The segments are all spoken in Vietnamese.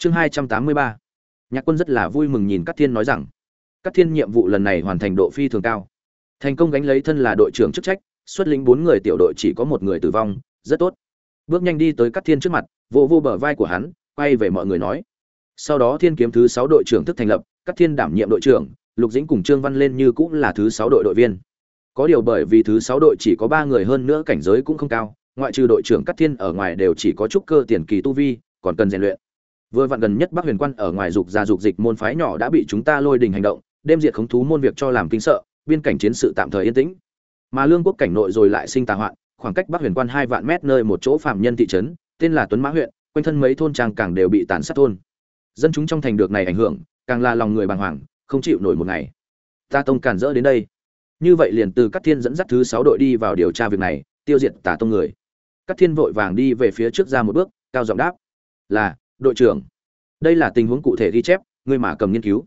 chương hai trăm tám mươi ba. Nhạc quân rất là vui mừng nhìn các thiên nói rằng các thiên nhiệm vụ lần này hoàn thành độ phi thường cao. Thành công gánh lấy thân là đội trưởng chức trách, xuất lĩnh bốn người tiểu đội chỉ có một người tử vong, rất tốt. Bước nhanh đi tới các thiên trước mặt vô vô bờ vai của hắn, quay về mọi người nói. Sau đó thiên kiếm thứ sáu đội trưởng thức thành lập các thiên đảm nhiệm đội trưởng, lục dĩnh cùng trương văn lên như cũng là thứ sáu đội đội viên. Có điều bởi vì thứ sáu đội chỉ có ba người hơn nữa cảnh giới cũng không cao, ngoại trừ đội trưởng các thiên ở ngoài đều chỉ có chút cơ tiền kỳ tu vi, còn cần rèn luyện vừa vặn gần nhất bắc huyền quan ở ngoài dục gia dục dịch môn phái nhỏ đã bị chúng ta lôi đình hành động đêm diệt khống thú môn việc cho làm kinh sợ, biên cảnh chiến sự tạm thời yên tĩnh. Mà lương quốc cảnh nội rồi lại sinh tà hoạn, khoảng cách bắc huyền quan hai vạn mét nơi một chỗ phạm nhân thị trấn, tên là tuấn mã huyện, quanh thân mấy thôn trang càng đều bị tàn sát thôn. Dân chúng trong thành được này ảnh hưởng, càng là lòng người bàng hoàng, không chịu nổi một ngày. Ta tông càn rỡ đến đây. Như vậy liền từ các thiên dẫn dắt thứ sáu đội đi vào điều tra việc này, tiêu diệt tà tông người. Các thiên vội vàng đi về phía trước ra một bước, cao giọng đáp, là đội trưởng. Đây là tình huống cụ thể ghi chép, ngươi mà cầm nghiên cứu.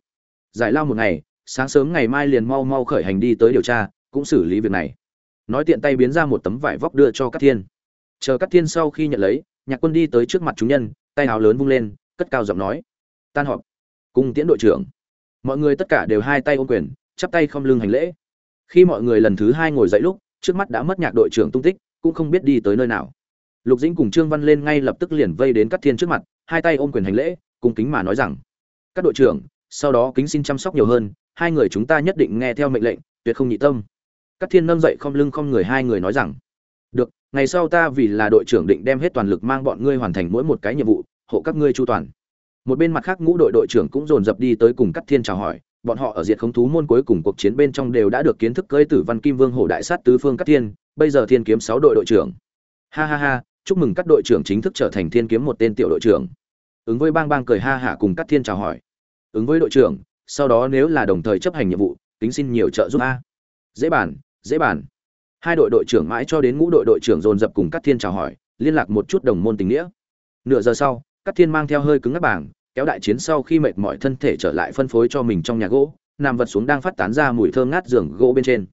Giải lao một ngày, sáng sớm ngày mai liền mau mau khởi hành đi tới điều tra, cũng xử lý việc này. Nói tiện tay biến ra một tấm vải vóc đưa cho các thiên. Chờ các thiên sau khi nhận lấy, nhạc quân đi tới trước mặt chúng nhân, tay áo lớn vung lên, cất cao giọng nói. Tan họp. Cùng tiễn đội trưởng. Mọi người tất cả đều hai tay ôm quyền, chắp tay không lưng hành lễ. Khi mọi người lần thứ hai ngồi dậy lúc, trước mắt đã mất nhạc đội trưởng tung tích, cũng không biết đi tới nơi nào. Lục dĩnh cùng trương văn lên ngay lập tức liền vây đến các thiên trước mặt hai tay ôm quyền hành lễ, cung kính mà nói rằng, các đội trưởng, sau đó kính xin chăm sóc nhiều hơn, hai người chúng ta nhất định nghe theo mệnh lệnh, tuyệt không nhị tâm. Các thiên nâng dậy không lưng không người hai người nói rằng, được, ngày sau ta vì là đội trưởng định đem hết toàn lực mang bọn ngươi hoàn thành mỗi một cái nhiệm vụ, hộ các ngươi chu toàn. Một bên mặt khác ngũ đội đội trưởng cũng dồn dập đi tới cùng các thiên chào hỏi, bọn họ ở diệt khống thú môn cuối cùng cuộc chiến bên trong đều đã được kiến thức cưỡi tử văn kim vương hổ đại sát tứ phương các thiên, bây giờ thiên kiếm sáu đội đội trưởng. Ha ha ha, chúc mừng các đội trưởng chính thức trở thành thiên kiếm một tên tiểu đội trưởng ứng với bang bang cười ha hả cùng các thiên chào hỏi. Ứng với đội trưởng, sau đó nếu là đồng thời chấp hành nhiệm vụ tính xin nhiều trợ giúp a. Dễ bàn dễ bàn. Hai đội đội trưởng mãi cho đến ngũ đội đội trưởng dồn dập cùng các thiên chào hỏi, liên lạc một chút đồng môn tình nghĩa. Nửa giờ sau, các thiên mang theo hơi cứng ngắc bảng, kéo đại chiến sau khi mệt mỏi thân thể trở lại phân phối cho mình trong nhà gỗ nằm vật xuống đang phát tán ra mùi thơm ngát giường gỗ bên trên.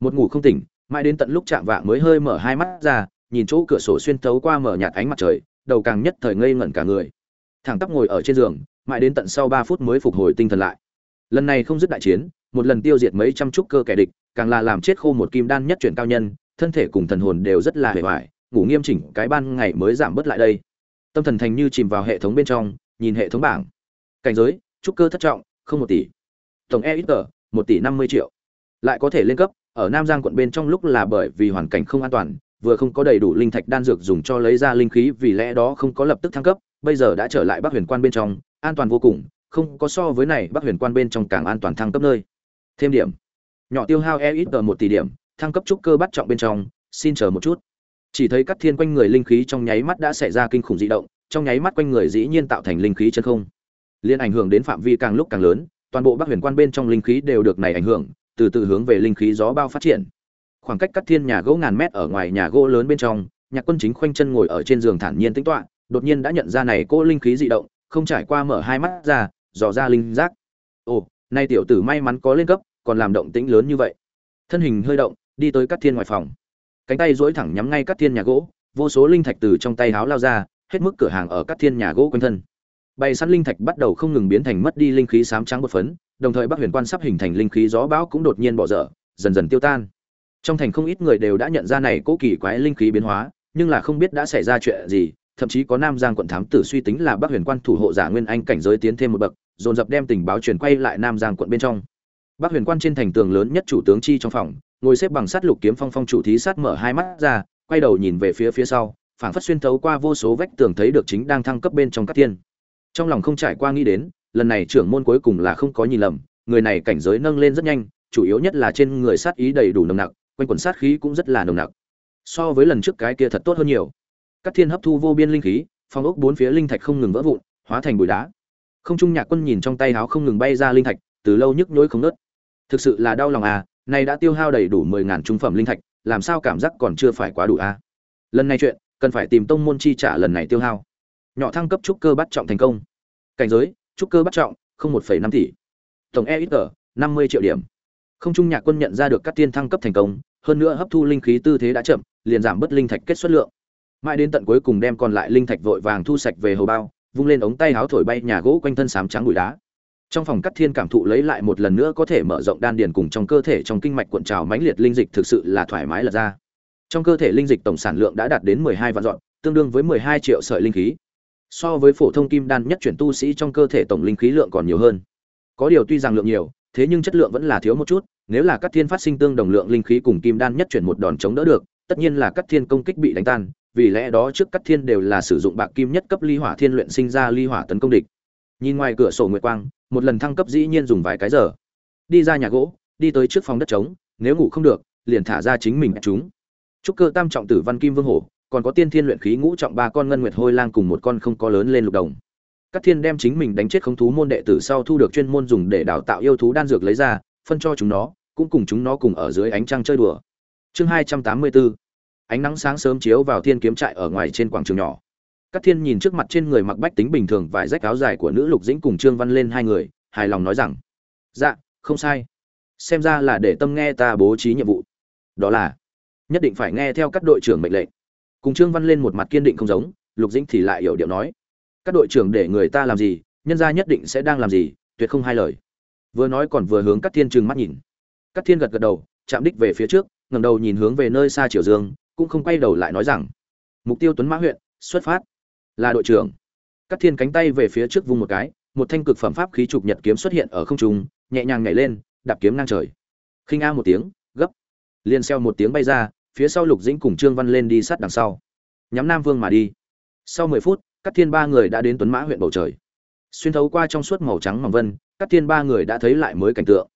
Một ngủ không tỉnh, mãi đến tận lúc chạm vạng mới hơi mở hai mắt ra, nhìn chỗ cửa sổ xuyên thấu qua mở nhạt ánh mặt trời, đầu càng nhất thời ngây ngẩn cả người thẳng tắp ngồi ở trên giường, mãi đến tận sau ba phút mới phục hồi tinh thần lại. Lần này không dứt đại chiến, một lần tiêu diệt mấy trăm trúc cơ kẻ địch, càng là làm chết khô một kim đan nhất chuyển cao nhân, thân thể cùng thần hồn đều rất là hề hoài, ngủ nghiêm chỉnh, cái ban ngày mới giảm bớt lại đây. Tâm thần thành như chìm vào hệ thống bên trong, nhìn hệ thống bảng. Cảnh giới, trúc cơ thất trọng, không một tỷ. Tổng e ít tờ một tỷ năm mươi triệu. Lại có thể lên cấp, ở nam giang quận bên trong lúc là bởi vì hoàn cảnh không an toàn, vừa không có đầy đủ linh thạch đan dược dùng cho lấy ra linh khí, vì lẽ đó không có lập tức thăng cấp bây giờ đã trở lại bắc huyền quan bên trong, an toàn vô cùng, không có so với này bắc huyền quan bên trong càng an toàn thăng cấp nơi. Thêm điểm. Nhỏ tiêu hao e ít tờ một tỷ điểm, thăng cấp trúc cơ bắt trọng bên trong, xin chờ một chút. Chỉ thấy các thiên quanh người linh khí trong nháy mắt đã xảy ra kinh khủng dị động, trong nháy mắt quanh người dĩ nhiên tạo thành linh khí chân không. Liên ảnh hưởng đến phạm vi càng lúc càng lớn, toàn bộ bắc huyền quan bên trong linh khí đều được này ảnh hưởng, từ từ hướng về linh khí gió bao phát triển. Khoảng cách cắt thiên nhà gỗ ngàn mét ở ngoài nhà gỗ lớn bên trong, nhạc quân chính khoanh chân ngồi ở trên giường thản nhiên tĩnh toạ đột nhiên đã nhận ra này cô linh khí dị động, không trải qua mở hai mắt ra, dò ra linh giác. Ồ, nay tiểu tử may mắn có lên cấp, còn làm động tĩnh lớn như vậy. Thân hình hơi động, đi tới cắt thiên ngoài phòng. Cánh tay duỗi thẳng nhắm ngay cắt thiên nhà gỗ, vô số linh thạch từ trong tay háo lao ra, hết mức cửa hàng ở cắt thiên nhà gỗ quanh thân. Bày săn linh thạch bắt đầu không ngừng biến thành mất đi linh khí sám trắng bột phấn, đồng thời bắc huyền quan sắp hình thành linh khí gió bão cũng đột nhiên bỏ dở, dần dần tiêu tan. Trong thành không ít người đều đã nhận ra này cố kỳ quái linh khí biến hóa, nhưng là không biết đã xảy ra chuyện gì thậm chí có nam giang quận thám tử suy tính là bắc huyền quan thủ hộ giả nguyên anh cảnh giới tiến thêm một bậc, dồn dập đem tình báo truyền quay lại nam giang quận bên trong. Bắc huyền quan trên thành tường lớn nhất chủ tướng chi trong phòng, ngồi xếp bằng sát lục kiếm phong phong chủ thí sát mở hai mắt ra, quay đầu nhìn về phía phía sau, phảng phất xuyên thấu qua vô số vách tường thấy được chính đang thăng cấp bên trong các thiên trong lòng không trải qua nghĩ đến, lần này trưởng môn cuối cùng là không có nhìn lầm, người này cảnh giới nâng lên rất nhanh, chủ yếu nhất là trên người sát ý đầy đủ nồng nặc, quanh quần sát khí cũng rất là nồng nặc. So với lần trước cái kia thật tốt hơn nhiều các thiên hấp thu vô biên linh khí, phong ốc bốn phía linh thạch không ngừng vỡ vụn, hóa thành bụi đá. Không trung nhạc quân nhìn trong tay háo không ngừng bay ra linh thạch, từ lâu nhức nhối không nớt thực sự là đau lòng à này đã tiêu hao đầy đủ mười ngàn trung phẩm linh thạch, làm sao cảm giác còn chưa phải quá đủ à? Lần này chuyện, cần phải tìm tông môn chi trả lần này tiêu hao. Nhỏ thăng cấp trúc cơ bắt trọng thành công. Cảnh giới, trúc cơ bắt trọng, không một phẩy năm tỷ. Tổng e ít năm mươi triệu điểm. Không trung nhạc quân nhận ra được các tiên thăng cấp thành công, hơn nữa hấp thu linh khí tư thế đã chậm, liền giảm bớt linh thạch kết xuất lượng mãi đến tận cuối cùng đem còn lại linh thạch vội vàng thu sạch về hầu bao, vung lên ống tay háo thổi bay nhà gỗ quanh thân sám trắng bụi đá. Trong phòng cắt thiên cảm thụ lấy lại một lần nữa có thể mở rộng đan điền cùng trong cơ thể trong kinh mạch cuộn trào mãnh liệt linh dịch thực sự là thoải mái lật ra. Trong cơ thể linh dịch tổng sản lượng đã đạt đến mười hai vạn dọn, tương đương với mười hai triệu sợi linh khí. So với phổ thông kim đan nhất chuyển tu sĩ trong cơ thể tổng linh khí lượng còn nhiều hơn. Có điều tuy rằng lượng nhiều, thế nhưng chất lượng vẫn là thiếu một chút, nếu là các thiên phát sinh tương đồng lượng linh khí cùng kim đan nhất chuyển một đòn chống đỡ được, tất nhiên là các thiên công kích bị đánh tan vì lẽ đó trước cắt thiên đều là sử dụng bạc kim nhất cấp ly hỏa thiên luyện sinh ra ly hỏa tấn công địch. Nhìn ngoài cửa sổ nguyệt quang, một lần thăng cấp dĩ nhiên dùng vài cái giờ. Đi ra nhà gỗ, đi tới trước phòng đất trống, nếu ngủ không được, liền thả ra chính mình chúng. Trúc cơ tam trọng tử văn kim vương hổ, còn có tiên thiên luyện khí ngũ trọng ba con ngân nguyệt hôi lang cùng một con không có lớn lên lục đồng. Các thiên đem chính mình đánh chết không thú môn đệ tử sau thu được chuyên môn dùng để đào tạo yêu thú đan dược lấy ra, phân cho chúng nó, cũng cùng chúng nó cùng ở dưới ánh trăng chơi đùa. Chương hai trăm tám mươi bốn ánh nắng sáng sớm chiếu vào thiên kiếm trại ở ngoài trên quảng trường nhỏ. Các thiên nhìn trước mặt trên người mặc bách tính bình thường vài rách áo dài của nữ lục dĩnh cùng trương văn lên hai người, hài lòng nói rằng dạ không sai. Xem ra là để tâm nghe ta bố trí nhiệm vụ. Đó là, nhất định phải nghe theo các đội trưởng mệnh lệnh. Cùng trương văn lên một mặt kiên định không giống, lục dĩnh thì lại hiểu điệu nói, các đội trưởng để người ta làm gì, nhân gia nhất định sẽ đang làm gì, tuyệt không hai lời. Vừa nói còn vừa hướng các thiên trừng mắt nhìn. Các thiên gật gật đầu, chạm đích về phía trước, ngẩng đầu nhìn hướng về nơi xa triều dương cũng không quay đầu lại nói rằng, mục tiêu tuấn mã huyện, xuất phát. Là đội trưởng. Cắt thiên cánh tay về phía trước vung một cái, một thanh cực phẩm pháp khí trục nhật kiếm xuất hiện ở không trung, nhẹ nhàng nhảy lên, đạp kiếm ngang trời. Khinh a một tiếng, gấp. Liền xeo một tiếng bay ra, phía sau lục dĩnh cùng trương văn lên đi sát đằng sau. Nhắm nam vương mà đi. Sau mười phút cắt thiên ba người đã đến tuấn mã huyện bầu trời. Xuyên thấu qua trong suốt màu trắng mỏng vân cắt thiên ba người đã thấy lại mới cảnh tượng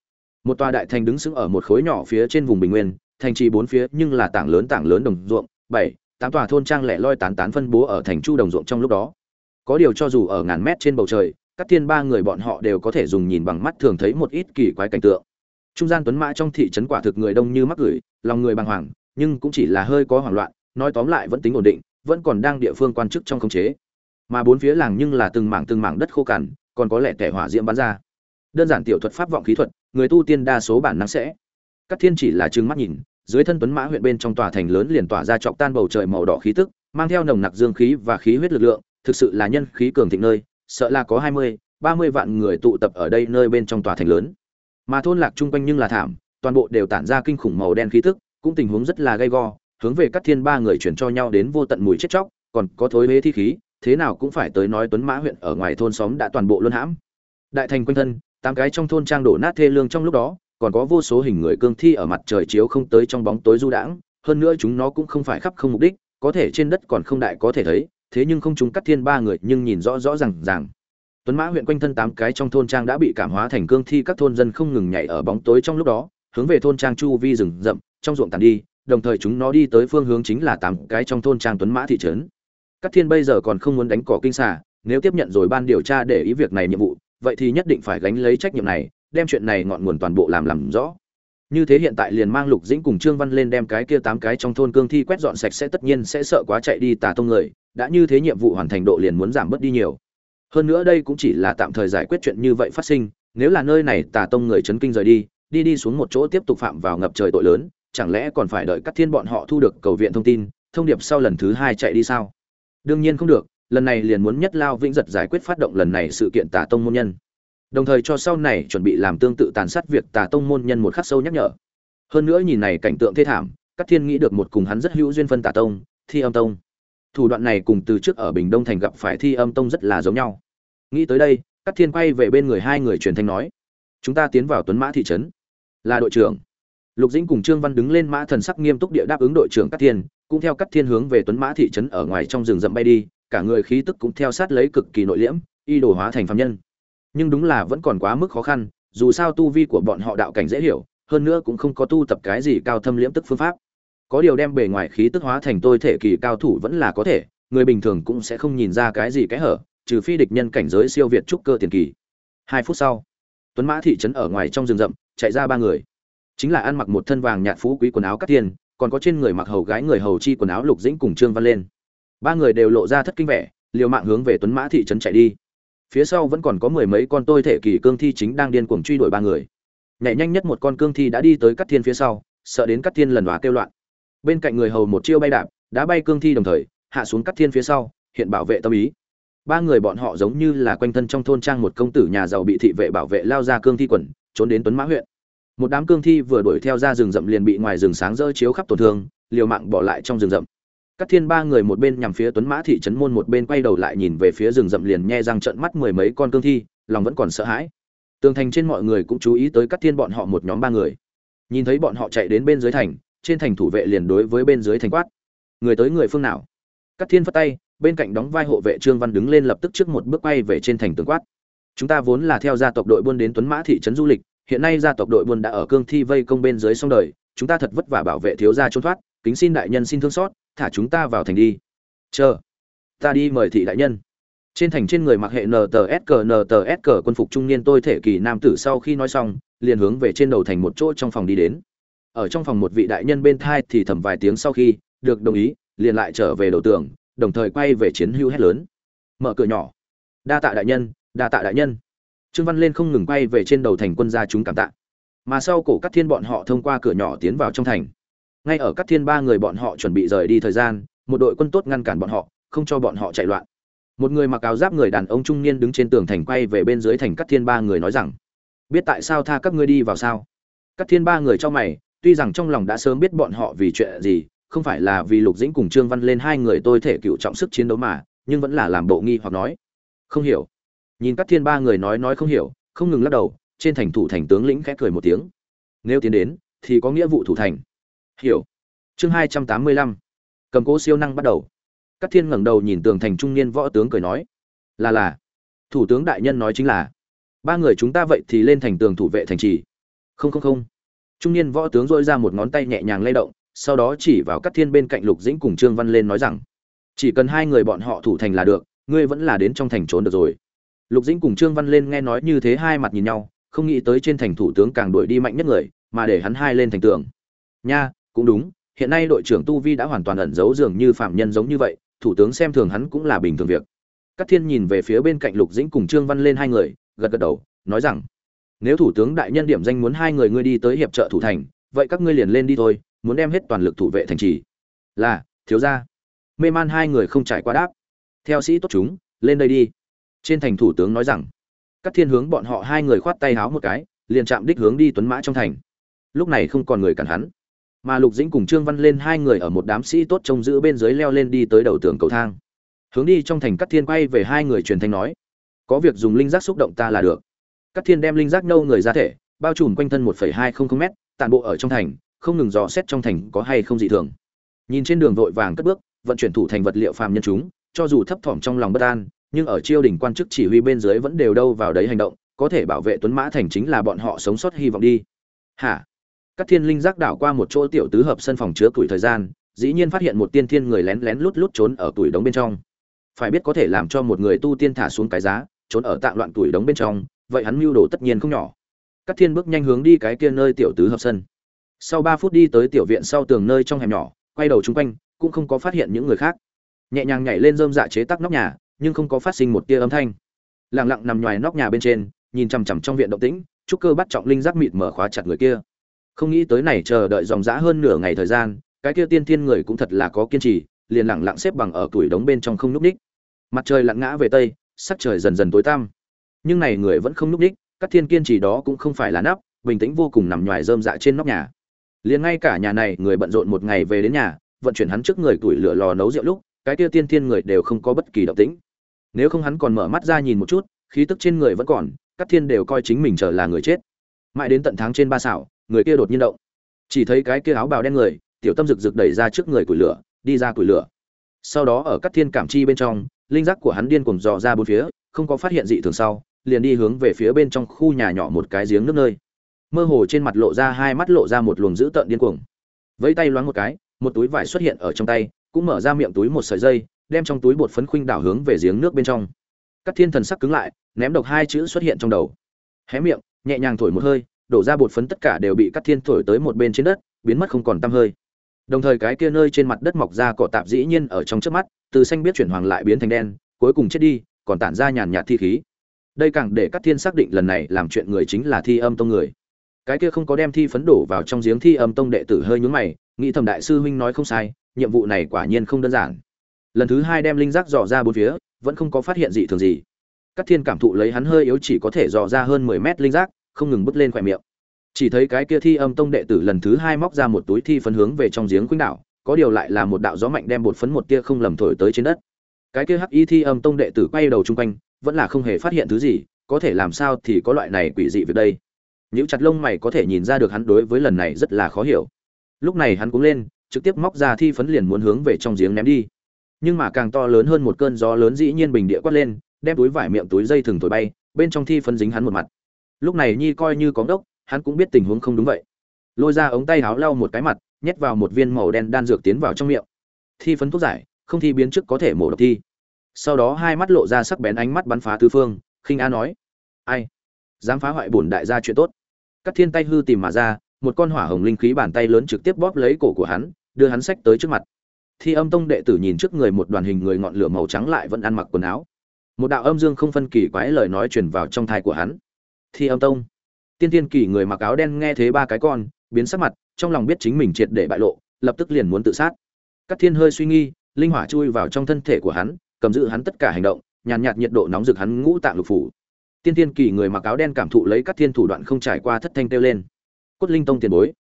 một tòa đại thành đứng sững ở một khối nhỏ phía trên vùng bình nguyên, thành trì bốn phía nhưng là tảng lớn tảng lớn đồng ruộng, bảy, tám tòa thôn trang lẻ loi tán tán phân bố ở thành chu đồng ruộng trong lúc đó. Có điều cho dù ở ngàn mét trên bầu trời, các thiên ba người bọn họ đều có thể dùng nhìn bằng mắt thường thấy một ít kỳ quái cảnh tượng. Trung gian tuấn mã trong thị trấn quả thực người đông như mắc gửi, lòng người bàng hoàng, nhưng cũng chỉ là hơi có hoảng loạn, nói tóm lại vẫn tính ổn định, vẫn còn đang địa phương quan chức trong khống chế. Mà bốn phía làng nhưng là từng mảng từng mảng đất khô cằn, còn có lẽ kẻ hỏa diễm bắn ra. Đơn giản tiểu thuật pháp vọng khí thuật người tu tiên đa số bản năng sẽ. Các thiên chỉ là trừng mắt nhìn, dưới thân tuấn mã huyện bên trong tòa thành lớn liền tỏa ra chọc tan bầu trời màu đỏ khí tức, mang theo nồng nặc dương khí và khí huyết lực lượng, thực sự là nhân khí cường thịnh nơi, sợ là có hai mươi, ba mươi vạn người tụ tập ở đây nơi bên trong tòa thành lớn. Mà thôn lạc chung quanh nhưng là thảm, toàn bộ đều tản ra kinh khủng màu đen khí tức, cũng tình huống rất là gay go, hướng về các thiên ba người chuyển cho nhau đến vô tận mùi chết chóc, còn có thối huế thi khí, thế nào cũng phải tới nói tuấn mã huyện ở ngoài thôn xóm đã toàn bộ luân hãm. Đại thành quanh thân tám cái trong thôn trang đổ nát thê lương trong lúc đó, còn có vô số hình người cương thi ở mặt trời chiếu không tới trong bóng tối du đãng, hơn nữa chúng nó cũng không phải khắp không mục đích, có thể trên đất còn không đại có thể thấy, thế nhưng không chúng cắt thiên ba người nhưng nhìn rõ rõ ràng ràng. Tuấn mã huyện quanh thân tám cái trong thôn trang đã bị cảm hóa thành cương thi, các thôn dân không ngừng nhảy ở bóng tối trong lúc đó, hướng về thôn trang chu vi rừng rậm, trong ruộng tàn đi, đồng thời chúng nó đi tới phương hướng chính là tám cái trong thôn trang tuấn mã thị trấn. Cắt thiên bây giờ còn không muốn đánh cỏ kinh xả nếu tiếp nhận rồi ban điều tra để ý việc này nhiệm vụ vậy thì nhất định phải gánh lấy trách nhiệm này, đem chuyện này ngọn nguồn toàn bộ làm làm rõ. Như thế hiện tại liền mang lục dĩnh cùng trương văn lên đem cái kia tám cái trong thôn cương thi quét dọn sạch sẽ tất nhiên sẽ sợ quá chạy đi tà tông người, đã như thế nhiệm vụ hoàn thành độ liền muốn giảm bớt đi nhiều. Hơn nữa đây cũng chỉ là tạm thời giải quyết chuyện như vậy phát sinh, nếu là nơi này tà tông người chấn kinh rời đi đi đi xuống một chỗ tiếp tục phạm vào ngập trời tội lớn, chẳng lẽ còn phải đợi các thiên bọn họ thu được cầu viện thông tin, thông điệp sau lần thứ hai chạy đi sao? Đương nhiên không được lần này liền muốn nhất lao vĩnh giật giải quyết phát động lần này sự kiện tà tông môn nhân. Đồng thời cho sau này chuẩn bị làm tương tự tàn sát việc tà tông môn nhân một khắc sâu nhắc nhở. Hơn nữa nhìn này cảnh tượng thê thảm các thiên nghĩ được một cùng hắn rất hữu duyên phân tà tông, thi âm tông. Thủ đoạn này cùng từ trước ở bình đông thành gặp phải thi âm tông rất là giống nhau. Nghĩ tới đây các thiên quay về bên người hai người truyền thanh nói, chúng ta tiến vào tuấn mã thị trấn. Là đội trưởng. Lục dĩnh cùng trương văn đứng lên mã thần sắc nghiêm túc địa đáp ứng đội trưởng các thiên, cũng theo các thiên hướng về tuấn mã thị trấn ở ngoài trong rừng rậm bay đi cả người khí tức cũng theo sát lấy cực kỳ nội liễm, y đồ hóa thành phạm nhân. Nhưng đúng là vẫn còn quá mức khó khăn, dù sao tu vi của bọn họ đạo cảnh dễ hiểu, hơn nữa cũng không có tu tập cái gì cao thâm liễm tức phương pháp. Có điều đem bề ngoài khí tức hóa thành tôi thể kỳ cao thủ vẫn là có thể, người bình thường cũng sẽ không nhìn ra cái gì cái hở, trừ phi địch nhân cảnh giới siêu việt trúc cơ tiền kỳ. Hai phút sau, tuấn mã thị trấn ở ngoài trong rừng rậm, chạy ra ba người. Chính là ăn mặc một thân vàng nhạt phú quý quần áo cắt tiền, còn có trên người mặc hầu gái người hầu chi quần áo lục dĩnh cùng trương văn lên ba người đều lộ ra thất kinh vẻ liều mạng hướng về tuấn mã thị trấn chạy đi. Phía sau vẫn còn có mười mấy con tôi thể kỳ cương thi chính đang điên cuồng truy đuổi ba người. Nhảy nhanh nhất một con cương thi đã đi tới cắt thiên phía sau sợ đến cắt thiên lần hóa kêu loạn. Bên cạnh người hầu một chiêu bay đạp đã bay cương thi đồng thời hạ xuống cắt thiên phía sau hiện bảo vệ tâm ý. Ba người bọn họ giống như là quanh thân trong thôn trang một công tử nhà giàu bị thị vệ bảo vệ lao ra cương thi quẩn, trốn đến tuấn mã huyện. Một đám cương thi vừa đuổi theo ra rừng rậm liền bị ngoài rừng sáng rỡ chiếu khắp tổn thương liều mạng bỏ lại trong rừng rậm các thiên ba người một bên nhằm phía tuấn mã thị trấn môn một bên quay đầu lại nhìn về phía rừng rậm liền nhe răng trận mắt mười mấy con cương thi, lòng vẫn còn sợ hãi. Tường thành trên mọi người cũng chú ý tới các thiên bọn họ một nhóm ba người. Nhìn thấy bọn họ chạy đến bên dưới thành, trên thành thủ vệ liền đối với bên dưới thành quát. Người tới người phương nào? Các thiên phất tay, bên cạnh đóng vai hộ vệ trương văn đứng lên lập tức trước một bước quay về trên thành tường quát. Chúng ta vốn là theo gia tộc đội buôn đến tuấn mã thị trấn du lịch, hiện nay gia tộc đội buôn đã ở cương thi vây công bên dưới sông đời, chúng ta thật vất vả bảo vệ thiếu gia trốn thoát, kính xin đại nhân xin thương xót thả chúng ta vào thành đi. Chờ. Ta đi mời thị đại nhân. Trên thành trên người mặc hệ ntsq ntsq quân phục trung niên tôi thể kỳ nam tử sau khi nói xong, liền hướng về trên đầu thành một chỗ trong phòng đi đến. Ở trong phòng một vị đại nhân bên thai thì thầm vài tiếng sau khi, được đồng ý, liền lại trở về đầu tường, đồng thời quay về chiến hưu hét lớn. Mở cửa nhỏ. Đa tạ đại nhân, đa tạ đại nhân. Trương văn lên không ngừng quay về trên đầu thành quân gia chúng cảm tạ. Mà sau cổ các thiên bọn họ thông qua cửa nhỏ tiến vào trong thành ngay ở các thiên ba người bọn họ chuẩn bị rời đi thời gian, một đội quân tốt ngăn cản bọn họ, không cho bọn họ chạy loạn. Một người mặc áo giáp người đàn ông trung niên đứng trên tường thành quay về bên dưới thành các thiên ba người nói rằng, biết tại sao tha các ngươi đi vào sao? Các thiên ba người cho mày, tuy rằng trong lòng đã sớm biết bọn họ vì chuyện gì, không phải là vì lục dĩnh cùng trương văn lên hai người tôi thể cựu trọng sức chiến đấu mà, nhưng vẫn là làm bộ nghi hoặc nói, không hiểu. Nhìn các thiên ba người nói nói không hiểu, không ngừng lắc đầu, trên thành thủ thành tướng lĩnh khẽ cười một tiếng. Nếu tiến đến, thì có nghĩa vụ thủ thành hiểu. Chương hai trăm tám mươi lăm. Cầm cố siêu năng bắt đầu. Các thiên ngẩng đầu nhìn tường thành trung niên võ tướng cười nói, là là. Thủ tướng đại nhân nói chính là, ba người chúng ta vậy thì lên thành tường thủ vệ thành trì. Không không không. Trung niên võ tướng dội ra một ngón tay nhẹ nhàng lay động, sau đó chỉ vào các thiên bên cạnh lục dĩnh cùng trương văn lên nói rằng, chỉ cần hai người bọn họ thủ thành là được, ngươi vẫn là đến trong thành trốn được rồi. Lục dĩnh cùng trương văn lên nghe nói như thế hai mặt nhìn nhau, không nghĩ tới trên thành thủ tướng càng đuổi đi mạnh nhất người, mà để hắn hai lên thành tường. Nha cũng đúng, hiện nay đội trưởng tu vi đã hoàn toàn ẩn giấu dường như phạm nhân giống như vậy, thủ tướng xem thường hắn cũng là bình thường việc. Các thiên nhìn về phía bên cạnh lục dĩnh cùng trương văn lên hai người, gật gật đầu, nói rằng, nếu thủ tướng đại nhân điểm danh muốn hai người ngươi đi tới hiệp trợ thủ thành, vậy các ngươi liền lên đi thôi, muốn đem hết toàn lực thủ vệ thành trì. Là, thiếu gia. Mê man hai người không trải qua đáp. Theo sĩ tốt chúng, lên đây đi. Trên thành thủ tướng nói rằng các thiên hướng bọn họ hai người khoát tay háo một cái, liền chạm đích hướng đi tuấn mã trong thành. Lúc này không còn người cản hắn mà lục dĩnh cùng trương văn lên hai người ở một đám sĩ tốt trông giữ bên dưới leo lên đi tới đầu tường cầu thang. Hướng đi trong thành cắt thiên quay về hai người truyền thanh nói, có việc dùng linh giác xúc động ta là được. Cắt thiên đem linh giác nâu người ra thể, bao trùm quanh thân một hai không không m tàn bộ ở trong thành, không ngừng dò xét trong thành có hay không dị thường. Nhìn trên đường vội vàng cất bước, vận chuyển thủ thành vật liệu phàm nhân chúng, cho dù thấp thỏm trong lòng bất an, nhưng ở chiêu đỉnh quan chức chỉ huy bên dưới vẫn đều đâu vào đấy hành động, có thể bảo vệ tuấn mã thành chính là bọn họ sống sót hy vọng đi. Hả? Các thiên linh giác đảo qua một chỗ tiểu tứ hợp sân phòng chứa tuổi thời gian, dĩ nhiên phát hiện một tiên thiên người lén lén lút lút trốn ở tuổi đống bên trong. Phải biết có thể làm cho một người tu tiên thả xuống cái giá, trốn ở tạng loạn tuổi đống bên trong, vậy hắn mưu đồ tất nhiên không nhỏ. Các thiên bước nhanh hướng đi cái kia nơi tiểu tứ hợp sân. Sau ba phút đi tới tiểu viện sau tường nơi trong hẻm nhỏ, quay đầu chung quanh, cũng không có phát hiện những người khác. Nhẹ nhàng nhảy lên rơm dạ chế tắc nóc nhà, nhưng không có phát sinh một tia âm thanh. Lặng lặng nằm ngoài nóc nhà bên trên, nhìn chằm chằm trong viện động tĩnh trúc cơ bắt trọng linh giác mịt mở khóa chặt người kia không nghĩ tới này chờ đợi dòng dã hơn nửa ngày thời gian, cái kia tiên thiên người cũng thật là có kiên trì, liền lặng lặng xếp bằng ở tuổi đống bên trong không núp ních. Mặt trời lặn ngã về tây, sắc trời dần dần tối tăm. Nhưng này người vẫn không núp ních, các thiên kiên trì đó cũng không phải là nắp, bình tĩnh vô cùng nằm ngoài rơm dạ trên nóc nhà. Liền ngay cả nhà này người bận rộn một ngày về đến nhà, vận chuyển hắn trước người tuổi lửa lò nấu rượu lúc, cái kia tiên thiên người đều không có bất kỳ động tĩnh. Nếu không hắn còn mở mắt ra nhìn một chút, khí tức trên người vẫn còn, các thiên đều coi chính mình trở là người chết. Mãi đến tận tháng trên ba xảo người kia đột nhiên động. Chỉ thấy cái kia áo bào đen người, tiểu tâm rực rực đẩy ra trước người củi lửa, đi ra củi lửa. Sau đó ở các thiên cảm chi bên trong, linh giác của hắn điên cuồng dò ra bốn phía, không có phát hiện gì thường sau, liền đi hướng về phía bên trong khu nhà nhỏ một cái giếng nước nơi. Mơ hồ trên mặt lộ ra hai mắt lộ ra một luồng dữ tợn điên cuồng. Vẫy tay loáng một cái, một túi vải xuất hiện ở trong tay, cũng mở ra miệng túi một sợi dây, đem trong túi bột phấn khuynh đảo hướng về giếng nước bên trong. Các thiên thần sắc cứng lại, ném độc hai chữ xuất hiện trong đầu. Hé miệng, nhẹ nhàng thổi một hơi đổ ra bột phấn tất cả đều bị cắt thiên thổi tới một bên trên đất, biến mất không còn tăm hơi. Đồng thời cái kia nơi trên mặt đất mọc ra cỏ tạp dĩ nhiên ở trong trước mắt, từ xanh biết chuyển hoàng lại biến thành đen, cuối cùng chết đi, còn tản ra nhàn nhạt thi khí. Đây càng để cắt thiên xác định lần này làm chuyện người chính là thi âm tông người. Cái kia không có đem thi phấn đổ vào trong giếng thi âm tông đệ tử hơi nhướng mày, nghĩ thầm đại sư huynh nói không sai, nhiệm vụ này quả nhiên không đơn giản. Lần thứ hai đem linh giác dò ra bốn phía, vẫn không có phát hiện gì thường gì. Các thiên cảm thụ lấy hắn hơi yếu chỉ có thể dò ra hơn mười mét linh giác không ngừng bứt lên khỏe miệng. Chỉ thấy cái kia thi âm tông đệ tử lần thứ hai móc ra một túi thi phấn hướng về trong giếng khuynh đảo, có điều lại là một đạo gió mạnh đem bột phấn một tia không lầm thổi tới trên đất. Cái kia hắc y thi âm tông đệ tử quay đầu chung quanh, vẫn là không hề phát hiện thứ gì, có thể làm sao thì có loại này quỷ dị việc đây. Những chặt lông mày có thể nhìn ra được hắn đối với lần này rất là khó hiểu. Lúc này hắn cũng lên, trực tiếp móc ra thi phấn liền muốn hướng về trong giếng ném đi. Nhưng mà càng to lớn hơn một cơn gió lớn dĩ nhiên bình địa quát lên, đem túi vải miệng túi dây thừng thổi bay, bên trong thi phấn dính hắn một mặt lúc này nhi coi như có đốc hắn cũng biết tình huống không đúng vậy. Lôi ra ống tay áo lau một cái mặt, nhét vào một viên màu đen đan dược tiến vào trong miệng. Thi phấn thuốc giải, không thi biến trước có thể mổ độc thi. Sau đó hai mắt lộ ra sắc bén ánh mắt bắn phá tứ phương, khinh a nói, ai? Dám phá hoại bổn đại gia chuyện tốt. Các thiên tay hư tìm mà ra, một con hỏa hồng linh khí bàn tay lớn trực tiếp bóp lấy cổ của hắn, đưa hắn sách tới trước mặt. Thi âm tông đệ tử nhìn trước người một đoàn hình người ngọn lửa màu trắng lại vẫn ăn mặc quần áo. Một đạo âm dương không phân kỳ quái lời nói truyền vào trong thai của hắn thi âm tông. Tiên tiên kỳ người mặc áo đen nghe thế ba cái con biến sắc mặt trong lòng biết chính mình triệt để bại lộ lập tức liền muốn tự sát. Các thiên hơi suy nghi linh hỏa chui vào trong thân thể của hắn cầm giữ hắn tất cả hành động nhàn nhạt, nhạt nhiệt độ nóng rực hắn ngũ tạng lục phủ. Tiên tiên kỳ người mặc áo đen cảm thụ lấy các thiên thủ đoạn không trải qua thất thanh kêu lên. Cốt linh tông tiền bối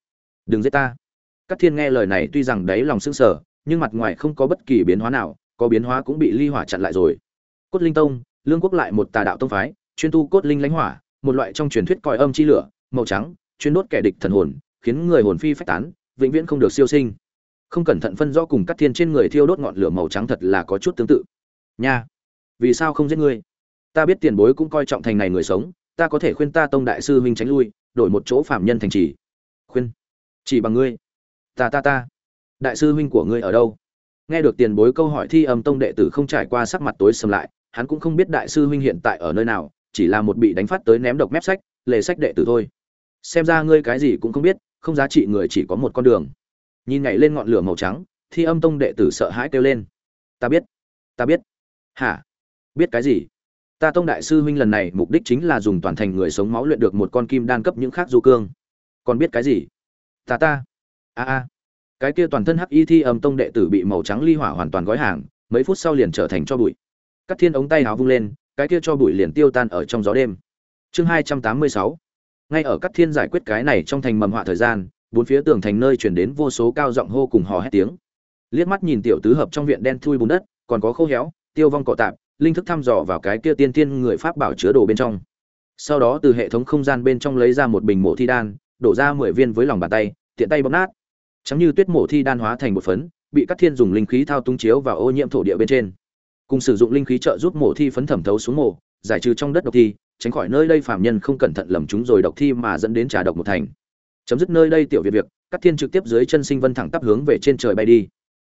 đừng giết ta. Các thiên nghe lời này tuy rằng đáy lòng sững sờ nhưng mặt ngoài không có bất kỳ biến hóa nào có biến hóa cũng bị ly hỏa chặn lại rồi. Cốt linh tông lương quốc lại một tà đạo tông phái chuyên tu cốt linh lãnh hỏa một loại trong truyền thuyết còi âm chi lửa, màu trắng, chuyên đốt kẻ địch thần hồn, khiến người hồn phi phách tán, vĩnh viễn không được siêu sinh. Không cẩn thận phân rõ cùng cắt thiên trên người thiêu đốt ngọn lửa màu trắng thật là có chút tương tự. Nha, vì sao không giết ngươi? Ta biết tiền bối cũng coi trọng thành này người sống, ta có thể khuyên ta tông đại sư huynh tránh lui, đổi một chỗ phạm nhân thành trì. Khuyên. Chỉ bằng ngươi. Ta ta ta. Đại sư huynh của ngươi ở đâu? Nghe được tiền bối câu hỏi thi âm tông đệ tử không trải qua sắc mặt tối sầm lại, hắn cũng không biết đại sư huynh hiện tại ở nơi nào chỉ là một bị đánh phát tới ném độc mép sách, lề sách đệ tử thôi. Xem ra ngươi cái gì cũng không biết, không giá trị người chỉ có một con đường. Nhìn nhảy lên ngọn lửa màu trắng, thi âm tông đệ tử sợ hãi kêu lên. Ta biết ta biết. Hả? Biết cái gì? Ta tông đại sư huynh lần này mục đích chính là dùng toàn thành người sống máu luyện được một con kim đan cấp những khác du cương. Còn biết cái gì? Ta ta. A a. Cái kia toàn thân hắc y thi âm tông đệ tử bị màu trắng ly hỏa hoàn toàn gói hàng, mấy phút sau liền trở thành cho bụi. Cắt thiên ống tay áo vung lên cái kia cho bụi liền tiêu tan ở trong gió đêm. Chương hai trăm tám mươi sáu. Ngay ở cắt thiên giải quyết cái này trong thành mầm họa thời gian, bốn phía tường thành nơi chuyển đến vô số cao giọng hô cùng hò hét tiếng. Liếc mắt nhìn tiểu tứ hợp trong viện đen thui bùn đất, còn có khô héo, tiêu vong cọ tạp, linh thức thăm dò vào cái kia tiên tiên người pháp bảo chứa đồ bên trong. Sau đó từ hệ thống không gian bên trong lấy ra một bình mổ thi đan, đổ ra mười viên với lòng bàn tay, tiện tay bóp nát. Chẳng như tuyết mổ thi đan hóa thành một phấn, bị các thiên dùng linh khí thao túng chiếu và ô nhiễm thổ địa bên trên cùng sử dụng linh khí trợ giúp mổ thi phấn thẩm thấu xuống mổ, giải trừ trong đất độc thi, tránh khỏi nơi đây phạm nhân không cẩn thận lầm chúng rồi độc thi mà dẫn đến trà độc một thành. Chấm dứt nơi đây tiểu việt việc các thiên trực tiếp dưới chân sinh vân thẳng tắp hướng về trên trời bay đi.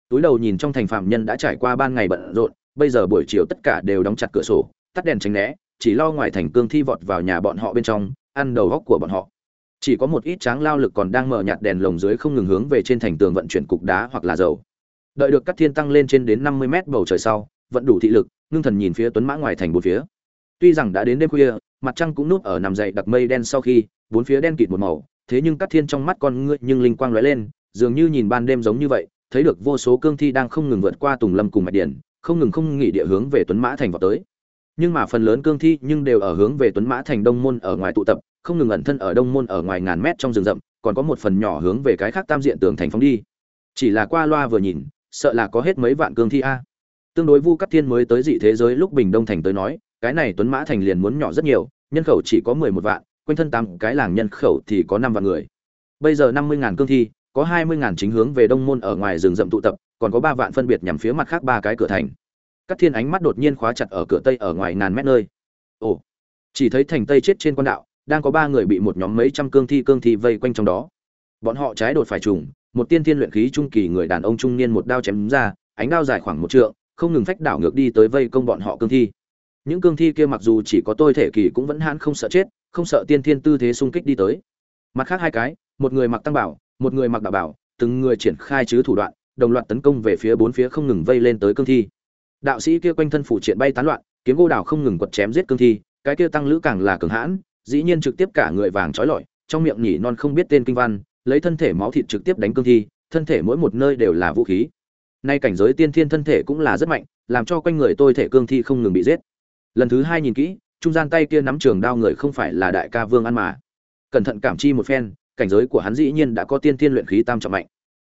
Túi đầu nhìn trong thành phạm nhân đã trải qua ban ngày bận rộn, bây giờ buổi chiều tất cả đều đóng chặt cửa sổ, tắt đèn tránh né, chỉ lo ngoài thành cương thi vọt vào nhà bọn họ bên trong, ăn đầu góc của bọn họ. Chỉ có một ít tráng lao lực còn đang mở nhạt đèn lồng dưới không ngừng hướng về trên thành tường vận chuyển cục đá hoặc là dầu. Đợi được các thiên tăng lên trên đến năm mươi mét bầu trời sau vẫn đủ thị lực, ngưng thần nhìn phía tuấn mã ngoài thành bốn phía. Tuy rằng đã đến đêm khuya, mặt trăng cũng núp ở nằm dậy đặc mây đen sau khi, bốn phía đen kịt một màu, thế nhưng các thiên trong mắt con ngươi nhưng linh quang lóe lên, dường như nhìn ban đêm giống như vậy, thấy được vô số cương thi đang không ngừng vượt qua tùng lâm cùng mạch điển không ngừng không nghỉ địa hướng về tuấn mã thành vào tới. Nhưng mà phần lớn cương thi nhưng đều ở hướng về tuấn mã thành đông môn ở ngoài tụ tập, không ngừng ẩn thân ở đông môn ở ngoài ngàn mét trong rừng rậm, còn có một phần nhỏ hướng về cái khác tam diện tường thành phóng đi. Chỉ là qua loa vừa nhìn, sợ là có hết mấy vạn cương thi a tương đối vu cắt thiên mới tới dị thế giới lúc bình đông thành tới nói, cái này tuấn mã thành liền muốn nhỏ rất nhiều, nhân khẩu chỉ có mười một vạn, quanh thân tám cái làng nhân khẩu thì có năm vạn người. Bây giờ năm mươi ngàn cương thi, có hai mươi ngàn chính hướng về đông môn ở ngoài rừng rậm tụ tập, còn có ba vạn phân biệt nhằm phía mặt khác ba cái cửa thành. Các thiên ánh mắt đột nhiên khóa chặt ở cửa tây ở ngoài ngàn mét nơi. Ồ, chỉ thấy thành tây chết trên con đạo, đang có ba người bị một nhóm mấy trăm cương thi cương thi vây quanh trong đó. Bọn họ trái đột phải trùng, một tiên thiên luyện khí trung kỳ người đàn ông trung niên một đao chém ra, ánh đao dài khoảng một trượng không ngừng phách đảo ngược đi tới vây công bọn họ cương thi. Những cương thi kia mặc dù chỉ có tôi thể kỳ cũng vẫn hãn không sợ chết, không sợ tiên thiên tư thế xung kích đi tới. Mặt khác hai cái, một người mặc tăng bảo, một người mặc đạo bảo, từng người triển khai chứ thủ đoạn, đồng loạt tấn công về phía bốn phía không ngừng vây lên tới cương thi. Đạo sĩ kia quanh thân phủ triện bay tán loạn, kiếm gô đào không ngừng quật chém giết cương thi, cái kia tăng lữ càng là cường hãn, dĩ nhiên trực tiếp cả người vàng trói lọi, trong miệng nhỉ non không biết tên kinh văn, lấy thân thể máu thịt trực tiếp đánh cương thi, thân thể mỗi một nơi đều là vũ khí nay cảnh giới tiên thiên thân thể cũng là rất mạnh, làm cho quanh người tôi thể cương thi không ngừng bị giết. Lần thứ hai nhìn kỹ, trung gian tay kia nắm trường đao người không phải là đại ca vương ăn mà. Cẩn thận cảm chi một phen, cảnh giới của hắn dĩ nhiên đã có tiên thiên luyện khí tam trọng mạnh.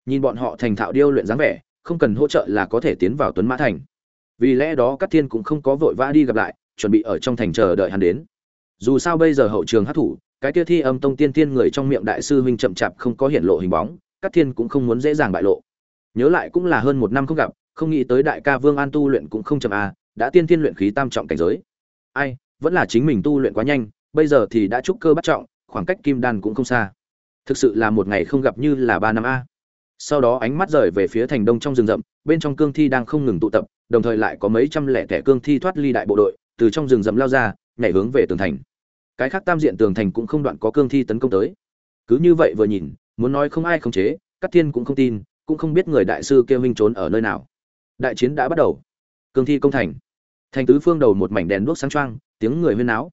Nhìn bọn họ thành thạo điêu luyện dáng vẻ, không cần hỗ trợ là có thể tiến vào tuấn mã thành. Vì lẽ đó các thiên cũng không có vội vã đi gặp lại, chuẩn bị ở trong thành chờ đợi hắn đến. Dù sao bây giờ hậu trường hát thủ, cái kia thi âm tông tiên tiên người trong miệng đại sư huynh chậm chạp không có hiện lộ hình bóng các thiên cũng không muốn dễ dàng bại lộ nhớ lại cũng là hơn một năm không gặp không nghĩ tới đại ca vương an tu luyện cũng không chậm à, đã tiên tiên luyện khí tam trọng cảnh giới. Ai vẫn là chính mình tu luyện quá nhanh bây giờ thì đã trúc cơ bắt trọng khoảng cách kim đan cũng không xa. Thực sự là một ngày không gặp như là ba năm a. Sau đó ánh mắt rời về phía thành đông trong rừng rậm bên trong cương thi đang không ngừng tụ tập đồng thời lại có mấy trăm lẻ thẻ cương thi thoát ly đại bộ đội từ trong rừng rậm lao ra nhảy hướng về tường thành. Cái khác tam diện tường thành cũng không đoạn có cương thi tấn công tới. Cứ như vậy vừa nhìn muốn nói không ai khống chế các thiên cũng không tin cũng không biết người đại sư kia minh trốn ở nơi nào. Đại chiến đã bắt đầu. Cương thi công thành. Thành tứ phương đầu một mảnh đèn đuốc sáng choang, tiếng người huyên náo.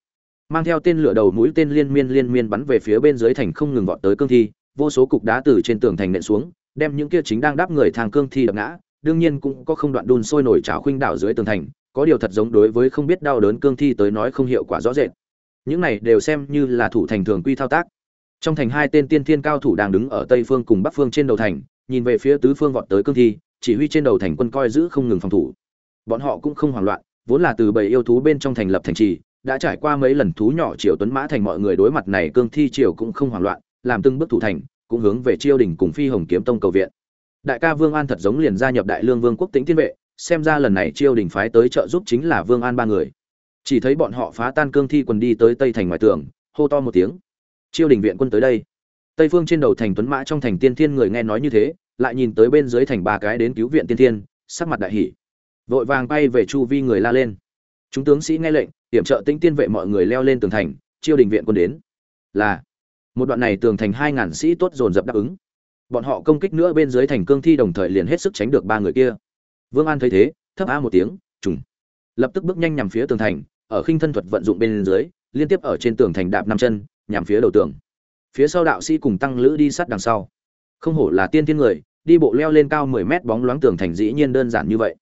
Mang theo tên lửa đầu mũi tên liên miên liên miên bắn về phía bên dưới thành không ngừng vọt tới cương thi, vô số cục đá từ trên tường thành nện xuống, đem những kia chính đang đáp người thang cương thi đập ngã, đương nhiên cũng có không đoạn đun sôi nổi trào khuynh đảo dưới tường thành, có điều thật giống đối với không biết đau đớn cương thi tới nói không hiệu quả rõ rệt. Những này đều xem như là thủ thành thường quy thao tác. Trong thành hai tên tiên thiên cao thủ đang đứng ở tây phương cùng bắc phương trên đầu thành nhìn về phía tứ phương vọt tới cương thi, chỉ huy trên đầu thành quân coi giữ không ngừng phòng thủ. Bọn họ cũng không hoảng loạn, vốn là từ bầy yêu thú bên trong thành lập thành trì, đã trải qua mấy lần thú nhỏ triều tuấn mã thành mọi người đối mặt này cương thi triều cũng không hoảng loạn, làm từng bước thủ thành, cũng hướng về chiêu đình cùng phi hồng kiếm tông cầu viện. Đại ca vương an thật giống liền gia nhập đại lương vương quốc tĩnh thiên vệ, xem ra lần này chiêu đình phái tới trợ giúp chính là vương an ba người. Chỉ thấy bọn họ phá tan cương thi quần đi tới tây thành ngoài tường, hô to một tiếng. Chiêu đình viện quân tới đây tây phương trên đầu thành tuấn mã trong thành tiên thiên người nghe nói như thế, lại nhìn tới bên dưới thành ba cái đến cứu viện tiên thiên, sắc mặt đại hỷ vội vàng bay về chu vi người la lên. Chúng tướng sĩ nghe lệnh, hiểm trợ tĩnh tiên vệ mọi người leo lên tường thành, chiêu đình viện quân đến. Là, một đoạn này tường thành hai ngàn sĩ tốt dồn dập đáp ứng. Bọn họ công kích nữa bên dưới thành cương thi đồng thời liền hết sức tránh được ba người kia. Vương an thấy thế, thấp a một tiếng, trùng. Lập tức bước nhanh nhằm phía tường thành, ở khinh thân thuật vận dụng bên dưới, liên tiếp ở trên tường thành đạp năm chân, nhằm phía đầu tường phía sau đạo sĩ cùng tăng lữ đi sát đằng sau. Không hổ là tiên thiên người, đi bộ leo lên cao mười mét bóng loáng tường thành dĩ nhiên đơn giản như vậy.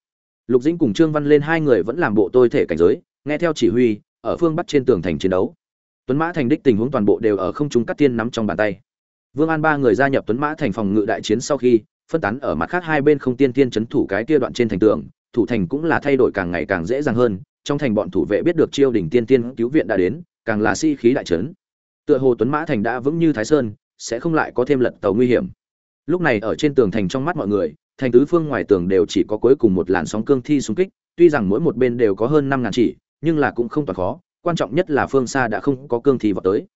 Lục dĩnh cùng trương văn lên hai người vẫn làm bộ tôi thể cảnh giới, nghe theo chỉ huy, ở phương bắc trên tường thành chiến đấu. Tuấn mã thành đích tình huống toàn bộ đều ở không trung cắt tiên nắm trong bàn tay. Vương an ba người gia nhập tuấn mã thành phòng ngự đại chiến sau khi, phân tán ở mặt khác hai bên không tiên tiên chấn thủ cái kia đoạn trên thành tường, thủ thành cũng là thay đổi càng ngày càng dễ dàng hơn, trong thành bọn thủ vệ biết được chiêu đỉnh tiên tiên cứu viện đã đến, càng là si khí đại trấn tựa hồ tuấn mã thành đã vững như thái sơn, sẽ không lại có thêm lật tàu nguy hiểm. Lúc này ở trên tường thành trong mắt mọi người, thành tứ phương ngoài tường đều chỉ có cuối cùng một làn sóng cương thi xung kích, tuy rằng mỗi một bên đều có hơn năm ngàn chỉ, nhưng là cũng không toàn khó, quan trọng nhất là phương xa đã không có cương thi vào tới.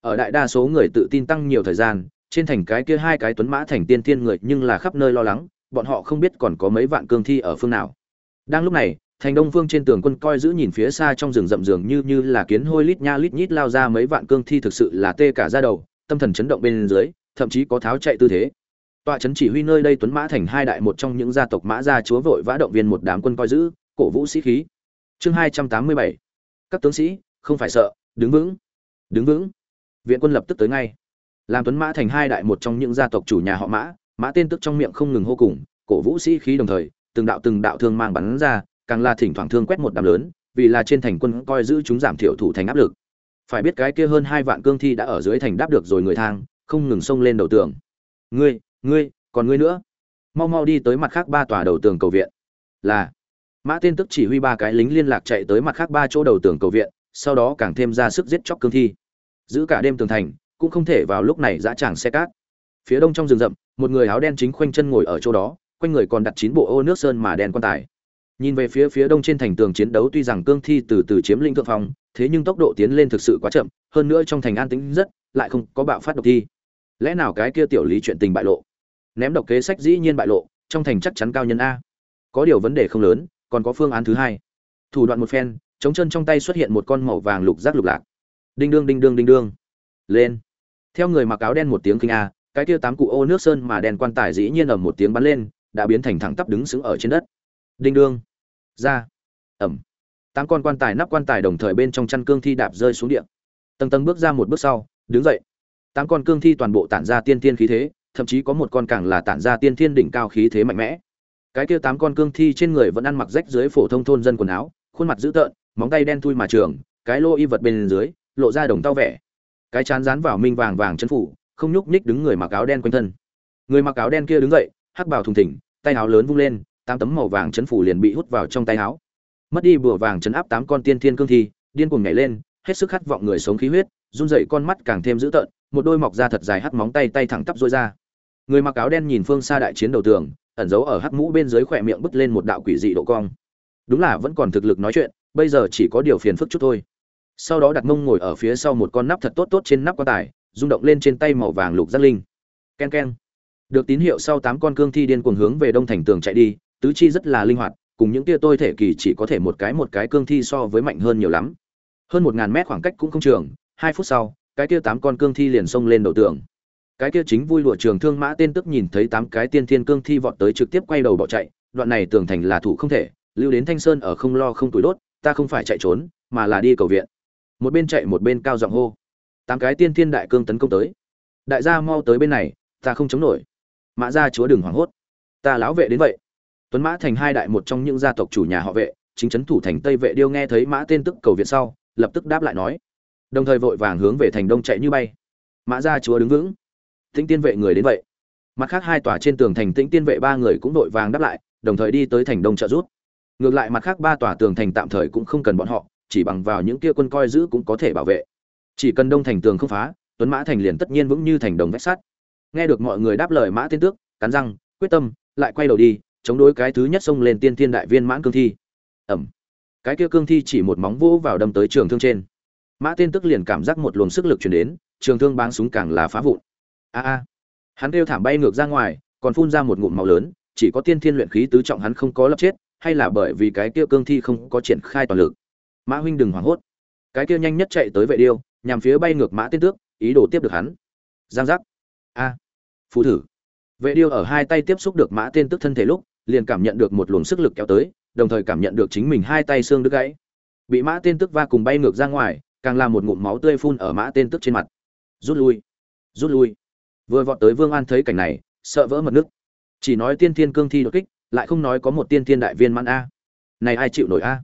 Ở đại đa số người tự tin tăng nhiều thời gian, trên thành cái kia hai cái tuấn mã thành tiên thiên người nhưng là khắp nơi lo lắng, bọn họ không biết còn có mấy vạn cương thi ở phương nào. Đang lúc này thành đông phương trên tường quân coi giữ nhìn phía xa trong rừng rậm rường như như là kiến hôi lít nha lít nhít lao ra mấy vạn cương thi thực sự là tê cả ra đầu, tâm thần chấn động bên dưới, thậm chí có tháo chạy tư thế. Tọa trấn chỉ huy nơi đây tuấn mã thành hai đại một trong những gia tộc mã gia chúa vội vã động viên một đám quân coi giữ, cổ vũ sĩ khí. Chương hai trăm tám mươi bảy. Các tướng sĩ, không phải sợ, đứng vững. Đứng vững. Viện quân lập tức tới ngay. Làm tuấn mã thành hai đại một trong những gia tộc chủ nhà họ mã mã tên tức trong miệng không ngừng hô cùng, cổ vũ sĩ khí đồng thời, từng đạo từng đạo thương mang bắn ra càng là thỉnh thoảng thương quét một đám lớn, vì là trên thành quân coi giữ chúng giảm thiểu thủ thành áp lực. Phải biết cái kia hơn hai vạn cương thi đã ở dưới thành đáp được rồi người thang, không ngừng xông lên đầu tường. Ngươi ngươi, còn ngươi nữa? Mau mau đi tới mặt khác ba tòa đầu tường cầu viện. Là. Mã tên tức chỉ huy ba cái lính liên lạc chạy tới mặt khác ba chỗ đầu tường cầu viện, sau đó càng thêm ra sức giết chóc cương thi. Giữ cả đêm tường thành, cũng không thể vào lúc này dã tràng xe cát. Phía đông trong rừng rậm, một người áo đen chính khoanh chân ngồi ở chỗ đó, quanh người còn đặt chín bộ ô nước sơn mà đen quan tài nhìn về phía phía đông trên thành tường chiến đấu tuy rằng cương thi từ từ chiếm lĩnh thượng phong, thế nhưng tốc độ tiến lên thực sự quá chậm, hơn nữa trong thành an tĩnh rất, lại không có bạo phát độc thi. Lẽ nào cái kia tiểu lý chuyện tình bại lộ? Ném độc kế sách dĩ nhiên bại lộ, trong thành chắc chắn cao nhân a. Có điều vấn đề không lớn, còn có phương án thứ hai. Thủ đoạn một phen, chống chân trong tay xuất hiện một con màu vàng lục rác lục lạc. Đinh đương đinh đương đinh đương. Lên. Theo người mặc áo đen một tiếng kinh a, cái kia tám cụ ô nước sơn mà đen quan tài dĩ nhiên ầm một tiếng bắn lên, đã biến thành thẳng tắp đứng sững ở trên đất đinh đương. Ra. Ẩm. Tám con quan tài nắp quan tài đồng thời bên trong chăn cương thi đạp rơi xuống địa. Tầng tầng bước ra một bước sau, đứng dậy. Tám con cương thi toàn bộ tản ra tiên tiên khí thế, thậm chí có một con càng là tản ra tiên thiên đỉnh cao khí thế mạnh mẽ. Cái kia tám con cương thi trên người vẫn ăn mặc rách dưới phổ thông thôn dân quần áo, khuôn mặt dữ tợn, móng tay đen thui mà trường, cái lô y vật bên dưới, lộ ra đồng tao vẻ. Cái chán dán vào minh vàng vàng chân phủ, không nhúc nhích đứng người mặc áo đen quanh thân. Người mặc áo đen kia đứng dậy, hắc bào thùng thỉnh, tay áo lớn vung lên tám tấm màu vàng chấn phủ liền bị hút vào trong tay áo. Mất đi bùa vàng chấn áp tám con tiên thiên cương thi, điên cuồng nhảy lên, hết sức khát vọng người sống khí huyết, run rẩy con mắt càng thêm dữ tợn, một đôi mọc ra thật dài hắt móng tay tay thẳng tắp rối ra. Người mặc áo đen nhìn phương xa đại chiến đầu tường, ẩn giấu ở hắc mũ bên dưới khỏe miệng bứt lên một đạo quỷ dị độ cong. Đúng là vẫn còn thực lực nói chuyện, bây giờ chỉ có điều phiền phức chút thôi. Sau đó đặt mông ngồi ở phía sau một con nắp thật tốt tốt trên nắp quan tài, rung động lên trên tay màu vàng lục giác linh. Ken ken được tín hiệu sau tám con cương thi điên cuồng hướng về đông thành tường chạy đi tứ chi rất là linh hoạt, cùng những tia tôi thể kỳ chỉ có thể một cái một cái cương thi so với mạnh hơn nhiều lắm. Hơn một ngàn mét khoảng cách cũng không trường, hai phút sau, cái tia tám con cương thi liền xông lên đầu tường. Cái kia chính vui lụa trường thương mã tên tức nhìn thấy tám cái tiên thiên cương thi vọt tới trực tiếp quay đầu bỏ chạy, đoạn này tường thành là thủ không thể, lưu đến thanh sơn ở không lo không tuổi đốt, ta không phải chạy trốn, mà là đi cầu viện. Một bên chạy một bên cao giọng hô. Tám cái tiên thiên đại cương tấn công tới. Đại gia mau tới bên này, ta không chống nổi. Mã gia chúa đừng hoảng hốt. Ta lão vệ đến vậy tuấn mã thành hai đại một trong những gia tộc chủ nhà họ vệ, chính trấn thủ thành tây vệ điêu nghe thấy mã tên tức cầu viện sau, lập tức đáp lại nói. Đồng thời vội vàng hướng về thành đông chạy như bay. Mã gia chúa đứng vững. Tĩnh tiên vệ người đến vậy. Mặt khác hai tòa trên tường thành tĩnh tiên vệ ba người cũng đội vàng đáp lại, đồng thời đi tới thành đông trợ rút ngược lại mặt khác ba tòa tường thành tạm thời cũng không cần bọn họ, chỉ bằng vào những kia quân coi giữ cũng có thể bảo vệ. Chỉ cần đông thành tường không phá, tuấn mã thành liền tất nhiên vững như thành đồng vách sắt. Nghe được mọi người đáp lời mã tiên tước cắn răng, quyết tâm, lại quay đầu đi chống đối cái thứ nhất xông lên tiên thiên đại viên mãn cương thi. Ẩm. Cái kia cương thi chỉ một móng vỗ vào đâm tới trường thương trên. Mã tiên tức liền cảm giác một luồng sức lực chuyển đến, trường thương báng súng càng là phá vụn. A a. Hắn kêu thảm bay ngược ra ngoài, còn phun ra một ngụm màu lớn, chỉ có tiên thiên luyện khí tứ trọng hắn không có lập chết, hay là bởi vì cái kia cương thi không có triển khai toàn lực. Mã huynh đừng hoảng hốt. Cái kia nhanh nhất chạy tới vệ điêu, nhằm phía bay ngược mã tiên tước, ý đồ tiếp được hắn. Giang giác. A. Phù thử. Vệ điêu ở hai tay tiếp xúc được mã tiên tước thân thể lúc liền cảm nhận được một luồng sức lực kéo tới, đồng thời cảm nhận được chính mình hai tay xương đứt gãy. Bị mã tiên tức va cùng bay ngược ra ngoài, càng làm một ngụm máu tươi phun ở mã tên tức trên mặt. Rút lui rút lui. Vừa vọt tới vương an thấy cảnh này, sợ vỡ mật nước. Chỉ nói tiên thiên cương thi đột kích, lại không nói có một tiên thiên đại viên mãn a. Này ai chịu nổi a?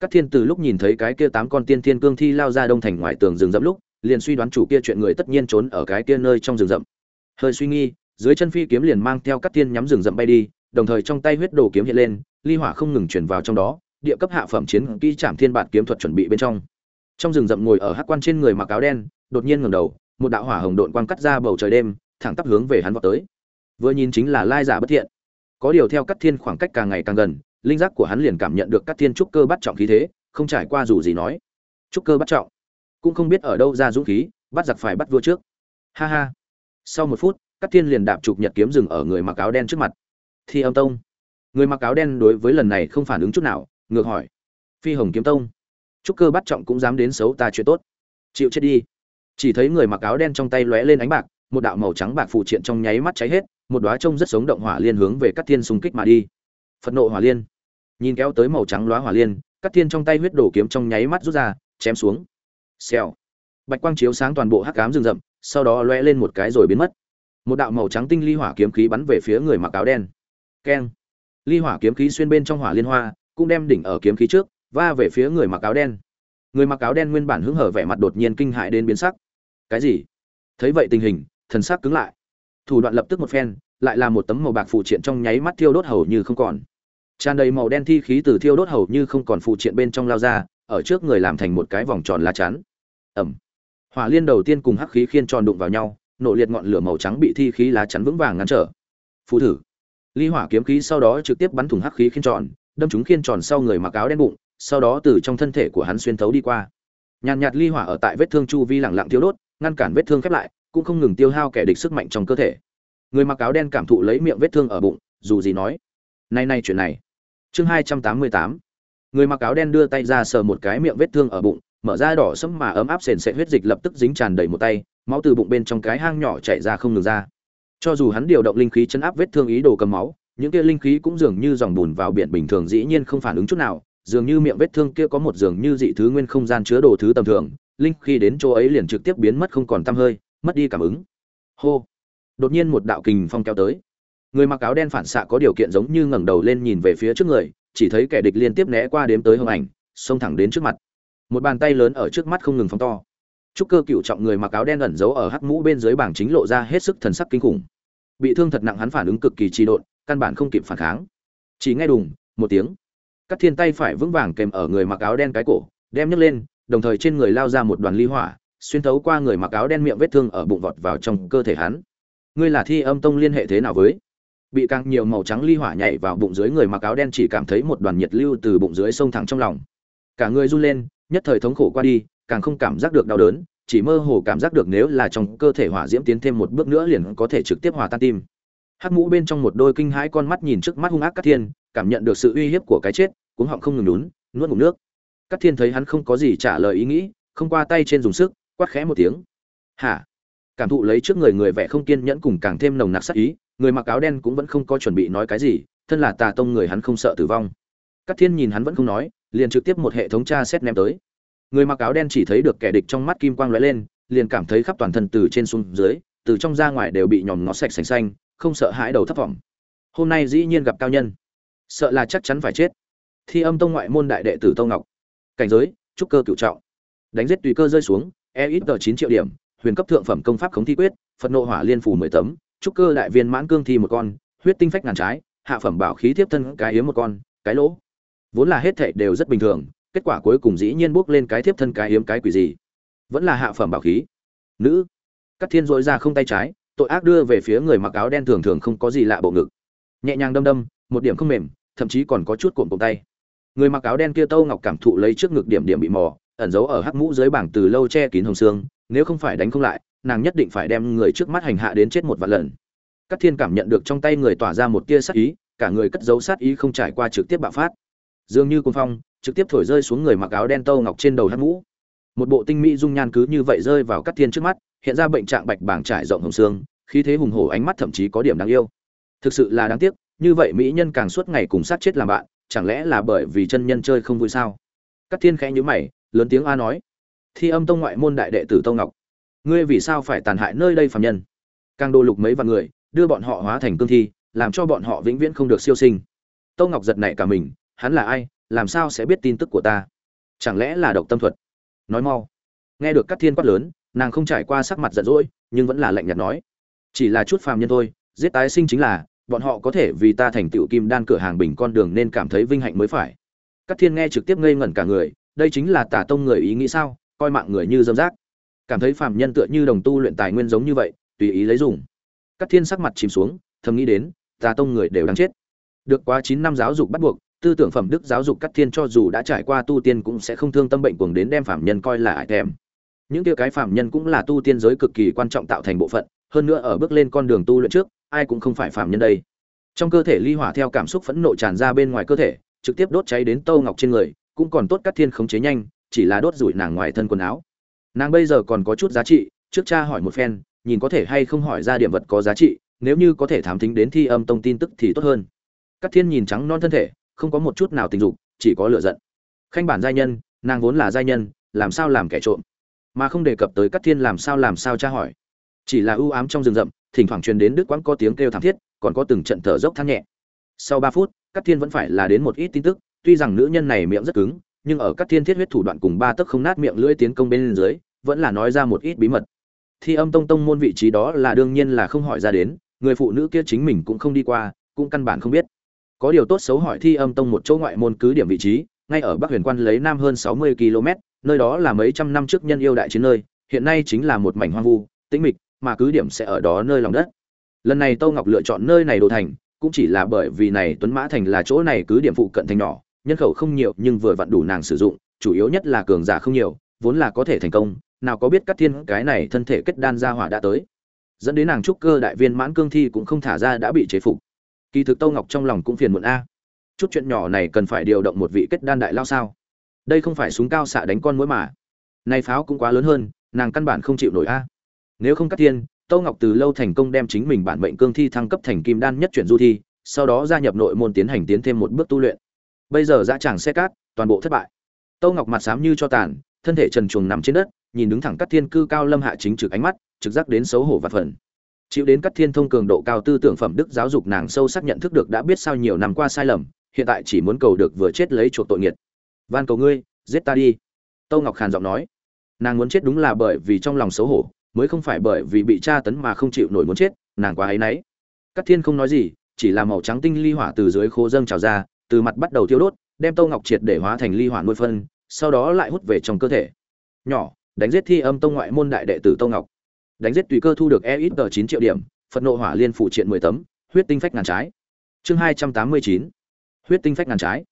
Các thiên từ lúc nhìn thấy cái kia tám con tiên thiên cương thi lao ra đông thành ngoài tường rừng rậm lúc, liền suy đoán chủ kia chuyện người tất nhiên trốn ở cái kia nơi trong rừng rậm. Hơi suy nghi dưới chân phi kiếm liền mang theo các thiên nhắm rừng rậm bay đi đồng thời trong tay huyết đồ kiếm hiện lên, ly hỏa không ngừng truyền vào trong đó, địa cấp hạ phẩm chiến kỹ trảm thiên bản kiếm thuật chuẩn bị bên trong. Trong rừng rậm ngồi ở hắc quan trên người mặc áo đen, đột nhiên ngẩng đầu, một đạo hỏa hồng độn quang cắt ra bầu trời đêm, thẳng tắp hướng về hắn vọt tới. Vừa nhìn chính là lai giả bất thiện. Có điều theo cắt thiên khoảng cách càng ngày càng gần, linh giác của hắn liền cảm nhận được cắt thiên trúc cơ bắt trọng khí thế, không trải qua dù gì nói. Trúc cơ bắt trọng. Cũng không biết ở đâu ra dũng khí, bắt giặc phải bắt vua trước. Ha ha. Sau một phút cắt thiên liền đạp chụp nhật kiếm rừng ở người mặc áo đen trước mặt thi âm tông. Người mặc áo đen đối với lần này không phản ứng chút nào, ngược hỏi. Phi hồng kiếm tông. Trúc cơ bắt trọng cũng dám đến xấu ta chuyện tốt. Chịu chết đi. Chỉ thấy người mặc áo đen trong tay lóe lên ánh bạc, một đạo màu trắng bạc phụ triện trong nháy mắt cháy hết, một đóa trông rất sống động hỏa liên hướng về các thiên xung kích mà đi. Phật nộ hỏa liên. Nhìn kéo tới màu trắng lóa hỏa liên các thiên trong tay huyết đổ kiếm trong nháy mắt rút ra, chém xuống. Xèo. Bạch quang chiếu sáng toàn bộ hắc cám rừng rậm, sau đó lóe lên một cái rồi biến mất. Một đạo màu trắng tinh ly hỏa kiếm khí bắn về phía người mặc áo đen keng. Ly hỏa kiếm khí xuyên bên trong hỏa liên hoa, cũng đem đỉnh ở kiếm khí trước, va về phía người mặc áo đen. Người mặc áo đen nguyên bản hứng hở vẻ mặt đột nhiên kinh hại đến biến sắc. Cái gì? Thấy vậy tình hình, thần sắc cứng lại. Thủ đoạn lập tức một phen, lại là một tấm màu bạc phụ triện trong nháy mắt thiêu đốt hầu như không còn. Tràn đầy màu đen thi khí từ thiêu đốt hầu như không còn phụ triện bên trong lao ra, ở trước người làm thành một cái vòng tròn lá chắn. Ẩm. Hỏa liên đầu tiên cùng hắc khí khiên tròn đụng vào nhau, nổ liệt ngọn lửa màu trắng bị thi khí lá chắn vững vàng ngăn trở. Phù thử ly hỏa kiếm khí sau đó trực tiếp bắn thủng hắc khí khiên tròn, đâm chúng khiên tròn sau người mặc áo đen bụng, sau đó từ trong thân thể của hắn xuyên thấu đi qua. Nhàn nhạt ly hỏa ở tại vết thương chu vi lặng lặng tiêu đốt, ngăn cản vết thương khép lại, cũng không ngừng tiêu hao kẻ địch sức mạnh trong cơ thể. Người mặc áo đen cảm thụ lấy miệng vết thương ở bụng, dù gì nói nay nay chuyện này. Chương hai trăm tám mươi tám. Người mặc áo đen đưa tay ra sờ một cái miệng vết thương ở bụng, mở ra đỏ sẫm mà ấm áp sền sệt huyết dịch lập tức dính tràn đầy một tay, máu từ bụng bên trong cái hang nhỏ chảy ra không ngừng ra cho dù hắn điều động linh khí chấn áp vết thương ý đồ cầm máu, những kia linh khí cũng dường như dòng bùn vào biển bình thường dĩ nhiên không phản ứng chút nào, dường như miệng vết thương kia có một dường như dị thứ nguyên không gian chứa đồ thứ tầm thường, linh khí đến chỗ ấy liền trực tiếp biến mất không còn tăm hơi, mất đi cảm ứng. Hô! Đột nhiên một đạo kình phong kéo tới. Người mặc áo đen phản xạ có điều kiện giống như ngẩng đầu lên nhìn về phía trước người, chỉ thấy kẻ địch liên tiếp né qua đếm tới hồng ảnh, xông thẳng đến trước mặt. Một bàn tay lớn ở trước mắt không ngừng phóng to trúc cơ cựu trọng người mặc áo đen ẩn giấu ở hắc mũ bên dưới bảng chính lộ ra hết sức thần sắc kinh khủng. Bị thương thật nặng hắn phản ứng cực kỳ trì độn, căn bản không kịp phản kháng. Chỉ nghe đùng, một tiếng. Các thiên tay phải vững vàng kèm ở người mặc áo đen cái cổ, đem nhấc lên, đồng thời trên người lao ra một đoàn ly hỏa, xuyên thấu qua người mặc áo đen miệng vết thương ở bụng vọt vào trong cơ thể hắn. Ngươi là thi âm tông liên hệ thế nào với? Bị càng nhiều màu trắng ly hỏa nhảy vào bụng dưới người mặc áo đen chỉ cảm thấy một đoàn nhiệt lưu từ bụng dưới sông thẳng trong lòng. Cả người run lên, nhất thời thống khổ qua đi càng không cảm giác được đau đớn, chỉ mơ hồ cảm giác được nếu là trong cơ thể hỏa diễm tiến thêm một bước nữa liền có thể trực tiếp hòa tan tim. Hắc mũ bên trong một đôi kinh hãi con mắt nhìn trước mắt hung ác Cát thiên, cảm nhận được sự uy hiếp của cái chết, cuống họng không ngừng đún nuốt ngụm nước. Cát thiên thấy hắn không có gì trả lời ý nghĩ, không qua tay trên dùng sức, quát khẽ một tiếng. Hả? Cảm thụ lấy trước người người vẻ không kiên nhẫn cùng càng thêm nồng nặc sát ý, người mặc áo đen cũng vẫn không có chuẩn bị nói cái gì, thân là tà tông người hắn không sợ tử vong. Cát thiên nhìn hắn vẫn không nói, liền trực tiếp một hệ thống tra xét ném tới người mặc áo đen chỉ thấy được kẻ địch trong mắt kim quang lóe lên, liền cảm thấy khắp toàn thân từ trên xuống dưới, từ trong ra ngoài đều bị nhòm ngó sạch sành xanh, không sợ hãi đầu thấp vọng. Hôm nay dĩ nhiên gặp cao nhân. Sợ là chắc chắn phải chết. Thi âm tông ngoại môn đại đệ tử tông ngọc. Cảnh giới, trúc cơ cựu trọng. Đánh giết tùy cơ rơi xuống e ít tờ chín triệu điểm, huyền cấp thượng phẩm công pháp khống thi quyết, phật nộ hỏa liên phủ mười tấm, trúc cơ đại viên mãn cương thi một con, huyết tinh phách ngàn trái, hạ phẩm bảo khí tiếp thân cái yếm một con, cái lỗ. Vốn là hết thệ đều rất bình thường kết quả cuối cùng dĩ nhiên buốc lên cái thiếp thân cái hiếm cái quỷ gì. Vẫn là hạ phẩm bảo khí. Nữ cắt thiên dội ra không tay trái, tội ác đưa về phía người mặc áo đen thường thường không có gì lạ bộ ngực. Nhẹ nhàng đâm đâm, một điểm không mềm, thậm chí còn có chút cuộn cộm tay. Người mặc áo đen kia tâu ngọc cảm thụ lấy trước ngực điểm điểm bị mò, ẩn giấu ở hắc mũ dưới bảng từ lâu che kín hồng xương, nếu không phải đánh không lại, nàng nhất định phải đem người trước mắt hành hạ đến chết một vạn lần. Các thiên cảm nhận được trong tay người tỏa ra một tia sát ý, cả người cất giấu sát ý không trải qua trực tiếp bạo phát dường như côn phong, trực tiếp thổi rơi xuống người mặc áo đen tâu ngọc trên đầu hắc mũ. Một bộ tinh mỹ dung nhan cứ như vậy rơi vào các thiên trước mắt, hiện ra bệnh trạng bạch bảng trải rộng hồng xương, khí thế hùng hổ ánh mắt thậm chí có điểm đáng yêu. Thực sự là đáng tiếc, như vậy mỹ nhân càng suốt ngày cùng sát chết làm bạn, chẳng lẽ là bởi vì chân nhân chơi không vui sao? Các thiên khẽ nhíu mày, lớn tiếng a nói. Thi âm tông ngoại môn đại đệ tử tô ngọc, ngươi vì sao phải tàn hại nơi đây phạm nhân? Càng đô lục mấy vạn người, đưa bọn họ hóa thành cương thi, làm cho bọn họ vĩnh viễn không được siêu sinh. Tô ngọc giật nảy cả mình hắn là ai, làm sao sẽ biết tin tức của ta? Chẳng lẽ là độc tâm thuật? Nói mau. Nghe được các thiên quát lớn, nàng không trải qua sắc mặt giận dỗi, nhưng vẫn là lạnh nhạt nói. Chỉ là chút phàm nhân thôi, giết tái sinh chính là, bọn họ có thể vì ta thành tựu kim đan cửa hàng bình con đường nên cảm thấy vinh hạnh mới phải. Các thiên nghe trực tiếp ngây ngẩn cả người, đây chính là Tả tông người ý nghĩ sao, coi mạng người như dâm rác. Cảm thấy phàm nhân tựa như đồng tu luyện tài nguyên giống như vậy, tùy ý lấy dùng. Các thiên sắc mặt chìm xuống, thầm nghĩ đến, tà tông người đều đang chết. Được quá chín năm giáo dục bắt buộc tư tưởng phẩm đức giáo dục cắt thiên cho dù đã trải qua tu tiên cũng sẽ không thương tâm bệnh cuồng đến đem phạm nhân coi là ải thèm. Những kia cái phạm nhân cũng là tu tiên giới cực kỳ quan trọng tạo thành bộ phận, hơn nữa ở bước lên con đường tu luyện trước, ai cũng không phải phạm nhân đây. Trong cơ thể ly hỏa theo cảm xúc phẫn nộ tràn ra bên ngoài cơ thể, trực tiếp đốt cháy đến tâu ngọc trên người, cũng còn tốt cắt thiên khống chế nhanh, chỉ là đốt rủi nàng ngoài thân quần áo. Nàng bây giờ còn có chút giá trị, trước cha hỏi một phen, nhìn có thể hay không hỏi ra điểm vật có giá trị, nếu như có thể thám thính đến thi âm tông tin tức thì tốt hơn. Cắt thiên nhìn trắng non thân thể không có một chút nào tình dục, chỉ có lựa giận. Khanh bản giai nhân, nàng vốn là giai nhân, làm sao làm kẻ trộm? Mà không đề cập tới cắt thiên làm sao làm sao tra hỏi. Chỉ là ưu ám trong rừng rậm, thỉnh thoảng truyền đến Đức quãng có tiếng kêu thảm thiết, còn có từng trận thở dốc thang nhẹ. Sau ba phút cắt thiên vẫn phải là đến một ít tin tức, tuy rằng nữ nhân này miệng rất cứng, nhưng ở các thiên thiết huyết thủ đoạn cùng ba tấc không nát miệng lưỡi tiến công bên dưới, vẫn là nói ra một ít bí mật. Thi âm tông tông môn vị trí đó là đương nhiên là không hỏi ra đến, người phụ nữ kia chính mình cũng không đi qua, cũng căn bản không biết có điều tốt xấu hỏi thi âm tông một chỗ ngoại môn cứ điểm vị trí, ngay ở bắc huyền quan lấy nam hơn sáu mươi km, nơi đó là mấy trăm năm trước nhân yêu đại chiến nơi, hiện nay chính là một mảnh hoang vu, tĩnh mịch, mà cứ điểm sẽ ở đó nơi lòng đất. Lần này tô ngọc lựa chọn nơi này đồ thành, cũng chỉ là bởi vì này tuấn mã thành là chỗ này cứ điểm phụ cận thành nhỏ, nhân khẩu không nhiều nhưng vừa vặn đủ nàng sử dụng, chủ yếu nhất là cường giả không nhiều, vốn là có thể thành công, nào có biết các thiên cái này thân thể kết đan ra hỏa đã tới. Dẫn đến nàng trúc cơ đại viên mãn cương thi cũng không thả ra đã bị chế phục kỳ thực tâu ngọc trong lòng cũng phiền muộn a. Chút chuyện nhỏ này cần phải điều động một vị kết đan đại lao sao? Đây không phải súng cao xạ đánh con mũi mà. Nay pháo cũng quá lớn hơn, nàng căn bản không chịu nổi a. Nếu không cắt thiên, tâu ngọc từ lâu thành công đem chính mình bản mệnh cương thi thăng cấp thành kim đan nhất chuyển du thi, sau đó gia nhập nội môn tiến hành tiến thêm một bước tu luyện. Bây giờ dã tràng xe cát, toàn bộ thất bại. Tâu ngọc mặt xám như cho tàn, thân thể trần truồng nằm trên đất, nhìn đứng thẳng cắt thiên cư cao lâm hạ chính trực ánh mắt, trực giác đến xấu hổ và phần chịu đến các thiên thông cường độ cao tư tưởng phẩm đức giáo dục nàng sâu sắc nhận thức được đã biết sao nhiều năm qua sai lầm, hiện tại chỉ muốn cầu được vừa chết lấy chuộc tội nghiệt. Van cầu ngươi, giết ta đi. Tâu ngọc khàn giọng nói. Nàng muốn chết đúng là bởi vì trong lòng xấu hổ, mới không phải bởi vì bị tra tấn mà không chịu nổi muốn chết, nàng quá áy náy các thiên không nói gì, chỉ là màu trắng tinh ly hỏa từ dưới khô dâng trào ra, từ mặt bắt đầu tiêu đốt, đem tâu ngọc triệt để hóa thành ly hỏa nuôi phân, sau đó lại hút về trong cơ thể. Nhỏ, đánh giết thi âm tông ngoại môn đại đệ tử tâu ngọc đánh giết tùy cơ thu được e ít tờ chín triệu điểm, phật nộ hỏa liên phụ triện mười tấm, huyết tinh phách ngàn trái. Chương hai trăm tám mươi chín. Huyết tinh phách ngàn trái.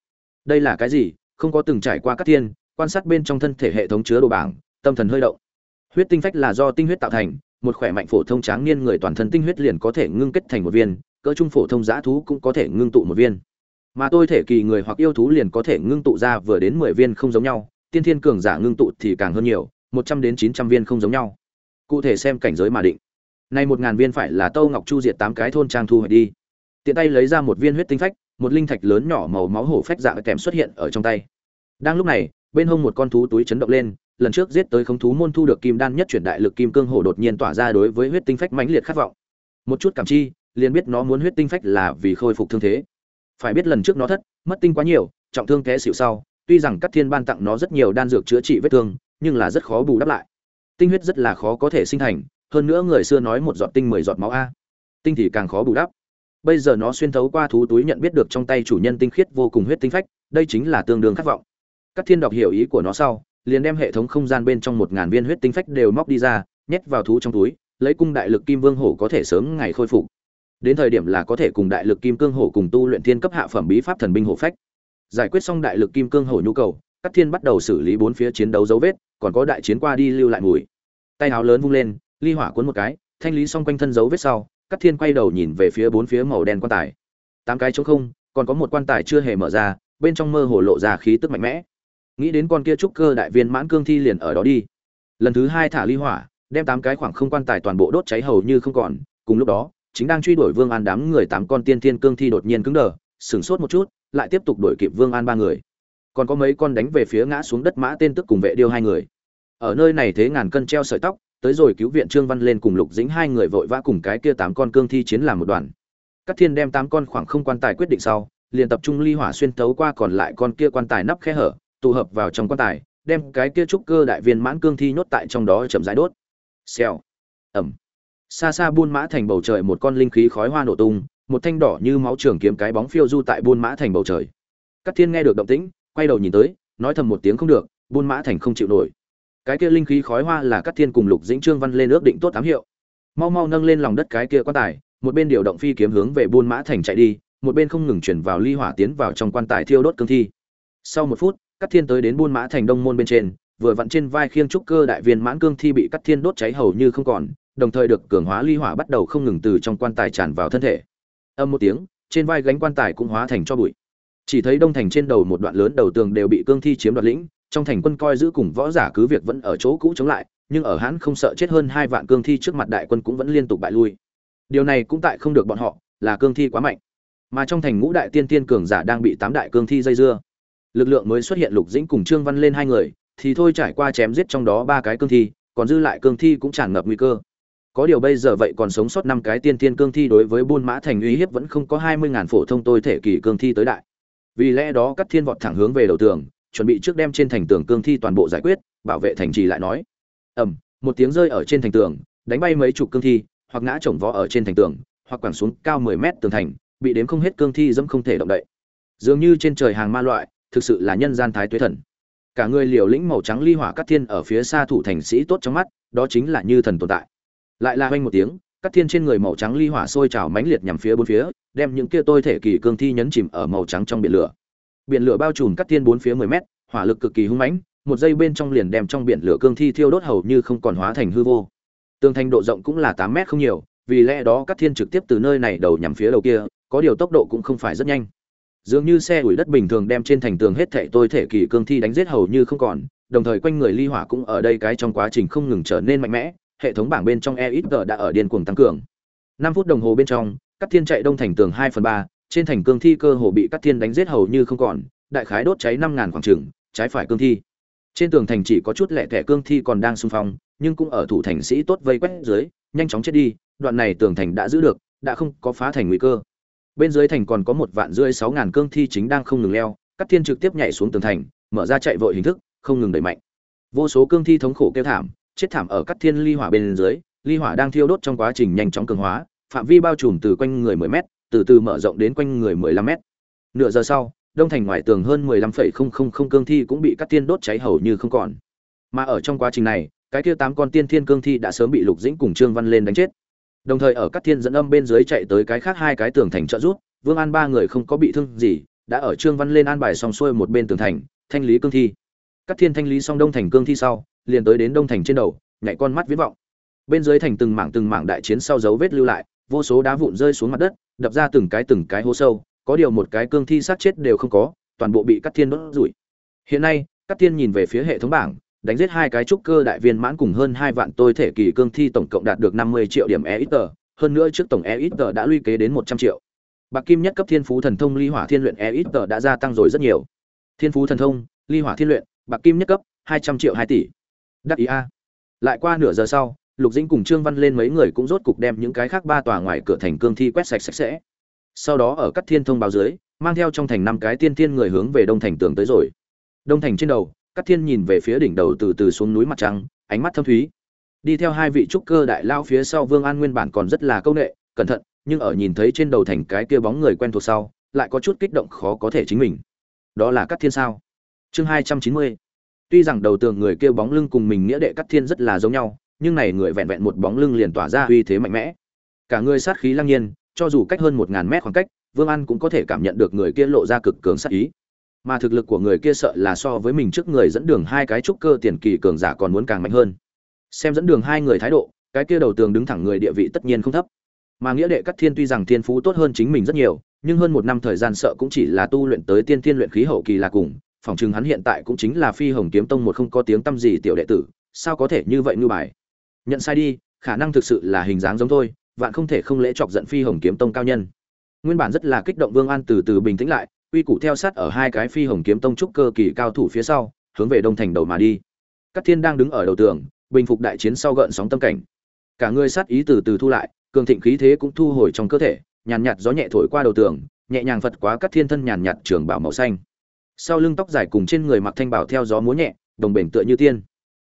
Đây là cái gì? Không có từng trải qua các thiên, quan sát bên trong thân thể hệ thống chứa đồ bảng, tâm thần hơi động. Huyết tinh phách là do tinh huyết tạo thành, một khỏe mạnh phổ thông tráng niên người toàn thân tinh huyết liền có thể ngưng kết thành một viên, cỡ trung phổ thông giã thú cũng có thể ngưng tụ một viên. Mà tôi thể kỳ người hoặc yêu thú liền có thể ngưng tụ ra vừa đến mười viên không giống nhau, tiên thiên cường giả ngưng tụ thì càng hơn nhiều, một trăm đến chín trăm viên không giống nhau cụ thể xem cảnh giới mà định. Nay một ngàn viên phải là tâu ngọc chu diệt tám cái thôn trang thu hoạch đi. Tiện tay lấy ra một viên huyết tinh phách, một linh thạch lớn nhỏ màu máu hổ phách dạ kèm xuất hiện ở trong tay. Đang lúc này, bên hông một con thú túi chấn động lên, lần trước giết tới không thú môn thu được kim đan nhất chuyển đại lực kim cương hổ đột nhiên tỏa ra đối với huyết tinh phách mãnh liệt khát vọng. Một chút cảm chi, liền biết nó muốn huyết tinh phách là vì khôi phục thương thế. Phải biết lần trước nó thất, mất tinh quá nhiều, trọng thương té xịu sau, tuy rằng các thiên ban tặng nó rất nhiều đan dược chữa trị vết thương, nhưng là rất khó bù đắp lại tinh huyết rất là khó có thể sinh thành, hơn nữa người xưa nói một giọt tinh mười giọt máu a. Tinh thì càng khó bù đắp. Bây giờ nó xuyên thấu qua thú túi nhận biết được trong tay chủ nhân tinh khiết vô cùng huyết tinh phách, đây chính là tương đương khát vọng. Các thiên đọc hiểu ý của nó sau, liền đem hệ thống không gian bên trong một ngàn viên huyết tinh phách đều móc đi ra, nhét vào thú trong túi, lấy cung đại lực kim vương hổ có thể sớm ngày khôi phục. Đến thời điểm là có thể cùng đại lực kim cương hổ cùng tu luyện thiên cấp hạ phẩm bí pháp thần binh hổ phách. Giải quyết xong đại lực kim cương hổ nhu cầu, các thiên bắt đầu xử lý bốn phía chiến đấu dấu vết còn có đại chiến qua đi lưu lại mùi. Tay áo lớn vung lên, ly hỏa cuốn một cái, thanh lý xong quanh thân dấu vết sau cắt thiên quay đầu nhìn về phía bốn phía màu đen quan tài. Tám cái trống không, còn có một quan tài chưa hề mở ra, bên trong mơ hồ lộ ra khí tức mạnh mẽ. Nghĩ đến con kia trúc cơ đại viên mãn cương thi liền ở đó đi. Lần thứ hai thả ly hỏa, đem tám cái khoảng không quan tài toàn bộ đốt cháy hầu như không còn. Cùng lúc đó, chính đang truy đuổi vương an đám người tám con tiên thiên cương thi đột nhiên cứng đờ, sửng sốt một chút, lại tiếp tục đuổi kịp vương an ba người còn có mấy con đánh về phía ngã xuống đất mã tên tức cùng vệ điêu hai người. Ở nơi này thế ngàn cân treo sợi tóc, tới rồi cứu viện trương văn lên cùng lục dĩnh hai người vội vã cùng cái kia tám con cương thi chiến làm một đoàn. Các thiên đem tám con khoảng không quan tài quyết định sau, liền tập trung ly hỏa xuyên tấu qua còn lại con kia quan tài nắp khe hở, tụ hợp vào trong quan tài, đem cái kia trúc cơ đại viên mãn cương thi nhốt tại trong đó chậm rãi đốt. Xèo. Ẩm. Xa xa buôn mã thành bầu trời một con linh khí khói hoa nổ tung, một thanh đỏ như máu trường kiếm cái bóng phiêu du tại buôn mã thành bầu trời. Các thiên nghe được động tĩnh quay đầu nhìn tới, nói thầm một tiếng không được, buôn mã thành không chịu nổi. Cái kia linh khí khói hoa là các thiên cùng lục dĩnh trương văn lên ước định tốt ám hiệu. Mau mau nâng lên lòng đất cái kia quan tài, một bên điều động phi kiếm hướng về buôn mã thành chạy đi, một bên không ngừng chuyển vào ly hỏa tiến vào trong quan tài thiêu đốt cương thi. Sau một phút các thiên tới đến buôn mã thành đông môn bên trên, vừa vặn trên vai khiêng trúc cơ đại viên mãn cương thi bị cắt thiên đốt cháy hầu như không còn, đồng thời được cường hóa ly hỏa bắt đầu không ngừng từ trong quan tài tràn vào thân thể. Âm một tiếng, trên vai gánh quan tài cũng hóa thành cho bụi chỉ thấy đông thành trên đầu một đoạn lớn đầu tường đều bị cương thi chiếm đoạt lĩnh, trong thành quân coi giữ cùng võ giả cứ việc vẫn ở chỗ cũ chống lại, nhưng ở hãn không sợ chết hơn hai vạn cương thi trước mặt đại quân cũng vẫn liên tục bại lui. Điều này cũng tại không được bọn họ, là cương thi quá mạnh. Mà trong thành ngũ đại tiên tiên cường giả đang bị tám đại cương thi dây dưa. Lực lượng mới xuất hiện lục dĩnh cùng trương văn lên hai người, thì thôi trải qua chém giết trong đó ba cái cương thi, còn dư lại cương thi cũng tràn ngập nguy cơ. Có điều bây giờ vậy còn sống sót năm cái tiên tiên cương thi đối với buôn mã thành uy hiếp vẫn không có hai mươi ngàn phổ thông tôi thể kỳ cương thi tới đại vì lẽ đó các thiên vọt thẳng hướng về đầu tường, chuẩn bị trước đem trên thành tường cương thi toàn bộ giải quyết, bảo vệ thành trì lại nói. Ầm, một tiếng rơi ở trên thành tường, đánh bay mấy chục cương thi, hoặc ngã chồng vó ở trên thành tường, hoặc quẳng xuống cao mười mét tường thành, bị đếm không hết cương thi dẫm không thể động đậy. Dường như trên trời hàng ma loại, thực sự là nhân gian thái tuế thần. Cả người liều lĩnh màu trắng ly hỏa cắt thiên ở phía xa thủ thành sĩ tốt trong mắt, đó chính là như thần tồn tại. Lại là hoanh một tiếng cắt thiên trên người màu trắng ly hỏa sôi trào mãnh liệt nhằm phía bốn phía, đem những kia tôi thể kỳ cương thi nhấn chìm ở màu trắng trong biển lửa. Biển lửa bao trùm cắt thiên bốn phía mười mét, hỏa lực cực kỳ hung mãnh, một giây bên trong liền đem trong biển lửa cương thi thiêu đốt hầu như không còn hóa thành hư vô. Tường thành độ rộng cũng là tám mét không nhiều, vì lẽ đó cắt thiên trực tiếp từ nơi này đầu nhằm phía đầu kia, có điều tốc độ cũng không phải rất nhanh. Dường như xe ủi đất bình thường đem trên thành tường hết thảy tôi thể kỳ cương thi đánh giết hầu như không còn, đồng thời quanh người ly hỏa cũng ở đây cái trong quá trình không ngừng trở nên mạnh mẽ hệ thống bảng bên trong EXG đã ở điên cuồng tăng cường. Năm phút đồng hồ bên trong cắt thiên chạy đông thành tường hai phần ba, trên thành cương thi cơ hồ bị cắt thiên đánh giết hầu như không còn, đại khái đốt cháy năm ngàn khoảng trường trái phải cương thi. Trên tường thành chỉ có chút lẻ tẻ cương thi còn đang xung phong, nhưng cũng ở thủ thành sĩ tốt vây quét dưới, nhanh chóng chết đi, đoạn này tường thành đã giữ được, đã không có phá thành nguy cơ. Bên dưới thành còn có một vạn rưỡi sáu ngàn cương thi chính đang không ngừng leo các thiên trực tiếp nhảy xuống tường thành, mở ra chạy vội hình thức, không ngừng đẩy mạnh. Vô số cương thi thống khổ kêu thảm chết thảm ở các thiên ly hỏa bên dưới ly hỏa đang thiêu đốt trong quá trình nhanh chóng cường hóa phạm vi bao trùm từ quanh người 10 mét từ từ mở rộng đến quanh người 15 mét. Nửa giờ sau đông thành ngoài tường hơn 15,000 cương thi cũng bị các thiên đốt cháy hầu như không còn. Mà ở trong quá trình này cái kia tám con tiên thiên cương thi đã sớm bị lục dĩnh cùng trương văn lên đánh chết. Đồng thời ở các thiên dẫn âm bên dưới chạy tới cái khác hai cái tường thành trợ rút vương an ba người không có bị thương gì đã ở trương văn lên an bài xong xuôi một bên tường thành thanh lý cương thi. Các thiên thanh lý xong đông thành cương thi sau liền tới đến đông thành trên đầu nhảy con mắt viễn vọng bên dưới thành từng mảng từng mảng đại chiến sau dấu vết lưu lại vô số đá vụn rơi xuống mặt đất đập ra từng cái từng cái hố sâu có điều một cái cương thi sát chết đều không có toàn bộ bị cắt thiên đốt rủi hiện nay cắt thiên nhìn về phía hệ thống bảng đánh giết hai cái trúc cơ đại viên mãn cùng hơn hai vạn tôi thể kỳ cương thi tổng cộng đạt được năm mươi triệu điểm e ít tờ hơn nữa trước tổng e ít tờ đã luy kế đến một trăm triệu. Bạc kim nhất cấp thiên phú thần thông ly hỏa thiên luyện e ít tờ đã gia tăng rồi rất nhiều. Thiên phú thần thông, ly hỏa thiên luyện, bạc kim nhất cấp, hai trăm triệu hai tỷ. Đắc ý a. Lại qua nửa giờ sau, Lục Dĩnh cùng Trương Văn lên mấy người cũng rốt cục đem những cái khác ba tòa ngoài cửa thành cương thi quét sạch sạch sẽ. Sau đó ở các thiên thông báo dưới, mang theo trong thành năm cái tiên tiên người hướng về đông thành tường tới rồi. Đông thành trên đầu, Cát Thiên nhìn về phía đỉnh đầu từ từ xuống núi mặt trăng, ánh mắt thâm thúy. Đi theo hai vị trúc cơ đại lao phía sau Vương An nguyên bản còn rất là câu nệ, cẩn thận, nhưng ở nhìn thấy trên đầu thành cái kia bóng người quen thuộc sau, lại có chút kích động khó có thể chính mình. Đó là Cát Thiên sao? Chương hai trăm chín mươi. Tuy rằng đầu tường người kia bóng lưng cùng mình nghĩa đệ Cát Thiên rất là giống nhau, nhưng này người vẹn vẹn một bóng lưng liền tỏa ra uy thế mạnh mẽ. Cả người sát khí lăng nhiên, cho dù cách hơn một ngàn mét khoảng cách, Vương An cũng có thể cảm nhận được người kia lộ ra cực cường sát ý. Mà thực lực của người kia sợ là so với mình trước người dẫn đường hai cái trúc cơ tiền kỳ cường giả còn muốn càng mạnh hơn. Xem dẫn đường hai người thái độ cái kia đầu tường đứng thẳng người địa vị tất nhiên không thấp. Mà nghĩa đệ cắt thiên tuy rằng thiên phú tốt hơn chính mình rất nhiều nhưng hơn một năm thời gian sợ cũng chỉ là tu luyện tới tiên thiên luyện khí hậu kỳ là cùng Phỏng chừng hắn hiện tại cũng chính là phi hồng kiếm tông một không có tiếng tâm gì tiểu đệ tử, sao có thể như vậy như bài? Nhận sai đi, khả năng thực sự là hình dáng giống thôi, vạn không thể không lễ chọc giận phi hồng kiếm tông cao nhân. Nguyên bản rất là kích động vương an từ từ bình tĩnh lại uy củ theo sát ở hai cái phi hồng kiếm tông trúc cơ kỳ cao thủ phía sau, hướng về đông thành đầu mà đi. Các thiên đang đứng ở đầu tường, bình phục đại chiến sau gợn sóng tâm cảnh. Cả người sát ý từ từ thu lại, cường thịnh khí thế cũng thu hồi trong cơ thể, nhàn nhạt gió nhẹ thổi qua đầu tường, nhẹ nhàng phật quá các thiên thân nhàn nhạt trường bảo màu xanh sau lưng tóc dài cùng trên người mặc thanh bảo theo gió múa nhẹ đồng bền tựa như tiên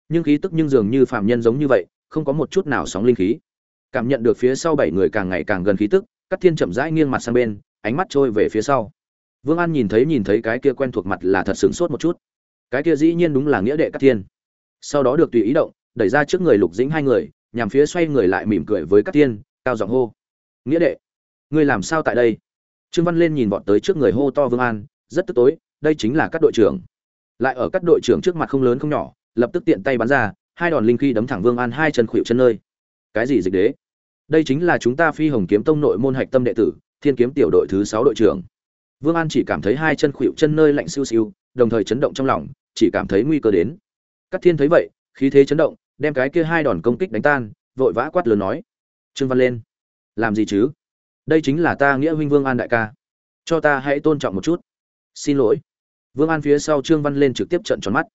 nhưng khí tức nhưng dường như phàm nhân giống như vậy không có một chút nào sóng linh khí cảm nhận được phía sau bảy người càng ngày càng gần khí tức các thiên chậm rãi nghiêng mặt sang bên ánh mắt trôi về phía sau Vương An nhìn thấy nhìn thấy cái kia quen thuộc mặt là thật sửng sốt một chút. Cái kia dĩ nhiên đúng là nghĩa đệ các Thiên. Sau đó được tùy ý động, đẩy ra trước người Lục Dĩnh hai người, nhằm phía xoay người lại mỉm cười với các Thiên, cao giọng hô: "Nghĩa đệ, ngươi làm sao tại đây?" Trương Văn lên nhìn bọn tới trước người hô to Vương An, rất tức tối, đây chính là các đội trưởng. Lại ở các đội trưởng trước mặt không lớn không nhỏ, lập tức tiện tay bắn ra, hai đòn linh khí đấm thẳng Vương An hai chân khuỵu chân nơi. Cái gì dịch đế? Đây chính là chúng ta Phi Hồng Kiếm Tông nội môn hạch tâm đệ tử, Thiên Kiếm tiểu đội thứ sáu đội trưởng. Vương An chỉ cảm thấy hai chân khuỵu chân nơi lạnh siêu siêu, đồng thời chấn động trong lòng, chỉ cảm thấy nguy cơ đến. Cát Thiên thấy vậy, khí thế chấn động, đem cái kia hai đòn công kích đánh tan, vội vã quát lớn nói: "Trương Văn lên, làm gì chứ? Đây chính là ta nghĩa huynh Vương An đại ca, cho ta hãy tôn trọng một chút." "Xin lỗi." Vương An phía sau Trương Văn lên trực tiếp trợn tròn mắt.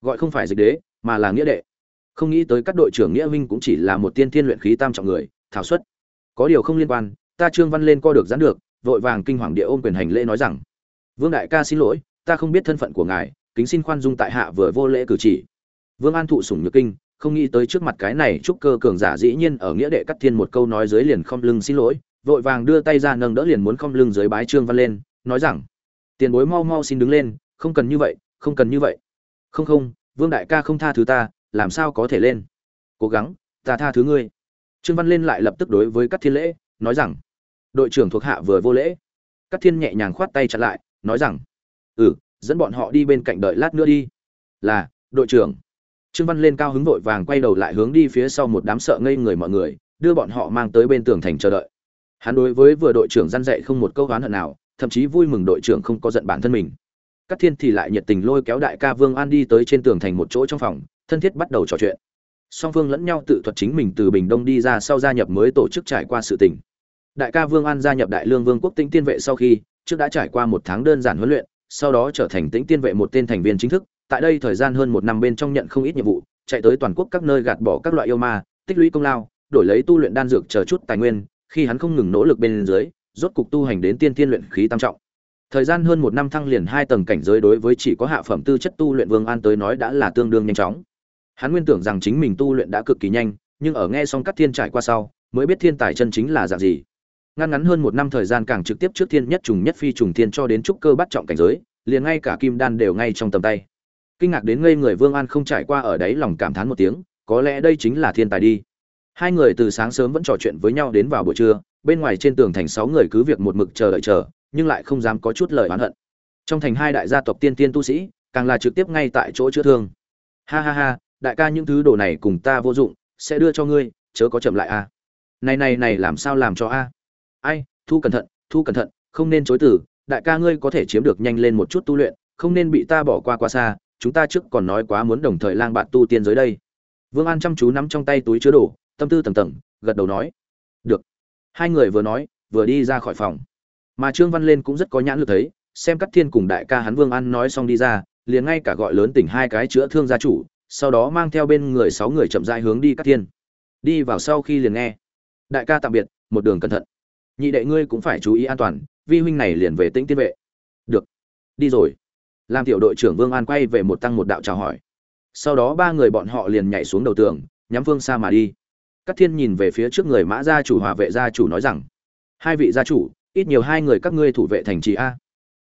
Gọi không phải dịch đế, mà là nghĩa đệ. Không nghĩ tới các đội trưởng nghĩa huynh cũng chỉ là một tiên thiên luyện khí tam trọng người, thảo suất. Có điều không liên quan, ta Trương Văn lên co được giãn được, vội vàng kinh hoàng địa ôm quyền hành lễ nói rằng vương đại ca xin lỗi ta không biết thân phận của ngài kính xin khoan dung tại hạ vừa vô lễ cử chỉ vương an thụ sủng nhược kinh không nghĩ tới trước mặt cái này trúc cơ cường giả dĩ nhiên ở nghĩa đệ cắt thiên một câu nói dưới liền không lưng xin lỗi vội vàng đưa tay ra nâng đỡ liền muốn không lưng dưới bái trương văn lên nói rằng tiền bối mau mau xin đứng lên, không cần như vậy, không cần như vậy. Không không, vương đại ca không tha thứ ta, làm sao có thể lên? Cố gắng, ta tha thứ ngươi. Trương văn lên lại lập tức đối với các thiên lễ, nói rằng, đội trưởng thuộc hạ vừa vô lễ. Các thiên nhẹ nhàng khoát tay chặn lại, nói rằng ừ dẫn bọn họ đi bên cạnh đợi lát nữa đi. Là, đội trưởng. Trương văn lên cao hứng vội vàng quay đầu lại hướng đi phía sau một đám sợ ngây người mọi người, đưa bọn họ mang tới bên tường thành chờ đợi. Hắn đối với vừa đội trưởng răn dạy không một câu oán hận nào thậm chí vui mừng đội trưởng không có giận bản thân mình. Các thiên thì lại nhiệt tình lôi kéo đại ca vương an đi tới trên tường thành một chỗ trong phòng, thân thiết bắt đầu trò chuyện. Song phương lẫn nhau tự thuật chính mình từ bình đông đi ra sau gia nhập mới tổ chức trải qua sự tình. Đại ca vương an gia nhập đại lương vương quốc tĩnh tiên vệ sau khi, trước đã trải qua một tháng đơn giản huấn luyện, sau đó trở thành tĩnh tiên vệ một tên thành viên chính thức, tại đây thời gian hơn một năm bên trong nhận không ít nhiệm vụ, chạy tới toàn quốc các nơi gạt bỏ các loại yêu ma, tích lũy công lao, đổi lấy tu luyện đan dược chờ chút tài nguyên, khi hắn không ngừng nỗ lực bên dưới rốt cục tu hành đến tiên tiên luyện khí tam trọng. Thời gian hơn một năm thăng liền hai tầng cảnh giới đối với chỉ có hạ phẩm tư chất tu luyện vương an tới nói đã là tương đương nhanh chóng. Hắn nguyên tưởng rằng chính mình tu luyện đã cực kỳ nhanh, nhưng ở nghe xong các thiên trải qua sau, mới biết thiên tài chân chính là dạng gì. Ngăn ngắn hơn một năm thời gian càng trực tiếp trước thiên nhất trùng nhất phi trùng thiên cho đến trúc cơ bắt trọng cảnh giới, liền ngay cả kim đan đều ngay trong tầm tay. Kinh ngạc đến ngây người vương an không trải qua ở đấy lòng cảm thán một tiếng, có lẽ đây chính là thiên tài đi. Hai người từ sáng sớm vẫn trò chuyện với nhau đến vào buổi trưa bên ngoài trên tường thành sáu người cứ việc một mực chờ đợi chờ, nhưng lại không dám có chút lời oán hận. Trong thành hai đại gia tộc tiên tiên tu sĩ, càng là trực tiếp ngay tại chỗ chữa thương. Ha ha ha, đại ca những thứ đồ này cùng ta vô dụng, sẽ đưa cho ngươi, chớ có chậm lại a. Này này này làm sao làm cho a? Ai, thu cẩn thận, thu cẩn thận, không nên chối từ, đại ca ngươi có thể chiếm được nhanh lên một chút tu luyện, không nên bị ta bỏ qua quá xa, chúng ta trước còn nói quá muốn đồng thời lang bạn tu tiên giới đây. Vương an chăm chú nắm trong tay túi chứa đồ, tâm tư tầng tầng, gật đầu nói hai người vừa nói, vừa đi ra khỏi phòng. Mà trương văn lên cũng rất có nhãn lực thấy, xem các thiên cùng đại ca hắn vương an nói xong đi ra, liền ngay cả gọi lớn tỉnh hai cái chữa thương gia chủ, sau đó mang theo bên người sáu người chậm rãi hướng đi các thiên. Đi vào sau khi liền nghe, đại ca tạm biệt, một đường cẩn thận. Nhị đệ ngươi cũng phải chú ý an toàn, vi huynh này liền về tĩnh tiên vệ. Được, đi rồi. Làm tiểu đội trưởng vương an quay về một tăng một đạo chào hỏi. Sau đó ba người bọn họ liền nhảy xuống đầu tường, nhắm phương xa mà đi các thiên nhìn về phía trước người mã gia chủ hòa vệ gia chủ nói rằng, hai vị gia chủ, ít nhiều hai người các ngươi thủ vệ thành trì a.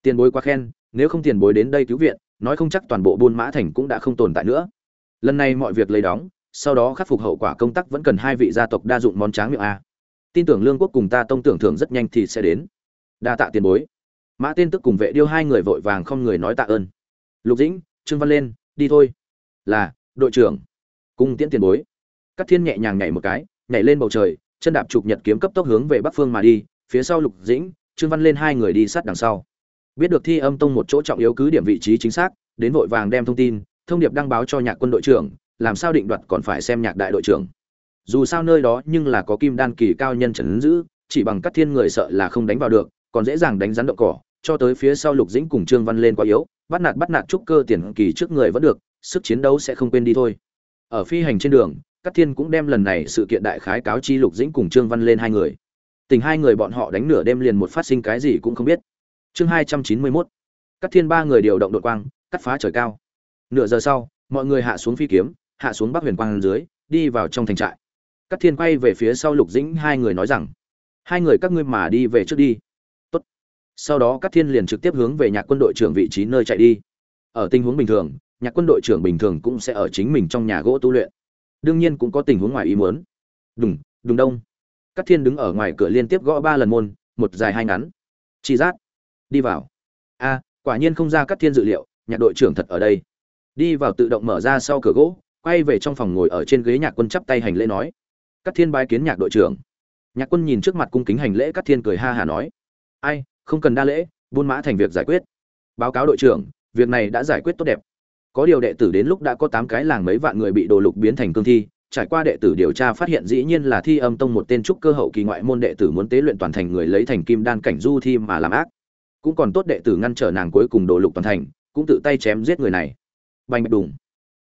Tiền bối quá khen, nếu không tiền bối đến đây cứu viện, nói không chắc toàn bộ buôn mã thành cũng đã không tồn tại nữa. Lần này mọi việc lấy đóng, sau đó khắc phục hậu quả công tác vẫn cần hai vị gia tộc đa dụng món tráng miệng a. Tin tưởng lương quốc cùng ta tông tưởng thưởng rất nhanh thì sẽ đến. Đa tạ tiền bối. Mã tên tức cùng vệ điêu hai người vội vàng không người nói tạ ơn. Lục dĩnh, trương văn lên, đi thôi. Là, đội trưởng. Cung tiễn tiền bối. Cát thiên nhẹ nhàng nhảy một cái, nhảy lên bầu trời, chân đạp trục nhật kiếm cấp tốc hướng về bắc phương mà đi, phía sau lục dĩnh, trương văn lên hai người đi sát đằng sau. Biết được thi âm tông một chỗ trọng yếu cứ điểm vị trí chính xác, đến vội vàng đem thông tin, thông điệp đăng báo cho nhạc quân đội trưởng, làm sao định đoạt còn phải xem nhạc đại đội trưởng. Dù sao nơi đó nhưng là có kim đan kỳ cao nhân trấn giữ, chỉ bằng Cát thiên người sợ là không đánh vào được, còn dễ dàng đánh rắn động cỏ, cho tới phía sau lục dĩnh cùng trương văn lên quá yếu, bắt nạt bắt nạt trúc cơ tiền kỳ trước người vẫn được, sức chiến đấu sẽ không quên đi thôi. Ở phi hành trên đường Cát thiên cũng đem lần này sự kiện đại khái cáo chi lục dĩnh cùng trương văn lên hai người. Tình hai người bọn họ đánh nửa đêm liền một phát sinh cái gì cũng không biết. Chương hai trăm chín mươi thiên ba người điều động đội quang, cắt phá trời cao. Nửa giờ sau, mọi người hạ xuống phi kiếm, hạ xuống bắc huyền quang dưới, đi vào trong thành trại. Cát thiên quay về phía sau lục dĩnh, hai người nói rằng, hai người các ngươi mà đi về trước đi. Tốt. sau đó Cát thiên liền trực tiếp hướng về nhạc quân đội trưởng vị trí nơi chạy đi. Ở tình huống bình thường, nhạc quân đội trưởng bình thường cũng sẽ ở chính mình trong nhà gỗ tu luyện đương nhiên cũng có tình huống ngoài ý muốn. Đùng đùng đông. Các thiên đứng ở ngoài cửa liên tiếp gõ ba lần môn, một dài hai ngắn. Chi giác đi vào. A, quả nhiên không ra các thiên dự liệu, nhạc đội trưởng thật ở đây. Đi vào tự động mở ra sau cửa gỗ, quay về trong phòng ngồi ở trên ghế nhạc quân chắp tay hành lễ nói. Các thiên bái kiến nhạc đội trưởng. Nhạc quân nhìn trước mặt cung kính hành lễ các thiên cười ha hà nói. Ai, không cần đa lễ, buôn mã thành việc giải quyết. Báo cáo đội trưởng, việc này đã giải quyết tốt đẹp có điều đệ tử đến lúc đã có tám cái làng mấy vạn người bị đồ lục biến thành cương thi, trải qua đệ tử điều tra phát hiện dĩ nhiên là thi âm tông một tên trúc cơ hậu kỳ ngoại môn đệ tử muốn tế luyện toàn thành người lấy thành kim đan cảnh du thi mà làm ác. Cũng còn tốt đệ tử ngăn trở nàng cuối cùng đồ lục toàn thành, cũng tự tay chém giết người này. Bành bạch đùng.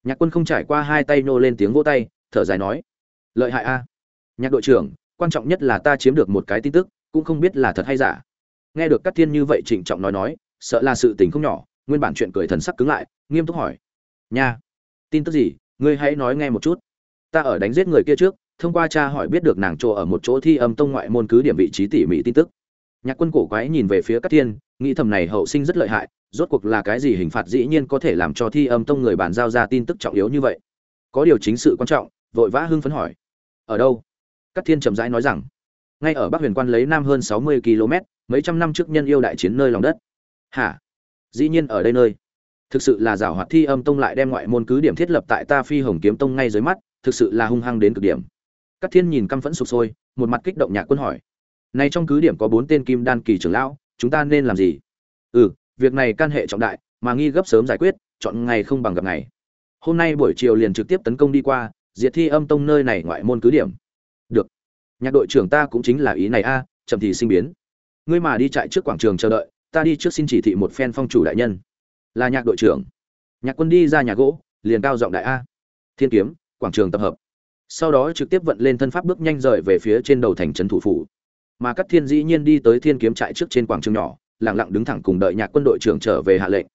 Nhạc quân không trải qua hai tay nô lên tiếng vỗ tay, thở dài nói, lợi hại a. Nhạc đội trưởng, quan trọng nhất là ta chiếm được một cái tin tức, cũng không biết là thật hay giả. Nghe được các thiên như vậy trịnh trọng nói nói, sợ là sự tình không nhỏ nguyên bản chuyện cười thần sắc cứng lại, nghiêm túc hỏi. Nha, tin tức gì? Ngươi hãy nói nghe một chút. Ta ở đánh giết người kia trước, thông qua cha hỏi biết được nàng chỗ ở một chỗ thi âm tông ngoại môn cứ điểm vị trí tỉ mỉ tin tức. Nhạc quân cổ quái nhìn về phía các thiên, nghĩ thầm này hậu sinh rất lợi hại, rốt cuộc là cái gì hình phạt dĩ nhiên có thể làm cho thi âm tông người bàn giao ra tin tức trọng yếu như vậy? Có điều chính sự quan trọng, vội vã hưng phấn hỏi. Ở đâu? Các thiên chậm rãi nói rằng. Ngay ở bắc huyền quan lấy nam hơn sáu mươi km mấy trăm năm trước nhân yêu đại chiến nơi lòng đất. Hả? Dĩ nhiên ở đây nơi. Thực sự là giảo hoạt thi âm tông lại đem ngoại môn cứ điểm thiết lập tại ta phi hồng kiếm tông ngay dưới mắt, thực sự là hung hăng đến cực điểm. Các thiên nhìn căm phẫn sụp sôi, một mặt kích động nhạc quân hỏi. Này trong cứ điểm có bốn tên kim đan kỳ trưởng lão, chúng ta nên làm gì? Ừ việc này can hệ trọng đại, mà nghi gấp sớm giải quyết, chọn ngày không bằng gặp ngày. Hôm nay buổi chiều liền trực tiếp tấn công đi qua, diệt thi âm tông nơi này ngoại môn cứ điểm. Được. Nhạc đội trưởng ta cũng chính là ý này a, chậm thì sinh biến. Ngươi mà đi chạy trước quảng trường chờ đợi ta đi trước xin chỉ thị một phen phong chủ đại nhân. Là nhạc đội trưởng. Nhạc quân đi ra nhà gỗ, liền cao giọng đại a. Thiên kiếm, quảng trường tập hợp. Sau đó trực tiếp vận lên thân pháp bước nhanh rời về phía trên đầu thành trấn thủ phủ. Mà các thiên dĩ nhiên đi tới thiên kiếm trại trước trên quảng trường nhỏ, lặng lặng đứng thẳng cùng đợi nhạc quân đội trưởng trở về hạ lệnh.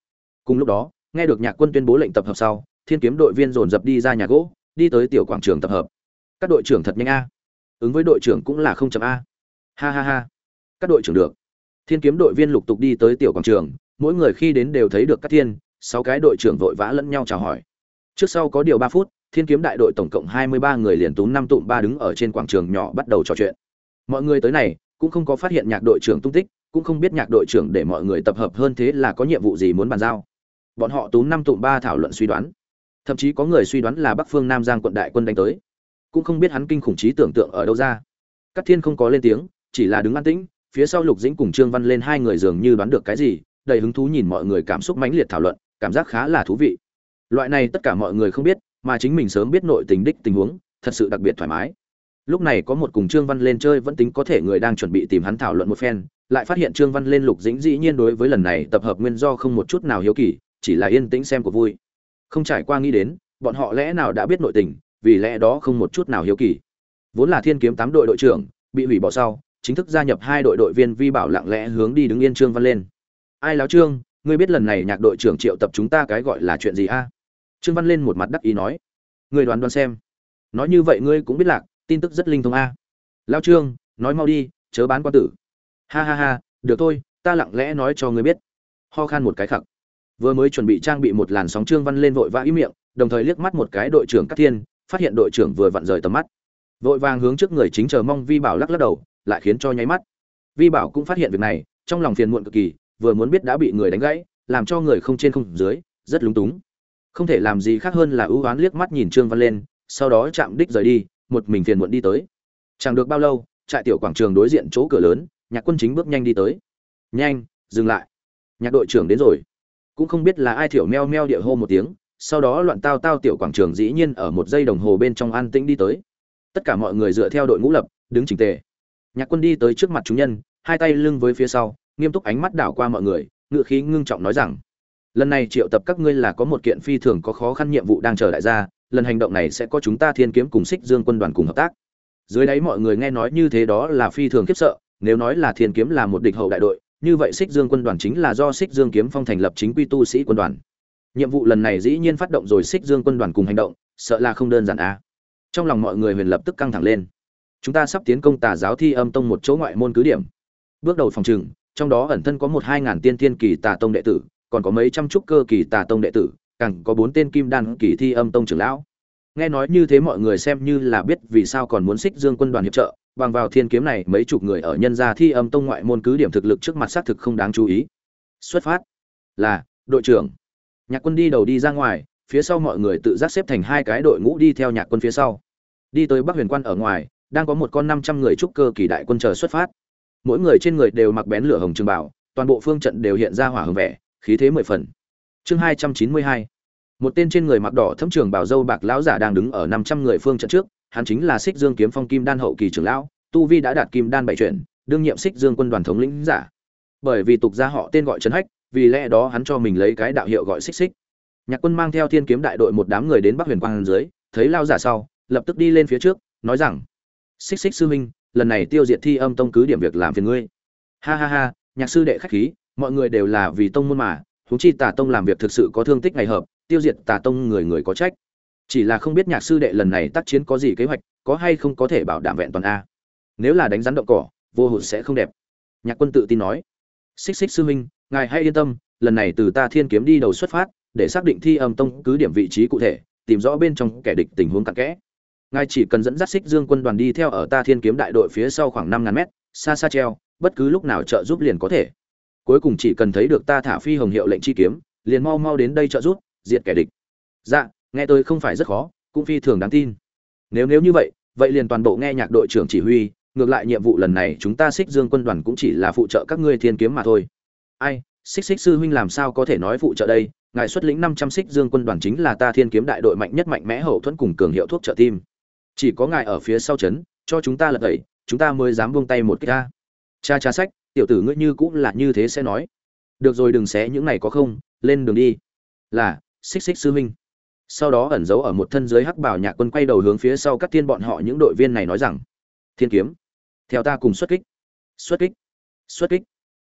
Cùng lúc đó, nghe được nhạc quân tuyên bố lệnh tập hợp sau, thiên kiếm đội viên dồn dập đi ra nhà gỗ, đi tới tiểu quảng trường tập hợp. Các đội trưởng thật nhanh a. Ứng với đội trưởng cũng là không chậm a. Ha ha ha. Các đội trưởng được thiên kiếm đội viên lục tục đi tới tiểu quảng trường, mỗi người khi đến đều thấy được các thiên, sáu cái đội trưởng vội vã lẫn nhau chào hỏi. Trước sau có điều ba phút, thiên kiếm đại đội tổng cộng hai mươi ba người liền túm năm tụm ba đứng ở trên quảng trường nhỏ bắt đầu trò chuyện. Mọi người tới này, cũng không có phát hiện nhạc đội trưởng tung tích, cũng không biết nhạc đội trưởng để mọi người tập hợp hơn thế là có nhiệm vụ gì muốn bàn giao. Bọn họ túm năm tụm ba thảo luận suy đoán. Thậm chí có người suy đoán là bắc phương nam giang quận đại quân đánh tới. Cũng không biết hắn kinh khủng trí tưởng tượng ở đâu ra. Cát thiên không có lên tiếng, chỉ là đứng an tĩnh phía sau lục dĩnh cùng trương văn lên hai người dường như đoán được cái gì, đầy hứng thú nhìn mọi người cảm xúc mãnh liệt thảo luận, cảm giác khá là thú vị. Loại này tất cả mọi người không biết, mà chính mình sớm biết nội tình đích tình huống, thật sự đặc biệt thoải mái. Lúc này có một cùng trương văn lên chơi vẫn tính có thể người đang chuẩn bị tìm hắn thảo luận một phen, lại phát hiện trương văn lên lục dĩnh dĩ nhiên đối với lần này tập hợp nguyên do không một chút nào hiếu kỳ, chỉ là yên tĩnh xem của vui. Không trải qua nghĩ đến, bọn họ lẽ nào đã biết nội tình, vì lẽ đó không một chút nào hiếu kỳ. Vốn là thiên kiếm tám đội đội trưởng, bị hủy bỏ sau chính thức gia nhập hai đội đội viên vi bảo lặng lẽ hướng đi đứng yên trương văn lên. Ai láo trương, ngươi biết lần này nhạc đội trưởng triệu tập chúng ta cái gọi là chuyện gì a? Trương văn lên một mặt đắc ý nói. Ngươi đoán đoán xem. Nói như vậy ngươi cũng biết lạc, tin tức rất linh thông a. Lao trương, nói mau đi, chớ bán quan tử. Ha ha ha, được thôi, ta lặng lẽ nói cho ngươi biết. Ho khan một cái khặc. Vừa mới chuẩn bị trang bị một làn sóng trương văn lên vội vã ý miệng, đồng thời liếc mắt một cái đội trưởng cát thiên, phát hiện đội trưởng vừa vặn rời tầm mắt. Vội vàng hướng trước người chính chờ mong vi bảo lắc lắc đầu lại khiến cho nháy mắt. Vi bảo cũng phát hiện việc này, trong lòng phiền muộn cực kỳ, vừa muốn biết đã bị người đánh gãy, làm cho người không trên không dưới, rất lúng túng. Không thể làm gì khác hơn là ưu oán liếc mắt nhìn trương văn lên, sau đó chạm đích rời đi, một mình phiền muộn đi tới. Chẳng được bao lâu, trại tiểu quảng trường đối diện chỗ cửa lớn, nhạc quân chính bước nhanh đi tới. Nhanh, dừng lại. Nhạc đội trưởng đến rồi. Cũng không biết là ai thiểu meo meo địa hô một tiếng, sau đó loạn tao tao tiểu quảng trường dĩ nhiên ở một giây đồng hồ bên trong an tĩnh đi tới. Tất cả mọi người dựa theo đội ngũ lập, đứng chỉnh tề nhạc quân đi tới trước mặt chúng nhân, hai tay lưng với phía sau, nghiêm túc ánh mắt đảo qua mọi người ngự khí ngưng trọng nói rằng, lần này triệu tập các ngươi là có một kiện phi thường có khó khăn nhiệm vụ đang chờ đại gia, lần hành động này sẽ có chúng ta thiên kiếm cùng xích dương quân đoàn cùng hợp tác. Dưới đáy mọi người nghe nói như thế đó là phi thường khiếp sợ, nếu nói là thiên kiếm là một địch hậu đại đội, như vậy xích dương quân đoàn chính là do xích dương kiếm phong thành lập chính quy tu sĩ quân đoàn. Nhiệm vụ lần này dĩ nhiên phát động rồi xích dương quân đoàn cùng hành động, sợ là không đơn giản à. trong lòng mọi người huyền lập tức căng thẳng lên chúng ta sắp tiến công tà giáo thi âm tông một chỗ ngoại môn cứ điểm. Bước đầu phòng trừng, trong đó ẩn thân có một hai ngàn tiên thiên kỳ tà tông đệ tử, còn có mấy trăm trúc cơ kỳ tà tông đệ tử, càng có bốn tên kim đan kỳ thi âm tông trưởng lão. Nghe nói như thế mọi người xem như là biết vì sao còn muốn xích dương quân đoàn hiệp trợ, bằng vào thiên kiếm này mấy chục người ở nhân gia thi âm tông ngoại môn cứ điểm thực lực trước mặt xác thực không đáng chú ý. Xuất phát là đội trưởng. Nhạc quân đi đầu đi ra ngoài, phía sau mọi người tự giác xếp thành hai cái đội ngũ đi theo nhạc quân phía sau. Đi tới bắc huyền quan ở ngoài đang có một con năm trăm người trúc cơ kỳ đại quân chờ xuất phát. Mỗi người trên người đều mặc bén lửa hồng trường bảo, toàn bộ phương trận đều hiện ra hỏa hồng vẻ, khí thế mười phần. Chương hai trăm chín mươi hai. Một tên trên người mặc đỏ thấm trường bảo dâu bạc lão giả đang đứng ở năm trăm người phương trận trước, hắn chính là xích dương kiếm phong kim đan hậu kỳ trưởng lão, tu vi đã đạt kim đan bảy chuyển, đương nhiệm xích dương quân đoàn thống lĩnh giả. Bởi vì tục gia họ tên gọi trấn hách, vì lẽ đó hắn cho mình lấy cái đạo hiệu gọi xích xích nhạc quân mang theo thiên kiếm đại đội một đám người đến bắc huyền quang dưới, thấy lao giả sau, lập tức đi lên phía trước, nói rằng xích xích sư huynh, lần này tiêu diệt thi âm tông cứ điểm việc làm phiền ngươi. Ha ha ha, nhạc sư đệ khách khí, mọi người đều là vì tông môn mà, huống chi tà tông làm việc thực sự có thương tích ngày hợp, tiêu diệt tà tông người người có trách. Chỉ là không biết nhạc sư đệ lần này tác chiến có gì kế hoạch, có hay không có thể bảo đảm vẹn toàn a. Nếu là đánh rắn động cỏ, vô hụt sẽ không đẹp. Nhạc quân tự tin nói. Xích xích sư huynh, ngài hãy yên tâm, lần này từ ta thiên kiếm đi đầu xuất phát, để xác định thi âm tông cứ điểm vị trí cụ thể, tìm rõ bên trong kẻ địch tình huống cặn kẽ ngài chỉ cần dẫn dắt xích dương quân đoàn đi theo ở ta thiên kiếm đại đội phía sau khoảng năm ngàn mét, xa xa treo, bất cứ lúc nào trợ giúp liền có thể. Cuối cùng chỉ cần thấy được ta thả phi hồng hiệu lệnh chi kiếm, liền mau mau đến đây trợ giúp, diệt kẻ địch. Dạ nghe tôi không phải rất khó, cũng phi thường đáng tin. Nếu nếu như vậy vậy liền toàn bộ nghe nhạc đội trưởng chỉ huy, ngược lại nhiệm vụ lần này chúng ta xích dương quân đoàn cũng chỉ là phụ trợ các ngươi thiên kiếm mà thôi. Ai xích xích sư huynh làm sao có thể nói phụ trợ đây? Ngài xuất lĩnh năm trăm xích dương quân đoàn chính là ta thiên kiếm đại đội mạnh nhất mạnh mẽ hậu thuẫn cùng cường hiệu thuốc trợ tim chỉ có ngài ở phía sau chấn, cho chúng ta lật đẩy, chúng ta mới dám buông tay một cái ta cha cha sách, tiểu tử ngươi như cũng là như thế sẽ nói. Được rồi đừng xé những này có không, lên đường đi. Là, xích xích sư huynh. Sau đó ẩn giấu ở một thân dưới hắc bảo nhạc quân quay đầu hướng phía sau các thiên bọn họ những đội viên này nói rằng, thiên kiếm, theo ta cùng xuất kích. Xuất kích xuất kích.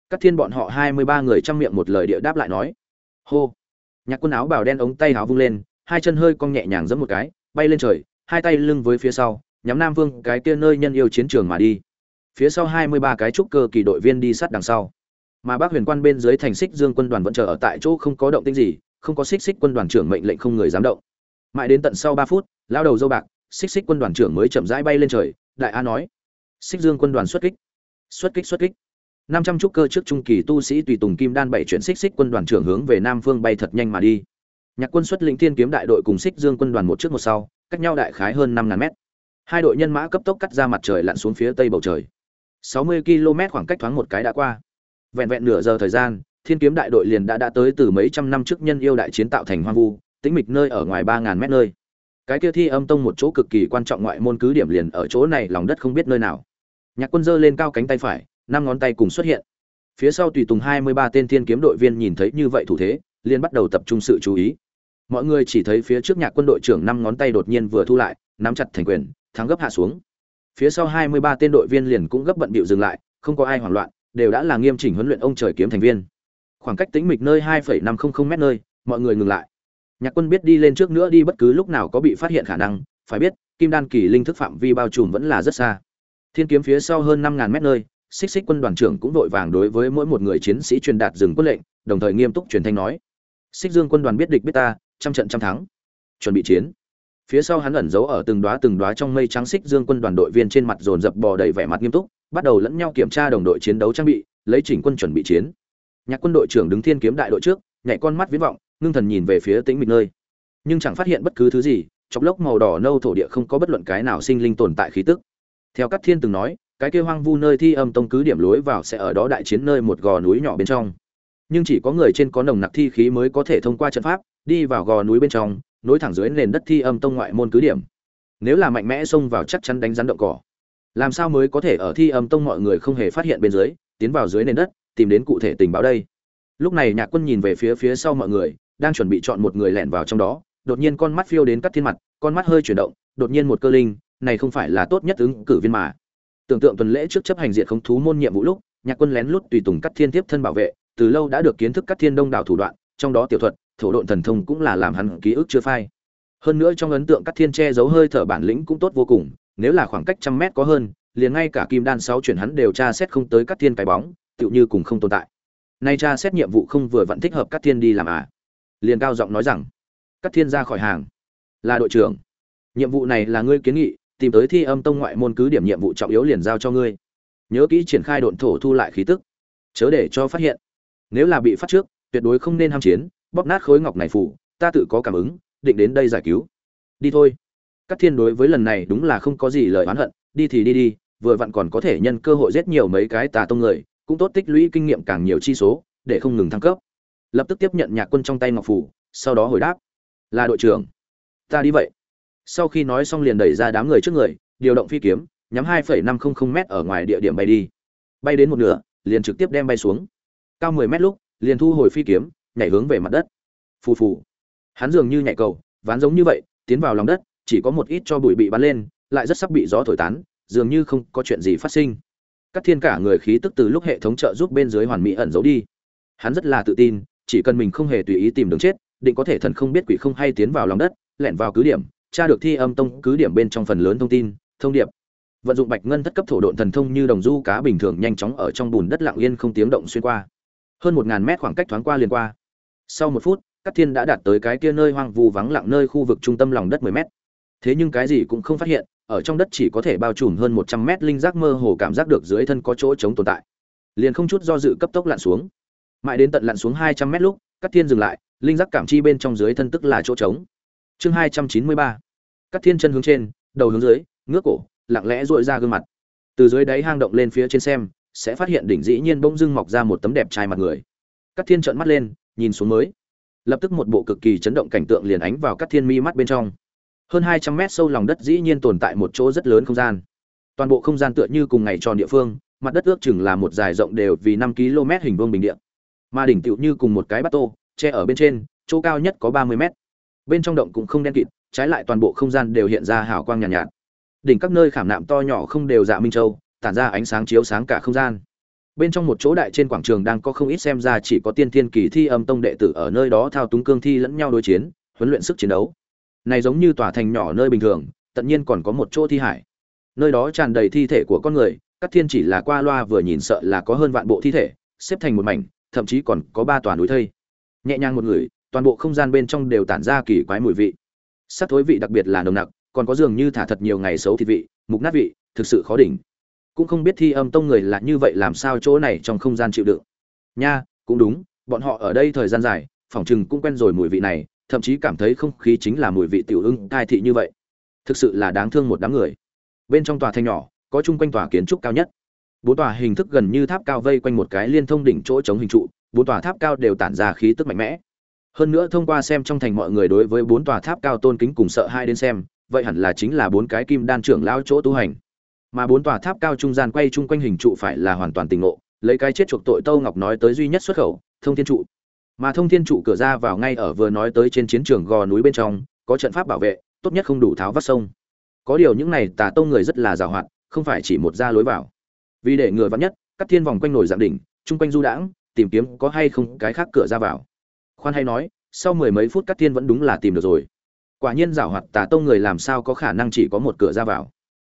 Các thiên bọn họ hai mươi ba người trong miệng một lời địa đáp lại nói. Hô. Nhạc quân áo bào đen ống tay áo vung lên, hai chân hơi cong nhẹ nhàng giẫm một cái, bay lên trời hai tay lưng với phía sau, nhắm nam vương cái kia nơi nhân yêu chiến trường mà đi. Phía sau hai mươi ba cái trúc cơ kỳ đội viên đi sát đằng sau. Mà bác huyền quan bên dưới thành xích dương quân đoàn vẫn chờ ở tại chỗ không có động tĩnh gì, không có xích xích quân đoàn trưởng mệnh lệnh không người dám động. Mãi đến tận sau ba phút lao đầu dâu bạc, xích xích quân đoàn trưởng mới chậm rãi bay lên trời, đại a nói. Xích dương quân đoàn xuất kích. Xuất kích xuất kích. năm trăm trúc cơ trước trung kỳ tu sĩ tùy tùng kim đan bảy chuyển xích xích quân đoàn trưởng hướng về nam phương bay thật nhanh mà đi. Nhạc quân xuất lĩnh thiên kiếm đại đội cùng xích dương quân đoàn một trước một sau cách nhau đại khái hơn năm ngàn mét. Hai đội nhân mã cấp tốc cắt ra mặt trời lặn xuống phía tây bầu trời. Sáu mươi km khoảng cách thoáng một cái đã qua. Vẹn vẹn nửa giờ thời gian, thiên kiếm đại đội liền đã đã tới từ mấy trăm năm trước nhân yêu đại chiến tạo thành hoang vu, tĩnh mịch nơi ở ngoài ba ngàn mét nơi. Cái kia thi âm tông một chỗ cực kỳ quan trọng ngoại môn cứ điểm liền ở chỗ này, lòng đất không biết nơi nào. Nhạc quân giơ lên cao cánh tay phải, năm ngón tay cùng xuất hiện. Phía sau tùy tùng hai mươi ba tên thiên kiếm đội viên nhìn thấy như vậy thủ thế, liền bắt đầu tập trung sự chú ý mọi người chỉ thấy phía trước nhạc quân đội trưởng năm ngón tay đột nhiên vừa thu lại, nắm chặt thành quyền, thắng gấp hạ xuống. Phía sau hai mươi ba tên đội viên liền cũng gấp bận bịu dừng lại, không có ai hoảng loạn, đều đã là nghiêm chỉnh huấn luyện ông trời kiếm thành viên. Khoảng cách tính mịch nơi hai phẩy năm không không m nơi, mọi người ngừng lại. Nhạc quân biết đi lên trước nữa đi bất cứ lúc nào có bị phát hiện khả năng, phải biết, kim đan kỳ linh thức phạm vi bao trùm vẫn là rất xa. Thiên kiếm phía sau hơn năm ngàn mét nơi, xích xích quân đoàn trưởng cũng vội vàng đối với mỗi một người chiến sĩ truyền đạt dừng quân lệnh, đồng thời nghiêm túc truyền thanh nói. Xích dương quân đoàn biết địch biết ta trăm trận trăm thắng. Chuẩn bị chiến. Phía sau hắn ẩn giấu ở từng đóa từng đóa trong mây trắng xích dương quân đoàn đội viên trên mặt dồn dập bò đầy vẻ mặt nghiêm túc, bắt đầu lẫn nhau kiểm tra đồng đội chiến đấu trang bị, lấy chỉnh quân chuẩn bị chiến. Nhạc quân đội trưởng đứng thiên kiếm đại đội trước, nhảy con mắt viễn vọng, ngưng thần nhìn về phía tĩnh mịch nơi. Nhưng chẳng phát hiện bất cứ thứ gì, chọc lốc màu đỏ nâu thổ địa không có bất luận cái nào sinh linh tồn tại khí tức. Theo các thiên từng nói, cái kia hoang vu nơi thi âm tông cứ điểm lối vào sẽ ở đó đại chiến nơi một gò núi nhỏ bên trong nhưng chỉ có người trên có nồng nặc thi khí mới có thể thông qua trận pháp, đi vào gò núi bên trong, nối thẳng dưới nền đất thi âm tông ngoại môn cứ điểm. Nếu là mạnh mẽ xông vào chắc chắn đánh rắn động cỏ. Làm sao mới có thể ở thi âm tông mọi người không hề phát hiện bên dưới, tiến vào dưới nền đất, tìm đến cụ thể tình báo đây? Lúc này nhạc quân nhìn về phía phía sau mọi người, đang chuẩn bị chọn một người lẻn vào trong đó, đột nhiên con mắt phiêu đến cắt thiên mặt, con mắt hơi chuyển động, đột nhiên một cơ linh, này không phải là tốt nhất ứng cử viên mà. Tưởng tượng tuần lễ trước chấp hành diện không thú môn nhiệm vụ lúc, nhạc quân lén lút tùy tùng cắt thiên tiếp thân bảo vệ từ lâu đã được kiến thức cắt thiên đông đảo thủ đoạn, trong đó tiểu thuật, thổ độn thần thông cũng là làm hắn ký ức chưa phai. Hơn nữa trong ấn tượng cắt thiên che giấu hơi thở bản lĩnh cũng tốt vô cùng, nếu là khoảng cách trăm mét có hơn, liền ngay cả kim đan sáu chuyển hắn đều tra xét không tới cắt thiên cái bóng, tựu như cùng không tồn tại. Nay tra xét nhiệm vụ không vừa vẫn thích hợp cắt thiên đi làm à? Liền cao giọng nói rằng cắt thiên ra khỏi hàng. Là đội trưởng. Nhiệm vụ này là ngươi kiến nghị, tìm tới thi âm tông ngoại môn cứ điểm nhiệm vụ trọng yếu liền giao cho ngươi. Nhớ kỹ triển khai độn thổ thu lại khí tức. Chớ để cho phát hiện nếu là bị phát trước tuyệt đối không nên ham chiến bóp nát khối ngọc này phủ ta tự có cảm ứng định đến đây giải cứu. Đi thôi. Các thiên đối với lần này đúng là không có gì lời oán hận đi thì đi đi vừa vặn còn có thể nhân cơ hội giết nhiều mấy cái tà tông người cũng tốt tích lũy kinh nghiệm càng nhiều chi số để không ngừng thăng cấp. Lập tức tiếp nhận nhạc quân trong tay ngọc phủ sau đó hồi đáp. Là đội trưởng. Ta đi vậy. Sau khi nói xong liền đẩy ra đám người trước người điều động phi kiếm nhắm 2,500 m ở ngoài địa điểm bay đi. Bay đến một nửa liền trực tiếp đem bay xuống cao 10 mét lúc, liền thu hồi phi kiếm, nhảy hướng về mặt đất. Phù phù. Hắn dường như nhảy cầu, ván giống như vậy, tiến vào lòng đất, chỉ có một ít cho bụi bị bắn lên, lại rất sắp bị gió thổi tán, dường như không có chuyện gì phát sinh. Các thiên cả người khí tức từ lúc hệ thống trợ giúp bên dưới hoàn mỹ ẩn giấu đi. Hắn rất là tự tin, chỉ cần mình không hề tùy ý tìm đường chết, định có thể thần không biết quỷ không hay tiến vào lòng đất, lẻn vào cứ điểm, tra được thi âm tông cứ điểm bên trong phần lớn thông tin, thông điệp. Vận dụng bạch ngân thất cấp thổ độn thần thông như đồng du cá bình thường nhanh chóng ở trong bùn đất lặng yên không tiếng động xuyên qua hơn một ngàn mét khoảng cách thoáng qua liền qua. Sau một phút các thiên đã đạt tới cái kia nơi hoang vu vắng lặng nơi khu vực trung tâm lòng đất mười mét. Thế nhưng cái gì cũng không phát hiện, ở trong đất chỉ có thể bao trùm hơn một trăm mét linh giác mơ hồ cảm giác được dưới thân có chỗ chống tồn tại. Liền không chút do dự cấp tốc lặn xuống. Mãi đến tận lặn xuống hai trăm mét lúc các thiên dừng lại, linh giác cảm chi bên trong dưới thân tức là chỗ trống. Chương hai trăm chín mươi ba. Các thiên chân hướng trên, đầu hướng dưới, ngước cổ, lặng lẽ dội ra gương mặt. Từ dưới đáy hang động lên phía trên xem sẽ phát hiện đỉnh dĩ nhiên bỗng dưng mọc ra một tấm đẹp trai mặt người. Các thiên trợn mắt lên nhìn xuống mới. Lập tức một bộ cực kỳ chấn động cảnh tượng liền ánh vào các thiên mi mắt bên trong. Hơn hai trăm mét sâu lòng đất dĩ nhiên tồn tại một chỗ rất lớn không gian. Toàn bộ không gian tựa như cùng ngày tròn địa phương mặt đất ước chừng là một dài rộng đều vì năm km hình vuông bình địa. Mà đỉnh tựu như cùng một cái bát tô che ở bên trên chỗ cao nhất có ba mươi mét. Bên trong động cũng không đen kịt trái lại toàn bộ không gian đều hiện ra hào quang nhàn nhạt, nhạt. Đỉnh các nơi khảm nạm to nhỏ không đều dạ minh châu tản ra ánh sáng chiếu sáng cả không gian. Bên trong một chỗ đại trên quảng trường đang có không ít xem ra chỉ có tiên thiên kỳ thi âm tông đệ tử ở nơi đó thao túng cương thi lẫn nhau đối chiến, huấn luyện sức chiến đấu. Này giống như tòa thành nhỏ nơi bình thường, tất nhiên còn có một chỗ thi hải. Nơi đó tràn đầy thi thể của con người, các thiên chỉ là qua loa vừa nhìn sợ là có hơn vạn bộ thi thể, xếp thành một mảnh, thậm chí còn có ba tòa núi thây. Nhẹ nhàng một người, toàn bộ không gian bên trong đều tản ra kỳ quái mùi vị. Sắc thối vị đặc biệt là nồng nặc, còn có dường như thả thật nhiều ngày xấu thịt vị, mục nát vị, thực sự khó đỉnh cũng không biết thi âm tông người là như vậy làm sao chỗ này trong không gian chịu đựng. Nha, cũng đúng, bọn họ ở đây thời gian dài, phỏng chừng cũng quen rồi mùi vị này, thậm chí cảm thấy không khí chính là mùi vị tiểu ưng cai thị như vậy. Thực sự là đáng thương một đám người. Bên trong tòa thanh nhỏ, có chung quanh tòa kiến trúc cao nhất. Bốn tòa hình thức gần như tháp cao vây quanh một cái liên thông đỉnh chỗ chống hình trụ, bốn tòa tháp cao đều tản ra khí tức mạnh mẽ. Hơn nữa thông qua xem trong thành mọi người đối với bốn tòa tháp cao tôn kính cùng sợ hai đến xem, vậy hẳn là chính là bốn cái kim đan trưởng lao chỗ tu hành mà bốn tòa tháp cao trung gian quay chung quanh hình trụ phải là hoàn toàn tình ngộ, lấy cái chết chuộc tội tâu ngọc nói tới duy nhất xuất khẩu, thông thiên trụ. Mà thông thiên trụ cửa ra vào ngay ở vừa nói tới trên chiến trường gò núi bên trong, có trận pháp bảo vệ, tốt nhất không đủ tháo vắt sông. Có điều những này tà tông người rất là giàu hoạt không phải chỉ một ra lối vào. Vì để ngừa vắn nhất, các thiên vòng quanh nổi dạng đỉnh, chung quanh du đãng, tìm kiếm có hay không cái khác cửa ra vào. Khoan hay nói, sau mười mấy phút các thiên vẫn đúng là tìm được rồi. Quả nhiên giảo hoạt tà tông người làm sao có khả năng chỉ có một cửa ra vào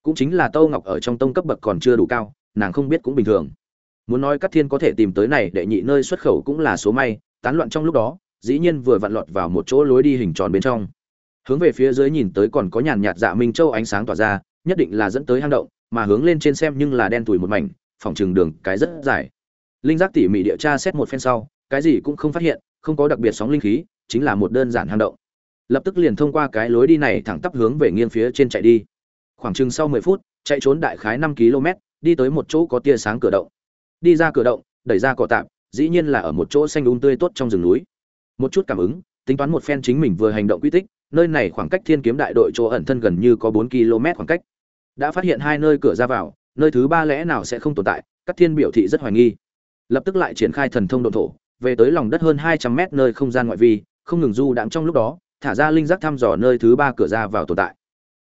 cũng chính là tâu ngọc ở trong tông cấp bậc còn chưa đủ cao, nàng không biết cũng bình thường. Muốn nói Cát thiên có thể tìm tới này để nhị nơi xuất khẩu cũng là số may, tán loạn trong lúc đó, dĩ nhiên vừa vặn lọt vào một chỗ lối đi hình tròn bên trong. Hướng về phía dưới nhìn tới còn có nhàn nhạt dạ minh châu ánh sáng tỏa ra, nhất định là dẫn tới hang động, mà hướng lên trên xem nhưng là đen tủi một mảnh, phòng trường đường cái rất dài. Linh giác tỉ mỉ địa tra xét một phen sau, cái gì cũng không phát hiện, không có đặc biệt sóng linh khí, chính là một đơn giản hang động. Lập tức liền thông qua cái lối đi này thẳng tắp hướng về nghiêng phía trên chạy đi khoảng chừng sau mười phút, chạy trốn đại khái năm km, đi tới một chỗ có tia sáng cửa động. Đi ra cửa động, đẩy ra cỏ tạm dĩ nhiên là ở một chỗ xanh um tươi tốt trong rừng núi. Một chút cảm ứng, tính toán một phen chính mình vừa hành động quy tích, nơi này khoảng cách thiên kiếm đại đội chỗ ẩn thân gần như có bốn km khoảng cách. Đã phát hiện hai nơi cửa ra vào, nơi thứ ba lẽ nào sẽ không tồn tại các thiên biểu thị rất hoài nghi. Lập tức lại triển khai thần thông độ thổ, về tới lòng đất hơn hai trăm mét nơi không gian ngoại vi, không ngừng du đạm trong lúc đó, thả ra linh giác thăm dò nơi thứ ba cửa ra vào tồn tại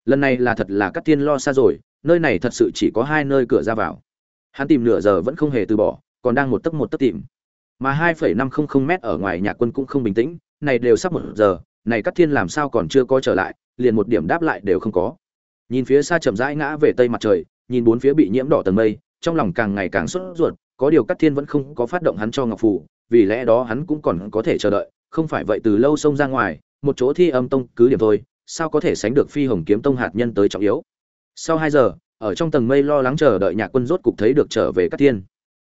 lần này là thật là cắt thiên lo xa rồi nơi này thật sự chỉ có hai nơi cửa ra vào. Hắn tìm nửa giờ vẫn không hề từ bỏ còn đang một tấc một tấc tìm. Mà hai phẩy năm không không m ở ngoài nhà quân cũng không bình tĩnh này đều sắp một giờ này cắt thiên làm sao còn chưa có trở lại liền một điểm đáp lại đều không có. Nhìn phía xa chậm rãi ngã về tây mặt trời nhìn bốn phía bị nhiễm đỏ tầng mây trong lòng càng ngày càng sốt ruột có điều cắt thiên vẫn không có phát động hắn cho ngọc phủ, vì lẽ đó hắn cũng còn có thể chờ đợi không phải vậy từ lâu xông ra ngoài một chỗ thi âm tông cứ điểm thôi sao có thể sánh được phi hồng kiếm tông hạt nhân tới trọng yếu? Sau hai giờ, ở trong tầng mây lo lắng chờ đợi nhạc quân rốt cục thấy được trở về các thiên.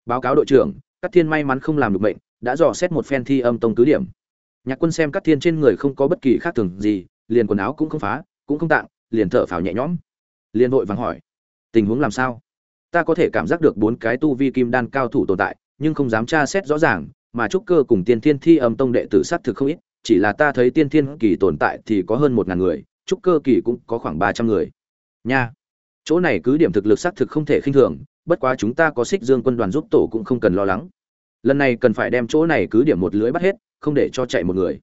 Báo cáo đội trưởng các thiên may mắn không làm được bệnh đã dò xét một phen thi âm tông cứ điểm. Nhạc quân xem các thiên trên người không có bất kỳ khác thường gì, liền quần áo cũng không phá, cũng không tạng, liền thở phào nhẹ nhõm. Liền vội vàng hỏi, tình huống làm sao? Ta có thể cảm giác được bốn cái tu vi kim đan cao thủ tồn tại, nhưng không dám tra xét rõ ràng, mà trúc cơ cùng tiên thiên thi âm tông đệ tử sát thực không ít chỉ là ta thấy tiên thiên kỳ tồn tại thì có hơn một ngàn người, trúc cơ kỳ cũng có khoảng ba trăm người. Nha. Chỗ này cứ điểm thực lực xác thực không thể khinh thường, bất quá chúng ta có xích dương quân đoàn giúp tổ cũng không cần lo lắng. Lần này cần phải đem chỗ này cứ điểm một lưới bắt hết, không để cho chạy một người.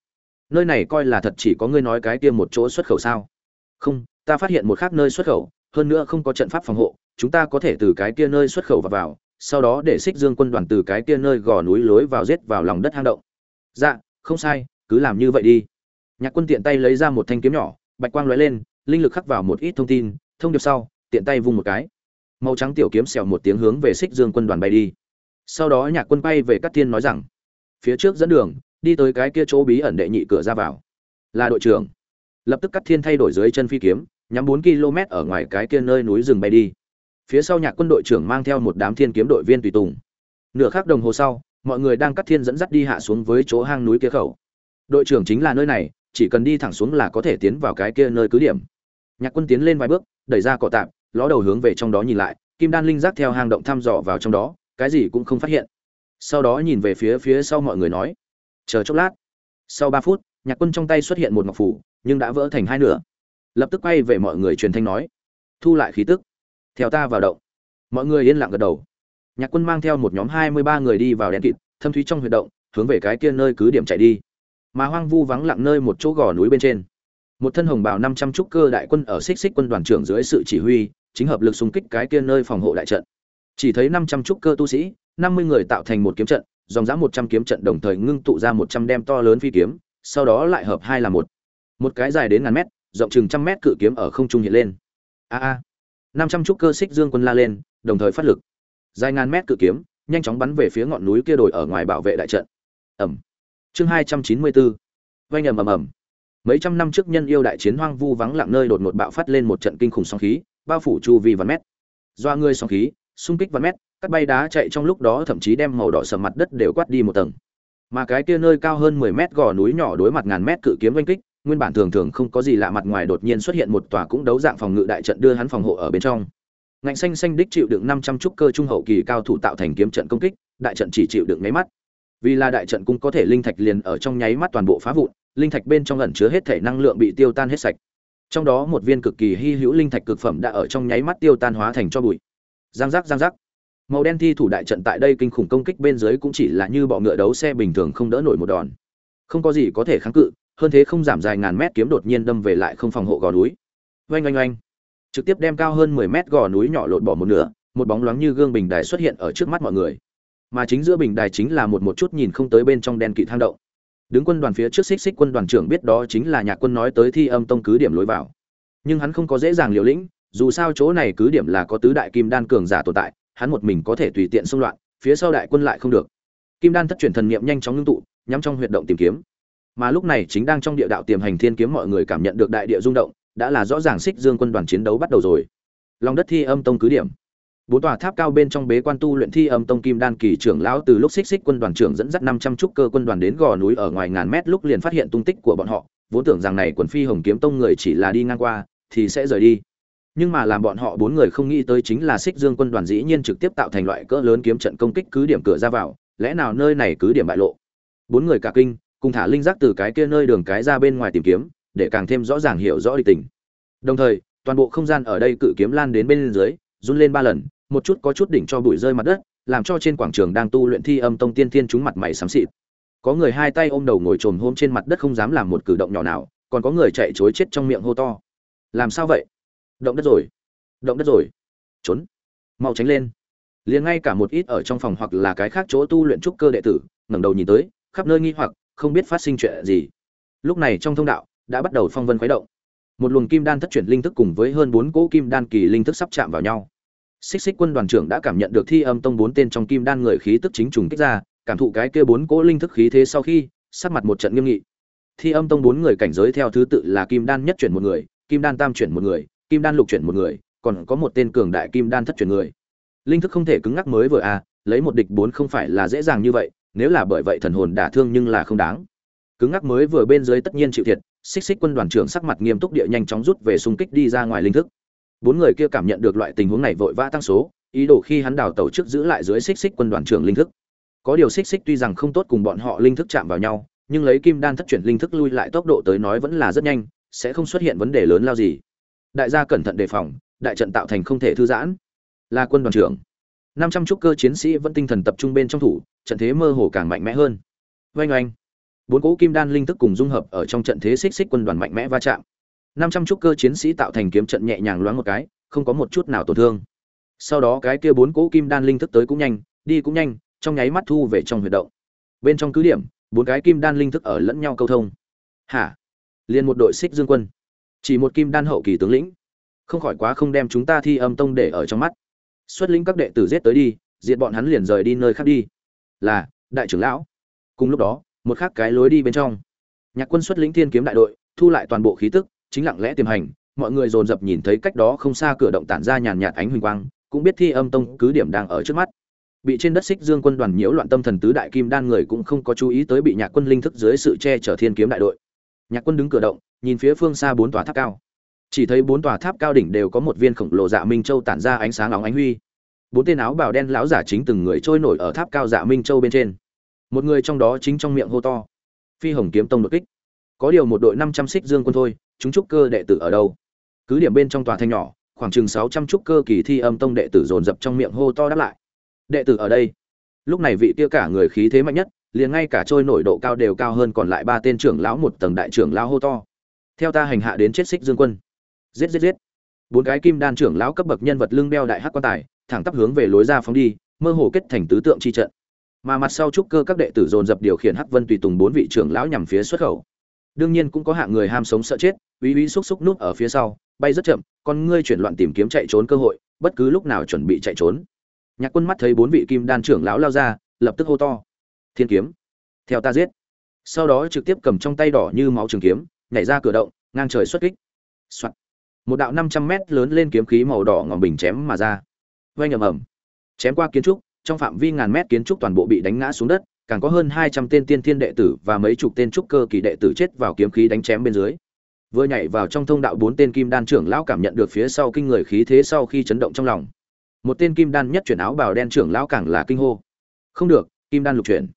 Nơi này coi là thật chỉ có ngươi nói cái kia một chỗ xuất khẩu sao? Không, ta phát hiện một khác nơi xuất khẩu, hơn nữa không có trận pháp phòng hộ, chúng ta có thể từ cái kia nơi xuất khẩu và vào, sau đó để xích dương quân đoàn từ cái kia nơi gò núi lối vào giết vào lòng đất hang động. Dạ không sai cứ làm như vậy đi. Nhạc quân tiện tay lấy ra một thanh kiếm nhỏ, bạch quang lóe lên, linh lực khắc vào một ít thông tin, thông điệp sau, tiện tay vung một cái. Màu trắng tiểu kiếm xèo một tiếng hướng về xích dương quân đoàn bay đi. Sau đó nhạc quân bay về các tiên nói rằng, phía trước dẫn đường, đi tới cái kia chỗ bí ẩn đệ nhị cửa ra vào. Là đội trưởng. Lập tức cát thiên thay đổi dưới chân phi kiếm, nhắm bốn km ở ngoài cái kia nơi núi rừng bay đi. Phía sau nhạc quân đội trưởng mang theo một đám thiên kiếm đội viên tùy tùng. Nửa khắc đồng hồ sau, mọi người đang cắt thiên dẫn dắt đi hạ xuống với chỗ hang núi kia khẩu đội trưởng chính là nơi này, chỉ cần đi thẳng xuống là có thể tiến vào cái kia nơi cứ điểm. Nhạc quân tiến lên vài bước, đẩy ra cỏ tạm ló đầu hướng về trong đó nhìn lại, kim đan linh giác theo hang động thăm dò vào trong đó, cái gì cũng không phát hiện. Sau đó nhìn về phía phía sau mọi người nói, chờ chốc lát. Sau ba phút, nhạc quân trong tay xuất hiện một ngọc phủ, nhưng đã vỡ thành hai nửa. Lập tức quay về mọi người truyền thanh nói, thu lại khí tức, theo ta vào động. Mọi người yên lặng gật đầu. Nhạc quân mang theo một nhóm hai mươi ba người đi vào đèn kịt, thâm thúy trong huyệt động, hướng về cái kia nơi cứ điểm chạy đi mà hoang vu vắng lặng nơi một chỗ gò núi bên trên. Một thân hồng bào năm trăm trúc cơ đại quân ở xích xích quân đoàn trưởng dưới sự chỉ huy, chính hợp lực xung kích cái kia nơi phòng hộ đại trận. Chỉ thấy năm trăm trúc cơ tu sĩ, năm mươi người tạo thành một kiếm trận, dòng dã một trăm kiếm trận đồng thời ngưng tụ ra một trăm đem to lớn phi kiếm, sau đó lại hợp hai là một. Một cái dài đến ngàn mét, rộng chừng trăm mét cự kiếm ở không trung hiện lên. A a. Năm trăm trúc cơ xích dương quân la lên, đồng thời phát lực. Dài ngàn mét cự kiếm, nhanh chóng bắn về phía ngọn núi kia đồi ở ngoài bảo vệ đại trận. Ẩm chương hai trăm chín mươi bốn vanh ầm ầm ầm. Mấy trăm năm trước nhân yêu đại chiến hoang vu vắng lặng nơi đột ngột bạo phát lên một trận kinh khủng sóng khí, bao phủ chu vi vạn mét. Doa ngươi sóng khí, xung kích vạn mét, cắt bay đá chạy trong lúc đó thậm chí đem màu đỏ sầm mặt đất đều quát đi một tầng. Mà cái kia nơi cao hơn 10 mét gò núi nhỏ đối mặt ngàn mét cự kiếm oanh kích, nguyên bản thường thường không có gì lạ mặt ngoài đột nhiên xuất hiện một tòa cũng đấu dạng phòng ngự đại trận đưa hắn phòng hộ ở bên trong. Ngạnh xanh xanh đích chịu đựng 500 trúc cơ trung hậu kỳ cao thủ tạo thành kiếm trận công kích, đại trận chỉ chịu đựng mấy mắt vì là đại trận cũng có thể linh thạch liền ở trong nháy mắt toàn bộ phá vụn, linh thạch bên trong ẩn chứa hết thể năng lượng bị tiêu tan hết sạch. Trong đó một viên cực kỳ hy hữu linh thạch cực phẩm đã ở trong nháy mắt tiêu tan hóa thành cho bụi. Giang giác giang giác. Màu đen thi thủ đại trận tại đây kinh khủng công kích bên dưới cũng chỉ là như bọ ngựa đấu xe bình thường không đỡ nổi một đòn. Không có gì có thể kháng cự, hơn thế không giảm dài ngàn mét kiếm đột nhiên đâm về lại không phòng hộ gò núi. Oanh oanh oanh. Trực tiếp đem cao hơn 10 mét gò núi nhỏ lột bỏ một nửa, một bóng loáng như gương bình đài xuất hiện ở trước mắt mọi người mà chính giữa bình đài chính là một một chút nhìn không tới bên trong đen kỵ thang động. Đứng quân đoàn phía trước xích xích quân đoàn trưởng biết đó chính là nhạc quân nói tới thi âm tông cứ điểm lối vào. Nhưng hắn không có dễ dàng liều lĩnh, dù sao chỗ này cứ điểm là có tứ đại kim đan cường giả tồn tại, hắn một mình có thể tùy tiện xung loạn, phía sau đại quân lại không được. Kim đan thất truyền thần niệm nhanh chóng ngưng tụ, nhắm trong huyệt động tìm kiếm. Mà lúc này chính đang trong địa đạo tiềm hành thiên kiếm mọi người cảm nhận được đại địa rung động, đã là rõ ràng xích dương quân đoàn chiến đấu bắt đầu rồi. Lòng đất thi âm tông cứ điểm bốn tòa tháp cao bên trong bế quan tu luyện thi âm tông kim đan kỳ trưởng lão từ lúc xích xích quân đoàn trưởng dẫn dắt năm trăm trúc cơ quân đoàn đến gò núi ở ngoài ngàn mét lúc liền phát hiện tung tích của bọn họ. Vốn tưởng rằng này quần phi hồng kiếm tông người chỉ là đi ngang qua, thì sẽ rời đi. Nhưng mà làm bọn họ bốn người không nghĩ tới chính là xích dương quân đoàn dĩ nhiên trực tiếp tạo thành loại cỡ lớn kiếm trận công kích cứ điểm cửa ra vào, lẽ nào nơi này cứ điểm bại lộ? Bốn người cả kinh, cùng thả linh giác từ cái kia nơi đường cái ra bên ngoài tìm kiếm, để càng thêm rõ ràng hiểu rõ địch tình. Đồng thời, toàn bộ không gian ở đây cự kiếm lan đến bên dưới, run lên ba lần một chút có chút đỉnh cho bụi rơi mặt đất, làm cho trên quảng trường đang tu luyện thi âm tông tiên thiên chúng mặt mày xám xịt. Có người hai tay ôm đầu ngồi trồm hôm trên mặt đất không dám làm một cử động nhỏ nào, còn có người chạy chối chết trong miệng hô to. Làm sao vậy? Động đất rồi. Động đất rồi. Trốn. Mau tránh lên. Liền ngay cả một ít ở trong phòng hoặc là cái khác chỗ tu luyện trúc cơ đệ tử, ngẩng đầu nhìn tới, khắp nơi nghi hoặc, không biết phát sinh chuyện gì. Lúc này trong thông đạo, đã bắt đầu phong vân khuấy động. Một luồng kim đan thất chuyển linh thức cùng với hơn bốn cỗ kim đan kỳ linh thức sắp chạm vào nhau xích xích quân đoàn trưởng đã cảm nhận được thi âm tông bốn tên trong kim đan người khí tức chính trùng kích ra, cảm thụ cái kia bốn cỗ linh thức khí thế sau khi, sắc mặt một trận nghiêm nghị. Thi âm tông bốn người cảnh giới theo thứ tự là kim đan nhất chuyển một người, kim đan tam chuyển một người, kim đan lục chuyển một người, còn có một tên cường đại kim đan thất chuyển người. Linh thức không thể cứng ngắc mới vừa à lấy một địch bốn không phải là dễ dàng như vậy, nếu là bởi vậy thần hồn đả thương nhưng là không đáng. Cứng ngắc mới vừa bên dưới tất nhiên chịu thiệt, xích xích quân đoàn trưởng sắc mặt nghiêm túc địa nhanh chóng rút về xung kích đi ra ngoài linh thức bốn người kia cảm nhận được loại tình huống này vội vã tăng số, ý đồ khi hắn đào tàu trước giữ lại dưới xích xích quân đoàn trưởng linh thức. Có điều xích xích tuy rằng không tốt cùng bọn họ linh thức chạm vào nhau, nhưng lấy kim đan thất chuyển linh thức lui lại tốc độ tới nói vẫn là rất nhanh, sẽ không xuất hiện vấn đề lớn lao gì. Đại gia cẩn thận đề phòng, đại trận tạo thành không thể thư giãn. Là quân đoàn trưởng. Năm trăm trúc cơ chiến sĩ vẫn tinh thần tập trung bên trong thủ, trận thế mơ hồ càng mạnh mẽ hơn. Oanh oanh. Bốn cỗ kim đan linh thức cùng dung hợp ở trong trận thế xích xích quân đoàn mạnh mẽ va chạm năm trăm trúc cơ chiến sĩ tạo thành kiếm trận nhẹ nhàng loáng một cái, không có một chút nào tổn thương. Sau đó cái kia bốn cỗ kim đan linh thức tới cũng nhanh, đi cũng nhanh, trong nháy mắt thu về trong huyệt động. Bên trong cứ điểm, bốn cái kim đan linh thức ở lẫn nhau câu thông. Hả? Liền một đội xích dương quân. Chỉ một kim đan hậu kỳ tướng lĩnh. Không khỏi quá không đem chúng ta thi âm tông để ở trong mắt. Xuất lĩnh các đệ tử giết tới đi, diệt bọn hắn liền rời đi nơi khác đi. Là, đại trưởng lão. Cùng lúc đó, một khác cái lối đi bên trong. Nhạc quân xuất lĩnh thiên kiếm đại đội, thu lại toàn bộ khí tức chính lặng lẽ tiềm hành, mọi người dồn dập nhìn thấy cách đó không xa cửa động tản ra nhàn nhạt ánh huỳnh quang, cũng biết thi âm tông cứ điểm đang ở trước mắt. Bị trên đất xích dương quân đoàn nhiễu loạn tâm thần tứ đại kim đan người cũng không có chú ý tới bị nhạc quân linh thức dưới sự che chở thiên kiếm đại đội. Nhạc quân đứng cửa động, nhìn phía phương xa bốn tòa tháp cao. Chỉ thấy bốn tòa tháp cao đỉnh đều có một viên khổng lồ dạ minh châu tản ra ánh sáng óng ánh huy. Bốn tên áo bào đen lão giả chính từng người trôi nổi ở tháp cao dạ minh châu bên trên. Một người trong đó chính trong miệng hô to, phi hồng kiếm tông đột kích. Có điều một đội năm trăm xích dương quân thôi chúng trúc cơ đệ tử ở đâu? Cứ điểm bên trong tòa thanh nhỏ, khoảng chừng sáu trăm trúc cơ kỳ thi âm tông đệ tử dồn dập trong miệng hô to đáp lại. Đệ tử ở đây. Lúc này vị kia cả người khí thế mạnh nhất, liền ngay cả trôi nổi độ cao đều cao hơn còn lại ba tên trưởng lão một tầng đại trưởng lão hô to. Theo ta hành hạ đến chết xích dương quân. Giết giết giết. Bốn cái kim đan trưởng lão cấp bậc nhân vật lưng đeo đại hắc quan tài, thẳng tắp hướng về lối ra phóng đi, mơ hồ kết thành tứ tượng chi trận. Mà mặt sau trúc cơ các đệ tử dồn dập điều khiển hắc vân tùy tùng bốn vị trưởng lão nhằm phía xuất khẩu. Đương nhiên cũng có hạng người ham sống sợ chết uy uy xúc xúc núp ở phía sau, bay rất chậm, con ngươi chuyển loạn tìm kiếm chạy trốn cơ hội, bất cứ lúc nào chuẩn bị chạy trốn. Nhạc quân mắt thấy bốn vị kim đan trưởng lão lao ra, lập tức hô to. Thiên kiếm, theo ta giết. Sau đó trực tiếp cầm trong tay đỏ như máu trường kiếm, nhảy ra cửa động, ngang trời xuất kích、Soạn. một đạo năm trăm mét lớn lên kiếm khí màu đỏ ngòm bình chém mà ra. Vây nhầm ẩm chém qua kiến trúc, trong phạm vi ngàn mét kiến trúc toàn bộ bị đánh ngã xuống đất, càng có hơn hai trăm tên tiên thiên đệ tử và mấy chục tên trúc cơ kỳ đệ tử chết vào kiếm khí đánh chém bên dưới vừa nhảy vào trong thông đạo bốn tên kim đan trưởng lão cảm nhận được phía sau kinh người khí thế sau khi chấn động trong lòng. Một tên kim đan nhất chuyển áo bào đen trưởng lão càng là kinh hô. Không được, kim đan lục chuyển.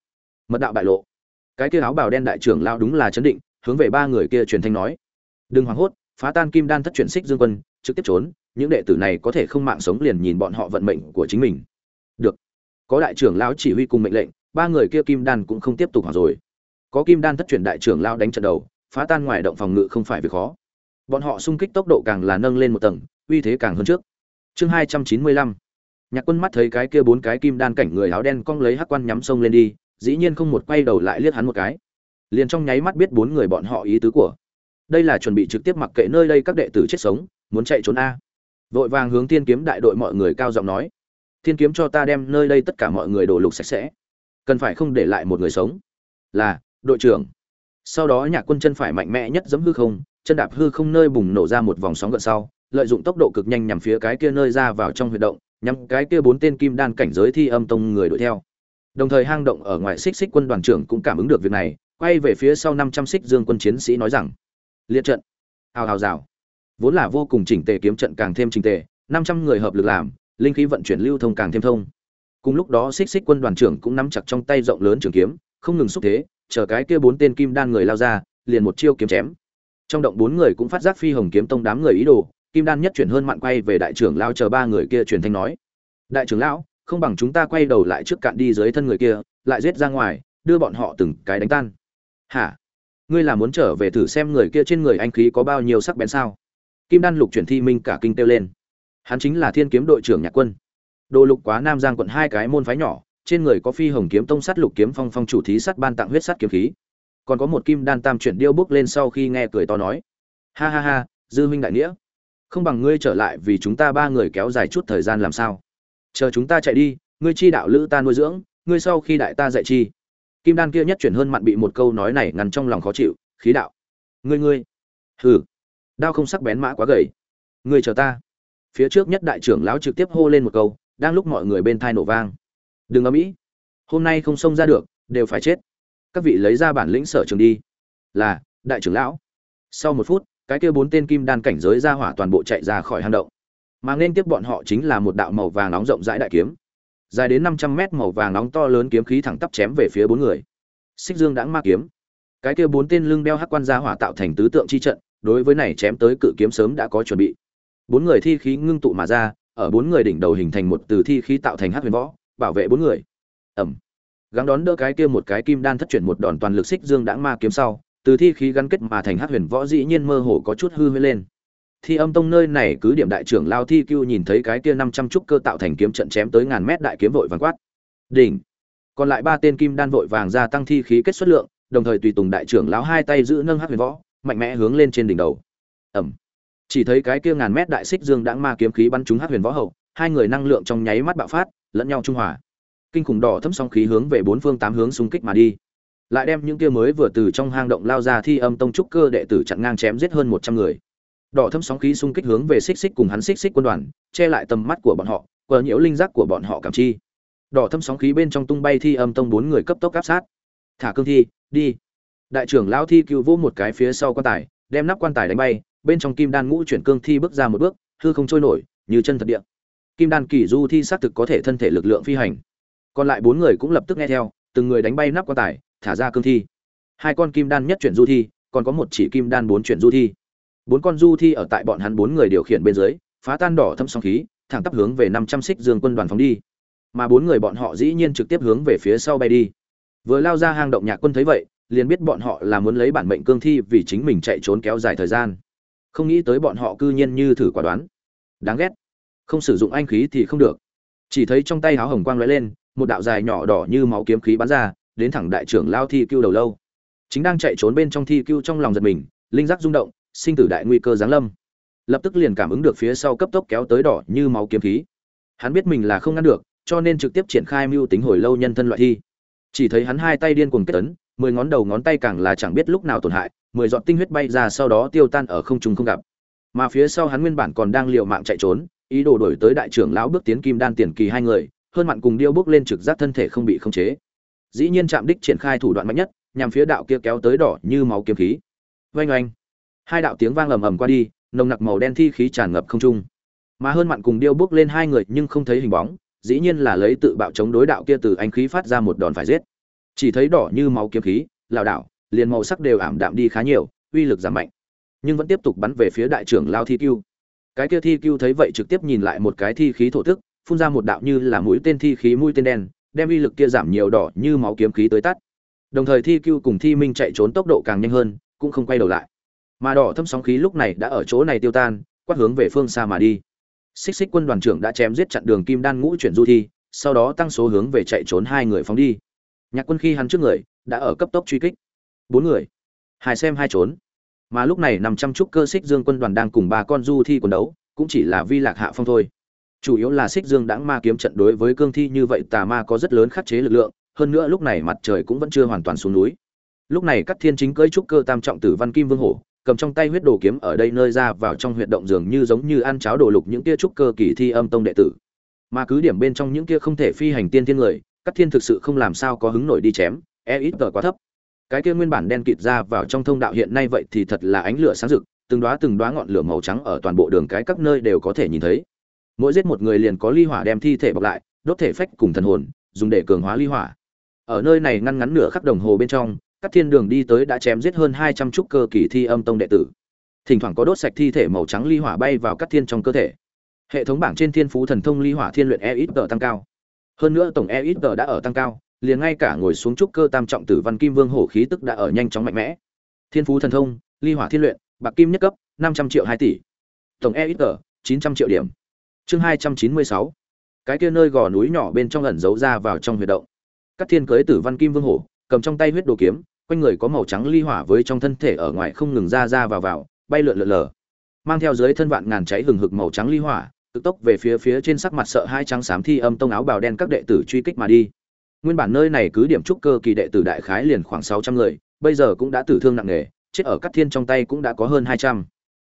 Mật đạo bại lộ. Cái kia áo bào đen đại trưởng lão đúng là chấn định, hướng về ba người kia truyền thanh nói. Đừng hoảng hốt, phá tan kim đan thất chuyển xích dương quân, trực tiếp trốn, những đệ tử này có thể không mạng sống liền nhìn bọn họ vận mệnh của chính mình. Được. Có đại trưởng lão chỉ huy cùng mệnh lệnh, ba người kia kim đan cũng không tiếp tục hoảng rồi. Có kim đan thất chuyển đại trưởng lão đánh trận đầu phá tan ngoài động phòng ngự không phải việc khó. Bọn họ xung kích tốc độ càng là nâng lên một tầng, uy thế càng hơn trước. Chương hai trăm chín mươi lăm. Nhạc quân mắt thấy cái kia bốn cái kim đan cảnh người áo đen cong lấy hắc quan nhắm sông lên đi, dĩ nhiên không một quay đầu lại liếc hắn một cái. Liền trong nháy mắt biết bốn người bọn họ ý tứ của. Đây là chuẩn bị trực tiếp mặc kệ nơi đây các đệ tử chết sống, muốn chạy trốn a. Vội vàng hướng thiên kiếm đại đội mọi người cao giọng nói. Thiên kiếm cho ta đem nơi đây tất cả mọi người đổ lục sạch sẽ. Cần phải không để lại một người sống? Là, đội trưởng sau đó nhạc quân chân phải mạnh mẽ nhất giẫm hư không, chân đạp hư không nơi bùng nổ ra một vòng sóng gợn sau, lợi dụng tốc độ cực nhanh nhằm phía cái kia nơi ra vào trong huy động nhằm cái kia bốn tên kim đan cảnh giới thi âm tông người đuổi theo. Đồng thời hang động ở ngoài xích xích quân đoàn trưởng cũng cảm ứng được việc này, quay về phía sau năm trăm xích dương quân chiến sĩ nói rằng, liệt trận. Hào hào rào. Vốn là vô cùng chỉnh tề kiếm trận càng thêm chỉnh tề, năm trăm người hợp lực làm, linh khí vận chuyển lưu thông càng thêm thông. Cùng lúc đó xích xích quân đoàn trưởng cũng nắm chặt trong tay rộng lớn trường kiếm, không ngừng xúc thế chờ cái kia bốn tên kim đan người lao ra, liền một chiêu kiếm chém. Trong động bốn người cũng phát giác phi hồng kiếm tông đám người ý đồ, kim đan nhất chuyển hơn mặn quay về đại trưởng lao chờ ba người kia truyền thanh nói. Đại trưởng lão, không bằng chúng ta quay đầu lại trước cạn đi dưới thân người kia, lại giết ra ngoài, đưa bọn họ từng cái đánh tan. Hả? Ngươi là muốn trở về thử xem người kia trên người anh khí có bao nhiêu sắc bén sao? Kim đan lục chuyển thi minh cả kinh kêu lên. Hắn chính là thiên kiếm đội trưởng nhạc quân. Đồ lục quá nam giang quận hai cái môn phái nhỏ trên người có phi hồng kiếm tông sắt lục kiếm phong phong chủ thí sắt ban tặng huyết sắt kiếm khí. Còn có một kim đan tam chuyển điêu bước lên sau khi nghe cười to nói. Ha ha ha, dư huynh đại nghĩa. Không bằng ngươi trở lại vì chúng ta ba người kéo dài chút thời gian làm sao. Chờ chúng ta chạy đi, ngươi chi đạo lữ ta nuôi dưỡng, ngươi sau khi đại ta dạy chi. Kim đan kia nhất chuyển hơn mặn bị một câu nói này ngăn trong lòng khó chịu, khí đạo. Ngươi ngươi. Hừ. Đao không sắc bén mã quá gầy. Ngươi chờ ta. Phía trước nhất đại trưởng lão trực tiếp hô lên một câu, đang lúc mọi người bên thai nổ vang đừng ầm ĩ hôm nay không xông ra được, đều phải chết. Các vị lấy ra bản lĩnh sở trường đi. Là, đại trưởng lão. Sau một phút, cái kia bốn tên kim đan cảnh giới ra hỏa toàn bộ chạy ra khỏi hang động. Mà nên tiếp bọn họ chính là một đạo màu vàng nóng rộng rãi đại kiếm. Dài đến năm trăm mét màu vàng nóng to lớn kiếm khí thẳng tắp chém về phía bốn người. Xích dương đãng ma kiếm. Cái kia bốn tên lưng đeo hắc quan ra hỏa tạo thành tứ tượng chi trận, đối với này chém tới cự kiếm sớm đã có chuẩn bị. Bốn người thi khí ngưng tụ mà ra, ở bốn người đỉnh đầu hình thành một từ thi khí tạo thành hắc huyền võ bảo vệ bốn người. Ẩm. Gắng đón đỡ cái kia một cái kim đan thất chuyển một đòn toàn lực xích dương đãng ma kiếm sau, từ thi khí gắn kết mà thành hắc huyền võ dĩ nhiên mơ hồ có chút hư huyên lên. Thi âm tông nơi này cứ điểm đại trưởng lao thi cưu nhìn thấy cái kia năm trăm trúc cơ tạo thành kiếm trận chém tới ngàn mét đại kiếm vội vàng quát. Đỉnh. Còn lại ba tên kim đan vội vàng gia tăng thi khí kết xuất lượng, đồng thời tùy tùng đại trưởng lão hai tay giữ nâng hắc huyền võ, mạnh mẽ hướng lên trên đỉnh đầu. Ẩm. Chỉ thấy cái kia ngàn mét đại xích dương đãng ma kiếm khí bắn trúng hắc huyền võ hậu, hai người năng lượng trong nháy mắt bạo phát lẫn nhau trung hòa. Kinh khủng đỏ thấm song khí hướng về bốn phương tám hướng xung kích mà đi. Lại đem những kia mới vừa từ trong hang động lao ra thi âm tông trúc cơ đệ tử chặn ngang chém giết hơn một trăm người. Đỏ thấm sóng khí xung kích hướng về xích xích cùng hắn xích xích quân đoàn, che lại tầm mắt của bọn họ, quờ nhiễu linh giác của bọn họ cảm chi. Đỏ thâm sóng khí bên trong tung bay thi âm tông bốn người cấp tốc áp sát. Thả cương thi, đi. Đại trưởng lão thi cứu vỗ một cái phía sau quan tài, đem nắp quan tài đánh bay, bên trong kim đan ngũ chuyển cương thi bước ra một bước, hư không trôi nổi, như chân thật địa kim đan kỳ du thi xác thực có thể thân thể lực lượng phi hành. Còn lại bốn người cũng lập tức nghe theo, từng người đánh bay nắp quan tài, thả ra cương thi. Hai con kim đan nhất chuyển du thi, còn có một chỉ kim đan bốn chuyển du thi. Bốn con du thi ở tại bọn hắn bốn người điều khiển bên dưới, phá tan đỏ thâm sóng khí, thẳng tắp hướng về năm trăm xích dương quân đoàn phóng đi. Mà bốn người bọn họ dĩ nhiên trực tiếp hướng về phía sau bay đi. Vừa lao ra hang động nhạc quân thấy vậy, liền biết bọn họ là muốn lấy bản mệnh cương thi vì chính mình chạy trốn kéo dài thời gian. Không nghĩ tới bọn họ cư nhiên như thử quả đoán. Đáng ghét không sử dụng anh khí thì không được. Chỉ thấy trong tay háo hồng quang lóe lên, một đạo dài nhỏ đỏ như máu kiếm khí bắn ra, đến thẳng đại trưởng lao thi cưu đầu lâu. Chính đang chạy trốn bên trong thi cưu trong lòng giật mình, linh giác rung động, sinh tử đại nguy cơ giáng lâm. Lập tức liền cảm ứng được phía sau cấp tốc kéo tới đỏ như máu kiếm khí. Hắn biết mình là không ngăn được, cho nên trực tiếp triển khai mưu tính hồi lâu nhân thân loại thi. Chỉ thấy hắn hai tay điên cuồng kết tấn mười ngón đầu ngón tay càng là chẳng biết lúc nào tổn hại, mười giọt tinh huyết bay ra sau đó tiêu tan ở không trung không gặp. Mà phía sau hắn nguyên bản còn đang liều mạng chạy trốn ý đồ đổi tới đại trưởng lão bước tiến kim đan tiền kỳ hai người, hơn mặn cùng điêu bước lên trực giác thân thể không bị khống chế. Dĩ nhiên chạm đích triển khai thủ đoạn mạnh nhất, nhằm phía đạo kia kéo tới đỏ như máu kiếm khí. Oanh oanh. Hai đạo tiếng vang ầm ầm qua đi, nồng nặc màu đen thi khí tràn ngập không trung. Mà hơn mặn cùng điêu bước lên hai người nhưng không thấy hình bóng, dĩ nhiên là lấy tự bạo chống đối đạo kia từ anh khí phát ra một đòn phải giết. Chỉ thấy đỏ như máu kiếm khí, lảo đảo, liền màu sắc đều ảm đạm đi khá nhiều, uy lực giảm mạnh. Nhưng vẫn tiếp tục bắn về phía đại trưởng lao thi cưu cái kia thi cưu thấy vậy trực tiếp nhìn lại một cái thi khí thổ tức, phun ra một đạo như là mũi tên thi khí mũi tên đen, đem uy lực kia giảm nhiều đỏ như máu kiếm khí tới tắt. Đồng thời thi cưu cùng thi minh chạy trốn tốc độ càng nhanh hơn, cũng không quay đầu lại. Mà đỏ thâm sóng khí lúc này đã ở chỗ này tiêu tan, quát hướng về phương xa mà đi. Xích xích quân đoàn trưởng đã chém giết chặn đường kim đan ngũ chuyển du thi, sau đó tăng số hướng về chạy trốn hai người phóng đi. Nhạc quân khi hắn trước người, đã ở cấp tốc truy kích. Bốn người. Hai xem hai trốn mà lúc này nằm trăm trúc cơ xích dương quân đoàn đang cùng ba con du thi quần đấu, cũng chỉ là vi lạc hạ phong thôi. Chủ yếu là xích dương đãng ma kiếm trận đối với cương thi như vậy tà ma có rất lớn khắc chế lực lượng, hơn nữa lúc này mặt trời cũng vẫn chưa hoàn toàn xuống núi. Lúc này các thiên chính cưỡi trúc cơ tam trọng tử văn kim vương hổ, cầm trong tay huyết đồ kiếm ở đây nơi ra vào trong huyệt động dường như giống như ăn cháo đồ lục những kia trúc cơ kỳ thi âm tông đệ tử. Mà cứ điểm bên trong những kia không thể phi hành tiên thiên người, các thiên thực sự không làm sao có hứng nổi đi chém e ít tờ quá thấp cái kia nguyên bản đen kịt ra vào trong thông đạo hiện nay vậy thì thật là ánh lửa sáng rực, từng đóa từng đóa ngọn lửa màu trắng ở toàn bộ đường cái các nơi đều có thể nhìn thấy. Mỗi giết một người liền có ly hỏa đem thi thể bọc lại, đốt thể phách cùng thần hồn, dùng để cường hóa ly hỏa. Ở nơi này ngăn ngắn nửa khắp đồng hồ bên trong, các thiên đường đi tới đã chém giết hơn hai trăm trúc cơ kỳ thi âm tông đệ tử. Thỉnh thoảng có đốt sạch thi thể màu trắng ly hỏa bay vào các thiên trong cơ thể. Hệ thống bảng trên thiên phú thần thông ly hỏa thiên luyện e ít tăng cao. Hơn nữa tổng e ít đã ở tăng cao liền ngay cả ngồi xuống trúc cơ tam trọng tử văn kim vương hổ khí tức đã ở nhanh chóng mạnh mẽ. Thiên phú thần thông, ly hỏa thiên luyện, bạc kim nhất cấp, năm trăm triệu hai tỷ. Tổng e ít chín trăm triệu điểm. Chương hai trăm chín mươi sáu. Cái kia nơi gò núi nhỏ bên trong ẩn giấu ra vào trong huyệt động. Các thiên cưới tử văn kim vương hổ, cầm trong tay huyết đồ kiếm, quanh người có màu trắng ly hỏa với trong thân thể ở ngoài không ngừng ra ra vào vào, bay lượn lượn lờ. Mang theo dưới thân vạn ngàn cháy hừng hực màu trắng ly hỏa cực tốc về phía phía trên sắc mặt sợ hai trắng xám thi âm tông áo bào đen các đệ tử truy kích mà đi nguyên bản nơi này cứ điểm trúc cơ kỳ đệ tử đại khái liền khoảng sáu trăm người, bây giờ cũng đã tử thương nặng nề, chết ở cắt thiên trong tay cũng đã có hơn hai trăm.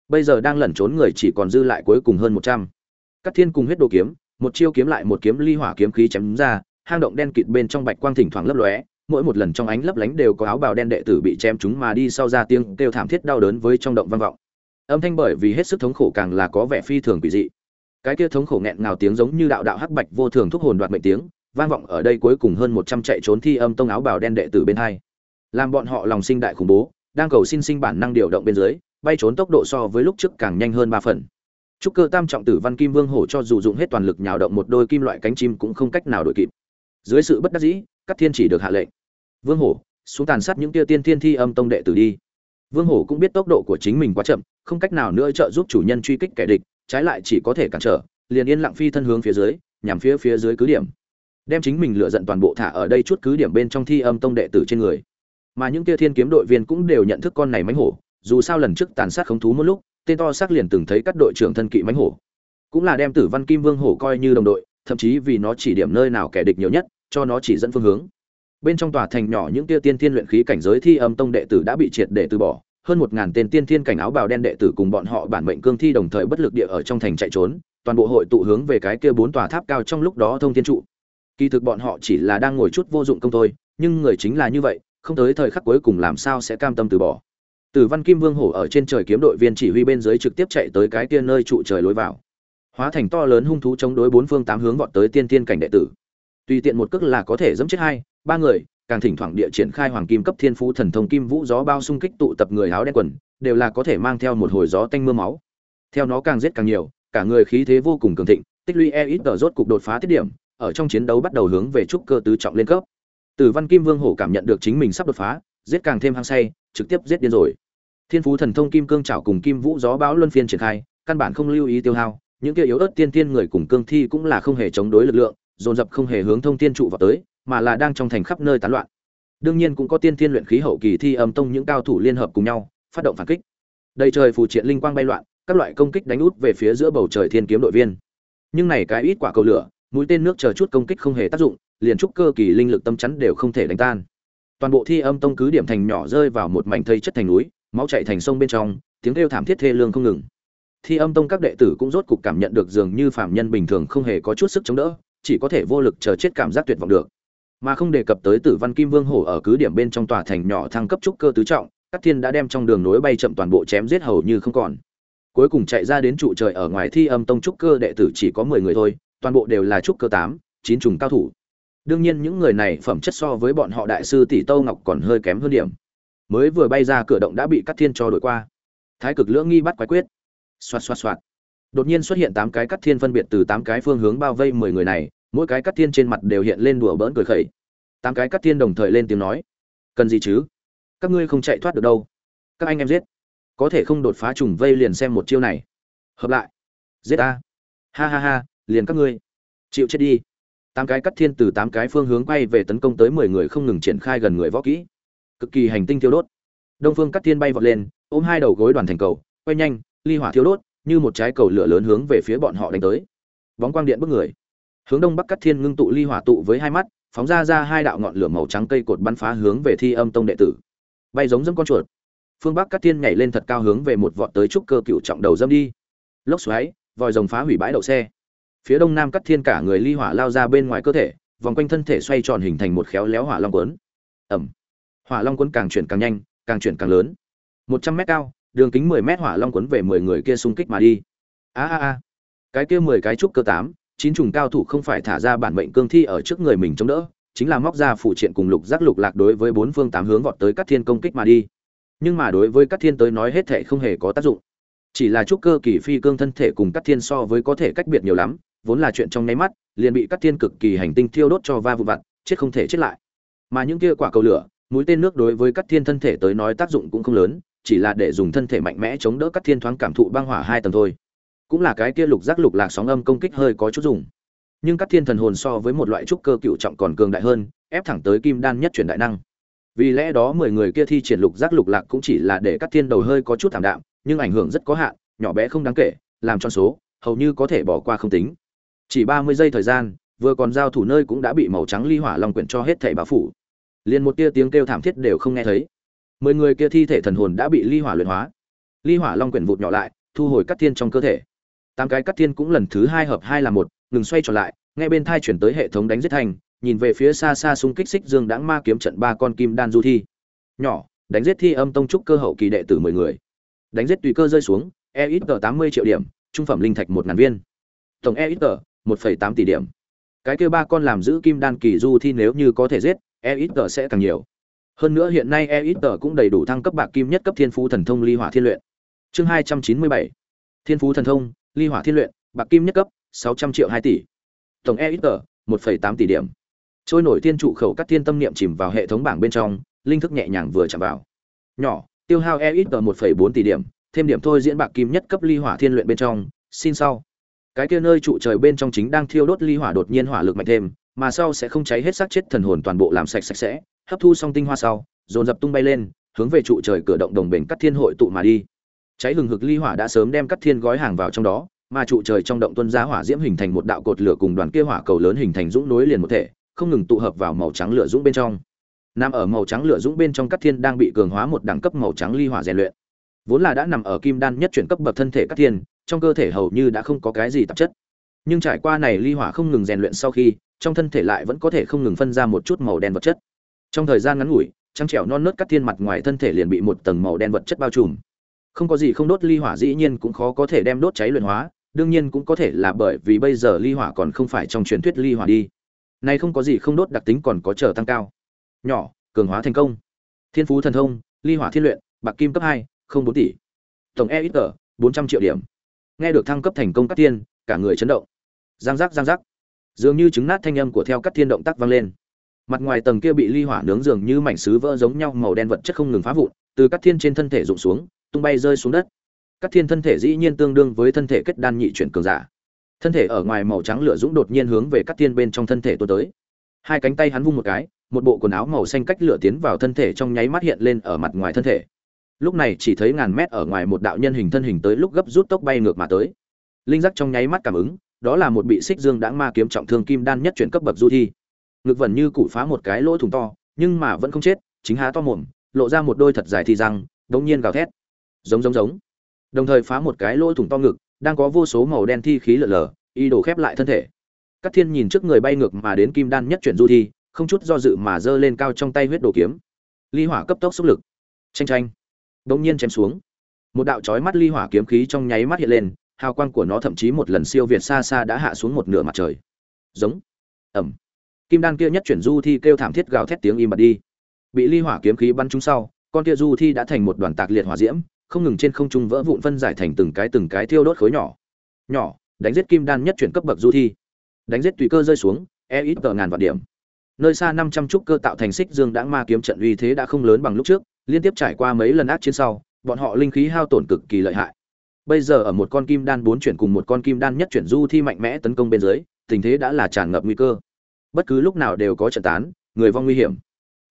Bây giờ đang lẩn trốn người chỉ còn dư lại cuối cùng hơn một trăm. Các thiên cùng huyết đồ kiếm, một chiêu kiếm lại một kiếm ly hỏa kiếm khí chém ra, hang động đen kịt bên trong bạch quang thỉnh thoảng lấp lóe, mỗi một lần trong ánh lấp lánh đều có áo bào đen đệ tử bị chém chúng mà đi sau ra tiếng kêu thảm thiết đau đớn với trong động vang vọng. Âm thanh bởi vì hết sức thống khổ càng là có vẻ phi thường quỷ dị. Cái kia thống khổ nghẹn ngào tiếng giống như đạo đạo hắc bạch vô thường thúc hồn đoạt mệnh tiếng vang vọng ở đây cuối cùng hơn một trăm chạy trốn thi âm tông áo bào đen đệ tử bên hai. Làm bọn họ lòng sinh đại khủng bố, đang cầu xin sinh bản năng điều động bên dưới, bay trốn tốc độ so với lúc trước càng nhanh hơn ba phần. Trúc cơ tam trọng tử văn kim vương hổ cho dù dụng hết toàn lực nhào động một đôi kim loại cánh chim cũng không cách nào đổi kịp. Dưới sự bất đắc dĩ các thiên chỉ được hạ lệnh. Vương hổ, xuống tàn sát những tia tiên thiên thi âm tông đệ tử đi. Vương hổ cũng biết tốc độ của chính mình quá chậm, không cách nào nữa trợ giúp chủ nhân truy kích kẻ địch, trái lại chỉ có thể cản trở, liền yên lặng phi thân hướng phía dưới, nhằm phía phía dưới cứ điểm đem chính mình lựa giận toàn bộ thả ở đây chút cứ điểm bên trong thi âm tông đệ tử trên người. Mà những kia thiên kiếm đội viên cũng đều nhận thức con này mánh hổ, dù sao lần trước tàn sát khống thú một lúc, tên to xác liền từng thấy các đội trưởng thân kỵ mánh hổ. Cũng là đem tử văn kim vương hổ coi như đồng đội, thậm chí vì nó chỉ điểm nơi nào kẻ địch nhiều nhất, cho nó chỉ dẫn phương hướng. Bên trong tòa thành nhỏ những kia tiên thiên luyện khí cảnh giới thi âm tông đệ tử đã bị triệt để từ bỏ, hơn một ngàn tên tiên thiên cảnh áo bào đen đệ tử cùng bọn họ bản mệnh cương thi đồng thời bất lực địa ở trong thành chạy trốn, toàn bộ hội tụ hướng về cái kia bốn tòa tháp cao trong lúc đó thông thiên trụ kỳ thực bọn họ chỉ là đang ngồi chút vô dụng công thôi nhưng người chính là như vậy không tới thời khắc cuối cùng làm sao sẽ cam tâm từ bỏ Tử Văn Kim Vương Hổ ở trên trời kiếm đội viên chỉ huy bên dưới trực tiếp chạy tới cái kia nơi trụ trời lối vào. Hóa thành to lớn hung thú chống đối bốn phương tám hướng vọt tới tiên tiên cảnh đệ tử. Tùy tiện một cước là có thể dẫm chết hai, ba người, càng thỉnh thoảng địa triển khai hoàng kim cấp thiên phú thần thông kim vũ gió bao xung kích tụ tập người áo đen quần, đều là có thể mang theo một hồi gió tanh mưa máu. Theo nó càng giết càng nhiều, cả người khí thế vô cùng cường thịnh, tích lũy e ít rốt cục đột phá tiết điểm, ở trong chiến đấu bắt đầu hướng về trúc cơ tứ trọng lên cấp. Tử Văn Kim Vương Hổ cảm nhận được chính mình sắp đột phá, giết càng thêm hăng say, trực tiếp giết điên rồi. Thiên Phú Thần Thông Kim Cương Trảo cùng Kim Vũ Gió Bão luân phiên triển khai, căn bản không lưu ý tiêu hao, những kia yếu ớt tiên tiên người cùng cương thi cũng là không hề chống đối lực lượng, dồn dập không hề hướng thông tiên trụ vào tới, mà là đang trong thành khắp nơi tán loạn. Đương nhiên cũng có tiên tiên luyện khí hậu kỳ thi âm tông những cao thủ liên hợp cùng nhau, phát động phản kích. đây trời phù triện linh quang bay loạn, các loại công kích đánh út về phía giữa bầu trời thiên kiếm đội viên. Nhưng này cái ít quả cầu lửa, mũi tên nước chờ chút công kích không hề tác dụng, liền trúc cơ kỳ linh lực tâm chắn đều không thể đánh tan. Toàn bộ thi âm tông cứ điểm thành nhỏ rơi vào một mảnh thây chất thành núi, máu chảy thành sông bên trong, tiếng kêu thảm thiết thê lương không ngừng. Thi âm tông các đệ tử cũng rốt cục cảm nhận được dường như phàm nhân bình thường không hề có chút sức chống đỡ, chỉ có thể vô lực chờ chết cảm giác tuyệt vọng được. Mà không đề cập tới Tử Văn Kim Vương hổ ở cứ điểm bên trong tòa thành nhỏ thăng cấp trúc cơ tứ trọng, các thiên đã đem trong đường nối bay chậm toàn bộ chém giết hầu như không còn. Cuối cùng chạy ra đến trụ trời ở ngoài Thi âm tông trúc cơ đệ tử chỉ có 10 người thôi, toàn bộ đều là trúc cơ 8, 9 trùng cao thủ. Đương nhiên những người này phẩm chất so với bọn họ đại sư tỷ Tâu Ngọc còn hơi kém hơn điểm. Mới vừa bay ra cửa động đã bị cắt Thiên cho đổi qua. Thái cực lưỡng nghi bắt quái quyết. Xoạt xoạt xoạt. Đột nhiên xuất hiện tám cái cắt Thiên phân biệt từ tám cái phương hướng bao vây 10 người này, mỗi cái cắt Thiên trên mặt đều hiện lên đùa bỡn cười khẩy. Tám cái cắt Thiên đồng thời lên tiếng nói: "Cần gì chứ? Các ngươi không chạy thoát được đâu. Các anh em giết. Có thể không đột phá trùng vây liền xem một chiêu này. Hợp lại. Giết ta Ha ha ha, liền các ngươi. Chịu chết đi." tám cái cắt thiên từ tám cái phương hướng quay về tấn công tới mười người không ngừng triển khai gần người võ kỹ. Cực kỳ hành tinh thiêu đốt. Đông phương cắt thiên bay vọt lên, ôm hai đầu gối đoàn thành cầu, quay nhanh, ly hỏa thiêu đốt, như một trái cầu lửa lớn hướng về phía bọn họ đánh tới. Bóng quang điện bức người. Hướng đông bắc cắt thiên ngưng tụ ly hỏa tụ với hai mắt, phóng ra ra hai đạo ngọn lửa màu trắng cây cột bắn phá hướng về thi âm tông đệ tử. Bay giống dâm con chuột. Phương bắc cắt thiên nhảy lên thật cao hướng về một vọt tới trúc cơ cựu trọng đầu dâm đi. Lốc xoáy, vòi rồng phá hủy bãi đậu xe phía đông nam cắt thiên cả người ly hỏa lao ra bên ngoài cơ thể, vòng quanh thân thể xoay tròn hình thành một khéo léo hỏa long quấn ẩm hỏa long quấn càng chuyển càng nhanh, càng chuyển càng lớn. Một trăm mét cao, đường kính mười mét hỏa long quấn về mười người kia xung kích mà đi. A a a. Cái kia mười cái trúc cơ tám, chín trùng cao thủ không phải thả ra bản mệnh cương thi ở trước người mình chống đỡ, chính là móc ra phụ triện cùng lục giác lục lạc đối với bốn phương tám hướng vọt tới các thiên công kích mà đi. Nhưng mà đối với các thiên tới nói hết thể không hề có tác dụng. Chỉ là trúc cơ kỳ phi cương thân thể cùng các thiên so với có thể cách biệt nhiều lắm vốn là chuyện trong nháy mắt, liền bị các thiên cực kỳ hành tinh thiêu đốt cho va vụn, vặt, chết không thể chết lại. Mà những kia quả cầu lửa, mũi tên nước đối với các thiên thân thể tới nói tác dụng cũng không lớn, chỉ là để dùng thân thể mạnh mẽ chống đỡ các thiên thoáng cảm thụ băng hỏa hai tầng thôi. Cũng là cái kia lục giác lục lạc sóng âm công kích hơi có chút dùng. Nhưng các thiên thần hồn so với một loại trúc cơ cựu trọng còn cường đại hơn, ép thẳng tới kim đan nhất chuyển đại năng. Vì lẽ đó mười người kia thi triển lục giác lục lạc cũng chỉ là để các thiên đầu hơi có chút thảm đạm, nhưng ảnh hưởng rất có hạn, nhỏ bé không đáng kể, làm cho số, hầu như có thể bỏ qua không tính. Chỉ ba mươi giây thời gian, vừa còn giao thủ nơi cũng đã bị màu trắng ly hỏa long quyển cho hết thảy bao phủ. Liền một tia tiếng kêu thảm thiết đều không nghe thấy. Mười người kia thi thể thần hồn đã bị ly hỏa luyện hóa. Ly hỏa long quyển vụt nhỏ lại, thu hồi cắt thiên trong cơ thể. Tám cái cắt thiên cũng lần thứ hai hợp hai là một, ngừng xoay trở lại, nghe bên thai chuyển tới hệ thống đánh giết thành, nhìn về phía xa xa xung kích xích dương đãng ma kiếm trận ba con kim đan du thi. Nhỏ, đánh giết thi âm tông trúc cơ hậu kỳ đệ tử mười người. Đánh giết tùy cơ rơi xuống, e ít tám mươi triệu điểm, trung phẩm linh thạch một ngàn viên. Tổng e ít 1.8 tỷ điểm. Cái kia ba con làm giữ kim đan kỳ du thi nếu như có thể giết, EXP sẽ càng nhiều. Hơn nữa hiện nay EXP cũng đầy đủ thăng cấp bạc kim nhất cấp thiên phú thần thông ly hỏa thiên luyện. Chương 297. Thiên phú thần thông, ly hỏa thiên luyện, bạc kim nhất cấp, 600 triệu 2 tỷ. Tổng Editor 1.8 tỷ điểm. Trôi nổi thiên trụ khẩu cắt thiên tâm niệm chìm vào hệ thống bảng bên trong, linh thức nhẹ nhàng vừa chạm vào. Nhỏ, tiêu hao Editor 1.4 tỷ điểm, thêm điểm thôi diễn bạc kim nhất cấp ly hỏa thiên luyện bên trong, xin sau cái kia nơi trụ trời bên trong chính đang thiêu đốt ly hỏa đột nhiên hỏa lực mạnh thêm, mà sau sẽ không cháy hết xác chết thần hồn toàn bộ làm sạch sạch sẽ, hấp thu xong tinh hoa sau, dồn dập tung bay lên, hướng về trụ trời cửa động đồng bền cắt thiên hội tụ mà đi. Cháy hừng hực ly hỏa đã sớm đem cắt thiên gói hàng vào trong đó, mà trụ trời trong động tuân ra hỏa diễm hình thành một đạo cột lửa cùng đoàn kia hỏa cầu lớn hình thành dũng nối liền một thể, không ngừng tụ hợp vào màu trắng lửa dũng bên trong. Nằm ở màu trắng lửa dũng bên trong cắt thiên đang bị cường hóa một đẳng cấp màu trắng ly hỏa rèn luyện. Vốn là đã nằm ở kim đan nhất chuyển cấp bậc thân thể cắt thiên trong cơ thể hầu như đã không có cái gì tạp chất. Nhưng trải qua này ly hỏa không ngừng rèn luyện sau khi, trong thân thể lại vẫn có thể không ngừng phân ra một chút màu đen vật chất. Trong thời gian ngắn ngủi trắng trẻo non nớt cắt thiên mặt ngoài thân thể liền bị một tầng màu đen vật chất bao trùm. Không có gì không đốt ly hỏa dĩ nhiên cũng khó có thể đem đốt cháy luyện hóa, đương nhiên cũng có thể là bởi vì bây giờ ly hỏa còn không phải trong truyền thuyết ly hỏa đi. Này không có gì không đốt đặc tính còn có trở tăng cao. Nhỏ, cường hóa thành công. Thiên phú thần thông, ly hỏa thiên luyện, bạc kim cấp hai, không bốn tỷ. Tổng e ít tờ bốn trăm triệu điểm nghe được thăng cấp thành công cắt tiên cả người chấn động. Giang giác giang giác. Dường như trứng nát thanh âm của theo cắt thiên động tác vang lên. Mặt ngoài tầng kia bị ly hỏa nướng dường như mảnh sứ vỡ giống nhau, màu đen vật chất không ngừng phá vụn, từ các thiên trên thân thể rụng xuống, tung bay rơi xuống đất. Các thiên thân thể dĩ nhiên tương đương với thân thể kết đan nhị chuyển cường giả. Thân thể ở ngoài màu trắng lửa dũng đột nhiên hướng về các thiên bên trong thân thể tôi tới. Hai cánh tay hắn vung một cái, một bộ quần áo màu xanh cách lửa tiến vào thân thể trong nháy mắt hiện lên ở mặt ngoài thân thể lúc này chỉ thấy ngàn mét ở ngoài một đạo nhân hình thân hình tới lúc gấp rút tốc bay ngược mà tới. Linh giác trong nháy mắt cảm ứng, đó là một bị xích dương đã ma kiếm trọng thương kim đan nhất chuyển cấp bậc du thi. Ngực vẩn như cụ phá một cái lỗ thủng to, nhưng mà vẫn không chết, chính há to mồm, lộ ra một đôi thật dài thì răng, đống nhiên gào thét. Giống giống giống. Đồng thời phá một cái lỗ thủng to ngực, đang có vô số màu đen thi khí lở lở y đổ khép lại thân thể. Các thiên nhìn trước người bay ngược mà đến kim đan nhất chuyển du thi, không chút do dự mà giơ lên cao trong tay huyết đồ kiếm. Ly hỏa cấp tốc xúc lực. Tranh tranh đông nhiên chém xuống. Một đạo chói mắt ly hỏa kiếm khí trong nháy mắt hiện lên, hào quang của nó thậm chí một lần siêu việt xa xa đã hạ xuống một nửa mặt trời. Giống. Ẩm. Kim đan kia nhất chuyển du thi kêu thảm thiết gào thét tiếng im bặt đi. Bị ly hỏa kiếm khí bắn trúng sau, con kia du thi đã thành một đoàn tạc liệt hỏa diễm, không ngừng trên không trung vỡ vụn phân giải thành từng cái từng cái thiêu đốt khối nhỏ. Nhỏ, đánh giết kim đan nhất chuyển cấp bậc du thi. Đánh giết tùy cơ rơi xuống e ít tờ ngàn vạn điểm. Nơi xa năm trăm trúc cơ tạo thành xích dương đã ma kiếm trận uy thế đã không lớn bằng lúc trước liên tiếp trải qua mấy lần ác chiến sau, bọn họ linh khí hao tổn cực kỳ lợi hại. Bây giờ ở một con kim đan bốn chuyển cùng một con kim đan nhất chuyển du thi mạnh mẽ tấn công bên dưới, tình thế đã là tràn ngập nguy cơ. Bất cứ lúc nào đều có trận tán, người vong nguy hiểm.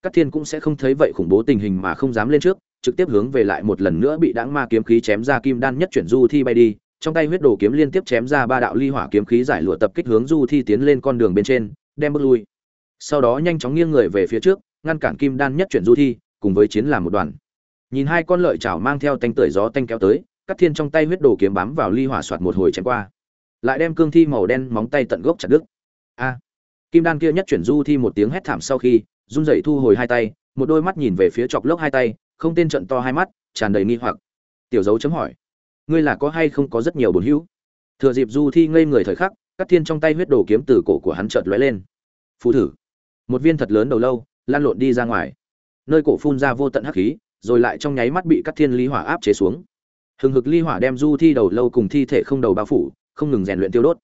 Các thiên cũng sẽ không thấy vậy khủng bố tình hình mà không dám lên trước, trực tiếp hướng về lại một lần nữa bị đãng ma kiếm khí chém ra kim đan nhất chuyển du thi bay đi, trong tay huyết đồ kiếm liên tiếp chém ra ba đạo ly hỏa kiếm khí giải lụa tập kích hướng du thi tiến lên con đường bên trên, đem bước lui. Sau đó nhanh chóng nghiêng người về phía trước, ngăn cản kim đan nhất chuyển du thi cùng với chiến làm một đoàn. Nhìn hai con lợi chảo mang theo tanh tưởi gió tanh kéo tới cắt thiên trong tay huyết đồ kiếm bám vào ly hỏa soạt một hồi chém qua. Lại đem cương thi màu đen móng tay tận gốc chặt đứt. A! Kim đan kia nhất chuyển du thi một tiếng hét thảm sau khi, run rẩy thu hồi hai tay, một đôi mắt nhìn về phía chọc lốc hai tay, không tên trận to hai mắt, tràn đầy nghi hoặc. Tiểu dấu chấm hỏi, ngươi là có hay không có rất nhiều bổn hữu? Thừa dịp du thi ngây người thời khắc cắt thiên trong tay huyết đồ kiếm từ cổ của hắn chợt lóe lên. Phù thử. Một viên thật lớn đầu lâu, lan lộn đi ra ngoài nơi cổ phun ra vô tận hắc khí, rồi lại trong nháy mắt bị các thiên lý hỏa áp chế xuống. Hừng hực ly hỏa đem du thi đầu lâu cùng thi thể không đầu bao phủ, không ngừng rèn luyện tiêu đốt.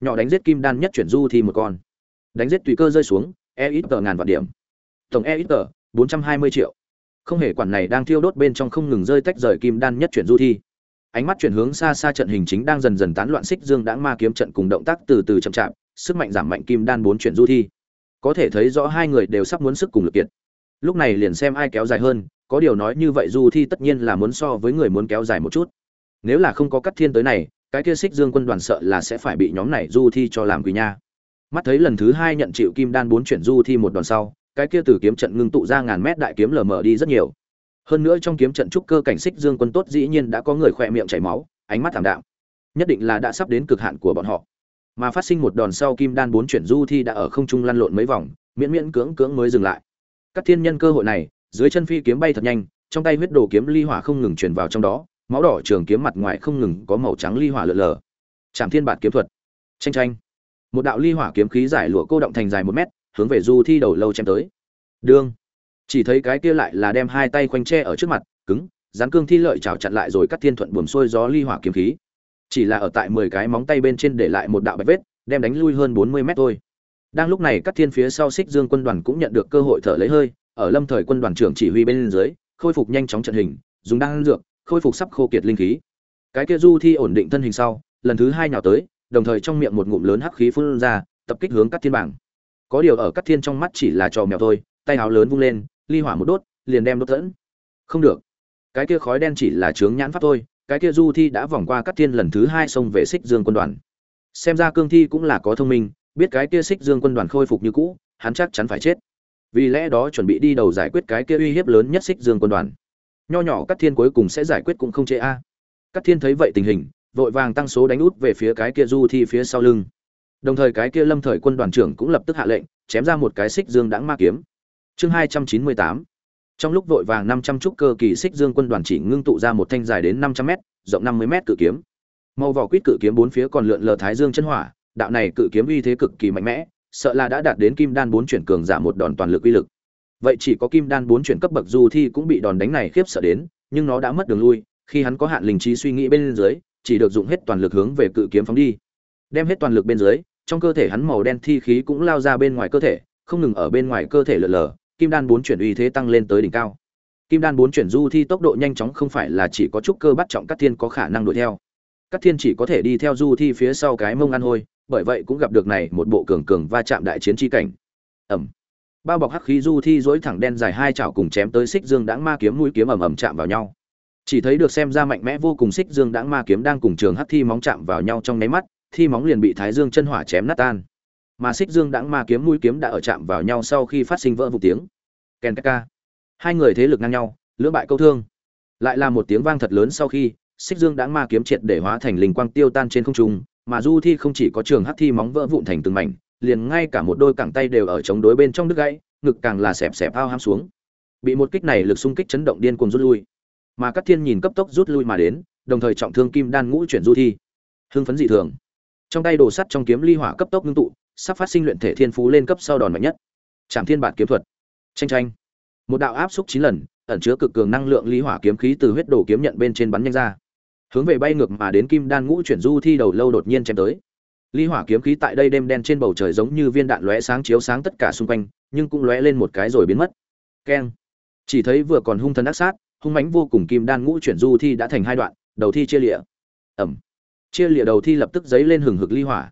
Nhỏ đánh giết kim đan nhất chuyển du thi một con. Đánh giết tùy cơ rơi xuống e ít tờ ngàn vạn điểm. Tổng e ít tờ bốn trăm hai mươi triệu. Không hề quản này đang thiêu đốt bên trong không ngừng rơi tách rời kim đan nhất chuyển du thi. Ánh mắt chuyển hướng xa xa trận hình chính đang dần dần tán loạn xích dương đãng ma kiếm trận cùng động tác từ từ chậm chạp, sức mạnh giảm mạnh kim đan bốn chuyển du thi. Có thể thấy rõ hai người đều sắp muốn sức cùng lực kiệt lúc này liền xem ai kéo dài hơn, có điều nói như vậy du thi tất nhiên là muốn so với người muốn kéo dài một chút. Nếu là không có cắt thiên tới này, cái kia xích dương quân đoàn sợ là sẽ phải bị nhóm này du thi cho làm quỳ nha. Mắt thấy lần thứ hai nhận chịu kim đan bốn chuyển du thi một đòn sau, cái kia từ kiếm trận ngưng tụ ra ngàn mét đại kiếm lờ mờ đi rất nhiều. Hơn nữa trong kiếm trận trúc cơ cảnh xích dương quân tốt dĩ nhiên đã có người khỏe miệng chảy máu, ánh mắt thảm đạm. Nhất định là đã sắp đến cực hạn của bọn họ. Mà phát sinh một đòn sau kim đan bốn chuyển du thi đã ở không trung lăn lộn mấy vòng, miễn miễn cưỡng cưỡng mới dừng lại các thiên nhân cơ hội này, dưới chân phi kiếm bay thật nhanh, trong tay huyết đồ kiếm ly hỏa không ngừng truyền vào trong đó, máu đỏ trường kiếm mặt ngoài không ngừng có màu trắng ly hỏa lượn lờ. Trảm thiên bản kiếm thuật. Tranh tranh một đạo ly hỏa kiếm khí giải lụa cô động thành dài một mét, hướng về du thi đầu lâu chém tới. Đương. Chỉ thấy cái kia lại là đem hai tay khoanh tre ở trước mặt, cứng dán cương thi lợi chảo chặn lại rồi cắt thiên thuận buồm xuôi gió ly hỏa kiếm khí. Chỉ là ở tại mười cái móng tay bên trên để lại một đạo bạch vết, đem đánh lui hơn bốn mươi mét thôi đang lúc này các thiên phía sau xích dương quân đoàn cũng nhận được cơ hội thở lấy hơi, ở lâm thời quân đoàn trưởng chỉ huy bên dưới, khôi phục nhanh chóng trận hình, dùng đan dược, khôi phục sắp khô kiệt linh khí. Cái kia du thi ổn định thân hình sau, lần thứ hai nhào tới, đồng thời trong miệng một ngụm lớn hắc khí phun ra, tập kích hướng Cát thiên bảng. Có điều ở Cát thiên trong mắt chỉ là trò mèo thôi, tay áo lớn vung lên, ly hỏa một đốt, liền đem đốt dẫn. không được. Cái kia khói đen chỉ là chướng nhãn pháp thôi, cái kia du thi đã vòng qua Cát thiên lần thứ hai xông về xích dương quân đoàn. Xem ra cương thi cũng là có thông minh biết cái kia xích dương quân đoàn khôi phục như cũ, hắn chắc chắn phải chết. Vì lẽ đó chuẩn bị đi đầu giải quyết cái kia uy hiếp lớn nhất xích dương quân đoàn. Nho nhỏ cắt thiên cuối cùng sẽ giải quyết cũng không chế a. Cắt thiên thấy vậy tình hình, vội vàng tăng số đánh út về phía cái kia du thi phía sau lưng. Đồng thời cái kia lâm thời quân đoàn trưởng cũng lập tức hạ lệnh, chém ra một cái xích dương đãng ma kiếm. Chương hai trăm chín mươi tám. Trong lúc vội vàng năm trăm trúc cơ kỳ xích dương quân đoàn chỉ ngưng tụ ra một thanh dài đến năm trăm m rộng năm mươi m cự kiếm. Màu vỏ quýt cự kiếm bốn phía còn lượn lờ thái dương chân hỏa đạo này cự kiếm uy thế cực kỳ mạnh mẽ, sợ là đã đạt đến kim đan bốn chuyển cường giả một đòn toàn lực uy lực. Vậy chỉ có kim đan bốn chuyển cấp bậc du thi cũng bị đòn đánh này khiếp sợ đến, nhưng nó đã mất đường lui, khi hắn có hạn linh trí suy nghĩ bên dưới, chỉ được dùng hết toàn lực hướng về cự kiếm phóng đi. Đem hết toàn lực bên dưới, trong cơ thể hắn màu đen thi khí cũng lao ra bên ngoài cơ thể, không ngừng ở bên ngoài cơ thể lượn lờ, kim đan bốn chuyển uy thế tăng lên tới đỉnh cao. Kim đan bốn chuyển du thi tốc độ nhanh chóng không phải là chỉ có chút cơ bắt trọng cát thiên có khả năng đuổi theo. Cát thiên chỉ có thể đi theo du thi phía sau cái mông ăn hôi bởi vậy cũng gặp được này một bộ cường cường va chạm đại chiến chi cảnh. Ẩm bao bọc hắc khí du thi dối thẳng đen dài hai chảo cùng chém tới xích dương đãng ma kiếm mũi kiếm ầm ầm chạm vào nhau. Chỉ thấy được xem ra mạnh mẽ vô cùng xích dương đãng ma kiếm đang cùng trường hắc thi móng chạm vào nhau trong nháy mắt, thi móng liền bị thái dương chân hỏa chém nát tan. Mà xích dương đãng ma kiếm mũi kiếm đã ở chạm vào nhau sau khi phát sinh vỡ vụ tiếng. Ken ka hai người thế lực ngang nhau, lưỡng bại câu thương. Lại là một tiếng vang thật lớn sau khi, xích dương đãng ma kiếm triệt để hóa thành linh quang tiêu tan trên không trung mà du thi không chỉ có trường hắc thi móng vỡ vụn thành từng mảnh, liền ngay cả một đôi cẳng tay đều ở chống đối bên trong đứt gãy, ngực càng là xẹp xẹp ao ham xuống. Bị một kích này lực xung kích chấn động điên cuồng rút lui. Mà các thiên nhìn cấp tốc rút lui mà đến, đồng thời trọng thương kim đan ngũ chuyển du thi. Hưng phấn dị thường. Trong tay đồ sắt trong kiếm ly hỏa cấp tốc ngưng tụ, sắp phát sinh luyện thể thiên phú lên cấp sau đòn mạnh nhất. Trảm thiên bản kiếm thuật. Tranh tranh một đạo áp xúc chín lần, ẩn chứa cực cường năng lượng ly hỏa kiếm khí từ huyết đồ kiếm nhận bên trên bắn nhanh ra hướng về bay ngược mà đến kim đan ngũ chuyển du thi đầu lâu đột nhiên chém tới. Ly hỏa kiếm khí tại đây đêm đen trên bầu trời giống như viên đạn lóe sáng chiếu sáng tất cả xung quanh, nhưng cũng lóe lên một cái rồi biến mất. Keng. Chỉ thấy vừa còn hung thần ác sát, hung mãnh vô cùng kim đan ngũ chuyển du thi đã thành hai đoạn, đầu thi chia lịa. Ẩm. Chia lịa đầu thi lập tức dấy lên hừng hực ly hỏa.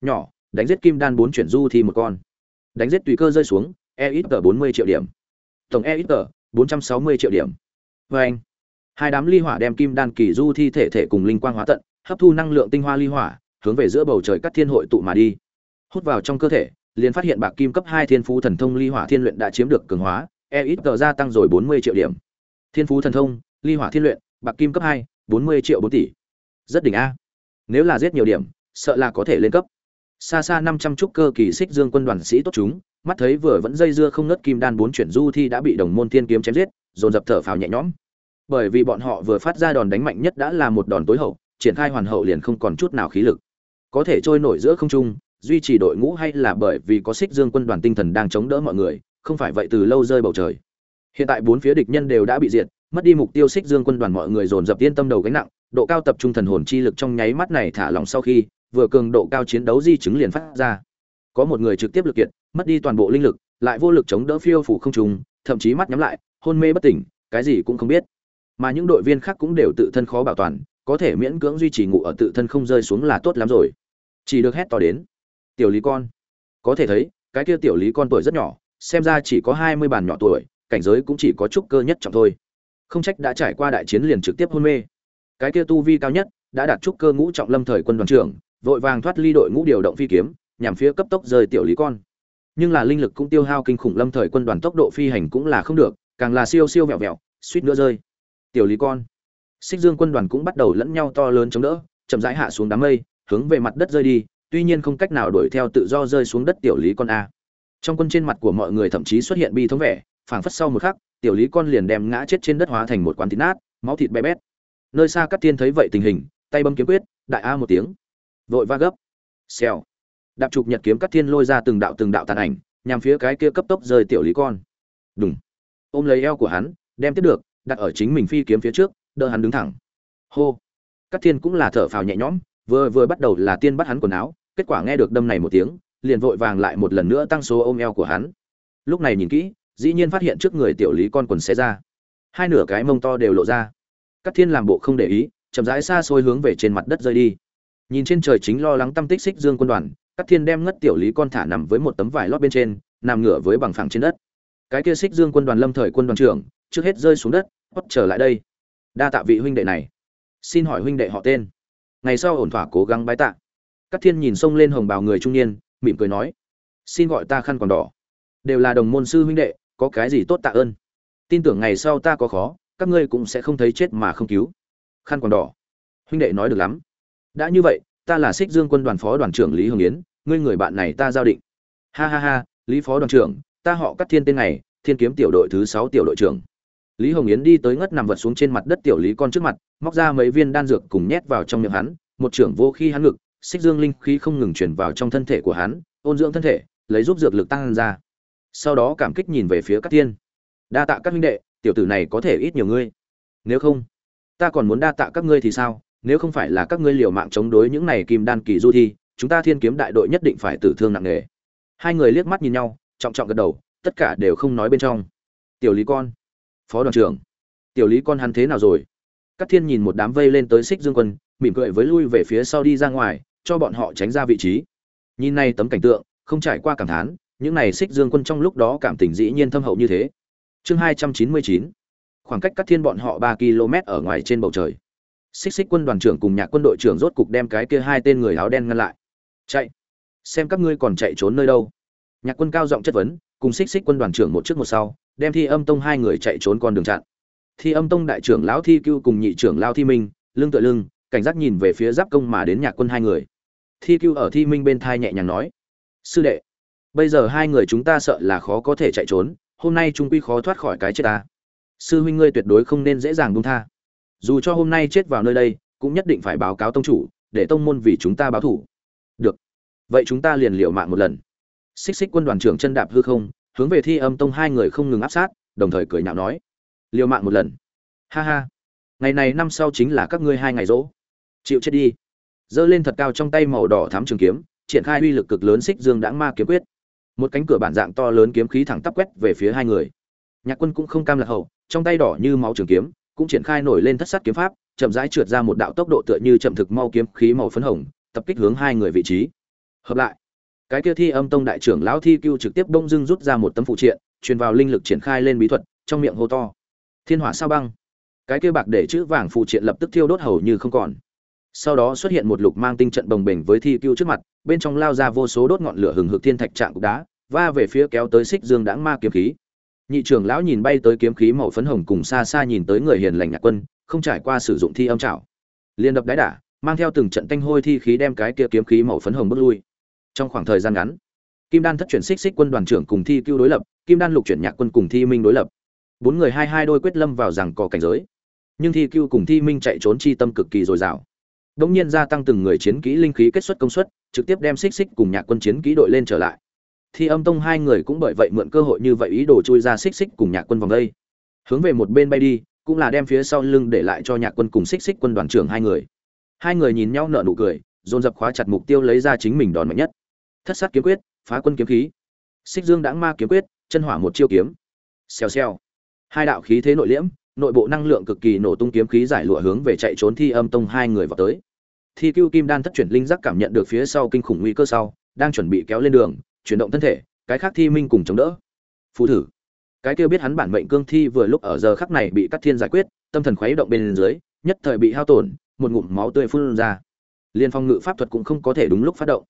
Nhỏ, đánh giết kim đan bốn chuyển du thi một con. Đánh giết tùy cơ rơi xuống e ít tờ bốn mươi triệu điểm. Tổng e ít tờ bốn trăm sáu mươi triệu điểm. Vê anh hai đám ly hỏa đem kim đan kỳ du thi thể thể cùng linh quang hóa tận, hấp thu năng lượng tinh hoa ly hỏa, hướng về giữa bầu trời các thiên hội tụ mà đi. Hút vào trong cơ thể, liền phát hiện bạc kim cấp hai thiên phú thần thông ly hỏa thiên luyện đã chiếm được cường hóa e ít tờ gia tăng rồi bốn mươi triệu điểm. Thiên phú thần thông, ly hỏa thiên luyện, bạc kim cấp hai, bốn mươi triệu bốn tỷ. Rất đỉnh a. Nếu là giết nhiều điểm, sợ là có thể lên cấp. Xa xa năm trăm trúc cơ kỳ xích dương quân đoàn sĩ tốt chúng, mắt thấy vừa vẫn dây dưa không ngớt kim đan bốn chuyển du thi đã bị đồng môn thiên kiếm chém giết, dồn dập thở phào nhẹ nhõm bởi vì bọn họ vừa phát ra đòn đánh mạnh nhất đã là một đòn tối hậu, triển khai hoàn hậu liền không còn chút nào khí lực. Có thể trôi nổi giữa không trung, duy trì đội ngũ hay là bởi vì có xích dương quân đoàn tinh thần đang chống đỡ mọi người, không phải vậy từ lâu rơi bầu trời. Hiện tại bốn phía địch nhân đều đã bị diệt, mất đi mục tiêu xích dương quân đoàn mọi người dồn dập yên tâm đầu gánh nặng, độ cao tập trung thần hồn chi lực trong nháy mắt này thả lỏng sau khi, vừa cường độ cao chiến đấu di chứng liền phát ra. Có một người trực tiếp lực kiện mất đi toàn bộ linh lực, lại vô lực chống đỡ phiêu phủ không trùng thậm chí mắt nhắm lại, hôn mê bất tỉnh, cái gì cũng không biết mà những đội viên khác cũng đều tự thân khó bảo toàn, có thể miễn cưỡng duy trì ngủ ở tự thân không rơi xuống là tốt lắm rồi. Chỉ được hét to đến. Tiểu lý con. Có thể thấy, cái kia tiểu lý con tuổi rất nhỏ, xem ra chỉ có hai mươi bàn nhỏ tuổi, cảnh giới cũng chỉ có chút cơ nhất trọng thôi. Không trách đã trải qua đại chiến liền trực tiếp hôn mê. Cái kia tu vi cao nhất, đã đạt trúc cơ ngũ trọng lâm thời quân đoàn trưởng, vội vàng thoát ly đội ngũ điều động phi kiếm, nhằm phía cấp tốc rời tiểu lý con. Nhưng là linh lực cũng tiêu hao kinh khủng lâm thời quân đoàn tốc độ phi hành cũng là không được, càng là siêu siêu vẹo vẹo, suýt nữa rơi tiểu lý con. Xích dương quân đoàn cũng bắt đầu lẫn nhau to lớn chống đỡ, chậm rãi hạ xuống đám mây, hướng về mặt đất rơi đi, tuy nhiên không cách nào đuổi theo tự do rơi xuống đất tiểu lý con a. Trong quân trên mặt của mọi người thậm chí xuất hiện bi thống vẻ, phảng phất sau một khắc, tiểu lý con liền đem ngã chết trên đất hóa thành một quán thịt nát, máu thịt bé bét. Nơi xa các tiên thấy vậy tình hình, tay bấm kiếm quyết, đại a một tiếng. Vội va gấp. Xèo. Đạp trục nhật kiếm các thiên lôi ra từng đạo từng đạo tàn ảnh, nhằm phía cái kia cấp tốc rơi tiểu lý con. Đúng ôm lấy eo của hắn, đem tiếp được đặt ở chính mình phi kiếm phía trước, đỡ hắn đứng thẳng. Hô. Cát thiên cũng là thở phào nhẹ nhõm, vừa vừa bắt đầu là tiên bắt hắn quần áo, kết quả nghe được đâm này một tiếng, liền vội vàng lại một lần nữa tăng số ôm eo của hắn. Lúc này nhìn kỹ, dĩ nhiên phát hiện trước người tiểu lý con quần xé ra. Hai nửa cái mông to đều lộ ra. Cát thiên làm bộ không để ý, chậm rãi xa xôi hướng về trên mặt đất rơi đi. Nhìn trên trời chính lo lắng tâm tích xích dương quân đoàn, Cát thiên đem ngất tiểu lý con thả nằm với một tấm vải lót bên trên, nằm ngửa với bằng phẳng trên đất. Cái kia xích dương quân đoàn lâm thời quân đoàn trưởng, trước hết rơi xuống đất hót trở lại đây. Đa tạ vị huynh đệ này. Xin hỏi huynh đệ họ tên. Ngày sau ổn thỏa cố gắng bái tạ. Các thiên nhìn xông lên hồng bào người trung niên, mỉm cười nói, xin gọi ta khăn còn đỏ. Đều là đồng môn sư huynh đệ, có cái gì tốt tạ ơn? Tin tưởng ngày sau ta có khó, các ngươi cũng sẽ không thấy chết mà không cứu. Khăn còn đỏ. Huynh đệ nói được lắm. Đã như vậy, ta là xích dương quân đoàn phó đoàn trưởng lý hồng yến, ngươi người bạn này ta giao định. Ha ha ha, lý phó đoàn trưởng, ta họ cắt thiên tên này, thiên kiếm tiểu đội thứ sáu tiểu đội trưởng lý hồng yến đi tới ngất nằm vật xuống trên mặt đất tiểu lý con trước mặt, móc ra mấy viên đan dược cùng nhét vào trong miệng hắn, một trưởng vô khi hắn ngực, xích dương linh khí không ngừng truyền vào trong thân thể của hắn, ôn dưỡng thân thể, lấy giúp dược lực tăng ra. Sau đó cảm kích nhìn về phía các thiên. Đa tạ các huynh đệ, tiểu tử này có thể ít nhiều ngươi. Nếu không, ta còn muốn đa tạ các ngươi thì sao? Nếu không phải là các ngươi liều mạng chống đối những này kim đan kỳ du thi, chúng ta thiên kiếm đại đội nhất định phải tử thương nặng nề. Hai người liếc mắt nhìn nhau, trọng trọng gật đầu, tất cả đều không nói bên trong. Tiểu lý con phó đoàn trưởng. Tiểu lý con hắn thế nào rồi? Các thiên nhìn một đám vây lên tới xích dương quân, mỉm cười với lui về phía sau đi ra ngoài, cho bọn họ tránh ra vị trí. Nhìn này tấm cảnh tượng, không trải qua cảm thán, những này xích dương quân trong lúc đó cảm tình dĩ nhiên thâm hậu như thế. Chương hai trăm chín mươi chín, khoảng cách các thiên bọn họ ba km ở ngoài trên bầu trời. Xích xích quân đoàn trưởng cùng nhạc quân đội trưởng rốt cục đem cái kia hai tên người áo đen ngăn lại. Chạy. Xem các ngươi còn chạy trốn nơi đâu. Nhạc quân cao giọng chất vấn, cùng xích xích quân đoàn trưởng một trước một sau đem thi âm tông hai người chạy trốn con đường chặn. Thi âm tông đại trưởng lão thi cưu cùng nhị trưởng lao thi minh, lưng tựa lưng, cảnh giác nhìn về phía giáp công mà đến nhạc quân hai người. Thi cưu ở thi minh bên thai nhẹ nhàng nói, sư đệ, bây giờ hai người chúng ta sợ là khó có thể chạy trốn, hôm nay chúng quy khó thoát khỏi cái chết ta. Sư huynh ngươi tuyệt đối không nên dễ dàng buông tha. Dù cho hôm nay chết vào nơi đây, cũng nhất định phải báo cáo tông chủ, để tông môn vì chúng ta báo thủ. Được. Vậy chúng ta liền liều mạng một lần. Xích xích quân đoàn trưởng chân đạp hư không hướng về thi âm tông hai người không ngừng áp sát, đồng thời cười nhạo nói, liều mạng một lần. Ha ha, ngày này năm sau chính là các ngươi hai ngày rỗ. Chịu chết đi. Giơ lên thật cao trong tay màu đỏ thám trường kiếm, triển khai uy lực cực lớn xích dương đãng ma kiếm quyết. Một cánh cửa bản dạng to lớn kiếm khí thẳng tắp quét về phía hai người. Nhạc quân cũng không cam lạc hậu, trong tay đỏ như máu trường kiếm, cũng triển khai nổi lên thất sát kiếm pháp, chậm rãi trượt ra một đạo tốc độ tựa như chậm thực mau kiếm khí màu phấn hồng, tập kích hướng hai người vị trí. Hợp lại cái kia thi âm tông đại trưởng lão thi cưu trực tiếp đông dưng rút ra một tấm phụ triện, truyền vào linh lực triển khai lên bí thuật, trong miệng hô to. Thiên hỏa sao băng. Cái kia bạc để chữ vàng phụ triện lập tức thiêu đốt hầu như không còn. Sau đó xuất hiện một lục mang tinh trận bồng bềnh với thi cưu trước mặt, bên trong lao ra vô số đốt ngọn lửa hừng hực thiên thạch trạng cục đá, va về phía kéo tới xích dương đãng ma kiếm khí. Nhị trưởng lão nhìn bay tới kiếm khí màu phấn hồng cùng xa xa nhìn tới người hiền lành nhạc quân, không trải qua sử dụng thi âm trảo. Liên đập đáy đả, mang theo từng trận tanh hôi thi khí đem cái kia kiếm khí màu phấn hồng bước lui trong khoảng thời gian ngắn, kim đan thất chuyển xích xích quân đoàn trưởng cùng thi cưu đối lập, kim đan lục chuyển nhạc quân cùng thi minh đối lập. Bốn người hai hai đôi quyết lâm vào rằng có cảnh giới. Nhưng thi cưu cùng thi minh chạy trốn chi tâm cực kỳ dồi dào. Đống nhiên gia tăng từng người chiến kỹ linh khí kết xuất công suất, trực tiếp đem xích xích cùng nhạc quân chiến kỹ đội lên trở lại. Thi âm tông hai người cũng bởi vậy mượn cơ hội như vậy ý đồ chui ra xích xích cùng nhạc quân vòng đây. Hướng về một bên bay đi, cũng là đem phía sau lưng để lại cho nhạc quân cùng xích xích quân đoàn trưởng hai người. Hai người nhìn nhau nở nụ cười, dồn dập khóa chặt mục tiêu lấy ra chính mình đòn mạnh nhất thất sát kiếm quyết, phá quân kiếm khí. Xích dương đãng ma kiếm quyết, chân hỏa một chiêu kiếm. Xèo xèo. Hai đạo khí thế nội liễm, nội bộ năng lượng cực kỳ nổ tung kiếm khí giải lụa hướng về chạy trốn thi âm tông hai người vào tới. Thi cưu kim đan thất chuyển linh giác cảm nhận được phía sau kinh khủng nguy cơ sau, đang chuẩn bị kéo lên đường, chuyển động thân thể, cái khác thi minh cùng chống đỡ. Phù thử. Cái kêu biết hắn bản mệnh cương thi vừa lúc ở giờ khắc này bị cắt thiên giải quyết, tâm thần khuấy động bên dưới, nhất thời bị hao tổn, một ngụm máu tươi phun ra. Liên phong ngự pháp thuật cũng không có thể đúng lúc phát động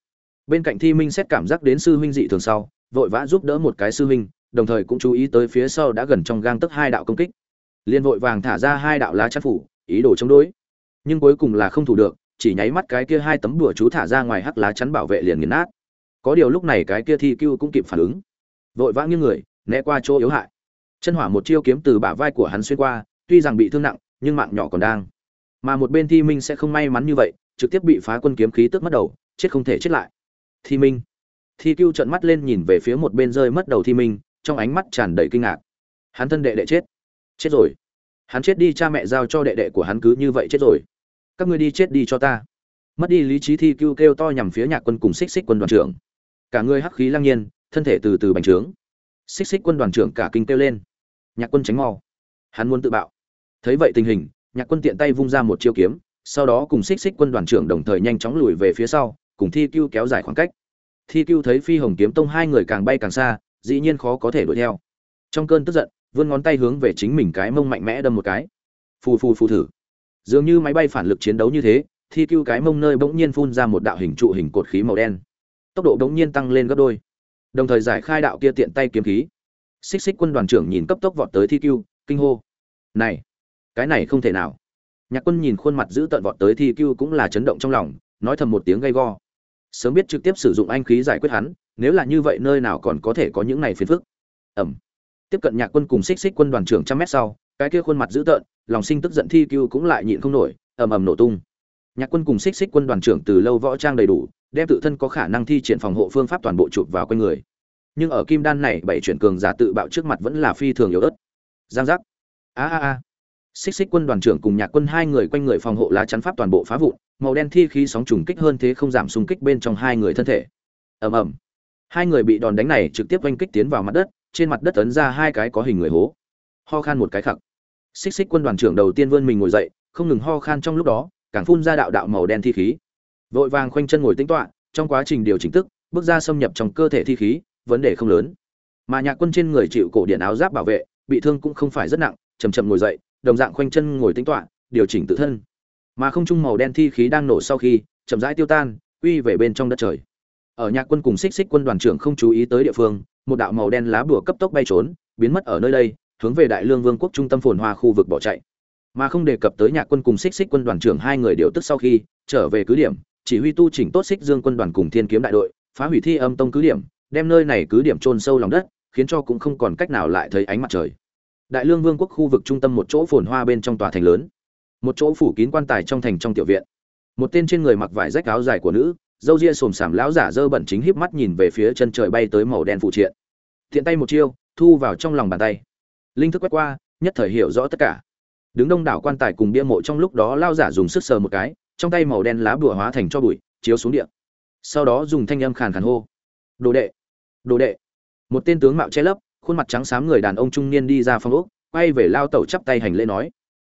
bên cạnh thi minh xét cảm giác đến sư huynh dị thường sau, vội vã giúp đỡ một cái sư huynh, đồng thời cũng chú ý tới phía sau đã gần trong gang tức hai đạo công kích. Liên vội vàng thả ra hai đạo lá chắn phủ, ý đồ chống đối. Nhưng cuối cùng là không thủ được, chỉ nháy mắt cái kia hai tấm đùa chú thả ra ngoài hắc lá chắn bảo vệ liền nghiền nát. Có điều lúc này cái kia thi cưu cũng kịp phản ứng. Vội vã như người, né qua chỗ yếu hại. Chân hỏa một chiêu kiếm từ bả vai của hắn xuyên qua, tuy rằng bị thương nặng, nhưng mạng nhỏ còn đang. Mà một bên thi minh sẽ không may mắn như vậy, trực tiếp bị phá quân kiếm khí tức mất đầu, chết không thể chết lại thi minh. Thi cưu trợn mắt lên nhìn về phía một bên rơi mất đầu thi minh, trong ánh mắt tràn đầy kinh ngạc. Hắn thân đệ đệ chết. Chết rồi. Hắn chết đi, cha mẹ giao cho đệ đệ của hắn cứ như vậy chết rồi. Các ngươi đi chết đi cho ta. Mất đi lý trí, thi cưu kêu to nhằm phía nhạc quân cùng xích xích quân đoàn trưởng. Cả người hắc khí lang nhiên, thân thể từ từ bành trướng. Xích xích quân đoàn trưởng cả kinh kêu lên. Nhạc quân tránh mau. Hắn muốn tự bạo. Thấy vậy tình hình, nhạc quân tiện tay vung ra một chiêu kiếm, sau đó cùng xích xích quân đoàn trưởng đồng thời nhanh chóng lùi về phía sau cùng thi cưu kéo dài khoảng cách. Thi cưu thấy phi hồng kiếm tông hai người càng bay càng xa, dĩ nhiên khó có thể đuổi theo. Trong cơn tức giận, vươn ngón tay hướng về chính mình cái mông mạnh mẽ đâm một cái. Phù phù phù thử. Dường như máy bay phản lực chiến đấu như thế, thi cưu cái mông nơi bỗng nhiên phun ra một đạo hình trụ hình cột khí màu đen. Tốc độ bỗng nhiên tăng lên gấp đôi. Đồng thời giải khai đạo kia tiện tay kiếm khí. Xích xích quân đoàn trưởng nhìn cấp tốc vọt tới thi cưu, kinh hô. Này, cái này không thể nào. Nhạc quân nhìn khuôn mặt giữ tận vọt tới thi cưu cũng là chấn động trong lòng, nói thầm một tiếng gay go sớm biết trực tiếp sử dụng anh khí giải quyết hắn, nếu là như vậy nơi nào còn có thể có những này phiền phức. Ẩm. Tiếp cận nhạc quân cùng xích xích quân đoàn trưởng trăm mét sau, cái kia khuôn mặt dữ tợn, lòng sinh tức giận thi cưu cũng lại nhịn không nổi, ầm ầm nổ tung. Nhạc quân cùng xích xích quân đoàn trưởng từ lâu võ trang đầy đủ, đem tự thân có khả năng thi triển phòng hộ phương pháp toàn bộ chụp vào quanh người. Nhưng ở kim đan này bảy chuyển cường giả tự bạo trước mặt vẫn là phi thường yếu ớt. Giang giác. A a a xích xích quân đoàn trưởng cùng nhạc quân hai người quanh người phòng hộ lá chắn pháp toàn bộ phá vụn, màu đen thi khí sóng trùng kích hơn thế không giảm xung kích bên trong hai người thân thể. Ầm ầm. Hai người bị đòn đánh này trực tiếp oanh kích tiến vào mặt đất, trên mặt đất ấn ra hai cái có hình người hố. Ho khan một cái khặc. Xích xích quân đoàn trưởng đầu tiên vươn mình ngồi dậy, không ngừng ho khan trong lúc đó, càng phun ra đạo đạo màu đen thi khí. Vội vàng khoanh chân ngồi tĩnh tọa, trong quá trình điều chỉnh tức, bước ra xâm nhập trong cơ thể thi khí, vấn đề không lớn. Mà nhạc quân trên người chịu cổ điện áo giáp bảo vệ, bị thương cũng không phải rất nặng chầm chậm ngồi dậy đồng dạng khoanh chân ngồi tĩnh tọa điều chỉnh tự thân. Mà không trung màu đen thi khí đang nổ sau khi, chậm rãi tiêu tan uy về bên trong đất trời. Ở nhạc quân cùng xích xích quân đoàn trưởng không chú ý tới địa phương, một đạo màu đen lá bùa cấp tốc bay trốn, biến mất ở nơi đây, hướng về đại lương vương quốc trung tâm phồn hoa khu vực bỏ chạy. Mà không đề cập tới nhạc quân cùng xích xích quân đoàn trưởng hai người điều tức sau khi, trở về cứ điểm, chỉ huy tu chỉnh tốt xích dương quân đoàn cùng thiên kiếm đại đội, phá hủy thi âm tông cứ điểm, đem nơi này cứ điểm chôn sâu lòng đất, khiến cho cũng không còn cách nào lại thấy ánh mặt trời đại lương vương quốc khu vực trung tâm một chỗ phồn hoa bên trong tòa thành lớn. Một chỗ phủ kín quan tài trong thành trong tiểu viện. Một tên trên người mặc vải rách áo dài của nữ dâu ria xồm xàm lão giả dơ bẩn chính híp mắt nhìn về phía chân trời bay tới màu đen phụ triện. Thiện tay một chiêu, thu vào trong lòng bàn tay. Linh thức quét qua, nhất thời hiểu rõ tất cả. Đứng đông đảo quan tài cùng bia mộ trong lúc đó lao giả dùng sức sờ một cái, trong tay màu đen lá bùa hóa thành cho bụi, chiếu xuống điện sau đó dùng thanh âm khàn khàn hô. Đồ đệ đồ đệ. Một tên tướng mạo che lấp khuôn mặt trắng xám người đàn ông trung niên đi ra phòng ốc, quay về lao tẩu chắp tay hành lễ nói,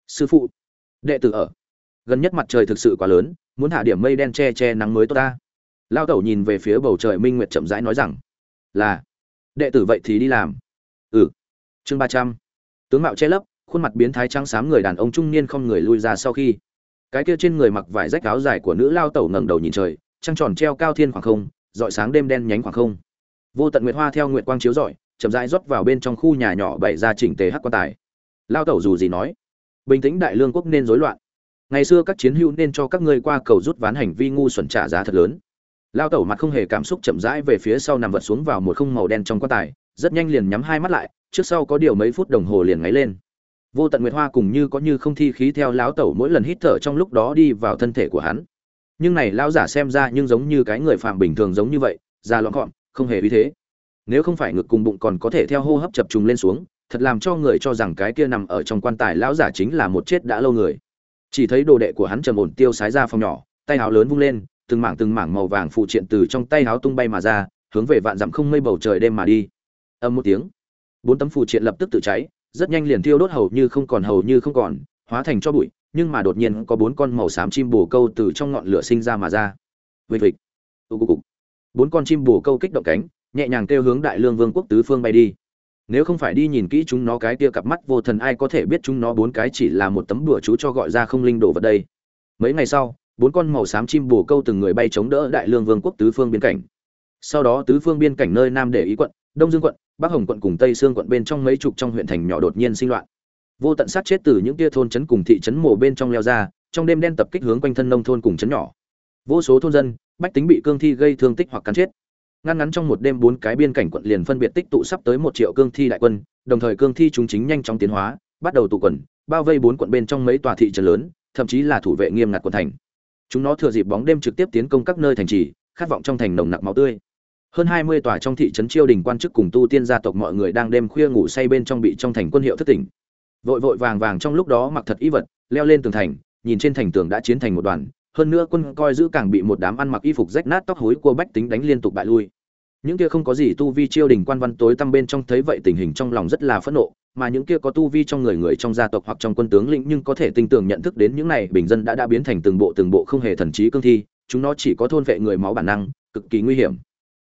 sư phụ, đệ tử ở. Gần nhất mặt trời thực sự quá lớn, muốn hạ điểm mây đen che che nắng mới tốt ta. Lao tẩu nhìn về phía bầu trời minh nguyệt chậm rãi nói rằng, là. Đệ tử vậy thì đi làm. Ừ. Chương ba trăm. Tướng mạo che lấp, khuôn mặt biến thái trắng xám người đàn ông trung niên không người lui ra sau khi. Cái kia trên người mặc vải rách áo dài của nữ lao tẩu ngẩng đầu nhìn trời, trăng tròn treo cao thiên khoảng không dọi sáng đêm đen nhánh khoảng không. Vô tận nguyệt hoa theo nguyệt quang chiếu rọi chậm rãi rót vào bên trong khu nhà nhỏ bày ra chỉnh tề hắc quan tài. Lao tẩu dù gì nói, bình tĩnh đại lương quốc nên rối loạn. Ngày xưa các chiến hữu nên cho các ngươi qua cầu rút ván hành vi ngu xuẩn trả giá thật lớn. Lao tẩu mặt không hề cảm xúc chậm rãi về phía sau nằm vật xuống vào một không màu đen trong quan tài, rất nhanh liền nhắm hai mắt lại, trước sau có điều mấy phút đồng hồ liền ngáy lên. Vô tận nguyệt hoa cùng như có như không thi khí theo lão tẩu mỗi lần hít thở trong lúc đó đi vào thân thể của hắn. Nhưng này lão giả xem ra nhưng giống như cái người phàm bình thường giống như vậy, già lọn gọn không hề uy thế nếu không phải ngực cùng bụng còn có thể theo hô hấp chập trùng lên xuống, thật làm cho người cho rằng cái kia nằm ở trong quan tài lão giả chính là một chết đã lâu người. Chỉ thấy đồ đệ của hắn trầm ổn tiêu sái ra phòng nhỏ, tay áo lớn vung lên, từng mảng từng mảng màu vàng phụ triện từ trong tay áo tung bay mà ra, hướng về vạn dặm không mây bầu trời đêm mà đi. Âm một tiếng, bốn tấm phụ triện lập tức tự cháy, rất nhanh liền thiêu đốt hầu như không còn hầu như không còn, hóa thành cho bụi, nhưng mà đột nhiên có bốn con màu xám chim bồ câu từ trong ngọn lửa sinh ra mà ra. Vịt vịt bốn con chim bồ câu kích động cánh nhẹ nhàng kêu hướng đại lương vương quốc tứ phương bay đi. Nếu không phải đi nhìn kỹ chúng nó cái kia cặp mắt vô thần, ai có thể biết chúng nó bốn cái chỉ là một tấm đùa chú cho gọi ra không linh đồ vật đây? Mấy ngày sau, bốn con màu xám chim bồ câu từng người bay chống đỡ đại lương vương quốc tứ phương biên cảnh. Sau đó tứ phương biên cảnh nơi nam để ý quận, đông dương quận, bắc hồng quận cùng tây sương quận bên trong mấy chục trong huyện thành nhỏ đột nhiên sinh loạn. Vô tận sát chết từ những kia thôn trấn cùng thị trấn mồ bên trong leo ra, trong đêm đen tập kích hướng quanh thân nông thôn cùng trấn nhỏ. Vô số thôn dân, bách tính bị cương thi gây thương tích hoặc cắn chết ngăn ngắn trong một đêm bốn cái biên cảnh quận liền phân biệt tích tụ sắp tới một triệu cương thi đại quân, đồng thời cương thi chúng chính nhanh chóng tiến hóa, bắt đầu tụ quần, bao vây bốn quận bên trong mấy tòa thị trấn lớn, thậm chí là thủ vệ nghiêm ngặt quận thành. Chúng nó thừa dịp bóng đêm trực tiếp tiến công các nơi thành trì, khát vọng trong thành nồng nặc máu tươi. Hơn hai mươi tòa trong thị trấn chiêu đình quan chức cùng tu tiên gia tộc mọi người đang đêm khuya ngủ say bên trong bị trong thành quân hiệu thất tỉnh. Vội vội vàng vàng trong lúc đó mặc thật y vật, leo lên tường thành, nhìn trên thành tường đã chiến thành một đoàn, hơn nữa quân coi giữ càng bị một đám ăn mặc y phục rách nát tóc hối của bách tính đánh liên tục bại lui những kia không có gì tu vi chiêu đình quan văn tối tăm bên trong thấy vậy tình hình trong lòng rất là phẫn nộ, mà những kia có tu vi trong người người trong gia tộc hoặc trong quân tướng lĩnh nhưng có thể tinh tường nhận thức đến những này, bình dân đã đã biến thành từng bộ từng bộ không hề thần trí cương thi, chúng nó chỉ có thôn vệ người máu bản năng, cực kỳ nguy hiểm.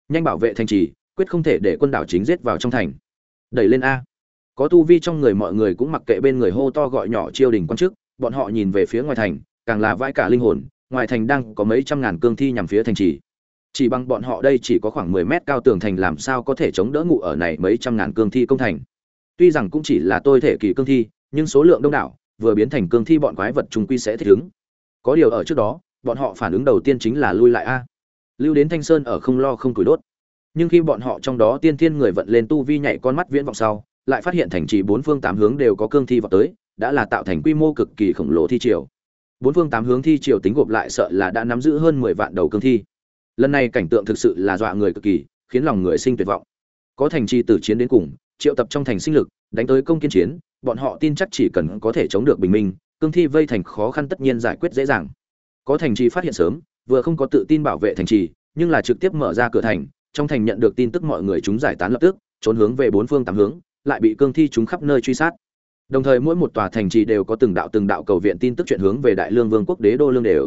Nhanh bảo vệ thành trì, quyết không thể để quân đảo chính giết vào trong thành. Đẩy lên a. Có tu vi trong người mọi người cũng mặc kệ bên người hô to gọi nhỏ chiêu đình quan chức, bọn họ nhìn về phía ngoài thành, càng là vãi cả linh hồn, ngoài thành đang có mấy trăm ngàn cương thi nhằm phía thành trì chỉ bằng bọn họ đây chỉ có khoảng mười mét cao tường thành làm sao có thể chống đỡ ngụ ở này mấy trăm ngàn cương thi công thành. Tuy rằng cũng chỉ là tôi thể kỳ cương thi, nhưng số lượng đông đảo, vừa biến thành cương thi bọn quái vật trung quy sẽ thích ứng. Có điều ở trước đó, bọn họ phản ứng đầu tiên chính là lui lại a. Lưu đến thanh sơn ở không lo không tuổi đốt. Nhưng khi bọn họ trong đó tiên thiên người vận lên tu vi nhảy con mắt viễn vọng sau, lại phát hiện thành trì bốn phương tám hướng đều có cương thi vào tới, đã là tạo thành quy mô cực kỳ khổng lồ thi triều. Bốn phương tám hướng thi triều tính gộp lại sợ là đã nắm giữ hơn mười vạn đầu cương thi lần này cảnh tượng thực sự là dọa người cực kỳ, khiến lòng người sinh tuyệt vọng. Có thành trì từ chiến đến cùng, triệu tập trong thành sinh lực, đánh tới công kiên chiến, bọn họ tin chắc chỉ cần có thể chống được bình minh, cương thi vây thành khó khăn tất nhiên giải quyết dễ dàng. Có thành trì phát hiện sớm, vừa không có tự tin bảo vệ thành trì, nhưng là trực tiếp mở ra cửa thành, trong thành nhận được tin tức mọi người chúng giải tán lập tức, trốn hướng về bốn phương tám hướng, lại bị cương thi chúng khắp nơi truy sát. Đồng thời mỗi một tòa thành trì đều có từng đạo từng đạo cầu viện tin tức chuyện hướng về đại lương vương quốc đế đô lương đều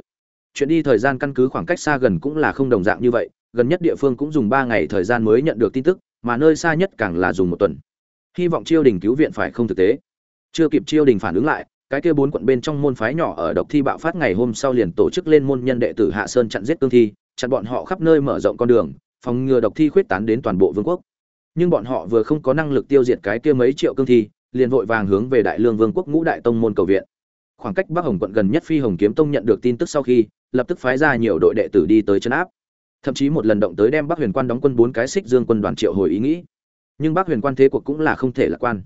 chuyện đi thời gian căn cứ khoảng cách xa gần cũng là không đồng dạng như vậy, gần nhất địa phương cũng dùng ba ngày thời gian mới nhận được tin tức, mà nơi xa nhất càng là dùng một tuần. Hy vọng chiêu đình cứu viện phải không thực tế? Chưa kịp chiêu đình phản ứng lại, cái kia bốn quận bên trong môn phái nhỏ ở độc thi bạo phát ngày hôm sau liền tổ chức lên môn nhân đệ tử hạ sơn chặn giết cương thi, chặn bọn họ khắp nơi mở rộng con đường, phòng ngừa độc thi khuyết tán đến toàn bộ vương quốc. Nhưng bọn họ vừa không có năng lực tiêu diệt cái kia mấy triệu cương thi, liền vội vàng hướng về đại lương vương quốc ngũ đại tông môn cầu viện khoảng cách bắc hồng quận gần nhất phi hồng kiếm tông nhận được tin tức sau khi, lập tức phái ra nhiều đội đệ tử đi tới chân áp. Thậm chí một lần động tới đem bắc huyền quan đóng quân bốn cái xích dương quân đoàn triệu hồi ý nghĩ. Nhưng bắc huyền quan thế cuộc cũng là không thể lạc quan.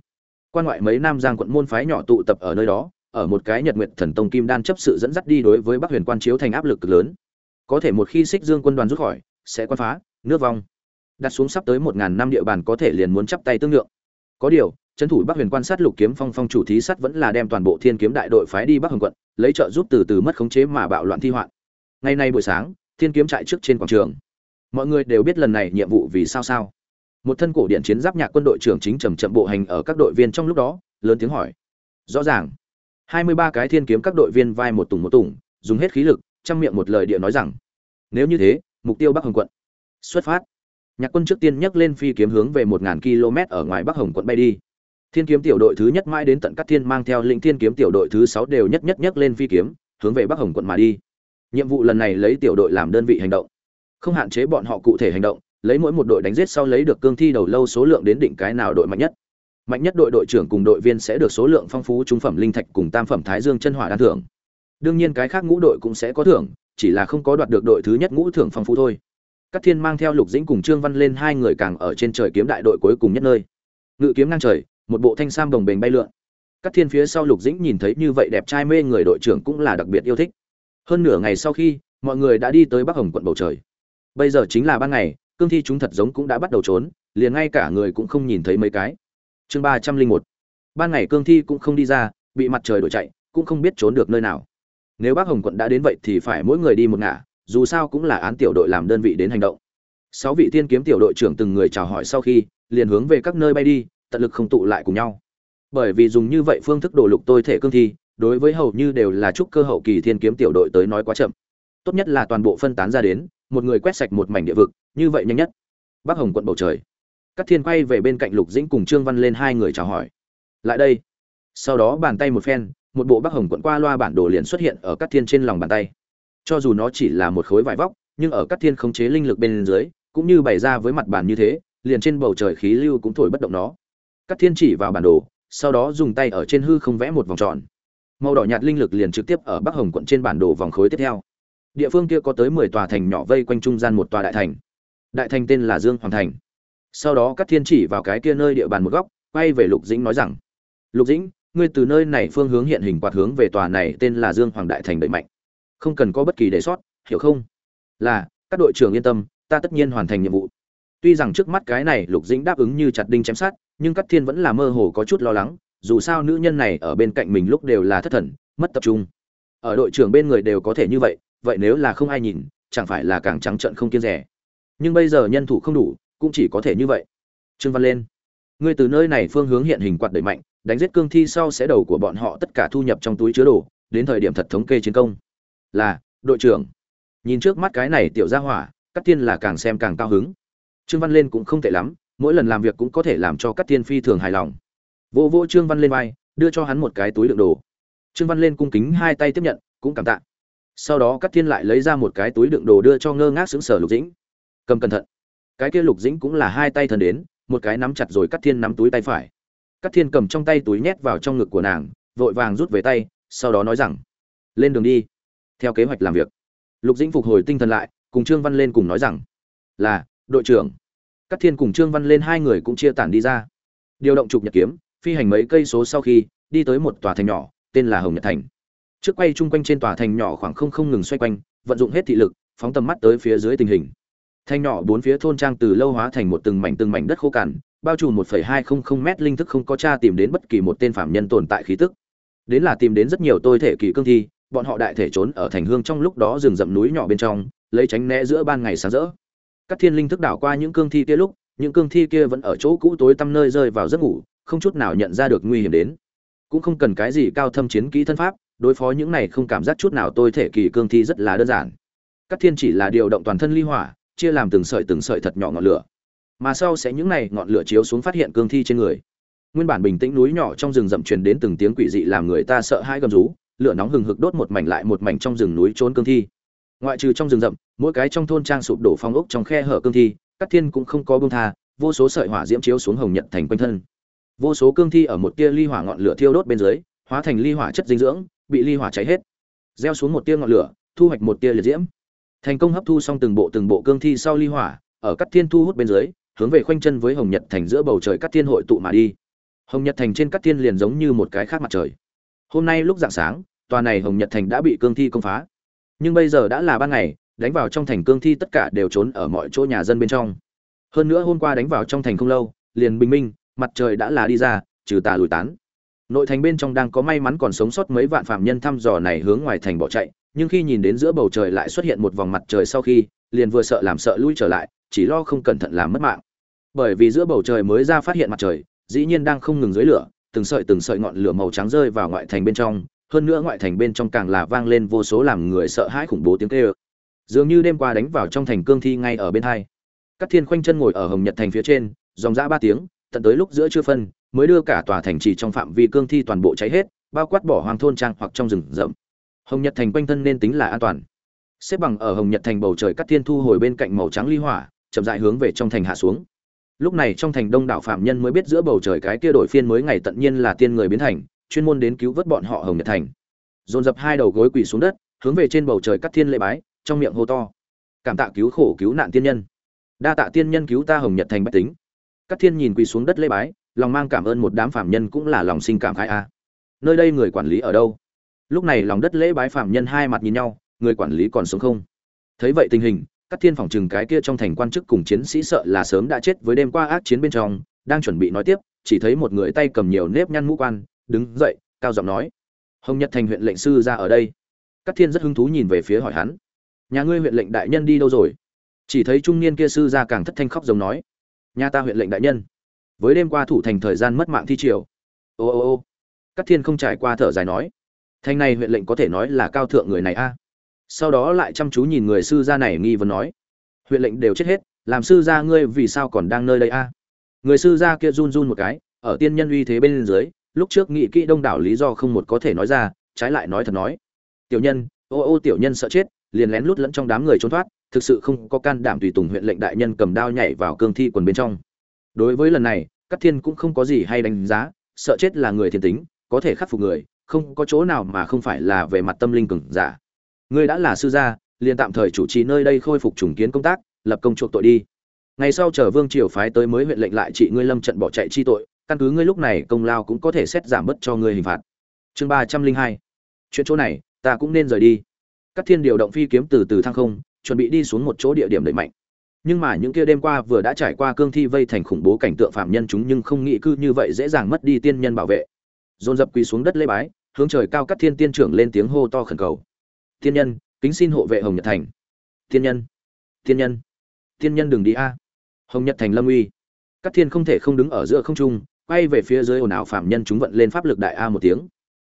Quan ngoại mấy nam giang quận môn phái nhỏ tụ tập ở nơi đó, ở một cái nhật nguyện thần tông kim đan chấp sự dẫn dắt đi đối với bắc huyền quan chiếu thành áp lực cực lớn. Có thể một khi xích dương quân đoàn rút khỏi, sẽ quan phá, nước vong. Đặt xuống sắp tới một ngàn năm địa bàn có thể liền muốn chắp tay tương lượng. Có điều trấn thủ bắc huyền quan sát lục kiếm phong phong chủ thí sát vẫn là đem toàn bộ thiên kiếm đại đội phái đi bắc hồng quận, lấy trợ giúp từ từ mất khống chế mà bạo loạn thi hoạn. Ngày nay buổi sáng, thiên kiếm trại trước trên quảng trường. Mọi người đều biết lần này nhiệm vụ vì sao sao. Một thân cổ điện chiến giáp nhạc quân đội trưởng chính trầm chậm bộ hành ở các đội viên trong lúc đó, lớn tiếng hỏi. Rõ ràng, hai mươi ba cái thiên kiếm các đội viên vai một tùng một tùng, dùng hết khí lực, chăm miệng một lời địa nói rằng, nếu như thế, mục tiêu bắc hồng quận xuất phát. Nhạc quân trước tiên nhấc lên phi kiếm hướng về một ngàn km ở ngoài bắc hồng quận bay đi thiên kiếm tiểu đội thứ nhất mãi đến tận Cát thiên mang theo Linh thiên kiếm tiểu đội thứ sáu đều nhất nhất nhất lên phi kiếm, hướng về bắc hồng quận mà đi. Nhiệm vụ lần này lấy tiểu đội làm đơn vị hành động. Không hạn chế bọn họ cụ thể hành động, lấy mỗi một đội đánh giết sau lấy được cương thi đầu lâu số lượng đến định cái nào đội mạnh nhất. Mạnh nhất đội đội trưởng cùng đội viên sẽ được số lượng phong phú trung phẩm linh thạch cùng tam phẩm thái dương chân hỏa đan thưởng. Đương nhiên cái khác ngũ đội cũng sẽ có thưởng, chỉ là không có đoạt được đội thứ nhất ngũ thưởng phong phú thôi. Cát thiên mang theo lục dĩnh cùng trương văn lên hai người càng ở trên trời kiếm đại đội cuối cùng nhất nơi. Ngự kiếm ngang trời một bộ thanh sam đồng bền bay lượn. Các thiên phía sau lục dĩnh nhìn thấy như vậy đẹp trai mê người đội trưởng cũng là đặc biệt yêu thích. Hơn nửa ngày sau khi, mọi người đã đi tới bắc hồng quận bầu trời. Bây giờ chính là ban ngày, cương thi chúng thật giống cũng đã bắt đầu trốn, liền ngay cả người cũng không nhìn thấy mấy cái. Chương ba trăm linh một. Ban ngày cương thi cũng không đi ra, bị mặt trời đổi chạy, cũng không biết trốn được nơi nào. Nếu bác hồng quận đã đến vậy thì phải mỗi người đi một ngả, dù sao cũng là án tiểu đội làm đơn vị đến hành động. Sáu vị tiên kiếm tiểu đội trưởng từng người chào hỏi sau khi, liền hướng về các nơi bay đi tận lực không tụ lại cùng nhau. Bởi vì dùng như vậy phương thức đổ lục tôi thể cương thi, đối với hầu như đều là trúc cơ hậu kỳ thiên kiếm tiểu đội tới nói quá chậm. Tốt nhất là toàn bộ phân tán ra đến, một người quét sạch một mảnh địa vực, như vậy nhanh nhất. Bắc hồng quận bầu trời. Các thiên quay về bên cạnh lục dĩnh cùng trương văn lên hai người chào hỏi. Lại đây. Sau đó bàn tay một phen, một bộ bắc hồng quận qua loa bản đồ liền xuất hiện ở các thiên trên lòng bàn tay. Cho dù nó chỉ là một khối vải vóc, nhưng ở các thiên khống chế linh lực bên dưới, cũng như bày ra với mặt bàn như thế, liền trên bầu trời khí lưu cũng thổi bất động nó các thiên chỉ vào bản đồ, sau đó dùng tay ở trên hư không vẽ một vòng tròn. Màu đỏ nhạt linh lực liền trực tiếp ở bắc hồng quận trên bản đồ vòng khối tiếp theo. Địa phương kia có tới mười tòa thành nhỏ vây quanh trung gian một tòa đại thành. Đại thành tên là dương hoàng thành. Sau đó các thiên chỉ vào cái kia nơi địa bàn một góc, quay về lục dĩnh nói rằng, lục dĩnh, ngươi từ nơi này phương hướng hiện hình quạt hướng về tòa này tên là dương hoàng đại thành đẩy mạnh. Không cần có bất kỳ đề sót hiểu không? Là, các đội trưởng yên tâm, ta tất nhiên hoàn thành nhiệm vụ tuy rằng trước mắt cái này lục dĩnh đáp ứng như chặt đinh chém sát nhưng Cát thiên vẫn là mơ hồ có chút lo lắng, dù sao nữ nhân này ở bên cạnh mình lúc đều là thất thần, mất tập trung. Ở đội trưởng bên người đều có thể như vậy vậy nếu là không ai nhìn, chẳng phải là càng trắng trợn không kiêng rẻ. Nhưng bây giờ nhân thủ không đủ, cũng chỉ có thể như vậy. Trương văn lên, ngươi từ nơi này phương hướng hiện hình quạt đẩy mạnh, đánh giết cương thi sau sẽ đầu của bọn họ tất cả thu nhập trong túi chứa đồ, đến thời điểm thật thống kê chiến công. Là, đội trưởng. Nhìn trước mắt cái này tiểu gia hỏa, Cát Thiên là càng xem càng cao hứng trương văn lên cũng không tệ lắm, mỗi lần làm việc cũng có thể làm cho các tiên phi thường hài lòng. Vô vô trương văn lên vai, đưa cho hắn một cái túi đựng đồ. Trương văn lên cung kính hai tay tiếp nhận, cũng cảm tạ. Sau đó các thiên lại lấy ra một cái túi đựng đồ đưa cho ngơ ngác xứng sở lục dĩnh. Cầm cẩn thận. Cái kia lục dĩnh cũng là hai tay thần đến, một cái nắm chặt rồi Cát thiên nắm túi tay phải. Cát thiên cầm trong tay túi nhét vào trong ngực của nàng, vội vàng rút về tay, sau đó nói rằng, lên đường đi, theo kế hoạch làm việc. Lục dĩnh phục hồi tinh thần lại, cùng trương văn lên cùng nói rằng, là đội trưởng. Cắt thiên cùng trương văn lên hai người cũng chia tản đi ra. Điều động trục nhật kiếm, phi hành mấy cây số sau khi, đi tới một tòa thành nhỏ, tên là hồng nhật thành. Trước quay chung quanh trên tòa thành nhỏ khoảng không không ngừng xoay quanh, vận dụng hết thị lực, phóng tầm mắt tới phía dưới tình hình. Thành nhỏ bốn phía thôn trang từ lâu hóa thành một từng mảnh từng mảnh đất khô cằn, bao trùm một phẩy hai không không mét linh thức không có cha tìm đến bất kỳ một tên phạm nhân tồn tại khí tức. Đến là tìm đến rất nhiều tôi thể kỳ cương thi, bọn họ đại thể trốn ở thành hương trong lúc đó rừng rậm núi nhỏ bên trong, lấy tránh né giữa ban ngày sáng rỡ các thiên linh thức đảo qua những cương thi kia lúc, những cương thi kia vẫn ở chỗ cũ tối tăm nơi rơi vào giấc ngủ, không chút nào nhận ra được nguy hiểm đến. Cũng không cần cái gì cao thâm chiến kỹ thân pháp, đối phó những này không cảm giác chút nào tôi thể kỳ cương thi rất là đơn giản. Các thiên chỉ là điều động toàn thân ly hỏa, chia làm từng sợi từng sợi thật nhỏ ngọn lửa. Mà sau sẽ những này ngọn lửa chiếu xuống phát hiện cương thi trên người. Nguyên bản bình tĩnh núi nhỏ trong rừng rậm truyền đến từng tiếng quỷ dị làm người ta sợ hãi gầm rú, lửa nóng hừng hực đốt một mảnh lại một mảnh trong rừng núi trốn cương thi ngoại trừ trong rừng rậm, mỗi cái trong thôn trang sụp đổ phong ốc trong khe hở cương thi, các thiên cũng không có bông tha, vô số sợi hỏa diễm chiếu xuống hồng nhật thành quanh thân. Vô số cương thi ở một tia ly hỏa ngọn lửa thiêu đốt bên dưới, hóa thành ly hỏa chất dinh dưỡng, bị ly hỏa cháy hết. Gieo xuống một tia ngọn lửa, thu hoạch một tia liệt diễm. Thành công hấp thu xong từng bộ từng bộ cương thi sau ly hỏa, ở các thiên thu hút bên dưới, hướng về khoanh chân với hồng nhật thành giữa bầu trời các thiên hội tụ mà đi. Hồng nhật thành trên các thiên liền giống như một cái khác mặt trời. Hôm nay lúc dạng sáng, tòa này hồng nhật thành đã bị cương thi công phá nhưng bây giờ đã là ban ngày, đánh vào trong thành cương thi tất cả đều trốn ở mọi chỗ nhà dân bên trong. Hơn nữa hôm qua đánh vào trong thành không lâu, liền bình minh, mặt trời đã là đi ra, trừ tà lùi tán. Nội thành bên trong đang có may mắn còn sống sót mấy vạn phạm nhân thăm dò này hướng ngoài thành bỏ chạy, nhưng khi nhìn đến giữa bầu trời lại xuất hiện một vòng mặt trời sau khi, liền vừa sợ làm sợ lui trở lại, chỉ lo không cẩn thận làm mất mạng. Bởi vì giữa bầu trời mới ra phát hiện mặt trời, dĩ nhiên đang không ngừng dưới lửa, từng sợi từng sợi ngọn lửa màu trắng rơi vào ngoại thành bên trong hơn nữa ngoại thành bên trong càng là vang lên vô số làm người sợ hãi khủng bố tiếng kêu. Dường như đêm qua đánh vào trong thành cương thi ngay ở bên hai. Các thiên khoanh chân ngồi ở hồng nhật thành phía trên, dòng dã ba tiếng, tận tới lúc giữa trưa phân, mới đưa cả tòa thành trì trong phạm vi cương thi toàn bộ cháy hết, bao quát bỏ hoang thôn trang hoặc trong rừng rậm. Hồng nhật thành quanh thân nên tính là an toàn. Xếp bằng ở hồng nhật thành bầu trời các thiên thu hồi bên cạnh màu trắng ly hỏa, chậm dại hướng về trong thành hạ xuống. Lúc này trong thành đông đảo phạm nhân mới biết giữa bầu trời cái kia đổi phiên mới ngày tận nhiên là tiên người biến thành chuyên môn đến cứu vớt bọn họ hồng nhật thành. Dồn dập hai đầu gối quỳ xuống đất, hướng về trên bầu trời cắt thiên lễ bái, trong miệng hô to. Cảm tạ cứu khổ cứu nạn tiên nhân. Đa tạ tiên nhân cứu ta hồng nhật thành bách tính. Cắt thiên nhìn quỳ xuống đất lễ bái, lòng mang cảm ơn một đám phạm nhân cũng là lòng sinh cảm khai a. Nơi đây người quản lý ở đâu? Lúc này lòng đất lễ bái phạm nhân hai mặt nhìn nhau, người quản lý còn sống không? Thấy vậy tình hình các thiên phòng trừng cái kia trong thành quan chức cùng chiến sĩ sợ là sớm đã chết với đêm qua ác chiến bên trong, đang chuẩn bị nói tiếp, chỉ thấy một người tay cầm nhiều nếp nhăn mũ quan đứng dậy, cao giọng nói, hồng nhật thành huyện lệnh sư ra ở đây. Các thiên rất hứng thú nhìn về phía hỏi hắn, nhà ngươi huyện lệnh đại nhân đi đâu rồi? Chỉ thấy trung niên kia sư ra càng thất thanh khóc giống nói, nhà ta huyện lệnh đại nhân. Với đêm qua thủ thành thời gian mất mạng thi triều. Ô ô ô. Các thiên không trải qua thở dài nói, thành này huyện lệnh có thể nói là cao thượng người này a. Sau đó lại chăm chú nhìn người sư gia này nghi vấn nói, huyện lệnh đều chết hết, làm sư gia ngươi vì sao còn đang nơi đây a? Người sư gia kia run run một cái, ở tiên nhân uy thế bên dưới lúc trước nghị kỹ đông đảo lý do không một có thể nói ra, trái lại nói thật nói. Tiểu nhân, ô ô tiểu nhân sợ chết, liền lén lút lẫn trong đám người trốn thoát, thực sự không có can đảm tùy tùng huyện lệnh đại nhân cầm đao nhảy vào cương thi quần bên trong. Đối với lần này các thiên cũng không có gì hay đánh giá, sợ chết là người thiên tính, có thể khắc phục người, không có chỗ nào mà không phải là về mặt tâm linh cường giả. Ngươi đã là sư gia, liền tạm thời chủ trì nơi đây khôi phục trùng kiến công tác, lập công chuộc tội đi. Ngày sau chờ vương triều phái tới mới huyện lệnh lại trị ngươi lâm trận bỏ chạy chi tội căn cứ ngươi lúc này công lao cũng có thể xét giảm bớt cho ngươi hình phạt. Chương ba trăm linh hai. Chuyện chỗ này, ta cũng nên rời đi. Các thiên điều động phi kiếm từ từ thăng không, chuẩn bị đi xuống một chỗ địa điểm đẩy mạnh. Nhưng mà những kia đêm qua vừa đã trải qua cương thi vây thành khủng bố cảnh tượng phạm nhân chúng nhưng không nghĩ cư như vậy dễ dàng mất đi tiên nhân bảo vệ. Dồn dập quỳ xuống đất lễ bái, hướng trời cao cắt thiên tiên trưởng lên tiếng hô to khẩn cầu. Tiên nhân, kính xin hộ vệ hồng nhật thành. Tiên nhân tiên nhân tiên nhân đừng đi a. Hồng nhật thành lâm uy. Các thiên không thể không đứng ở giữa không trung quay về phía dưới ồn ào phạm nhân chúng vận lên pháp lực đại a một tiếng.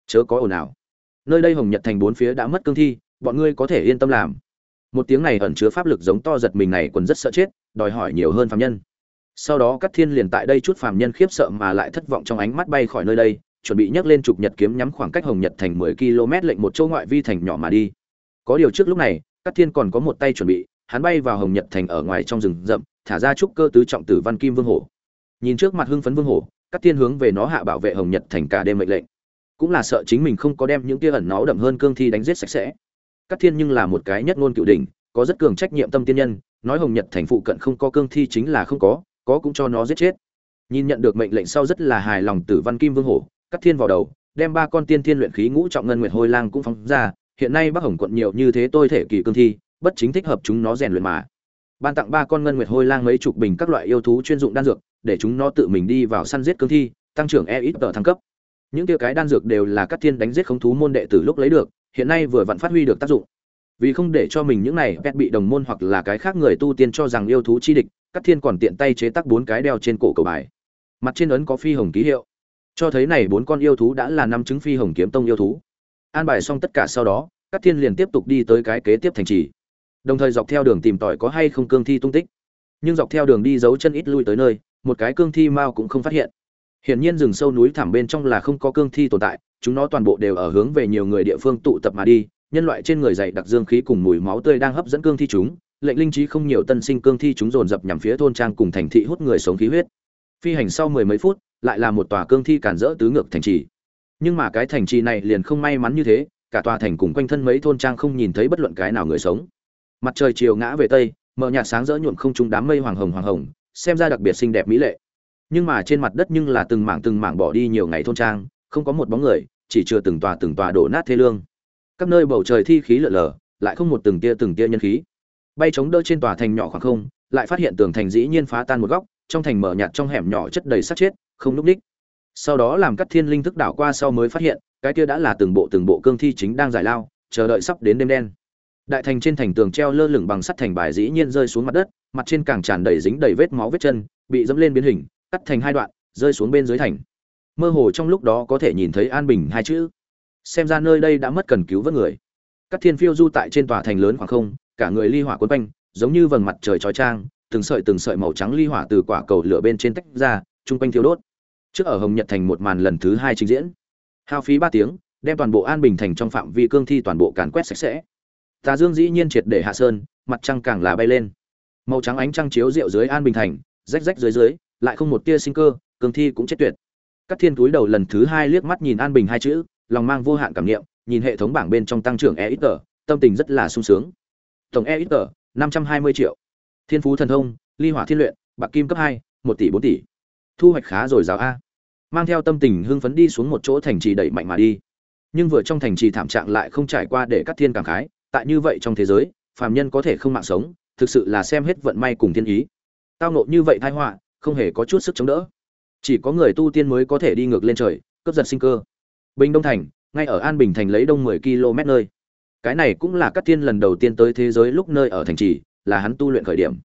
Chớ có ồn ào. Nơi đây hồng nhật thành bốn phía đã mất cương thi, bọn ngươi có thể yên tâm làm. Một tiếng này ẩn chứa pháp lực giống to giật mình này còn rất sợ chết, đòi hỏi nhiều hơn phạm nhân. Sau đó các thiên liền tại đây chút phạm nhân khiếp sợ mà lại thất vọng trong ánh mắt bay khỏi nơi đây, chuẩn bị nhấc lên trục nhật kiếm nhắm khoảng cách hồng nhật thành mười km lệnh một chỗ ngoại vi thành nhỏ mà đi. Có điều trước lúc này các thiên còn có một tay chuẩn bị, hắn bay vào hồng nhật thành ở ngoài trong rừng rậm, thả ra trúc cơ tứ trọng tử văn kim vương hổ. Nhìn trước mặt hưng phấn vương hổ các thiên hướng về nó hạ bảo vệ hồng nhật thành cả đêm mệnh lệnh. Cũng là sợ chính mình không có đem những tia ẩn nó đậm hơn cương thi đánh giết sạch sẽ. Các thiên nhưng là một cái nhất ngôn cựu đỉnh, có rất cường trách nhiệm tâm tiên nhân, nói hồng nhật thành phụ cận không có cương thi chính là không có có cũng cho nó giết chết. Nhìn nhận được mệnh lệnh sau rất là hài lòng tử văn kim vương hổ cắt thiên vào đầu, đem ba con tiên thiên luyện khí ngũ trọng ngân nguyệt hôi lang cũng phóng ra, hiện nay bắc hồng quận nhiều như thế tôi thể kỳ cương thi, bất chính thích hợp chúng nó rèn luyện mà ban tặng ba con ngân nguyệt hôi lang mấy chục bình các loại yêu thú chuyên dụng đan dược, để chúng nó tự mình đi vào săn giết cương thi, tăng trưởng e ít tờ thăng cấp. Những tiêu cái đan dược đều là các thiên đánh giết khống thú môn đệ từ lúc lấy được, hiện nay vừa vặn phát huy được tác dụng. Vì không để cho mình những này pet bị đồng môn hoặc là cái khác người tu tiên cho rằng yêu thú chi địch, các thiên còn tiện tay chế tác bốn cái đeo trên cổ cầu bài. Mặt trên ấn có phi hồng ký hiệu. Cho thấy này bốn con yêu thú đã là năm chứng phi hồng kiếm tông yêu thú. An bài xong tất cả sau đó, các thiên liền tiếp tục đi tới cái kế tiếp thành trì đồng thời dọc theo đường tìm tòi có hay không cương thi tung tích. Nhưng dọc theo đường đi dấu chân ít lui tới nơi, một cái cương thi mao cũng không phát hiện. Hiển nhiên rừng sâu núi thẳm bên trong là không có cương thi tồn tại, chúng nó toàn bộ đều ở hướng về nhiều người địa phương tụ tập mà đi, nhân loại trên người dày đặc dương khí cùng mùi máu tươi đang hấp dẫn cương thi chúng, lệnh linh trí không nhiều tân sinh cương thi chúng dồn dập nhằm phía thôn trang cùng thành thị hút người sống khí huyết. Phi hành sau mười mấy phút, lại là một tòa cương thi cản rỡ tứ ngược thành trì. Nhưng mà cái thành trì này liền không may mắn như thế, cả tòa thành cùng quanh thân mấy thôn trang không nhìn thấy bất luận cái nào người sống mặt trời chiều ngã về tây, mở nhạt sáng rỡ nhuộm không trung đám mây hoàng hồng hoàng hồng, xem ra đặc biệt xinh đẹp mỹ lệ. Nhưng mà trên mặt đất nhưng là từng mảng từng mảng bỏ đi nhiều ngày thôn trang, không có một bóng người, chỉ chưa từng tòa từng tòa đổ nát thê lương. Các nơi bầu trời thi khí lở lở lại không một từng tia từng tia nhân khí. Bay chống đỡ trên tòa thành nhỏ khoảng không, lại phát hiện tường thành dĩ nhiên phá tan một góc, trong thành mở nhạt trong hẻm nhỏ chất đầy sát chết, không núp ních. Sau đó làm các thiên linh thức đảo qua sau mới phát hiện, cái kia đã là từng bộ từng bộ cương thi chính đang giải lao, chờ đợi sắp đến đêm đen đại thành trên thành tường treo lơ lửng bằng sắt thành bài dĩ nhiên rơi xuống mặt đất, mặt trên càng tràn đầy dính đầy vết máu vết chân, bị dẫm lên biến hình, cắt thành hai đoạn, rơi xuống bên dưới thành. Mơ hồ trong lúc đó có thể nhìn thấy an bình hai chữ. Xem ra nơi đây đã mất cần cứu vớt người. Các thiên phiêu du tại trên tòa thành lớn khoảng không, cả người ly hỏa quấn quanh, giống như vầng mặt trời trói trang, từng sợi từng sợi màu trắng ly hỏa từ quả cầu lửa bên trên tách ra, chung quanh thiêu đốt. Trước ở hồng nhật thành một màn lần thứ hai trình diễn. Hao phí ba tiếng, đem toàn bộ an bình thành trong phạm vi cương thi toàn bộ càn quét sạch sẽ tà dương dĩ nhiên triệt để hạ sơn, mặt trăng càng là bay lên. Màu trắng ánh trăng chiếu rượu dưới an bình thành, rách rách dưới dưới, lại không một tia sinh cơ, cường thi cũng chết tuyệt. Các thiên túi đầu lần thứ hai liếc mắt nhìn an bình hai chữ, lòng mang vô hạn cảm nghiệm nhìn hệ thống bảng bên trong tăng trưởng e ít tờ tâm tình rất là sung sướng. Tổng e ít tờ năm trăm hai mươi triệu. Thiên phú thần thông, ly hỏa thiên luyện, bạc kim cấp hai, một tỷ bốn tỷ. Thu hoạch khá rồi rào a. Mang theo tâm tình hưng phấn đi xuống một chỗ thành trì đẩy mạnh mà đi. Nhưng vừa trong thành trì thảm trạng lại không trải qua để các thiên cảm khái tại như vậy trong thế giới, phàm nhân có thể không mạng sống, thực sự là xem hết vận may cùng thiên ý. Tao nộ như vậy thái họa, không hề có chút sức chống đỡ. Chỉ có người tu tiên mới có thể đi ngược lên trời, cướp giật sinh cơ. Bình đông thành, ngay ở an bình thành lấy đông 10 km nơi. Cái này cũng là các tiên lần đầu tiên tới thế giới lúc nơi ở thành trì, là hắn tu luyện khởi điểm.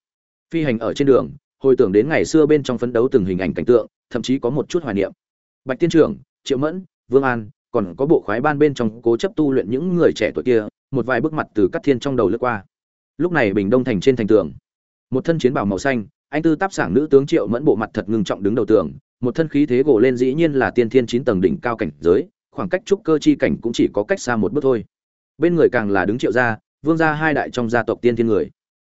Phi hành ở trên đường, hồi tưởng đến ngày xưa bên trong phấn đấu từng hình ảnh cảnh tượng, thậm chí có một chút hoài niệm. Bạch tiên trưởng, triệu mẫn, vương an, còn có bộ khoái ban bên trong cố chấp tu luyện những người trẻ tuổi kia một vài bước mặt từ cắt thiên trong đầu lướt qua. Lúc này bình đông thành trên thành tường, một thân chiến bảo màu xanh, anh tư táp sảng nữ tướng triệu mẫn bộ mặt thật ngưng trọng đứng đầu tường, một thân khí thế gỗ lên dĩ nhiên là tiên thiên chín tầng đỉnh cao cảnh giới, khoảng cách trúc cơ chi cảnh cũng chỉ có cách xa một bước thôi. Bên người càng là đứng triệu gia, vương gia hai đại trong gia tộc tiên thiên người.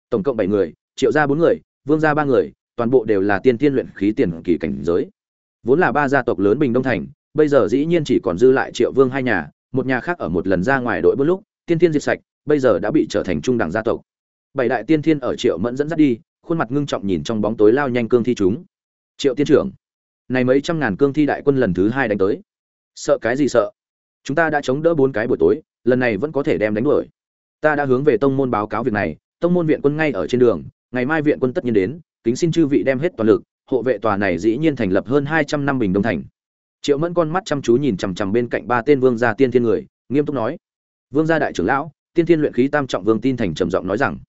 Tổng cộng bảy người, triệu gia bốn người, vương gia ba người, toàn bộ đều là tiên thiên luyện khí tiền kỳ cảnh giới. Vốn là ba gia tộc lớn bình đông thành, bây giờ dĩ nhiên chỉ còn dư lại triệu vương hai nhà, một nhà khác ở một lần ra ngoài đội bước lúc tiên thiên diệt sạch, bây giờ đã bị trở thành trung đẳng gia tộc. Bảy đại tiên thiên ở triệu mẫn dẫn dắt đi, khuôn mặt ngưng trọng nhìn trong bóng tối lao nhanh cương thi chúng. Triệu tiên trưởng, này mấy trăm ngàn cương thi đại quân lần thứ hai đánh tới. Sợ cái gì sợ? Chúng ta đã chống đỡ bốn cái buổi tối, lần này vẫn có thể đem đánh đuổi. Ta đã hướng về tông môn báo cáo việc này, tông môn viện quân ngay ở trên đường, ngày mai viện quân tất nhiên đến, kính xin chư vị đem hết toàn lực, hộ vệ tòa này dĩ nhiên thành lập hơn hai trăm năm bình đông thành. Triệu mẫn con mắt chăm chú nhìn chằm chằm bên cạnh ba tên vương gia tiên thiên người, nghiêm túc nói vương gia đại trưởng lão, tiên thiên luyện khí tam trọng vương tin thành trầm giọng nói rằng,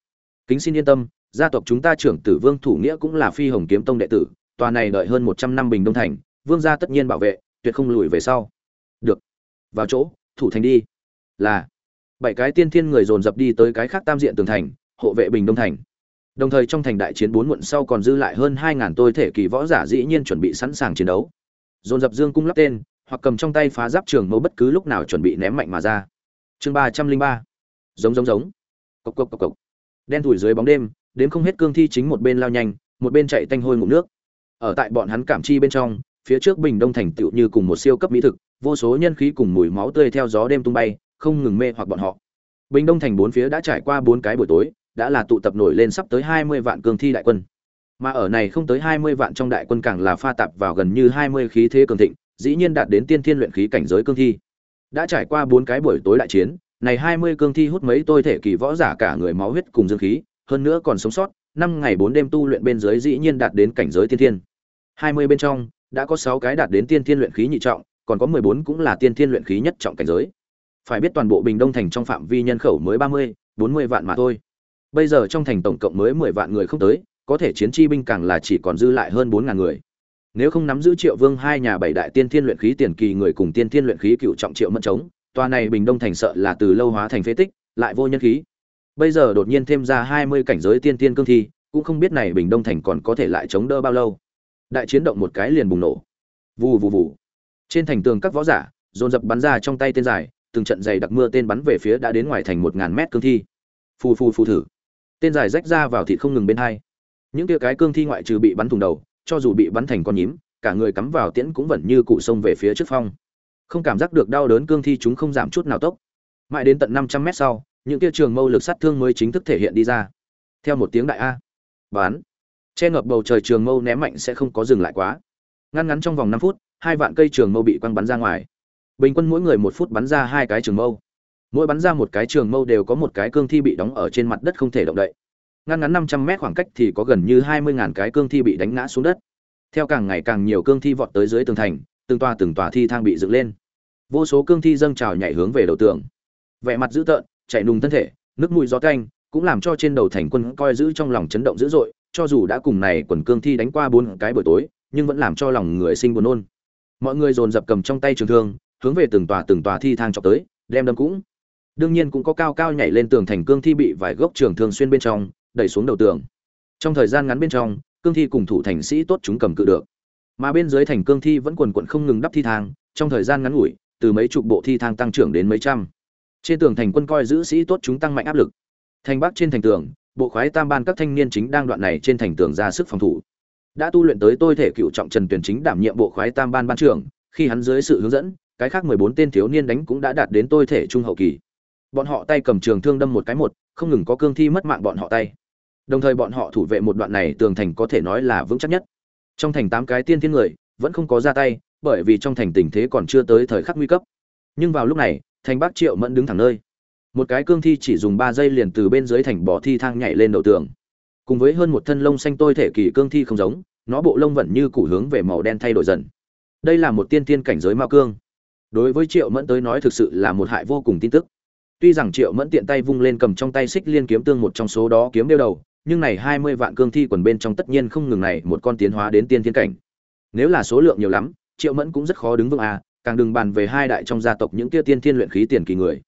kính xin yên tâm, gia tộc chúng ta trưởng tử vương thủ nghĩa cũng là phi hồng kiếm tông đệ tử, tòa này đợi hơn một trăm năm bình đông thành, vương gia tất nhiên bảo vệ, tuyệt không lùi về sau. Được, vào chỗ, thủ thành đi. Là. Bảy cái tiên thiên người dồn dập đi tới cái khác tam diện tường thành, hộ vệ bình đông thành. Đồng thời trong thành đại chiến bốn muộn sau còn dư lại hơn hai ngàn tôi thể kỳ võ giả dĩ nhiên chuẩn bị sẵn sàng chiến đấu. Dồn dập dương cung lắp tên, hoặc cầm trong tay phá giáp trường mẫu bất cứ lúc nào chuẩn bị ném mạnh mà ra chương ba trăm linh ba. Giống giống giống. Cộc cộc cộc cộc. Đen thủi dưới bóng đêm, đến không hết cương thi chính một bên lao nhanh, một bên chạy tanh hôi ngụm nước. Ở tại bọn hắn cảm chi bên trong, phía trước bình đông thành tựu như cùng một siêu cấp mỹ thực, vô số nhân khí cùng mùi máu tươi theo gió đêm tung bay, không ngừng mê hoặc bọn họ. Bình đông thành bốn phía đã trải qua bốn cái buổi tối, đã là tụ tập nổi lên sắp tới hai mươi vạn cương thi đại quân. Mà ở này không tới hai mươi vạn trong đại quân càng là pha tạp vào gần như hai mươi khí thế cường thịnh, dĩ nhiên đạt đến tiên thiên luyện khí cảnh giới cương thi đã trải qua bốn cái buổi tối đại chiến, này hai mươi cương thi hút mấy tôi thể kỳ võ giả cả người máu huyết cùng dương khí, hơn nữa còn sống sót, năm ngày bốn đêm tu luyện bên dưới dĩ nhiên đạt đến cảnh giới tiên thiên. Hai mươi bên trong, đã có sáu cái đạt đến tiên thiên luyện khí nhị trọng, còn có mười bốn cũng là tiên thiên luyện khí nhất trọng cảnh giới. Phải biết toàn bộ bình đông thành trong phạm vi nhân khẩu mới ba mươi, bốn mươi vạn mà thôi. Bây giờ trong thành tổng cộng mới mười vạn người không tới, có thể chiến chi binh càng là chỉ còn dư lại hơn bốn ngàn người nếu không nắm giữ triệu vương hai nhà bảy đại tiên thiên luyện khí tiền kỳ người cùng tiên thiên luyện khí cựu trọng triệu mẫn trống, tòa này bình đông thành sợ là từ lâu hóa thành phế tích, lại vô nhân khí. Bây giờ đột nhiên thêm ra hai mươi cảnh giới tiên thiên cương thi, cũng không biết này bình đông thành còn có thể lại chống đỡ bao lâu. Đại chiến động một cái liền bùng nổ. Vù vù vù. Trên thành tường các võ giả, dồn dập bắn ra trong tay tên dài, từng trận dày đặc mưa tên bắn về phía đã đến ngoài thành một ngàn mét cương thi. Phù phù phù thử. Tên dài rách ra vào thịt không ngừng bên hai. Những tia cái cương thi ngoại trừ bị bắn thùng đầu cho dù bị bắn thành con nhím, cả người cắm vào tiễn cũng vẫn như cụ sông về phía trước phong. Không cảm giác được đau đớn cương thi chúng không giảm chút nào tốc. Mãi đến tận năm trăm mét sau, những tia trường mâu lực sát thương mới chính thức thể hiện đi ra. Theo một tiếng đại a. Bán. Che ngập bầu trời trường mâu ném mạnh sẽ không có dừng lại quá. Ngăn ngắn trong vòng năm phút, hai vạn cây trường mâu bị quăng bắn ra ngoài. Bình quân mỗi người một phút bắn ra hai cái trường mâu. Mỗi bắn ra một cái trường mâu đều có một cái cương thi bị đóng ở trên mặt đất không thể động đậy ngăn ngắn năm trăm mét khoảng cách thì có gần như hai mươi ngàn cái cương thi bị đánh ngã xuống đất. Theo càng ngày càng nhiều cương thi vọt tới dưới tường thành, từng tòa từng tòa thi thang bị dựng lên. Vô số cương thi dâng trào nhảy hướng về đầu tường. Vẻ mặt dữ tợn chạy nùng thân thể, nước mũi gió canh, cũng làm cho trên đầu thành quân coi giữ trong lòng chấn động dữ dội, cho dù đã cùng này quần cương thi đánh qua bốn cái buổi tối, nhưng vẫn làm cho lòng người sinh buồn nôn. Mọi người dồn dập cầm trong tay trường thương, hướng về từng tòa từng tòa thi thang chọc tới, đem đâm cũng. Đương nhiên cũng có cao cao nhảy lên tường thành cương thi bị vài gốc trường thương xuyên bên trong đẩy xuống đầu tường. Trong thời gian ngắn bên trong, cương thi cùng thủ thành sĩ tốt chúng cầm cự được. Mà bên dưới thành cương thi vẫn quần quận không ngừng đắp thi thang, trong thời gian ngắn ngủi, từ mấy chục bộ thi thang tăng trưởng đến mấy trăm. Trên tường thành quân coi giữ sĩ tốt chúng tăng mạnh áp lực. Thành bắc trên thành tường, bộ khoái tam ban các thanh niên chính đang đoạn này trên thành tường ra sức phòng thủ. Đã tu luyện tới tôi thể cựu trọng trần tuyển chính đảm nhiệm bộ khoái tam ban ban trưởng, khi hắn dưới sự hướng dẫn, cái khác mười bốn tên thiếu niên đánh cũng đã đạt đến tôi thể trung hậu kỳ. Bọn họ tay cầm trường thương đâm một cái một, không ngừng có cương thi mất mạng bọn họ tay đồng thời bọn họ thủ vệ một đoạn này tường thành có thể nói là vững chắc nhất. Trong thành tám cái tiên thiên người, vẫn không có ra tay, bởi vì trong thành tình thế còn chưa tới thời khắc nguy cấp. Nhưng vào lúc này, thành bắc triệu mẫn đứng thẳng nơi. Một cái cương thi chỉ dùng ba giây liền từ bên dưới thành bỏ thi thang nhảy lên đầu tường. Cùng với hơn một thân lông xanh tôi thể kỳ cương thi không giống, nó bộ lông vẫn như củ hướng về màu đen thay đổi dần. Đây là một tiên tiên cảnh giới mao cương. Đối với triệu mẫn tới nói thực sự là một hại vô cùng tin tức. Tuy rằng triệu mẫn tiện tay vung lên cầm trong tay xích liên kiếm tương một trong số đó kiếm đeo đầu nhưng này hai mươi vạn cương thi quần bên trong tất nhiên không ngừng này một con tiến hóa đến tiên thiên cảnh. Nếu là số lượng nhiều lắm, triệu mẫn cũng rất khó đứng vững à càng đừng bàn về hai đại trong gia tộc những kia tiên thiên luyện khí tiền kỳ người.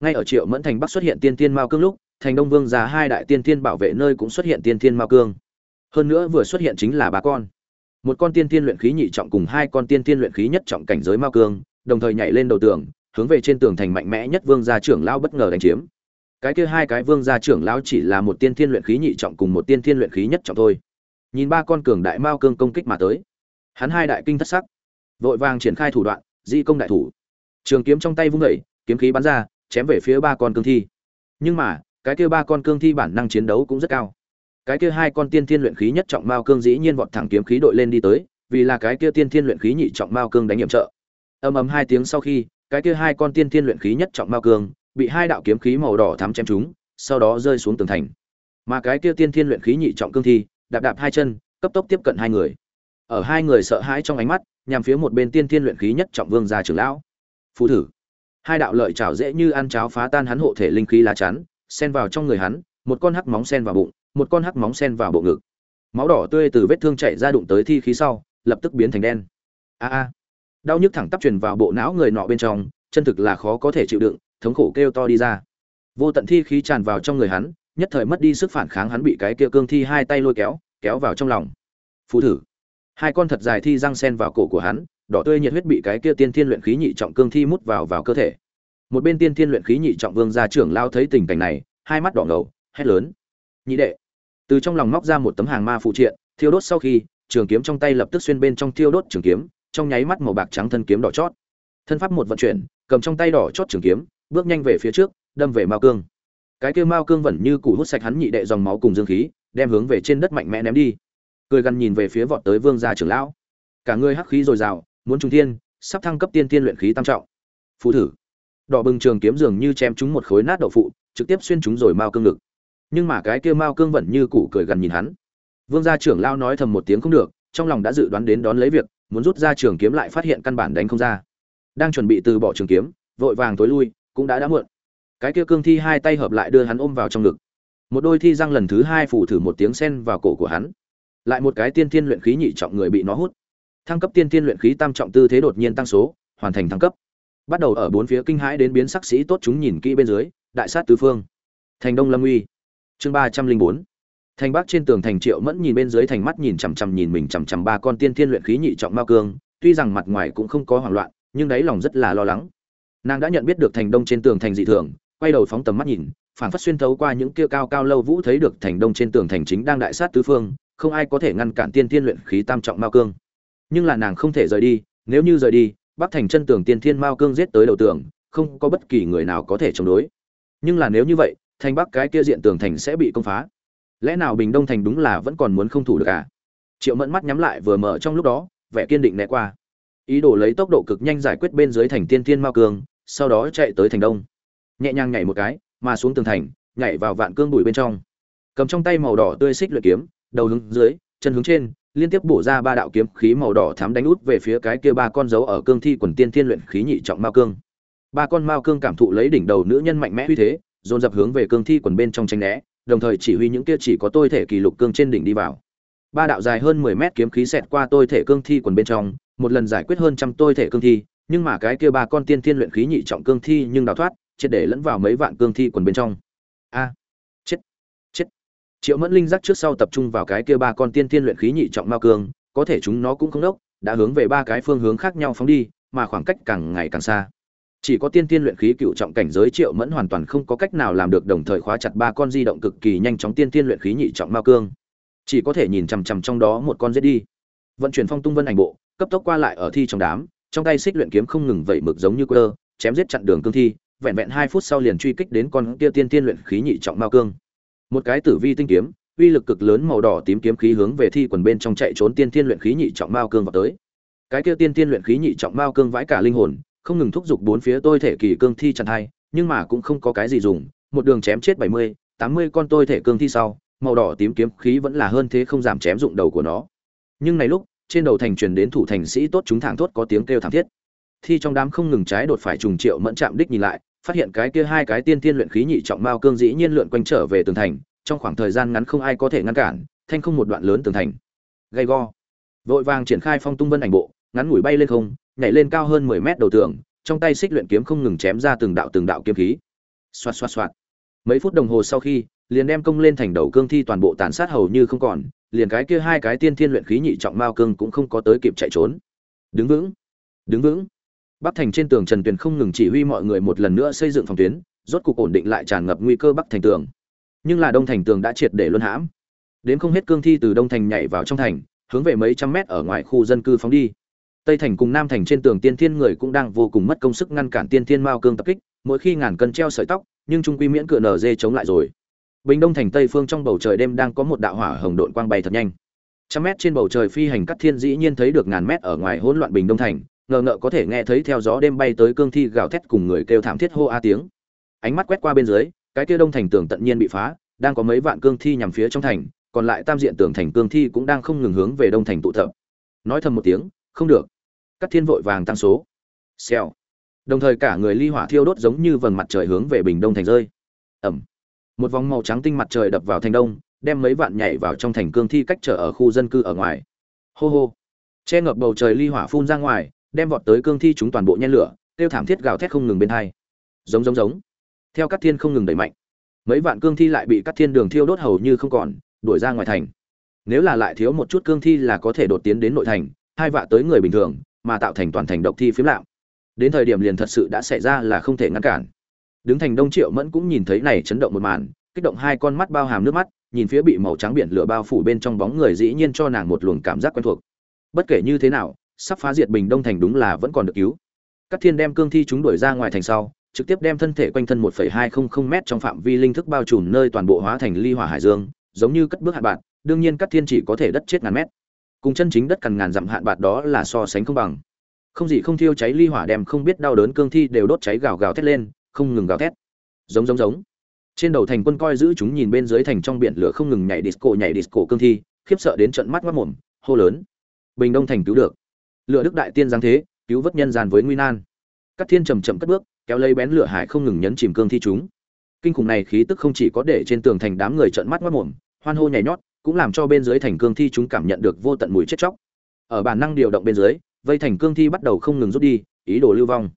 Ngay ở triệu mẫn thành bắc xuất hiện tiên thiên mao cương lúc, thành đông vương gia hai đại tiên thiên bảo vệ nơi cũng xuất hiện tiên thiên mao cương. Hơn nữa vừa xuất hiện chính là ba con. Một con tiên thiên luyện khí nhị trọng cùng hai con tiên thiên luyện khí nhất trọng cảnh giới mao cương, đồng thời nhảy lên đầu tường, hướng về trên tường thành mạnh mẽ nhất vương gia trưởng lão bất ngờ đánh chiếm cái kia hai cái vương gia trưởng lão chỉ là một tiên thiên luyện khí nhị trọng cùng một tiên thiên luyện khí nhất trọng thôi. Nhìn ba con cường đại mao cương công kích mà tới, hắn hai đại kinh thất sắc, vội vàng triển khai thủ đoạn, di công đại thủ. Trường kiếm trong tay vung đẩy kiếm khí bắn ra, chém về phía ba con cương thi. Nhưng mà, cái kia ba con cương thi bản năng chiến đấu cũng rất cao. Cái kia hai con tiên thiên luyện khí nhất trọng mao cương dĩ nhiên vọt thẳng kiếm khí đội lên đi tới, vì là cái kia tiên thiên luyện khí nhị trọng mao cương đánh nhiệm trợ. Ầm ầm hai tiếng sau khi, cái kia hai con tiên thiên luyện khí nhất trọng mao cương bị hai đạo kiếm khí màu đỏ thắm chém trúng, sau đó rơi xuống tường thành. Mà cái kia tiên thiên luyện khí nhị trọng cương thi đạp đạp hai chân cấp tốc tiếp cận hai người. Ở hai người sợ hãi trong ánh mắt nhằm phía một bên tiên thiên luyện khí nhất trọng vương gia trưởng lão. Phù thử. Hai đạo lợi chảo dễ như ăn cháo phá tan hắn hộ thể linh khí lá chắn xen vào trong người hắn một con hắc móng xen vào bụng một con hắc móng xen vào bộ ngực. Máu đỏ tươi từ vết thương chảy ra đụng tới thi khí sau lập tức biến thành đen. A a. Đau nhức thẳng tắp truyền vào bộ não người nọ bên trong chân thực là khó có thể chịu đựng thống khổ kêu to đi ra. Vô tận thi khí tràn vào trong người hắn, nhất thời mất đi sức phản kháng hắn bị cái kia cương thi hai tay lôi kéo kéo vào trong lòng. Phù thử. Hai con thật dài thi răng sen vào cổ của hắn, đỏ tươi nhiệt huyết bị cái kia tiên thiên luyện khí nhị trọng cương thi mút vào vào cơ thể. Một bên tiên thiên luyện khí nhị trọng vương gia trưởng lao thấy tình cảnh này, hai mắt đỏ ngầu, hét lớn. Nhị đệ. Từ trong lòng móc ra một tấm hàng ma phụ triện, thiêu đốt sau khi, trường kiếm trong tay lập tức xuyên bên trong thiêu đốt trường kiếm, trong nháy mắt màu bạc trắng thân kiếm đỏ chót thân pháp một vận chuyển, cầm trong tay đỏ chót trường kiếm, bước nhanh về phía trước, đâm về mao cương. Cái kia mao cương vẫn như củ hút sạch hắn nhị đệ dòng máu cùng dương khí, đem hướng về trên đất mạnh mẽ ném đi. Cười gằn nhìn về phía vọt tới vương gia trưởng lão. Cả người hắc khí dồi dào, muốn trung thiên, sắp thăng cấp tiên tiên luyện khí tam trọng. Phù thử. Đỏ bừng trường kiếm dường như chém chúng một khối nát đậu phụ, trực tiếp xuyên chúng rồi mao cương ngực. Nhưng mà cái kia mao cương vẫn như củ cười gần nhìn hắn. Vương gia trưởng lão nói thầm một tiếng không được, trong lòng đã dự đoán đến đón lấy việc, muốn rút ra trường kiếm lại phát hiện căn bản đánh không ra đang chuẩn bị từ bỏ trường kiếm, vội vàng tối lui, cũng đã đã muộn. Cái kia cương thi hai tay hợp lại đưa hắn ôm vào trong ngực. Một đôi thi răng lần thứ hai phủ thử một tiếng sen vào cổ của hắn. Lại một cái tiên thiên luyện khí nhị trọng người bị nó hút. Thăng cấp tiên thiên luyện khí tam trọng tư thế đột nhiên tăng số, hoàn thành thăng cấp. Bắt đầu ở bốn phía kinh hãi đến biến sắc sĩ tốt chúng nhìn kỹ bên dưới, đại sát tứ phương. Thành đông lâm uy. Chương ba trăm linh bốn. Thành bắc trên tường thành triệu mẫn nhìn bên dưới thành mắt nhìn chằm chằm nhìn mình chằm chằm ba con tiên thiên luyện khí nhị trọng mao cương, tuy rằng mặt ngoài cũng không có hoảng loạn nhưng đáy lòng rất là lo lắng. Nàng đã nhận biết được thành đông trên tường thành dị thường, quay đầu phóng tầm mắt nhìn phản phất xuyên thấu qua những kia cao cao lâu vũ thấy được thành đông trên tường thành chính đang đại sát tứ phương, không ai có thể ngăn cản tiên thiên luyện khí tam trọng mao cương. Nhưng là nàng không thể rời đi, nếu như rời đi, bắc thành chân tường tiên thiên mao cương giết tới đầu tường, không có bất kỳ người nào có thể chống đối. Nhưng là nếu như vậy, thành bắc cái kia diện tường thành sẽ bị công phá. Lẽ nào bình đông thành đúng là vẫn còn muốn không thủ được à? Triệu mẫn mắt nhắm lại vừa mở trong lúc đó, vẻ kiên định né qua ý đồ lấy tốc độ cực nhanh giải quyết bên dưới thành tiên thiên mao cương, sau đó chạy tới thành đông. Nhẹ nhàng nhảy một cái, mà xuống tường thành, nhảy vào vạn cương bụi bên trong. Cầm trong tay màu đỏ tươi xích luyện kiếm, đầu hướng dưới, chân hướng trên, liên tiếp bổ ra ba đạo kiếm khí màu đỏ thám đánh út về phía cái kia ba con dấu ở cương thi quần tiên thiên luyện khí nhị trọng mao cương. Ba con mao cương cảm thụ lấy đỉnh đầu nữ nhân mạnh mẽ uy thế, dồn dập hướng về cương thi quần bên trong tranh né, đồng thời chỉ huy những kia chỉ có tôi thể kỳ lục cương trên đỉnh đi vào. Ba đạo dài hơn 10 mét kiếm khí xẹt qua tôi thể cương thi quần bên trong một lần giải quyết hơn trăm tôi thể cương thi, nhưng mà cái kia ba con tiên thiên luyện khí nhị trọng cương thi nhưng đào thoát, triệt để lẫn vào mấy vạn cương thi quần bên trong. A, chết chết. Triệu mẫn linh giác trước sau tập trung vào cái kia ba con tiên thiên luyện khí nhị trọng mao cương, có thể chúng nó cũng không đốc, đã hướng về ba cái phương hướng khác nhau phóng đi, mà khoảng cách càng ngày càng xa. Chỉ có tiên tiên luyện khí cựu trọng cảnh giới triệu mẫn hoàn toàn không có cách nào làm được đồng thời khóa chặt ba con di động cực kỳ nhanh chóng tiên tiên luyện khí nhị trọng mao cương. Chỉ có thể nhìn chằm chằm trong đó một con giết đi. Vận chuyển phong tung vân ảnh bộ cấp tốc qua lại ở thi trong đám, trong tay xích luyện kiếm không ngừng vẩy mực giống như quơ, chém giết chặn đường cương thi, vẹn vẹn hai phút sau liền truy kích đến con kia tiên tiên luyện khí nhị trọng mao cương. Một cái tử vi tinh kiếm, uy lực cực lớn màu đỏ tím kiếm khí hướng về thi quần bên trong chạy trốn tiên tiên luyện khí nhị trọng mao cương vào tới. Cái kia tiên tiên luyện khí nhị trọng mao cương vãi cả linh hồn, không ngừng thúc giục bốn phía tôi thể kỳ cương thi chặn hai, nhưng mà cũng không có cái gì dùng, một đường chém chết bảy mươi, tám mươi con tôi thể cương thi sau, màu đỏ tím kiếm khí vẫn là hơn thế không giảm chém dụng đầu của nó. Nhưng này lúc trên đầu thành truyền đến thủ thành sĩ tốt chúng thẳng thốt có tiếng kêu thảm thiết. Thi trong đám không ngừng trái đột phải trùng triệu mẫn chạm đích nhìn lại, phát hiện cái kia hai cái tiên tiên luyện khí nhị trọng mao cương dĩ nhiên lượn quanh trở về tường thành, trong khoảng thời gian ngắn không ai có thể ngăn cản, thanh không một đoạn lớn tường thành. Gay go. Vội vàng triển khai phong tung vân ảnh bộ, ngắn ngủi bay lên không, nhảy lên cao hơn mười mét đầu tường, trong tay xích luyện kiếm không ngừng chém ra từng đạo từng đạo kiếm khí. Xoạt xoạt xoạt. Mấy phút đồng hồ sau khi, liền đem công lên thành đầu cương thi toàn bộ tàn sát hầu như không còn liền cái kia hai cái tiên thiên luyện khí nhị trọng mao cương cũng không có tới kịp chạy trốn. Đứng vững đứng vững. Bắc thành trên tường trần tuyền không ngừng chỉ huy mọi người một lần nữa xây dựng phòng tuyến, rốt cục ổn định lại tràn ngập nguy cơ bắc thành tường. Nhưng là đông thành tường đã triệt để luân hãm. Đến không hết cương thi từ đông thành nhảy vào trong thành, hướng về mấy trăm mét ở ngoài khu dân cư phóng đi. Tây thành cùng nam thành trên tường tiên thiên người cũng đang vô cùng mất công sức ngăn cản tiên thiên mao cương tập kích, mỗi khi ngàn cân treo sợi tóc, nhưng trung quy miễn cửa nở dê chống lại rồi bình đông thành tây phương trong bầu trời đêm đang có một đạo hỏa hồng độn quang bay thật nhanh. Trăm mét trên bầu trời phi hành cắt thiên dĩ nhiên thấy được ngàn mét ở ngoài hỗn loạn bình đông thành, ngờ ngợ có thể nghe thấy theo gió đêm bay tới cương thi gào thét cùng người kêu thảm thiết hô a tiếng. Ánh mắt quét qua bên dưới, cái kia đông thành tường tận nhiên bị phá, đang có mấy vạn cương thi nhằm phía trong thành, còn lại tam diện tường thành cương thi cũng đang không ngừng hướng về đông thành tụ tập. Nói thầm một tiếng, không được. Cắt thiên vội vàng tăng số. Xèo. Đồng thời cả người ly hỏa thiêu đốt giống như vầng mặt trời hướng về bình đông thành rơi. Ẩm một vòng màu trắng tinh mặt trời đập vào thành đông, đem mấy vạn nhảy vào trong thành cương thi cách trở ở khu dân cư ở ngoài. Hô hô. Che ngập bầu trời ly hỏa phun ra ngoài, đem vọt tới cương thi chúng toàn bộ nhen lửa tiêu thảm thiết gào thét không ngừng bên hai. Giống giống giống. Theo các thiên không ngừng đẩy mạnh. Mấy vạn cương thi lại bị các thiên đường thiêu đốt hầu như không còn, đuổi ra ngoài thành. Nếu là lại thiếu một chút cương thi là có thể đột tiến đến nội thành, hai vạ tới người bình thường, mà tạo thành toàn thành độc thi phiếm lạm đến thời điểm liền thật sự đã xảy ra là không thể ngăn cản đứng thành đông triệu mẫn cũng nhìn thấy này chấn động một màn, kích động hai con mắt bao hàm nước mắt, nhìn phía bị màu trắng biển lửa bao phủ bên trong bóng người dĩ nhiên cho nàng một luồng cảm giác quen thuộc. Bất kể như thế nào, sắp phá diệt bình đông thành đúng là vẫn còn được cứu. Các thiên đem cương thi chúng đuổi ra ngoài thành sau, trực tiếp đem thân thể quanh thân 1.200 m trong phạm vi linh thức bao trùm nơi toàn bộ hóa thành ly hỏa hải dương, giống như cất bước hạn bạn đương nhiên các thiên chỉ có thể đất chết ngàn mét. Cùng chân chính đất cằn ngàn dặm hạn bạt đó là so sánh không bằng. Không gì không thiêu cháy ly hỏa đem không biết đau đớn cương thi đều đốt cháy gào gào thét lên không ngừng gào thét. Giống giống giống. Trên đầu thành quân coi giữ chúng nhìn bên dưới thành trong biển lửa không ngừng nhảy disco nhảy disco cương thi, khiếp sợ đến trận mắt mắt mồm, hô lớn. Bình đông thành cứu được. Lựa đức đại tiên giáng thế, cứu vớt nhân gian với nguy nan. Các thiên trầm chậm cất bước, kéo lấy bén lửa hải không ngừng nhấn chìm cương thi chúng. Kinh khủng này khí tức không chỉ có để trên tường thành đám người trợn mắt mắt mồm, hoan hô nhảy nhót, cũng làm cho bên dưới thành cương thi chúng cảm nhận được vô tận mùi chết chóc. Ở bản năng điều động bên dưới, vây thành cương thi bắt đầu không ngừng rút đi, ý đồ lưu vong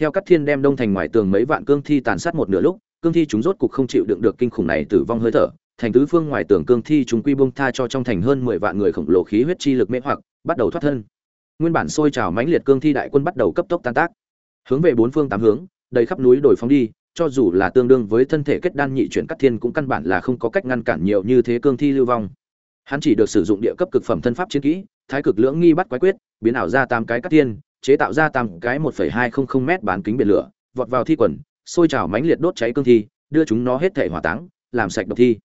theo các thiên đem đông thành ngoài tường mấy vạn cương thi tàn sát một nửa lúc, cương thi chúng rốt cục không chịu đựng được kinh khủng này tử vong hơi thở. Thành tứ phương ngoài tường cương thi chúng quy bông tha cho trong thành hơn mười vạn người khổng lồ khí huyết chi lực mê hoặc, bắt đầu thoát thân. Nguyên bản sôi trào mãnh liệt cương thi đại quân bắt đầu cấp tốc tan tác. Hướng về bốn phương tám hướng, đầy khắp núi đồi phóng đi, cho dù là tương đương với thân thể kết đan nhị chuyển cắt thiên cũng căn bản là không có cách ngăn cản nhiều như thế cương thi lưu vong. Hắn chỉ được sử dụng địa cấp cực phẩm thân pháp chiến kỹ, thái cực lưỡng nghi bắt quái quyết, biến ảo ra tám cái cắt thiên chế tạo ra tám cái một phẩy hai không không m bán kính biển lửa, vọt vào thi quần, sôi trào mãnh liệt đốt cháy cương thi, đưa chúng nó hết thể hỏa táng, làm sạch độc thi.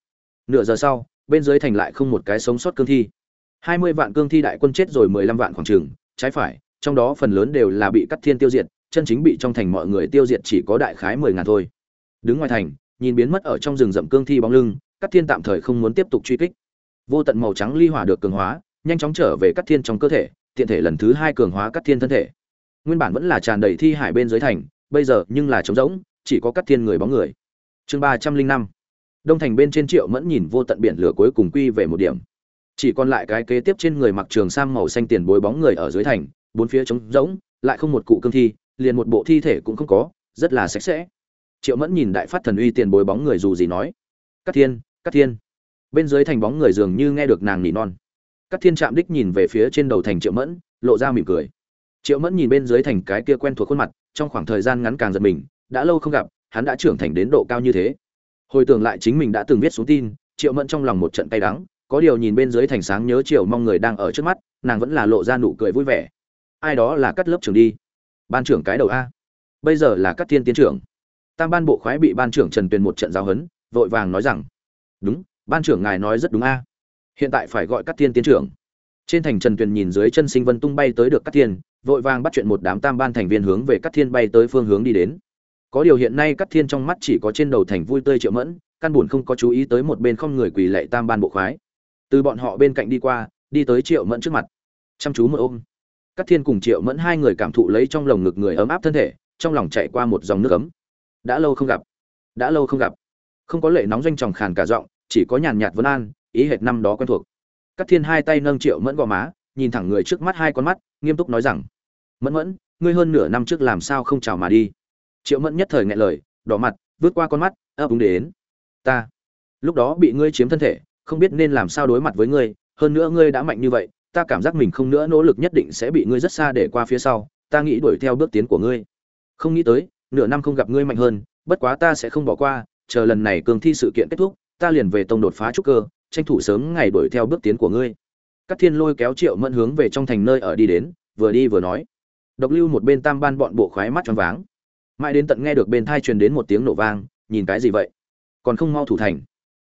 Nửa giờ sau, bên dưới thành lại không một cái sống sót cương thi. Hai mươi vạn cương thi đại quân chết rồi mười lăm vạn khoảng trường, trái phải, trong đó phần lớn đều là bị cắt thiên tiêu diệt, chân chính bị trong thành mọi người tiêu diệt chỉ có đại khái mười ngàn thôi. Đứng ngoài thành, nhìn biến mất ở trong rừng rậm cương thi bóng lưng, cắt thiên tạm thời không muốn tiếp tục truy kích. Vô tận màu trắng ly hỏa được cường hóa, nhanh chóng trở về cắt thiên trong cơ thể tiện thể lần thứ hai cường hóa cắt thiên thân thể. Nguyên bản vẫn là tràn đầy thi hải bên dưới thành, bây giờ nhưng là trống rỗng, chỉ có cắt thiên người bóng người. Chương ba trăm linh năm. Đông thành bên trên triệu mẫn nhìn vô tận biển lửa cuối cùng quy về một điểm. Chỉ còn lại cái kế tiếp trên người mặc trường sam màu xanh tiền bối bóng người ở dưới thành, bốn phía trống rỗng, lại không một cụ cương thi, liền một bộ thi thể cũng không có, rất là sạch sẽ. Triệu mẫn nhìn đại phát thần uy tiền bối bóng người dù gì nói cắt thiên cắt thiên. Bên dưới thành bóng người dường như nghe được nàng nỉ non. Cát thiên chạm đích nhìn về phía trên đầu thành triệu mẫn, lộ ra mỉm cười. Triệu mẫn nhìn bên dưới thành cái kia quen thuộc khuôn mặt, trong khoảng thời gian ngắn càng giật mình, đã lâu không gặp, hắn đã trưởng thành đến độ cao như thế. Hồi tưởng lại chính mình đã từng viết xuống tin, triệu mẫn trong lòng một trận cay đắng, có điều nhìn bên dưới thành sáng nhớ triệu mong người đang ở trước mắt, nàng vẫn là lộ ra nụ cười vui vẻ. Ai đó là cắt lớp trưởng đi. Ban trưởng cái đầu a. Bây giờ là cắt thiên tiến trưởng. Tam ban bộ khoái bị ban trưởng trần tuyền một trận giáo huấn, vội vàng nói rằng, đúng, ban trưởng ngài nói rất đúng a hiện tại phải gọi cắt thiên tiến trưởng. Trên thành trần tuyền nhìn dưới chân sinh vân tung bay tới được cắt thiên, vội vàng bắt chuyện một đám tam ban thành viên hướng về cắt thiên bay tới phương hướng đi đến. Có điều hiện nay cắt thiên trong mắt chỉ có trên đầu thành vui tươi triệu mẫn, căn buồn không có chú ý tới một bên không người quỳ lệ tam ban bộ khoái. Từ bọn họ bên cạnh đi qua, đi tới triệu mẫn trước mặt. Chăm chú một ôm. Cắt thiên cùng triệu mẫn hai người cảm thụ lấy trong lồng ngực người ấm áp thân thể, trong lòng chạy qua một dòng nước ấm. Đã lâu không gặp. Đã lâu không gặp. Không có lệ nóng doanh tròng khàn cả giọng, chỉ có nhàn nhạt vấn an ý hệt năm đó quen thuộc. Cát thiên hai tay nâng triệu mẫn gò má, nhìn thẳng người trước mắt hai con mắt, nghiêm túc nói rằng, mẫn mẫn, ngươi hơn nửa năm trước làm sao không chào mà đi? Triệu mẫn nhất thời ngại lời, đỏ mặt, vượt qua con mắt ấp úng đến. Ta, lúc đó bị ngươi chiếm thân thể, không biết nên làm sao đối mặt với ngươi, hơn nữa ngươi đã mạnh như vậy, ta cảm giác mình không nữa nỗ lực nhất định sẽ bị ngươi rất xa để qua phía sau, ta nghĩ đuổi theo bước tiến của ngươi. Không nghĩ tới, nửa năm không gặp ngươi mạnh hơn, bất quá ta sẽ không bỏ qua, chờ lần này cường thi sự kiện kết thúc, ta liền về tông đột phá trúc cơ tranh thủ sớm ngày đuổi theo bước tiến của ngươi. Các thiên lôi kéo triệu mẫn hướng về trong thành nơi ở đi đến, vừa đi vừa nói. Độc lưu một bên tam ban bọn bộ khoái mắt choáng váng. Mãi đến tận nghe được bên thai truyền đến một tiếng nổ vang, nhìn cái gì vậy? Còn không mau thủ thành.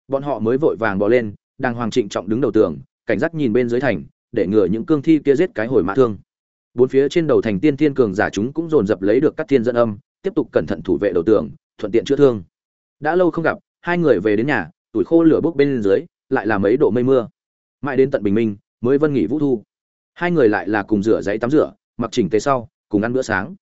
Bọn họ mới vội vàng bỏ lên đang hoàng trịnh trọng đứng đầu tường, cảnh giác nhìn bên dưới thành, để ngừa những cương thi kia giết cái hồi mã thương. Bốn phía trên đầu thành tiên thiên cường giả chúng cũng dồn dập lấy được các thiên dẫn âm, tiếp tục cẩn thận thủ vệ đầu tường, thuận tiện chữa thương. Đã lâu không gặp, hai người về đến nhà, tuổi khô lửa bốc bên dưới lại là mấy độ mây mưa. Mãi đến tận bình minh, mới vân nghỉ vũ thu. Hai người lại là cùng rửa giấy tắm rửa, mặc chỉnh tề sau, cùng ăn bữa sáng.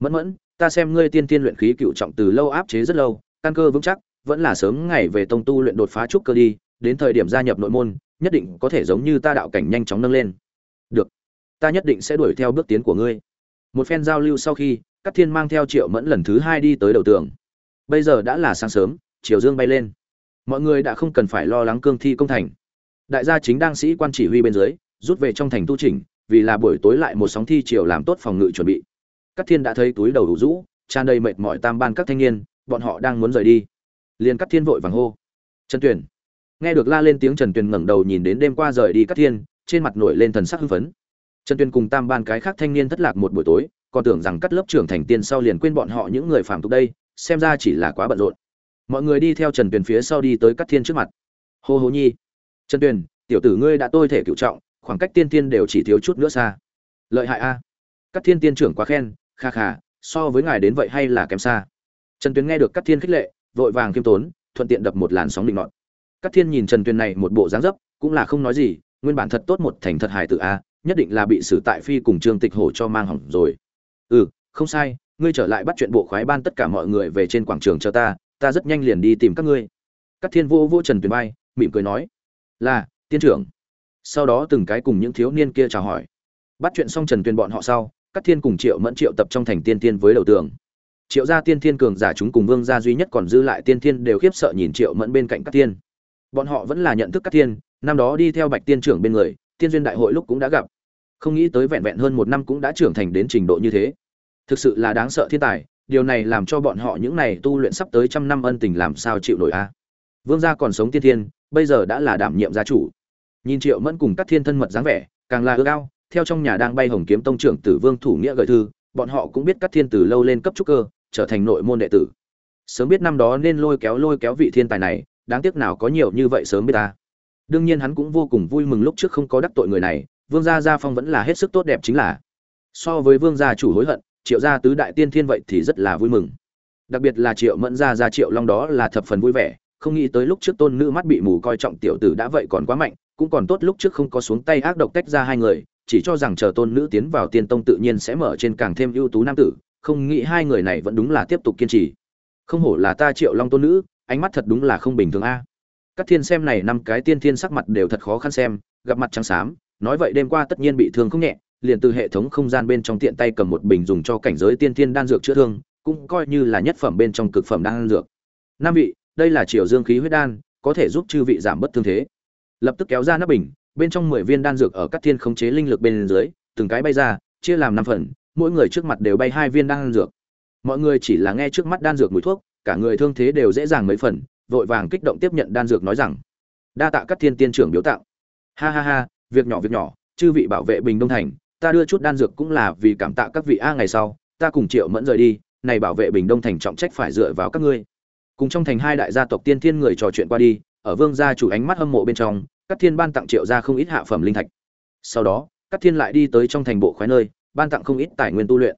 Mẫn mẫn, ta xem ngươi tiên tiên luyện khí cựu trọng từ lâu áp chế rất lâu, căn cơ vững chắc, vẫn là sớm ngày về tông tu luyện đột phá trúc cơ đi, đến thời điểm gia nhập nội môn, nhất định có thể giống như ta đạo cảnh nhanh chóng nâng lên. Được, ta nhất định sẽ đuổi theo bước tiến của ngươi. Một phen giao lưu sau khi các thiên mang theo triệu mẫn lần thứ hai đi tới đầu tường. Bây giờ đã là sáng sớm, chiều dương bay lên mọi người đã không cần phải lo lắng cương thi công thành. Đại gia chính đang sĩ quan chỉ huy bên dưới, rút về trong thành tu trình vì là buổi tối lại một sóng thi chiều làm tốt phòng ngự chuẩn bị. Các thiên đã thấy túi đầu đủ rũ, tràn đầy mệt mỏi tam ban các thanh niên, bọn họ đang muốn rời đi. Liền các thiên vội vàng hô. Trần tuyền. Nghe được la lên tiếng trần tuyền ngẩng đầu nhìn đến đêm qua rời đi các thiên, trên mặt nổi lên thần sắc hưng phấn. Trần tuyền cùng tam ban cái khác thanh niên thất lạc một buổi tối, còn tưởng rằng cắt lớp trưởng thành tiên sau liền quên bọn họ những người phàm tục đây, xem ra chỉ là quá bận rộn mọi người đi theo trần tuyền phía sau đi tới cắt thiên trước mặt. Hô hô nhi. Trần tuyền, tiểu tử ngươi đã tôi thể cựu trọng, khoảng cách tiên tiên đều chỉ thiếu chút nữa xa. Lợi hại a. À. cắt thiên tiên trưởng quá khen, kha kha, so với ngài đến vậy hay là kém xa. Trần tuyền nghe được cắt thiên khích lệ, vội vàng kiêm tốn, thuận tiện đập một làn sóng định nọt. Cắt thiên nhìn trần tuyền này một bộ dáng dấp, cũng là không nói gì, nguyên bản thật tốt một thành thật hài tự a, nhất định là bị xử tại phi cùng trương tịch hổ cho mang hỏng rồi. Ừ không sai, ngươi trở lại bắt chuyện bộ khoái ban tất cả mọi người về trên quảng trường cho ta ta rất nhanh liền đi tìm các ngươi. Các thiên vô vô trần tuyền bay mỉm cười nói, là, tiên trưởng. Sau đó từng cái cùng những thiếu niên kia chào hỏi. Bắt chuyện xong trần tuyền bọn họ sau các thiên cùng triệu mẫn triệu tập trong thành tiên tiên với đầu tường. Triệu gia tiên thiên cường giả chúng cùng vương gia duy nhất còn dư lại tiên thiên đều khiếp sợ nhìn triệu mẫn bên cạnh các thiên. Bọn họ vẫn là nhận thức các thiên, năm đó đi theo bạch tiên trưởng bên người, tiên duyên đại hội lúc cũng đã gặp. Không nghĩ tới vẹn vẹn hơn một năm cũng đã trưởng thành đến trình độ như thế. Thực sự là đáng sợ thiên tài điều này làm cho bọn họ những này tu luyện sắp tới trăm năm ân tình làm sao chịu nổi a. Vương gia còn sống tiên thiên, bây giờ đã là đảm nhiệm gia chủ. Nhìn triệu mẫn cùng các thiên thân mật dáng vẻ, càng là ước ao, theo trong nhà đang bay hồng kiếm tông trưởng tử vương thủ nghĩa gợi thư, bọn họ cũng biết các thiên từ lâu lên cấp trúc cơ, trở thành nội môn đệ tử. Sớm biết năm đó nên lôi kéo lôi kéo vị thiên tài này, đáng tiếc nào có nhiều như vậy sớm biết ta. Đương nhiên hắn cũng vô cùng vui mừng lúc trước không có đắc tội người này, vương gia gia phong vẫn là hết sức tốt đẹp chính là. So với vương gia chủ hối hận triệu gia tứ đại tiên thiên vậy thì rất là vui mừng. Đặc biệt là triệu mẫn gia gia triệu long đó là thập phần vui vẻ, không nghĩ tới lúc trước tôn nữ mắt bị mù coi trọng tiểu tử đã vậy còn quá mạnh, cũng còn tốt lúc trước không có xuống tay ác độc tách ra hai người, chỉ cho rằng chờ tôn nữ tiến vào tiên tông tự nhiên sẽ mở trên càng thêm ưu tú nam tử, không nghĩ hai người này vẫn đúng là tiếp tục kiên trì. Không hổ là ta triệu long tôn nữ, ánh mắt thật đúng là không bình thường a. Các thiên xem này năm cái tiên thiên sắc mặt đều thật khó khăn xem, gặp mặt trắng xám, nói vậy đêm qua tất nhiên bị thương không nhẹ liền từ hệ thống không gian bên trong tiện tay cầm một bình dùng cho cảnh giới tiên thiên đan dược chữa thương, cũng coi như là nhất phẩm bên trong cực phẩm đan dược. Năm vị, đây là triều dương khí huyết đan, có thể giúp chư vị giảm bất thương thế. Lập tức kéo ra nắp bình, bên trong mười viên đan dược ở các thiên khống chế linh lực bên dưới, từng cái bay ra, chia làm năm phần, mỗi người trước mặt đều bay hai viên đan dược. Mọi người chỉ là nghe trước mắt đan dược mùi thuốc, cả người thương thế đều dễ dàng mấy phần, vội vàng kích động tiếp nhận đan dược nói rằng, đa tạ các thiên tiên trưởng biểu tặng. Ha ha ha, việc nhỏ việc nhỏ, chư vị bảo vệ bình đông thành ta đưa chút đan dược cũng là vì cảm tạ các vị a ngày sau, ta cùng triệu mẫn rời đi, này bảo vệ bình đông thành trọng trách phải dựa vào các ngươi. Cùng trong thành hai đại gia tộc tiên thiên người trò chuyện qua đi, ở vương gia chủ ánh mắt hâm mộ bên trong các thiên ban tặng triệu ra không ít hạ phẩm linh thạch. Sau đó các thiên lại đi tới trong thành bộ khoái nơi, ban tặng không ít tài nguyên tu luyện.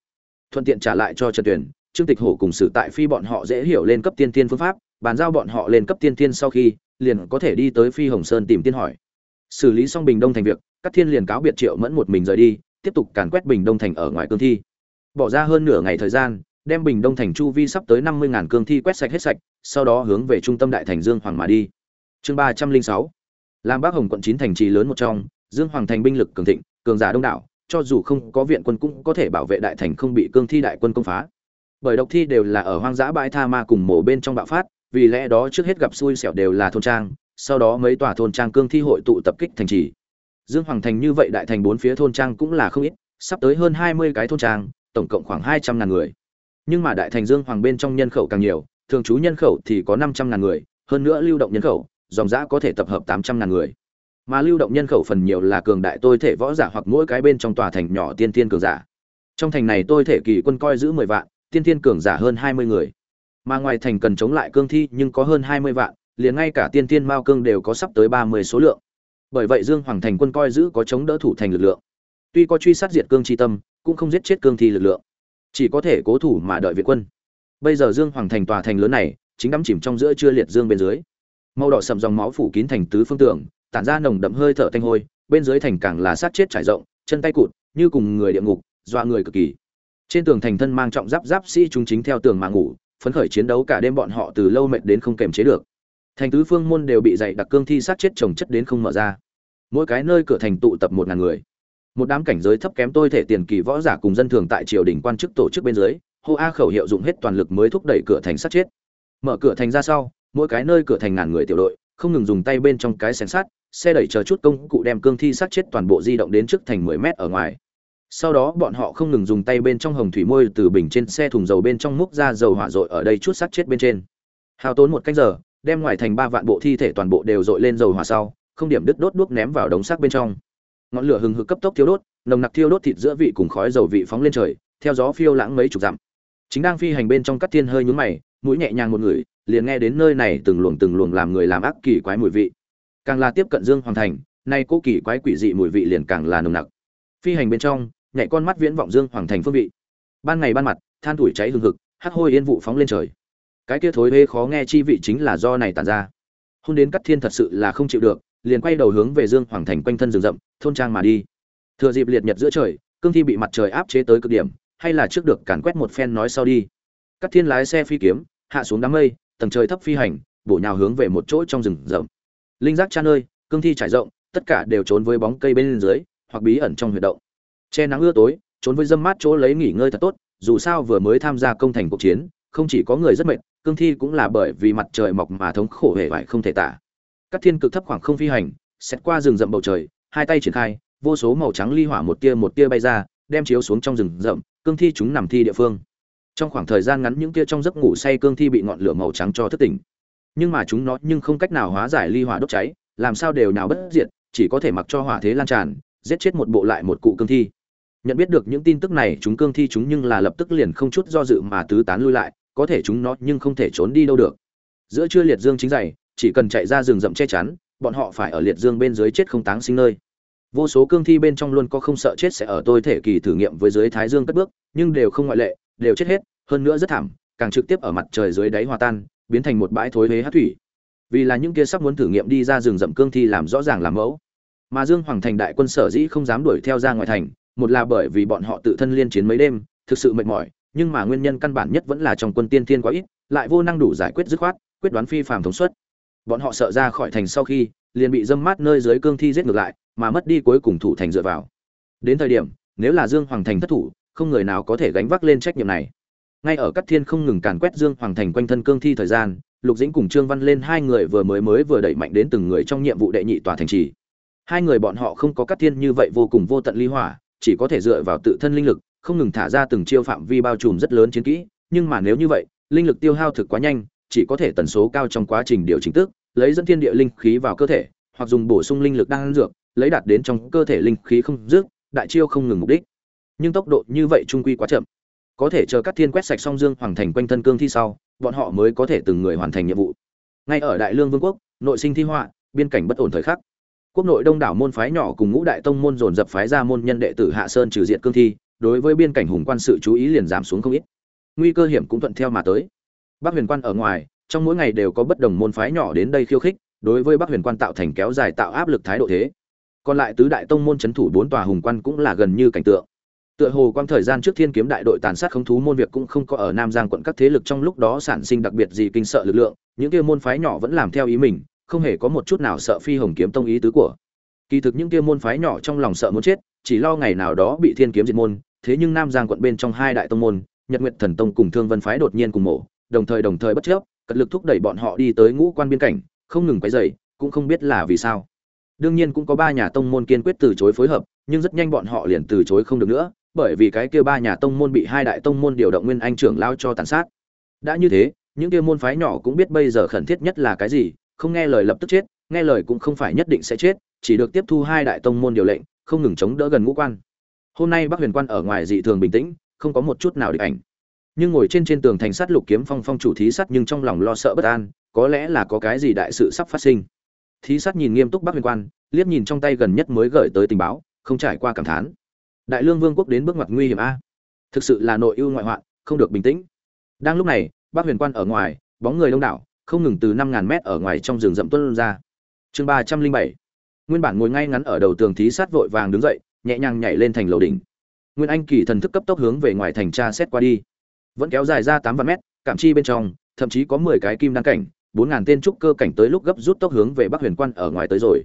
Thuận tiện trả lại cho trần tuyển trương tịch hổ cùng sử tại phi bọn họ dễ hiểu lên cấp tiên thiên phương pháp, bàn giao bọn họ lên cấp tiên thiên sau khi, liền có thể đi tới phi hồng sơn tìm tiên hỏi. Xử lý xong bình đông thành việc các thiên liền cáo biệt triệu mẫn một mình rời đi tiếp tục càn quét bình đông thành ở ngoài cương thi. Bỏ ra hơn nửa ngày thời gian, đem bình đông thành chu vi sắp tới năm mươi ngàn cương thi quét sạch hết sạch, sau đó hướng về trung tâm đại thành dương hoàng mà đi. Chương ba trăm linh sáu. Làm bác hồng quận chín thành trì lớn một trong, dương hoàng thành binh lực cường thịnh, cường giả đông đảo, cho dù không có viện quân cũng có thể bảo vệ đại thành không bị cương thi đại quân công phá. Bởi độc thi đều là ở hoang dã bãi tha ma cùng mổ bên trong bạo phát, vì lẽ đó trước hết gặp xui xẻo đều là thôn trang, sau đó mấy tòa thôn trang cương thi hội tụ tập kích thành trì dương hoàng thành như vậy đại thành bốn phía thôn trang cũng là không ít, sắp tới hơn hai mươi cái thôn trang, tổng cộng khoảng hai trăm ngàn người. Nhưng mà đại thành dương hoàng bên trong nhân khẩu càng nhiều, thường trú nhân khẩu thì có năm trăm ngàn người, hơn nữa lưu động nhân khẩu, dòng dã có thể tập hợp tám trăm ngàn người. Mà lưu động nhân khẩu phần nhiều là cường đại tôi thể võ giả hoặc mỗi cái bên trong tòa thành nhỏ tiên tiên cường giả. Trong thành này tôi thể kỳ quân coi giữ mười vạn, tiên tiên cường giả hơn hai mươi người. Mà ngoài thành cần chống lại cương thi nhưng có hơn hai mươi vạn, liền ngay cả tiên tiên mao cương đều có sắp tới ba mươi số lượng bởi vậy dương hoàng thành quân coi giữ có chống đỡ thủ thành lực lượng. Tuy có truy sát diệt cương tri tâm, cũng không giết chết cương thi lực lượng. Chỉ có thể cố thủ mà đợi viện quân. Bây giờ dương hoàng thành tòa thành lớn này, chính đắm chìm trong giữa chưa liệt dương bên dưới. Màu đỏ sầm dòng máu phủ kín thành tứ phương tưởng tản ra nồng đậm hơi thở tanh hôi, bên dưới thành càng là sát chết trải rộng, chân tay cụt, như cùng người địa ngục, dọa người cực kỳ. Trên tường thành thân mang trọng giáp giáp sĩ chúng chính theo tường mà ngủ, phấn khởi chiến đấu cả đêm bọn họ từ lâu mệt đến không kềm chế được thành tứ phương môn đều bị dày đặc cương thi sát chết trồng chất đến không mở ra. Mỗi cái nơi cửa thành tụ tập một ngàn người. Một đám cảnh giới thấp kém tôi thể tiền kỳ võ giả cùng dân thường tại triều đình quan chức tổ chức bên dưới, hô a khẩu hiệu dụng hết toàn lực mới thúc đẩy cửa thành sát chết. Mở cửa thành ra sau, mỗi cái nơi cửa thành ngàn người tiểu đội, không ngừng dùng tay bên trong cái xén sát xe đẩy chờ chút công cụ đem cương thi sát chết toàn bộ di động đến trước thành mười mét ở ngoài. Sau đó bọn họ không ngừng dùng tay bên trong hồng thủy môi từ bình trên xe thùng dầu bên trong múc ra dầu hỏa dội ở đây chút sát chết bên trên. Hao tốn một cách giờ đem ngoài thành ba vạn bộ thi thể toàn bộ đều dội lên dầu hỏa sau, không điểm đứt đốt đuốc ném vào đống xác bên trong. Ngọn lửa hừng hực cấp tốc thiêu đốt, nồng nặc thiêu đốt thịt giữa vị cùng khói dầu vị phóng lên trời, theo gió phiêu lãng mấy chục dặm. Chính đang phi hành bên trong cắt thiên hơi nhúng mày, mũi nhẹ nhàng một người liền nghe đến nơi này từng luồng từng luồng làm người làm ác kỳ quái mùi vị. Càng là tiếp cận dương hoàng thành, nay cố kỳ quái quỷ dị mùi vị liền càng là nồng nặc. Phi hành bên trong, nhảy con mắt viễn vọng dương hoàng thành phương vị. Ban ngày ban mặt, than tuổi cháy hừng hực hắt hôi yên vụ phóng lên trời cái kia thối hê khó nghe chi vị chính là do này tàn ra. Hôn đến cắt thiên thật sự là không chịu được, liền quay đầu hướng về dương hoàng thành quanh thân rừng rậm, thôn trang mà đi. Thừa dịp liệt nhật giữa trời, cương thi bị mặt trời áp chế tới cực điểm, hay là trước được càn quét một phen nói sau đi. Cắt thiên lái xe phi kiếm, hạ xuống đám mây, tầng trời thấp phi hành, bổ nhào hướng về một chỗ trong rừng rậm. Linh giác chan ơi, cương thi trải rộng, tất cả đều trốn với bóng cây bên dưới, hoặc bí ẩn trong huyệt động. Che nắng ưa tối, trốn với dâm mát chỗ lấy nghỉ ngơi thật tốt, dù sao vừa mới tham gia công thành cuộc chiến, không chỉ có người rất mệt cương thi cũng là bởi vì mặt trời mọc mà thống khổ hề vải không thể tả. Các thiên cực thấp khoảng không phi hành xét qua rừng rậm bầu trời, hai tay triển khai, vô số màu trắng ly hỏa một tia một tia bay ra, đem chiếu xuống trong rừng rậm, cương thi chúng nằm thi địa phương. Trong khoảng thời gian ngắn những tia trong giấc ngủ say cương thi bị ngọn lửa màu trắng cho thức tỉnh. Nhưng mà chúng nó nhưng không cách nào hóa giải ly hỏa đốt cháy, làm sao đều nào bất diệt, chỉ có thể mặc cho hỏa thế lan tràn, giết chết một bộ lại một cụ cương thi. Nhận biết được những tin tức này, chúng cương thi chúng nhưng là lập tức liền không chút do dự mà tứ tán lui lại có thể chúng nó nhưng không thể trốn đi đâu được. Giữa trưa liệt dương chính dày chỉ cần chạy ra rừng rậm che chắn, bọn họ phải ở liệt dương bên dưới chết không táng sinh nơi. Vô số cương thi bên trong luôn có không sợ chết sẽ ở tôi thể kỳ thử nghiệm với dưới thái dương cất bước, nhưng đều không ngoại lệ, đều chết hết, hơn nữa rất thảm, càng trực tiếp ở mặt trời dưới đáy hòa tan, biến thành một bãi thối huế hát thủy. Vì là những kia sắp muốn thử nghiệm đi ra rừng rậm cương thi làm rõ ràng làm mẫu. Mà dương hoàng thành đại quân sở dĩ không dám đuổi theo ra ngoài thành, một là bởi vì bọn họ tự thân liên chiến mấy đêm, thực sự mệt mỏi nhưng mà nguyên nhân căn bản nhất vẫn là trong quân tiên thiên quá ít, lại vô năng đủ giải quyết dứt khoát, quyết đoán phi phàm thống suất. Bọn họ sợ ra khỏi thành sau khi, liền bị dâm mát nơi dưới cương thi giết ngược lại, mà mất đi cuối cùng thủ thành dựa vào. Đến thời điểm, nếu là dương hoàng thành thất thủ, không người nào có thể gánh vác lên trách nhiệm này. Ngay ở cát thiên không ngừng càn quét dương hoàng thành quanh thân cương thi thời gian, lục dĩnh cùng trương văn lên hai người vừa mới mới vừa đẩy mạnh đến từng người trong nhiệm vụ đệ nhị tòa thành trì. Hai người bọn họ không có cát thiên như vậy vô cùng vô tận ly hỏa, chỉ có thể dựa vào tự thân linh lực không ngừng thả ra từng chiêu phạm vi bao trùm rất lớn chiến kỹ, nhưng mà nếu như vậy, linh lực tiêu hao thực quá nhanh, chỉ có thể tần số cao trong quá trình điều chỉnh tức, lấy dẫn thiên địa linh khí vào cơ thể, hoặc dùng bổ sung linh lực đang dược, lấy đạt đến trong cơ thể linh khí không dứt, đại chiêu không ngừng mục đích. Nhưng tốc độ như vậy trung quy quá chậm. Có thể chờ các thiên quét sạch song dương hoàng thành quanh thân cương thi sau, bọn họ mới có thể từng người hoàn thành nhiệm vụ. Ngay ở đại lương vương quốc, nội sinh thi họa, biên cảnh bất ổn thời khắc. Quốc nội đông đảo môn phái nhỏ cùng ngũ đại tông môn dồn dập phái ra môn nhân đệ tử hạ sơn trừ diện cương thi đối với biên cảnh hùng quan sự chú ý liền giảm xuống không ít. Nguy cơ hiểm cũng thuận theo mà tới. Bắc huyền quan ở ngoài, trong mỗi ngày đều có bất đồng môn phái nhỏ đến đây khiêu khích, đối với bắc huyền quan tạo thành kéo dài tạo áp lực thái độ thế. Còn lại tứ đại tông môn c thủ bốn tòa hùng quan cũng là gần như cảnh tượng. Tựa hồ quang thời gian trước thiên kiếm đại đội tàn sát không thú môn việc cũng không có ở nam giang quận các thế lực trong lúc đó sản sinh đặc biệt gì kinh sợ lực lượng, những kia môn phái nhỏ vẫn làm theo ý mình, không hề có một chút nào sợ phi hồng kiếm tông ý tứ của. Kỳ thực những kia môn phái nhỏ trong lòng sợ muốn chết, chỉ lo ngày nào đó bị thiên kiếm diệt môn thế nhưng nam giang quận bên trong hai đại tông môn, nhật nguyệt thần tông cùng thương vân phái đột nhiên cùng mổ, đồng thời đồng thời bất chấp, cật lực thúc đẩy bọn họ đi tới ngũ quan biên cảnh, không ngừng quấy dày cũng không biết là vì sao. Đương nhiên cũng có ba nhà tông môn kiên quyết từ chối phối hợp, nhưng rất nhanh bọn họ liền từ chối không được nữa, bởi vì cái kia ba nhà tông môn bị hai đại tông môn điều động nguyên anh trưởng lao cho tàn sát. Đã như thế, những kia môn phái nhỏ cũng biết bây giờ khẩn thiết nhất là cái gì, không nghe lời lập tức chết, nghe lời cũng không phải nhất định sẽ chết, chỉ được tiếp thu hai đại tông môn điều lệnh, không ngừng chống đỡ gần ngũ quan hôm nay bắc huyền quan ở ngoài dị thường bình tĩnh, không có một chút nào địch ảnh. Nhưng ngồi trên trên tường thành sắt lục kiếm phong phong chủ thí sắt nhưng trong lòng lo sợ bất an, có lẽ là có cái gì đại sự sắp phát sinh. Thí sắt nhìn nghiêm túc bắc huyền quan, liếc nhìn trong tay gần nhất mới gửi tới tình báo, không trải qua cảm thán. Đại lương vương quốc đến bước ngoặt nguy hiểm a. Thực sự là nội ưu ngoại hoạn, không được bình tĩnh. Đang lúc này, bắc huyền quan ở ngoài, bóng người đông đảo, không ngừng từ năm ngàn mét ở ngoài trong rừng rậm tuân ra. Chương ba trăm linh bảy. Nguyên bản ngồi ngay ngắn ở đầu tường thí sát vội vàng đứng dậy nhẹ nhàng nhảy lên thành lầu đỉnh. Nguyên anh kỳ thần thức cấp tốc hướng về ngoài thành tra xét qua đi. Vẫn kéo dài ra tám vạn mét cảm chi bên trong, thậm chí có mười cái kim đăng cảnh, bốn ngàn tên trúc cơ cảnh tới lúc gấp rút tốc hướng về bắc huyền quan ở ngoài tới rồi.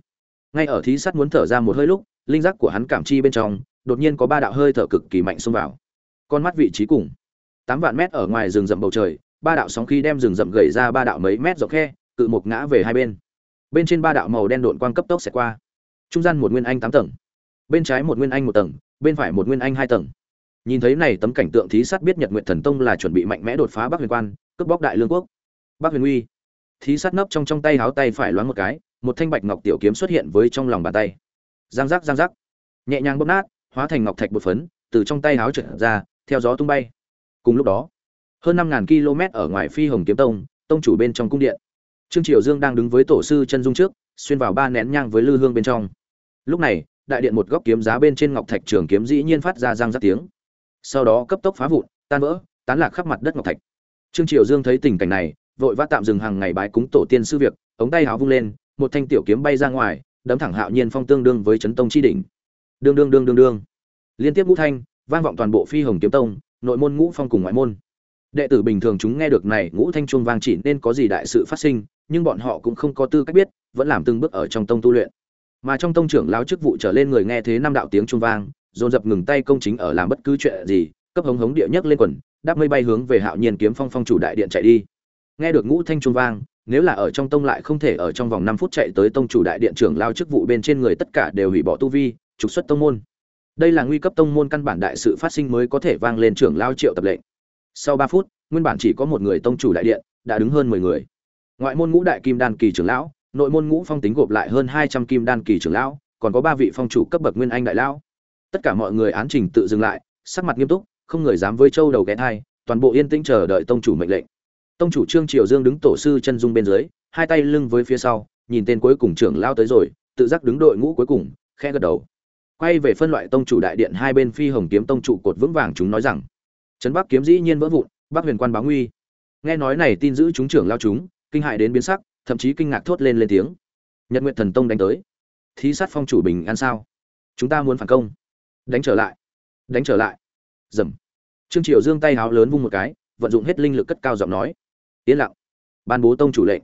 Ngay ở thí sát muốn thở ra một hơi lúc, linh giác của hắn cảm chi bên trong, đột nhiên có ba đạo hơi thở cực kỳ mạnh xông vào. Con mắt vị trí cùng. Tám vạn mét ở ngoài rừng rậm bầu trời, ba đạo sóng khí đem rừng rậm gầy ra ba đạo mấy mét dọc khe, cự một ngã về hai bên. Bên trên ba đạo màu đen độn quang cấp tốc sẽ qua. Trung gian một nguyên anh tám tầng bên trái một nguyên anh một tầng, bên phải một nguyên anh hai tầng. Nhìn thấy này tấm cảnh tượng thí sát biết nhật nguyện thần tông là chuẩn bị mạnh mẽ đột phá bắc huyền quan, cướp bóc đại lương quốc. Bắc huyền uy. Thí sát nấp trong trong tay háo tay phải loáng một cái, một thanh bạch ngọc tiểu kiếm xuất hiện với trong lòng bàn tay. Giang giác giang giác. Nhẹ nhàng bóp nát, hóa thành ngọc thạch bột phấn, từ trong tay háo trượt ra, theo gió tung bay. Cùng lúc đó, hơn năm ngàn km ở ngoài phi hồng kiếm tông tông chủ bên trong cung điện. Trương triều dương đang đứng với tổ sư chân dung trước, xuyên vào ba nén nhang với lư hương bên trong. Lúc này đại điện một góc kiếm giá bên trên ngọc thạch trường kiếm dĩ nhiên phát ra răng rắc tiếng. Sau đó cấp tốc phá vụn, tan vỡ, tán lạc khắp mặt đất ngọc thạch. Trương triều dương thấy tình cảnh này, vội vã tạm dừng hàng ngày bái cúng tổ tiên sư việc, ống tay háo vung lên, một thanh tiểu kiếm bay ra ngoài, đấm thẳng hạo nhiên phong tương đương với chấn tông chi đỉnh. Đương đương đương đương đương. Liên tiếp ngũ thanh, vang vọng toàn bộ phi hồng kiếm tông, nội môn ngũ phong cùng ngoại môn. Đệ tử bình thường chúng nghe được này ngũ thanh chuông vang chỉ nên có gì đại sự phát sinh, nhưng bọn họ cũng không có tư cách biết, vẫn làm từng bước ở trong tông tu luyện mà trong tông trưởng lão chức vụ trở lên người nghe thế năm đạo tiếng trung vang, dồn dập ngừng tay công chính ở làm bất cứ chuyện gì, cấp hống hống địa nhất lên quần, đáp mây bay hướng về hạo nhiên kiếm phong phong chủ đại điện chạy đi. Nghe được ngũ thanh trung vang, nếu là ở trong tông lại không thể ở trong vòng năm phút chạy tới tông chủ đại điện trưởng lao chức vụ bên trên người tất cả đều hủy bỏ tu vi, trục xuất tông môn. Đây là nguy cấp tông môn căn bản đại sự phát sinh mới có thể vang lên trưởng lao triệu tập lệnh. Sau ba phút, nguyên bản chỉ có một người tông chủ đại điện, đã đứng hơn mười người. Ngoại môn ngũ đại kim đan kỳ trưởng lão nội môn ngũ phong tính gộp lại hơn hai trăm kim đan kỳ trưởng lão, còn có ba vị phong chủ cấp bậc nguyên anh đại lão. Tất cả mọi người án trình tự dừng lại, sắc mặt nghiêm túc, không người dám với châu đầu ghé thai, toàn bộ yên tĩnh chờ đợi tông chủ mệnh lệnh. Tông chủ trương triều dương đứng tổ sư chân dung bên dưới, hai tay lưng với phía sau, nhìn tên cuối cùng trưởng lao tới rồi, tự giác đứng đội ngũ cuối cùng khe gật đầu. Quay về phân loại tông chủ đại điện hai bên phi hồng kiếm tông trụ cột vững vàng chúng nói rằng, trấn bắc kiếm dĩ nhiên vỡ vụn, bắc huyền quan báo nguy. Nghe nói này tin giữ chúng trưởng lao chúng, kinh hại đến biến sắc thậm chí kinh ngạc thốt lên lên tiếng. Nhật nguyện thần tông đánh tới. Thí sát phong chủ bình an sao? Chúng ta muốn phản công. Đánh trở lại. Đánh trở lại. Dầm. Trương triều dương tay háo lớn vung một cái, vận dụng hết linh lực cất cao giọng nói. Yên lặng. Ban bố tông chủ lệnh.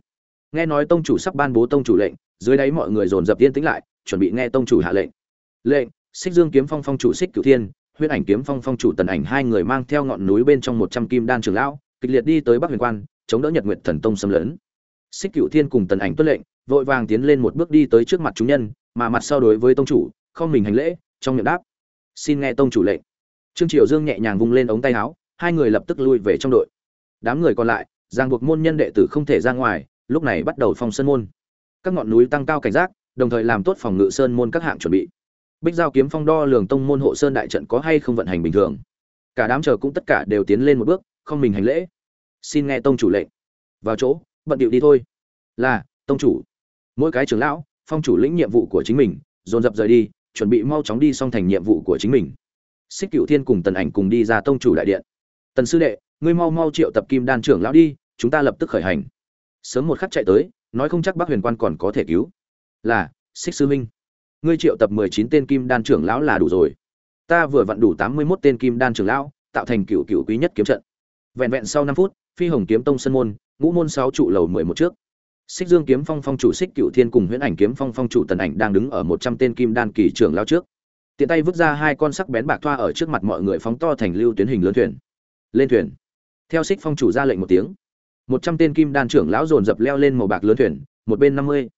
Nghe nói tông chủ sắp ban bố tông chủ lệnh, dưới đáy mọi người dồn dập yên tĩnh lại, chuẩn bị nghe tông chủ hạ lệnh. Lệnh, xích dương kiếm phong phong chủ xích cửu thiên huyết ảnh kiếm phong phong chủ tần ảnh hai người mang theo ngọn núi bên trong một trăm kim đan trường lão, kịch liệt đi tới bắc huyền quan, chống đỡ nhật nguyệt thần tông xâm lấn xích Cựu thiên cùng tần ảnh tuân lệnh, vội vàng tiến lên một bước đi tới trước mặt chúng nhân, mà mặt sau đối với tông chủ, không mình hành lễ, trong miệng đáp. Xin nghe tông chủ lệnh. Trương triều dương nhẹ nhàng vung lên ống tay áo, hai người lập tức lui về trong đội. Đám người còn lại, giang buộc môn nhân đệ tử không thể ra ngoài, lúc này bắt đầu phong sơn môn. Các ngọn núi tăng cao cảnh giác, đồng thời làm tốt phòng ngự sơn môn các hạng chuẩn bị. Bích giao kiếm phong đo lường tông môn hộ sơn đại trận có hay không vận hành bình thường. Cả đám chờ cũng tất cả đều tiến lên một bước, không mình hành lễ. Xin nghe tông chủ lệnh. Vào chỗ bận điệu đi thôi. Là, tông chủ. Mỗi cái trưởng lão, phong chủ lĩnh nhiệm vụ của chính mình, dồn dập rời đi, chuẩn bị mau chóng đi xong thành nhiệm vụ của chính mình. Xích cựu thiên cùng tần ảnh cùng đi ra tông chủ đại điện. Tần sư đệ, ngươi mau mau triệu tập kim đan trưởng lão đi, chúng ta lập tức khởi hành. Sớm một khắc chạy tới, nói không chắc bác huyền quan còn có thể cứu. Là, xích sư minh. Ngươi triệu tập mười chín tên kim đan trưởng lão là đủ rồi. Ta vừa vặn đủ tám mươi mốt tên kim đan trưởng lão, tạo thành cựu cựu quý nhất kiếm trận. Vẹn vẹn sau năm phút, phi hồng kiếm tông sân môn ngũ môn sáu trụ lầu mười một trước. Xích dương kiếm phong phong chủ xích cựu thiên cùng huyễn ảnh kiếm phong phong chủ tần ảnh đang đứng ở một trăm tên kim đan kỳ trưởng lão trước. Tiện tay vứt ra hai con sắc bén bạc thoa ở trước mặt mọi người phóng to thành lưu tuyến hình lớn thuyền. Lên thuyền. Theo xích phong chủ ra lệnh một tiếng, một trăm tên kim đan trưởng lão dồn dập leo lên màu bạc lớn thuyền, một bên năm mươi.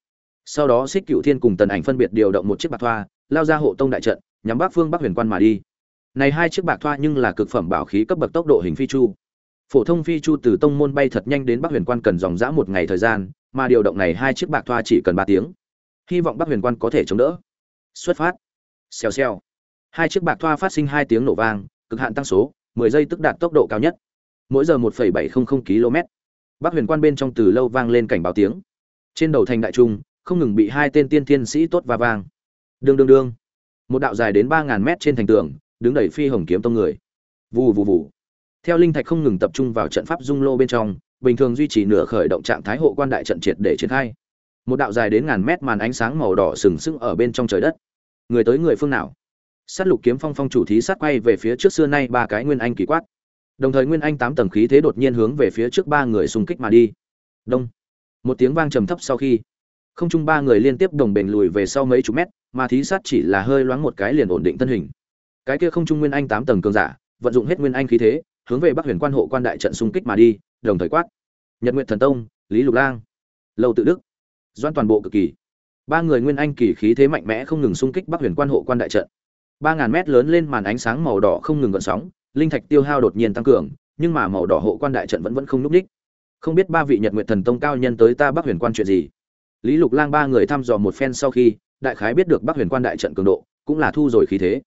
Sau đó xích cựu thiên cùng tần ảnh phân biệt điều động một chiếc bạc thoa, lao ra hộ tông đại trận, nhắm bắc phương bắc huyền quan mà đi. Này hai chiếc bạc thoa nhưng là cực phẩm bảo khí cấp bậc tốc độ hình phi chu phổ thông phi chu từ tông môn bay thật nhanh đến bắc huyền quan cần dòng dã một ngày thời gian, mà điều động này hai chiếc bạc thoa chỉ cần ba tiếng. Hy vọng bắc huyền quan có thể chống đỡ. Xuất phát. Xèo xèo. Hai chiếc bạc thoa phát sinh hai tiếng nổ vang, cực hạn tăng số, mười giây tức đạt tốc độ cao nhất. Mỗi giờ một phẩy bảy không không km bắc huyền quan bên trong từ lâu vang lên cảnh báo tiếng. Trên đầu thành đại trung, không ngừng bị hai tên tiên thiên sĩ tốt và vang. Đương đương đương. Một đạo dài đến ba ngàn mét trên thành tường, đứng đẩy phi hồng kiếm tông người. Vù vù vù theo linh thạch không ngừng tập trung vào trận pháp dung lô bên trong, bình thường duy trì nửa khởi động trạng thái hộ quan đại trận triệt để triển khai. Một đạo dài đến ngàn mét màn ánh sáng màu đỏ sừng sững ở bên trong trời đất. Người tới người phương nào? Sát lục kiếm phong phong chủ thí sát quay về phía trước xưa nay ba cái nguyên anh kỳ quát. Đồng thời nguyên anh tám tầng khí thế đột nhiên hướng về phía trước ba người xung kích mà đi. Đông. Một tiếng vang trầm thấp sau khi, không trung ba người liên tiếp đồng bền lùi về sau mấy chục mét, mà thí sát chỉ là hơi loáng một cái liền ổn định thân hình. Cái kia không trung nguyên anh tám tầng cường giả, vận dụng hết nguyên anh khí thế hướng về bắc huyền quan hộ quan đại trận xung kích mà đi, đồng thời quát. Nhật nguyện thần tông, lý lục lang, lâu tự đức doan toàn bộ cực kỳ. Ba người nguyên anh kỳ khí thế mạnh mẽ không ngừng xung kích bắc huyền quan hộ quan đại trận. Ba ngàn mét lớn lên màn ánh sáng màu đỏ không ngừng gợn sóng, linh thạch tiêu hao đột nhiên tăng cường, nhưng mà màu đỏ hộ quan đại trận vẫn vẫn không núp đích không biết ba vị nhật nguyện thần tông cao nhân tới ta bắc huyền quan chuyện gì? Lý lục lang ba người thăm dò một phen sau khi, đại khái biết được bắc huyền quan đại trận cường độ, cũng là thu rồi khí thế.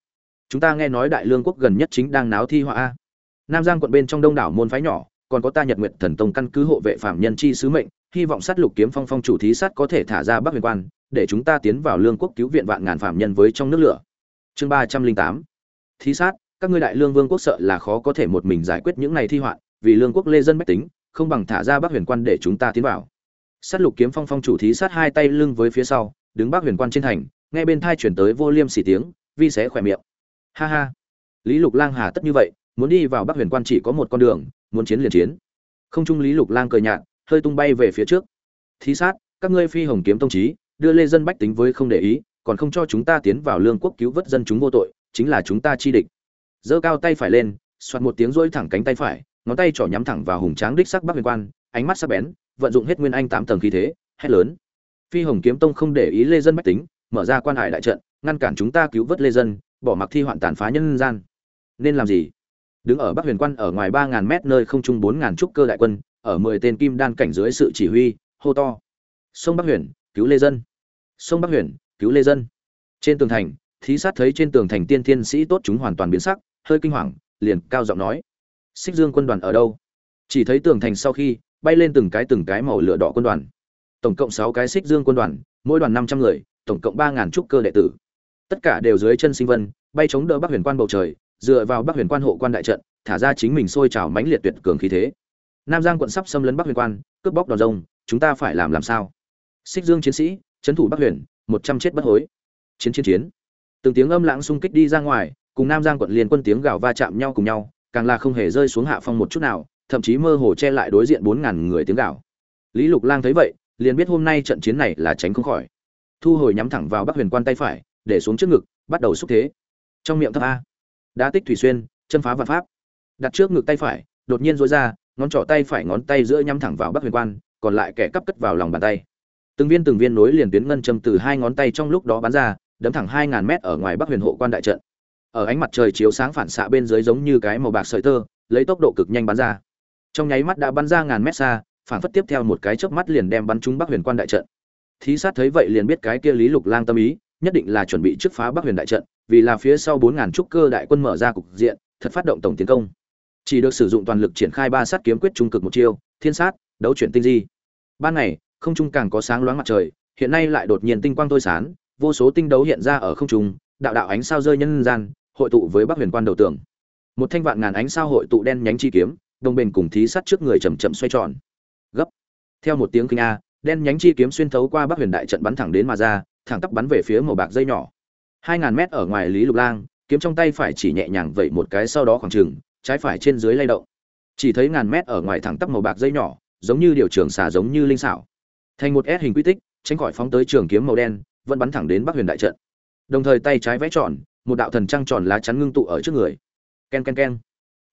Chúng ta nghe nói đại lương quốc gần nhất chính đang náo thi họa a nam giang quận bên trong đông đảo môn phái nhỏ, còn có ta nhật nguyện thần tông căn cứ hộ vệ phạm nhân chi sứ mệnh, hy vọng sát lục kiếm phong phong chủ thí sát có thể thả ra bắc huyền quan, để chúng ta tiến vào lương quốc cứu viện vạn ngàn phạm nhân với trong nước lửa. Chương ba trăm linh tám. Thí sát, các ngươi đại lương vương quốc sợ là khó có thể một mình giải quyết những này thi hoạn, vì lương quốc lê dân bách tính, không bằng thả ra bắc huyền quan để chúng ta tiến vào. Sát lục kiếm phong phong chủ thí sát hai tay lưng với phía sau, đứng bắc huyền quan trên thành, nghe bên thai chuyển tới vô liêm sỉ tiếng, vi xé khỏe miệng. Ha ha. Lý lục lang hà tất như vậy muốn đi vào bắc huyền quan chỉ có một con đường, muốn chiến liền chiến. Không trung lý lục lang cười nhạt, hơi tung bay về phía trước. Thí sát, các ngươi phi hồng kiếm tông trí, đưa lê dân bách tính với không để ý, còn không cho chúng ta tiến vào lương quốc cứu vớt dân chúng vô tội, chính là chúng ta chi địch. Giơ cao tay phải lên xoạt một tiếng rỗi thẳng cánh tay phải, ngón tay trỏ nhắm thẳng vào hùng tráng đích sắc bắc huyền quan, ánh mắt sắc bén, vận dụng hết nguyên anh tám tầng khí thế, hét lớn. Phi hồng kiếm tông không để ý lê dân bách tính, mở ra quan hải đại trận, ngăn cản chúng ta cứu vớt lê dân, bỏ mặc thi hoạn tàn phá nhân gian. Nên làm gì? Đứng ở bắc huyền quan ở ngoài ba ngàn mét nơi không trung bốn ngàn trúc cơ đại quân, ở mười tên kim đan cảnh dưới sự chỉ huy, hô to. Sông bắc huyền, cứu lê dân. Sông bắc huyền, cứu lê dân. Trên tường thành, thí sát thấy trên tường thành tiên thiên sĩ tốt chúng hoàn toàn biến sắc, hơi kinh hoàng, liền cao giọng nói. Xích dương quân đoàn ở đâu? Chỉ thấy tường thành sau khi, bay lên từng cái từng cái màu lửa đỏ quân đoàn. Tổng cộng sáu cái xích dương quân đoàn, mỗi đoàn năm trăm người, tổng cộng ba ngàn trúc cơ đệ tử. Tất cả đều dưới chân sinh vân, bay chống đỡ bắc huyền quan bầu trời dựa vào bắc huyền quan hộ quan đại trận, thả ra chính mình sôi trào mãnh liệt tuyệt cường khí thế. Nam giang quận sắp xâm lấn bắc huyền quan, cướp bóc đòn rông, chúng ta phải làm làm sao? Xích dương chiến sĩ, trấn thủ bắc huyền, một trăm chết bất hối. Chiến chiến chiến. Từng tiếng âm lãng xung kích đi ra ngoài, cùng nam giang quận liên quân tiếng gào va chạm nhau cùng nhau, càng là không hề rơi xuống hạ phong một chút nào, thậm chí mơ hồ che lại đối diện bốn ngàn người tiếng gào. Lý lục lang thấy vậy, liền biết hôm nay trận chiến này là tránh không khỏi. Thu hồi nhắm thẳng vào bắc huyền quan tay phải, để xuống trước ngực, bắt đầu xúc thế. Trong miệng thấp a đã tích thủy xuyên chân phá vạn pháp. Đặt trước ngực tay phải, đột nhiên dối ra, ngón trỏ tay phải ngón tay giữa nhắm thẳng vào bắc huyền quan, còn lại kẻ cắp cất vào lòng bàn tay. Từng viên từng viên nối liền tuyến ngân châm từ hai ngón tay trong lúc đó bắn ra, đấm thẳng hai ngàn mét ở ngoài bắc huyền hộ quan đại trận. Ở ánh mặt trời chiếu sáng phản xạ bên dưới giống như cái màu bạc sợi tơ, lấy tốc độ cực nhanh bắn ra. Trong nháy mắt đã bắn ra ngàn mét xa, phản phất tiếp theo một cái chớp mắt liền đem bắn trúng bắc huyền quan đại trận. Thí sát thấy vậy liền biết cái kia lý lục lang tâm ý nhất định là chuẩn bị trước phá bắc huyền đại trận, vì là phía sau bốn ngàn trúc cơ đại quân mở ra cục diện, thật phát động tổng tiến công. Chỉ được sử dụng toàn lực triển khai ba sát kiếm quyết trung cực một chiêu, thiên sát, đấu chuyển tinh di. Ban ngày, không trung càng có sáng loáng mặt trời, hiện nay lại đột nhiên tinh quang tối sán vô số tinh đấu hiện ra ở không trung, đạo đạo ánh sao rơi nhân gian, hội tụ với bắc huyền quan đầu tượng. một thanh vạn ngàn ánh sao hội tụ đen nhánh chi kiếm, đồng bền cùng thí sát trước người chậm chậm xoay tròn. Gấp. Theo một tiếng kinh a, đen nhánh chi kiếm xuyên thấu qua bắc huyền đại trận bắn thẳng đến mà ra thẳng tắp bắn về phía màu bạc dây nhỏ. Hai ngàn mét ở ngoài lý lục lang, kiếm trong tay phải chỉ nhẹ nhàng vẩy một cái sau đó khoảng trừng trái phải trên dưới lay động. Chỉ thấy ngàn mét ở ngoài thẳng tắp màu bạc dây nhỏ, giống như điều trường xả giống như linh xảo. Thành một S hình quy tích, tránh khỏi phóng tới trường kiếm màu đen, vẫn bắn thẳng đến bắc huyền đại trận. Đồng thời tay trái vẽ tròn, một đạo thần trăng tròn lá chắn ngưng tụ ở trước người. Ken ken ken.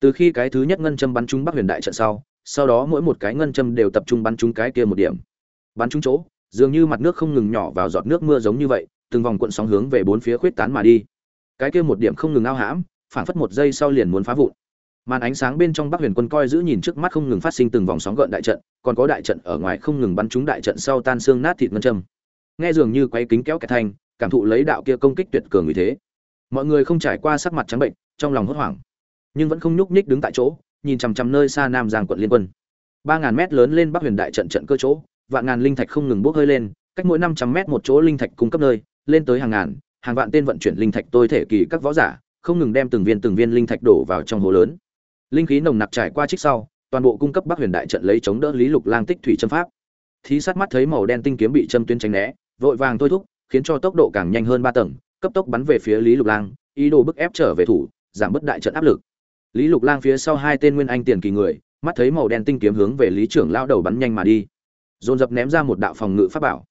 Từ khi cái thứ nhất ngân châm bắn trúng bắc huyền đại trận sau sau đó mỗi một cái ngân châm đều tập trung bắn trúng cái kia một điểm. Bắn trúng chỗ dường như mặt nước không ngừng nhỏ vào giọt nước mưa giống như vậy, từng vòng cuộn sóng hướng về bốn phía khuyết tán mà đi. Cái kia một điểm không ngừng ao hãm phản phất một giây sau liền muốn phá vụn. Màn ánh sáng bên trong bắc huyền quân coi giữ nhìn trước mắt không ngừng phát sinh từng vòng sóng gợn đại trận, còn có đại trận ở ngoài không ngừng bắn trúng đại trận sau tan xương nát thịt ngân châm. Nghe dường như quay kính kéo kẹt thanh cảm thụ lấy đạo kia công kích tuyệt cường như thế. Mọi người không trải qua sắc mặt trắng bệnh, trong lòng hốt hoảng, nhưng vẫn không nhúc nhích đứng tại chỗ, nhìn chằm chằm nơi xa nam giang quận liên quân. Ba ngàn mét lớn lên bắc huyền đại trận trận cơ chỗ vạn ngàn linh thạch không ngừng bốc hơi lên, cách mỗi năm trăm mét một chỗ linh thạch cung cấp nơi, lên tới hàng ngàn, hàng vạn tên vận chuyển linh thạch tôi thể kỳ các võ giả, không ngừng đem từng viên từng viên linh thạch đổ vào trong hồ lớn. Linh khí nồng nặc trải qua trích sau, toàn bộ cung cấp bắc huyền đại trận lấy chống đỡ lý lục lang tích thủy châm pháp. Thí sát mắt thấy màu đen tinh kiếm bị châm tuyến tránh né, vội vàng thôi thúc, khiến cho tốc độ càng nhanh hơn ba tầng, cấp tốc bắn về phía lý lục lang, ý đồ bức ép trở về thủ, giảm bớt đại trận áp lực. Lý lục lang phía sau hai tên nguyên anh tiền kỳ người, mắt thấy màu đen tinh kiếm hướng về lý trưởng lão đầu bắn nhanh mà đi dồn dập ném ra một đạo phòng ngự pháp bảo.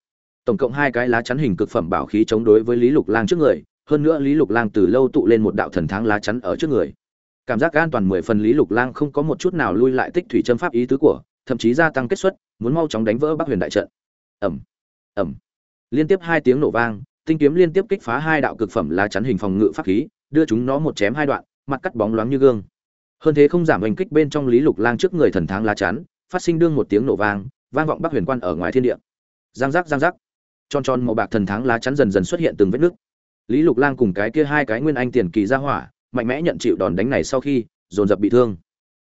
Tổng cộng hai cái lá chắn hình cực phẩm bảo khí chống đối với lý lục lang trước người hơn nữa lý lục lang từ lâu tụ lên một đạo thần thắng lá chắn ở trước người. Cảm giác an toàn mười phần lý lục lang không có một chút nào lui lại tích thủy châm pháp ý tứ của thậm chí gia tăng kết xuất, muốn mau chóng đánh vỡ bắc huyền đại trận. Ẩm ẩm liên tiếp hai tiếng nổ vang tinh kiếm liên tiếp kích phá hai đạo cực phẩm lá chắn hình phòng ngự pháp khí đưa chúng nó một chém hai đoạn mặt cắt bóng loáng như gương. Hơn thế không giảm hành kích bên trong lý lục lang trước người thần thắng lá chắn phát sinh đương một tiếng nổ vang vang vọng bắc huyền quan ở ngoài thiên địa. Giang giác giang giác. Tròn tròn màu bạc thần thắng lá chắn dần dần xuất hiện từng vết nước lý lục lang cùng cái kia hai cái nguyên anh tiền kỳ ra hỏa, mạnh mẽ nhận chịu đòn đánh này sau khi, dồn dập bị thương.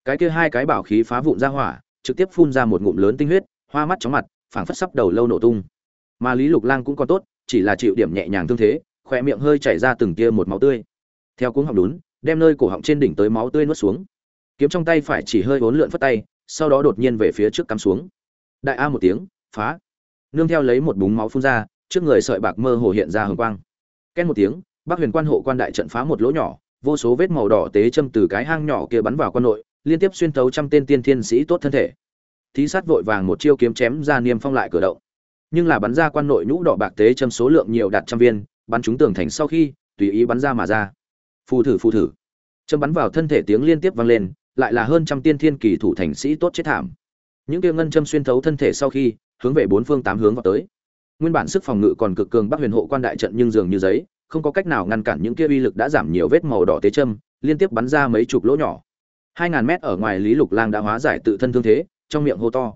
Cái kia hai cái bảo khí phá vụn ra hỏa, trực tiếp phun ra một ngụm lớn tinh huyết, hoa mắt chóng mặt, phảng phất sắp đầu lâu nổ tung. Mà lý lục lang cũng còn tốt, chỉ là chịu điểm nhẹ nhàng thương thế khỏe miệng hơi chảy ra từng tia một máu tươi. Theo cuống họng đún, đem nơi cổ họng trên đỉnh tới máu tươi nuốt xuống. Kiếm trong tay phải chỉ hơi vốn lượn phất tay, sau đó đột nhiên về phía trước cắm xuống đại a một tiếng, phá. Nương theo lấy một búng máu phun ra, trước người sợi bạc mơ hồ hiện ra hồng quang. Ken một tiếng, bắc huyền quan hộ quan đại trận phá một lỗ nhỏ, vô số vết màu đỏ tế châm từ cái hang nhỏ kia bắn vào quan nội, liên tiếp xuyên thấu trăm tên tiên thiên sĩ tốt thân thể. Thí sát vội vàng một chiêu kiếm chém ra niêm phong lại cửa động. Nhưng là bắn ra quan nội nhũ đỏ bạc tế châm số lượng nhiều đạt trăm viên, bắn chúng tường thành sau khi, tùy ý bắn ra mà ra. Phù thử phù thử. Châm bắn vào thân thể tiếng liên tiếp vang lên, lại là hơn trăm tiên thiên kỳ thủ thành sĩ tốt chết thảm những kia ngân châm xuyên thấu thân thể sau khi, hướng về bốn phương tám hướng vào tới. Nguyên bản sức phòng ngự còn cực cường bắc huyền hộ quan đại trận nhưng dường như giấy, không có cách nào ngăn cản những kia uy lực đã giảm nhiều vết màu đỏ tế châm, liên tiếp bắn ra mấy chục lỗ nhỏ. Hai ngàn mét ở ngoài lý lục lang đã hóa giải tự thân thương thế, trong miệng hô to.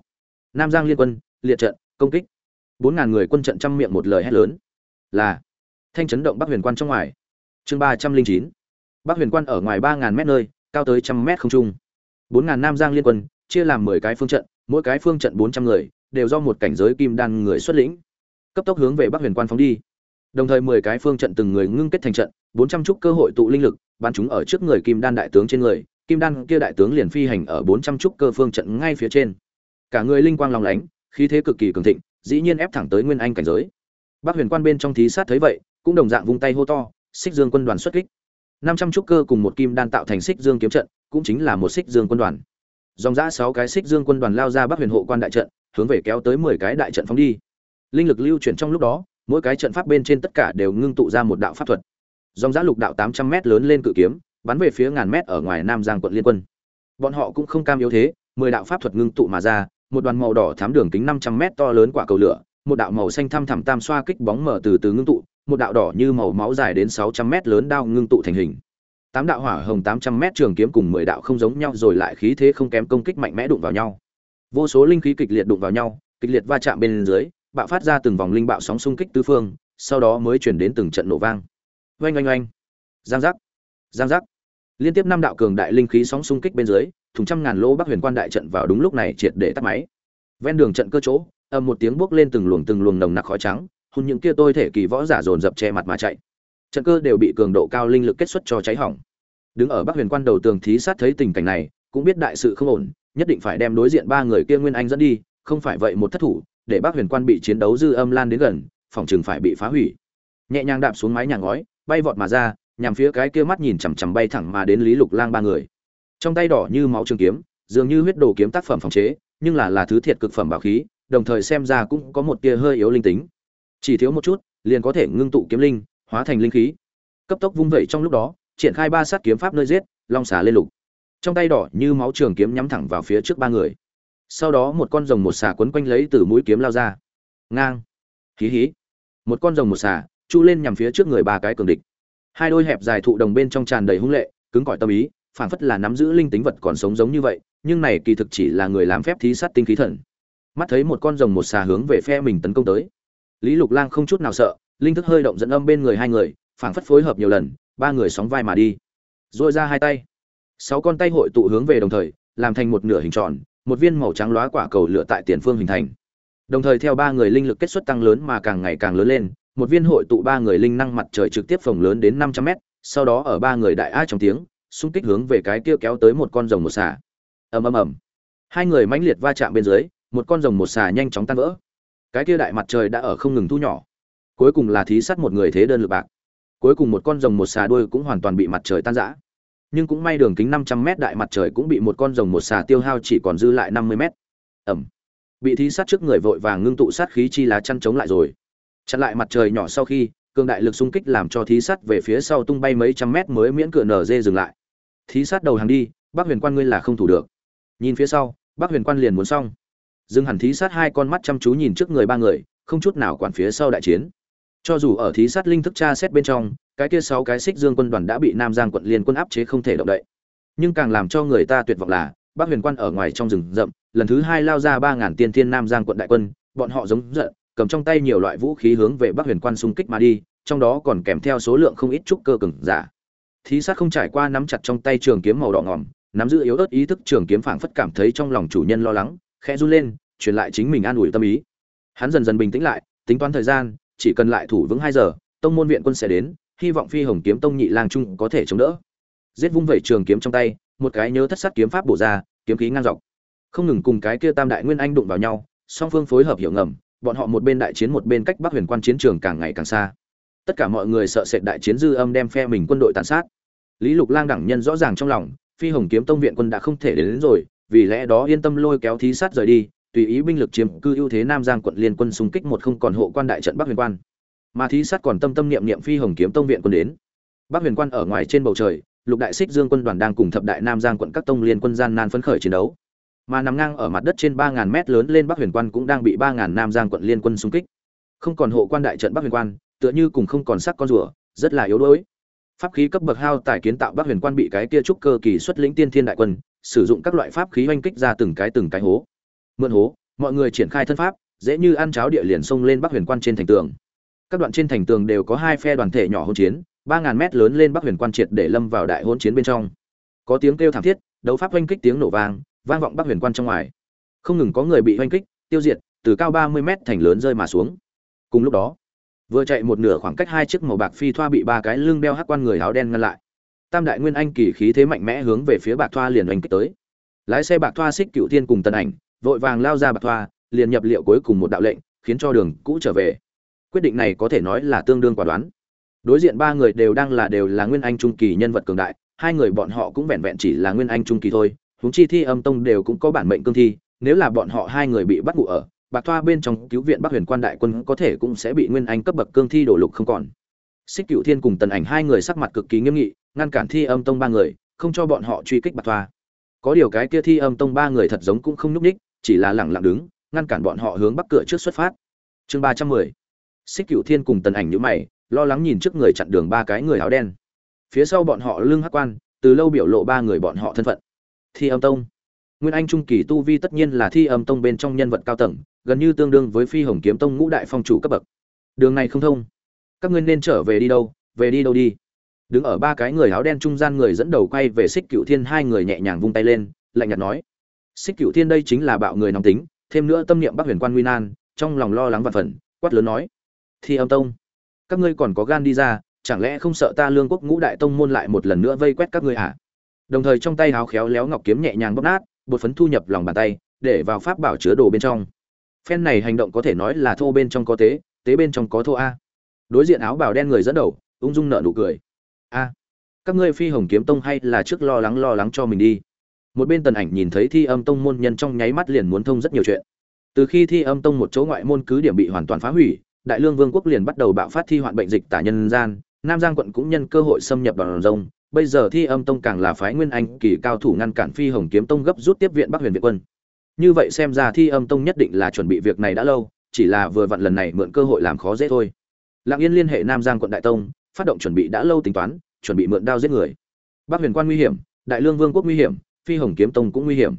Nam giang liên quân, liệt trận, công kích. Bốn ngàn người quân trận trăm miệng một lời hét lớn. Là, thanh chấn động bắc huyền quan trong ngoài. Chương ba trăm linh chín. Bắc huyền quan ở ngoài ba ngàn mét nơi, cao tới trăm mét không trung. Bốn ngàn nam giang liên quân, chia làm mười cái phương trận mỗi cái phương trận bốn trăm người, đều do một cảnh giới kim đan người xuất lĩnh. Cấp tốc hướng về bắc huyền quan phóng đi. Đồng thời mười cái phương trận từng người ngưng kết thành trận, bốn trăm trúc cơ hội tụ linh lực, bắn chúng ở trước người kim đan đại tướng trên người, kim đan kia đại tướng liền phi hành ở bốn trăm trúc cơ phương trận ngay phía trên. Cả người linh quang lòng lánh, khí thế cực kỳ cường thịnh, dĩ nhiên ép thẳng tới nguyên anh cảnh giới. Bắc huyền quan bên trong thí sát thấy vậy, cũng đồng dạng vung tay hô to, xích dương quân đoàn xuất kích. Năm trăm trúc cơ cùng một kim đan tạo thành xích dương kiếm trận, cũng chính là một xích dương quân đoàn dòng giã sáu cái xích dương quân đoàn lao ra bắc huyền hộ quan đại trận, hướng về kéo tới mười cái đại trận phóng đi. Linh lực lưu chuyển trong lúc đó, mỗi cái trận pháp bên trên tất cả đều ngưng tụ ra một đạo pháp thuật. Dòng giã lục đạo tám trăm m lớn lên cự kiếm, bắn về phía ngàn mét ở ngoài nam giang quận liên quân. Bọn họ cũng không cam yếu thế, mười đạo pháp thuật ngưng tụ mà ra, một đoàn màu đỏ thám đường kính năm trăm mét to lớn quả cầu lửa, một đạo màu xanh thăm thẳm tam xoa kích bóng mở từ từ ngưng tụ, một đạo đỏ như màu máu dài đến sáu trăm mét lớn đao ngưng tụ thành hình tám đạo hỏa hồng tám trăm mét trường kiếm cùng mười đạo không giống nhau rồi lại khí thế không kém công kích mạnh mẽ đụng vào nhau. Vô số linh khí kịch liệt đụng vào nhau, kịch liệt va chạm bên dưới, bạo phát ra từng vòng linh bạo sóng xung kích tứ phương, sau đó mới chuyển đến từng trận nổ vang. Oanh oanh oanh. Giang giác. Giang giác. Liên tiếp năm đạo cường đại linh khí sóng xung kích bên dưới, thùng trăm ngàn lỗ bắc huyền quan đại trận vào đúng lúc này triệt để tắt máy. Ven đường trận cơ chỗ, ầm một tiếng bước lên từng luồng từng luồng nồng nặc khói trắng hôn những kia tôi thể kỳ võ giả dồn dập che mặt mà chạy trận cơ đều bị cường độ cao linh lực kết xuất cho cháy hỏng. Đứng ở bắc huyền quan đầu tường thí sát thấy tình cảnh này, cũng biết đại sự không ổn, nhất định phải đem đối diện ba người kia nguyên anh dẫn đi, không phải vậy một thất thủ, để bắc huyền quan bị chiến đấu dư âm lan đến gần, phòng chừng phải bị phá hủy. Nhẹ nhàng đạp xuống mái nhà ngói, bay vọt mà ra, nhằm phía cái kia mắt nhìn chằm chằm bay thẳng mà đến lý lục lang ba người. Trong tay đỏ như máu trường kiếm, dường như huyết đồ kiếm tác phẩm phòng chế, nhưng là là thứ thiệt cực phẩm bảo khí, đồng thời xem ra cũng có một tia hơi yếu linh tính. Chỉ thiếu một chút, liền có thể ngưng tụ kiếm linh hóa thành linh khí. Cấp tốc vung vẩy trong lúc đó, triển khai ba sát kiếm pháp nơi giết, long xà lên lục. Trong tay đỏ như máu trường kiếm nhắm thẳng vào phía trước ba người. Sau đó một con rồng một xà quấn quanh lấy từ mũi kiếm lao ra. Ngang. Hí hí. Một con rồng một xà, chu lên nhằm phía trước người ba cái cường địch. Hai đôi hẹp dài thụ đồng bên trong tràn đầy hung lệ, cứng cỏi tâm ý phản phất là nắm giữ linh tính vật còn sống giống như vậy, nhưng này kỳ thực chỉ là người làm phép thí sát tinh khí thần. Mắt thấy một con rồng một xà hướng về phe mình tấn công tới. Lý lục lang không chút nào sợ linh thức hơi động dẫn âm bên người hai người, phảng phất phối hợp nhiều lần, ba người sóng vai mà đi. Dội ra hai tay. Sáu con tay hội tụ hướng về đồng thời, làm thành một nửa hình tròn, một viên màu trắng lóa quả cầu lửa tại tiền phương hình thành. Đồng thời theo ba người linh lực kết xuất tăng lớn mà càng ngày càng lớn lên, một viên hội tụ ba người linh năng mặt trời trực tiếp phồng lớn đến năm trăm mét, sau đó ở ba người đại ai trong tiếng, xung kích hướng về cái kia kéo tới một con rồng một xà. Ầm ầm ầm. Hai người mãnh liệt va chạm bên dưới, một con rồng một xà nhanh chóng tan vỡ. Cái kia đại mặt trời đã ở không ngừng thu nhỏ cuối cùng là thí sát một người thế đơn lực bạc. Cuối cùng một con rồng một xà đuôi cũng hoàn toàn bị mặt trời tan rã. Nhưng cũng may đường kính năm trăm mét đại mặt trời cũng bị một con rồng một xà tiêu hao chỉ còn dư lại năm mươi mét. Ẩm. Bị thí sát trước người vội vàng ngưng tụ sát khí chi lá chăn chống lại rồi. Chặn lại mặt trời nhỏ sau khi, cường đại lực xung kích làm cho thí sát về phía sau tung bay mấy trăm mét mới miễn cửa nở dê dừng lại. Thí sát đầu hàng đi bác huyền quan ngươi là không thủ được. Nhìn phía sau bác huyền quan liền muốn xong. Dừng hẳn thí sát hai con mắt chăm chú nhìn trước người ba người, không chút nào quản phía sau đại chiến cho dù ở thí sát linh thức tra xét bên trong, cái kia sáu cái xích dương quân đoàn đã bị nam giang quận liên quân áp chế không thể động đậy. Nhưng càng làm cho người ta tuyệt vọng là bác huyền quan ở ngoài trong rừng rậm, lần thứ hai lao ra ba ngàn tiên thiên nam giang quận đại quân, bọn họ giống giận, cầm trong tay nhiều loại vũ khí hướng về bắc huyền quan xung kích mà đi, trong đó còn kèm theo số lượng không ít trúc cơ cừng giả. Thí sát không trải qua nắm chặt trong tay trường kiếm màu đỏ ngòm, nắm giữ yếu ớt ý thức trường kiếm phảng phất cảm thấy trong lòng chủ nhân lo lắng, khẽ run lên, truyền lại chính mình an ủi tâm ý. Hắn dần dần bình tĩnh lại, tính toán thời gian chỉ cần lại thủ vững hai giờ tông môn viện quân sẽ đến hy vọng phi hồng kiếm tông nhị lang trung có thể chống đỡ. Giết vung vẩy trường kiếm trong tay một cái nhớ thất sát kiếm pháp bổ ra kiếm khí ngang dọc. Không ngừng cùng cái kia tam đại nguyên anh đụng vào nhau song phương phối hợp hiểu ngầm bọn họ một bên đại chiến một bên cách bắc huyền quan chiến trường càng ngày càng xa. Tất cả mọi người sợ sệt đại chiến dư âm đem phe mình quân đội tàn sát. Lý lục lang đẳng nhân rõ ràng trong lòng phi hồng kiếm tông viện quân đã không thể đến, đến rồi vì lẽ đó yên tâm lôi kéo thí sát rời đi tùy ý binh lực chiếm cư ưu thế nam giang quận liên quân xung kích một không còn hộ quan đại trận bắc huyền quan. Mà thí sát còn tâm tâm niệm niệm phi hồng kiếm tông viện quân đến. Bắc huyền quan ở ngoài trên bầu trời, lục đại xích dương quân đoàn đang cùng thập đại nam giang quận các tông liên quân gian nan phấn khởi chiến đấu. Mà nằm ngang ở mặt đất trên ba ngàn mét lớn lên bắc huyền quan cũng đang bị ba ngàn nam giang quận liên quân xung kích. Không còn hộ quan đại trận bắc huyền quan, tựa như cùng không còn sắc con rùa, rất là yếu đuối. Pháp khí cấp bậc hao tài kiến tạo bắc huyền quan bị cái kia trúc cơ kỳ xuất lĩnh tiên thiên đại quân, sử dụng các loại pháp khí oanh kích ra từng cái từng cái hố mượn hố, mọi người triển khai thân pháp, dễ như ăn cháo địa liền xông lên bắc huyền quan trên thành tường. Các đoạn trên thành tường đều có hai phe đoàn thể nhỏ hỗn chiến, ba ngàn mét lớn lên bắc huyền quan triệt để lâm vào đại hỗn chiến bên trong. Có tiếng kêu thảm thiết, đấu pháp oanh kích tiếng nổ vang vang vọng bắc huyền quan trong ngoài. Không ngừng có người bị oanh kích, tiêu diệt, từ cao ba mươi mét thành lớn rơi mà xuống. Cùng lúc đó, vừa chạy một nửa khoảng cách hai chiếc màu bạc phi thoa bị ba cái lưng đeo hắc quan người áo đen ngăn lại. Tam đại nguyên anh kỳ khí thế mạnh mẽ hướng về phía bạc thoa liền oanh kích tới. Lái xe bạc thoa xích cựu thiên cùng tần ảnh vội vàng lao ra bạc thoa, liền nhập liệu cuối cùng một đạo lệnh, khiến cho đường cũ trở về. Quyết định này có thể nói là tương đương quả đoán. Đối diện ba người đều đang là đều là nguyên anh trung kỳ nhân vật cường đại, hai người bọn họ cũng vẹn vẹn chỉ là nguyên anh trung kỳ thôi, huống chi thi âm tông đều cũng có bản mệnh cương thi, nếu là bọn họ hai người bị bắt ngủ ở, bạc thoa bên trong cứu viện bắc huyền quan đại quân có thể cũng sẽ bị nguyên anh cấp bậc cương thi đổ lục không còn. Xích cựu thiên cùng tần ảnh hai người sắc mặt cực kỳ nghiêm nghị, ngăn cản thi âm tông ba người, không cho bọn họ truy kích bạc thoa. Có điều cái kia thi âm tông ba người thật giống cũng không nhúc ních chỉ là lẳng lặng đứng, ngăn cản bọn họ hướng bắc cửa trước xuất phát. Chương ba trăm mười. Xích cửu thiên cùng tần ảnh nhíu mày, lo lắng nhìn trước người chặn đường ba cái người áo đen. Phía sau bọn họ lưng hắc quan, từ lâu biểu lộ ba người bọn họ thân phận. Thi âm tông. Nguyên anh trung kỳ tu vi tất nhiên là thi âm tông bên trong nhân vật cao tầng, gần như tương đương với phi hồng kiếm tông ngũ đại phong chủ cấp bậc. Đường này không thông. Các ngươi nên trở về đi đâu, về đi đâu đi. Đứng ở ba cái người áo đen trung gian người dẫn đầu quay về xích cửu thiên, hai người nhẹ nhàng vung tay lên, lạnh nhạt nói xích cựu thiên đây chính là bạo người nóng tính, thêm nữa tâm niệm bắc huyền quan nguy nan, trong lòng lo lắng và phần, quát lớn nói, thi âm tông, các ngươi còn có gan đi ra, chẳng lẽ không sợ ta lương quốc ngũ đại tông môn lại một lần nữa vây quét các ngươi à đồng thời trong tay háo khéo léo ngọc kiếm nhẹ nhàng bóp nát, bột phấn thu nhập lòng bàn tay, để vào pháp bảo chứa đồ bên trong. Phen này hành động có thể nói là thô bên trong có tế tế bên trong có thô a. Đối diện áo bào đen người dẫn đầu, ung dung nợ nụ cười. A, các ngươi phi hồng kiếm tông hay là trước lo lắng lo lắng cho mình đi một bên tần ảnh nhìn thấy thi âm tông môn nhân trong nháy mắt liền muốn thông rất nhiều chuyện. Từ khi thi âm tông một chỗ ngoại môn cứ điểm bị hoàn toàn phá hủy, đại lương vương quốc liền bắt đầu bạo phát thi hoạn bệnh dịch tả nhân gian, nam giang quận cũng nhân cơ hội xâm nhập đoàn rông bây giờ thi âm tông càng là phái nguyên anh kỳ cao thủ ngăn cản phi hồng kiếm tông gấp rút tiếp viện bắc huyền việt quân. Như vậy xem ra thi âm tông nhất định là chuẩn bị việc này đã lâu, chỉ là vừa vặn lần này mượn cơ hội làm khó dễ thôi. Lạng yên liên hệ nam giang quận đại tông, phát động chuẩn bị đã lâu tính toán, chuẩn bị mượn đao giết người. Bắc huyền quan nguy hiểm, đại lương vương quốc nguy hiểm phi hồng kiếm tông cũng nguy hiểm.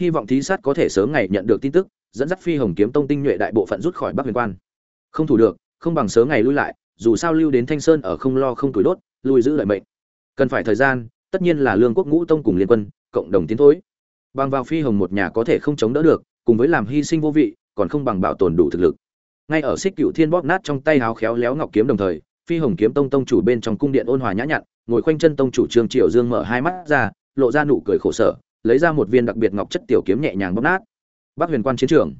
Hy vọng thí sát có thể sớm ngày nhận được tin tức, dẫn dắt phi hồng kiếm tông tinh nhuệ đại bộ phận rút khỏi bắc huyền quan. Không thủ được, không bằng sớm ngày lui lại, dù sao lưu đến thanh sơn ở không lo không tuổi đốt, lui giữ lợi mệnh. Cần phải thời gian, tất nhiên là lương quốc ngũ tông cùng liên quân, cộng đồng tiến thối. Bằng vào phi hồng một nhà có thể không chống đỡ được, cùng với làm hy sinh vô vị, còn không bằng bảo tồn đủ thực lực. Ngay ở xích cựu thiên bóp nát trong tay háo khéo léo ngọc kiếm đồng thời, phi hồng kiếm tông tông chủ bên trong cung điện ôn hòa nhã nhặn, ngồi khoanh chân tông chủ trương triệu dương mở hai mắt ra lộ ra nụ cười khổ sở, lấy ra một viên đặc biệt ngọc chất tiểu kiếm nhẹ nhàng bóp nát. Bắc huyền quan chiến trường.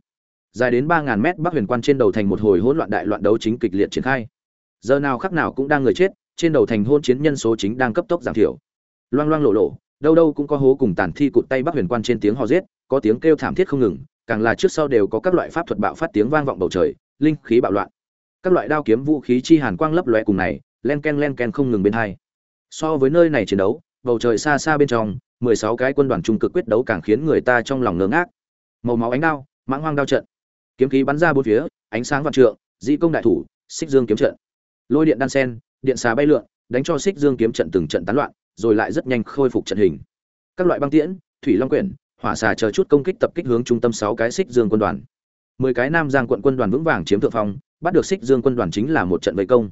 Dài đến ba ngàn mét, bắc huyền quan trên đầu thành một hồi hỗn loạn đại loạn đấu chính kịch liệt triển khai. Giờ nào khắc nào cũng đang người chết, trên đầu thành hôn chiến nhân số chính đang cấp tốc giảm thiểu. Loang loang lộ lộ, đâu đâu cũng có hố cùng tàn thi cụt tay bắc huyền quan trên tiếng hò giết, có tiếng kêu thảm thiết không ngừng, càng là trước sau đều có các loại pháp thuật bạo phát tiếng vang vọng bầu trời, linh khí bạo loạn. Các loại đao kiếm vũ khí chi hàn quang lấp lóe cùng này, len ken len ken không ngừng bên hai. So với nơi này chiến đấu bầu trời xa xa bên trong, mười sáu cái quân đoàn trung cực quyết đấu càng khiến người ta trong lòng ngơ ngác. Màu máu ánh đao, mãng hoang đao trận. Kiếm khí bắn ra bốn phía, ánh sáng vạn trượng dị công đại thủ, xích dương kiếm trận. Lôi điện đan sen, điện xà bay lượn, đánh cho xích dương kiếm trận từng trận tán loạn, rồi lại rất nhanh khôi phục trận hình. Các loại băng tiễn, thủy long quyển, hỏa xà chờ chút công kích tập kích hướng trung tâm sáu cái xích dương quân đoàn. Mười cái nam giang quận quân đoàn vững vàng chiếm thượng phong, bắt được xích dương quân đoàn chính là một trận vây công.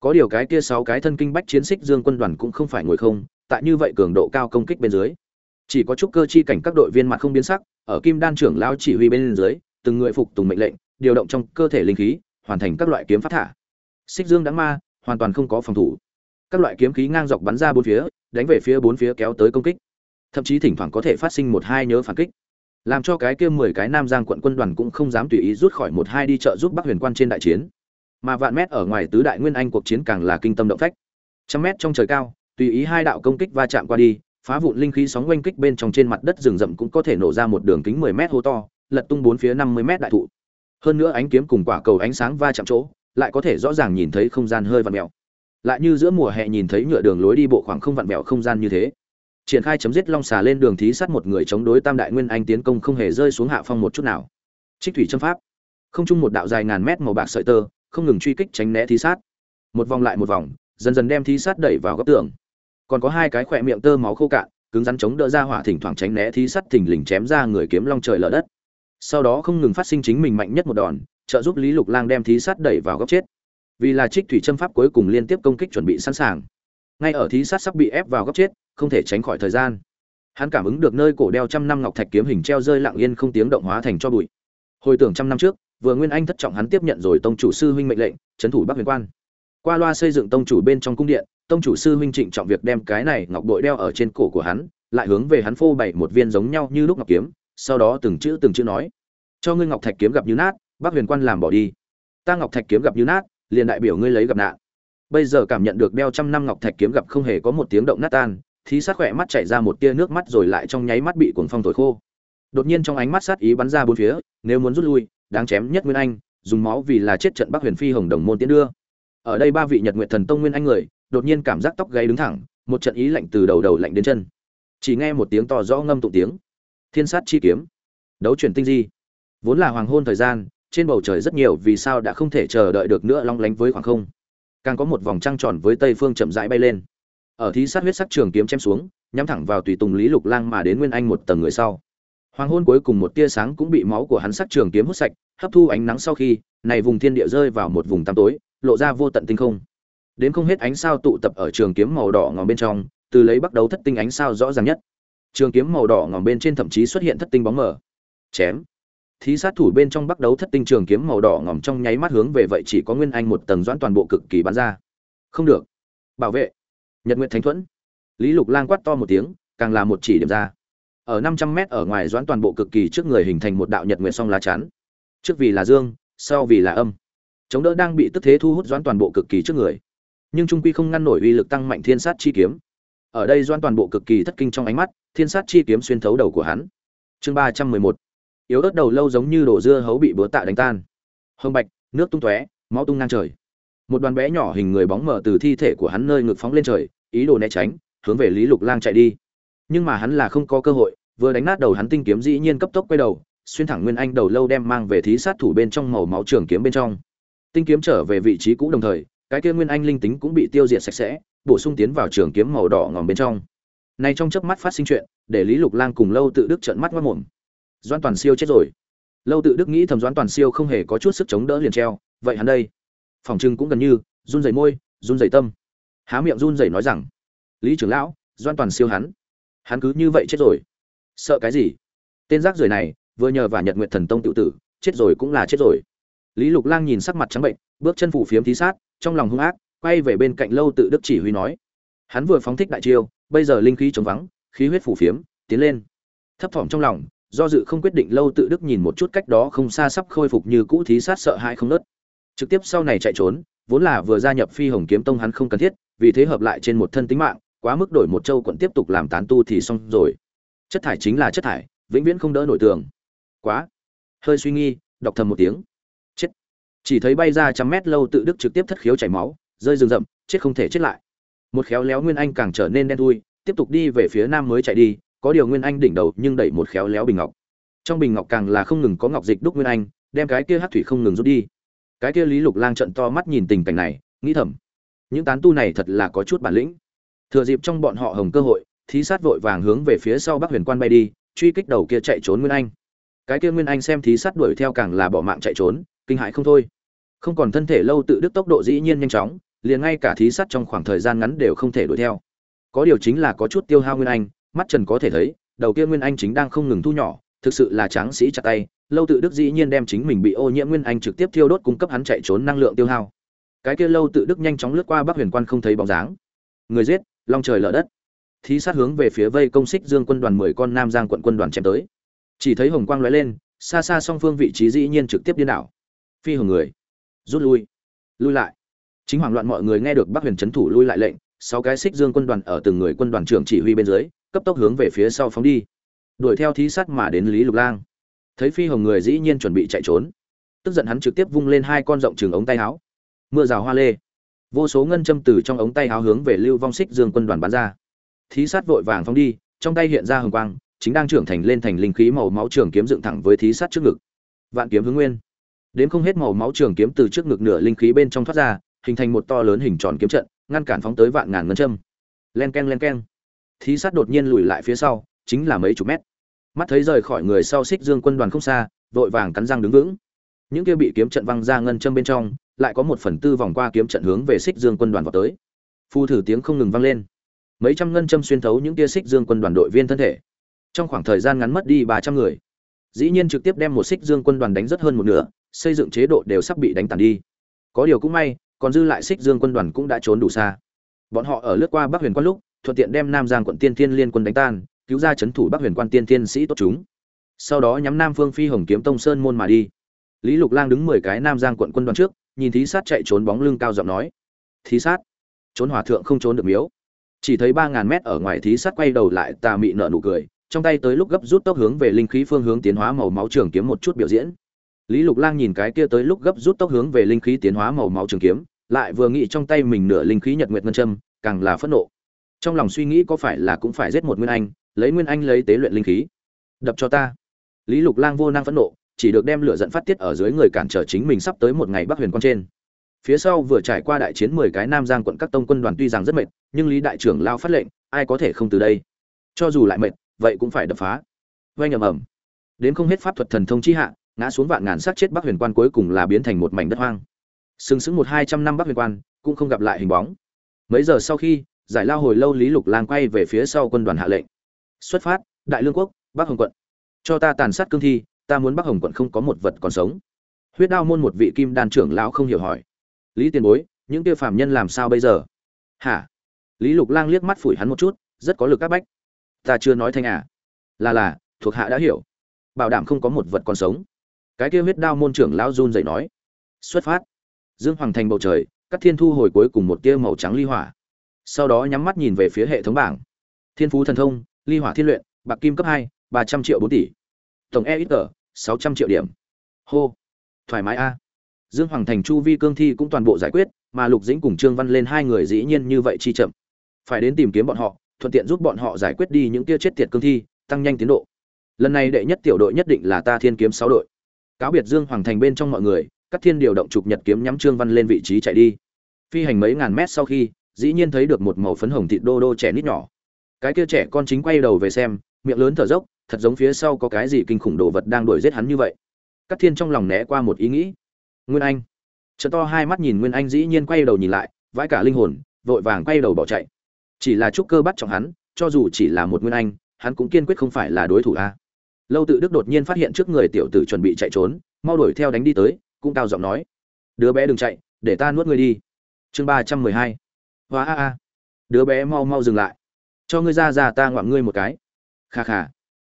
Có điều cái kia sáu cái thân kinh bách chiến xích dương quân đoàn cũng không phải ngồi không tại như vậy cường độ cao công kích bên dưới. Chỉ có chút cơ chi cảnh các đội viên mặt không biến sắc, ở kim đan trưởng lao chỉ huy bên dưới, từng người phục tùng mệnh lệnh, điều động trong cơ thể linh khí, hoàn thành các loại kiếm phát thả. Xích dương đáng ma, hoàn toàn không có phòng thủ. Các loại kiếm khí ngang dọc bắn ra bốn phía, đánh về phía bốn phía kéo tới công kích. Thậm chí thỉnh thoảng có thể phát sinh một hai nhớ phản kích. Làm cho cái kia mười cái nam giang quận quân đoàn cũng không dám tùy ý rút khỏi một hai đi trợ giúp bắc huyền quan trên đại chiến. Mà vạn mét ở ngoài tứ đại nguyên anh cuộc chiến càng là kinh tâm động phách. Trăm mét trong trời cao tùy ý hai đạo công kích va chạm qua đi, phá vụn linh khí sóng oanh kích bên trong trên mặt đất rừng rậm cũng có thể nổ ra một đường kính 10 mét hố to, lật tung bốn phía 50 mét đại thụ. Hơn nữa ánh kiếm cùng quả cầu ánh sáng va chạm chỗ, lại có thể rõ ràng nhìn thấy không gian hơi vặn mèo. Lại như giữa mùa hè nhìn thấy nhựa đường lối đi bộ khoảng không vặn mèo không gian như thế. Triển khai chấm dứt long xà lên đường thí sát một người chống đối tam đại nguyên anh tiến công không hề rơi xuống hạ phong một chút nào. Trích thủy châm pháp. Không chung một đạo dài ngàn mét màu bạc sợi tơ, không ngừng truy kích tránh né thí sát. Một vòng lại một vòng, dần dần đem thí sát đẩy vào góc tường còn có hai cái khỏe miệng tơ máu khô cạn, cứng rắn chống đỡ ra hỏa thỉnh thoảng tránh né thí sát thình lình chém ra người kiếm long trời lở đất. Sau đó không ngừng phát sinh chính mình mạnh nhất một đòn, trợ giúp lý lục lang đem thí sát đẩy vào góc chết. Vì là trích thủy châm pháp cuối cùng liên tiếp công kích chuẩn bị sẵn sàng. Ngay ở thí sát sắp bị ép vào góc chết, không thể tránh khỏi thời gian. Hắn cảm ứng được nơi cổ đeo trăm năm ngọc thạch kiếm hình treo rơi lặng yên không tiếng động hóa thành cho bụi. Hồi tưởng trăm năm trước, vừa nguyên anh thất trọng hắn tiếp nhận rồi tông chủ sư huynh mệnh lệnh, trấn thủ bắc huyền quan. Qua loa xây dựng tông chủ bên trong cung điện tông chủ sư huynh trịnh trọng việc đem cái này ngọc bội đeo ở trên cổ của hắn, lại hướng về hắn phô bày một viên giống nhau như lúc ngọc kiếm, sau đó từng chữ từng chữ nói, cho ngươi ngọc thạch kiếm gặp như nát bắc huyền quan làm bỏ đi. Ta ngọc thạch kiếm gặp như nát, liền đại biểu ngươi lấy gặp nạn. Bây giờ cảm nhận được đeo trăm năm ngọc thạch kiếm gặp không hề có một tiếng động nát tan thí sát khỏe mắt chảy ra một tia nước mắt rồi lại trong nháy mắt bị cuồng phong thổi khô. Đột nhiên trong ánh mắt sát ý bắn ra bốn phía, nếu muốn rút lui, đáng chém nhất nguyên anh, dùng máu vì là chết trận bắc huyền phi hồng đồng môn tiến đưa. Ở đây ba vị nhật nguyện thần tông nguyên anh người đột nhiên cảm giác tóc gáy đứng thẳng, một trận ý lạnh từ đầu đầu lạnh đến chân. Chỉ nghe một tiếng to rõ ngâm tụng tiếng. Thiên sát chi kiếm. Đấu chuyển tinh di. Vốn là hoàng hôn thời gian, trên bầu trời rất nhiều vì sao đã không thể chờ đợi được nữa long lánh với khoảng không. Càng có một vòng trăng tròn với tây phương chậm rãi bay lên. Ở thí sát huyết sắc trường kiếm chém xuống, nhắm thẳng vào tùy tùng lý lục lang mà đến nguyên anh một tầng người sau. Hoàng hôn cuối cùng một tia sáng cũng bị máu của hắn sắc trường kiếm hút sạch, hấp thu ánh nắng sau khi, này vùng thiên địa rơi vào một vùng tăm tối, lộ ra vô tận tinh không đến không hết ánh sao tụ tập ở trường kiếm màu đỏ ngòm bên trong, từ lấy bắt đầu thất tinh ánh sao rõ ràng nhất. Trường kiếm màu đỏ ngòm bên trên thậm chí xuất hiện thất tinh bóng mờ. Chém. Thí sát thủ bên trong bắt đầu thất tinh trường kiếm màu đỏ ngòm trong nháy mắt hướng về vậy chỉ có nguyên anh một tầng doãn toàn bộ cực kỳ bắn ra. Không được. Bảo vệ. Nhật nguyện thánh thuẫn. Lý lục lang quát to một tiếng, càng là một chỉ điểm ra. Ở năm trăm mét ở ngoài doãn toàn bộ cực kỳ trước người hình thành một đạo nhật nguyện song lá chắn. Trước vì là dương, sau vì là âm. Chống đỡ đang bị tức thế thu hút doãn toàn bộ cực kỳ trước người nhưng trung quy không ngăn nổi uy lực tăng mạnh thiên sát chi kiếm. Ở đây doan toàn bộ cực kỳ thất kinh trong ánh mắt, thiên sát chi kiếm xuyên thấu đầu của hắn. Chương ba trăm mười một. Yếu ớt đầu lâu giống như đổ dưa hấu bị búa tạ đánh tan. Hồng bạch, nước tung tóe, máu tung ngang trời. Một đoàn bé nhỏ hình người bóng mở từ thi thể của hắn nơi ngực phóng lên trời, ý đồ né tránh, hướng về lý lục lang chạy đi. Nhưng mà hắn là không có cơ hội, vừa đánh nát đầu hắn tinh kiếm dĩ nhiên cấp tốc quay đầu, xuyên thẳng nguyên anh đầu lâu đem mang về thí sát thủ bên trong màu máu trường kiếm bên trong. Tinh kiếm trở về vị trí cũ đồng thời cái kia nguyên anh linh tính cũng bị tiêu diệt sạch sẽ, bổ sung tiến vào trường kiếm màu đỏ ngòm bên trong. Này trong chớp mắt phát sinh chuyện, để lý lục lang cùng lâu tự đức trợn mắt mất mồm. Doan toàn siêu chết rồi. Lâu tự đức nghĩ thầm doan toàn siêu không hề có chút sức chống đỡ liền treo, vậy hắn đây? Phòng trưng cũng gần như, run rẩy môi, run rẩy tâm. Há miệng run rẩy nói rằng, lý trưởng lão doan toàn siêu hắn. Hắn cứ như vậy chết rồi. Sợ cái gì? Tên rác rưởi này, vừa nhờ và nhật nguyện thần tông tự tử, chết rồi cũng là chết rồi. Lý lục lang nhìn sắc mặt trắng bệnh bước chân phủ phiếm thí sát, trong lòng hung ác, quay về bên cạnh lâu tự đức chỉ huy nói. Hắn vừa phóng thích đại chiêu, bây giờ linh khí chống vắng, khí huyết phủ phiếm, tiến lên. Thấp thỏm trong lòng, do dự không quyết định lâu tự đức nhìn một chút cách đó không xa sắp khôi phục như cũ thí sát sợ hãi không nớt. Trực tiếp sau này chạy trốn, vốn là vừa gia nhập phi hồng kiếm tông hắn không cần thiết, vì thế hợp lại trên một thân tính mạng, quá mức đổi một châu quận tiếp tục làm tán tu thì xong rồi. Chất thải chính là chất thải, vĩnh viễn không đỡ nổi tường. Quá. Hơi suy nghi, đọc thầm một tiếng chỉ thấy bay ra trăm mét lâu tự đức trực tiếp thất khiếu chảy máu, rơi rừng rậm, chết không thể chết lại. Một khéo léo nguyên anh càng trở nên đen thui, tiếp tục đi về phía nam mới chạy đi, có điều nguyên anh đỉnh đầu nhưng đẩy một khéo léo bình ngọc. Trong bình ngọc càng là không ngừng có ngọc dịch đúc nguyên anh, đem cái kia hát thủy không ngừng rút đi. Cái kia lý lục lang trận to mắt nhìn tình cảnh này, nghĩ thầm, những tán tu này thật là có chút bản lĩnh. Thừa dịp trong bọn họ hồng cơ hội, thí sát vội vàng hướng về phía sau bắc huyền quan bay đi, truy kích đầu kia chạy trốn nguyên anh. Cái kia nguyên anh xem thí sát đuổi theo càng là bỏ mạng chạy trốn, kinh hại không thôi không còn thân thể lâu tự đức tốc độ dĩ nhiên nhanh chóng, liền ngay cả thí sát trong khoảng thời gian ngắn đều không thể đuổi theo. Có điều chính là có chút tiêu hao nguyên anh, mắt trần có thể thấy, đầu kia nguyên anh chính đang không ngừng thu nhỏ, thực sự là tráng sĩ chặt tay, lâu tự đức dĩ nhiên đem chính mình bị ô nhiễm nguyên anh trực tiếp thiêu đốt cung cấp hắn chạy trốn năng lượng tiêu hao. Cái kia lâu tự đức nhanh chóng lướt qua bắc huyền quan không thấy bóng dáng. Người giết, long trời lở đất. Thí sát hướng về phía vây công xích dương quân đoàn mười con nam giang quận quân đoàn chém tới. Chỉ thấy hồng quang lóe lên, xa xa song phương vị trí dĩ nhiên trực tiếp điên đảo. Phi hồng người rút lui. Lui lại. Chính hoảng loạn mọi người nghe được bắc huyền trấn thủ lui lại lệnh, sáu cái xích dương quân đoàn ở từng người quân đoàn trưởng chỉ huy bên dưới, cấp tốc hướng về phía sau phóng đi. Đuổi theo thí sát mà đến lý lục lang. Thấy phi hồng người dĩ nhiên chuẩn bị chạy trốn. Tức giận hắn trực tiếp vung lên hai con rộng trường ống tay áo. Mưa rào hoa lê. Vô số ngân châm từ trong ống tay áo hướng về lưu vong xích dương quân đoàn bắn ra. Thí sát vội vàng phóng đi, trong tay hiện ra hồng quang, chính đang trưởng thành lên thành linh khí màu máu trường kiếm dựng thẳng với thí sát trước ngực. Vạn kiếm hướng nguyên đến không hết màu máu trường kiếm từ trước ngực nửa linh khí bên trong thoát ra, hình thành một to lớn hình tròn kiếm trận, ngăn cản phóng tới vạn ngàn ngân châm. Len keng len keng. Thí sát đột nhiên lùi lại phía sau, chính là mấy chục mét. Mắt thấy rời khỏi người sau xích dương quân đoàn không xa, vội vàng cắn răng đứng vững. Những kia bị kiếm trận văng ra ngân châm bên trong, lại có một phần tư vòng qua kiếm trận hướng về xích dương quân đoàn vào tới. Phu thử tiếng không ngừng vang lên. Mấy trăm ngân châm xuyên thấu những kia xích dương quân đoàn đội viên thân thể. Trong khoảng thời gian ngắn mất đi ba trăm người. Dĩ nhiên trực tiếp đem một xích dương quân đoàn đánh rất hơn một nửa xây dựng chế độ đều sắp bị đánh tàn đi. Có điều cũng may, còn dư lại xích dương quân đoàn cũng đã trốn đủ xa. Bọn họ ở lướt qua bắc huyền quan lúc, thuận tiện đem nam giang quận tiên thiên liên quân đánh tan, cứu ra chấn thủ bắc huyền quan tiên thiên sĩ tốt chúng. Sau đó nhắm nam phương phi hồng kiếm tông sơn môn mà đi. Lý lục lang đứng mười cái nam giang quận quân đoàn trước, nhìn thí sát chạy trốn bóng lưng cao giọng nói. Thí sát? Trốn hòa thượng không trốn được miếu. Chỉ thấy ba ngàn mét ở ngoài thí sát quay đầu lại, tà mị nợ nụ cười, trong tay tới lúc gấp rút tốc hướng về linh khí phương hướng tiến hóa màu máu trường kiếm một chút biểu diễn lý lục lang nhìn cái kia tới lúc gấp rút tốc hướng về linh khí tiến hóa màu máu trường kiếm, lại vừa nghĩ trong tay mình nửa linh khí nhật nguyệt ngân châm, càng là phẫn nộ. Trong lòng suy nghĩ có phải là cũng phải giết một nguyên anh, lấy nguyên anh lấy tế luyện linh khí. Đập cho ta. Lý lục lang vô năng phẫn nộ, chỉ được đem lửa giận phát tiết ở dưới người cản trở chính mình sắp tới một ngày bắc huyền quan trên. Phía sau vừa trải qua đại chiến mười cái nam giang quận các tông quân đoàn tuy rằng rất mệt, nhưng lý đại trưởng lao phát lệnh, ai có thể không từ đây? Cho dù lại mệt, vậy cũng phải đập phá. Vay ầm ầm. Đến không hết pháp thuật thần thông chi hạ ngã xuống vạn ngàn sát chết bắc huyền quan cuối cùng là biến thành một mảnh đất hoang. Sừng sững một hai trăm năm bắc huyền quan, cũng không gặp lại hình bóng. Mấy giờ sau khi, giải lao hồi lâu lý lục lang quay về phía sau quân đoàn hạ lệnh. Xuất phát, đại lương quốc, bắc hồng quận. Cho ta tàn sát cương thi, ta muốn bắc hồng quận không có một vật còn sống. Huyết đao môn một vị kim đan trưởng lão không hiểu hỏi. Lý tiền bối, những kia phạm nhân làm sao bây giờ? Hả? Lý lục lang liếc mắt phủi hắn một chút, rất có lực các bách. Ta chưa nói thanh à. Là là, thuộc hạ đã hiểu. Bảo đảm không có một vật còn sống cái kia huyết đao môn trưởng lão run dậy nói, xuất phát. Dương hoàng thành bầu trời, các thiên thu hồi cuối cùng một tia màu trắng ly hỏa. Sau đó nhắm mắt nhìn về phía hệ thống bảng. Thiên phú thần thông, ly hỏa thiên luyện, bạc kim cấp hai, ba trăm triệu bốn tỷ. Tổng e ít tờ sáu trăm triệu điểm. Hô. Thoải mái a. Dương hoàng thành chu vi cương thi cũng toàn bộ giải quyết, mà lục dĩnh cùng trương văn lên hai người dĩ nhiên như vậy chi chậm. Phải đến tìm kiếm bọn họ, thuận tiện giúp bọn họ giải quyết đi những tia chết tiệt cương thi, tăng nhanh tiến độ. Lần này đệ nhất tiểu đội nhất định là ta thiên kiếm sáu đội cáo biệt dương hoàng thành bên trong mọi người các thiên điều động trục nhật kiếm nhắm trương văn lên vị trí chạy đi. Phi hành mấy ngàn mét sau khi, dĩ nhiên thấy được một màu phấn hồng thịt đô đô trẻ nít nhỏ. Cái kia trẻ con chính quay đầu về xem, miệng lớn thở dốc, thật giống phía sau có cái gì kinh khủng đồ vật đang đuổi giết hắn như vậy. Các thiên trong lòng né qua một ý nghĩ. Nguyên anh. Chợ to hai mắt nhìn nguyên anh dĩ nhiên quay đầu nhìn lại, vãi cả linh hồn, vội vàng quay đầu bỏ chạy. Chỉ là trúc cơ bắt trọng hắn, cho dù chỉ là một nguyên anh, hắn cũng kiên quyết không phải là đối thủ a lâu tự đức đột nhiên phát hiện trước người tiểu tử chuẩn bị chạy trốn, mau đuổi theo đánh đi tới, cũng cao giọng nói, đứa bé đừng chạy, để ta nuốt ngươi đi. Chương ba trăm mười hai. Hóa a a. Đứa bé mau mau dừng lại. Cho ngươi ra ra, ta ngoạm ngươi một cái. Kha kha.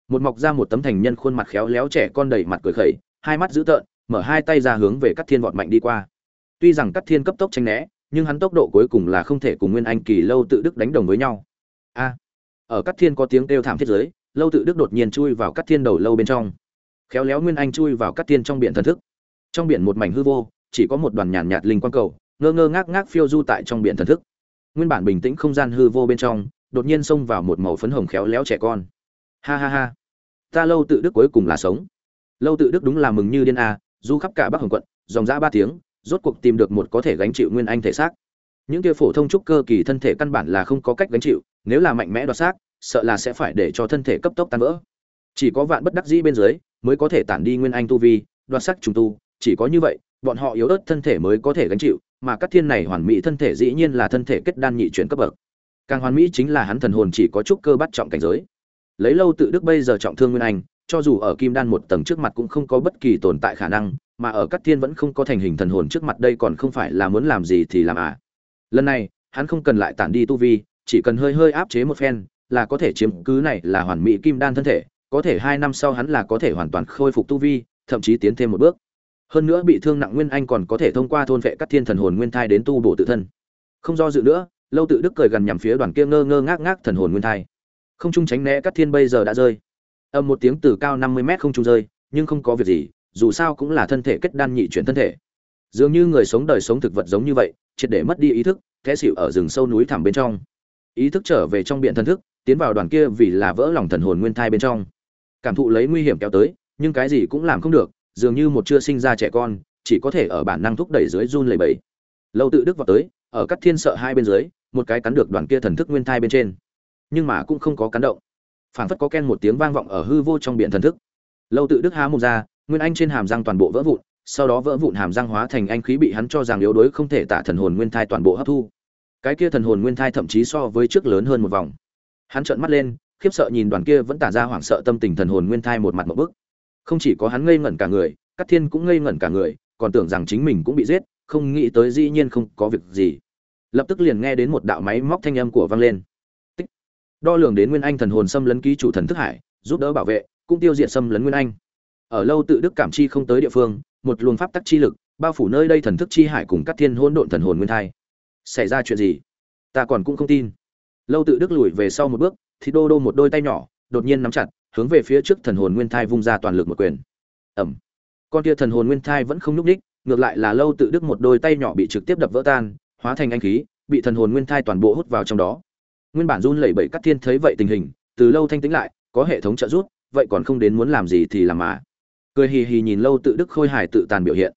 Một mọc ra một tấm thành nhân khuôn mặt khéo léo trẻ con đầy mặt cười khẩy, hai mắt dữ tợn, mở hai tay ra hướng về các thiên vọt mạnh đi qua. Tuy rằng các thiên cấp tốc tranh né, nhưng hắn tốc độ cuối cùng là không thể cùng nguyên anh kỳ lâu tự đức đánh đồng với nhau. A. Ở các thiên có tiếng kêu thảm thiết giới lâu tự đức đột nhiên chui vào cắt thiên đầu lâu bên trong. Khéo léo nguyên anh chui vào cắt thiên trong biển thần thức. Trong biển một mảnh hư vô, chỉ có một đoàn nhàn nhạt linh quang cầu, ngơ ngơ ngác ngác phiêu du tại trong biển thần thức. Nguyên bản bình tĩnh không gian hư vô bên trong, đột nhiên xông vào một màu phấn hồng khéo léo trẻ con. Ha ha ha. Ta lâu tự đức cuối cùng là sống. Lâu tự đức đúng là mừng như điên a, du khắp cả bắc hồng quận, dòng ra ba tiếng, rốt cuộc tìm được một có thể gánh chịu nguyên anh thể xác. Những kia phổ thông trúc cơ kỳ thân thể căn bản là không có cách gánh chịu, nếu là mạnh mẽ đoạt xác sợ là sẽ phải để cho thân thể cấp tốc tan vỡ. Chỉ có vạn bất đắc dĩ bên dưới, mới có thể tản đi nguyên anh tu vi, đoạt sắc trùng tu, chỉ có như vậy, bọn họ yếu ớt thân thể mới có thể gánh chịu, mà các thiên này hoàn mỹ thân thể dĩ nhiên là thân thể kết đan nhị chuyển cấp bậc. Càng hoàn mỹ chính là hắn thần hồn chỉ có chút cơ bắt trọng cảnh giới. Lấy lâu tự đức bây giờ trọng thương nguyên anh, cho dù ở kim đan một tầng trước mặt cũng không có bất kỳ tồn tại khả năng, mà ở các thiên vẫn không có thành hình thần hồn trước mặt đây còn không phải là muốn làm gì thì làm à. Lần này, hắn không cần lại tản đi tu vi, chỉ cần hơi hơi áp chế một phen là có thể chiếm cứ này là hoàn mỹ kim đan thân thể, có thể hai năm sau hắn là có thể hoàn toàn khôi phục tu vi, thậm chí tiến thêm một bước. Hơn nữa bị thương nặng nguyên anh còn có thể thông qua thôn vệ các thiên thần hồn nguyên thai đến tu bổ tự thân. Không do dự nữa, lâu tự đức cười gần nhằm phía đoàn kia ngơ ngơ ngác ngác thần hồn nguyên thai. Không trung tránh né các thiên bây giờ đã rơi. Âm một tiếng từ cao năm mươi mét không trung rơi, nhưng không có việc gì, dù sao cũng là thân thể kết đan nhị chuyển thân thể. Dường như người sống đời sống thực vật giống như vậy, triệt để mất đi ý thức thế xỉu ở rừng sâu núi thẳm bên trong. Ý thức trở về trong biển thần thức tiến vào đoàn kia vì là vỡ lòng thần hồn nguyên thai bên trong. Cảm thụ lấy nguy hiểm kéo tới, nhưng cái gì cũng làm không được, dường như một chưa sinh ra trẻ con, chỉ có thể ở bản năng thúc đẩy dưới run lẩy bẩy. Lâu tự đức vào tới, ở các thiên sợ hai bên dưới, một cái cắn được đoàn kia thần thức nguyên thai bên trên. Nhưng mà cũng không có cắn động. Phảng phất có ken một tiếng vang vọng ở hư vô trong biển thần thức. Lâu tự đức há mồm ra, nguyên anh trên hàm răng toàn bộ vỡ vụn, sau đó vỡ vụn hàm răng hóa thành anh khí bị hắn cho rằng yếu đuối không thể tả thần hồn nguyên thai toàn bộ hấp thu. Cái kia thần hồn nguyên thai thậm chí so với trước lớn hơn một vòng hắn trợn mắt lên, khiếp sợ nhìn đoàn kia vẫn tả ra hoảng sợ tâm tình thần hồn nguyên thai một mặt một bức. Không chỉ có hắn ngây ngẩn cả người các thiên cũng ngây ngẩn cả người, còn tưởng rằng chính mình cũng bị giết, không nghĩ tới dĩ nhiên không có việc gì. Lập tức liền nghe đến một đạo máy móc thanh âm của vang lên. Tích. đo lường đến nguyên anh thần hồn xâm lấn ký chủ thần thức hải, giúp đỡ bảo vệ, cũng tiêu diệt xâm lấn nguyên anh. Ở lâu tự đức cảm chi không tới địa phương, một luồng pháp tắc chi lực, bao phủ nơi đây thần thức chi hải cùng các thiên hỗn độn thần hồn nguyên thai. Xảy ra chuyện gì? Ta còn cũng không tin lâu tự đức lùi về sau một bước, thì đô đô một đôi tay nhỏ, đột nhiên nắm chặt, hướng về phía trước thần hồn nguyên thai vung ra toàn lực một quyền. Ẩm con kia thần hồn nguyên thai vẫn không nhúc ních ngược lại là lâu tự đức một đôi tay nhỏ bị trực tiếp đập vỡ tan, hóa thành anh khí, bị thần hồn nguyên thai toàn bộ hút vào trong đó. Nguyên bản run lẩy bẩy cắt thiên thấy vậy tình hình, từ lâu thanh tĩnh lại, có hệ thống trợ giúp, vậy còn không đến muốn làm gì thì làm mà. Cười hì hì nhìn lâu tự đức khôi hài tự tàn biểu hiện.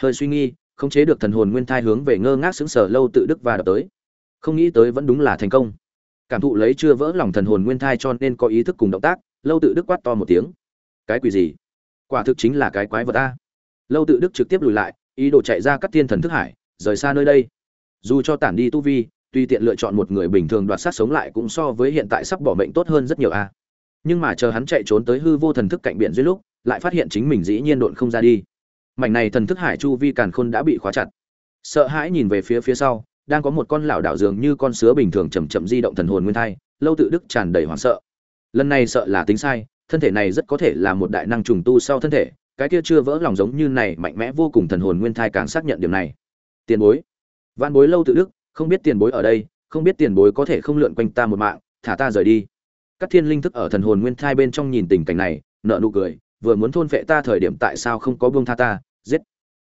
Hơi suy nghi khống chế được thần hồn nguyên thai hướng về ngơ ngác xứng sở lâu tự đức và đập tới. Không nghĩ tới vẫn đúng là thành công cảm thụ lấy chưa vỡ lòng thần hồn nguyên thai cho nên có ý thức cùng động tác, lâu tự đức quát to một tiếng. Cái quỷ gì? Quả thực chính là cái quái vật ta. Lâu tự đức trực tiếp lùi lại, ý đồ chạy ra cắt thiên thần thức hải, rời xa nơi đây. Dù cho tản đi tu vi, tuy tiện lựa chọn một người bình thường đoạt sát sống lại cũng so với hiện tại sắp bỏ mệnh tốt hơn rất nhiều a. Nhưng mà chờ hắn chạy trốn tới hư vô thần thức cạnh biển dưới lúc, lại phát hiện chính mình dĩ nhiên độn không ra đi. Mảnh này thần thức hải chu vi càn khôn đã bị khóa chặt. Sợ hãi nhìn về phía phía sau đang có một con lão đảo dường như con sứa bình thường chậm chậm di động thần hồn nguyên thai, lâu tự đức tràn đầy hoảng sợ. Lần này sợ là tính sai, thân thể này rất có thể là một đại năng trùng tu sau thân thể, cái kia chưa vỡ lòng giống như này mạnh mẽ vô cùng thần hồn nguyên thai càng xác nhận điểm này. Tiền bối. Văn bối lâu tự đức, không biết tiền bối ở đây, không biết tiền bối có thể không lượn quanh ta một mạng, thả ta rời đi. Các thiên linh thức ở thần hồn nguyên thai bên trong nhìn tình cảnh này nợ nụ cười, vừa muốn thôn phệ ta thời điểm tại sao không có buông tha ta, giết.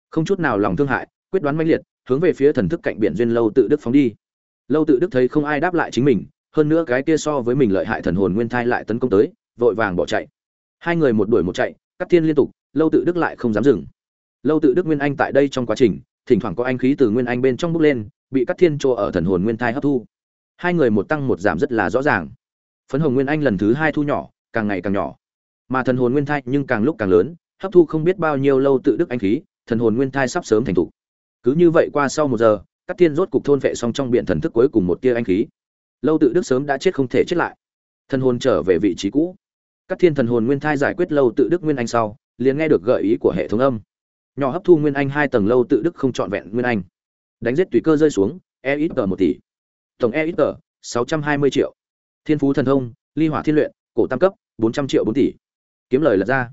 Không chút nào lòng thương hại, quyết đoán mãnh liệt hướng về phía thần thức cạnh biển duyên lâu tự đức phóng đi. Lâu tự đức thấy không ai đáp lại chính mình, hơn nữa cái kia so với mình lợi hại thần hồn nguyên thai lại tấn công tới, vội vàng bỏ chạy. Hai người một đuổi một chạy, cắt thiên liên tục, lâu tự đức lại không dám dừng. Lâu tự đức nguyên anh tại đây trong quá trình, thỉnh thoảng có anh khí từ nguyên anh bên trong bốc lên, bị cắt thiên chỗ ở thần hồn nguyên thai hấp thu. Hai người một tăng một giảm rất là rõ ràng. Phấn hồng nguyên anh lần thứ hai thu nhỏ, càng ngày càng nhỏ. Mà thần hồn nguyên thai nhưng càng lúc càng lớn, hấp thu không biết bao nhiêu lâu tự đức anh khí, thần hồn nguyên thai sắp sớm thành thục cứ như vậy qua sau một giờ các thiên rốt cục thôn vệ xong trong biện thần thức cuối cùng một tia anh khí. Lâu tự đức sớm đã chết không thể chết lại. Thần hồn trở về vị trí cũ. Các thiên thần hồn nguyên thai giải quyết lâu tự đức nguyên anh sau, liền nghe được gợi ý của hệ thống âm. Nhỏ hấp thu nguyên anh hai tầng lâu tự đức không trọn vẹn nguyên anh. Đánh giết tùy cơ rơi xuống e ít tờ một tỷ. Tổng e ít tờ, sáu trăm hai mươi triệu. Thiên phú thần thông, ly hỏa thiên luyện, cổ tam cấp, bốn trăm triệu bốn tỷ. Kiếm lời lật ra.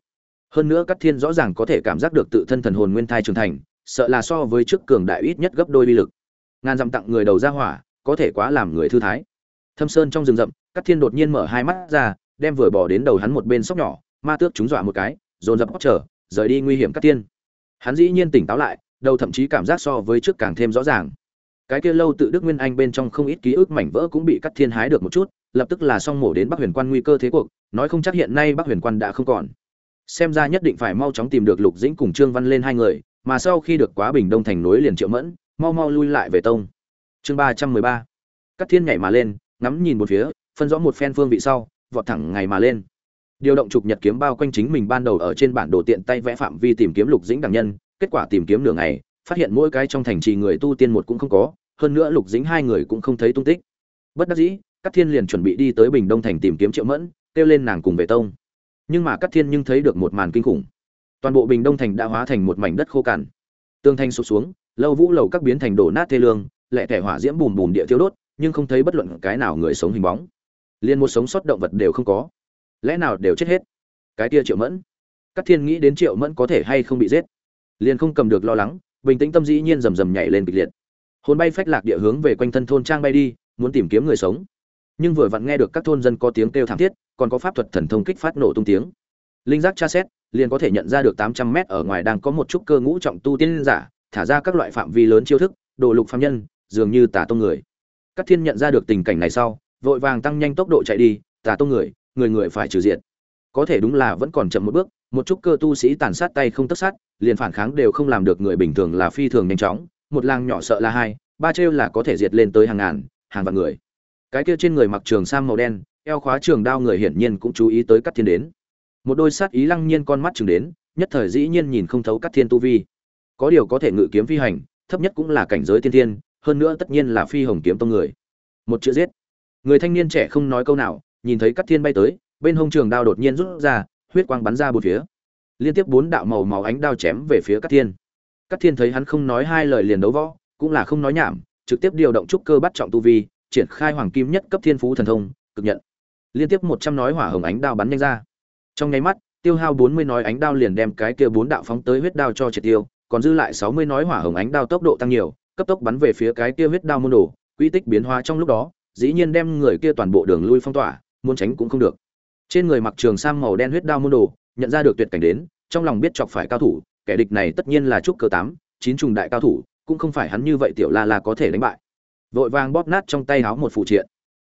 Hơn nữa các thiên rõ ràng có thể cảm giác được tự thân thần hồn nguyên thai trưởng thành sợ là so với trước cường đại ít nhất gấp đôi uy lực. Ngàn dặm tặng người đầu ra hỏa, có thể quá làm người thư thái. Thâm sơn trong rừng rậm các thiên đột nhiên mở hai mắt ra, đem vừa bỏ đến đầu hắn một bên sóc nhỏ, ma tước chúng dọa một cái, dồn dập bóc trở rời đi nguy hiểm các tiên hắn dĩ nhiên tỉnh táo lại, đầu thậm chí cảm giác so với trước càng thêm rõ ràng. Cái kia lâu tự đức nguyên anh bên trong không ít ký ức mảnh vỡ cũng bị cắt thiên hái được một chút, lập tức là xong mổ đến bắc huyền quan nguy cơ thế cuộc, nói không chắc hiện nay bắc huyền quan đã không còn. Xem ra nhất định phải mau chóng tìm được lục dĩnh cùng trương văn lên hai người mà sau khi được quá bình đông thành nối liền triệu mẫn, mau mau lui lại về tông. Chương ba trăm mười ba. Cắt thiên nhảy mà lên, ngắm nhìn một phía, phân rõ một phen phương vị sau, vọt thẳng ngày mà lên. Điều động trục nhật kiếm bao quanh chính mình ban đầu ở trên bản đồ tiện tay vẽ phạm vi tìm kiếm lục dĩnh đằng nhân, kết quả tìm kiếm nửa ngày, phát hiện mỗi cái trong thành trì người tu tiên một cũng không có, hơn nữa lục dĩnh hai người cũng không thấy tung tích. Bất đắc dĩ các thiên liền chuẩn bị đi tới bình đông thành tìm kiếm triệu mẫn, kêu lên nàng cùng về tông. Nhưng mà các thiên nhưng thấy được một màn kinh khủng toàn bộ bình đông thành đã hóa thành một mảnh đất khô cằn. Tương thanh sụp xuống, lâu vũ lầu các biến thành đổ nát thê lương, lẹ thẻ hỏa diễm bùm bùm địa thiếu đốt, nhưng không thấy bất luận cái nào người sống hình bóng. Liền một sống sót động vật đều không có. Lẽ nào đều chết hết? Cái kia triệu mẫn. Các thiên nghĩ đến triệu mẫn có thể hay không bị giết. Liền không cầm được lo lắng, bình tĩnh tâm dĩ nhiên rầm rầm nhảy lên kịch liệt. Hồn bay phách lạc địa hướng về quanh thân thôn trang bay đi, muốn tìm kiếm người sống. Nhưng vừa vặn nghe được các thôn dân có tiếng kêu thảm thiết, còn có pháp thuật thần thông kích phát nổ tung tiếng linh giác tra xét, liền có thể nhận ra được tám trăm mét ở ngoài đang có một chút cơ ngũ trọng tu tiên giả, thả ra các loại phạm vi lớn chiêu thức, đồ lục phạm nhân, dường như tà tông người. Các thiên nhận ra được tình cảnh này sau, vội vàng tăng nhanh tốc độ chạy đi, tà tông người người người phải trừ diện có thể đúng là vẫn còn chậm một bước, một chút cơ tu sĩ tàn sát tay không tất sát, liền phản kháng đều không làm được người bình thường là phi thường nhanh chóng, một làng nhỏ sợ là hai, ba trêu là có thể diệt lên tới hàng ngàn, hàng vạn người. Cái kia trên người mặc trường sam màu đen, eo khóa trường đao người hiển nhiên cũng chú ý tới các thiên đến một đôi sát ý lăng nhiên con mắt chừng đến, nhất thời dĩ nhiên nhìn không thấu các thiên tu vi. Có điều có thể ngự kiếm phi hành, thấp nhất cũng là cảnh giới tiên thiên, hơn nữa tất nhiên là phi hồng kiếm tông người. Một chữ giết. Người thanh niên trẻ không nói câu nào, nhìn thấy các thiên bay tới, bên hông trường đao đột nhiên rút ra, huyết quang bắn ra bốn phía. Liên tiếp bốn đạo màu màu ánh đao chém về phía các thiên. Các thiên thấy hắn không nói hai lời liền đấu võ, cũng là không nói nhảm, trực tiếp điều động trúc cơ bắt trọng tu vi, triển khai hoàng kim nhất cấp thiên phú thần thông, cực nhận. Liên tiếp một trăm nói hỏa hồng ánh đao bắn nhanh ra trong nháy mắt, tiêu hao bốn mươi nói ánh đao liền đem cái kia bốn đạo phóng tới huyết đao cho triệt tiêu, còn dư lại sáu mươi nói hỏa hồng ánh đao tốc độ tăng nhiều, cấp tốc bắn về phía cái kia huyết đao môn đồ, quy tích biến hóa trong lúc đó, dĩ nhiên đem người kia toàn bộ đường lui phong tỏa, muốn tránh cũng không được. Trên người mặc trường sam màu đen huyết đao môn đồ, nhận ra được tuyệt cảnh đến, trong lòng biết chọc phải cao thủ, kẻ địch này tất nhiên là trúc cơ tám, chín trùng đại cao thủ, cũng không phải hắn như vậy tiểu la là có thể đánh bại. Vội vàng bóp nát trong tay háo một phụ triện.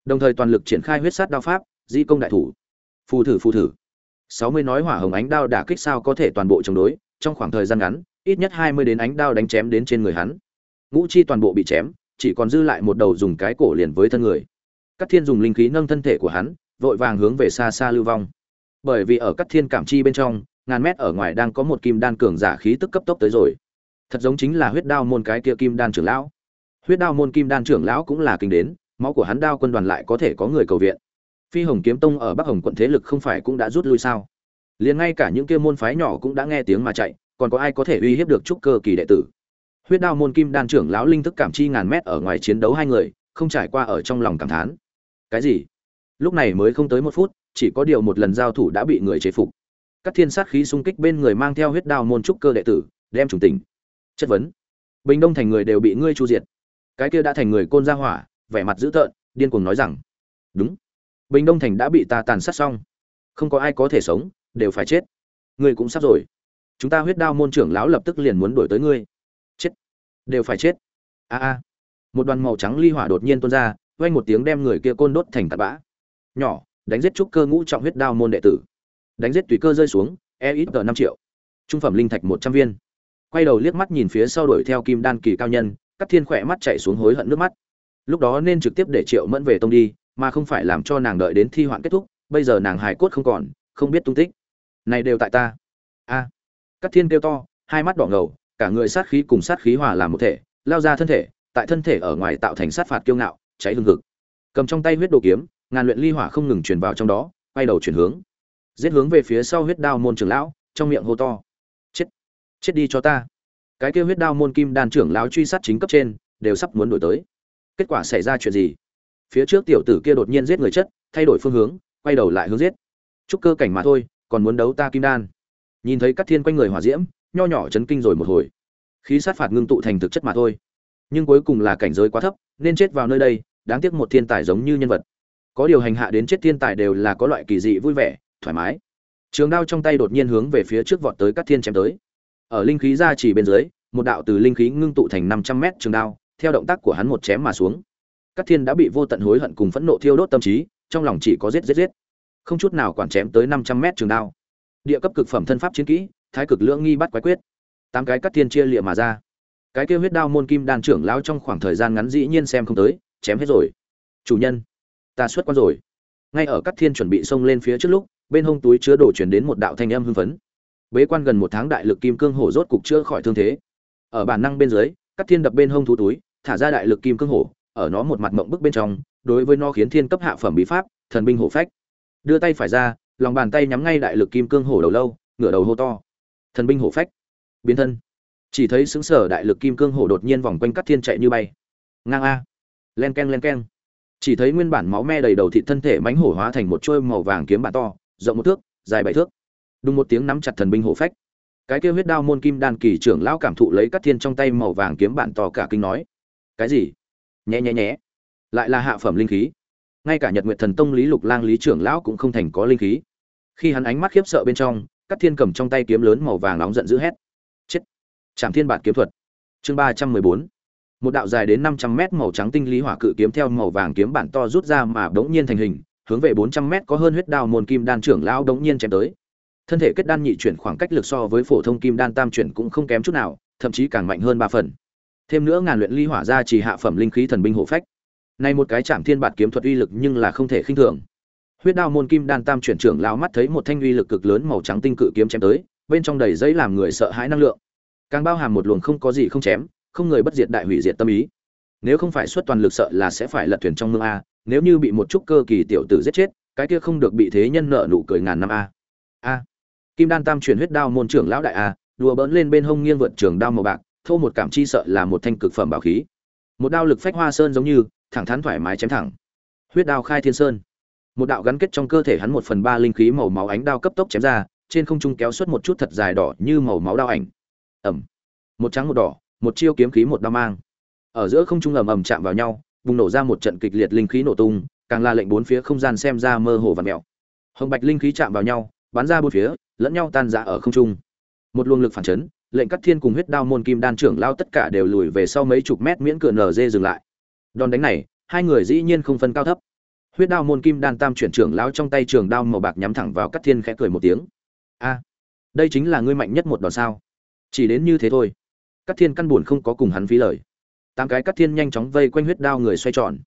Đồng thời toàn lực triển khai huyết sát đao pháp, di công đại thủ. Phù thử phù thử sáu mươi nói hỏa hồng ánh đao đả kích sao có thể toàn bộ chống đối, trong khoảng thời gian ngắn, ít nhất hai mươi đến ánh đao đánh chém đến trên người hắn. Ngũ chi toàn bộ bị chém, chỉ còn dư lại một đầu dùng cái cổ liền với thân người. Cắt thiên dùng linh khí nâng thân thể của hắn, vội vàng hướng về xa xa lưu vong. Bởi vì ở Cắt thiên cảm chi bên trong, ngàn mét ở ngoài đang có một kim đan cường giả khí tức cấp tốc tới rồi. Thật giống chính là huyết đao môn cái kia kim đan trưởng lão. Huyết đao môn kim đan trưởng lão cũng là kinh đến, máu của hắn đao quân đoàn lại có thể có người cầu viện phi hồng kiếm tông ở bắc hồng quận thế lực không phải cũng đã rút lui sao? Liền ngay cả những kia môn phái nhỏ cũng đã nghe tiếng mà chạy, còn có ai có thể uy hiếp được trúc cơ kỳ đệ tử? Huyết đao môn kim đan trưởng lão linh thức cảm chi ngàn mét ở ngoài chiến đấu hai người, không trải qua ở trong lòng cảm thán. Cái gì? Lúc này mới không tới một phút, chỉ có điều một lần giao thủ đã bị người chế phục. Các thiên sát khí xung kích bên người mang theo huyết đao môn trúc cơ đệ tử, đem trùng tình. Chất vấn. Bình đông thành người đều bị ngươi chu diệt. Cái kia đã thành người côn gia hỏa, vẻ mặt dữ tợn, điên cuồng nói rằng, đúng bình đông thành đã bị ta tàn sát xong. Không có ai có thể sống, đều phải chết. Ngươi cũng sắp rồi. Chúng ta huyết đao môn trưởng lão lập tức liền muốn đuổi tới ngươi. Chết. Đều phải chết. A a. Một đoàn màu trắng ly hỏa đột nhiên tuôn ra, vang một tiếng đem người kia côn đốt thành tạt bã. Nhỏ, đánh giết trúc cơ ngũ trọng huyết đao môn đệ tử. Đánh giết tùy cơ rơi xuống e ít năm triệu. Trung phẩm linh thạch một trăm viên. Quay đầu liếc mắt nhìn phía sau đuổi theo kim đan kỳ cao nhân cắt thiên khỏe mắt chạy xuống hối hận nước mắt. Lúc đó nên trực tiếp để triệu mẫn về tông đi mà không phải làm cho nàng đợi đến thi hoạn kết thúc, bây giờ nàng hài cốt không còn, không biết tung tích. Này đều tại ta. A. À. thiên kêu to, hai mắt đỏ ngầu, cả người sát khí cùng sát khí hòa làm một thể, lao ra thân thể, tại thân thể ở ngoài tạo thành sát phạt kiêu ngạo, cháy hương hực. Cầm trong tay huyết đồ kiếm, ngàn luyện ly hỏa không ngừng truyền vào trong đó, quay đầu chuyển hướng. Giết hướng về phía sau huyết đao môn trưởng lão, trong miệng hô to. Chết. Chết đi cho ta. Cái kêu huyết đao môn kim đan trưởng lão truy sát chính cấp trên, đều sắp muốn đổi tới. Kết quả xảy ra chuyện gì? Phía trước tiểu tử kia đột nhiên giết người chất, thay đổi phương hướng, quay đầu lại hướng giết. Chúc cơ cảnh mà thôi, còn muốn đấu ta kim đan. Nhìn thấy các thiên quanh người hỏa diễm, nho nhỏ chấn kinh rồi một hồi. Khí sát phạt ngưng tụ thành thực chất mà thôi. Nhưng cuối cùng là cảnh giới quá thấp, nên chết vào nơi đây, đáng tiếc một thiên tài giống như nhân vật. Có điều hành hạ đến chết thiên tài đều là có loại kỳ dị vui vẻ, thoải mái. Trường đao trong tay đột nhiên hướng về phía trước vọt tới các thiên chém tới. Ở linh khí ra chỉ bên dưới, một đạo từ linh khí ngưng tụ thành năm trăm mét trường đao, theo động tác của hắn một chém mà xuống các thiên đã bị vô tận hối hận cùng phẫn nộ thiêu đốt tâm trí, trong lòng chỉ có giết giết giết. Không chút nào quản chém tới năm trăm mét trường đao. Địa cấp cực phẩm thân pháp chiến kỹ, thái cực lưỡng nghi bắt quái quyết. Tám cái cắt thiên chia liệm mà ra. Cái kêu huyết đao môn kim đan trưởng lão trong khoảng thời gian ngắn dĩ nhiên xem không tới, chém hết rồi. Chủ nhân, ta xuất quan rồi. Ngay ở cắt thiên chuẩn bị xông lên phía trước lúc, bên hông túi chứa đồ chuyển đến một đạo thanh âm hưng phấn. Bế quan gần một tháng đại lực kim cương hổ rốt cục chữa khỏi thương thế. Ở bản năng bên dưới, cắt thiên đập bên hông thú túi, thả ra đại lực kim cương hổ ở nó một mặt mộng bức bên trong, đối với nó khiến thiên cấp hạ phẩm bí pháp, thần binh hổ phách. Đưa tay phải ra, lòng bàn tay nhắm ngay đại lực kim cương hổ đầu lâu, ngửa đầu hô to. Thần binh hổ phách. Biến thân. Chỉ thấy xứng sở đại lực kim cương hổ đột nhiên vòng quanh cắt thiên chạy như bay. Ngang a. Len k e n len k e n chỉ thấy nguyên bản máu me đầy đầu thị thân thể mánh hổ hóa thành một trôi màu vàng kiếm bản to, rộng một thước, dài bảy thước. Đúng một tiếng nắm chặt thần binh hổ phách. Cái kêu huyết đao môn kim đan kỳ trưởng lão cảm thụ lấy cắt thiên trong tay màu vàng kiếm bản to cả kinh nói. Cái gì? Nhé nhé nhé. Lại là hạ phẩm linh khí. Ngay cả nhật nguyệt thần tông lý lục lang lý trưởng lão cũng không thành có linh khí. Khi hắn ánh mắt khiếp sợ bên trong các thiên cầm trong tay kiếm lớn màu vàng nóng giận dữ hét. Chết. Trảm thiên bản kiếm thuật. Chương ba trăm mười bốn. Một đạo dài đến năm trăm mét màu trắng tinh lý hỏa cự kiếm theo màu vàng kiếm bản to rút ra mà bỗng nhiên thành hình, hướng về bốn trăm mét có hơn huyết đao môn kim đan trưởng lão bỗng nhiên chém tới. Thân thể kết đan nhị chuyển khoảng cách lực so với phổ thông kim đan tam chuyển cũng không kém chút nào, thậm chí càng mạnh hơn ba phần thêm nữa ngàn luyện ly hỏa ra chỉ hạ phẩm linh khí thần binh hộ phách. Này một cái chạm thiên bạt kiếm thuật uy lực nhưng là không thể khinh thường. Huyết đao môn kim đan tam chuyển trưởng lão mắt thấy một thanh uy lực cực lớn màu trắng tinh cự kiếm chém tới, bên trong đầy giấy làm người sợ hãi năng lượng. Càng bao hàm một luồng không có gì không chém, không người bất diệt đại hủy diệt tâm ý. Nếu không phải xuất toàn lực sợ là sẽ phải lật thuyền trong mương a, nếu như bị một chút cơ kỳ tiểu tử giết chết, cái kia không được bị thế nhân nợ nụ cười ngàn năm a. A. Kim đan tam chuyển huyết đao môn trưởng lão đại a, đùa bỡn lên bên hông nghiêng vượt trường đao màu bạc thô một cảm chi sợ là một thanh cực phẩm bảo khí. Một đao lực phách hoa sơn giống như, thẳng thắn thoải mái chém thẳng. Huyết đao khai thiên sơn. Một đạo gắn kết trong cơ thể hắn một phần ba linh khí màu máu ánh đao cấp tốc chém ra, trên không trung kéo xuất một chút thật dài đỏ như màu máu đao ảnh. Ẩm một trắng một đỏ, một chiêu kiếm khí một đao mang. Ở giữa không trung ầm ầm chạm vào nhau, bùng nổ ra một trận kịch liệt linh khí nổ tung, càng là lệnh bốn phía không gian xem ra mơ hồ và mèo hồng bạch linh khí chạm vào nhau, bắn ra bốn phía, lẫn nhau tan rã ở không trung. Một luồng lực phản chấn lệnh cắt thiên cùng huyết đao môn kim đan trưởng lao tất cả đều lùi về sau mấy chục mét miễn cửa nở dê dừng lại. Đòn đánh này, hai người dĩ nhiên không phân cao thấp. Huyết đao môn kim đan tam chuyển trưởng lao trong tay trường đao màu bạc nhắm thẳng vào cắt thiên khẽ cười một tiếng. A, đây chính là ngươi mạnh nhất một đòn sao? Chỉ đến như thế thôi. Cắt thiên căn buồn không có cùng hắn phí lời. Tám cái cắt thiên nhanh chóng vây quanh huyết đao người xoay tròn.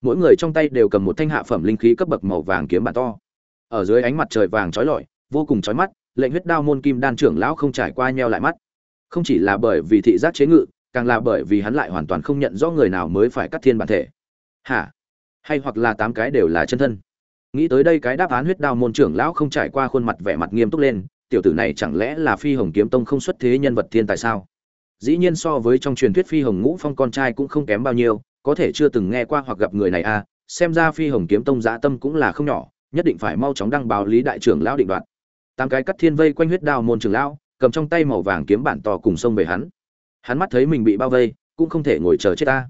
Mỗi người trong tay đều cầm một thanh hạ phẩm linh khí cấp bậc màu vàng kiếm bản to. Ở dưới ánh mặt trời vàng trói lọi, vô cùng trói mắt, lệnh huyết đao môn kim đan trưởng lão không trải qua nheo lại mắt không chỉ là bởi vì thị giác chế ngự, càng là bởi vì hắn lại hoàn toàn không nhận rõ người nào mới phải cắt thiên bản thể. Hả? Hay hoặc là tám cái đều là chân thân? Nghĩ tới đây cái đáp án huyết đao môn trưởng lão không trải qua khuôn mặt vẻ mặt nghiêm túc lên, tiểu tử này chẳng lẽ là phi hồng kiếm tông không xuất thế nhân vật thiên tài sao? Dĩ nhiên so với trong truyền thuyết phi hồng ngũ phong con trai cũng không kém bao nhiêu, có thể chưa từng nghe qua hoặc gặp người này à xem ra phi hồng kiếm tông dã tâm cũng là không nhỏ, nhất định phải mau chóng đăng báo lý đại trưởng lão định đoạt. Tám cái cắt thiên vây quanh huyết đao môn trưởng lão cầm trong tay màu vàng kiếm bản to cùng xông về hắn. Hắn mắt thấy mình bị bao vây, cũng không thể ngồi chờ chết ta.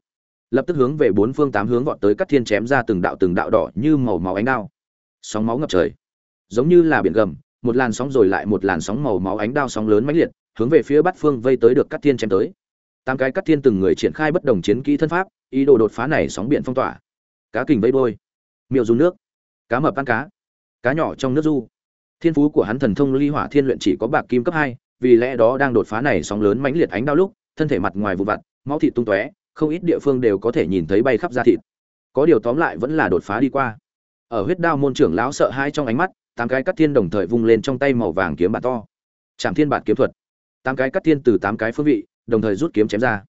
Lập tức hướng về bốn phương tám hướng vọt tới cắt thiên chém ra từng đạo từng đạo đỏ như màu máu ánh đao. Sóng máu ngập trời. Giống như là biển gầm, một làn sóng rồi lại một làn sóng màu máu ánh đao sóng lớn mãnh liệt, hướng về phía bát phương vây tới được cắt thiên chém tới. Tám cái cắt thiên từng người triển khai bất đồng chiến kỹ thân pháp, ý đồ đột phá này sóng biển phong tỏa. Cá kình vây đôi miêu dùng nước. Cá mập ăn cá. Cá nhỏ trong nước du thiên phú của hắn thần thông ly hỏa thiên luyện chỉ có bạc kim cấp hai, vì lẽ đó đang đột phá này sóng lớn mãnh liệt ánh đao lúc, thân thể mặt ngoài vụ vặt, máu thịt tung tóe, không ít địa phương đều có thể nhìn thấy bay khắp da thịt. Có điều tóm lại vẫn là đột phá đi qua. Ở huyết đao môn trưởng lão sợ hai trong ánh mắt, tám cái cắt thiên đồng thời vung lên trong tay màu vàng kiếm bạt to. Chạm thiên bạt kiếm thuật. Tám cái cắt thiên từ tám cái phương vị, đồng thời rút kiếm chém ra.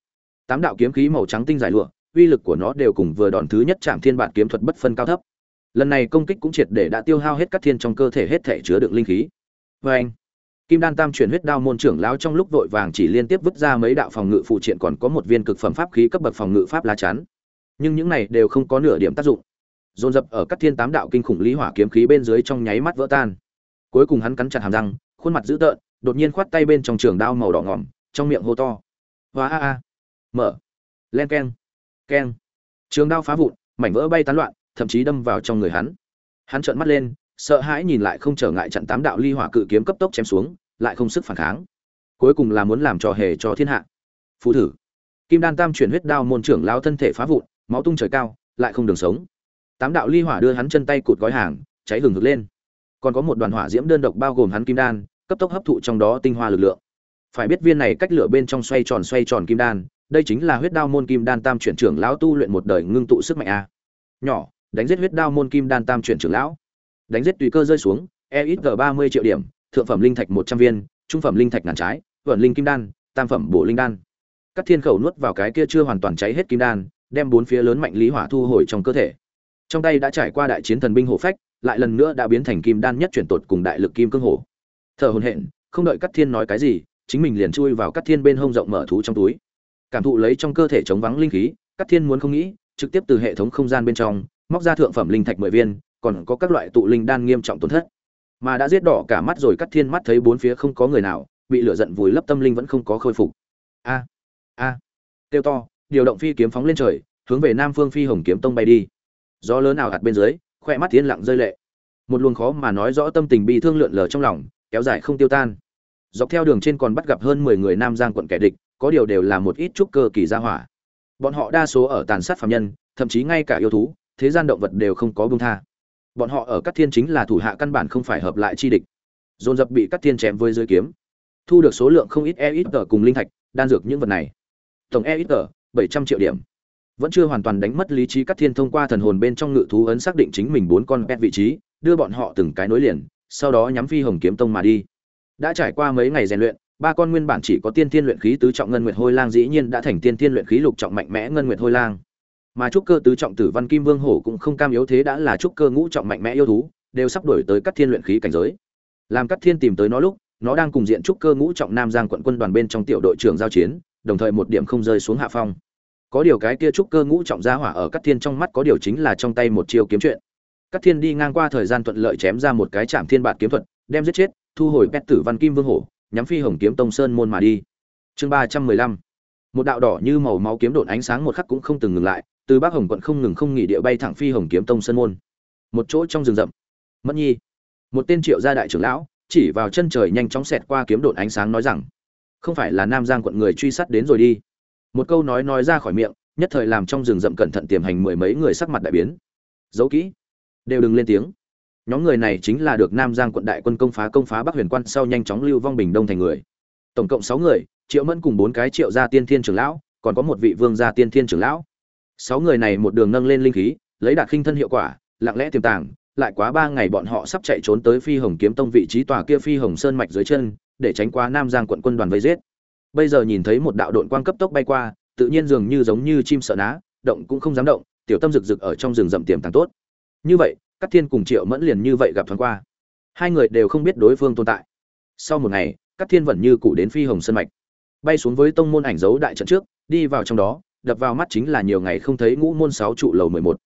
Tám đạo kiếm khí màu trắng tinh giải lụa, uy lực của nó đều cùng vừa đòn thứ nhất chạm thiên bạt kiếm thuật bất phân cao thấp lần này công kích cũng triệt để đã tiêu hao hết các thiên trong cơ thể hết thể chứa đựng linh khí. Vê anh, kim đan tam chuyển huyết đao môn trưởng lão trong lúc vội vàng chỉ liên tiếp vứt ra mấy đạo phòng ngự phụ triện còn có một viên cực phẩm pháp khí cấp bậc phòng ngự pháp lá chắn. Nhưng những này đều không có nửa điểm tác dụng. Dồn dập ở các thiên tám đạo kinh khủng lý hỏa kiếm khí bên dưới trong nháy mắt vỡ tan. Cuối cùng hắn cắn chặt hàm răng, khuôn mặt dữ tợn, đột nhiên khoát tay bên trong trường đao màu đỏ ngỏm, trong miệng hô to. Và a a. Mở. Len keng. Keng. Trường đao phá vụn, mảnh vỡ bay tán loạn thậm chí đâm vào trong người hắn. Hắn trợn mắt lên, sợ hãi nhìn lại không trở ngại chặn tám đạo ly hỏa cự kiếm cấp tốc chém xuống, lại không sức phản kháng. Cuối cùng là muốn làm trò hề cho thiên hạ. Phù thử. Kim đan tam chuyển huyết đao môn trưởng lao thân thể phá vụn, máu tung trời cao, lại không đường sống. Tám đạo ly hỏa đưa hắn chân tay cụt gói hàng, cháy hừng hực lên. Còn có một đoàn hỏa diễm đơn độc bao gồm hắn kim đan, cấp tốc hấp thụ trong đó tinh hoa lực lượng. Phải biết viên này cách lửa bên trong xoay tròn xoay tròn kim đan, đây chính là huyết đao môn kim đan tam chuyển trưởng lão tu luyện một đời ngưng tụ sức mạnh a. Nhỏ đánh giết huyết đao môn kim đan tam chuyển trưởng lão. Đánh giết tùy cơ rơi xuống e ít g ba mươi triệu điểm, thượng phẩm linh thạch một trăm viên, trung phẩm linh thạch ngàn trái vận linh kim đan, tam phẩm bổ linh đan. Các thiên khẩu nuốt vào cái kia chưa hoàn toàn cháy hết kim đan, đem bốn phía lớn mạnh lý hỏa thu hồi trong cơ thể. Trong tay đã trải qua đại chiến thần binh hổ phách, lại lần nữa đã biến thành kim đan nhất chuyển tột cùng đại lực kim cương hổ. Thở hồn hện không đợi các thiên nói cái gì, chính mình liền chui vào các thiên bên hông rộng mở thú trong túi. Cảm thụ lấy trong cơ thể chống vắng linh khí các thiên muốn không nghĩ, trực tiếp từ hệ thống không gian bên trong móc ra thượng phẩm linh thạch mười viên, còn có các loại tụ linh đan nghiêm trọng tổn thất. Mà đã giết đỏ cả mắt rồi cắt thiên mắt thấy bốn phía không có người nào, bị lửa giận vùi lấp tâm linh vẫn không có khôi phục. A a à. kêu to, điều động phi kiếm phóng lên trời, hướng về nam phương phi hồng kiếm tông bay đi. Gió lớn nào hạt bên dưới khoe mắt thiên lặng rơi lệ. Một luồng khó mà nói rõ tâm tình bi thương lượn lờ trong lòng, kéo dài không tiêu tan. Dọc theo đường trên còn bắt gặp hơn mười người nam giang quận kẻ địch, có điều đều là một ít trúc cơ kỳ gia hỏa. Bọn họ đa số ở tàn sát phạm nhân, thậm chí ngay cả yêu thú thế gian động vật đều không có buông tha. Bọn họ ở các thiên chính là thủ hạ căn bản không phải hợp lại chi địch. Dồn dập bị các thiên chém với dưới kiếm. Thu được số lượng không ít e ít tờ cùng linh thạch, đan dược những vật này. Tổng e ít tờ, bảy trăm triệu điểm. Vẫn chưa hoàn toàn đánh mất lý trí các thiên thông qua thần hồn bên trong ngự thú ấn xác định chính mình bốn con pet vị trí, đưa bọn họ từng cái nối liền, sau đó nhắm phi hồng kiếm tông mà đi. Đã trải qua mấy ngày rèn luyện, ba con nguyên bản chỉ có tiên thiên luyện khí tứ trọng ngân nguyệt hôi lang dĩ nhiên đã thành tiên thiên luyện khí lục trọng mạnh mẽ ngân nguyệt hôi lang mà trúc cơ tứ trọng tử văn kim vương hổ cũng không cam yếu thế đã là trúc cơ ngũ trọng mạnh mẽ yêu thú, đều sắp đổi tới các thiên luyện khí cảnh giới. Làm các thiên tìm tới nó lúc, nó đang cùng diện trúc cơ ngũ trọng nam giang quận quân đoàn bên trong tiểu đội trưởng giao chiến, đồng thời một điểm không rơi xuống hạ phong. Có điều cái kia trúc cơ ngũ trọng gia hỏa ở các thiên trong mắt có điều chính là trong tay một chiêu kiếm chuyện. Các thiên đi ngang qua thời gian thuận lợi chém ra một cái chạm thiên bạt kiếm thuật, đem giết chết, thu hồi pet tử văn kim vương hổ, nhắm phi hồng kiếm tông sơn môn mà đi. Chương ba trăm mười lăm. Một đạo đỏ như màu máu kiếm đột ánh sáng một khắc cũng không từng ngừng lại từ bắc hồng quận không ngừng không nghỉ địa bay thẳng phi hồng kiếm tông sơn môn. Một chỗ trong rừng rậm. Mẫn nhi, một tên triệu gia đại trưởng lão, chỉ vào chân trời nhanh chóng xẹt qua kiếm đột ánh sáng nói rằng, không phải là nam giang quận người truy sát đến rồi đi. Một câu nói nói ra khỏi miệng, nhất thời làm trong rừng rậm cẩn thận tiềm hành mười mấy người sắc mặt đại biến. Giấu kỹ, đều đừng lên tiếng. Nhóm người này chính là được nam giang quận đại quân công phá công phá bắc huyền quan sau nhanh chóng lưu vong bình đông thành người. Tổng cộng sáu người, triệu mẫn cùng bốn cái triệu gia tiên thiên trưởng lão, còn có một vị vương gia tiên thiên trưởng lão sáu người này một đường nâng lên linh khí, lấy đạt khinh thân hiệu quả, lặng lẽ tiềm tàng, lại quá ba ngày bọn họ sắp chạy trốn tới phi hồng kiếm tông vị trí tòa kia phi hồng sơn mạch dưới chân, để tránh qua nam giang quận quân đoàn vây giết. Bây giờ nhìn thấy một đạo đội quang cấp tốc bay qua, tự nhiên dường như giống như chim sợ ná, động cũng không dám động, tiểu tâm rực rực ở trong rừng rậm tiềm tàng tốt. Như vậy các thiên cùng triệu mẫn liền như vậy gặp thoáng qua. Hai người đều không biết đối phương tồn tại. Sau một ngày các thiên vẫn như cụ đến phi hồng sơn mạch. Bay xuống với tông môn ảnh dấu đại trận trước, đi vào trong đó đập vào mắt chính là nhiều ngày không thấy ngũ môn sáu trụ lầu mười một.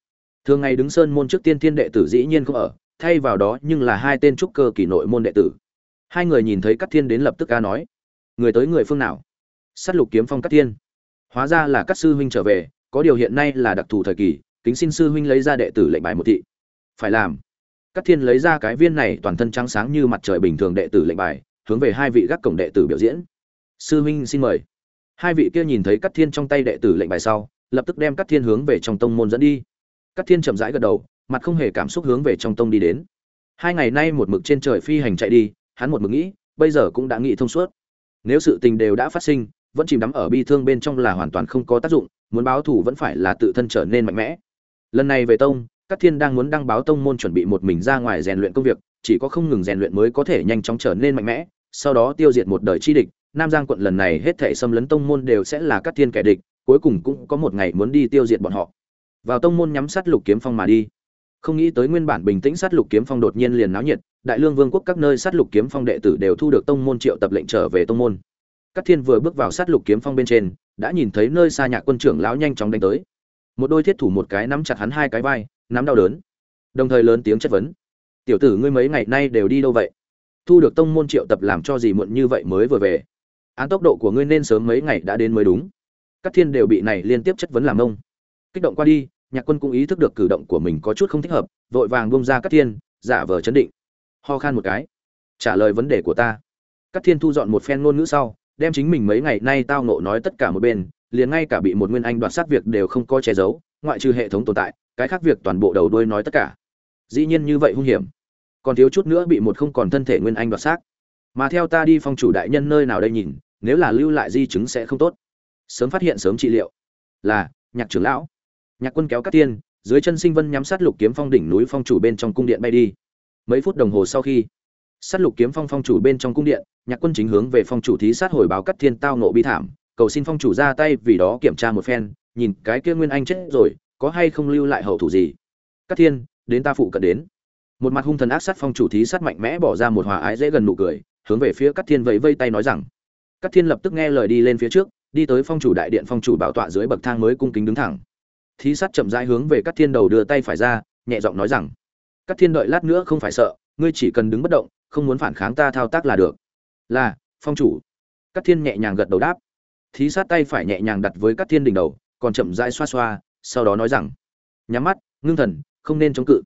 Thường ngày đứng sơn môn trước tiên thiên đệ tử dĩ nhiên không ở, thay vào đó nhưng là hai tên trúc cơ kỳ nội môn đệ tử. Hai người nhìn thấy cắt thiên đến lập tức ca nói, người tới người phương nào? S á t lục kiếm phong cắt thiên. Hóa ra là các sư huynh trở về, có điều hiện nay là đặc thù thời kỳ, kính xin sư huynh lấy ra đệ tử lệnh bài một thị. Phải làm. Cắt thiên lấy ra cái viên này toàn thân trắng sáng như mặt trời bình thường đệ tử lệnh bài, hướng về hai vị gác cổng đệ tử biểu diễn. Sư huynh xin mời hai vị kia nhìn thấy cắt thiên trong tay đệ tử lệnh bài sau, lập tức đem cắt thiên hướng về trong tông môn dẫn đi. Cắt thiên chậm rãi gật đầu, mặt không hề cảm xúc hướng về trong tông đi đến. Hai ngày nay một mực trên trời phi hành chạy đi, hắn một mực nghĩ, bây giờ cũng đã nghĩ thông suốt. Nếu sự tình đều đã phát sinh, vẫn chìm đắm ở bi thương bên trong là hoàn toàn không có tác dụng, muốn báo thù vẫn phải là tự thân trở nên mạnh mẽ. Lần này về tông các thiên đang muốn đăng báo tông môn chuẩn bị một mình ra ngoài rèn luyện công việc, chỉ có không ngừng rèn luyện mới có thể nhanh chóng trở nên mạnh mẽ, sau đó tiêu diệt một đời chi địch nam giang quận lần này hết thảy xâm lấn tông môn đều sẽ là các thiên kẻ địch, cuối cùng cũng có một ngày muốn đi tiêu diệt bọn họ. Vào tông môn nhắm sát lục kiếm phong mà đi. Không nghĩ tới nguyên bản bình tĩnh sát lục kiếm phong đột nhiên liền náo nhiệt, đại lương vương quốc các nơi sát lục kiếm phong đệ tử đều thu được tông môn triệu tập lệnh trở về tông môn. Các thiên vừa bước vào sát lục kiếm phong bên trên, đã nhìn thấy nơi xa nhạc quân trưởng lão nhanh chóng đánh tới. Một đôi thiết thủ một cái nắm chặt hắn hai cái vai, nắm đau đớn. Đồng thời lớn tiếng chất vấn. Tiểu tử ngươi mấy ngày nay đều đi đâu vậy? Thu được tông môn triệu tập làm cho gì muộn như vậy mới vừa về? Án tốc độ của ngươi nên sớm mấy ngày đã đến mới đúng. Các thiên đều bị này liên tiếp chất vấn làm ông. Kích động qua đi, nhạc quân cũng ý thức được cử động của mình có chút không thích hợp, vội vàng bông ra các thiên, giả vờ chấn định. Ho khan một cái. Trả lời vấn đề của ta. Các thiên thu dọn một phen ngôn ngữ sau, đem chính mình mấy ngày nay tao nộ nói tất cả một bên, liền ngay cả bị một nguyên anh đoạt sát việc đều không có che giấu, ngoại trừ hệ thống tồn tại, cái khác việc toàn bộ đầu đuôi nói tất cả. Dĩ nhiên như vậy hung hiểm. Còn thiếu chút nữa bị một không còn thân thể nguyên anh đoạt xác mà theo ta đi phong chủ đại nhân nơi nào đây nhìn, nếu là lưu lại di chứng sẽ không tốt. Sớm phát hiện sớm trị liệu. Là, nhạc trưởng lão. Nhạc quân kéo cắt tiên, dưới chân sinh vân nhắm sát lục kiếm phong đỉnh núi phong chủ bên trong cung điện bay đi. Mấy phút đồng hồ sau khi sát lục kiếm phong phong chủ bên trong cung điện, nhạc quân chính hướng về phong chủ thí sát hồi báo cắt thiên tao nộ bi thảm, cầu xin phong chủ ra tay vì đó kiểm tra một phen, nhìn cái kia nguyên anh chết rồi, có hay không lưu lại hậu thủ gì. Cắt thiên, đến ta phụ cận đến. Một mặt hung thần ác sát phong chủ thí sát mạnh mẽ bỏ ra một hòa ái dễ gần nụ cười hướng về phía cắt thiên vẫy vây tay nói rằng cắt thiên lập tức nghe lời đi lên phía trước, đi tới phong chủ đại điện phong chủ bảo tọa dưới bậc thang mới cung kính đứng thẳng. Thí sát chậm rãi hướng về cắt thiên đầu đưa tay phải ra, nhẹ giọng nói rằng cắt thiên đợi lát nữa không phải sợ, ngươi chỉ cần đứng bất động, không muốn phản kháng ta thao tác là được. Là, phong chủ. Cắt thiên nhẹ nhàng gật đầu đáp. Thí sát tay phải nhẹ nhàng đặt với cắt thiên đỉnh đầu, còn chậm rãi xoa xoa, sau đó nói rằng, nhắm mắt, ngưng thần, không nên chống cự.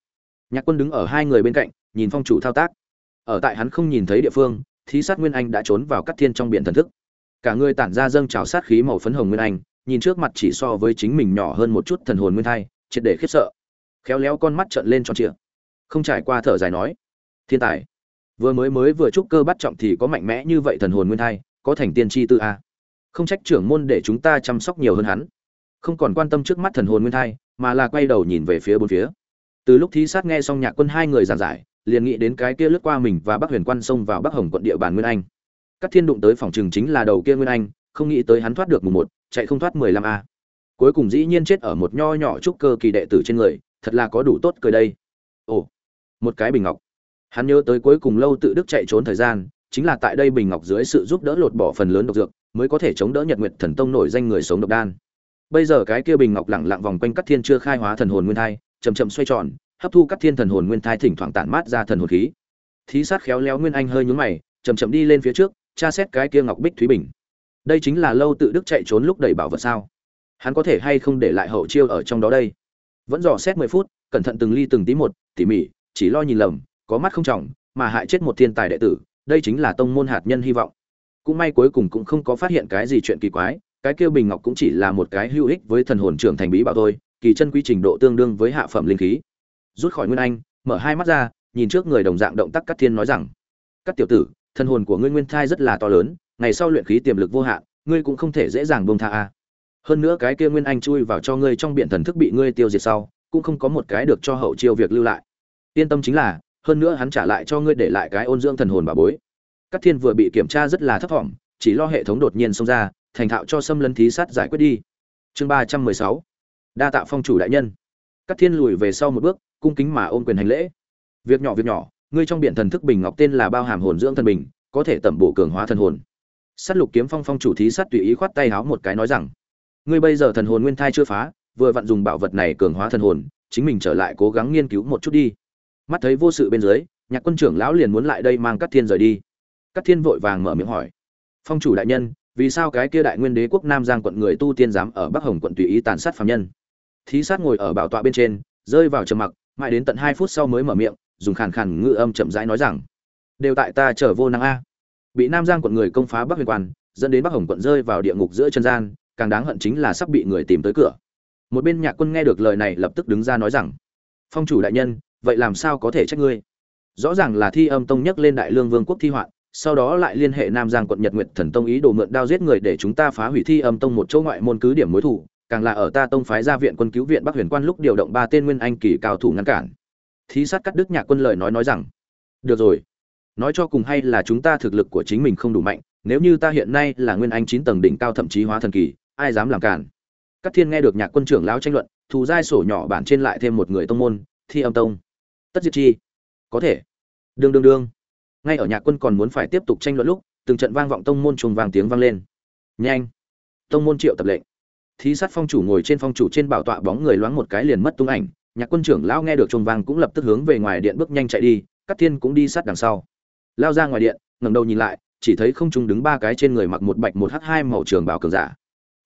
Nhạc quân đứng ở hai người bên cạnh, nhìn phong chủ thao tác ở tại hắn không nhìn thấy địa phương, thí sát nguyên anh đã trốn vào cắt thiên trong biển thần thức. Cả người tản ra dâng trào sát khí màu phấn hồng nguyên anh, nhìn trước mặt chỉ so với chính mình nhỏ hơn một chút thần hồn nguyên thai, triệt để khiếp sợ. Khéo léo con mắt trợn lên tròn trịa. Không trải qua thở dài nói, thiên tài, vừa mới mới vừa chúc cơ bắt trọng thì có mạnh mẽ như vậy thần hồn nguyên thai, có thành tiên tri tư a. Không trách trưởng môn để chúng ta chăm sóc nhiều hơn hắn. Không còn quan tâm trước mắt thần hồn nguyên thai, mà là quay đầu nhìn về phía bốn phía. Từ lúc thí sát nghe xong nhạc quân hai người giảng giải liền nghĩ đến cái kia lướt qua mình và bắc huyền quan xông vào bắc hồng quận địa bàn nguyên anh. Các thiên đụng tới phòng trường chính là đầu kia nguyên anh, không nghĩ tới hắn thoát được mùng một, chạy không thoát mười lăm a. Cuối cùng dĩ nhiên chết ở một nho nhỏ trúc cơ kỳ đệ tử trên người, thật là có đủ tốt cười đây. Ồ, một cái bình ngọc. Hắn nhớ tới cuối cùng lâu tự đức chạy trốn thời gian, chính là tại đây bình ngọc dưới sự giúp đỡ lột bỏ phần lớn độc dược, mới có thể chống đỡ nhật nguyệt thần tông nổi danh người sống độc đan. Bây giờ cái kia bình ngọc lẳng lặng vòng quanh các thiên chưa khai hóa thần hồn nguyên thai, chậm chậm xoay tròn hấp thu các thiên thần hồn nguyên thai thỉnh thoảng tản mát ra thần hồn khí. Thí sát khéo léo nguyên anh hơi nhướng mày chầm chậm đi lên phía trước, tra xét cái kia ngọc bích thúy bình. Đây chính là lâu tự đức chạy trốn lúc đẩy bảo vật sao? Hắn có thể hay không để lại hậu chiêu ở trong đó đây? Vẫn dò xét mười phút, cẩn thận từng ly từng tí một, tỉ mỉ, chỉ lo nhìn lầm, có mắt không trọng, mà hại chết một thiên tài đệ tử, đây chính là tông môn hạt nhân hy vọng. Cũng may cuối cùng cũng không có phát hiện cái gì chuyện kỳ quái, cái kia bình ngọc cũng chỉ là một cái hữu ích với thần hồn trưởng thành bí bảo thôi, kỳ chân quy trình độ tương đương với hạ phẩm linh khí rút khỏi nguyên anh, mở hai mắt ra, nhìn trước người đồng dạng động tác cắt thiên nói rằng các tiểu tử, thân hồn của ngươi nguyên thai rất là to lớn, ngày sau luyện khí tiềm lực vô hạn, ngươi cũng không thể dễ dàng bông tha a. Hơn nữa cái kia nguyên anh chui vào cho ngươi trong biển thần thức bị ngươi tiêu diệt sau, cũng không có một cái được cho hậu chiêu việc lưu lại. Yên tâm chính là, hơn nữa hắn trả lại cho ngươi để lại cái ôn dưỡng thần hồn bà bối. Các thiên vừa bị kiểm tra rất là thấp thỏm, chỉ lo hệ thống đột nhiên xông ra, thành thạo cho xâm lấn thí sát giải quyết đi. Chương ba trăm mười sáu. Đa tạ phong chủ đại nhân. Cát thiên lùi về sau một bước, cung kính mà ôm quyền hành lễ. Việc nhỏ việc nhỏ, ngươi trong biển thần thức bình ngọc tên là bao hàm hồn dưỡng thần bình, có thể tẩm bổ cường hóa thần hồn. Sát lục kiếm phong phong chủ thí sát tùy ý khoát tay háo một cái nói rằng, ngươi bây giờ thần hồn nguyên thai chưa phá, vừa vặn dùng bảo vật này cường hóa thần hồn, chính mình trở lại cố gắng nghiên cứu một chút đi. Mắt thấy vô sự bên dưới, nhạc quân trưởng lão liền muốn lại đây mang Cát thiên rời đi. Cát thiên vội vàng mở miệng hỏi, phong chủ đại nhân, vì sao cái kia đại nguyên đế quốc nam giang quận người tu tiên dám ở bắc hồng quận tùy ý tàn sát phạm nhân? Thí sát ngồi ở bảo tọa bên trên, rơi vào trầm mặc, mãi đến tận hai phút sau mới mở miệng, dùng khàn khàn ngự âm chậm rãi nói rằng, đều tại ta trở vô năng a. Bị nam giang quận người công phá bắc huyền quan, dẫn đến bắc hồng quận rơi vào địa ngục giữa chân gian, càng đáng hận chính là sắp bị người tìm tới cửa. Một bên nhạc quân nghe được lời này lập tức đứng ra nói rằng, phong chủ đại nhân, vậy làm sao có thể trách ngươi? Rõ ràng là thi âm tông nhắc lên đại lương vương quốc thi hoạn, sau đó lại liên hệ nam giang quận nhật nguyệt thần tông ý đồ mượn đao giết người để chúng ta phá hủy thi âm tông một chỗ ngoại môn cứ điểm mối thủ càng là ở ta tông phái ra viện quân cứu viện bắc huyền quan lúc điều động ba tên nguyên anh kỳ cao thủ ngăn cản. Thí sát cắt đức nhạc quân lời nói nói rằng, được rồi, nói cho cùng hay là chúng ta thực lực của chính mình không đủ mạnh, nếu như ta hiện nay là nguyên anh chín tầng đỉnh cao thậm chí hóa thần kỳ, ai dám làm cản? Các thiên nghe được nhạc quân trưởng lão tranh luận, thù giai sổ nhỏ bản trên lại thêm một người tông môn, thi âm tông. Tất diệt chi, có thể. Đương đương đương. Ngay ở nhạc quân còn muốn phải tiếp tục tranh luận lúc, từng trận vang vọng tông môn trùng vang tiếng vang lên. Nhanh, tông môn triệu tập lệnh thí sát phong chủ ngồi trên phong chủ trên bảo tọa bóng người loáng một cái liền mất tung ảnh, nhạc quân trưởng lão nghe được chuông vang cũng lập tức hướng về ngoài điện bước nhanh chạy đi các thiên cũng đi sát đằng sau. Lao ra ngoài điện, ngẩng đầu nhìn lại, chỉ thấy không trung đứng ba cái trên người mặc một bạch một h hai màu trường bảo cường giả.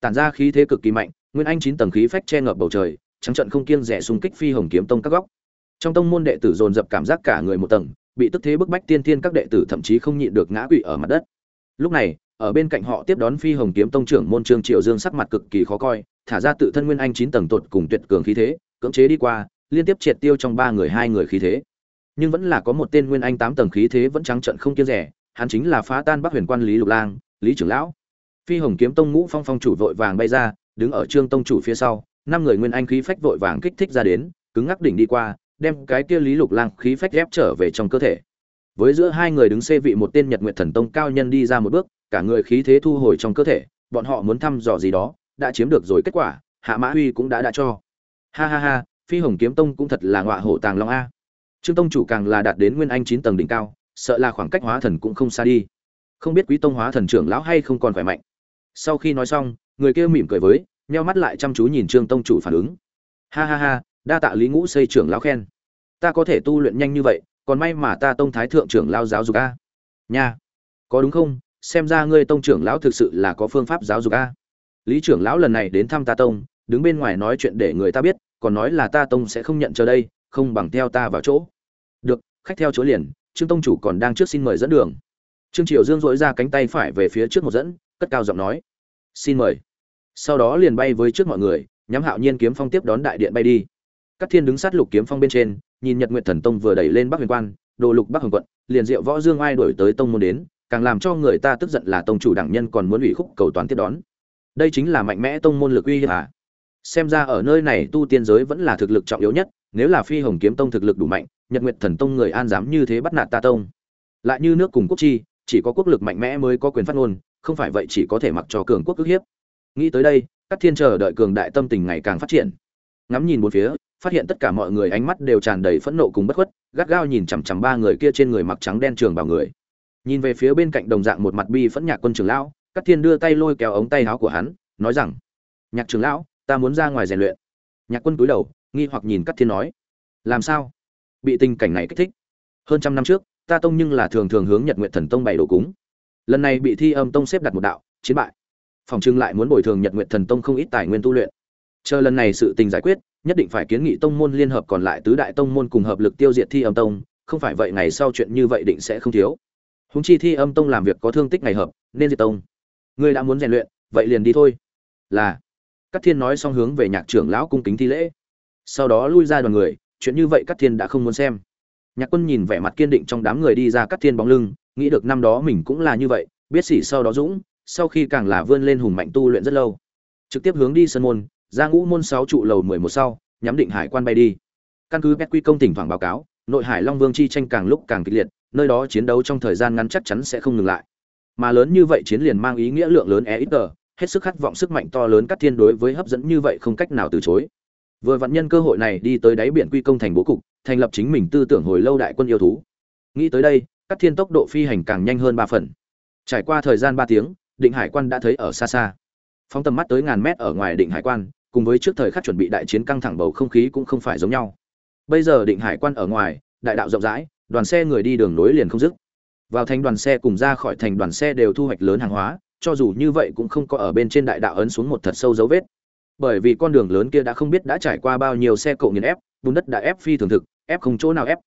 Tản ra khí thế cực kỳ mạnh, nguyên anh chín tầng khí phách che ngập bầu trời, trắng trận không kiêng rẻ xung kích phi hồng kiếm tông các góc. Trong tông môn đệ tử dồn dập cảm giác cả người một tầng, bị tức thế bức bách tiên thiên các đệ tử thậm chí không nhịn được ngã quỵ ở mặt đất. Lúc này ở bên cạnh họ tiếp đón phi hồng kiếm tông trưởng môn trương triệu dương sắc mặt cực kỳ khó coi, thả ra tự thân nguyên anh chín tầng tột cùng tuyệt cường khí thế, cưỡng chế đi qua, liên tiếp triệt tiêu trong ba người hai người khí thế. Nhưng vẫn là có một tên nguyên anh tám tầng khí thế vẫn trắng trận không kia rẻ, hắn chính là phá tan bắc huyền quan lý lục lang, lý trưởng lão. Phi hồng kiếm tông ngũ phong phong chủ vội vàng bay ra, đứng ở trương tông chủ phía sau, năm người nguyên anh khí phách vội vàng kích thích ra đến, cứng ngắc đỉnh đi qua, đem cái kia lý lục lang khí phách ép trở về trong cơ thể. Với giữa hai người đứng xê vị một tên nhật nguyệt thần tông cao nhân đi ra một bước cả người khí thế thu hồi trong cơ thể, bọn họ muốn thăm dò gì đó, đã chiếm được rồi kết quả, hạ mã huy cũng đã đã cho. Ha ha ha, phi hồng kiếm tông cũng thật là ngọa hổ tàng long a. Trương tông chủ càng là đạt đến nguyên anh chín tầng đỉnh cao, sợ là khoảng cách hóa thần cũng không xa đi. Không biết quý tông hóa thần trưởng lão hay không còn khỏe mạnh. Sau khi nói xong, người kia mỉm cười với meo mắt lại chăm chú nhìn trương tông chủ phản ứng. Ha ha ha, đa tạ lý ngũ xây trưởng lão khen. Ta có thể tu luyện nhanh như vậy, còn may mà ta tông thái thượng trưởng lao giáo dục a. Nha. Có đúng không? Xem ra ngươi tông trưởng lão thực sự là có phương pháp giáo dục a. Lý trưởng lão lần này đến thăm ta tông, đứng bên ngoài nói chuyện để người ta biết, còn nói là ta tông sẽ không nhận chờ đây, không bằng theo ta vào chỗ. Được, khách theo chỗ liền, trương tông chủ còn đang trước xin mời dẫn đường. Trương triều dương dỗi ra cánh tay phải về phía trước một dẫn, cất cao giọng nói. Xin mời. Sau đó liền bay với trước mọi người, nhắm hạo nhiên kiếm phong tiếp đón đại điện bay đi. Các thiên đứng sát lục kiếm phong bên trên, nhìn nhật nguyện thần tông vừa đẩy lên bắc huyền quan, đồ lục bắc hồng quận, liền diệu võ dương ai đổi tới tông môn đến càng làm cho người ta tức giận là tông chủ đảng nhân còn muốn ủy khúc cầu toàn tiếp đón. Đây chính là mạnh mẽ tông môn lực uy hiếp à? Xem ra ở nơi này tu tiên giới vẫn là thực lực trọng yếu nhất, nếu là phi hồng kiếm tông thực lực đủ mạnh, nhật nguyệt thần tông người an dám như thế bắt nạt ta tông. Lại như nước cùng quốc chi, chỉ có quốc lực mạnh mẽ mới có quyền phát ngôn, không phải vậy chỉ có thể mặc cho cường quốc ức hiếp. Nghĩ tới đây các thiên chờ đợi cường đại tâm tình ngày càng phát triển. Ngắm nhìn bốn phía, phát hiện tất cả mọi người ánh mắt đều tràn đầy phẫn nộ cùng bất khuất, gắt gao nhìn chằm chằm ba người kia trên người mặc trắng đen trường bảo người nhìn về phía bên cạnh đồng dạng một mặt bi phẫn nhạc quân trưởng lão các thiên đưa tay lôi kéo ống tay áo của hắn, nói rằng, nhạc trưởng lão, ta muốn ra ngoài rèn luyện. Nhạc quân cúi đầu, nghi hoặc nhìn các thiên nói, làm sao? Bị tình cảnh này kích thích. Hơn trăm năm trước, ta tông nhưng là thường thường hướng nhật nguyện thần tông bày đồ cúng. Lần này bị thi âm tông xếp đặt một đạo, chiến bại. Phòng trưng lại muốn bồi thường nhật nguyện thần tông không ít tài nguyên tu luyện. Chờ lần này sự tình giải quyết, nhất định phải kiến nghị tông môn liên hợp còn lại tứ đại tông môn cùng hợp lực tiêu diệt thi âm tông. Không phải vậy ngày sau chuyện như vậy định sẽ không thiếu húng chi thi âm tông làm việc có thương tích ngày hợp, nên diệt tông. Ngươi đã muốn rèn luyện, vậy liền đi thôi. Là. Các thiên nói xong hướng về nhạc trưởng lão cung kính thi lễ. Sau đó lui ra đoàn người, chuyện như vậy các thiên đã không muốn xem. Nhạc quân nhìn vẻ mặt kiên định trong đám người đi ra các thiên bóng lưng, nghĩ được năm đó mình cũng là như vậy, biết xỉ sau đó dũng, sau khi càng là vươn lên hùng mạnh tu luyện rất lâu. Trực tiếp hướng đi sân môn, ra ngũ môn sáu trụ lầu mười một sau, nhắm định hải quan bay đi. Căn cứ pet quy công tỉnh thoảng báo cáo, nội hải long vương chi tranh càng lúc càng kịch liệt nơi đó chiến đấu trong thời gian ngắn chắc chắn sẽ không ngừng lại. Mà lớn như vậy chiến liền mang ý nghĩa lượng lớn e ít tờ hết sức khát vọng sức mạnh to lớn các thiên đối với hấp dẫn như vậy không cách nào từ chối. Vừa vặn nhân cơ hội này đi tới đáy biển quy công thành bố cục, thành lập chính mình tư tưởng hồi lâu đại quân yêu thú. Nghĩ tới đây, các thiên tốc độ phi hành càng nhanh hơn ba phần. Trải qua thời gian ba tiếng, định hải quan đã thấy ở xa xa. Phóng tầm mắt tới ngàn mét ở ngoài định hải quan, cùng với trước thời khắc chuẩn bị đại chiến căng thẳng bầu không khí cũng không phải giống nhau. Bây giờ định hải quan ở ngoài, đại đạo rộng rãi đoàn xe người đi đường nối liền không dứt. Vào thành đoàn xe cùng ra khỏi thành đoàn xe đều thu hoạch lớn hàng hóa, cho dù như vậy cũng không có ở bên trên đại đạo ấn xuống một thật sâu dấu vết. Bởi vì con đường lớn kia đã không biết đã trải qua bao nhiêu xe cộ nghiền ép, bùn đất đã ép phi thường thực, ép không chỗ nào ép.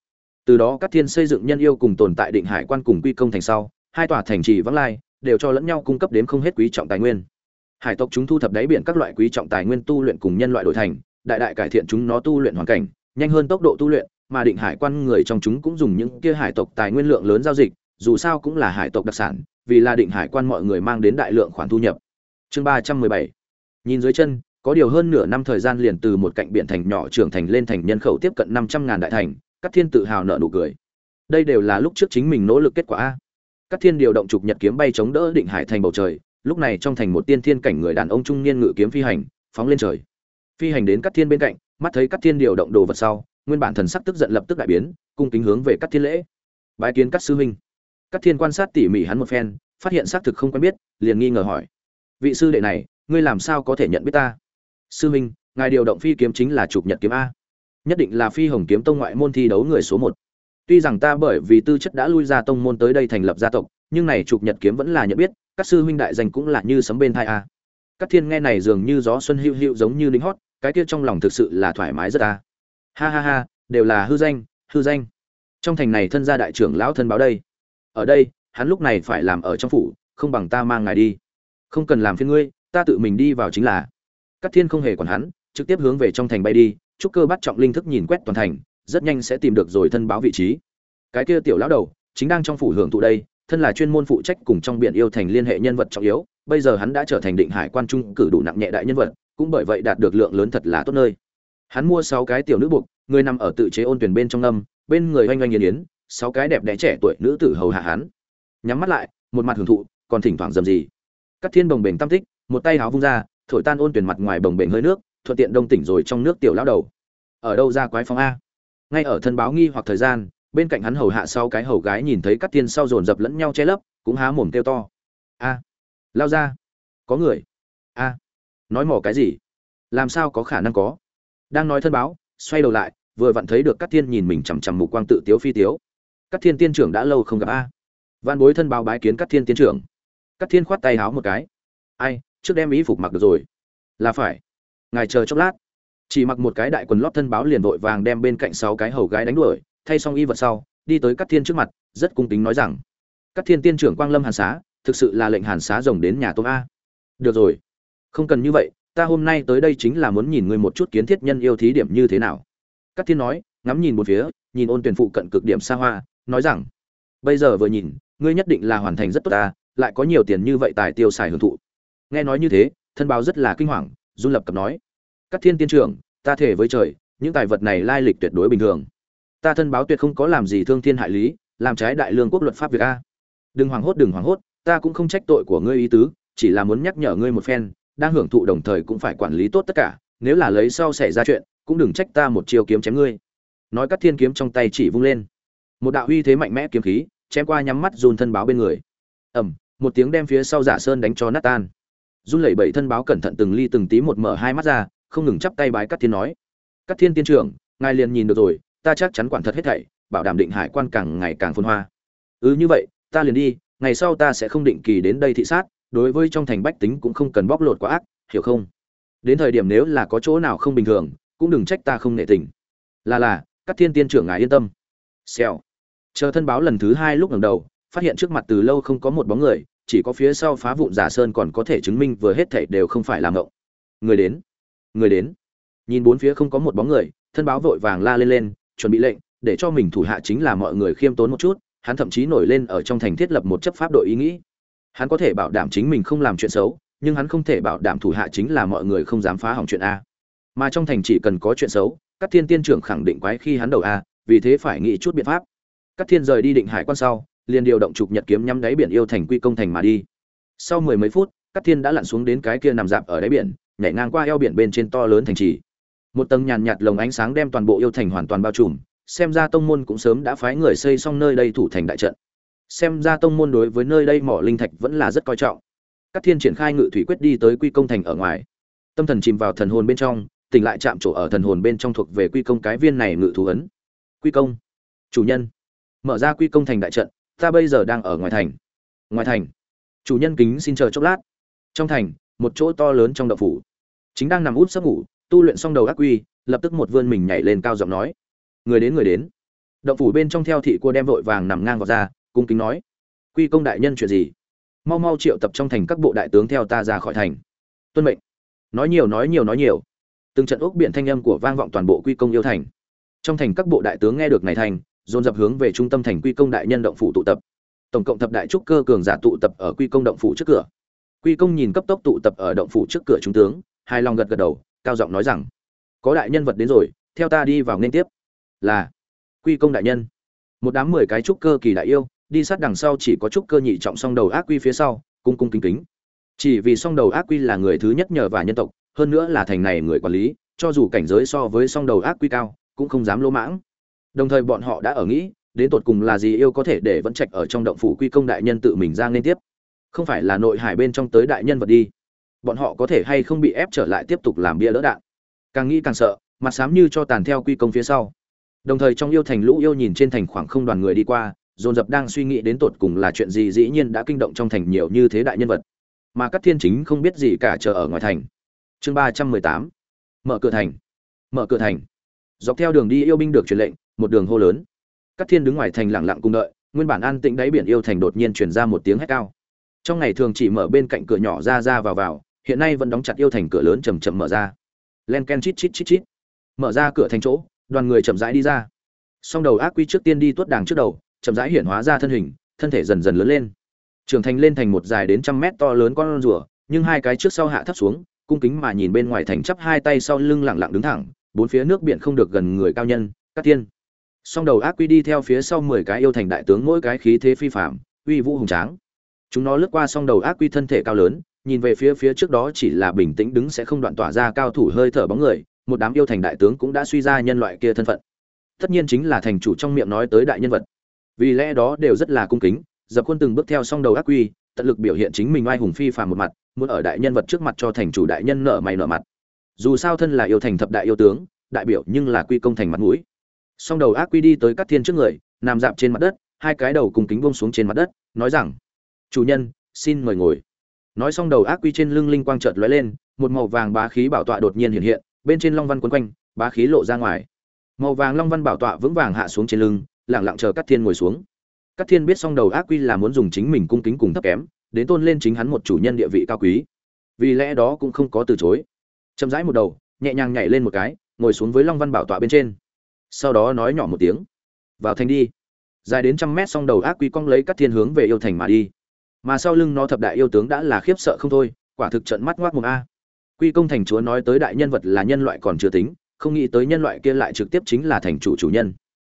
Từ đó các thiên xây dựng nhân yêu cùng tồn tại định hải quan cùng quy công thành sau, hai tòa thành trì vắng lai, đều cho lẫn nhau cung cấp đến không hết quý trọng tài nguyên. Hải tộc chúng thu thập đáy biển các loại quý trọng tài nguyên tu luyện cùng nhân loại đổi thành, đại đại cải thiện chúng nó tu luyện hoàn cảnh, nhanh hơn tốc độ tu luyện mà định hải quan người trong chúng cũng dùng những kia hải tộc tài nguyên lượng lớn giao dịch, dù sao cũng là hải tộc đặc sản, vì là định hải quan mọi người mang đến đại lượng khoản thu nhập. Chương ba trăm mười bảy. Nhìn dưới chân, có điều hơn nửa năm thời gian liền từ một cạnh biển thành nhỏ trưởng thành lên thành nhân khẩu tiếp cận năm trăm ngàn đại thành, cát thiên tự hào nở nụ cười. Đây đều là lúc trước chính mình nỗ lực kết quả a. Cát thiên điều động trục nhật kiếm bay chống đỡ định hải thành bầu trời, lúc này trong thành một tiên thiên cảnh người đàn ông trung niên ngự kiếm phi hành, phóng lên trời. Phi hành đến cát thiên bên cạnh, mắt thấy cát thiên điều động đồ vật sau nguyên bản thần sắc tức giận lập tức đại biến, cung kính hướng về các thiên lễ. Bái kiến các sư huynh các thiên quan sát tỉ mỉ hắn một phen, phát hiện xác thực không quen biết, liền nghi ngờ hỏi. Vị sư đệ này, ngươi làm sao có thể nhận biết ta? Sư huynh ngài điều động phi kiếm chính là chụp nhật kiếm a. Nhất định là phi hồng kiếm tông ngoại môn thi đấu người số một. Tuy rằng ta bởi vì tư chất đã lui ra tông môn tới đây thành lập gia tộc, nhưng này chụp nhật kiếm vẫn là nhận biết các sư huynh đại danh cũng là như sấm bên thai a. Các thiên nghe này dường như gió xuân hữu hữu giống như lính hót, cái kia trong lòng thực sự là thoải mái rất a ha ha ha, đều là hư danh hư danh. Trong thành này thân gia đại trưởng lão thân báo đây. Ở đây, hắn lúc này phải làm ở trong phủ, không bằng ta mang ngài đi. Không cần làm phiên ngươi, ta tự mình đi vào chính là. Các thiên không hề quản hắn, trực tiếp hướng về trong thành bay đi trúc cơ bắt trọng linh thức nhìn quét toàn thành, rất nhanh sẽ tìm được rồi thân báo vị trí. Cái kia tiểu lão đầu, chính đang trong phủ hưởng thụ đây, thân là chuyên môn phụ trách cùng trong biển yêu thành liên hệ nhân vật trọng yếu, bây giờ hắn đã trở thành định hải quan trung cử đủ nặng nhẹ đại nhân vật, cũng bởi vậy đạt được lượng lớn thật là tốt nơi hắn mua sáu cái tiểu nữ buộc, người nằm ở tự chế ôn tuyển bên trong âm bên người oanh oanh yên yến, sáu cái đẹp đẽ trẻ tuổi nữ tử hầu hạ hắn. Nhắm mắt lại, một mặt hưởng thụ, còn thỉnh thoảng dầm gì. Cắt thiên bồng bềnh tam tích, một tay háo vung ra, thổi tan ôn tuyển mặt ngoài bồng bềnh hơi nước, thuận tiện đông tỉnh rồi trong nước tiểu lão đầu. Ở đâu ra quái phong a? Ngay ở thân báo nghi hoặc thời gian, bên cạnh hắn hầu hạ sau cái hầu gái nhìn thấy cắt thiên sau dồn dập lẫn nhau che lấp, cũng há mồm kêu to. A, lao ra. Có người. A, nói mỏ cái gì? Làm sao có khả năng có? Đang nói thân báo, xoay đầu lại, vừa vặn thấy được các Thiên nhìn mình chằm chằm mục quang tự tiếu phi tiếu. Các thiên tiên trưởng đã lâu không gặp a. Văn bối thân báo bái kiến các thiên tiên trưởng. Các thiên khoát tay háo một cái. Ai, trước đem ý phục mặc được rồi. Là phải. Ngài chờ chốc lát. Chỉ mặc một cái đại quần lót thân báo liền vội vàng đem bên cạnh sáu cái hầu gái đánh đuổi, thay xong y vật sau, đi tới các thiên trước mặt, rất cung kính nói rằng các thiên tiên trưởng quang lâm hàn xá, thực sự là lệnh hàn xá rồng đến nhà tôm a. Được rồi. Không cần như vậy ta hôm nay tới đây chính là muốn nhìn ngươi một chút kiến thiết nhân yêu thí điểm như thế nào. Các thiên nói, ngắm nhìn một phía, nhìn ôn tuyển phụ cận cực điểm xa hoa, nói rằng, bây giờ vừa nhìn, ngươi nhất định là hoàn thành rất tốt ta, lại có nhiều tiền như vậy tài tiêu xài hưởng thụ. Nghe nói như thế, thân báo rất là kinh hoàng, run lập cập nói các thiên tiên trưởng, ta thể với trời, những tài vật này lai lịch tuyệt đối bình thường. Ta thân báo tuyệt không có làm gì thương thiên hại lý, làm trái đại lương quốc luật pháp việc a. Đừng hoảng hốt, đừng hoảng hốt, ta cũng không trách tội của ngươi ý tứ, chỉ là muốn nhắc nhở ngươi một phen đang hưởng thụ đồng thời cũng phải quản lý tốt tất cả, nếu là lấy sau xảy ra chuyện, cũng đừng trách ta một chiêu kiếm chém ngươi. Nói các thiên kiếm trong tay chỉ vung lên. Một đạo uy thế mạnh mẽ kiếm khí, chém qua nhắm mắt dùn thân báo bên người. Ẩm một tiếng đem phía sau giả sơn đánh cho nát tan. Run lẩy bẩy thân báo cẩn thận từng ly từng tí một mở hai mắt ra, không ngừng chắp tay bái các thiên nói các thiên tiên trưởng, ngài liền nhìn được rồi, ta chắc chắn quản thật hết thảy, bảo đảm định hải quan càng ngày càng phồn hoa. Ừ như vậy, ta liền đi, ngày sau ta sẽ không định kỳ đến đây thị sát đối với trong thành bách tính cũng không cần bóc lột quá ác, hiểu không? Đến thời điểm nếu là có chỗ nào không bình thường, cũng đừng trách ta không nệ tình. Là là, các thiên tiên trưởng ngài yên tâm. Xèo. Chờ thân báo lần thứ hai lúc ngẩng đầu, phát hiện trước mặt từ lâu không có một bóng người, chỉ có phía sau phá vụn giả sơn còn có thể chứng minh vừa hết thảy đều không phải là ngộng người đến. Người đến. Nhìn bốn phía không có một bóng người, thân báo vội vàng la lên lên, chuẩn bị lệnh, để cho mình thủ hạ chính là mọi người khiêm tốn một chút, hắn thậm chí nổi lên ở trong thành thiết lập một chấp pháp đội ý nghĩ hắn có thể bảo đảm chính mình không làm chuyện xấu, nhưng hắn không thể bảo đảm thủ hạ chính là mọi người không dám phá hỏng chuyện a. Mà trong thành chỉ cần có chuyện xấu, các thiên tiên trưởng khẳng định quái khi hắn đầu a, vì thế phải nghĩ chút biện pháp. Các thiên rời đi định hải quan sau, liền điều động trục nhật kiếm nhắm đáy biển yêu thành quy công thành mà đi. Sau mười mấy phút, các thiên đã lặn xuống đến cái kia nằm dạp ở đáy biển, nhảy ngang qua eo biển bên trên to lớn thành trì. Một tầng nhàn nhạt lồng ánh sáng đem toàn bộ yêu thành hoàn toàn bao trùm, xem ra tông môn cũng sớm đã phái người xây xong nơi đây thủ thành đại trận xem ra tông môn đối với nơi đây mỏ linh thạch vẫn là rất coi trọng. Các thiên triển khai ngự thủy quyết đi tới quy công thành ở ngoài. Tâm thần chìm vào thần hồn bên trong, tỉnh lại chạm chỗ ở thần hồn bên trong thuộc về quy công cái viên này ngự thú ấn. Quy công. Chủ nhân. Mở ra quy công thành đại trận, ta bây giờ đang ở ngoài thành. Ngoài thành. Chủ nhân kính xin chờ chốc lát. Trong thành, một chỗ to lớn trong đậu phủ. Chính đang nằm út sấp ngủ, tu luyện xong đầu ác quy, lập tức một vươn mình nhảy lên cao giọng nói. Người đến người đến. Đậu phủ bên trong theo thị cua đem vội vàng nằm ngang vào ra cung kính nói, quy công đại nhân chuyện gì? Mau mau triệu tập trong thành các bộ đại tướng theo ta ra khỏi thành. Tuân mệnh. Nói nhiều nói nhiều nói nhiều. Từng trận ốc biện thanh âm của vang vọng toàn bộ quy công yêu thành. Trong thành các bộ đại tướng nghe được này thành, dồn dập hướng về trung tâm thành quy công đại nhân động phủ tụ tập. Tổng cộng thập đại trúc cơ cường giả tụ tập ở quy công động phủ trước cửa. Quy công nhìn cấp tốc tụ tập ở động phủ trước cửa trung tướng hai lòng gật gật đầu, cao giọng nói rằng, có đại nhân vật đến rồi, theo ta đi vào nên tiếp. Là, quy công đại nhân. Một đám mười cái trúc cơ kỳ đại yêu đi sát đằng sau chỉ có trúc cơ nhị trọng song đầu ác quy phía sau, cung cung kính kính. Chỉ vì song đầu ác quy là người thứ nhất nhờ và nhân tộc, hơn nữa là thành này người quản lý, cho dù cảnh giới so với song đầu ác quy cao, cũng không dám lỗ mãng. Đồng thời bọn họ đã ở nghĩ, đến tột cùng là gì yêu có thể để vẫn trạch ở trong động phủ quy công đại nhân tự mình ra liên tiếp. Không phải là nội hải bên trong tới đại nhân vật đi. Bọn họ có thể hay không bị ép trở lại tiếp tục làm bia đỡ đạn. Càng nghĩ càng sợ, mặt xám như cho tàn theo quy công phía sau. Đồng thời trong yêu thành lũ yêu nhìn trên thành khoảng không đoàn người đi qua dồn dập đang suy nghĩ đến tột cùng là chuyện gì dĩ nhiên đã kinh động trong thành nhiều như thế đại nhân vật. Mà các thiên chính không biết gì cả chờ ở ngoài thành. Chương ba trăm mười tám. Mở cửa thành. Mở cửa thành. Dọc theo đường đi yêu binh được truyền lệnh, một đường hô lớn. Các thiên đứng ngoài thành lặng lặng cùng đợi, nguyên bản an tĩnh đáy biển yêu thành đột nhiên truyền ra một tiếng hét cao. Trong ngày thường chỉ mở bên cạnh cửa nhỏ ra ra vào vào, hiện nay vẫn đóng chặt yêu thành cửa lớn chầm chậm mở ra. Len ken chít chít chít chít. Mở ra cửa thành chỗ, đoàn người chậm rãi đi ra. Song đầu ác quy trước tiên đi tuốt đàng trước đầu chậm rãi hiển hóa ra thân hình thân thể dần dần lớn lên. Trưởng thành lên thành một dài đến trăm mét to lớn con rùa nhưng hai cái trước sau hạ thấp xuống cung kính mà nhìn bên ngoài thành chắp hai tay sau lưng lặng lặng đứng thẳng bốn phía nước biển không được gần người cao nhân các tiên song đầu ác quy đi theo phía sau mười cái yêu thành đại tướng mỗi cái khí thế phi phàm, uy vũ hùng tráng. Chúng nó lướt qua song đầu ác quy thân thể cao lớn nhìn về phía phía trước đó chỉ là bình tĩnh đứng sẽ không đoạn tỏa ra cao thủ hơi thở bóng người một đám yêu thành đại tướng cũng đã suy ra nhân loại kia thân phận. Tất nhiên chính là thành chủ trong miệng nói tới đại nhân vật vì lẽ đó đều rất là cung kính, dập khuôn từng bước theo song đầu ác quy, tận lực biểu hiện chính mình oai hùng phi phàm một mặt, muốn ở đại nhân vật trước mặt cho thành chủ đại nhân nợ mày nợ mặt. Dù sao thân là yêu thành thập đại yêu tướng, đại biểu nhưng là quy công thành mặt mũi. Song đầu ác quy đi tới các thiên trước người, nằm dạp trên mặt đất, hai cái đầu cùng kính buông xuống trên mặt đất, nói rằng, chủ nhân, xin mời ngồi. Nói xong đầu ác quy trên lưng linh quang chợt lóe lên, một màu vàng bá khí bảo tọa đột nhiên hiện hiện, bên trên long văn quấn quanh, bá khí lộ ra ngoài. Màu vàng long văn bảo tọa vững vàng hạ xuống trên lưng lẳng lặng chờ Cát Thiên ngồi xuống. Cát Thiên biết song đầu ác quy là muốn dùng chính mình cung kính cùng thấp kém, đến tôn lên chính hắn một chủ nhân địa vị cao quý. Vì lẽ đó cũng không có từ chối. Chậm rãi một đầu, nhẹ nhàng nhảy lên một cái, ngồi xuống với Long Văn bảo tọa bên trên. Sau đó nói nhỏ một tiếng, "Vào thành đi." Dài đến trăm mét song đầu ác quy cong lấy Cát Thiên hướng về yêu thành mà đi. Mà sau lưng nó thập đại yêu tướng đã là khiếp sợ không thôi, quả thực trận mắt ngoác mồm a. Quy công thành chúa nói tới đại nhân vật là nhân loại còn chưa tính, không nghĩ tới nhân loại kia lại trực tiếp chính là thành chủ chủ nhân.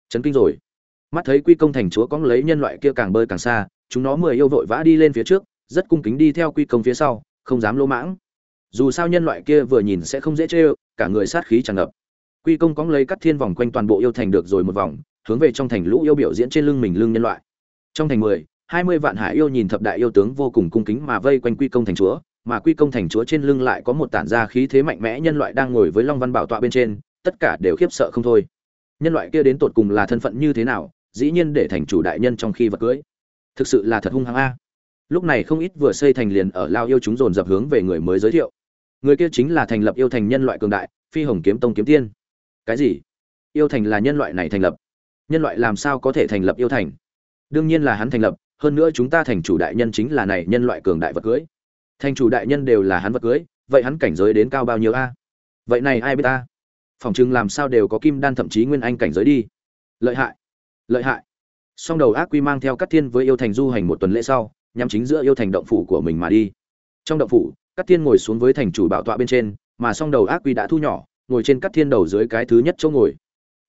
Chấn kinh rồi mắt thấy quy công thành chúa cóng lấy nhân loại kia càng bơi càng xa, chúng nó mười yêu vội vã đi lên phía trước, rất cung kính đi theo quy công phía sau, không dám lỗ mãng. Dù sao nhân loại kia vừa nhìn sẽ không dễ chê cả người sát khí tràn ngập. Quy công cóng lấy cắt thiên vòng quanh toàn bộ yêu thành được rồi một vòng, hướng về trong thành lũ yêu biểu diễn trên lưng mình lưng nhân loại. Trong thành mười, hai mươi vạn hải yêu nhìn thập đại yêu tướng vô cùng cung kính mà vây quanh quy công thành chúa, mà quy công thành chúa trên lưng lại có một tản ra khí thế mạnh mẽ nhân loại đang ngồi với long văn bảo tọa bên trên, tất cả đều khiếp sợ không thôi. Nhân loại kia đến tột cùng là thân phận như thế nào dĩ nhiên để thành chủ đại nhân trong khi vật cưới. Thực sự là thật hung hăng a. Lúc này không ít vừa xây thành liền ở lao yêu chúng dồn dập hướng về người mới giới thiệu. Người kia chính là thành lập yêu thành nhân loại cường đại, phi hồng kiếm tông kiếm tiên. Cái gì? Yêu thành là nhân loại này thành lập? Nhân loại làm sao có thể thành lập yêu thành? Đương nhiên là hắn thành lập, hơn nữa chúng ta thành chủ đại nhân chính là này nhân loại cường đại vật cưới. Thành chủ đại nhân đều là hắn vật cưới, vậy hắn cảnh giới đến cao bao nhiêu a? Vậy này ai biết ta? Phòng chừng làm sao đều có kim đan thậm chí nguyên anh cảnh giới đi. Lợi hại lợi hại. Song đầu ác quy mang theo các thiên với yêu thành du hành một tuần lễ sau nhằm chính giữa yêu thành động phủ của mình mà đi. Trong động phủ các thiên ngồi xuống với thành chủ bảo tọa bên trên, mà song đầu ác quy đã thu nhỏ, ngồi trên các thiên đầu dưới cái thứ nhất chỗ ngồi.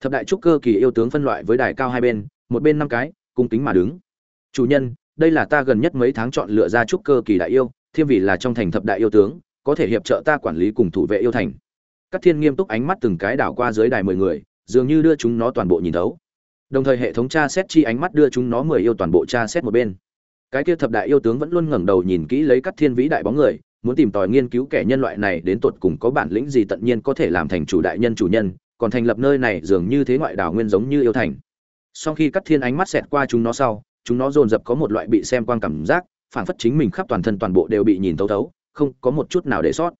Thập đại trúc cơ kỳ yêu tướng phân loại với đài cao hai bên, một bên năm cái, cung kính mà đứng. Chủ nhân, đây là ta gần nhất mấy tháng chọn lựa ra trúc cơ kỳ đại yêu thiên vị là trong thành thập đại yêu tướng, có thể hiệp trợ ta quản lý cùng thủ vệ yêu thành. Các thiên nghiêm túc ánh mắt từng cái đảo qua dưới đài mười người, dường như đưa chúng nó toàn bộ nhìn thấu đồng thời hệ thống tra xét chi ánh mắt đưa chúng nó mười yêu toàn bộ tra xét một bên. Cái kia thập đại yêu tướng vẫn luôn ngẩng đầu nhìn kỹ lấy các thiên vĩ đại bóng người, muốn tìm tòi nghiên cứu kẻ nhân loại này đến tột cùng có bản lĩnh gì tận nhiên có thể làm thành chủ đại nhân chủ nhân, còn thành lập nơi này dường như thế ngoại đảo nguyên giống như yêu thành. Sau khi các thiên ánh mắt xẹt qua chúng nó sau, chúng nó dồn dập có một loại bị xem quan cảm giác, phản phất chính mình khắp toàn thân toàn bộ đều bị nhìn thấu thấu, không có một chút nào để sót.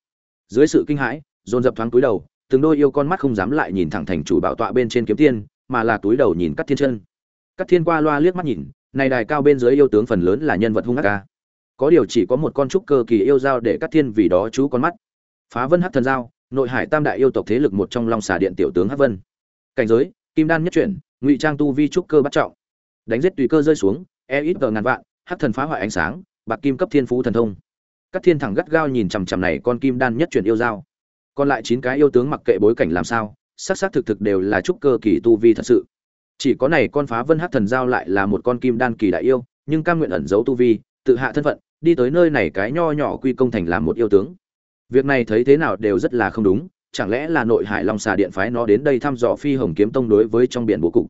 Dưới sự kinh hãi, dồn dập thoáng cúi đầu, từng đôi yêu con mắt không dám lại nhìn thẳng thành chủ bảo tọa bên trên kiếm tiên mà là túi đầu nhìn Cát Thiên chân. Cát Thiên qua loa liếc mắt nhìn, này đài cao bên dưới yêu tướng phần lớn là nhân vật hung ác ca. Có điều chỉ có một con trúc cơ kỳ yêu giao để Cát Thiên vì đó chú con mắt. Phá Vân Hắc Thần Giao, nội hải tam đại yêu tộc thế lực một trong Long Xà Điện tiểu tướng Hắc Vân. Cảnh giới, Kim Đan nhất chuyển, ngụy trang tu vi trúc cơ bắt trọng. Đánh giết tùy cơ rơi xuống, e ít tờ ngàn vạn, Hắc Thần phá hoại ánh sáng, bạc kim cấp thiên phú thần thông. Cát Thiên thẳng gắt gao nhìn chằm chằm này con Kim Đan nhất chuyển yêu giao. Còn lại chín cái yêu tướng mặc kệ bối cảnh làm sao, xác xác thực thực đều là trúc cơ kỳ tu vi thật sự. Chỉ có này con phá vân hắc thần giao lại là một con kim đan kỳ đại yêu, nhưng cam nguyện ẩn giấu tu vi, tự hạ thân phận, đi tới nơi này cái nho nhỏ quy công thành làm một yêu tướng. Việc này thấy thế nào đều rất là không đúng, chẳng lẽ là nội hải long xà điện phái nó đến đây thăm dò phi hồng kiếm tông đối với trong biển bố cục?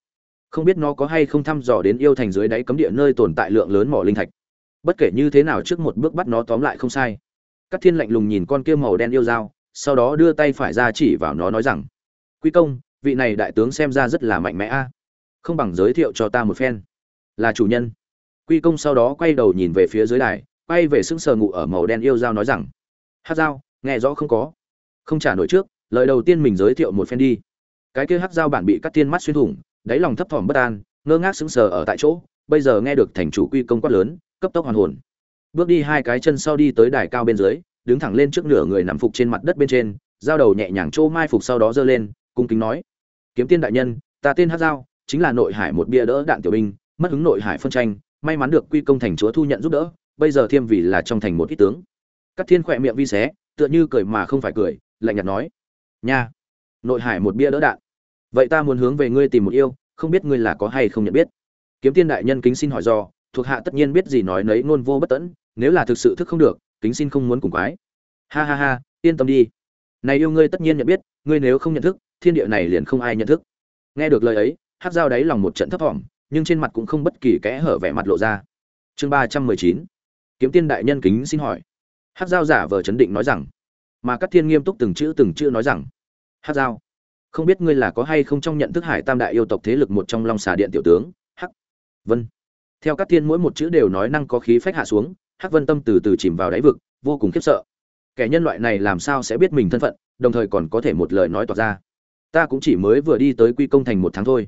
Không biết nó có hay không thăm dò đến yêu thành dưới đáy cấm địa nơi tồn tại lượng lớn mỏ linh thạch. Bất kể như thế nào trước một bước bắt nó tóm lại không sai. Các thiên lạnh lùng nhìn con kia màu đen yêu dao, sau đó đưa tay phải ra chỉ vào nó nói rằng quy công, vị này đại tướng xem ra rất là mạnh mẽ a. Không bằng giới thiệu cho ta một phen. Là chủ nhân. Quy công sau đó quay đầu nhìn về phía dưới đài, quay về sững sờ ngụ ở màu đen yêu dao nói rằng, hát dao, nghe rõ không có? Không trả nổi trước, lời đầu tiên mình giới thiệu một phen đi. Cái kia hát dao bản bị cắt tiên mắt xuyên thủng, đáy lòng thấp thỏm bất an, ngơ ngác sững sờ ở tại chỗ, bây giờ nghe được thành chủ quy công quát lớn, cấp tốc hoàn hồn. Bước đi hai cái chân sau đi tới đài cao bên dưới, đứng thẳng lên trước nửa người nằm phục trên mặt đất bên trên giao đầu nhẹ nhàng trô mai phục sau đó giơ lên cung kính nói, kiếm tiên đại nhân, ta tên hát dao chính là nội hải một bia đỡ đạn tiểu binh, mất hứng nội hải phân tranh, may mắn được quy công thành chúa thu nhận giúp đỡ, bây giờ thiêm vì là trong thành một ít tướng. Các thiên khỏe miệng vi xé, tựa như cười mà không phải cười, lạnh nhạt nói, nha, nội hải một bia đỡ đạn. Vậy ta muốn hướng về ngươi tìm một yêu, không biết ngươi là có hay không nhận biết. Kiếm tiên đại nhân kính xin hỏi do, thuộc hạ tất nhiên biết gì nói nấy ngôn vô bất tẫn, nếu là thực sự thức không được, kính xin không muốn cùng quái. Ha ha ha, yên tâm đi. Này yêu ngươi tất nhiên nhận biết, ngươi nếu không nhận thức thiên địa này liền không ai nhận thức. Nghe được lời ấy hát dao đáy lòng một trận thấp thỏm, nhưng trên mặt cũng không bất kỳ kẽ hở vẻ mặt lộ ra. Chương ba trăm mười chín, kiếm tiên đại nhân kính xin hỏi. Hát dao giả vờ chấn định nói rằng, mà các thiên nghiêm túc từng chữ từng chữ nói rằng hát dao không biết ngươi là có hay không trong nhận thức hải tam đại yêu tộc thế lực một trong long xà điện tiểu tướng? Hắc vân theo các thiên mỗi một chữ đều nói năng có khí phách hạ xuống, hắc vân tâm từ từ chìm vào đáy vực, vô cùng khiếp sợ. Kẻ nhân loại này làm sao sẽ biết mình thân phận, đồng thời còn có thể một lời nói tỏ ra ta cũng chỉ mới vừa đi tới quy công thành một tháng thôi.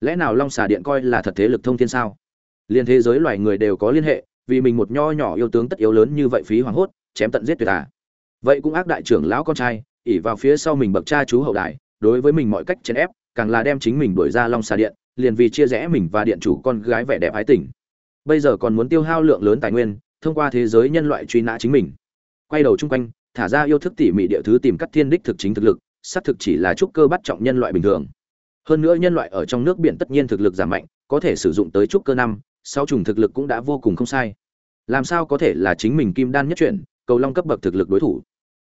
Lẽ nào long xà điện coi là thật thế lực thông thiên sao? Liên thế giới loài người đều có liên hệ, vì mình một nho nhỏ yêu tướng tất yếu lớn như vậy phí hoảng hốt, chém tận giết tuyệt à? Vậy cũng ác đại trưởng lão con trai ỉ vào phía sau mình bậc cha chú hậu đại đối với mình mọi cách chèn ép, càng là đem chính mình đuổi ra long xà điện, liền vì chia rẽ mình và điện chủ con gái vẻ đẹp ái tình. Bây giờ còn muốn tiêu hao lượng lớn tài nguyên, thông qua thế giới nhân loại truy nã chính mình. Quay đầu chung quanh, thả ra yêu thức tỉ mỉ địa thứ tìm cắt thiên đích thực chính thực lực xác thực chỉ là trúc cơ bắt trọng nhân loại bình thường. Hơn nữa nhân loại ở trong nước biển tất nhiên thực lực giảm mạnh, có thể sử dụng tới trúc cơ năm sau trùng thực lực cũng đã vô cùng không sai. Làm sao có thể là chính mình kim đan nhất chuyển, cầu long cấp bậc thực lực đối thủ?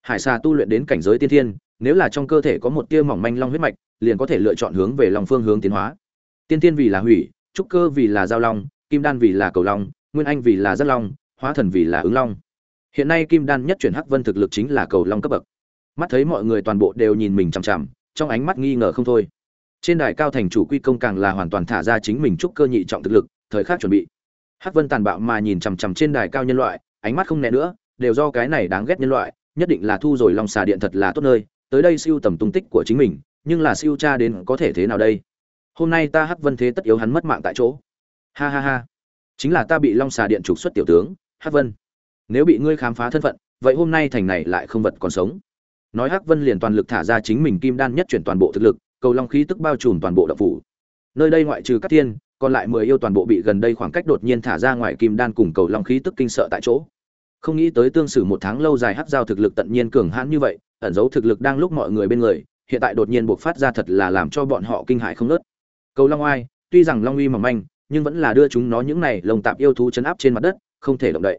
Hải Sa tu luyện đến cảnh giới tiên thiên, nếu là trong cơ thể có một tia mỏng manh long huyết mạch, liền có thể lựa chọn hướng về lòng phương hướng tiến hóa. Tiên thiên vì là hủy, trúc cơ vì là giao long, kim đan vì là cầu long, nguyên anh vì là rất long, hóa thần vì là ứng long. Hiện nay kim đan nhất chuyển hắc vân thực lực chính là cầu long cấp bậc mắt thấy mọi người toàn bộ đều nhìn mình chằm chằm, trong ánh mắt nghi ngờ không thôi. Trên đài cao thành chủ quy công càng là hoàn toàn thả ra chính mình chúc cơ nhị trọng thực lực, thời khắc chuẩn bị. Hắc vân tàn bạo mà nhìn chằm chằm trên đài cao nhân loại, ánh mắt không nẹ nữa, đều do cái này đáng ghét nhân loại, nhất định là thu rồi lòng xà điện thật là tốt nơi, tới đây siêu tầm tung tích của chính mình, nhưng là siêu cha đến có thể thế nào đây? Hôm nay ta hắc vân thế tất yếu hắn mất mạng tại chỗ. Ha ha ha. Chính là ta bị long xà điện trục xuất tiểu tướng, hắc vân. Nếu bị ngươi khám phá thân phận, vậy hôm nay thành này lại không vật còn sống nói hắc vân liền toàn lực thả ra chính mình kim đan nhất chuyển toàn bộ thực lực, cầu long khí tức bao trùm toàn bộ động phủ. Nơi đây ngoại trừ các thiên, còn lại mười yêu toàn bộ bị gần đây khoảng cách đột nhiên thả ra ngoài kim đan cùng cầu long khí tức kinh sợ tại chỗ. Không nghĩ tới tương sử một tháng lâu dài hắc giao thực lực tận nhiên cường hãn như vậy, ẩn giấu thực lực đang lúc mọi người bên người, hiện tại đột nhiên buộc phát ra thật là làm cho bọn họ kinh hại không nớt cầu long oai, tuy rằng long uy mỏng manh, nhưng vẫn là đưa chúng nó những này lồng tạp yêu thú chấn áp trên mặt đất, không thể động đậy.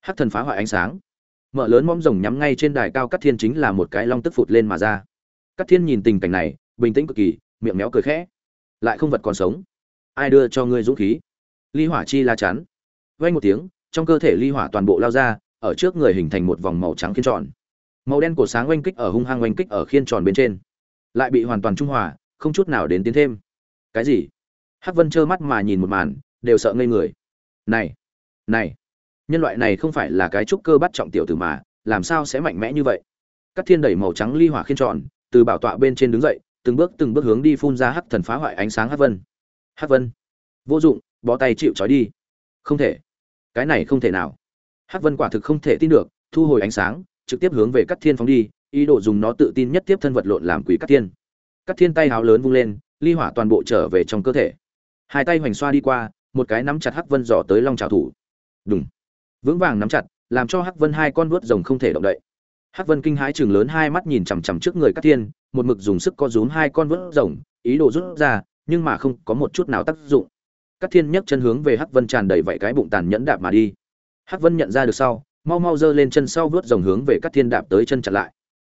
Hắc thần phá hoại ánh sáng mở lớn mõm rồng nhắm ngay trên đài cao cắt thiên chính là một cái long tức phụt lên mà ra. Cắt thiên nhìn tình cảnh này, bình tĩnh cực kỳ, miệng méo cười khẽ. Lại không vật còn sống. Ai đưa cho ngươi dũng khí? Ly hỏa chi la chắn. Vay một tiếng, trong cơ thể ly hỏa toàn bộ lao ra, ở trước người hình thành một vòng màu trắng khiên tròn. Màu đen cổ sáng oanh kích ở hung hăng oanh kích ở khiên tròn bên trên. Lại bị hoàn toàn trung hòa, không chút nào đến tiến thêm. Cái gì? Hắc vân trơ mắt mà nhìn một màn, đều sợ ngây người. Này! Này! Nhân loại này không phải là cái trúc cơ bắt trọng tiểu tử mà, làm sao sẽ mạnh mẽ như vậy? Các thiên đẩy màu trắng ly hỏa khiên tròn, từ bảo tọa bên trên đứng dậy, từng bước từng bước hướng đi phun ra hắc thần phá hoại ánh sáng hắc vân. Hắc vân. Vô dụng, bó tay chịu trói đi. Không thể. Cái này không thể nào. Hắc vân quả thực không thể tin được, thu hồi ánh sáng, trực tiếp hướng về các thiên phóng đi, ý đồ dùng nó tự tin nhất tiếp thân vật lộn làm quỷ các thiên. Các thiên tay háo lớn vung lên, ly hỏa toàn bộ trở về trong cơ thể. Hai tay hoành xoa đi qua, một cái nắm chặt hắc vân dò tới long trào thủ. Đúng vững vàng nắm chặt, làm cho hắc vân hai con vuốt rồng không thể động đậy. Hắc vân kinh hãi chừng lớn hai mắt nhìn chằm chằm trước người Cát thiên, một mực dùng sức co rúm hai con vuốt rồng, ý đồ rút ra, nhưng mà không có một chút nào tác dụng. Cát thiên nhấc chân hướng về hắc vân tràn đầy vậy cái bụng tàn nhẫn đạp mà đi. Hắc vân nhận ra được sau, mau mau giơ lên chân sau vuốt rồng hướng về Cát thiên đạp tới chân chặn lại.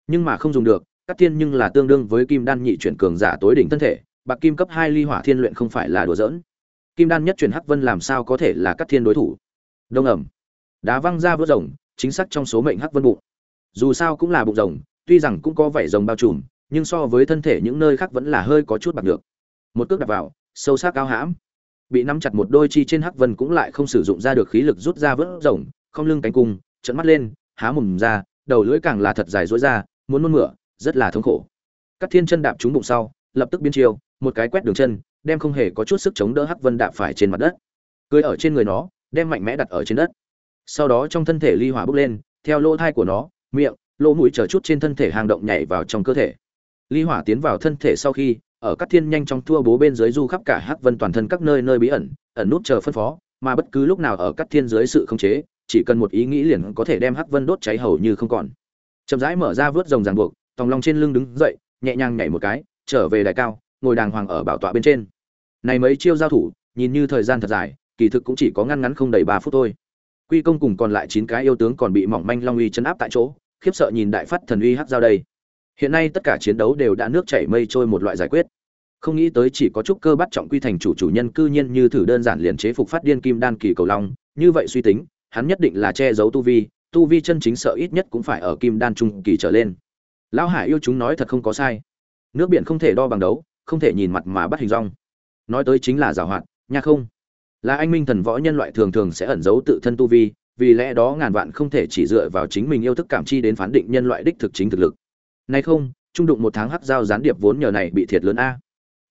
Nhưng mà không dùng được, Cát thiên nhưng là tương đương với kim đan nhị chuyển cường giả tối đỉnh thân thể, bạc kim cấp hai ly hỏa thiên luyện không phải là đùa giỡn. Kim đan nhất chuyển hắc vân làm sao có thể là Cát thiên đối thủ? Đông ẩm đá văng ra vớt rồng, chính xác trong số mệnh hắc vân bụng. Dù sao cũng là bụng rồng, tuy rằng cũng có vảy rồng bao trùm, nhưng so với thân thể những nơi khác vẫn là hơi có chút bạc được một cước đạp vào, sâu sắc cao hãm. Bị nắm chặt một đôi chi trên hắc vân cũng lại không sử dụng ra được khí lực rút ra vớt rồng, không lưng cánh cung trận mắt lên, há mồm ra, đầu lưỡi càng là thật dài dối ra, muốn nôn mửa, rất là thống khổ. Các thiên chân đạp trúng bụng sau, lập tức biến chiều một cái quét đường chân, đem không hề có chút sức chống đỡ hắc vân đạp phải trên mặt đất. Cưới ở trên người nó, đem mạnh mẽ đặt ở trên đất sau đó trong thân thể ly hỏa bốc lên, theo lỗ thai của nó, miệng, lỗ mũi chờ chút trên thân thể hang động nhảy vào trong cơ thể. Ly hỏa tiến vào thân thể sau khi, ở các thiên nhanh trong thua bố bên dưới du khắp cả hắc vân toàn thân các nơi nơi bí ẩn ẩn nút chờ phân phó, mà bất cứ lúc nào ở các thiên dưới sự khống chế, chỉ cần một ý nghĩ liền có thể đem hắc vân đốt cháy hầu như không còn. Chậm rãi mở ra vớt rồng ràng buộc, tòng long trên lưng đứng dậy, nhẹ nhàng nhảy một cái, trở về đài cao, ngồi đàng hoàng ở bảo tọa bên trên. Này mấy chiêu giao thủ, nhìn như thời gian thật dài, kỳ thực cũng chỉ có ngăn ngắn không đầy ba phút thôi quy công cùng còn lại chín cái yêu tướng còn bị mỏng manh long uy chấn áp tại chỗ, khiếp sợ nhìn đại phát thần uy hắc giao đây. Hiện nay tất cả chiến đấu đều đã nước chảy mây trôi một loại giải quyết. Không nghĩ tới chỉ có chút cơ bắt trọng quy thành chủ chủ nhân cư nhiên như thử đơn giản liền chế phục phát điên kim đan kỳ cầu long, như vậy suy tính, hắn nhất định là che giấu tu vi tu vi chân chính sợ ít nhất cũng phải ở kim đan trung kỳ trở lên. Lão hải yêu chúng nói thật không có sai. Nước biển không thể đo bằng đấu, không thể nhìn mặt mà bắt hình rong. Nói tới chính là giảo hoạt, nha không? Là anh minh thần võ nhân loại thường thường sẽ ẩn giấu tự thân tu vi, vì lẽ đó ngàn vạn không thể chỉ dựa vào chính mình yêu thức cảm chi đến phán định nhân loại đích thực chính thực lực. Nay không, trung đụng một tháng hắc giao gián điệp vốn nhờ này bị thiệt lớn a.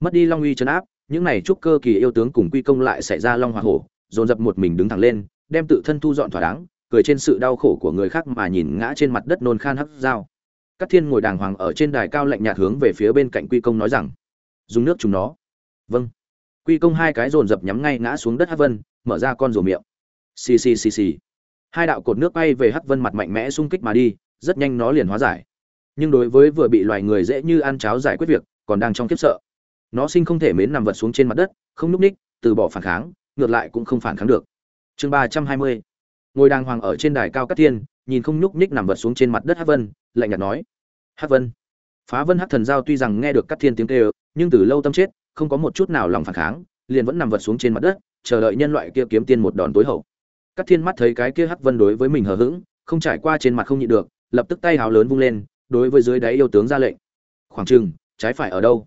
Mất đi long uy chấn áp, những này chúc cơ kỳ yêu tướng cùng quy công lại xảy ra long hoa hổ, dồn dập một mình đứng thẳng lên, đem tự thân thu dọn thỏa đáng, cười trên sự đau khổ của người khác mà nhìn ngã trên mặt đất nôn khan hắc dao các thiên ngồi đàng hoàng ở trên đài cao lạnh nhạt hướng về phía bên cạnh quy công nói rằng, dùng nước chúng nó. Vâng quy công hai cái dồn dập nhắm ngay ngã xuống đất hắc vân, mở ra con rùa miệng. Xì xì xì xì. Hai đạo cột nước bay về hắc vân mặt mạnh mẽ xung kích mà đi, rất nhanh nó liền hóa giải. Nhưng đối với vừa bị loài người dễ như ăn cháo giải quyết việc, còn đang trong kiếp sợ. Nó sinh không thể mến nằm vật xuống trên mặt đất, không núp ních, từ bỏ phản kháng, ngược lại cũng không phản kháng được. Chương ba trăm hai mươi. Ngồi đàng hoàng ở trên đài cao cát thiên, nhìn không nhúc ních nằm vật xuống trên mặt đất hắc vân, lạnh nhạt nói. Hắc vân. Phá vân hắc thần giao tuy rằng nghe được cát thiên tiếng kêu, nhưng từ lâu tâm chết không có một chút nào lòng phản kháng, liền vẫn nằm vật xuống trên mặt đất, chờ đợi nhân loại kia kiếm tiên một đòn tối hậu. Cát thiên mắt thấy cái kia hắc vân đối với mình hờ hững, không trải qua trên mặt không nhịn được, lập tức tay hào lớn vung lên, đối với dưới đáy yêu tướng ra lệnh. Khoảng trừng trái phải ở đâu?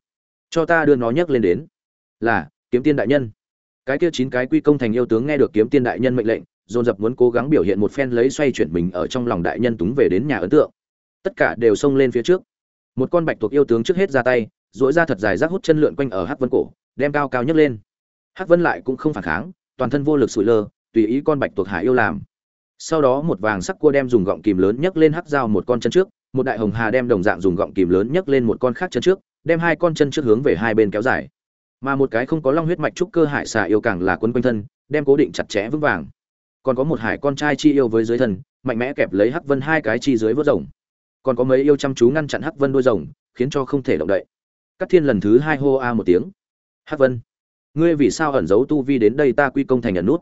Cho ta đưa nó nhấc lên đến. Là, kiếm tiên đại nhân. Cái kia chín cái quy công thành yêu tướng nghe được kiếm tiên đại nhân mệnh lệnh, dồn dập muốn cố gắng biểu hiện một phen lấy xoay chuyển mình ở trong lòng đại nhân túng về đến nhà ấn tượng. Tất cả đều xông lên phía trước. Một con bạch tuộc yêu tướng trước hết ra tay dỗi ra thật dài rác hút chân lượn quanh ở hắc vân cổ, đem cao cao nhấc lên. Hắc vân lại cũng không phản kháng, toàn thân vô lực sụi lơ, tùy ý con bạch tuộc hải yêu làm. Sau đó một vàng sắc cua đem dùng gọng kìm lớn nhấc lên hắc dao một con chân trước, một đại hồng hà đem đồng dạng dùng gọng kìm lớn nhấc lên một con khác chân trước, đem hai con chân trước hướng về hai bên kéo dài. Mà một cái không có long huyết mạch trúc cơ hải xà yêu càng là quấn quanh thân, đem cố định chặt chẽ vững vàng. Còn có một hải con trai chi yêu với dưới thân, mạnh mẽ kẹp lấy hắc vân hai cái chi dưới vớt rồng. Còn có mấy yêu chăm chú ngăn chặn hắc vân đuôi rồng, khiến cho không thể động đậy. Cát thiên lần thứ hai hô a một tiếng. Hắc vân, ngươi vì sao ẩn giấu tu vi đến đây ta quy công thành ẩn nút?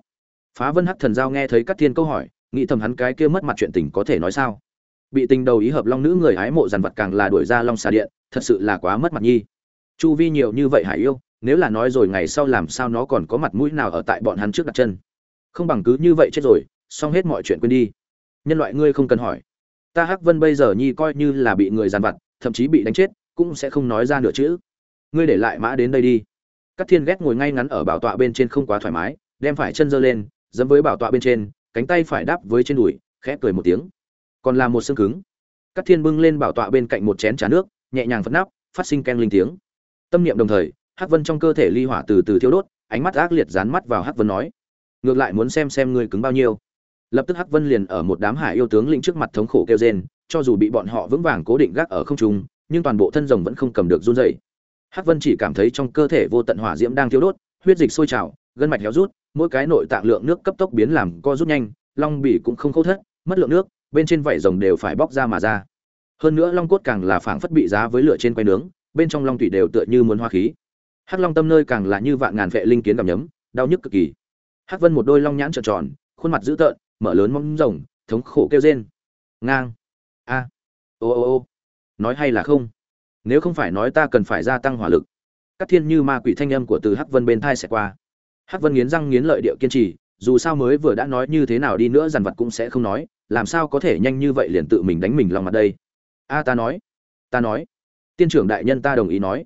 Phá vân hắc thần giao nghe thấy Cát thiên câu hỏi, nghĩ thầm hắn cái kia mất mặt chuyện tình có thể nói sao? Bị tình đầu ý hợp long nữ người hái mộ dàn vật càng là đuổi ra long xà điện, thật sự là quá mất mặt nhi. Chu vi nhiều như vậy hải yêu, nếu là nói rồi ngày sau làm sao nó còn có mặt mũi nào ở tại bọn hắn trước đặt chân? Không bằng cứ như vậy chết rồi, xong hết mọi chuyện quên đi. Nhân loại ngươi không cần hỏi. Ta hắc vân bây giờ nhi coi như là bị người dàn vặt thậm chí bị đánh chết cũng sẽ không nói ra nửa chữ. Ngươi để lại mã đến đây đi. Các thiên ghét ngồi ngay ngắn ở bảo tọa bên trên không quá thoải mái, đem phải chân giơ lên dẫm với bảo tọa bên trên, cánh tay phải đáp với trên đùi, khẽ cười một tiếng. Còn là một xương cứng. Các thiên bưng lên bảo tọa bên cạnh một chén trà nước, nhẹ nhàng phất nắp, phát sinh ken linh tiếng. Tâm niệm đồng thời, hắc vân trong cơ thể ly hỏa từ từ thiêu đốt, ánh mắt ác liệt dán mắt vào hắc vân nói, ngược lại muốn xem xem ngươi cứng bao nhiêu. Lập tức hắc vân liền ở một đám hải yêu tướng lĩnh trước mặt thống khổ kêu rên, cho dù bị bọn họ vững vàng cố định gác ở không trung nhưng toàn bộ thân rồng vẫn không cầm được run rẩy. hắc vân chỉ cảm thấy trong cơ thể vô tận hỏa diễm đang thiêu đốt, huyết dịch sôi trào, gân mạch héo rút, mỗi cái nội tạng lượng nước cấp tốc biến làm co rút nhanh, long bỉ cũng không khâu thất, mất lượng nước, bên trên vảy rồng đều phải bóc ra mà ra. Hơn nữa long cốt càng là phảng phất bị giá với lửa trên quay nướng, bên trong long tủy đều tựa như muốn hoa khí. Hắc long tâm nơi càng là như vạn ngàn vệ linh kiến cảm nhấm, đau nhức cực kỳ. Hắc vân một đôi long nhãn tròn tròn, khuôn mặt dữ tợn, mở lớn mong rồng, thống khổ kêu rên. Ngang. A. Ô ô ô nói hay là không? Nếu không phải nói ta cần phải gia tăng hỏa lực. Các thiên như ma quỷ thanh âm của từ hắc vân bên thai sẽ qua. Hắc vân nghiến răng nghiến lợi điệu kiên trì, dù sao mới vừa đã nói như thế nào đi nữa dằn vặt cũng sẽ không nói, làm sao có thể nhanh như vậy liền tự mình đánh mình lòng mặt đây? A, ta nói. Ta nói. Tiên trưởng đại nhân ta đồng ý nói.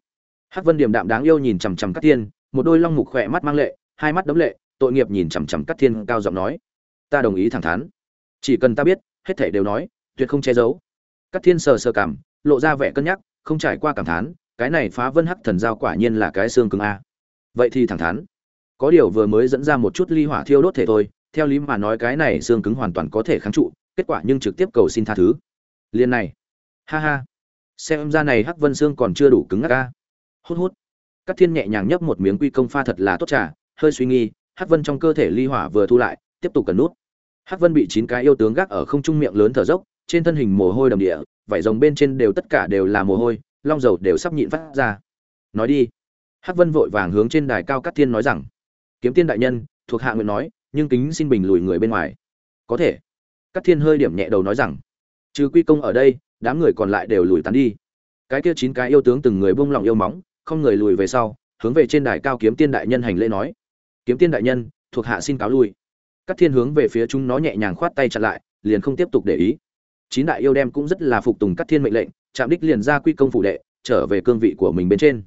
Hắc vân điềm đạm đáng yêu nhìn chằm chằm các thiên, một đôi long mục khỏe mắt mang lệ, hai mắt đấm lệ, tội nghiệp nhìn chằm chằm các thiên cao giọng nói. Ta đồng ý thẳng thắn. Chỉ cần ta biết, hết thảy đều nói, tuyệt không che giấu. Các thiên sờ sờ cảm lộ ra vẻ cân nhắc, không trải qua cảm thán, cái này phá vân hắc thần giao quả nhiên là cái xương cứng a. Vậy thì thẳng thắn, có điều vừa mới dẫn ra một chút ly hỏa thiêu đốt thể thôi, theo lý mà nói cái này xương cứng hoàn toàn có thể kháng trụ, kết quả nhưng trực tiếp cầu xin tha thứ. Liên này, ha ha, xem ra này hắc vân xương còn chưa đủ cứng ngắc ca hút hút các thiên nhẹ nhàng nhấp một miếng quy công pha thật là tốt trà, hơi suy nghi hắc vân trong cơ thể ly hỏa vừa thu lại, tiếp tục cần nút. Hắc vân bị chín cái yêu tướng gác ở không trung miệng lớn thở dốc, trên thân hình mồ hôi đầm địa vải rồng bên trên đều tất cả đều là mồ hôi, long dầu đều sắp nhịn phát ra. Nói đi. Hắc vân vội vàng hướng trên đài cao cát thiên nói rằng, kiếm tiên đại nhân, thuộc hạ nguyện nói, nhưng kính xin bình lùi người bên ngoài. Có thể. Cát thiên hơi điểm nhẹ đầu nói rằng, trừ quy công ở đây, đám người còn lại đều lùi tán đi. Cái kia chín cái yêu tướng từng người buông lòng yêu móng, không người lùi về sau, hướng về trên đài cao kiếm tiên đại nhân hành lễ nói, kiếm tiên đại nhân, thuộc hạ xin cáo lui. Cát thiên hướng về phía chúng nó nhẹ nhàng khoát tay chặn lại, liền không tiếp tục để ý chín đại yêu đem cũng rất là phục tùng các thiên mệnh lệnh, chạm đích liền ra quy công phủ đệ, trở về cương vị của mình bên trên.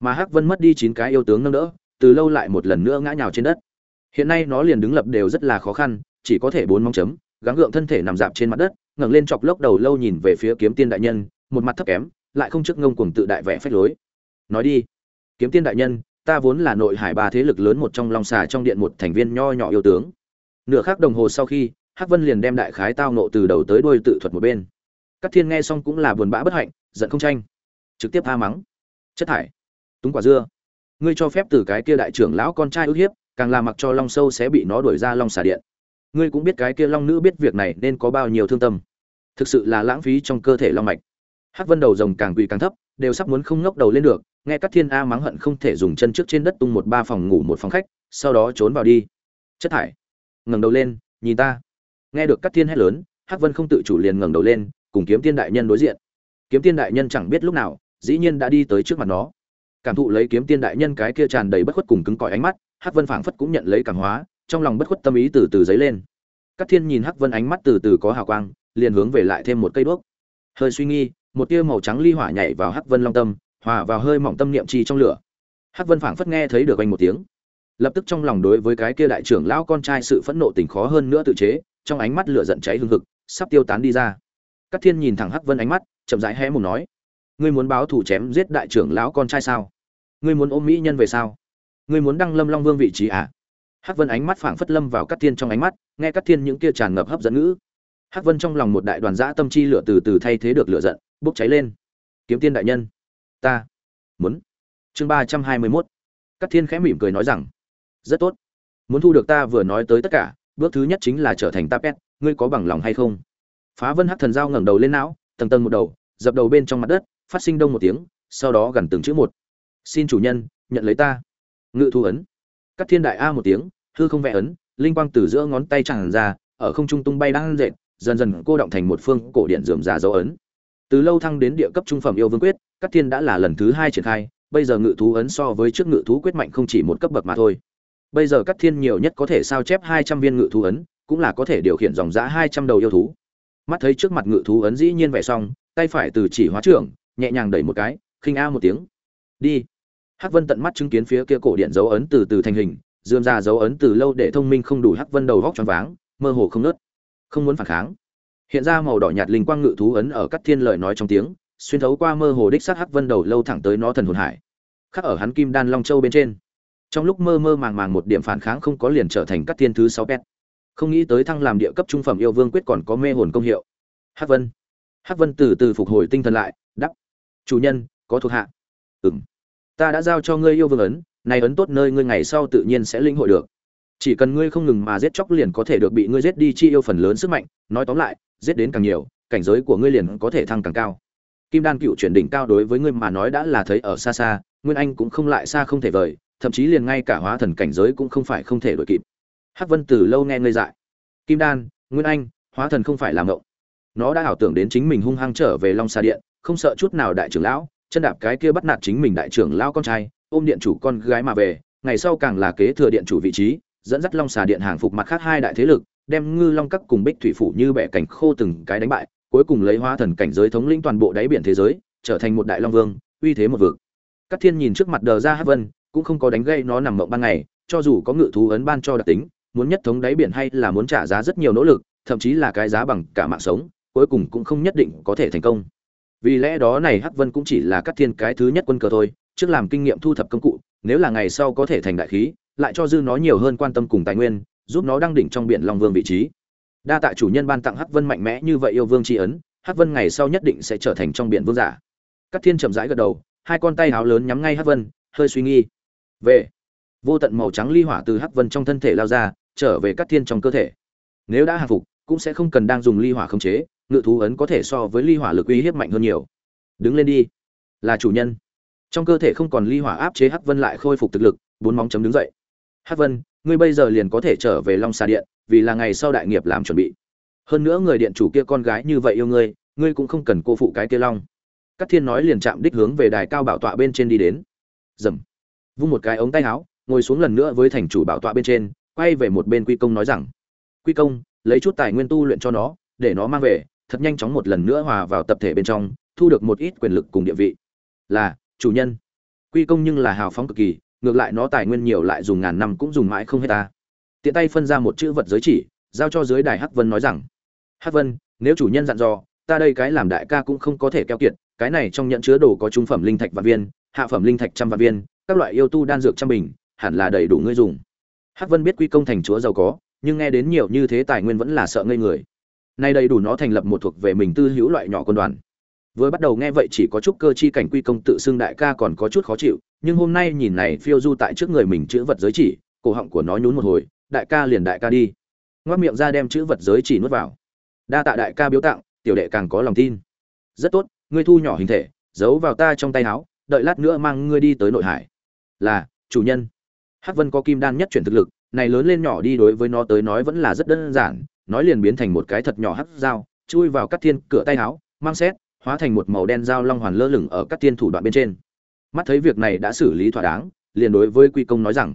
Mà hắc vân mất đi chín cái yêu tướng nâng đỡ, từ lâu lại một lần nữa ngã nhào trên đất. Hiện nay nó liền đứng lập đều rất là khó khăn, chỉ có thể bốn mong chấm, gắng gượng thân thể nằm dạp trên mặt đất, ngẩng lên chọc lốc đầu lâu nhìn về phía kiếm tiên đại nhân, một mặt thấp kém, lại không trước ngông cuồng tự đại vẻ phách lối. Nói đi, kiếm tiên đại nhân, ta vốn là nội hải ba thế lực lớn một trong long xà trong điện một thành viên nho nhỏ yêu tướng. Nửa khắc đồng hồ sau khi hắc vân liền đem đại khái tao nộ từ đầu tới đuôi tự thuật một bên. Các thiên nghe xong cũng là buồn bã bất hạnh, giận không tranh. Trực tiếp tha mắng. Chất thải. Túng quả dưa. Ngươi cho phép từ cái kia đại trưởng lão con trai ức hiếp, càng làm mặc cho long sâu sẽ bị nó đuổi ra long xà điện. Ngươi cũng biết cái kia long nữ biết việc này nên có bao nhiêu thương tâm. Thực sự là lãng phí trong cơ thể long mạch. Hắc vân đầu rồng càng quỳ càng thấp, đều sắp muốn không ngóc đầu lên được, nghe các thiên a mắng hận không thể dùng chân trước trên đất tung một ba phòng ngủ một phòng khách, sau đó trốn vào đi. Chất thải. Ngẩng đầu lên, nhìn ta nghe được các thiên hét lớn, hắc vân không tự chủ liền ngẩng đầu lên, cùng kiếm tiên đại nhân đối diện. Kiếm tiên đại nhân chẳng biết lúc nào, dĩ nhiên đã đi tới trước mặt nó. Cảm thụ lấy kiếm tiên đại nhân cái kia tràn đầy bất khuất cùng cứng cỏi ánh mắt, hắc vân phảng phất cũng nhận lấy cảm hóa, trong lòng bất khuất tâm ý từ từ dấy lên. Các thiên nhìn hắc vân ánh mắt từ từ có hào quang, liền hướng về lại thêm một cây đuốc. Hơi suy nghi, một tia màu trắng ly hỏa nhảy vào hắc vân long tâm, hòa vào hơi mỏng tâm niệm chi trong lửa. Hắc vân phảng phất nghe thấy được anh một tiếng. Lập tức trong lòng đối với cái kia đại trưởng lão con trai sự phẫn nộ tình khó hơn nữa tự chế trong ánh mắt lửa giận cháy hừng hực, sắp tiêu tán đi ra. Cát thiên nhìn thẳng hắc vân ánh mắt, chậm rãi hé mồm nói, ngươi muốn báo thủ chém giết đại trưởng lão con trai sao? Ngươi muốn ôm mỹ nhân về sao? Ngươi muốn đăng lâm long vương vị trí à? Hắc vân ánh mắt phảng phất lâm vào Cát thiên trong ánh mắt, nghe Cát thiên những kia tràn ngập hấp dẫn ngữ. Hắc vân trong lòng một đại đoàn dã tâm chi lửa từ từ thay thế được lửa giận, bốc cháy lên. Kiếm tiên đại nhân, ta muốn. Chương ba trăm hai mươi thiên khẽ mỉm cười nói rằng, rất tốt. Muốn thu được ta vừa nói tới tất cả bước thứ nhất chính là trở thành tapet, ngươi có bằng lòng hay không? Phá vân hắc thần dao ngẩng đầu lên não, tầng tầng một đầu, dập đầu bên trong mặt đất, phát sinh đông một tiếng, sau đó gần từng chữ một. Xin chủ nhân, nhận lấy ta. Ngự thu ấn. Cắt thiên đại a một tiếng, hư không vẽ ấn, linh quang từ giữa ngón tay tràn ra, ở không trung tung bay đang dệt dần dần cô động thành một phương cổ điện dườm già dấu ấn. Từ lâu thăng đến địa cấp trung phẩm yêu vương quyết cắt thiên đã là lần thứ hai triển khai, bây giờ ngự thú ấn so với trước ngự thú quyết mạnh không chỉ một cấp bậc mà thôi bây giờ các thiên nhiều nhất có thể sao chép hai trăm viên ngự thú ấn, cũng là có thể điều khiển dòng giã hai trăm đầu yêu thú. Mắt thấy trước mặt ngự thú ấn dĩ nhiên vẻ xong, tay phải từ chỉ hóa trưởng, nhẹ nhàng đẩy một cái, khinh a một tiếng. Đi. Hắc vân tận mắt chứng kiến phía kia cổ điện dấu ấn từ từ thành hình Dương ra dấu ấn từ lâu để thông minh không đủ hắc vân đầu vóc choáng váng, mơ hồ không nớt không muốn phản kháng. Hiện ra màu đỏ nhạt linh quang ngự thú ấn ở các thiên lợi nói trong tiếng, xuyên thấu qua mơ hồ đích sát hắc vân đầu lâu thẳng tới nó thần hồn hải. Khắc ở hắn kim đan long châu bên trên trong lúc mơ mơ màng màng một điểm phản kháng không có liền trở thành các thiên thứ sáu pet. Không nghĩ tới thăng làm địa cấp trung phẩm yêu vương quyết còn có mê hồn công hiệu. Hắc vân. Hắc vân từ từ phục hồi tinh thần lại đắp chủ nhân, có thuộc hạ. Ừm. Ta đã giao cho ngươi yêu vương ấn, này ấn tốt nơi ngươi ngày sau tự nhiên sẽ linh hội được. Chỉ cần ngươi không ngừng mà giết chóc liền có thể được bị ngươi giết đi chi yêu phần lớn sức mạnh. Nói tóm lại, giết đến càng nhiều, cảnh giới của ngươi liền có thể thăng càng cao. Kim đan cựu chuyển đỉnh cao đối với ngươi mà nói đã là thấy ở xa xa, nguyên anh cũng không lại xa không thể vời thậm chí liền ngay cả hóa thần cảnh giới cũng không phải không thể đổi kịp. Hắc vân từ lâu nghe ngây dại. Kim đan, nguyên anh, hóa thần không phải làm ngộng. Nó đã ảo tưởng đến chính mình hung hăng trở về long xa điện, không sợ chút nào đại trưởng lão, chân đạp cái kia bắt nạt chính mình đại trưởng lão con trai, ôm điện chủ con gái mà về, ngày sau càng là kế thừa điện chủ vị trí, dẫn dắt long xà điện hàng phục mặt khác hai đại thế lực, đem ngư long các cùng bích thủy phủ như bẻ cảnh khô từng cái đánh bại, cuối cùng lấy hóa thần cảnh giới thống lĩnh toàn bộ đáy biển thế giới, trở thành một đại long vương, uy thế một vực. Các thiên nhìn trước mặt đờ ra hát vân cũng không có đánh gây nó nằm mộng ban ngày, cho dù có ngự thú ấn ban cho đặc tính, muốn nhất thống đáy biển hay là muốn trả giá rất nhiều nỗ lực, thậm chí là cái giá bằng cả mạng sống, cuối cùng cũng không nhất định có thể thành công. Vì lẽ đó này hắc vân cũng chỉ là cắt thiên cái thứ nhất quân cờ thôi, trước làm kinh nghiệm thu thập công cụ, nếu là ngày sau có thể thành đại khí, lại cho dư nó nhiều hơn quan tâm cùng tài nguyên, giúp nó đăng đỉnh trong biển long vương vị trí. Đa tạ chủ nhân ban tặng hắc vân mạnh mẽ như vậy yêu vương tri ấn, hắc vân ngày sau nhất định sẽ trở thành trong biển vương giả. Cắt thiên chậm rãi gật đầu, hai con tay háo lớn nhắm ngay hắc vân, hơi suy nghi về. Vô tận màu trắng ly hỏa từ hắc vân trong thân thể lao ra, trở về các thiên trong cơ thể. Nếu đã hạ phục, cũng sẽ không cần đang dùng ly hỏa khống chế, ngự thú ấn có thể so với ly hỏa lực uy hiếp mạnh hơn nhiều. Đứng lên đi. Là chủ nhân. Trong cơ thể không còn ly hỏa áp chế hắc vân lại khôi phục thực lực, bốn móng chấm đứng dậy. Hắc vân, ngươi bây giờ liền có thể trở về long xà điện, vì là ngày sau đại nghiệp làm chuẩn bị. Hơn nữa người điện chủ kia con gái như vậy yêu ngươi ngươi cũng không cần cô phụ cái kia long. Các thiên nói liền chạm đích hướng về đài cao bảo tọa bên trên đi đến. Dầm vung một cái ống tay áo, ngồi xuống lần nữa với thành chủ bảo tọa bên trên, quay về một bên quy công nói rằng, quy công, lấy chút tài nguyên tu luyện cho nó, để nó mang về, thật nhanh chóng một lần nữa hòa vào tập thể bên trong, thu được một ít quyền lực cùng địa vị. Là, chủ nhân. Quy công nhưng là hào phóng cực kỳ, ngược lại nó tài nguyên nhiều lại dùng ngàn năm cũng dùng mãi không hết ta. Tiện tay phân ra một chữ vật giới chỉ, giao cho dưới đài hắc vân nói rằng, hắc vân, nếu chủ nhân dặn dò, ta đây cái làm đại ca cũng không có thể keo kiệt, cái này trong nhận chứa đồ có trung phẩm linh thạch và viên, hạ phẩm linh thạch trăm vạn viên các loại yêu tu đan dược trăm bình, hẳn là đầy đủ ngươi dùng. Hắc vân biết quy công thành chúa giàu có, nhưng nghe đến nhiều như thế tài nguyên vẫn là sợ ngây người. Nay đầy đủ nó thành lập một thuộc về mình tư hữu loại nhỏ quân đoàn. Vừa bắt đầu nghe vậy chỉ có chút cơ chi cảnh quy công tự xưng đại ca còn có chút khó chịu, nhưng hôm nay nhìn này phiêu du tại trước người mình chữ vật giới chỉ, cổ họng của nó nhún một hồi, đại ca liền đại ca đi. Ngoác miệng ra đem chữ vật giới chỉ nuốt vào. Đa tạ đại ca biếu tặng, tiểu đệ càng có lòng tin. Rất tốt, ngươi thu nhỏ hình thể, giấu vào ta trong tay áo, đợi lát nữa mang ngươi đi tới nội hải là, chủ nhân. Hắc vân có kim đan nhất chuyển thực lực, này lớn lên nhỏ đi đối với nó tới nói vẫn là rất đơn giản nói liền biến thành một cái thật nhỏ hắc dao, chui vào cắt thiên cửa tay áo, mang xét hóa thành một màu đen dao long hoàn lơ lửng ở các thiên thủ đoạn bên trên. Mắt thấy việc này đã xử lý thỏa đáng, liền đối với quy công nói rằng,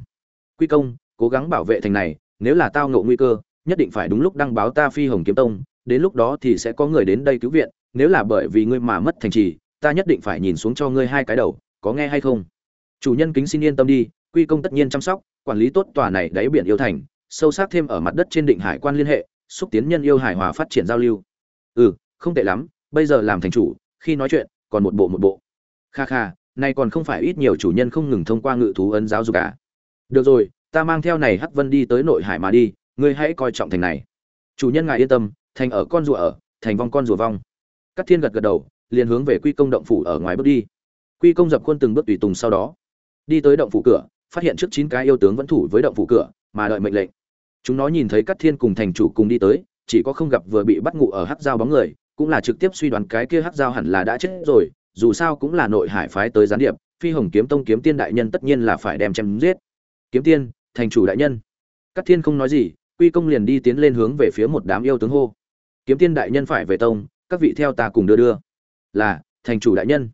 quy công, cố gắng bảo vệ thành này, nếu là tao ngộ nguy cơ, nhất định phải đúng lúc đăng báo ta phi hồng kiếm tông, đến lúc đó thì sẽ có người đến đây cứu viện, nếu là bởi vì ngươi mà mất thành trì, ta nhất định phải nhìn xuống cho ngươi hai cái đầu, có nghe hay không? Chủ nhân kính xin yên tâm đi, quy công tất nhiên chăm sóc, quản lý tốt tòa này đáy biển yêu thành, sâu sắc thêm ở mặt đất trên định hải quan liên hệ, xúc tiến nhân yêu hải hòa phát triển giao lưu. Ừ không tệ lắm, bây giờ làm thành chủ, khi nói chuyện, còn một bộ một bộ. Kha kha, nay còn không phải ít nhiều chủ nhân không ngừng thông qua ngự thú ấn giáo dục cả à. được rồi, ta mang theo này hắc vân đi tới nội hải mà đi, ngươi hãy coi trọng thành này. Chủ nhân ngài yên tâm, thành ở con rùa ở, thành vong con rùa vong. Các thiên gật gật đầu, liền hướng về quy công động phủ ở ngoài bước đi. Quy công dập khuôn từng bước tùy tùng sau đó đi tới động phủ cửa, phát hiện trước chín cái yêu tướng vẫn thủ với động phủ cửa, mà đợi mệnh lệnh. Chúng nó nhìn thấy các thiên cùng thành chủ cùng đi tới, chỉ có không gặp vừa bị bắt ngụ ở hắc dao bóng người, cũng là trực tiếp suy đoán cái kia hắc dao hẳn là đã chết rồi, dù sao cũng là nội hải phái tới gián điệp, phi hồng kiếm tông kiếm tiên đại nhân tất nhiên là phải đem chém giết. Kiếm tiên, thành chủ đại nhân. Các thiên không nói gì, quy công liền đi tiến lên hướng về phía một đám yêu tướng hô. Kiếm tiên đại nhân phải về tông, các vị theo ta cùng đưa đưa. Là, thành chủ đại nhân.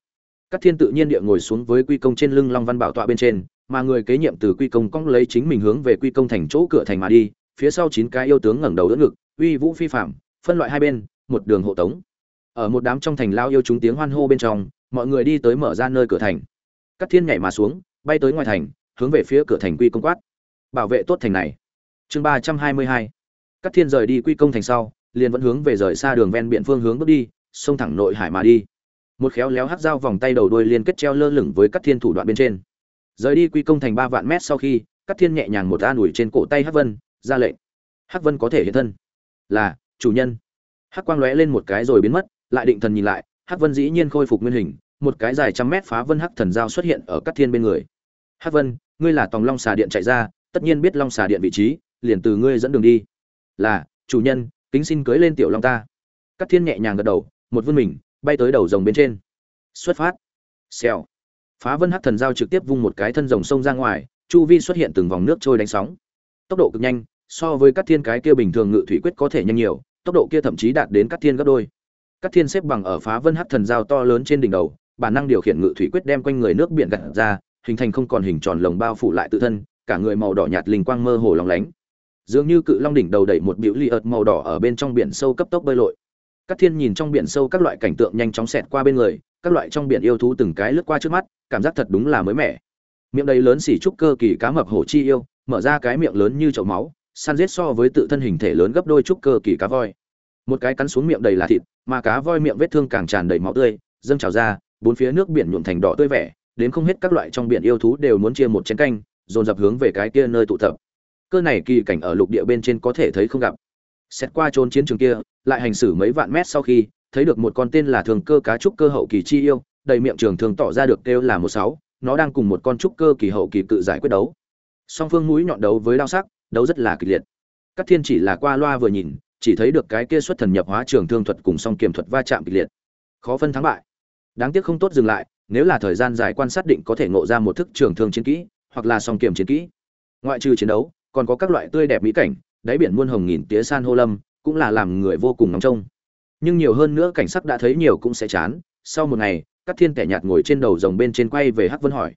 Cát thiên tự nhiên địa ngồi xuống với quy công trên lưng long văn bảo tọa bên trên, mà người kế nhiệm từ quy công cong lấy chính mình hướng về quy công thành chỗ cửa thành mà đi, phía sau chín cái yêu tướng ngẩng đầu đỡ ngực, uy vũ phi phạm phân loại hai bên, một đường hộ tống. Ở một đám trong thành lao yêu chúng tiếng hoan hô bên trong, mọi người đi tới mở ra nơi cửa thành. Cát thiên nhảy mà xuống, bay tới ngoài thành, hướng về phía cửa thành quy công quát. Bảo vệ tốt thành này. Chương ba trăm hai mươi hai. Cát thiên rời đi quy công thành sau, liền vẫn hướng về rời xa đường ven biển phương hướng bước đi, xông thẳng nội hải mà đi một khéo léo hắc dao vòng tay đầu đuôi liên kết treo lơ lửng với các thiên thủ đoạn bên trên. Rời đi quy công thành ba vạn mét sau khi, các thiên nhẹ nhàng một an ủi trên cổ tay hắc vân, ra lệnh. Hắc vân có thể hiện thân. Là, chủ nhân. Hắc quang lóe lên một cái rồi biến mất, lại định thần nhìn lại, hắc vân dĩ nhiên khôi phục nguyên hình, một cái dài trăm mét phá vân hắc thần dao xuất hiện ở các thiên bên người. Hắc vân, ngươi là tòng long xà điện chạy ra, tất nhiên biết long xà điện vị trí, liền từ ngươi dẫn đường đi. Là, chủ nhân, kính xin cưới lên tiểu long ta. Các thiên nhẹ nhàng gật đầu, một vươn mình bay tới đầu rồng bên trên. Xuất phát. Xèo. Phá vân hắc thần giao trực tiếp vung một cái thân rồng sông ra ngoài, chu vi xuất hiện từng vòng nước trôi đánh sóng. Tốc độ cực nhanh, so với các thiên cái kia bình thường ngự thủy quyết có thể nhanh nhiều, tốc độ kia thậm chí đạt đến các thiên gấp đôi. Các thiên xếp bằng ở phá vân hắc thần giao to lớn trên đỉnh đầu, bản năng điều khiển ngự thủy quyết đem quanh người nước biển gặt ra, hình thành không còn hình tròn lồng bao phủ lại tự thân, cả người màu đỏ nhạt linh quang mơ hồ lóng lánh. Dường như cự long đỉnh đầu đẩy một biểu ly ợt màu đỏ ở bên trong biển sâu cấp tốc bơi lội các thiên nhìn trong biển sâu các loại cảnh tượng nhanh chóng xẹt qua bên người, các loại trong biển yêu thú từng cái lướt qua trước mắt, cảm giác thật đúng là mới mẻ. Miệng đầy lớn xỉ trúc cơ kỳ cá mập hổ chi yêu, mở ra cái miệng lớn như chậu máu, săn giết so với tự thân hình thể lớn gấp đôi trúc cơ kỳ cá voi. Một cái cắn xuống miệng đầy là thịt, mà cá voi miệng vết thương càng tràn đầy máu tươi, dâng trào ra, bốn phía nước biển nhuộm thành đỏ tươi vẻ, đến không hết các loại trong biển yêu thú đều muốn chia một chén canh, dồn dập hướng về cái kia nơi tụ tập. Cơ này kỳ cảnh ở lục địa bên trên có thể thấy không gặp xét qua trốn chiến trường kia, lại hành xử mấy vạn mét sau khi, thấy được một con tên là thường cơ cá trúc cơ hậu kỳ chi yêu, đầy miệng trường thường tỏ ra được kêu là một sáu, nó đang cùng một con trúc cơ kỳ hậu kỳ cự giải quyết đấu. Song phương mũi nhọn đấu với đao sắc, đấu rất là kịch liệt. Các thiên chỉ là qua loa vừa nhìn, chỉ thấy được cái kia xuất thần nhập hóa trường thương thuật cùng song kiềm thuật va chạm kịch liệt. Khó phân thắng bại. Đáng tiếc không tốt dừng lại, nếu là thời gian dài quan sát định có thể ngộ ra một thức trường thương chiến kỹ, hoặc là song kiềm chiến kỹ. Ngoại trừ chiến đấu, còn có các loại tươi đẹp mỹ cảnh đáy biển muôn hồng nghìn tía san hô lâm, cũng là làm người vô cùng nóng trông. Nhưng nhiều hơn nữa cảnh sắc đã thấy nhiều cũng sẽ chán. Sau một ngày, các thiên kẻ nhạt ngồi trên đầu rồng bên trên quay về hắc vân hỏi.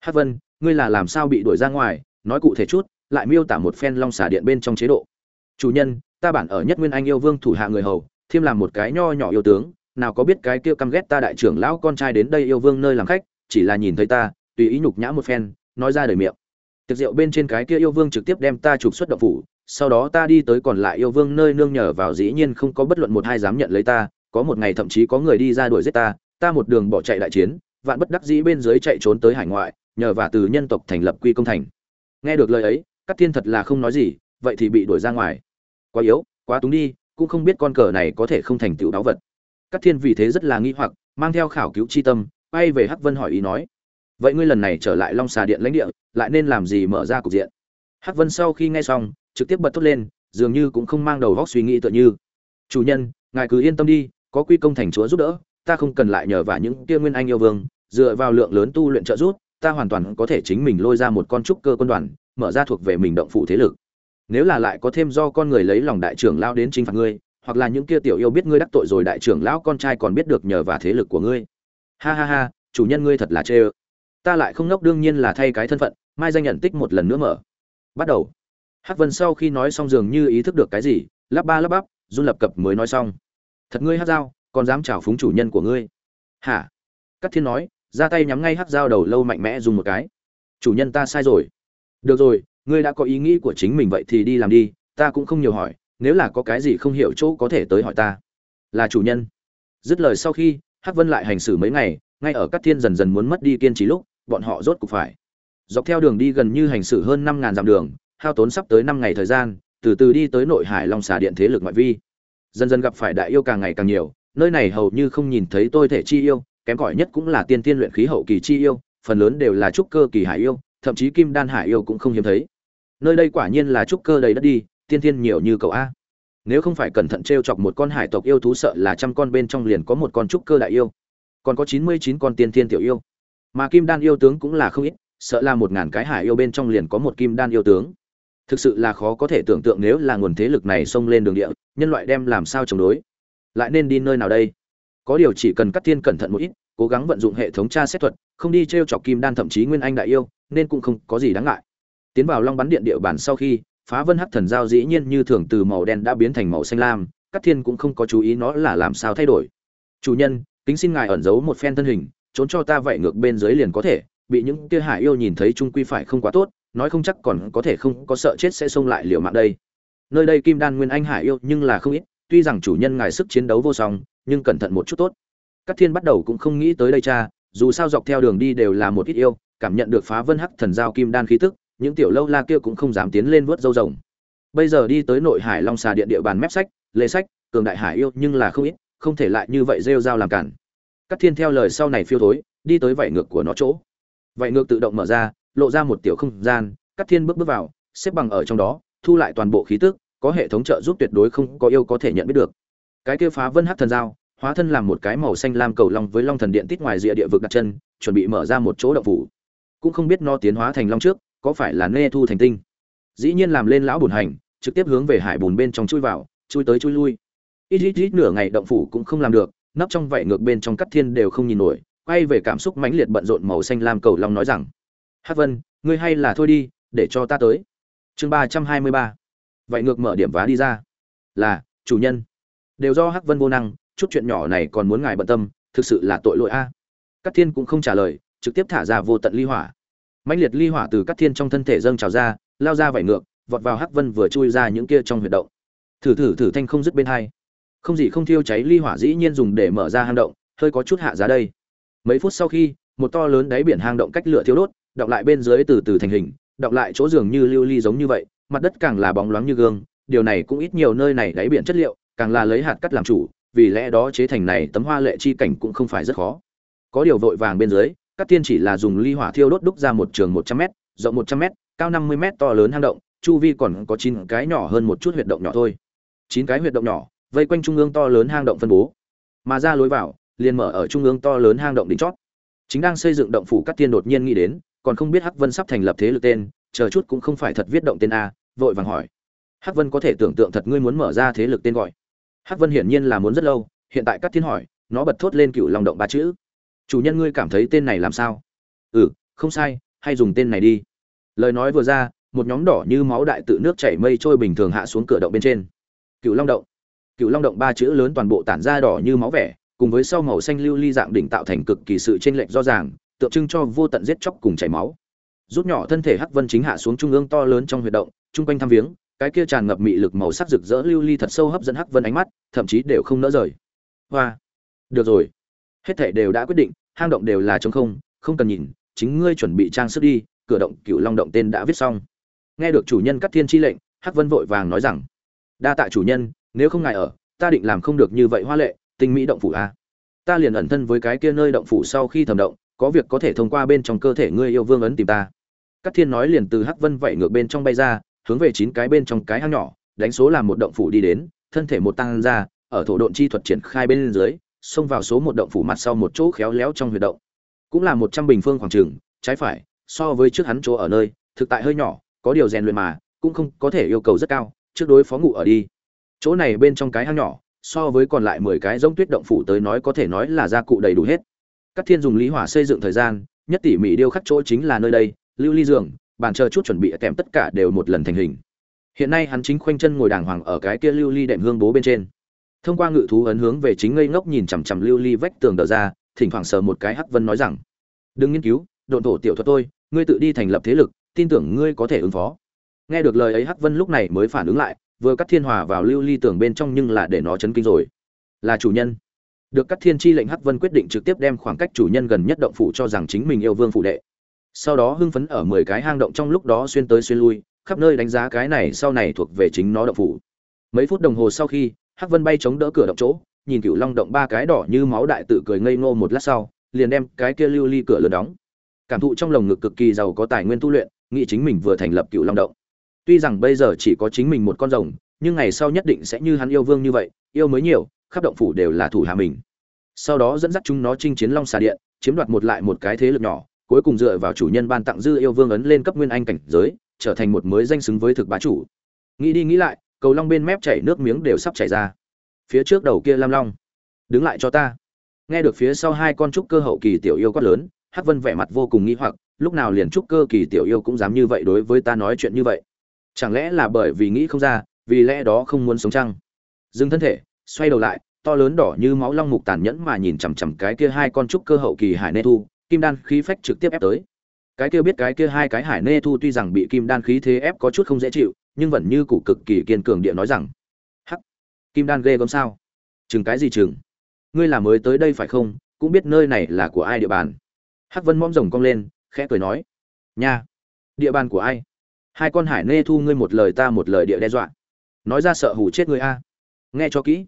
Hắc vân, ngươi là làm sao bị đuổi ra ngoài? Nói cụ thể chút, lại miêu tả một phen long xả điện bên trong chế độ. Chủ nhân, ta bản ở nhất nguyên anh yêu vương thủ hạ người hầu thêm làm một cái nho nhỏ yêu tướng. Nào có biết cái kia căm ghét ta đại trưởng lão con trai đến đây yêu vương nơi làm khách, chỉ là nhìn thấy ta, tùy ý nhục nhã một phen, nói ra đời miệng tiệc rượu bên trên cái kia yêu vương trực tiếp đem ta trục xuất động phủ, sau đó ta đi tới còn lại yêu vương nơi nương nhờ vào dĩ nhiên không có bất luận một hai dám nhận lấy ta, có một ngày thậm chí có người đi ra đuổi giết ta ta một đường bỏ chạy đại chiến, vạn bất đắc dĩ bên dưới chạy trốn tới hải ngoại, nhờ và từ nhân tộc thành lập quy công thành. Nghe được lời ấy các thiên thật là không nói gì, vậy thì bị đuổi ra ngoài. Quá yếu, quá túng đi, cũng không biết con cờ này có thể không thành tựu đáo vật. Các thiên vì thế rất là nghi hoặc, mang theo khảo cứu chi tâm bay về hắc vân hỏi ý nói vậy ngươi lần này trở lại long xà điện lãnh địa, lại nên làm gì mở ra cục diện? Hắc vân sau khi nghe xong, trực tiếp bật thốt lên, dường như cũng không mang đầu góc suy nghĩ tựa như. Chủ nhân, ngài cứ yên tâm đi, có quy công thành chúa giúp đỡ, ta không cần lại nhờ vào những kia nguyên anh yêu vương, dựa vào lượng lớn tu luyện trợ giúp, ta hoàn toàn có thể chính mình lôi ra một con trúc cơ quân đoàn, mở ra thuộc về mình động phủ thế lực. Nếu là lại có thêm do con người lấy lòng đại trưởng lao đến chinh phạt ngươi, hoặc là những kia tiểu yêu biết ngươi đắc tội rồi đại trưởng lão con trai còn biết được nhờ vào thế lực của ngươi. Ha ha ha, chủ nhân ngươi thật là chê ơ ta lại không nốc đương nhiên là thay cái thân phận, mai danh nhận tích một lần nữa mở. Bắt đầu. Hắc vân sau khi nói xong dường như ý thức được cái gì, lắp ba lắp bắp, run lập cập mới nói xong. Thật ngươi hát dao còn dám chào phúng chủ nhân của ngươi? Hả? Cắt thiên nói, ra tay nhắm ngay hát dao đầu lâu mạnh mẽ dùng một cái. Chủ nhân ta sai rồi. Được rồi, ngươi đã có ý nghĩ của chính mình vậy thì đi làm đi, ta cũng không nhiều hỏi, nếu là có cái gì không hiểu chỗ có thể tới hỏi ta. Là chủ nhân. Dứt lời sau khi, hắc vân lại hành xử mấy ngày, ngay ở các thiên dần dần muốn mất đi kiên trì lúc bọn họ rốt cục phải. Dọc theo đường đi gần như hành xử hơn năm ngàn dặm đường, hao tốn sắp tới năm ngày thời gian, từ từ đi tới nội hải long xà điện thế lực ngoại vi. Dần dần gặp phải đại yêu càng ngày càng nhiều, nơi này hầu như không nhìn thấy tôi thể chi yêu, kém cỏi nhất cũng là tiên tiên luyện khí hậu kỳ chi yêu, phần lớn đều là trúc cơ kỳ hải yêu, thậm chí kim đan hải yêu cũng không hiếm thấy. Nơi đây quả nhiên là trúc cơ đầy đất đi, tiên tiên nhiều như cậu a. Nếu không phải cẩn thận t r e o chọc một con hải tộc yêu thú sợ là trăm con bên trong liền có một con trúc cơ đại yêu. Còn có chín mươi chín con tiên tiên tiểu yêu mà kim đan yêu tướng cũng là không ít, sợ là một ngàn cái hải yêu bên trong liền có một kim đan yêu tướng. Thực sự là khó có thể tưởng tượng nếu là nguồn thế lực này xông lên đường địa, nhân loại đem làm sao chống đối. Lại nên đi nơi nào đây? Có điều chỉ cần cắt thiên cẩn thận một ít, cố gắng vận dụng hệ thống tra xét thuật, không đi t r e o chọc kim đan thậm chí nguyên anh đại yêu, nên cũng không có gì đáng ngại. Tiến vào long bắn điện địa bàn sau khi, phá vân hắc thần giao dĩ nhiên như thường từ màu đen đã biến thành màu xanh lam cắt thiên cũng không có chú ý nó là làm sao thay đổi. Chủ nhân, kính xin ngài ẩn giấu một phen thân hình trốn cho ta vậy ngược bên dưới liền có thể, bị những kia hải yêu nhìn thấy trung quy phải không quá tốt, nói không chắc còn có thể không có sợ chết sẽ xông lại liều mạng đây. Nơi đây kim đan nguyên anh hải yêu nhưng là không ít, tuy rằng chủ nhân ngài sức chiến đấu vô song, nhưng cẩn thận một chút tốt. Các thiên bắt đầu cũng không nghĩ tới đây cha, dù sao dọc theo đường đi đều là một ít yêu, cảm nhận được phá vân hắc thần giao kim đan khí tức, những tiểu lâu la kia cũng không dám tiến lên vớt dâu rồng. Bây giờ đi tới nội hải long xà điện địa bàn mép sách lê sách, cường đại hải yêu nhưng là không ít, không thể lại như vậy rêu rao làm cản các thiên theo lời sau này phiêu thối, đi tới vảy ngược của nó chỗ. Vảy ngược tự động mở ra, lộ ra một tiểu không gian các thiên bước bước vào, xếp bằng ở trong đó, thu lại toàn bộ khí tức, có hệ thống trợ giúp tuyệt đối không có yêu có thể nhận biết được. Cái kia phá vân hắc thần giao, hóa thân làm một cái màu xanh lam cầu long với long thần điện tít ngoài rìa địa vực đặt chân, chuẩn bị mở ra một chỗ động phủ. Cũng không biết nó tiến hóa thành long trước, có phải là nê thu thành tinh. Dĩ nhiên làm lên lão bùn hành, trực tiếp hướng về hải bùn bên trong chui vào, chui tới chui lui. Ít ít ít nửa ngày động phủ cũng không làm được nấp trong vảy ngược bên trong cắt thiên đều không nhìn nổi, quay về cảm xúc mãnh liệt bận rộn màu xanh lam cầu long nói rằng hắc vân, ngươi hay là thôi đi, để cho ta tới. Chương ba trăm hai mươi ba. Vậy ngược mở điểm vá đi ra. Là, chủ nhân. Đều do hắc vân vô năng, chút chuyện nhỏ này còn muốn ngài bận tâm, thực sự là tội lỗi a. Cắt thiên cũng không trả lời, trực tiếp thả ra vô tận ly hỏa. Mãnh liệt ly hỏa từ cắt thiên trong thân thể dâng trào ra, lao ra vảy ngược, vọt vào hắc vân vừa chui ra những kia trong huyệt động. Thử thử thử thanh không dứt bên hai không gì không thiêu cháy ly hỏa dĩ nhiên dùng để mở ra hang động, hơi có chút hạ giá đây. Mấy phút sau khi, một to lớn đáy biển hang động cách lửa thiếu đốt, đọng lại bên dưới từ từ thành hình, đọng lại chỗ giường như lưu ly giống như vậy, mặt đất càng là bóng loáng như gương, điều này cũng ít nhiều nơi này đáy biển chất liệu, càng là lấy hạt cắt làm chủ, vì lẽ đó chế thành này tấm hoa lệ chi cảnh cũng không phải rất khó. Có điều vội vàng bên dưới, các tiên chỉ là dùng ly hỏa thiêu đốt đúc ra một trường một trăm m rộng một trăm m cao năm mươi m to lớn hang động, chu vi còn có chín cái nhỏ hơn một chút huyệt động nhỏ thôi. Chín cái huyệt động nhỏ vây quanh trung ương to lớn hang động phân bố. Mà ra lối vào, liền mở ở trung ương to lớn hang động đỉnh chót. Chính đang xây dựng động phủ cắt tiên đột nhiên nghĩ đến, còn không biết hắc vân sắp thành lập thế lực tên, chờ chút cũng không phải thật viết động tên a, vội vàng hỏi. Hắc vân có thể tưởng tượng thật ngươi muốn mở ra thế lực tên gọi. Hắc vân hiển nhiên là muốn rất lâu, hiện tại cắt thiên hỏi, nó bật thốt lên cựu lòng động ba chữ. Chủ nhân ngươi cảm thấy tên này làm sao? Ừ không sai, hay dùng tên này đi. Lời nói vừa ra, một nhóm đỏ như máu đại tự nước chảy mây trôi bình thường hạ xuống cửa động bên trên. Cựu long động cựu long động ba chữ lớn toàn bộ tản ra đỏ như máu vẻ, cùng với sau màu xanh lưu ly dạng đỉnh tạo thành cực kỳ sự chênh lệch rõ ràng, tượng trưng cho vô tận giết chóc cùng chảy máu. Rút nhỏ thân thể hắc vân chính hạ xuống trung ương to lớn trong huyệt động, chung quanh thăm viếng, cái kia tràn ngập mị lực màu sắc rực rỡ lưu ly thật sâu hấp dẫn hắc vân ánh mắt, thậm chí đều không nỡ rời. Hoa! Được rồi. Hết thảy đều đã quyết định, hang động đều là trống không không cần nhìn, chính ngươi chuẩn bị trang sức đi, cửa động cựu long động tên đã viết xong. Nghe được chủ nhân cắt thiên chi lệnh, hắc vân vội vàng nói rằng, đa tạ chủ nhân nếu không ngài ở, ta định làm không được như vậy hoa lệ, tinh mỹ động phủ a. Ta liền ẩn thân với cái kia nơi động phủ sau khi thầm động, có việc có thể thông qua bên trong cơ thể ngươi yêu vương ấn tìm ta. Các thiên nói liền từ hắc vân vậy ngược bên trong bay ra, hướng về chín cái bên trong cái hang nhỏ, đánh số làm một động phủ đi đến, thân thể một tăng ra, ở thổ độn chi thuật triển khai bên dưới, xông vào số một động phủ mặt sau một chỗ khéo léo trong huyệt động. Cũng là một trăm bình phương khoảng trường, trái phải, so với trước hắn chỗ ở nơi, thực tại hơi nhỏ, có điều rèn luyện mà, cũng không có thể yêu cầu rất cao, trước đối phó ngủ ở đi chỗ này bên trong cái hang nhỏ, so với còn lại mười cái giống tuyết động phủ tới nói có thể nói là gia cụ đầy đủ hết. Các thiên dùng lý hỏa xây dựng thời gian, nhất tỉ mỉ điêu khắc chỗ chính là nơi đây, lưu ly giường, bàn chờ chút chuẩn bị kèm tất cả đều một lần thành hình. Hiện nay hắn chính khoanh chân ngồi đàng hoàng ở cái kia lưu ly đệm hương bố bên trên. Thông qua ngự thú ấn hướng về chính ngây ngốc nhìn chằm chằm lưu ly vách tường đờ ra, thỉnh thoảng sờ một cái hắc vân nói rằng, đừng nghiên cứu, độn thổ tiểu thuật tôi, ngươi tự đi thành lập thế lực, tin tưởng ngươi có thể ứng phó. Nghe được lời ấy hắc vân lúc này mới phản ứng lại vừa cắt thiên hòa vào lưu ly tường bên trong nhưng là để nó chấn kinh rồi. Là chủ nhân. Được cắt thiên chi lệnh hắc vân quyết định trực tiếp đem khoảng cách chủ nhân gần nhất động phủ cho rằng chính mình yêu vương phụ đệ. Sau đó hưng phấn ở mười cái hang động trong lúc đó xuyên tới xuyên lui, khắp nơi đánh giá cái này sau này thuộc về chính nó động phủ. Mấy phút đồng hồ sau khi, hắc vân bay chống đỡ cửa động chỗ, nhìn cựu long động ba cái đỏ như máu đại tự cười ngây ngô một lát sau, liền đem cái kia lưu ly cửa lớn đóng. Cảm thụ trong lồng ngực cực kỳ giàu có tài nguyên tu luyện, nghĩ chính mình vừa thành lập cựu long động tuy rằng bây giờ chỉ có chính mình một con rồng, nhưng ngày sau nhất định sẽ như hắn yêu vương như vậy, yêu mới nhiều, khắp động phủ đều là thủ hạ mình. Sau đó dẫn dắt chúng nó chinh chiến long xà điện, chiếm đoạt một lại một cái thế lực nhỏ, cuối cùng dựa vào chủ nhân ban tặng dư yêu vương ấn lên cấp nguyên anh cảnh giới, trở thành một mới danh xứng với thực bá chủ. Nghĩ đi nghĩ lại, cầu long bên mép chảy nước miếng đều sắp chảy ra. Phía trước đầu kia lam long, đứng lại cho ta. Nghe được phía sau hai con trúc cơ hậu kỳ tiểu yêu quát lớn, hắc vân vẻ mặt vô cùng nghi hoặc, lúc nào liền trúc cơ kỳ tiểu yêu cũng dám như vậy đối với ta nói chuyện như vậy chẳng lẽ là bởi vì nghĩ không ra, vì lẽ đó không muốn sống chăng? Dừng thân thể, xoay đầu lại, to lớn đỏ như máu long mục tàn nhẫn mà nhìn chằm chằm cái kia hai con trúc cơ hậu kỳ hải nê thu, kim đan khí phách trực tiếp ép tới. Cái kia biết cái kia hai cái hải nê thu tuy rằng bị kim đan khí thế ép có chút không dễ chịu, nhưng vẫn như cụ cực kỳ kiên cường địa nói rằng, hắc, kim đan ghê gớm sao? Chừng cái gì chừng? Ngươi là mới tới đây phải không? Cũng biết nơi này là của ai địa bàn? Hắc vân mõm rồng cong lên, khẽ cười nói, nha, địa bàn của ai? Hai con hải nê thu ngươi một lời ta một lời địa đe dọa. Nói ra sợ hù chết ngươi a. Nghe cho kỹ.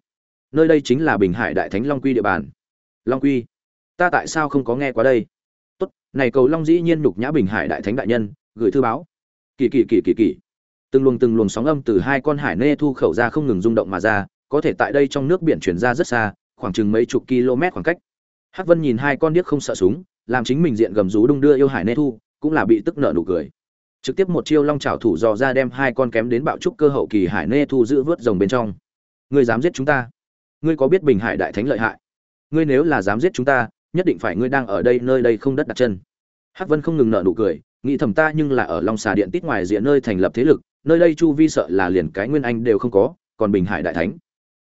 Nơi đây chính là bình hải đại thánh long quy địa bàn. Long quy, ta tại sao không có nghe qua đây? Tốt, này cầu long dĩ nhiên nhục nhã bình hải đại thánh đại nhân, gửi thư báo. Kỳ kỳ kỳ kỳ kỳ từng luồng từng luồng sóng âm từ hai con hải nê thu khẩu ra không ngừng rung động mà ra, có thể tại đây trong nước biển chuyển ra rất xa, khoảng chừng mấy chục km khoảng cách. Hắc vân nhìn hai con điếc không sợ súng, làm chính mình diện gầm rú đung đưa yêu hải nê thu, cũng là bị tức nợ nụ cười trực tiếp một chiêu long trảo thủ dò ra đem hai con kém đến bạo trúc cơ hậu kỳ hải nê thu giữ vớt rồng bên trong. Ngươi dám giết chúng ta? Ngươi có biết bình hải đại thánh lợi hại? Ngươi nếu là dám giết chúng ta, nhất định phải ngươi đang ở đây, nơi đây không đất đặt chân. Hắc vân không ngừng nợ nụ cười, nghĩ thầm ta nhưng là ở long xà điện tít ngoài diện nơi thành lập thế lực, nơi đây chu vi sợ là liền cái nguyên anh đều không có, còn bình hải đại thánh.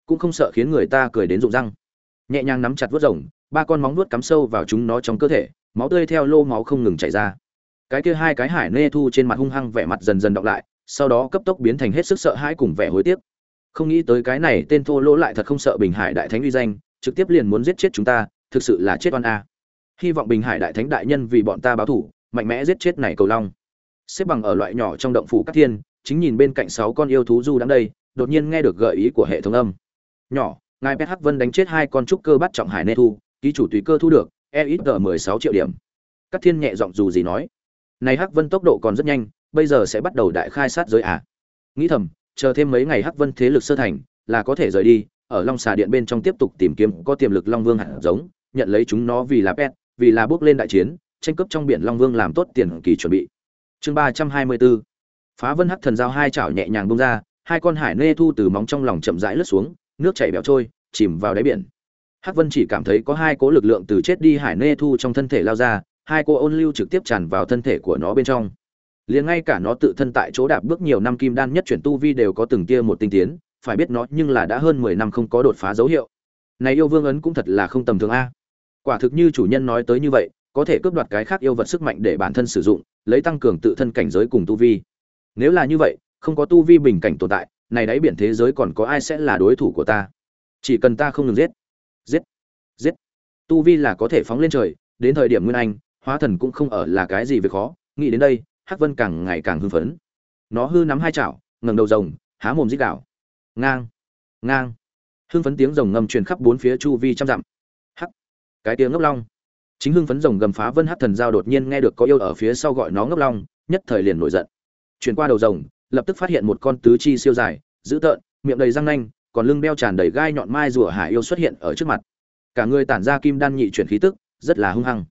Cũng không sợ khiến người ta cười đến rụng răng. Nhẹ nhàng nắm chặt vớt rồng, ba con móng vuốt cắm sâu vào chúng nó trong cơ thể, máu tươi theo lô máu không ngừng chảy ra cái kia hai cái hải nê thu trên mặt hung hăng vẻ mặt dần dần đọc lại, sau đó cấp tốc biến thành hết sức sợ hãi cùng vẻ hối tiếc. Không nghĩ tới cái này tên thô lỗ lại thật không sợ bình hải đại thánh uy danh, trực tiếp liền muốn giết chết chúng ta, thực sự là chết oan a. Hy vọng bình hải đại thánh đại nhân vì bọn ta báo thủ, mạnh mẽ giết chết này cầu long. Xếp bằng ở loại nhỏ trong động phủ các thiên, chính nhìn bên cạnh sáu con yêu thú du đang đây, đột nhiên nghe được gợi ý của hệ thống âm. Nhỏ, ngài pet hắc vân đánh chết hai con trúc cơ bắt trọng hải nê thu, ký chủ tùy cơ thu được e ít tờ mười sáu triệu điểm. Các thiên nhẹ giọng dù gì nói này hắc vân tốc độ còn rất nhanh, bây giờ sẽ bắt đầu đại khai sát giới à? Nghĩ thầm, chờ thêm mấy ngày hắc vân thế lực sơ thành, là có thể rời đi, ở long xà điện bên trong tiếp tục tìm kiếm, có tiềm lực long vương hạt giống, nhận lấy chúng nó vì là pet, vì là bước lên đại chiến, tranh cướp trong biển long vương làm tốt tiền kỳ chuẩn bị. Chương ba trăm hai mươi bốn. Phá vân hắc thần giao hai chảo nhẹ nhàng bông ra, hai con hải nê thu từ móng trong lòng chậm rãi lướt xuống, nước chảy bẹo trôi, chìm vào đáy biển. Hắc vân chỉ cảm thấy có hai cố lực lượng từ chết đi hải nê thu trong thân thể lao ra hai cô ôn lưu trực tiếp tràn vào thân thể của nó bên trong. Liền ngay cả nó tự thân tại chỗ đạp bước nhiều năm kim đan nhất chuyển tu vi đều có từng tia một tinh tiến, phải biết nó nhưng là đã hơn mười năm không có đột phá dấu hiệu. Này yêu vương ấn cũng thật là không tầm thường a. Quả thực như chủ nhân nói tới như vậy, có thể cướp đoạt cái khác yêu vật sức mạnh để bản thân sử dụng, lấy tăng cường tự thân cảnh giới cùng tu vi. Nếu là như vậy, không có tu vi bình cảnh tồn tại, này đáy biển thế giới còn có ai sẽ là đối thủ của ta? Chỉ cần ta không ngừng giết. Giết. Giết. Tu vi là có thể phóng lên trời, đến thời điểm nguyên anh hóa thần cũng không ở là cái gì việc khó, nghĩ đến đây, hắc vân càng ngày càng hưng phấn. Nó hư nắm hai chảo, ngẩng đầu rồng, há mồm rít đảo ngang ngang. Hưng phấn tiếng rồng ngầm truyền khắp bốn phía chu vi trăm dặm. Hắc, cái tiếng ngốc long. Chính hưng phấn rồng gầm phá vân hắc thần giao đột nhiên nghe được có yêu ở phía sau gọi nó ngốc long, nhất thời liền nổi giận. Chuyển qua đầu rồng, lập tức phát hiện một con tứ chi siêu dài, dữ tợn, miệng đầy răng nanh, còn lưng đeo tràn đầy gai nhọn mai rùa hải yêu xuất hiện ở trước mặt. Cả người tản ra kim đan nhị chuyển khí tức, rất là hung hăng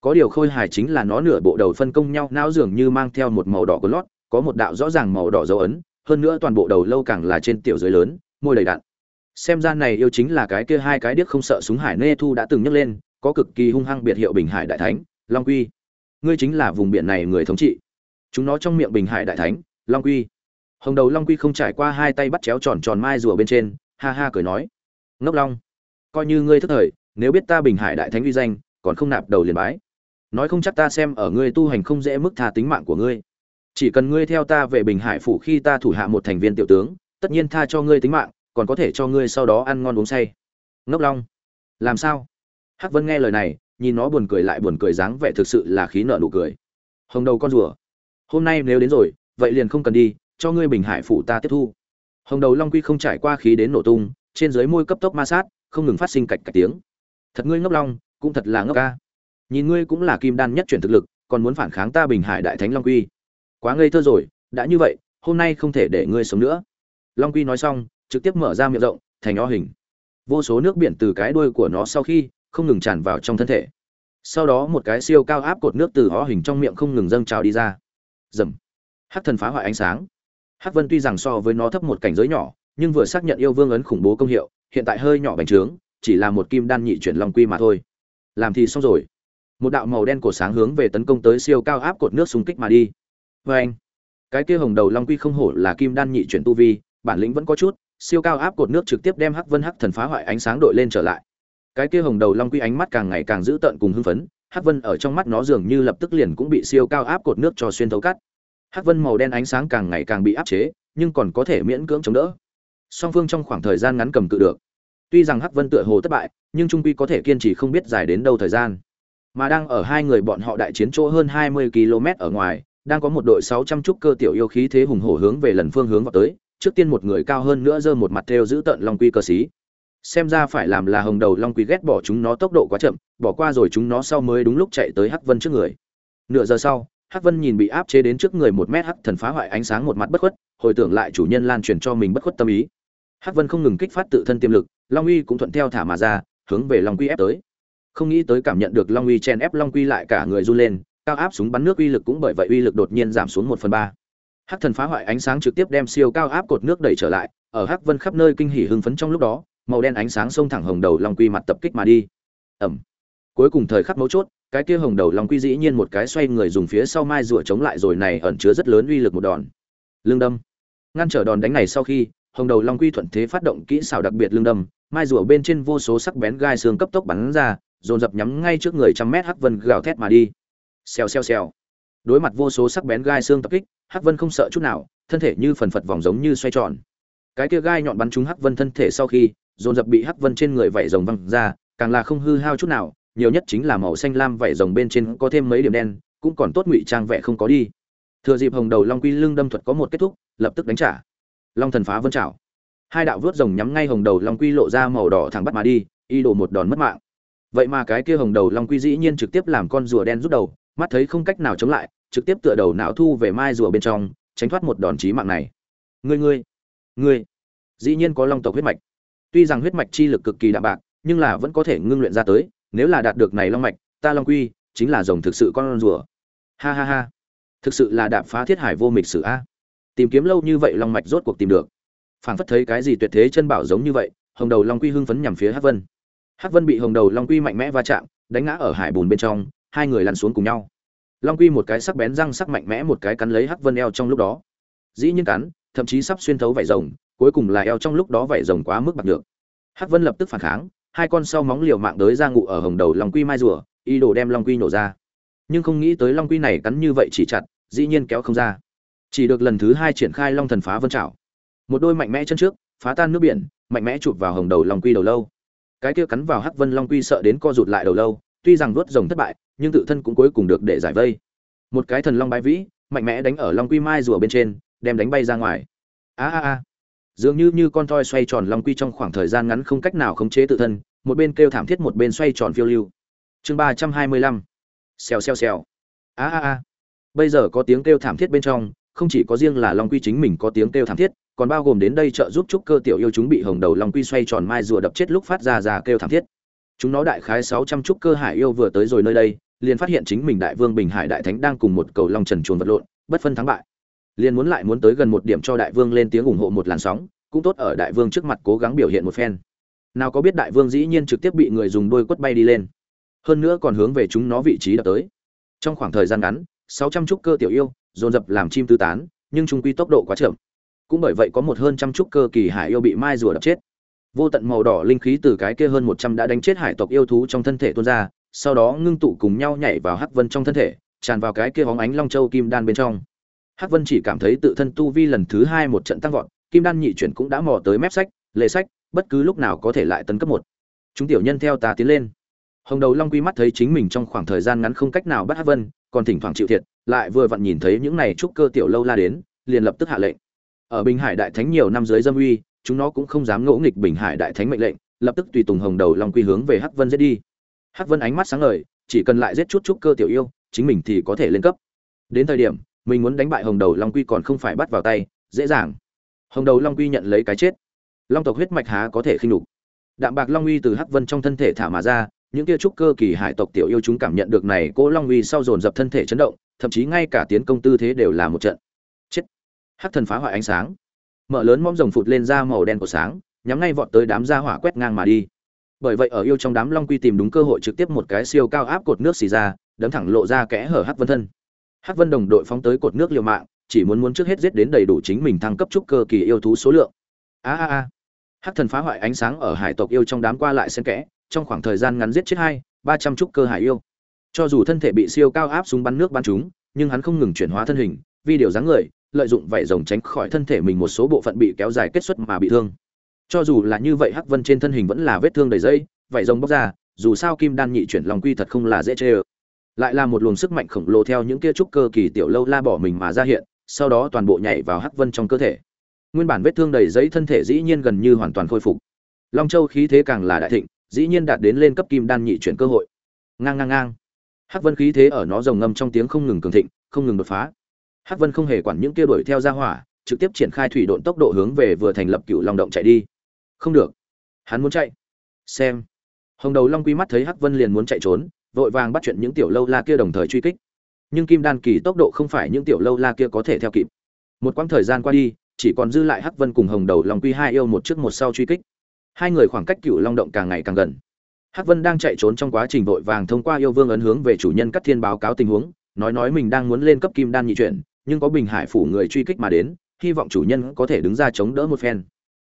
có điều khôi hài chính là nó nửa bộ đầu phân công nhau, não dường như mang theo một màu đỏ của lót, có một đạo rõ ràng màu đỏ dấu ấn, hơn nữa toàn bộ đầu lâu càng là trên tiểu dưới lớn, môi đầy đạn xem ra này yêu chính là cái kia hai cái điếc không sợ súng hải nê thu đã từng nhấc lên, có cực kỳ hung hăng biệt hiệu bình hải đại thánh, long quy. Ngươi chính là vùng biển này người thống trị. Chúng nó trong miệng bình hải đại thánh, long quy. Hồng đầu long quy không trải qua hai tay bắt chéo tròn tròn mai rùa bên trên, ha ha cười nói. Ngốc long, coi như ngươi thức thời, nếu biết ta bình hải đại thánh uy danh, còn không nạp đầu liền bái nói không chắc ta xem ở ngươi tu hành không dễ mức tha tính mạng của ngươi. Chỉ cần ngươi theo ta về bình hải phủ khi ta thủ hạ một thành viên tiểu tướng, tất nhiên tha cho ngươi tính mạng, còn có thể cho ngươi sau đó ăn ngon uống say. Ngốc long. Làm sao? Hắc vân nghe lời này, nhìn nó buồn cười lại buồn cười dáng vẻ thực sự là khí nợ nụ cười. Hồng đầu con rùa. Hôm nay nếu đến rồi, vậy liền không cần đi, cho ngươi bình hải phủ ta tiếp thu. Hồng đầu long quy không trải qua khí đến nổ tung, trên dưới môi cấp tốc ma sát, không ngừng phát sinh cạch cạch tiếng. Thật ngươi ngốc long, cũng thật là ngốc ca nhìn ngươi cũng là kim đan nhất chuyển thực lực, còn muốn phản kháng ta bình hải đại thánh long quy. Quá ngây thơ rồi, đã như vậy, hôm nay không thể để ngươi sống nữa. Long quy nói xong, trực tiếp mở ra miệng rộng, thành o hình. Vô số nước biển từ cái đuôi của nó sau khi, không ngừng tràn vào trong thân thể. Sau đó một cái siêu cao áp cột nước từ o hình trong miệng không ngừng dâng trào đi ra. Dầm hắc thần phá hoại ánh sáng. Hắc vân tuy rằng so với nó thấp một cảnh giới nhỏ, nhưng vừa xác nhận yêu vương ấn khủng bố công hiệu, hiện tại hơi nhỏ bành trướng, chỉ là một kim đan nhị chuyển long quy mà thôi. Làm thì xong rồi một đạo màu đen cổ sáng hướng về tấn công tới siêu cao áp cột nước xung kích mà đi. Vê anh, cái kia hồng đầu long quy không hổ là kim đan nhị chuyển tu vi, bản lĩnh vẫn có chút, siêu cao áp cột nước trực tiếp đem hắc vân hắc thần phá hoại ánh sáng đội lên trở lại. Cái kia hồng đầu long quy ánh mắt càng ngày càng dữ tợn cùng hưng phấn, hắc vân ở trong mắt nó dường như lập tức liền cũng bị siêu cao áp cột nước cho xuyên thấu cắt. Hắc vân màu đen ánh sáng càng ngày càng bị áp chế, nhưng còn có thể miễn cưỡng chống đỡ. Song phương trong khoảng thời gian ngắn cầm cự được. Tuy rằng hắc vân tựa hồ thất bại, nhưng trung quy có thể kiên trì không biết dài đến đâu thời gian mà đang ở hai người bọn họ đại chiến chỗ hơn 20 km ở ngoài, đang có một đội 600 trúc cơ tiểu yêu khí thế hùng hổ hướng về lần phương hướng vào tới, trước tiên một người cao hơn nữa giơ một mặt theo giữ tận long quy cơ sĩ. Xem ra phải làm là hồng đầu long quy ghét bỏ chúng nó tốc độ quá chậm, bỏ qua rồi chúng nó sau mới đúng lúc chạy tới hắc vân trước người. Nửa giờ sau, hắc vân nhìn bị áp chế đến trước người một mét hắc thần phá hoại ánh sáng một mặt bất khuất, hồi tưởng lại chủ nhân lan truyền cho mình bất khuất tâm ý. Hắc vân không ngừng kích phát tự thân tiềm lực, long uy cũng thuận theo thả mà ra, hướng về long quy ép tới không nghĩ tới cảm nhận được long uy chen ép long quy lại cả người run lên, cao áp súng bắn nước uy lực cũng bởi vậy uy lực đột nhiên giảm xuống một phần ba. Hắc thần phá hoại ánh sáng trực tiếp đem siêu cao áp cột nước đẩy trở lại, ở hắc vân khắp nơi kinh hỉ hưng phấn trong lúc đó, màu đen ánh sáng xông thẳng hồng đầu long quy mặt tập kích mà đi. Ẩm. Cuối cùng thời khắc mấu chốt, cái kia hồng đầu long quy dĩ nhiên một cái xoay người dùng phía sau mai rùa chống lại rồi này ẩn chứa rất lớn uy lực một đòn. Lương đâm. Ngăn trở đòn đánh này sau khi, hồng đầu long quy thuận thế phát động kỹ xảo đặc biệt lương đâm, mai rùa bên trên vô số sắc bén gai xương cấp tốc bắn ra dồn dập nhắm ngay trước người trăm mét hắc vân gào thét mà đi. Xèo xèo xèo. Đối mặt vô số sắc bén gai xương tập kích, hắc vân không sợ chút nào, thân thể như phần phật vòng giống như xoay tròn. Cái kia gai nhọn bắn trúng hắc vân thân thể sau khi, dồn dập bị hắc vân trên người vảy rồng văng ra, càng là không hư hao chút nào, nhiều nhất chính là màu xanh lam vảy rồng bên trên có thêm mấy điểm đen, cũng còn tốt ngụy trang vẻ không có đi. Thừa dịp hồng đầu long quy lưng đâm thuật có một kết thúc, lập tức đánh trả. Long thần phá vân chảo hai đạo vớt rồng nhắm ngay hồng đầu long quy lộ ra màu đỏ thẳng bắt mà đi, y đổ một đòn mất mạng vậy mà cái kia hồng đầu long quy dĩ nhiên trực tiếp làm con rùa đen rút đầu, mắt thấy không cách nào chống lại, trực tiếp tựa đầu não thu về mai rùa bên trong, tránh thoát một đòn chí mạng này. Ngươi ngươi ngươi. Dĩ nhiên có long tộc huyết mạch. Tuy rằng huyết mạch chi lực cực kỳ đạm bạc, nhưng là vẫn có thể ngưng luyện ra tới, nếu là đạt được này long mạch, ta long quy chính là rồng thực sự con rùa. Ha ha ha. Thực sự là đạp phá thiết hải vô mịch sử a. Tìm kiếm lâu như vậy long mạch rốt cuộc tìm được. Phảng phất thấy cái gì tuyệt thế chân bảo giống như vậy, hồng đầu long quy hưng phấn nhằm phía hắc vân hắc vân bị hồng đầu long quy mạnh mẽ va chạm, đánh ngã ở hải bùn bên trong, hai người lăn xuống cùng nhau. Long quy một cái sắc bén răng sắc mạnh mẽ một cái cắn lấy hắc vân eo trong lúc đó. Dĩ nhiên cắn, thậm chí sắp xuyên thấu vảy rồng, cuối cùng là eo trong lúc đó vảy rồng quá mức bạc được hắc vân lập tức phản kháng, hai con sau móng liều mạng đới ra ngụ ở hồng đầu long quy mai rùa, ý đồ đem long quy nổ ra. Nhưng không nghĩ tới long quy này cắn như vậy chỉ chặt, dĩ nhiên kéo không ra. Chỉ được lần thứ hai triển khai long thần phá vân trảo. Một đôi mạnh mẽ chân trước, phá tan nước biển, mạnh mẽ chụp vào hồng đầu long quy đầu lâu cái kia cắn vào hắc vân long quy sợ đến co rụt lại đầu lâu, tuy rằng nuốt rồng thất bại, nhưng tự thân cũng cuối cùng được để giải vây. Một cái thần long bái vĩ, mạnh mẽ đánh ở long quy mai rùa bên trên, đem đánh bay ra ngoài. A a a. Dường như như con toi xoay tròn long quy trong khoảng thời gian ngắn không cách nào khống chế tự thân, một bên kêu thảm thiết một bên xoay tròn phiêu lưu. Chương ba trăm hai mươi lăm. Xèo xèo xèo. A a a. Bây giờ có tiếng kêu thảm thiết bên trong, không chỉ có riêng là long quy chính mình có tiếng kêu thảm thiết còn bao gồm đến đây trợ giúp trúc cơ tiểu yêu chúng bị hồng đầu long quy xoay tròn mai rùa đập chết lúc phát ra ra kêu thảm thiết. Chúng nó đại khái sáu trăm trúc cơ hải yêu vừa tới rồi nơi đây, liền phát hiện chính mình đại vương bình hải đại thánh đang cùng một cầu long trần chuồn vật lộn, bất phân thắng bại. Liền muốn lại muốn tới gần một điểm cho đại vương lên tiếng ủng hộ một làn sóng, cũng tốt ở đại vương trước mặt cố gắng biểu hiện một phen. Nào có biết đại vương dĩ nhiên trực tiếp bị người dùng đôi quất bay đi lên. Hơn nữa còn hướng về chúng nó vị trí đập tới. Trong khoảng thời gian ngắn, sáu trăm trúc cơ tiểu yêu, dồn dập làm chim tứ tán, nhưng chúng quy tốc độ quá chậm cũng bởi vậy có một hơn trăm trúc cơ kỳ hải yêu bị mai rùa đập chết. Vô tận màu đỏ linh khí từ cái kia hơn một trăm đã đánh chết hải tộc yêu thú trong thân thể tuôn ra, sau đó ngưng tụ cùng nhau nhảy vào hắc vân trong thân thể, tràn vào cái kia hóng ánh long châu kim đan bên trong. Hắc vân chỉ cảm thấy tự thân tu vi lần thứ hai một trận tăng vọt, kim đan nhị chuyển cũng đã mò tới mép sách, lề sách, bất cứ lúc nào có thể lại tấn cấp một. Chúng tiểu nhân theo ta tiến lên. Hồng đầu long quy mắt thấy chính mình trong khoảng thời gian ngắn không cách nào bắt hắc vân, còn thỉnh thoảng chịu thiệt, lại vừa vặn nhìn thấy những này trúc cơ tiểu lâu la đến, liền lập tức hạ lệnh ở bình hải đại thánh nhiều năm dưới dâm uy, chúng nó cũng không dám ngỗ nghịch bình hải đại thánh mệnh lệnh, lập tức tùy tùng hồng đầu long quy hướng về hắc vân giết đi. Hắc vân ánh mắt sáng ngời, chỉ cần lại giết chút chút cơ tiểu yêu, chính mình thì có thể lên cấp. Đến thời điểm, mình muốn đánh bại hồng đầu long quy còn không phải bắt vào tay, dễ dàng. Hồng đầu long quy nhận lấy cái chết. Long tộc huyết mạch há có thể khinh đục đạm bạc long uy từ hắc vân trong thân thể thả mà ra, những kia trúc cơ kỳ hải tộc tiểu yêu chúng cảm nhận được này cỗ long uy sau dồn dập thân thể chấn động, thậm chí ngay cả tiến công tư thế đều là một trận hắc thần phá hoại ánh sáng. Mở lớn mom rồng phụt lên ra màu đen của sáng, nhắm ngay vọt tới đám da hỏa quét ngang mà đi. Bởi vậy ở yêu trong đám long quy tìm đúng cơ hội trực tiếp một cái siêu cao áp cột nước xì ra, đấm thẳng lộ ra kẽ hở hắc vân thân. Hắc vân đồng đội phóng tới cột nước liều mạng, chỉ muốn muốn trước hết giết đến đầy đủ chính mình thăng cấp trúc cơ kỳ yêu thú số lượng. A a a. Hắc thần phá hoại ánh sáng ở hải tộc yêu trong đám qua lại xen kẽ, trong khoảng thời gian ngắn giết chết hai, ba trăm trúc cơ hải yêu. Cho dù thân thể bị siêu cao áp súng bắn nước bắn chúng, nhưng hắn không ngừng chuyển hóa thân hình, vì điều dáng người lợi dụng vảy rồng tránh khỏi thân thể mình một số bộ phận bị kéo dài kết xuất mà bị thương. Cho dù là như vậy hắc vân trên thân hình vẫn là vết thương đầy dây, vảy rồng bóc ra, dù sao kim đan nhị chuyển lòng quy thật không là dễ chê ơ. Lại là một luồng sức mạnh khổng lồ theo những kia trúc cơ kỳ tiểu lâu la bỏ mình mà ra hiện, sau đó toàn bộ nhảy vào hắc vân trong cơ thể. Nguyên bản vết thương đầy giấy thân thể dĩ nhiên gần như hoàn toàn khôi phục. Long châu khí thế càng là đại thịnh, dĩ nhiên đạt đến lên cấp kim đan nhị chuyển cơ hội. Ngang ngang ngang. Hắc vân khí thế ở nó rồng ngâm trong tiếng không ngừng cường thịnh, không ngừng đột phá hắc vân không hề quản những kia đuổi theo ra hỏa, trực tiếp triển khai thủy độn tốc độ hướng về vừa thành lập cựu long động chạy đi. Không được. Hắn muốn chạy. Xem. Hồng đầu long quy mắt thấy hắc vân liền muốn chạy trốn, vội vàng bắt chuyện những tiểu lâu la kia đồng thời truy kích. Nhưng kim đan kỳ tốc độ không phải những tiểu lâu la kia có thể theo kịp. Một quãng thời gian qua đi, chỉ còn dư lại hắc vân cùng hồng đầu long quy hai yêu một trước một sau truy kích. Hai người khoảng cách cựu long động càng ngày càng gần. Hắc vân đang chạy trốn trong quá trình vội vàng thông qua yêu vương ấn hướng về chủ nhân cắt thiên báo cáo tình huống, nói nói mình đang muốn lên cấp kim đan nhị chuyển nhưng có bình hải phủ người truy kích mà đến, hy vọng chủ nhân có thể đứng ra chống đỡ một phen.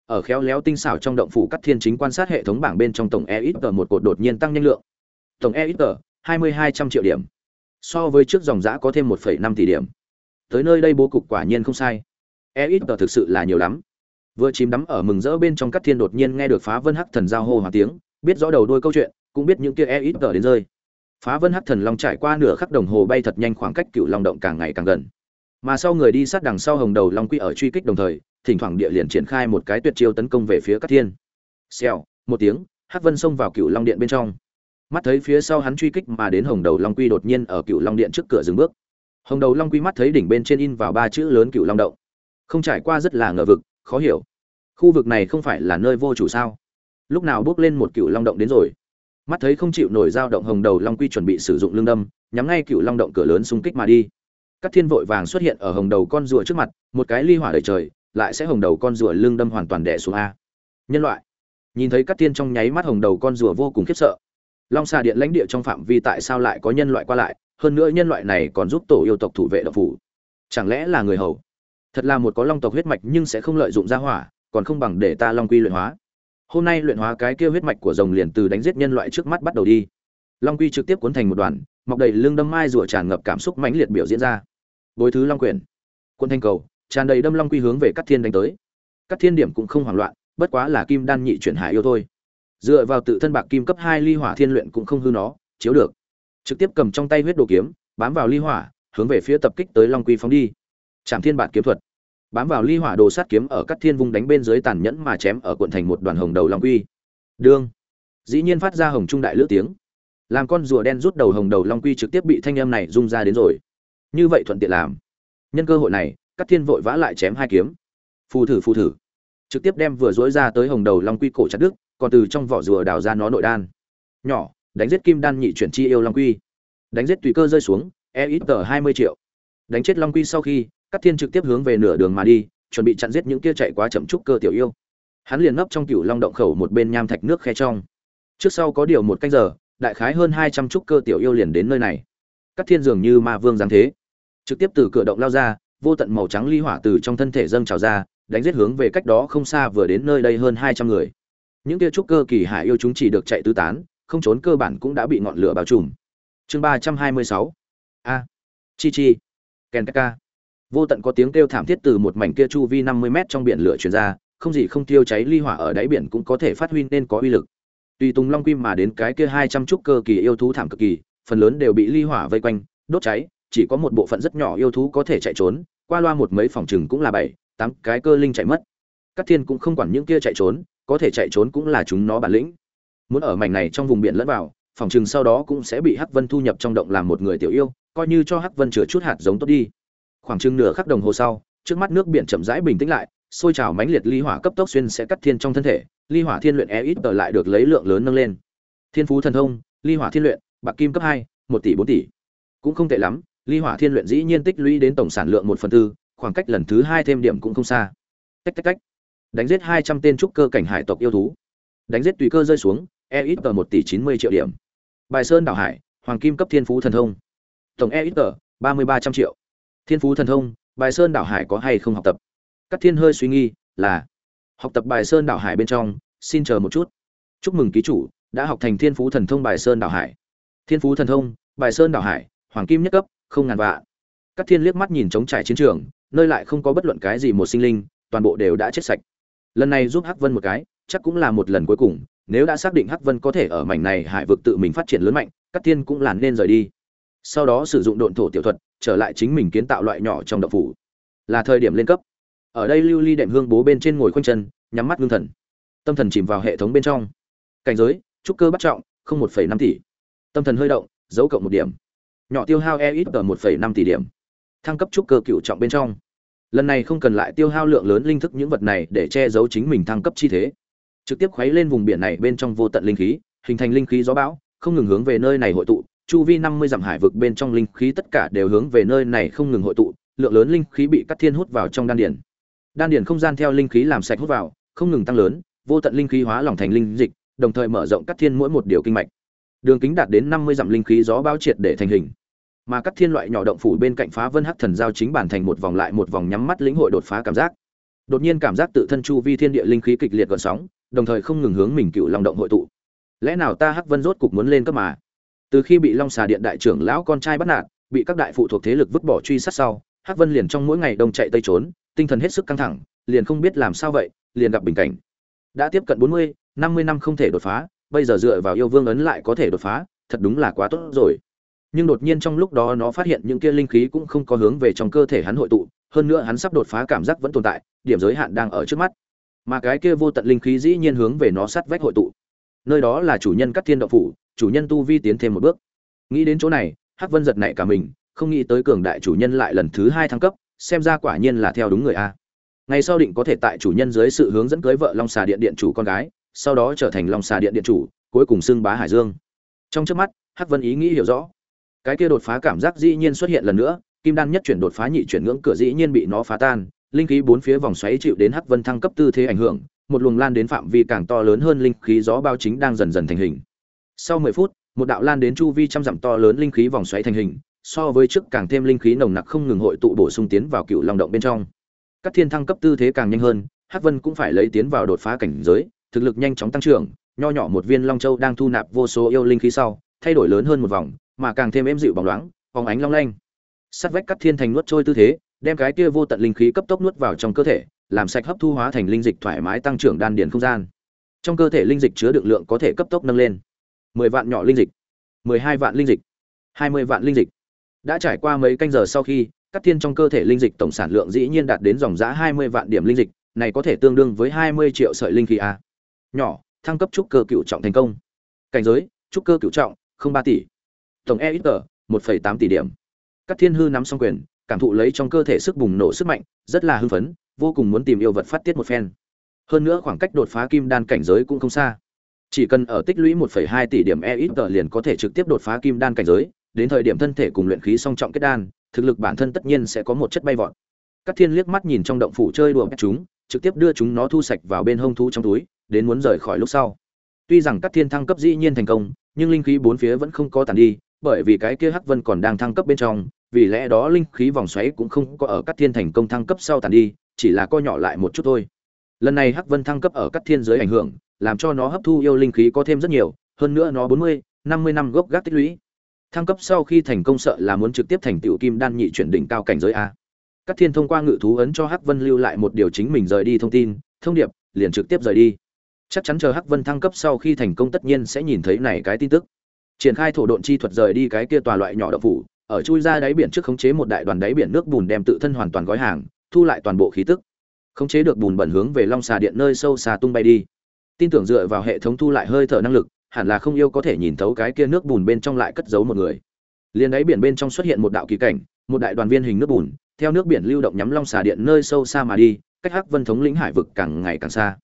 Ở khéo léo tinh xảo trong động phủ cắt thiên chính quan sát hệ thống bảng bên trong tổng e ít tờ một cột đột nhiên tăng nhanh lượng. Tổng e ít tờ hai mươi hai trăm triệu điểm. So với trước dòng giã có thêm một phẩy năm tỷ điểm. Tới nơi đây bố cục quả nhiên không sai. E ít tờ thực sự là nhiều lắm. Vừa chìm đắm ở mừng rỡ bên trong cắt thiên đột nhiên nghe được phá vân hắc thần giao hô hòa tiếng, biết rõ đầu đôi câu chuyện, cũng biết những kia e ít tờ đến rơi. Phá vân hắc thần long trải qua nửa khắc đồng hồ bay thật nhanh khoảng cách cựu long động càng ngày càng gần mà sau người đi sát đằng sau hồng đầu long quy ở truy kích đồng thời, thỉnh thoảng địa liền triển khai một cái tuyệt chiêu tấn công về phía cát thiên. Xèo, một tiếng, hắc vân xông vào cựu long điện bên trong. Mắt thấy phía sau hắn truy kích mà đến hồng đầu long quy đột nhiên ở cựu long điện trước cửa dừng bước. Hồng đầu long quy mắt thấy đỉnh bên trên in vào ba chữ lớn cựu long động. Không trải qua rất là ngờ vực, khó hiểu. Khu vực này không phải là nơi vô chủ sao? Lúc nào bước lên một cựu long động đến rồi? Mắt thấy không chịu nổi dao động hồng đầu long quy chuẩn bị sử dụng lương đâm, nhắm ngay cựu long động cửa lớn xung kích mà đi các thiên vội vàng xuất hiện ở hồng đầu con rùa trước mặt, một cái ly hỏa đầy trời, lại sẽ hồng đầu con rùa lưng đâm hoàn toàn đè xuống a. Nhân loại. Nhìn thấy các thiên trong nháy mắt hồng đầu con rùa vô cùng khiếp sợ. Long xà điện lãnh địa trong phạm vi tại sao lại có nhân loại qua lại, hơn nữa nhân loại này còn giúp tổ yêu tộc thủ vệ độc phủ. Chẳng lẽ là người hầu? Thật là một có long tộc huyết mạch nhưng sẽ không lợi dụng ra hỏa, còn không bằng để ta long quy luyện hóa. Hôm nay luyện hóa cái kia huyết mạch của rồng liền từ đánh giết nhân loại trước mắt bắt đầu đi long quy trực tiếp cuốn thành một đoàn, mọc đầy lưng đâm mai rùa tràn ngập cảm xúc mãnh liệt biểu diễn ra. Bối thứ long quyền. Quân thanh cầu, tràn đầy đâm long quy hướng về các thiên đánh tới. Các thiên điểm cũng không hoảng loạn, bất quá là kim đan nhị chuyển hải yêu thôi. Dựa vào tự thân bạc kim cấp hai ly hỏa thiên luyện cũng không hư nó, chiếu được. Trực tiếp cầm trong tay huyết đồ kiếm, bám vào ly hỏa, hướng về phía tập kích tới long quy phóng đi. Trạm thiên bản kiếm thuật. Bám vào ly hỏa đồ sát kiếm ở các thiên vung đánh bên dưới tàn nhẫn mà chém ở cuộn thành một đoàn hồng đầu long quy. Đương. Dĩ nhiên phát ra hồng trung đại lữ tiếng làm con rùa đen rút đầu hồng đầu long quy trực tiếp bị thanh âm này rung ra đến rồi. Như vậy thuận tiện làm. Nhân cơ hội này các thiên vội vã lại chém hai kiếm. Phù thử phù thử. Trực tiếp đem vừa dối ra tới hồng đầu long quy cổ chặt đứt, còn từ trong vỏ rùa đào ra nó nội đan. Nhỏ, đánh giết kim đan nhị chuyển chi yêu long quy. Đánh giết tùy cơ rơi xuống e ít tờ hai mươi triệu. Đánh chết long quy sau khi các thiên trực tiếp hướng về nửa đường mà đi, chuẩn bị chặn giết những kia chạy quá chậm trúc cơ tiểu yêu. Hắn liền ngấp trong cựu long động khẩu một bên nham thạch nước khe trong. Trước sau có điều một canh giờ đại khái hơn hai trăm trúc cơ tiểu yêu liền đến nơi này. Các thiên dường như ma vương giáng thế. Trực tiếp từ cửa động lao ra, vô tận màu trắng ly hỏa từ trong thân thể dâng trào ra, đánh giết hướng về cách đó không xa vừa đến nơi đây hơn hai trăm người. Những kia trúc cơ kỳ hải yêu chúng chỉ được chạy tứ tán, không trốn cơ bản cũng đã bị ngọn lửa bao trùm. Chương ba trăm hai mươi sáu. A. Chi chi. Ken ka vô tận có tiếng kêu thảm thiết từ một mảnh kia chu vi năm mươi m trong biển lửa truyền ra, không gì không tiêu cháy ly hỏa ở đáy biển cũng có thể phát huy nên có uy lực tùy tùng long quy mà đến cái kia hai trăm trúc cơ kỳ yêu thú thảm cực kỳ, phần lớn đều bị ly hỏa vây quanh, đốt cháy, chỉ có một bộ phận rất nhỏ yêu thú có thể chạy trốn, qua loa một mấy phòng chừng cũng là bảy, tám cái cơ linh chạy mất. Các thiên cũng không quản những kia chạy trốn, có thể chạy trốn cũng là chúng nó bản lĩnh. Muốn ở mảnh này trong vùng biển lẫn vào, phòng chừng sau đó cũng sẽ bị hắc vân thu nhập trong động làm một người tiểu yêu, coi như cho hắc vân chứa chút hạt giống tốt đi. Khoảng chừng nửa khắc đồng hồ sau, trước mắt nước biển chậm rãi bình tĩnh lại, sôi trào mãnh liệt ly hỏa cấp tốc xuyên sẽ cắt thiên trong thân thể ly hỏa thiên luyện e ít tờ lại được lấy lượng lớn nâng lên. Thiên phú thần thông, ly hỏa thiên luyện, bạc kim cấp hai, một tỷ bốn tỷ. Cũng không tệ lắm, ly hỏa thiên luyện dĩ nhiên tích lũy đến tổng sản lượng một phần tư, khoảng cách lần thứ hai thêm điểm cũng không xa. Tách tách tách. Đánh giết hai trăm tên trúc cơ cảnh hải tộc yêu thú. Đánh giết tùy cơ rơi xuống e ít tờ một tỷ chín mươi triệu điểm. Bài sơn đảo hải, hoàng kim cấp thiên phú thần thông. Tổng e ít tờ ba mươi ba trăm triệu. Thiên phú thần thông, bài sơn đảo hải có hay không học tập? Các thiên hơi suy nghi là học tập bài sơn đảo hải bên trong, xin chờ một chút. Chúc mừng ký chủ, đã học thành thiên phú thần thông bài sơn đảo hải. Thiên phú thần thông, bài sơn đảo hải, hoàng kim nhất cấp, không ngàn vạ các thiên liếc mắt nhìn trống trải chiến trường, nơi lại không có bất luận cái gì một sinh linh, toàn bộ đều đã chết sạch. Lần này giúp hắc vân một cái, chắc cũng là một lần cuối cùng, nếu đã xác định hắc vân có thể ở mảnh này hải vực tự mình phát triển lớn mạnh, các thiên cũng làn nên rời đi. Sau đó sử dụng độn thổ tiểu thuật, trở lại chính mình kiến tạo loại nhỏ trong đậu phủ. Là thời điểm lên cấp ở đây lưu ly đệm hương bố bên trên ngồi khoanh chân, nhắm mắt ngưng thần. Tâm thần chìm vào hệ thống bên trong. Cảnh giới, trúc cơ bắt trọng, không một năm tỷ. Tâm thần hơi động, dấu cộng một điểm. Nhỏ tiêu hao e ít ở một năm tỷ điểm. Thăng cấp trúc cơ cựu trọng bên trong. Lần này không cần lại tiêu hao lượng lớn linh thức những vật này để che giấu chính mình thăng cấp chi thế. Trực tiếp khuấy lên vùng biển này bên trong vô tận linh khí, hình thành linh khí gió bão, không ngừng hướng về nơi này hội tụ. Chu vi năm mươi dặm hải vực bên trong linh khí tất cả đều hướng về nơi này không ngừng hội tụ, lượng lớn linh khí bị cắt thiên hút vào trong đan điển đan điền không gian theo linh khí làm sạch hút vào, không ngừng tăng lớn, vô tận linh khí hóa lỏng thành linh dịch, đồng thời mở rộng cắt thiên mỗi một điều kinh mạch. Đường kính đạt đến năm mươi dặm linh khí gió bao triệt để thành hình. Mà cắt thiên loại nhỏ động phủ bên cạnh phá vân hắc thần giao chính bản thành một vòng lại một vòng nhắm mắt lĩnh hội đột phá cảm giác. Đột nhiên cảm giác tự thân chu vi thiên địa linh khí kịch liệt gợn sóng, đồng thời không ngừng hướng mình cựu long động hội tụ. Lẽ nào ta hắc vân rốt cục muốn lên cấp mà? Từ khi bị long xà điện đại trưởng lão con trai bắt nạt, bị các đại phụ thuộc thế lực vứt bỏ truy sát sau, hắc vân liền trong mỗi ngày đông chạy tây trốn tinh thần hết sức căng thẳng, liền không biết làm sao vậy, liền gặp bình cảnh. Đã tiếp cận bốn mươi, năm mươi năm không thể đột phá, bây giờ dựa vào yêu vương ấn lại có thể đột phá, thật đúng là quá tốt rồi. Nhưng đột nhiên trong lúc đó nó phát hiện những kia linh khí cũng không có hướng về trong cơ thể hắn hội tụ, hơn nữa hắn sắp đột phá cảm giác vẫn tồn tại, điểm giới hạn đang ở trước mắt. Mà cái kia vô tận linh khí dĩ nhiên hướng về nó sát vách hội tụ. Nơi đó là chủ nhân cắt thiên đạo phủ, chủ nhân tu vi tiến thêm một bước. Nghĩ đến chỗ này, hắc vân giật nảy cả mình, không nghĩ tới cường đại chủ nhân lại lần thứ hai thăng cấp xem ra quả nhiên là theo đúng người a. Ngày sau định có thể tại chủ nhân dưới sự hướng dẫn cưới vợ long xà điện điện chủ con gái, sau đó trở thành long xà điện điện chủ, cuối cùng xưng bá hải dương. Trong trước mắt, hắc vân ý nghĩ hiểu rõ. Cái kia đột phá cảm giác dĩ nhiên xuất hiện lần nữa, kim đan nhất chuyển đột phá nhị chuyển ngưỡng cửa dĩ nhiên bị nó phá tan, linh khí bốn phía vòng xoáy chịu đến hắc vân thăng cấp tư thế ảnh hưởng, một luồng lan đến phạm vi càng to lớn hơn linh khí gió bao chính đang dần dần thành hình. Sau mười phút, một đạo lan đến chu vi trăm dặm to lớn linh khí vòng xoáy thành hình so với trước càng thêm linh khí nồng nặc không ngừng hội tụ bổ sung tiến vào cựu long động bên trong. Các thiên thăng cấp tư thế càng nhanh hơn, hắc vân cũng phải lấy tiến vào đột phá cảnh giới, thực lực nhanh chóng tăng trưởng, nho nhỏ một viên long châu đang thu nạp vô số yêu linh khí sau, thay đổi lớn hơn một vòng, mà càng thêm êm dịu bóng loáng, phóng ánh long lanh. Sắt vách cắt thiên thành nuốt trôi tư thế, đem cái kia vô tận linh khí cấp tốc nuốt vào trong cơ thể, làm sạch hấp thu hóa thành linh dịch thoải mái tăng trưởng đan điền không gian. Trong cơ thể linh dịch chứa đựng lượng có thể cấp tốc nâng lên. Mười vạn nhỏ linh dịch. Mười hai vạn linh dịch. Hai mươi vạn linh dịch đã trải qua mấy canh giờ sau khi cắt thiên trong cơ thể linh dịch tổng sản lượng dĩ nhiên đạt đến dòng giá hai mươi vạn điểm linh dịch này có thể tương đương với hai mươi triệu sợi linh khí a. Nhỏ thăng cấp trúc cơ cựu trọng thành công. Cảnh giới trúc cơ cựu trọng không ba tỷ. Tổng e ít tờ một phẩy tám tỷ điểm. Cắt thiên hư nắm xong quyền cảm thụ lấy trong cơ thể sức bùng nổ sức mạnh rất là hưng phấn vô cùng muốn tìm yêu vật phát tiết một phen. Hơn nữa khoảng cách đột phá kim đan cảnh giới cũng không xa. Chỉ cần ở tích lũy 1,2 tỷ điểm e ít tờ liền có thể trực tiếp đột phá kim đan cảnh giới đến thời điểm thân thể cùng luyện khí song trọng kết đan, thực lực bản thân tất nhiên sẽ có một chất bay vọt. Cát thiên liếc mắt nhìn trong động phủ chơi đùa các chúng, trực tiếp đưa chúng nó thu sạch vào bên hông thú trong túi, đến muốn rời khỏi lúc sau. Tuy rằng Cát thiên thăng cấp dĩ nhiên thành công, nhưng linh khí bốn phía vẫn không có tàn đi, bởi vì cái kia hắc vân còn đang thăng cấp bên trong, vì lẽ đó linh khí vòng xoáy cũng không có ở Cát thiên thành công thăng cấp sau tàn đi, chỉ là co nhỏ lại một chút thôi. Lần này hắc vân thăng cấp ở Cát thiên dưới ảnh hưởng, làm cho nó hấp thu yêu linh khí có thêm rất nhiều, hơn nữa nó bốn mươi, năm mươi năm gốc gác tích lũy thăng cấp sau khi thành công sợ là muốn trực tiếp thành tựu kim đan nhị chuyển đỉnh cao cảnh giới a. Các thiên thông qua ngự thú ấn cho hắc vân lưu lại một điều chính mình rời đi thông tin, thông điệp, liền trực tiếp rời đi. Chắc chắn chờ hắc vân thăng cấp sau khi thành công tất nhiên sẽ nhìn thấy này cái tin tức. Triển khai thổ độn chi thuật rời đi cái kia tòa loại nhỏ đậu phủ, ở chui ra đáy biển trước khống chế một đại đoàn đáy biển nước bùn đem tự thân hoàn toàn gói hàng, thu lại toàn bộ khí tức. Khống chế được bùn bẩn hướng về long xà điện nơi sâu xà tung bay đi. Tin tưởng dựa vào hệ thống thu lại hơi thở năng lực hẳn là không yêu có thể nhìn thấu cái kia nước bùn bên trong lại cất giấu một người. Liền đáy biển bên trong xuất hiện một đạo kỳ cảnh, một đại đoàn viên hình nước bùn, theo nước biển lưu động nhắm long xà điện nơi sâu xa mà đi, cách hắc vân thống lĩnh hải vực càng ngày càng xa.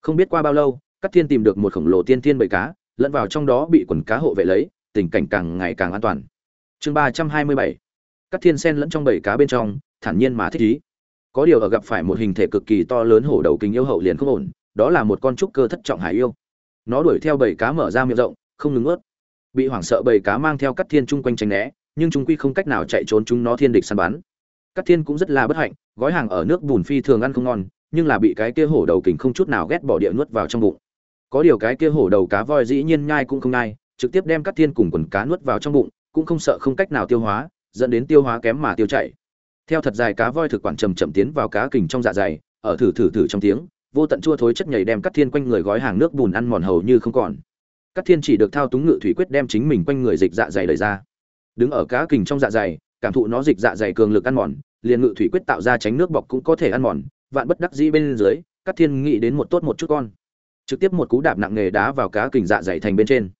Không biết qua bao lâu các thiên tìm được một khổng lồ tiên tiên bầy cá, lẫn vào trong đó bị quần cá hộ vệ lấy, tình cảnh càng ngày càng an toàn. Chương ba trăm hai mươi bảy. Các thiên sen lẫn trong bầy cá bên trong, thản nhiên mà thích ý. Có điều ở gặp phải một hình thể cực kỳ to lớn hổ đầu kính yêu hậu liền không ổn, đó là một con trúc cơ thất trọng hải yêu nó đuổi theo bầy cá mở ra miệng rộng, không ngừng ướt. Bị hoảng sợ bầy cá mang theo các thiên chung quanh tránh né, nhưng chúng quy không cách nào chạy trốn chúng nó thiên địch săn bắn. Các thiên cũng rất là bất hạnh, gói hàng ở nước bùn phi thường ăn không ngon, nhưng là bị cái kia hổ đầu kình không chút nào ghét bỏ địa nuốt vào trong bụng. Có điều cái kia hổ đầu cá voi dĩ nhiên nhai cũng không nhai, trực tiếp đem các thiên cùng quần cá nuốt vào trong bụng, cũng không sợ không cách nào tiêu hóa, dẫn đến tiêu hóa kém mà tiêu chảy. Theo thật dài cá voi thực quản chầm chậm tiến vào cá kình trong dạ dày, ở thử thử thử trong tiếng vô tận chua thối chất nhảy đem Cát thiên quanh người gói hàng nước bùn ăn mòn hầu như không còn. Cát thiên chỉ được thao túng ngự thủy quyết đem chính mình quanh người dịch dạ dày đẩy ra. Đứng ở cá kình trong dạ dày, cảm thụ nó dịch dạ dày cường lực ăn mòn, liền ngự thủy quyết tạo ra tránh nước bọc cũng có thể ăn mòn, vạn bất đắc dĩ bên dưới Cát thiên nghĩ đến một tốt một chút con. Trực tiếp một cú đạp nặng nghề đá vào cá kình dạ dày thành bên trên.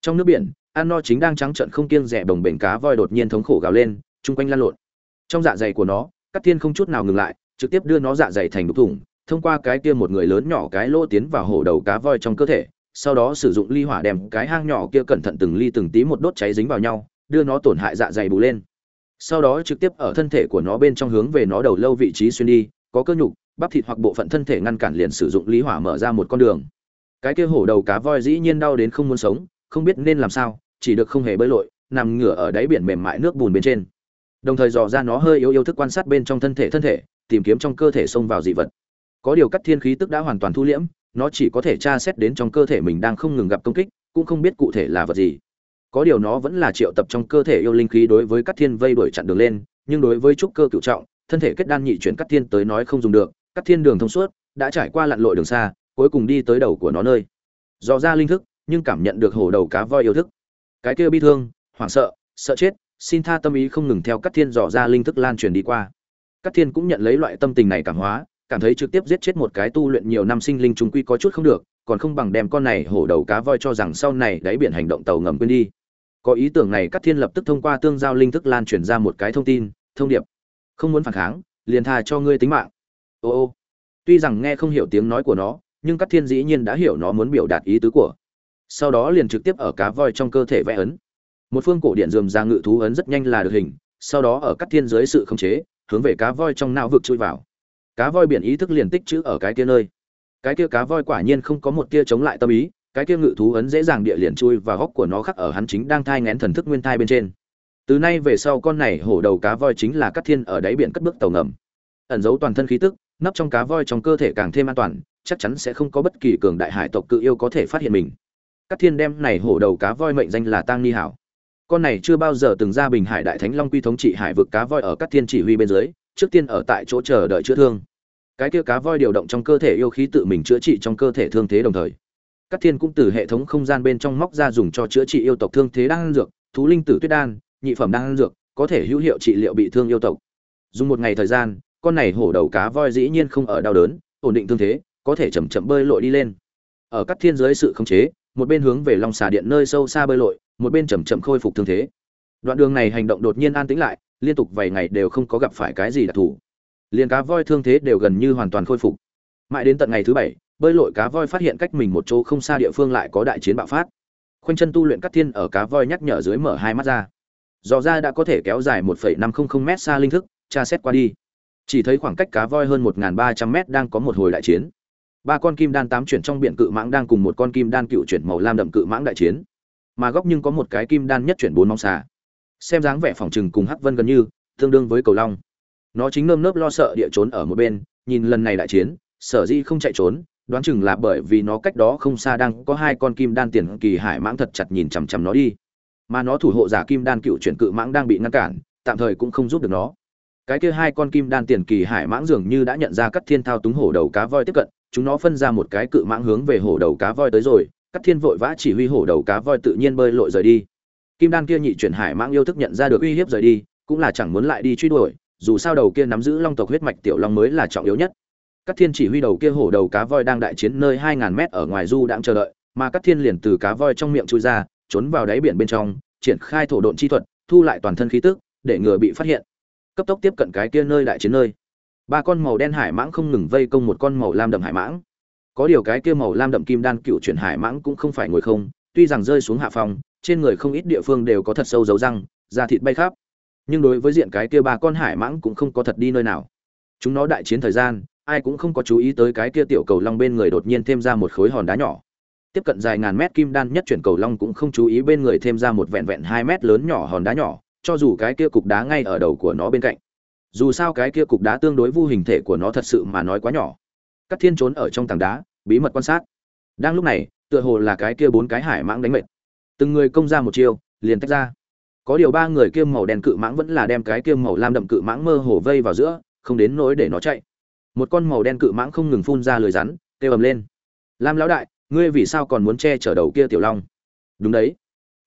Trong nước biển, ăn no chính đang trắng trợn không kiêng dè đồng bể cá voi đột nhiên thống khổ gào lên, chung quanh lan lộn. Trong dạ dày của nó Cát thiên không chút nào ngừng lại, trực tiếp đưa nó dạ dày thành đục thủng thông qua cái kia một người lớn nhỏ cái lỗ tiến vào hổ đầu cá voi trong cơ thể, sau đó sử dụng ly hỏa đem cái hang nhỏ kia cẩn thận từng ly từng tí một đốt cháy dính vào nhau, đưa nó tổn hại dạ dày bù lên. Sau đó trực tiếp ở thân thể của nó bên trong hướng về nó đầu lâu vị trí xuyên đi, có cơ nhục, bắp thịt hoặc bộ phận thân thể ngăn cản liền sử dụng lý hỏa mở ra một con đường. Cái kia hổ đầu cá voi dĩ nhiên đau đến không muốn sống, không biết nên làm sao, chỉ được không hề bơi lội, nằm ngửa ở đáy biển mềm mại nước bùn bên trên. Đồng thời dò ra nó hơi yếu yếu thức quan sát bên trong thân thể thân thể, tìm kiếm trong cơ thể xông vào dị vật có điều cắt thiên khí tức đã hoàn toàn thu liễm, nó chỉ có thể tra xét đến trong cơ thể mình đang không ngừng gặp công kích, cũng không biết cụ thể là vật gì. Có điều nó vẫn là triệu tập trong cơ thể yêu linh khí đối với cắt thiên vây đuổi chặn đường lên, nhưng đối với trúc cơ cựu trọng, thân thể kết đan nhị chuyển cắt thiên tới nói không dùng được cắt thiên đường thông suốt, đã trải qua lặn lội đường xa, cuối cùng đi tới đầu của nó nơi. Dò ra linh thức, nhưng cảm nhận được hổ đầu cá voi yêu thức. Cái kia bi thương, hoảng sợ sợ chết, xin tha tâm ý không ngừng theo cắt thiên dò ra linh thức lan truyền đi qua. Cắt thiên cũng nhận lấy loại tâm tình này cảm hóa cảm thấy trực tiếp giết chết một cái tu luyện nhiều năm sinh linh chúng quy có chút không được, còn không bằng đem con này hổ đầu cá voi cho rằng sau này đáy biển hành động tàu ngầm quên đi. Có ý tưởng này, Cát thiên lập tức thông qua tương giao linh thức lan truyền ra một cái thông tin, thông điệp. Không muốn phản kháng, liền tha cho ngươi tính mạng. Ô ô. Tuy rằng nghe không hiểu tiếng nói của nó, nhưng Cát thiên dĩ nhiên đã hiểu nó muốn biểu đạt ý tứ của. Sau đó liền trực tiếp ở cá voi trong cơ thể vẽ ấn. Một phương cổ điện dườm ra ngự thú ấn rất nhanh là được hình, sau đó ở Cát thiên dưới sự khống chế, hướng về cá voi trong não vực chui vào cá voi biển ý thức liền tích chữ ở cái kia nơi. Cái kia cá voi quả nhiên không có một tia chống lại tâm ý cái kia ngự thú ấn dễ dàng địa liền chui và góc của nó khắc ở hắn chính đang thai ngén thần thức nguyên thai bên trên. Từ nay về sau con này hổ đầu cá voi chính là cắt thiên ở đáy biển cất bước tàu ngầm. Ẩn giấu toàn thân khí tức nấp trong cá voi trong cơ thể càng thêm an toàn chắc chắn sẽ không có bất kỳ cường đại hải tộc cự yêu có thể phát hiện mình. Cắt Thiên đem này hổ đầu cá voi mệnh danh là Tang Ni Hảo. Con này chưa bao giờ từng ra Bình Hải Đại Thánh Long quy thống trị hải vực cá voi ở cắt Thiên chỉ huy bên dưới, trước tiên ở tại chỗ chờ đợi chữa thương. Cái kia cá voi điều động trong cơ thể yêu khí tự mình chữa trị trong cơ thể thương thế đồng thời. Cát Thiên cũng từ hệ thống không gian bên trong móc ra dùng cho chữa trị yêu tộc thương thế đan dược, thú linh tử tuyết đan, nhị phẩm đan dược, có thể hữu hiệu trị liệu bị thương yêu tộc. Dùng một ngày thời gian, con này hổ đầu cá voi dĩ nhiên không ở đau đớn, ổn định thương thế, có thể chậm chậm bơi lội đi lên. Ở Cát Thiên dưới sự khống chế, một bên hướng về Long Xà Điện nơi sâu xa bơi lội, một bên chậm chậm khôi phục thương thế. Đoạn đường này hành động đột nhiên an tĩnh lại, liên tục vài ngày đều không có gặp phải cái gì đặc thù. liền cá voi thương thế đều gần như hoàn toàn khôi phục. Mãi đến tận ngày thứ bảy, bơi lội cá voi phát hiện cách mình một chỗ không xa địa phương lại có đại chiến bạo phát. Khoanh chân tu luyện cắt thiên ở cá voi nhắc nhở dưới mở hai mắt ra. Dò ra đã có thể kéo dài 1.500 m xa linh thức, tra xét qua đi. Chỉ thấy khoảng cách cá voi hơn 1300 m đang có một hồi đại chiến. Ba con kim đan tám chuyển trong biển cự mãng đang cùng một con kim đan cựu chuyển màu lam đậm cự mãng đại chiến. Mà góc nhưng có một cái kim đan nhất chuyển bốn móng xà. Xem dáng vẻ phòng trừng cùng Hắc Vân gần như, tương đương với cầu long. Nó chính nơm nớp lo sợ địa trốn ở một bên, nhìn lần này đại chiến, sở Di không chạy trốn, đoán chừng là bởi vì nó cách đó không xa đang có hai con kim đan tiền kỳ hải mãng thật chặt nhìn chằm chằm nó đi. Mà nó thủ hộ giả kim đan cựu chuyển cự mãng đang bị ngăn cản tạm thời cũng không giúp được nó. Cái kia hai con kim đan tiền kỳ hải mãng dường như đã nhận ra các thiên thao túng hổ đầu cá voi tiếp cận chúng nó phân ra một cái cự mãng hướng về hổ đầu cá voi tới rồi các thiên vội vã chỉ huy hổ đầu cá voi tự nhiên bơi lội rời đi kim đan kia nhị chuyển hải mãng yêu thức nhận ra được uy hiếp rời đi cũng là chẳng muốn lại đi truy đuổi dù sao đầu kia nắm giữ long tộc huyết mạch tiểu long mới là trọng yếu nhất các thiên chỉ huy đầu kia hổ đầu cá voi đang đại chiến nơi 2000 mét ở ngoài du đang chờ đợi, mà các thiên liền từ cá voi trong miệng chui ra, trốn vào đáy biển bên trong, triển khai thổ độn chi thuật, thu lại toàn thân khí tức, để ngừa bị phát hiện. Cấp tốc tiếp cận cái kia nơi đại chiến nơi. Ba con màu đen hải mãng không ngừng vây công một con màu lam đậm hải mãng. Có điều cái kia màu lam đậm kim đan cựu chuyển hải mãng cũng không phải ngồi không, tuy rằng rơi xuống hạ phòng, trên người không ít địa phương đều có thật sâu dấu răng, da thịt bay khắp. Nhưng đối với diện cái kia ba con hải mãng cũng không có thật đi nơi nào. Chúng nó đại chiến thời gian, ai cũng không có chú ý tới cái kia tiểu cầu long bên người đột nhiên thêm ra một khối hòn đá nhỏ. Tiếp cận dài ngàn mét kim đan nhất chuyển cầu long cũng không chú ý bên người thêm ra một vẹn vẹn hai mét lớn nhỏ hòn đá nhỏ cho dù cái kia cục đá ngay ở đầu của nó bên cạnh. Dù sao cái kia cục đá tương đối vu hình thể của nó thật sự mà nói quá nhỏ. Các thiên trốn ở trong tảng đá bí mật quan sát. Đang lúc này tựa hồ là cái kia bốn cái hải mãng đánh mệt từng người công ra một chiêu, liền tách ra. Có điều ba người kiêm màu đen cự mãng vẫn là đem cái kiêm màu lam đậm cự mãng mơ hồ vây vào giữa, không đến nỗi để nó chạy. Một con màu đen cự mãng không ngừng phun ra lưới rắn, kêu ầm lên. Lam lão đại, ngươi vì sao còn muốn che chở đầu kia tiểu long? Đúng đấy.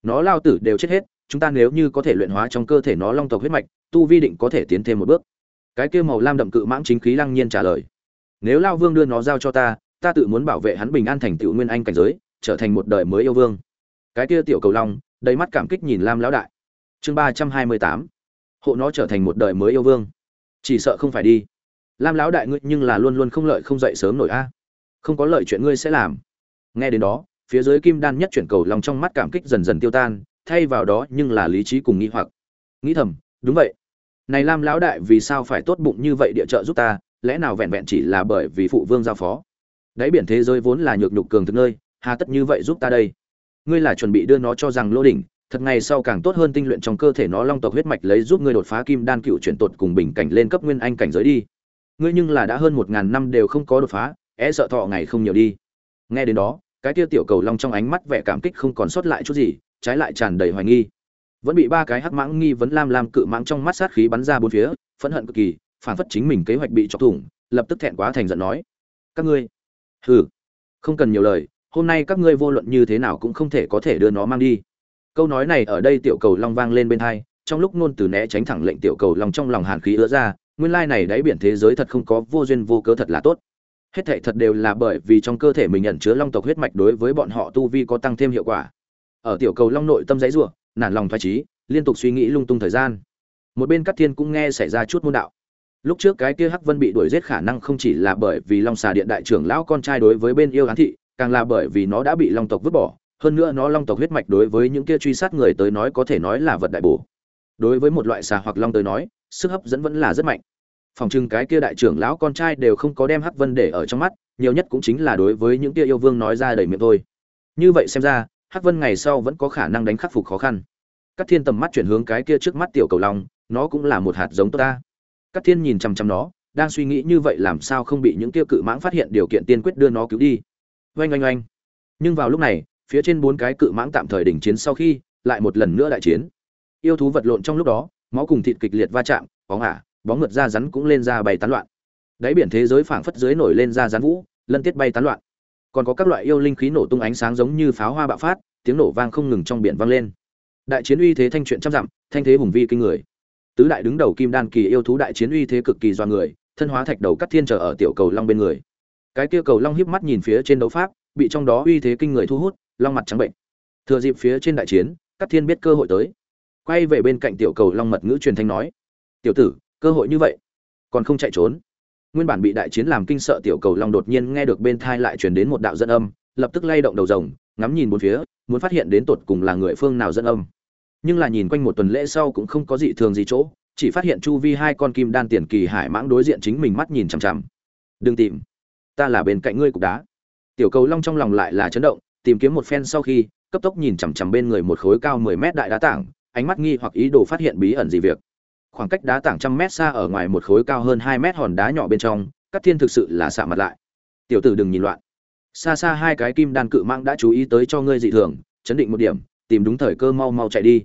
Nó lao tử đều chết hết, chúng ta nếu như có thể luyện hóa trong cơ thể nó long tộc huyết mạch, tu vi định có thể tiến thêm một bước. Cái kia màu lam đậm cự mãng chính khí lăng nhiên trả lời. Nếu lao vương đưa nó giao cho ta ta tự muốn bảo vệ hắn bình an thành tựu nguyên anh cảnh giới, trở thành một đời mới yêu vương cái kia tiểu cầu long, đầy mắt cảm kích nhìn lam lão đại. Chương ba trăm hai mươi tám. Hộ nó trở thành một đời mới yêu vương. Chỉ sợ không phải đi. Lam lão đại ngươi nhưng là luôn luôn không lợi không dậy sớm nổi a. Không có lợi chuyện ngươi sẽ làm. Nghe đến đó, phía dưới kim đan nhất chuyển cầu lòng trong mắt cảm kích dần dần tiêu tan, thay vào đó nhưng là lý trí cùng nghĩ hoặc. Nghĩ thầm, đúng vậy. Này lam lão đại vì sao phải tốt bụng như vậy địa trợ giúp ta, lẽ nào vẹn vẹn chỉ là bởi vì phụ vương giao phó? Đáy biển thế giới vốn là nhược nhục cường thực nơi, hà tất như vậy giúp ta đây? Ngươi là chuẩn bị đưa nó cho rằng lô đỉnh, thật ngày sau càng tốt hơn tinh luyện trong cơ thể nó long tộc huyết mạch lấy giúp ngươi đột phá kim đan cựu chuyển tột cùng bình cảnh lên cấp nguyên anh cảnh giới đi. Ngươi nhưng là đã hơn một ngàn năm đều không có đột phá e sợ thọ ngày không nhiều đi. Nghe đến đó, cái tia tiểu cầu long trong ánh mắt vẻ cảm kích không còn sót lại chút gì, trái lại tràn đầy hoài nghi. Vẫn bị ba cái hắc mãng nghi vấn lam lam cự mãng trong mắt sát khí bắn ra bốn phía, phẫn hận cực kỳ, phản phất chính mình kế hoạch bị chọc thủng, lập tức thẹn quá thành giận nói. Các ngươi, hừ, không cần nhiều lời hôm nay các ngươi vô luận như thế nào cũng không thể có thể đưa nó mang đi. Câu nói này ở đây tiểu cầu long vang lên bên hai, trong lúc nôn từ né tránh thẳng lệnh tiểu cầu long trong lòng hàn khí ứa ra, nguyên lai này đáy biển thế giới thật không có vô duyên vô cớ thật là tốt. Hết thảy thật đều là bởi vì trong cơ thể mình nhận chứa long tộc huyết mạch đối với bọn họ tu vi có tăng thêm hiệu quả. Ở tiểu cầu long nội tâm dãy rủa, nản lòng thoái trí, liên tục suy nghĩ lung tung thời gian. Một bên cắt thiên cũng nghe xảy ra chút môn đạo. Lúc trước cái kia hắc vân bị đuổi giết khả năng không chỉ là bởi vì long xà điện đại trưởng lão con trai đối với bên yêu án thị càng là bởi vì nó đã bị long tộc vứt bỏ, hơn nữa nó long tộc huyết mạch đối với những kia truy sát người tới nói có thể nói là vật đại bổ. Đối với một loại xà hoặc long tới nói, sức hấp dẫn vẫn là rất mạnh. Phòng trưng cái kia đại trưởng lão con trai đều không có đem hắc vân để ở trong mắt, nhiều nhất cũng chính là đối với những kia yêu vương nói ra đầy miệng thôi. Như vậy xem ra, hắc vân ngày sau vẫn có khả năng đánh khắc phục khó khăn. Các thiên tầm mắt chuyển hướng cái kia trước mắt tiểu cầu long, nó cũng là một hạt giống tốt ta. Các thiên nhìn chăm chăm nó, đang suy nghĩ như vậy làm sao không bị những kia cự mãng phát hiện điều kiện tiên quyết đưa nó cứu đi oanh oanh oanh. Nhưng vào lúc này, phía trên bốn cái cự mãng tạm thời đỉnh chiến sau khi lại một lần nữa đại chiến. Yêu thú vật lộn trong lúc đó, máu cùng thịt kịch liệt va chạm, bóng ả, bóng mượt ra rắn cũng lên ra bay tán loạn. Đáy biển thế giới phảng phất dưới nổi lên ra rắn vũ, lân tiết bay tán loạn. Còn có các loại yêu linh khí nổ tung ánh sáng giống như pháo hoa bạo phát, tiếng nổ vang không ngừng trong biển vang lên. Đại chiến uy thế thanh truyện trăm dặm, thanh thế hùng vi kinh người. Tứ đại đứng đầu kim đan kỳ yêu thú đại chiến uy thế cực kỳ do người, thân hóa thạch đầu cắt thiên trở ở tiểu cầu long bên người cái kia cầu long híp mắt nhìn phía trên đấu pháp, bị trong đó uy thế kinh người thu hút, long mặt trắng bệnh. Thừa dịp phía trên đại chiến các thiên biết cơ hội tới. Quay về bên cạnh tiểu cầu long mật ngữ truyền thanh nói, tiểu tử, cơ hội như vậy, còn không chạy trốn. Nguyên bản bị đại chiến làm kinh sợ tiểu cầu long đột nhiên nghe được bên thai lại truyền đến một đạo dẫn âm, lập tức lay động đầu rồng, ngắm nhìn bốn phía, muốn phát hiện đến tột cùng là người phương nào dẫn âm. Nhưng là nhìn quanh một tuần lễ sau cũng không có gì thường gì chỗ, chỉ phát hiện chu vi hai con kim đan tiền kỳ hải mãng đối diện chính mình mắt nhìn chằm chằm. Đừng tìm ta là bên cạnh ngươi cục đá. Tiểu cầu long trong lòng lại là chấn động, tìm kiếm một phen sau khi, cấp tốc nhìn chằm chằm bên người một khối cao mười mét đại đá tảng, ánh mắt nghi hoặc ý đồ phát hiện bí ẩn gì việc. Khoảng cách đá tảng trăm mét xa ở ngoài một khối cao hơn hai mét hòn đá nhỏ bên trong, các thiên thực sự là xạ mặt lại. Tiểu tử đừng nhìn loạn. Xa xa hai cái kim đan cự mang đã chú ý tới cho ngươi dị thường, chấn định một điểm, tìm đúng thời cơ mau mau chạy đi.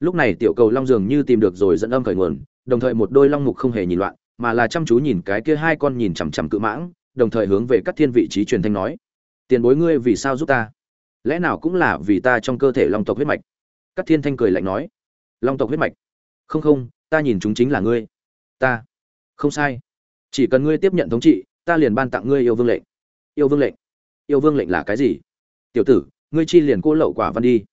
Lúc này tiểu cầu long dường như tìm được rồi dẫn âm khởi nguồn, đồng thời một đôi long mục không hề nhìn loạn, mà là chăm chú nhìn cái kia hai con nhìn chằm chằm cự mãng đồng thời hướng về các thiên vị trí truyền thanh nói, tiền bối ngươi vì sao giúp ta? Lẽ nào cũng là vì ta trong cơ thể long tộc huyết mạch? Các thiên thanh cười lạnh nói, long tộc huyết mạch? Không không, ta nhìn chúng chính là ngươi. Ta? Không sai. Chỉ cần ngươi tiếp nhận thống trị, ta liền ban tặng ngươi yêu vương lệnh. Yêu vương lệnh? Yêu vương lệnh là cái gì? Tiểu tử, ngươi chi liền cô lậu quả văn đi.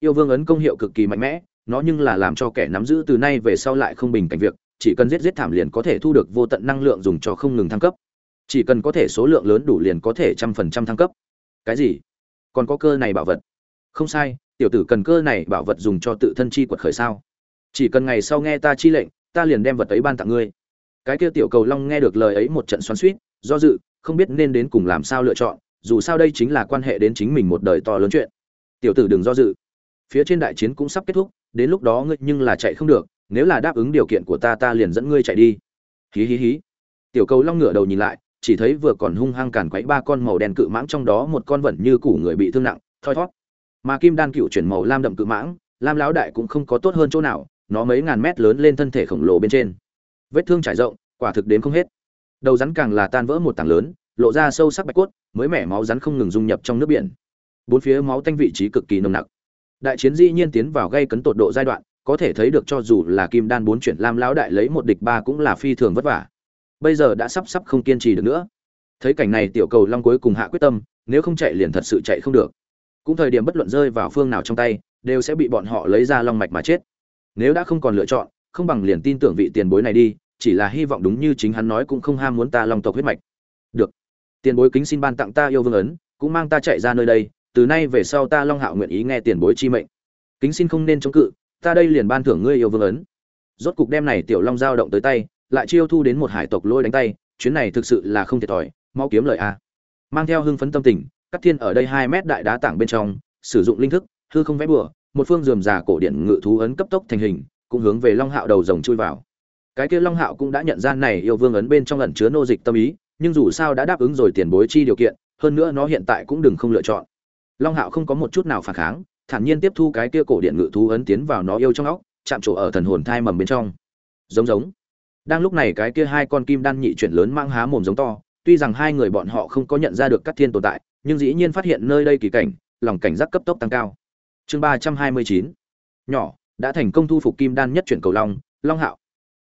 Yêu vương ấn công hiệu cực kỳ mạnh mẽ, nó nhưng là làm cho kẻ nắm giữ từ nay về sau lại không bình cảnh việc, chỉ cần giết giết thảm liền có thể thu được vô tận năng lượng dùng cho không ngừng thăng cấp chỉ cần có thể số lượng lớn đủ liền có thể trăm phần trăm thăng cấp. Cái gì? Còn có cơ này bảo vật. Không sai, tiểu tử cần cơ này bảo vật dùng cho tự thân chi quật khởi sao? Chỉ cần ngày sau nghe ta chi lệnh, ta liền đem vật ấy ban tặng ngươi. Cái kia tiểu cầu long nghe được lời ấy một trận xoắn suýt do dự, không biết nên đến cùng làm sao lựa chọn, dù sao đây chính là quan hệ đến chính mình một đời to lớn chuyện. Tiểu tử đừng do dự. Phía trên đại chiến cũng sắp kết thúc, đến lúc đó ngươi nhưng là chạy không được, nếu là đáp ứng điều kiện của ta ta liền dẫn ngươi chạy đi. Hí hí hí. Tiểu cầu long ngửa đầu nhìn lại chỉ thấy vừa còn hung hăng càn quấy ba con màu đen cự mãng trong đó một con vẫn như củ người bị thương nặng, thoi thoát. mà kim đan cựu chuyển màu lam đậm cự mãng, lam lão đại cũng không có tốt hơn chỗ nào, nó mấy ngàn mét lớn lên thân thể khổng lồ bên trên. Vết thương trải rộng, quả thực đến không hết. Đầu rắn càng là tan vỡ một tảng lớn, lộ ra sâu sắc bạch cốt, mới mẻ máu rắn không ngừng dung nhập trong nước biển. Bốn phía máu tanh vị trí cực kỳ nồng nặc. Đại chiến dĩ nhiên tiến vào gây cấn tột độ giai đoạn, có thể thấy được cho dù là kim đan bốn chuyển lam lão đại lấy một địch ba cũng là phi thường vất vả bây giờ đã sắp sắp không kiên trì được nữa. Thấy cảnh này tiểu cầu long cuối cùng hạ quyết tâm, nếu không chạy liền thật sự chạy không được. Cũng thời điểm bất luận rơi vào phương nào trong tay, đều sẽ bị bọn họ lấy ra long mạch mà chết. Nếu đã không còn lựa chọn, không bằng liền tin tưởng vị tiền bối này đi, chỉ là hy vọng đúng như chính hắn nói cũng không ham muốn ta long tộc huyết mạch. Được. Tiền bối kính xin ban tặng ta yêu vương ấn, cũng mang ta chạy ra nơi đây, từ nay về sau ta long hạo nguyện ý nghe tiền bối chi mệnh. Kính xin không nên chống cự, ta đây liền ban thưởng ngươi yêu vương ấn. Rốt cục đem này tiểu long giao động tới tay lại chiêu thu đến một hải tộc lôi đánh tay, chuyến này thực sự là không thiệt thòi, mau kiếm lời a. Mang theo hưng phấn tâm tình cắt thiên ở đây hai mét đại đá tảng bên trong, sử dụng linh thức, hư không vẽ bừa, một phương dườm già cổ điện ngự thú ấn cấp tốc thành hình, cũng hướng về long hạo đầu rồng chui vào. Cái kia long hạo cũng đã nhận ra này yêu vương ấn bên trong ẩn chứa nô dịch tâm ý, nhưng dù sao đã đáp ứng rồi tiền bối chi điều kiện, hơn nữa nó hiện tại cũng đừng không lựa chọn. Long hạo không có một chút nào phản kháng, thản nhiên tiếp thu cái kia cổ điện ngự thú ấn tiến vào nó yêu trong óc, chạm trổ ở thần hồn thai mầm bên trong. Giống giống đang lúc này cái kia hai con kim đan nhị chuyển lớn mang há mồm giống to, tuy rằng hai người bọn họ không có nhận ra được các thiên tồn tại, nhưng dĩ nhiên phát hiện nơi đây kỳ cảnh, lòng cảnh giác cấp tốc tăng cao. Chương ba trăm hai mươi chín. Nhỏ, đã thành công thu phục kim đan nhất chuyển cầu long long hạo.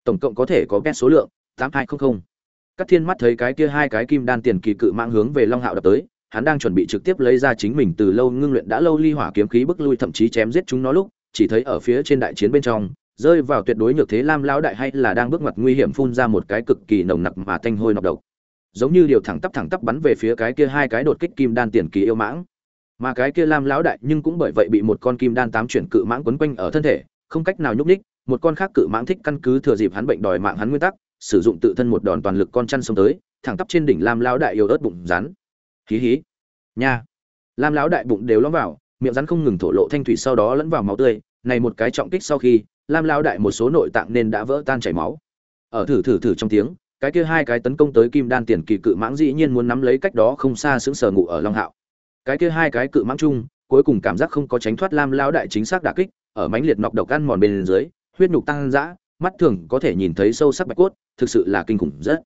Tổng cộng có thể có két số lượng, tám hai trăm linh các thiên mắt thấy cái kia hai cái kim đan tiền kỳ cự mang hướng về long hạo đập tới, hắn đang chuẩn bị trực tiếp lấy ra chính mình từ lâu ngưng luyện đã lâu ly hỏa kiếm khí bức lui thậm chí chém giết chúng nó lúc, chỉ thấy ở phía trên đại chiến bên trong rơi vào tuyệt đối nhược thế lam lão đại hay là đang bước ngoặt nguy hiểm phun ra một cái cực kỳ nồng nặc mà thanh hôi nọc độc. Giống như điều thẳng tắp thẳng tắp bắn về phía cái kia hai cái đột kích kim đan tiền kỳ yêu mãng. Mà cái kia lam lão đại nhưng cũng bởi vậy bị một con kim đan tám chuyển cự mãng quấn quanh ở thân thể, không cách nào nhúc ních một con khác cự mãng thích căn cứ thừa dịp hắn bệnh đòi mạng hắn nguyên tắc, sử dụng tự thân một đòn toàn lực con chăn xông tới, thẳng tắp trên đỉnh lam lão đại yêu ớt bụng rắn. Hí hí. Nha. Lam lão đại bụng đều lõm vào, miệng rắn không ngừng thổ lộ thanh thủy sau đó lẫn vào máu tươi, này một cái trọng kích sau khi lam lão đại một số nội tạng nên đã vỡ tan chảy máu. Ở thử thử thử trong tiếng, cái kia hai cái tấn công tới kim đan tiền kỳ cự mãng dĩ nhiên muốn nắm lấy cách đó không xa sững sờ ngủ ở long hạo. Cái kia hai cái cự mãng chung, cuối cùng cảm giác không có tránh thoát lam lão đại chính xác đả kích, ở mãnh liệt nọc độc ăn mòn bên dưới, huyết nhục tăng dã, mắt thường có thể nhìn thấy sâu sắc bạch cốt, thực sự là kinh khủng rất.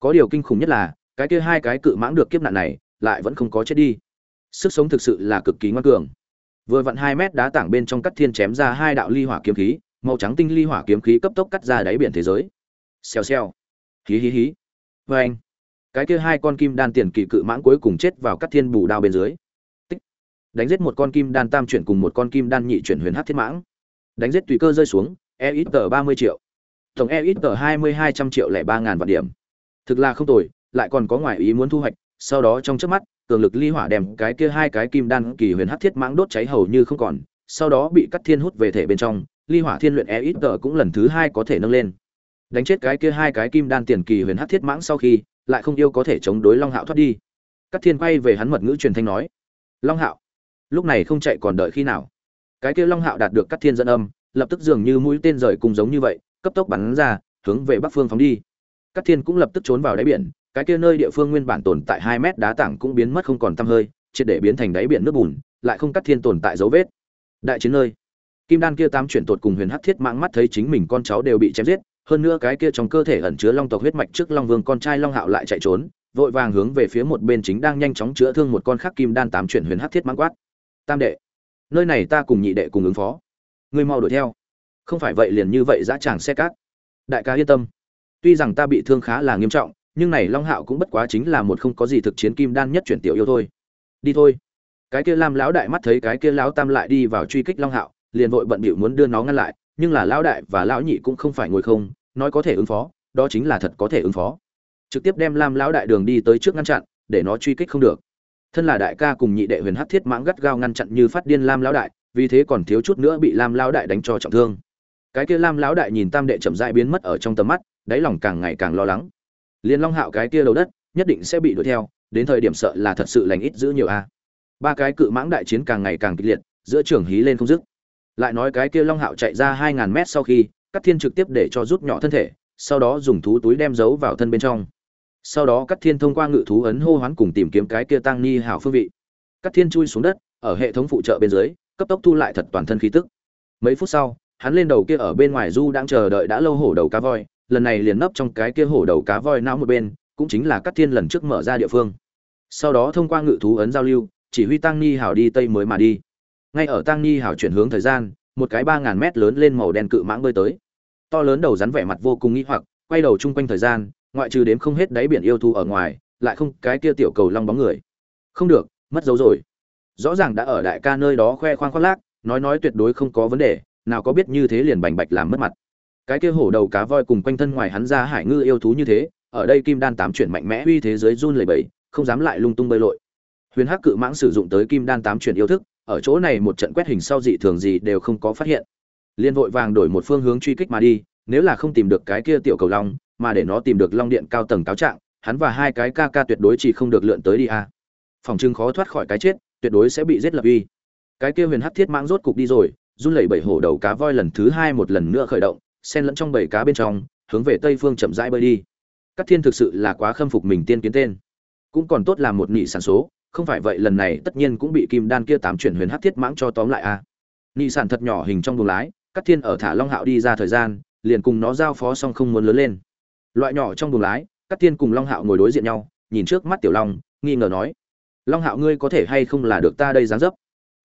Có điều kinh khủng nhất là, cái kia hai cái cự mãng được kiếp nạn này, lại vẫn không có chết đi. Sức sống thực sự là cực kỳ ngoan cường. Vừa vặn hai mét đá tảng bên trong cắt thiên chém ra hai đạo ly hỏa kiếm khí màu trắng tinh ly hỏa kiếm khí cấp tốc cắt ra đáy biển thế giới. Xèo xèo. Hí hí hí. Vê anh. Cái kia hai con kim đan tiền kỳ cự mãng cuối cùng chết vào cắt thiên bù đao bên dưới. Tích. đánh giết một con kim đan tam chuyển cùng một con kim đan nhị chuyển huyền hát thiết mãng. Đánh giết tùy cơ rơi xuống e ít tờ ba mươi triệu. Tổng e ít tờ hai mươi hai trăm triệu lẻ ba ngàn vạn điểm. Thực là không tồi, lại còn có ngoại ý muốn thu hoạch, sau đó trong trước mắt, cường lực ly hỏa đem cái kia hai cái kim đan kỳ huyền hắc thiết mãng đốt cháy hầu như không còn, sau đó bị cắt thiên hút về thể bên trong ly hỏa thiên luyện e ít tờ cũng lần thứ hai có thể nâng lên. Đánh chết cái kia hai cái kim đan tiền kỳ huyền hát thiết mãng sau khi, lại không yêu có thể chống đối long hạo thoát đi. Cắt thiên quay về hắn mật ngữ truyền thanh nói, long hạo, lúc này không chạy còn đợi khi nào? Cái kia long hạo đạt được cắt thiên dẫn âm, lập tức dường như mũi tên rời cùng giống như vậy, cấp tốc bắn ra, hướng về bắc phương phóng đi. Cắt thiên cũng lập tức trốn vào đáy biển, cái kia nơi địa phương nguyên bản tồn tại hai mét đá tảng cũng biến mất không còn tăm hơi, triệt để biến thành đáy biển nước bùn, lại không cắt thiên tồn tại dấu vết. Đại chiến nơi kim đan kia tám chuyển tột cùng huyền hắc thiết mãng mắt thấy chính mình con cháu đều bị chém giết, hơn nữa cái kia trong cơ thể ẩn chứa long tộc huyết mạch trước long vương con trai long hạo lại chạy trốn, vội vàng hướng về phía một bên chính đang nhanh chóng chữa thương một con khác kim đan tám chuyển huyền hắc thiết mãng quát. Tam đệ, nơi này ta cùng nhị đệ cùng ứng phó. Ngươi mau đuổi theo. Không phải vậy liền như vậy dã tràng xe cát. Đại ca yên tâm. Tuy rằng ta bị thương khá là nghiêm trọng, nhưng này long hạo cũng bất quá chính là một không có gì thực chiến kim đan nhất chuyển tiểu yêu thôi. Đi thôi. Cái kia lam lão đại mắt thấy cái kia lão tam lại đi vào truy kích long hạo liền vội bận bịu muốn đưa nó ngăn lại, nhưng là lão đại và lão nhị cũng không phải ngồi không, nói có thể ứng phó, đó chính là thật có thể ứng phó. Trực tiếp đem lam lão đại đường đi tới trước ngăn chặn, để nó truy kích không được. Thân là đại ca cùng nhị đệ huyền hắc thiết mãng gắt gao ngăn chặn như phát điên lam lão đại, vì thế còn thiếu chút nữa bị lam lão đại đánh cho trọng thương. Cái kia lam lão đại nhìn tam đệ chậm rãi biến mất ở trong tầm mắt, đáy lòng càng ngày càng lo lắng. Liên long hạo cái kia đầu đất, nhất định sẽ bị đuổi theo, đến thời điểm sợ là thật sự lành ít giữ nhiều a. Ba cái cự mãng đại chiến càng ngày càng kịch liệt, giữa trường hí lên không dứt lại nói cái kia long hạo chạy ra hai ngàn mét sau khi cắt thiên trực tiếp để cho rút nhỏ thân thể, sau đó dùng thú túi đem giấu vào thân bên trong. Sau đó cắt thiên thông qua ngự thú ấn hô hoán cùng tìm kiếm cái kia tăng ni hảo phương vị. Cắt thiên chui xuống đất, ở hệ thống phụ trợ bên dưới, cấp tốc thu lại thật toàn thân khí tức. Mấy phút sau, hắn lên đầu kia ở bên ngoài du đang chờ đợi đã lâu hổ đầu cá voi, lần này liền nấp trong cái kia hổ đầu cá voi não một bên, cũng chính là cắt thiên lần trước mở ra địa phương. Sau đó thông qua ngự thú ấn giao lưu, chỉ huy tăng ni hảo đi tây mới mà đi ngay ở Tang ni hảo chuyển hướng thời gian, một cái ba ngàn mét lớn lên màu đen cự mãng bơi tới. To lớn đầu rắn vẻ mặt vô cùng nghĩ hoặc, quay đầu chung quanh thời gian, ngoại trừ đếm không hết đáy biển yêu thú ở ngoài, lại không, cái kia tiểu cầu long bóng người. Không được, mất dấu rồi. Rõ ràng đã ở đại ca nơi đó khoe khoang khoác lác, nói nói tuyệt đối không có vấn đề, nào có biết như thế liền bành bạch làm mất mặt. Cái kia hổ đầu cá voi cùng quanh thân ngoài hắn ra hải ngư yêu thú như thế, ở đây kim đan tám chuyển mạnh mẽ uy thế giới run lẩy bẩy, không dám lại lung tung bơi lội. Huyền hắc cự mãng sử dụng tới kim đan tám chuyển yêu thức ở chỗ này một trận quét hình sau dị thường gì đều không có phát hiện. Liên vội vàng đổi một phương hướng truy kích mà đi, nếu là không tìm được cái kia tiểu cầu long, mà để nó tìm được long điện cao tầng cáo trạng, hắn và hai cái ca ca tuyệt đối chỉ không được lượn tới đi a. Phòng trưng khó thoát khỏi cái chết, tuyệt đối sẽ bị giết lập uy. Cái kia huyền hắc thiết mãng rốt cục đi rồi, run lẩy bẩy hổ đầu cá voi lần thứ hai một lần nữa khởi động, xen lẫn trong bầy cá bên trong, hướng về tây phương chậm rãi bơi đi. Các thiên thực sự là quá khâm phục mình tiên kiến tên. Cũng còn tốt là một nhị sản số không phải vậy lần này tất nhiên cũng bị kim đan kia tám chuyển huyền hắc thiết mãng cho tóm lại a. À. sản thật nhỏ hình trong buồng lái các thiên ở thả long hạo đi ra thời gian, liền cùng nó giao phó xong không muốn lớn lên. Loại nhỏ trong buồng lái các thiên cùng long hạo ngồi đối diện nhau, nhìn trước mắt tiểu long, nghi ngờ nói, long hạo ngươi có thể hay không là được ta đây dáng dấp?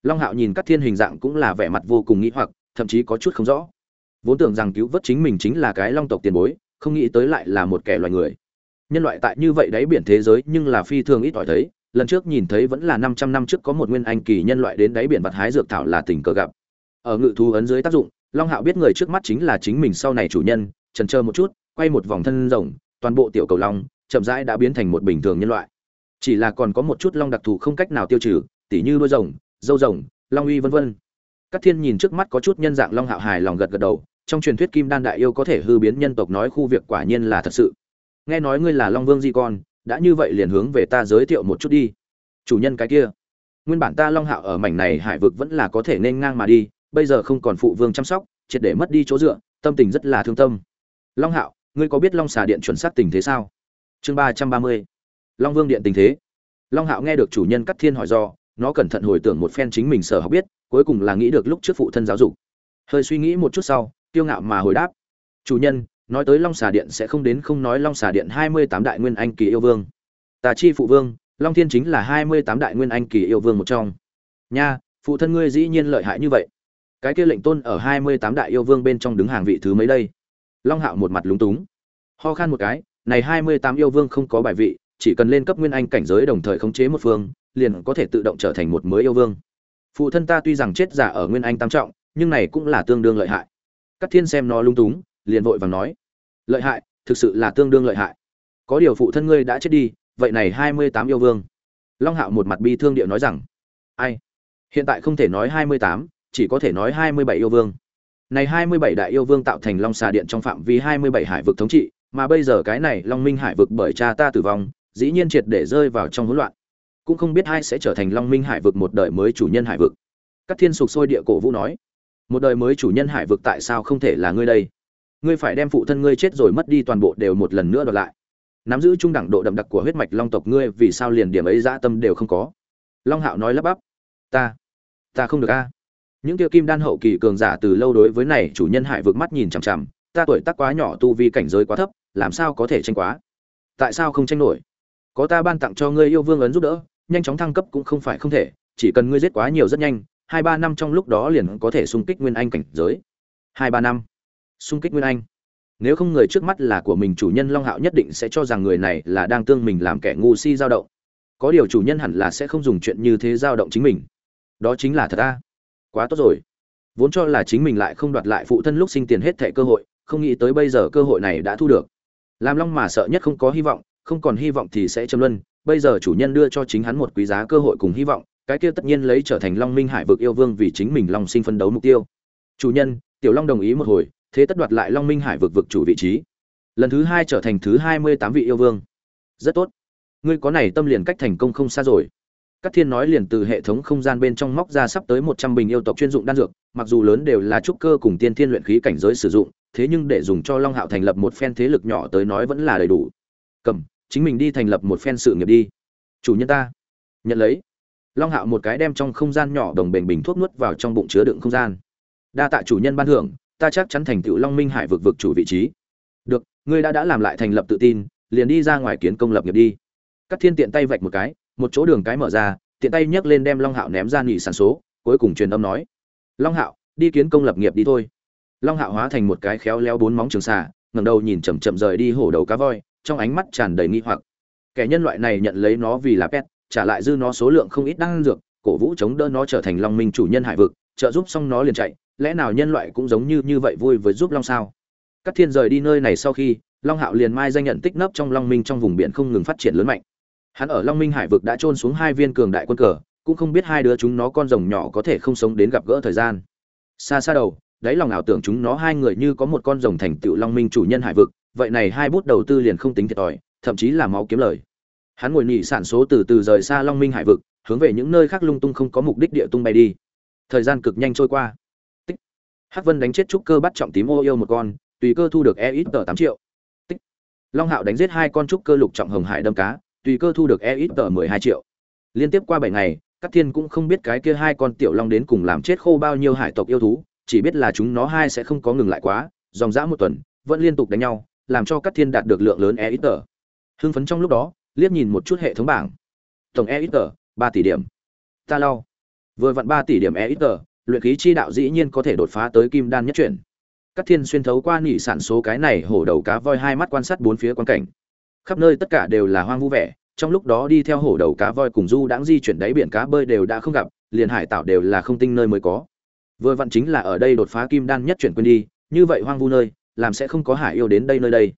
Long hạo nhìn các thiên hình dạng cũng là vẻ mặt vô cùng nghĩ hoặc, thậm chí có chút không rõ. Vốn tưởng rằng cứu vớt chính mình chính là cái long tộc tiền bối, không nghĩ tới lại là một kẻ loài người. Nhân loại tại như vậy đáy biển thế giới nhưng là phi thường ít ỏi thấy lần trước nhìn thấy vẫn là 500 năm trước có một nguyên anh kỳ nhân loại đến đáy biển vật hái dược thảo là tình cờ gặp. Ở ngự thú ấn dưới tác dụng, long hạo biết người trước mắt chính là chính mình sau này chủ nhân, chần chờ một chút, quay một vòng thân rồng, toàn bộ tiểu cầu long, chậm rãi đã biến thành một bình thường nhân loại. Chỉ là còn có một chút long đặc thù không cách nào tiêu trừ, tỉ như đuôi rồng, dâu rồng, long uy vân vân. Các thiên nhìn trước mắt có chút nhân dạng long hạo hài lòng gật gật đầu, trong truyền thuyết kim đan đại yêu có thể hư biến nhân tộc nói khu việc quả nhiên là thật sự. Nghe nói ngươi là long vương di con đã như vậy liền hướng về ta giới thiệu một chút đi. Chủ nhân cái kia. Nguyên bản ta long hạo ở mảnh này hải vực vẫn là có thể nên ngang mà đi, bây giờ không còn phụ vương chăm sóc, triệt để mất đi chỗ dựa, tâm tình rất là thương tâm. Long hạo, ngươi có biết long xà điện chuẩn xác tình thế sao? Chương ba trăm ba mươi. Long vương điện tình thế. Long hạo nghe được chủ nhân cắt thiên hỏi do, nó cẩn thận hồi tưởng một phen chính mình sở học biết, cuối cùng là nghĩ được lúc trước phụ thân giáo dục. Hơi suy nghĩ một chút sau, kiêu ngạo mà hồi đáp. Chủ nhân nói tới long xà điện sẽ không đến không nói long xà điện hai mươi tám đại nguyên anh kỳ yêu vương. Tà chi phụ vương, long thiên chính là hai mươi tám đại nguyên anh kỳ yêu vương một trong. Nha, phụ thân ngươi dĩ nhiên lợi hại như vậy. Cái kia lệnh tôn ở hai mươi tám đại yêu vương bên trong đứng hàng vị thứ mấy đây? Long hạo một mặt lúng túng. Ho khan một cái, này hai mươi tám yêu vương không có bài vị, chỉ cần lên cấp nguyên anh cảnh giới đồng thời khống chế một phương, liền có thể tự động trở thành một mới yêu vương. Phụ thân ta tuy rằng chết giả ở nguyên anh tam trọng, nhưng này cũng là tương đương lợi hại. Các thiên xem nó lung túng liền vội vàng nói, lợi hại, thực sự là tương đương lợi hại. Có điều phụ thân ngươi đã chết đi, vậy này hai mươi tám yêu vương. Long hạo một mặt bi thương điệu nói rằng, ai? Hiện tại không thể nói hai mươi tám, chỉ có thể nói hai mươi bảy yêu vương. Này hai mươi bảy đại yêu vương tạo thành long xà điện trong phạm vi hai mươi bảy hải vực thống trị, mà bây giờ cái này long minh hải vực bởi cha ta tử vong, dĩ nhiên triệt để rơi vào trong hỗn loạn. Cũng không biết ai sẽ trở thành long minh hải vực một đời mới chủ nhân hải vực. Các thiên sục sôi địa cổ vũ nói, một đời mới chủ nhân hải vực tại sao không thể là ngươi đây? Ngươi phải đem phụ thân ngươi chết rồi mất đi toàn bộ đều một lần nữa đoạt lại. Nắm giữ trung đẳng độ đậm đặc của huyết mạch long tộc ngươi vì sao liền điểm ấy dã tâm đều không có? Long hạo nói lắp bắp, ta ta không được a. Những tiêu kim đan hậu kỳ cường giả từ lâu đối với này chủ nhân hại vượt mắt nhìn chằm chằm, ta tuổi tác quá nhỏ tu vi cảnh giới quá thấp, làm sao có thể tranh quá? Tại sao không tranh nổi? Có ta ban tặng cho ngươi yêu vương ấn giúp đỡ, nhanh chóng thăng cấp cũng không phải không thể, chỉ cần ngươi giết quá nhiều rất nhanh, hai ba năm trong lúc đó liền có thể xung kích nguyên anh cảnh giới. Hai ba năm xung kích nguyên anh. Nếu không người trước mắt là của mình, chủ nhân long hạo nhất định sẽ cho rằng người này là đang tương mình làm kẻ ngu si dao động. Có điều chủ nhân hẳn là sẽ không dùng chuyện như thế dao động chính mình. Đó chính là thật ta quá tốt rồi. Vốn cho là chính mình lại không đoạt lại phụ thân lúc sinh tiền hết thẻ cơ hội, không nghĩ tới bây giờ cơ hội này đã thu được. Làm long mà sợ nhất không có hy vọng, không còn hy vọng thì sẽ châm luân. Bây giờ chủ nhân đưa cho chính hắn một quý giá cơ hội cùng hy vọng, cái kia tất nhiên lấy trở thành long minh hải vực yêu vương vì chính mình long sinh phân đấu mục tiêu. Chủ nhân, tiểu long đồng ý một hồi thế tất đoạt lại long minh hải vực vực chủ vị trí. Lần thứ hai trở thành thứ hai mươi tám vị yêu vương. Rất tốt. Ngươi có này tâm liền cách thành công không xa rồi. Các thiên nói liền từ hệ thống không gian bên trong móc ra sắp tới một trăm bình yêu tộc chuyên dụng đan dược, mặc dù lớn đều là trúc cơ cùng tiên thiên luyện khí cảnh giới sử dụng, thế nhưng để dùng cho long hạo thành lập một phen thế lực nhỏ tới nói vẫn là đầy đủ. Cầm, chính mình đi thành lập một phen sự nghiệp đi. Chủ nhân ta, nhận lấy. Long hạo một cái đem trong không gian nhỏ đồng bền bình thuốc nuốt vào trong bụng chứa đựng không gian. Đa tạ chủ nhân ban thưởng ta chắc chắn thành tựu long minh hải vực vực chủ vị trí. Được, ngươi đã đã làm lại thành lập tự tin, liền đi ra ngoài kiến công lập nghiệp đi. Cắt thiên tiện tay vạch một cái, một chỗ đường cái mở ra, tiện tay nhấc lên đem long hạo ném ra nghỉ sản số, cuối cùng truyền âm nói, long hạo, đi kiến công lập nghiệp đi thôi. Long hạo hóa thành một cái khéo léo bốn móng trường xà, ngẩng đầu nhìn chậm chậm rời đi hổ đầu cá voi, trong ánh mắt tràn đầy nghi hoặc. Kẻ nhân loại này nhận lấy nó vì là pet, trả lại dư nó số lượng không ít đang dược, cổ vũ chống đỡ nó trở thành long minh chủ nhân hải vực, trợ giúp xong nó liền chạy lẽ nào nhân loại cũng giống như như vậy vui với giúp long sao? Các thiên rời đi nơi này sau khi, long hạo liền mai danh nhận tích nấp trong long minh trong vùng biển không ngừng phát triển lớn mạnh. Hắn ở long minh hải vực đã trôn xuống hai viên cường đại quân cờ, cũng không biết hai đứa chúng nó con rồng nhỏ có thể không sống đến gặp gỡ thời gian. Xa xa đầu, đáy lòng ảo tưởng chúng nó hai người như có một con rồng thành tựu long minh chủ nhân hải vực, vậy này hai bút đầu tư liền không tính thiệt thòi, thậm chí là máu kiếm lời. Hắn ngồi nhị sản số từ từ rời xa long minh hải vực, hướng về những nơi khác lung tung không có mục đích địa tung bay đi. Thời gian cực nhanh trôi qua hắc vân đánh chết trúc cơ bắt trọng tím ô yêu một con, tùy cơ thu được e ít tờ tám triệu. Tích. Long hạo đánh giết hai con trúc cơ lục trọng hồng hải đâm cá, tùy cơ thu được e ít tờ mười hai triệu. Liên tiếp qua bảy ngày các thiên cũng không biết cái kia hai con tiểu long đến cùng làm chết khô bao nhiêu hải tộc yêu thú, chỉ biết là chúng nó hai sẽ không có ngừng lại quá, dòng dã một tuần, vẫn liên tục đánh nhau, làm cho các thiên đạt được lượng lớn e ít tờ. Hưng phấn trong lúc đó, liếc nhìn một chút hệ thống bảng. Tổng e ít tờ, ba tỷ điểm. Ta lau vừa vặn ba tỷ điểm e ít tờ luyện khí chi đạo dĩ nhiên có thể đột phá tới kim đan nhất chuyển. Các thiên xuyên thấu qua nỉ sản số cái này hổ đầu cá voi hai mắt quan sát bốn phía quan cảnh. Khắp nơi tất cả đều là hoang vu vẻ, trong lúc đó đi theo hổ đầu cá voi cùng du đãng di chuyển đáy biển cá bơi đều đã không gặp, liền hải tạo đều là không tinh nơi mới có. Vừa vặn chính là ở đây đột phá kim đan nhất chuyển quên đi, như vậy hoang vu nơi, làm sẽ không có hải yêu đến đây nơi đây.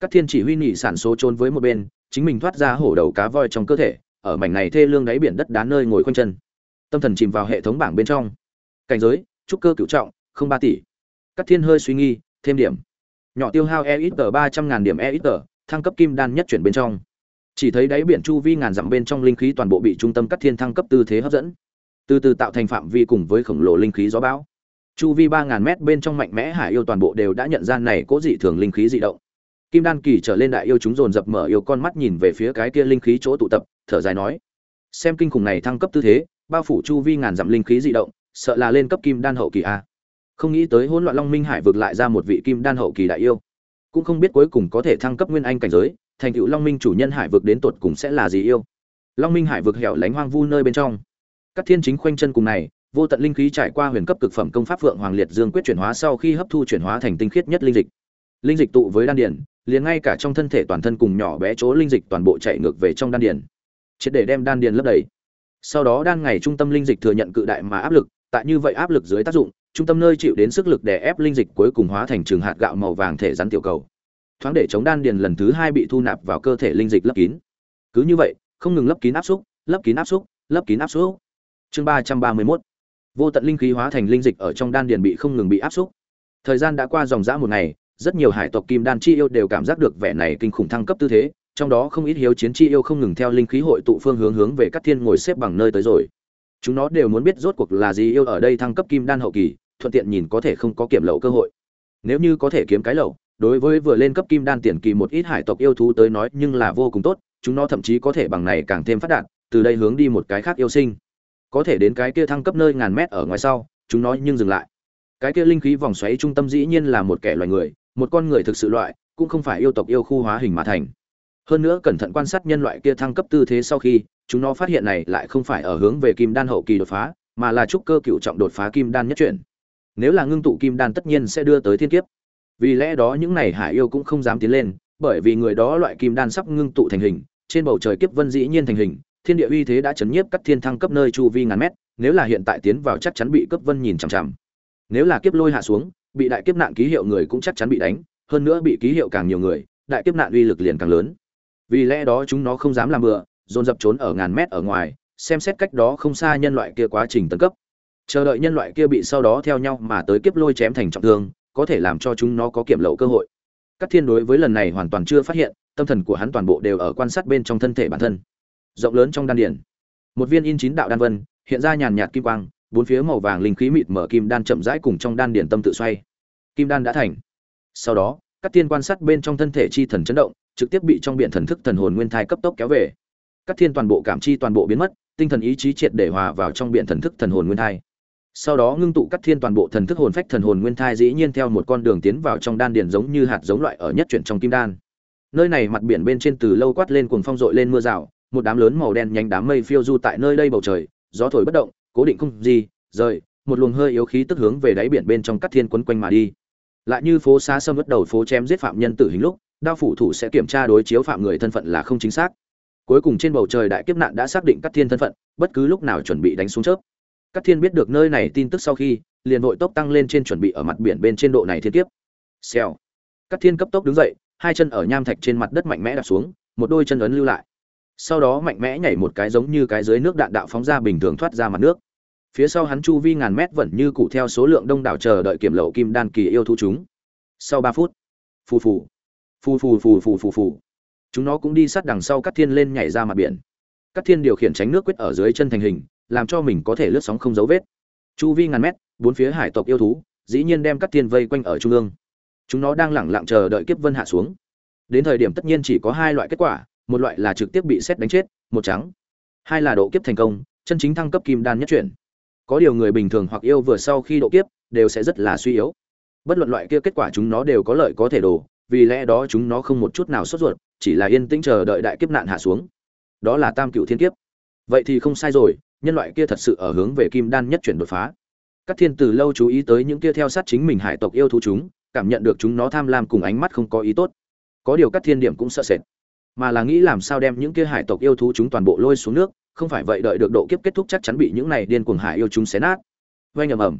Các thiên chỉ huy nỉ sản số trốn với một bên, chính mình thoát ra hổ đầu cá voi trong cơ thể, ở mảnh này thê lương đáy biển đất đá nơi ngồi khoanh chân. Tâm thần chìm vào hệ thống bảng bên trong cảnh giới, trúc cơ cựu trọng, không ba tỷ. Các thiên hơi suy nghi, thêm điểm. Nhỏ tiêu hao e ít tờ ba trăm ngàn điểm e ít tờ thăng cấp kim đan nhất chuyển bên trong. Chỉ thấy đáy biển chu vi ngàn dặm bên trong linh khí toàn bộ bị trung tâm cắt thiên thăng cấp tư thế hấp dẫn. Từ từ tạo thành phạm vi cùng với khổng lồ linh khí gió bão. Chu vi ba ngàn mét bên trong mạnh mẽ hải yêu toàn bộ đều đã nhận ra này cố dị thường linh khí dị động. Kim đan kỳ trở lên đại yêu chúng dồn dập mở yêu con mắt nhìn về phía cái kia linh khí chỗ tụ tập, thở dài nói, xem kinh khủng này thăng cấp tư thế, bao phủ chu vi ngàn dặm linh khí dị động sợ là lên cấp kim đan hậu kỳ a. Không nghĩ tới hỗn loạn long minh hải vực lại ra một vị kim đan hậu kỳ đại yêu. Cũng không biết cuối cùng có thể thăng cấp nguyên anh cảnh giới, thành tựu long minh chủ nhân hải vực đến tột cùng sẽ là gì yêu. Long minh hải vực hẻo lánh hoang vu nơi bên trong. Các thiên chính khoanh chân cùng này, vô tận linh khí trải qua huyền cấp cực phẩm công pháp phượng hoàng liệt dương quyết chuyển hóa sau khi hấp thu chuyển hóa thành tinh khiết nhất linh dịch. Linh dịch tụ với đan điển liền ngay cả trong thân thể toàn thân cùng nhỏ bé chỗ linh dịch toàn bộ chạy ngược về trong đan điển triệt để đem đan điển lấp đầy. Sau đó đan ngày trung tâm linh dịch thừa nhận cự đại mà áp lực tại như vậy áp lực dưới tác dụng, trung tâm nơi chịu đến sức lực để ép linh dịch cuối cùng hóa thành trường hạt gạo màu vàng thể rắn tiểu cầu. Thoáng để chống đan điền lần thứ hai bị thu nạp vào cơ thể linh dịch lấp kín. Cứ như vậy, không ngừng lấp kín áp xúc, lấp kín áp xúc, lấp kín áp xúc. Chương ba trăm ba mươi mốt. Vô tận linh khí hóa thành linh dịch ở trong đan điền bị không ngừng bị áp xúc. Thời gian đã qua dòng dã một ngày, rất nhiều hải tộc kim đan chi yêu đều cảm giác được vẻ này kinh khủng thăng cấp tư thế, trong đó không ít hiếu chiến chi yêu không ngừng theo linh khí hội tụ phương hướng hướng về các thiên ngồi xếp bằng nơi tới rồi chúng nó đều muốn biết rốt cuộc là gì yêu ở đây thăng cấp kim đan hậu kỳ, thuận tiện nhìn có thể không có kiểm lậu cơ hội. Nếu như có thể kiếm cái lậu, đối với vừa lên cấp kim đan tiền kỳ một ít hải tộc yêu thú tới nói nhưng là vô cùng tốt, chúng nó thậm chí có thể bằng này càng thêm phát đạt, từ đây hướng đi một cái khác yêu sinh. Có thể đến cái kia thăng cấp nơi ngàn mét ở ngoài sau, chúng nó nhưng dừng lại. Cái kia linh khí vòng xoáy trung tâm dĩ nhiên là một kẻ loài người, một con người thực sự loại, cũng không phải yêu tộc yêu khu hóa hình mà thành. Hơn nữa cẩn thận quan sát nhân loại kia thăng cấp tư thế sau khi chúng nó phát hiện này lại không phải ở hướng về kim đan hậu kỳ đột phá, mà là trúc cơ cựu trọng đột phá kim đan nhất chuyển. Nếu là ngưng tụ kim đan tất nhiên sẽ đưa tới thiên kiếp. Vì lẽ đó những này hải yêu cũng không dám tiến lên, bởi vì người đó loại kim đan sắp ngưng tụ thành hình, trên bầu trời kiếp vân dĩ nhiên thành hình, thiên địa uy thế đã chấn nhiếp các thiên thăng cấp nơi chu vi ngàn mét, nếu là hiện tại tiến vào chắc chắn bị cấp vân nhìn chằm chằm. Nếu là kiếp lôi hạ xuống, bị đại kiếp nạn ký hiệu người cũng chắc chắn bị đánh, hơn nữa bị ký hiệu càng nhiều người, đại kiếp nạn uy lực liền càng lớn. Vì lẽ đó chúng nó không dám làm bừa dồn dập trốn ở ngàn mét ở ngoài, xem xét cách đó không xa nhân loại kia quá trình tấn cấp. Chờ đợi nhân loại kia bị sau đó theo nhau mà tới kiếp lôi chém thành trọng thương, có thể làm cho chúng nó có kiểm lậu cơ hội. Các thiên đối với lần này hoàn toàn chưa phát hiện, tâm thần của hắn toàn bộ đều ở quan sát bên trong thân thể bản thân. Rộng lớn trong đan điển một viên in chín đạo đan vân, hiện ra nhàn nhạt kim quang, bốn phía màu vàng linh khí mịt mở kim đan chậm rãi cùng trong đan điển tâm tự xoay. Kim đan đã thành. Sau đó, các thiên quan sát bên trong thân thể chi thần chấn động, trực tiếp bị trong biển thần thức thần hồn nguyên thai cấp tốc kéo về các thiên toàn bộ cảm chi toàn bộ biến mất, tinh thần ý chí triệt để hòa vào trong biện thần thức thần hồn nguyên thai. Sau đó ngưng tụ cắt thiên toàn bộ thần thức hồn phách thần hồn nguyên thai dĩ nhiên theo một con đường tiến vào trong đan điền giống như hạt giống loại ở nhất chuyển trong kim đan. Nơi này mặt biển bên trên từ lâu quát lên cuồng phong dội lên mưa rào, một đám lớn màu đen nhánh đám mây phiêu du tại nơi đây bầu trời, gió thổi bất động, cố định không gì, rời, một luồng hơi yếu khí tức hướng về đáy biển bên trong cắt thiên quấn quanh mà đi. Lại như phố xa sâm bắt đầu phố chém giết phạm nhân tử hình lúc, đao phủ thủ sẽ kiểm tra đối chiếu phạm người thân phận là không chính xác cuối cùng trên bầu trời đại kiếp nạn đã xác định cắt thiên thân phận, bất cứ lúc nào chuẩn bị đánh xuống chớp. Cắt thiên biết được nơi này tin tức sau khi, liền vội tốc tăng lên trên chuẩn bị ở mặt biển bên trên độ này thiên kiếp. Xèo. Cắt thiên cấp tốc đứng dậy, hai chân ở nham thạch trên mặt đất mạnh mẽ đạp xuống, một đôi chân ấn lưu lại. Sau đó mạnh mẽ nhảy một cái giống như cái dưới nước đạn đạo phóng ra bình thường thoát ra mặt nước. Phía sau hắn chu vi ngàn mét vẫn như cụ theo số lượng đông đảo chờ đợi kiểm lậu kim đan kỳ yêu thu chúng. Sau ba phút, phù phù phù phù phù phù phù phù chúng nó cũng đi sát đằng sau cắt thiên lên nhảy ra mặt biển. Cắt thiên điều khiển tránh nước quyết ở dưới chân thành hình, làm cho mình có thể lướt sóng không dấu vết. Chu vi ngàn mét, bốn phía hải tộc yêu thú, dĩ nhiên đem cắt thiên vây quanh ở trung ương. Chúng nó đang lẳng lặng chờ đợi kiếp vân hạ xuống. Đến thời điểm tất nhiên chỉ có hai loại kết quả, một loại là trực tiếp bị xét đánh chết, một trắng. Hai là độ kiếp thành công, chân chính thăng cấp kim đan nhất chuyển. Có điều người bình thường hoặc yêu vừa sau khi độ kiếp, đều sẽ rất là suy yếu. Bất luận loại kia kết quả chúng nó đều có lợi có thể đổ, vì lẽ đó chúng nó không một chút nào sốt ruột chỉ là yên tĩnh chờ đợi đại kiếp nạn hạ xuống. Đó là tam cựu thiên kiếp. Vậy thì không sai rồi, nhân loại kia thật sự ở hướng về kim đan nhất chuyển đột phá. Các thiên từ lâu chú ý tới những kia theo sát chính mình hải tộc yêu thú chúng, cảm nhận được chúng nó tham lam cùng ánh mắt không có ý tốt. Có điều các thiên điểm cũng sợ sệt, mà là nghĩ làm sao đem những kia hải tộc yêu thú chúng toàn bộ lôi xuống nước, không phải vậy đợi được độ kiếp kết thúc chắc chắn bị những này điên cuồng hải yêu chúng xé nát. Vang nhầm ầm.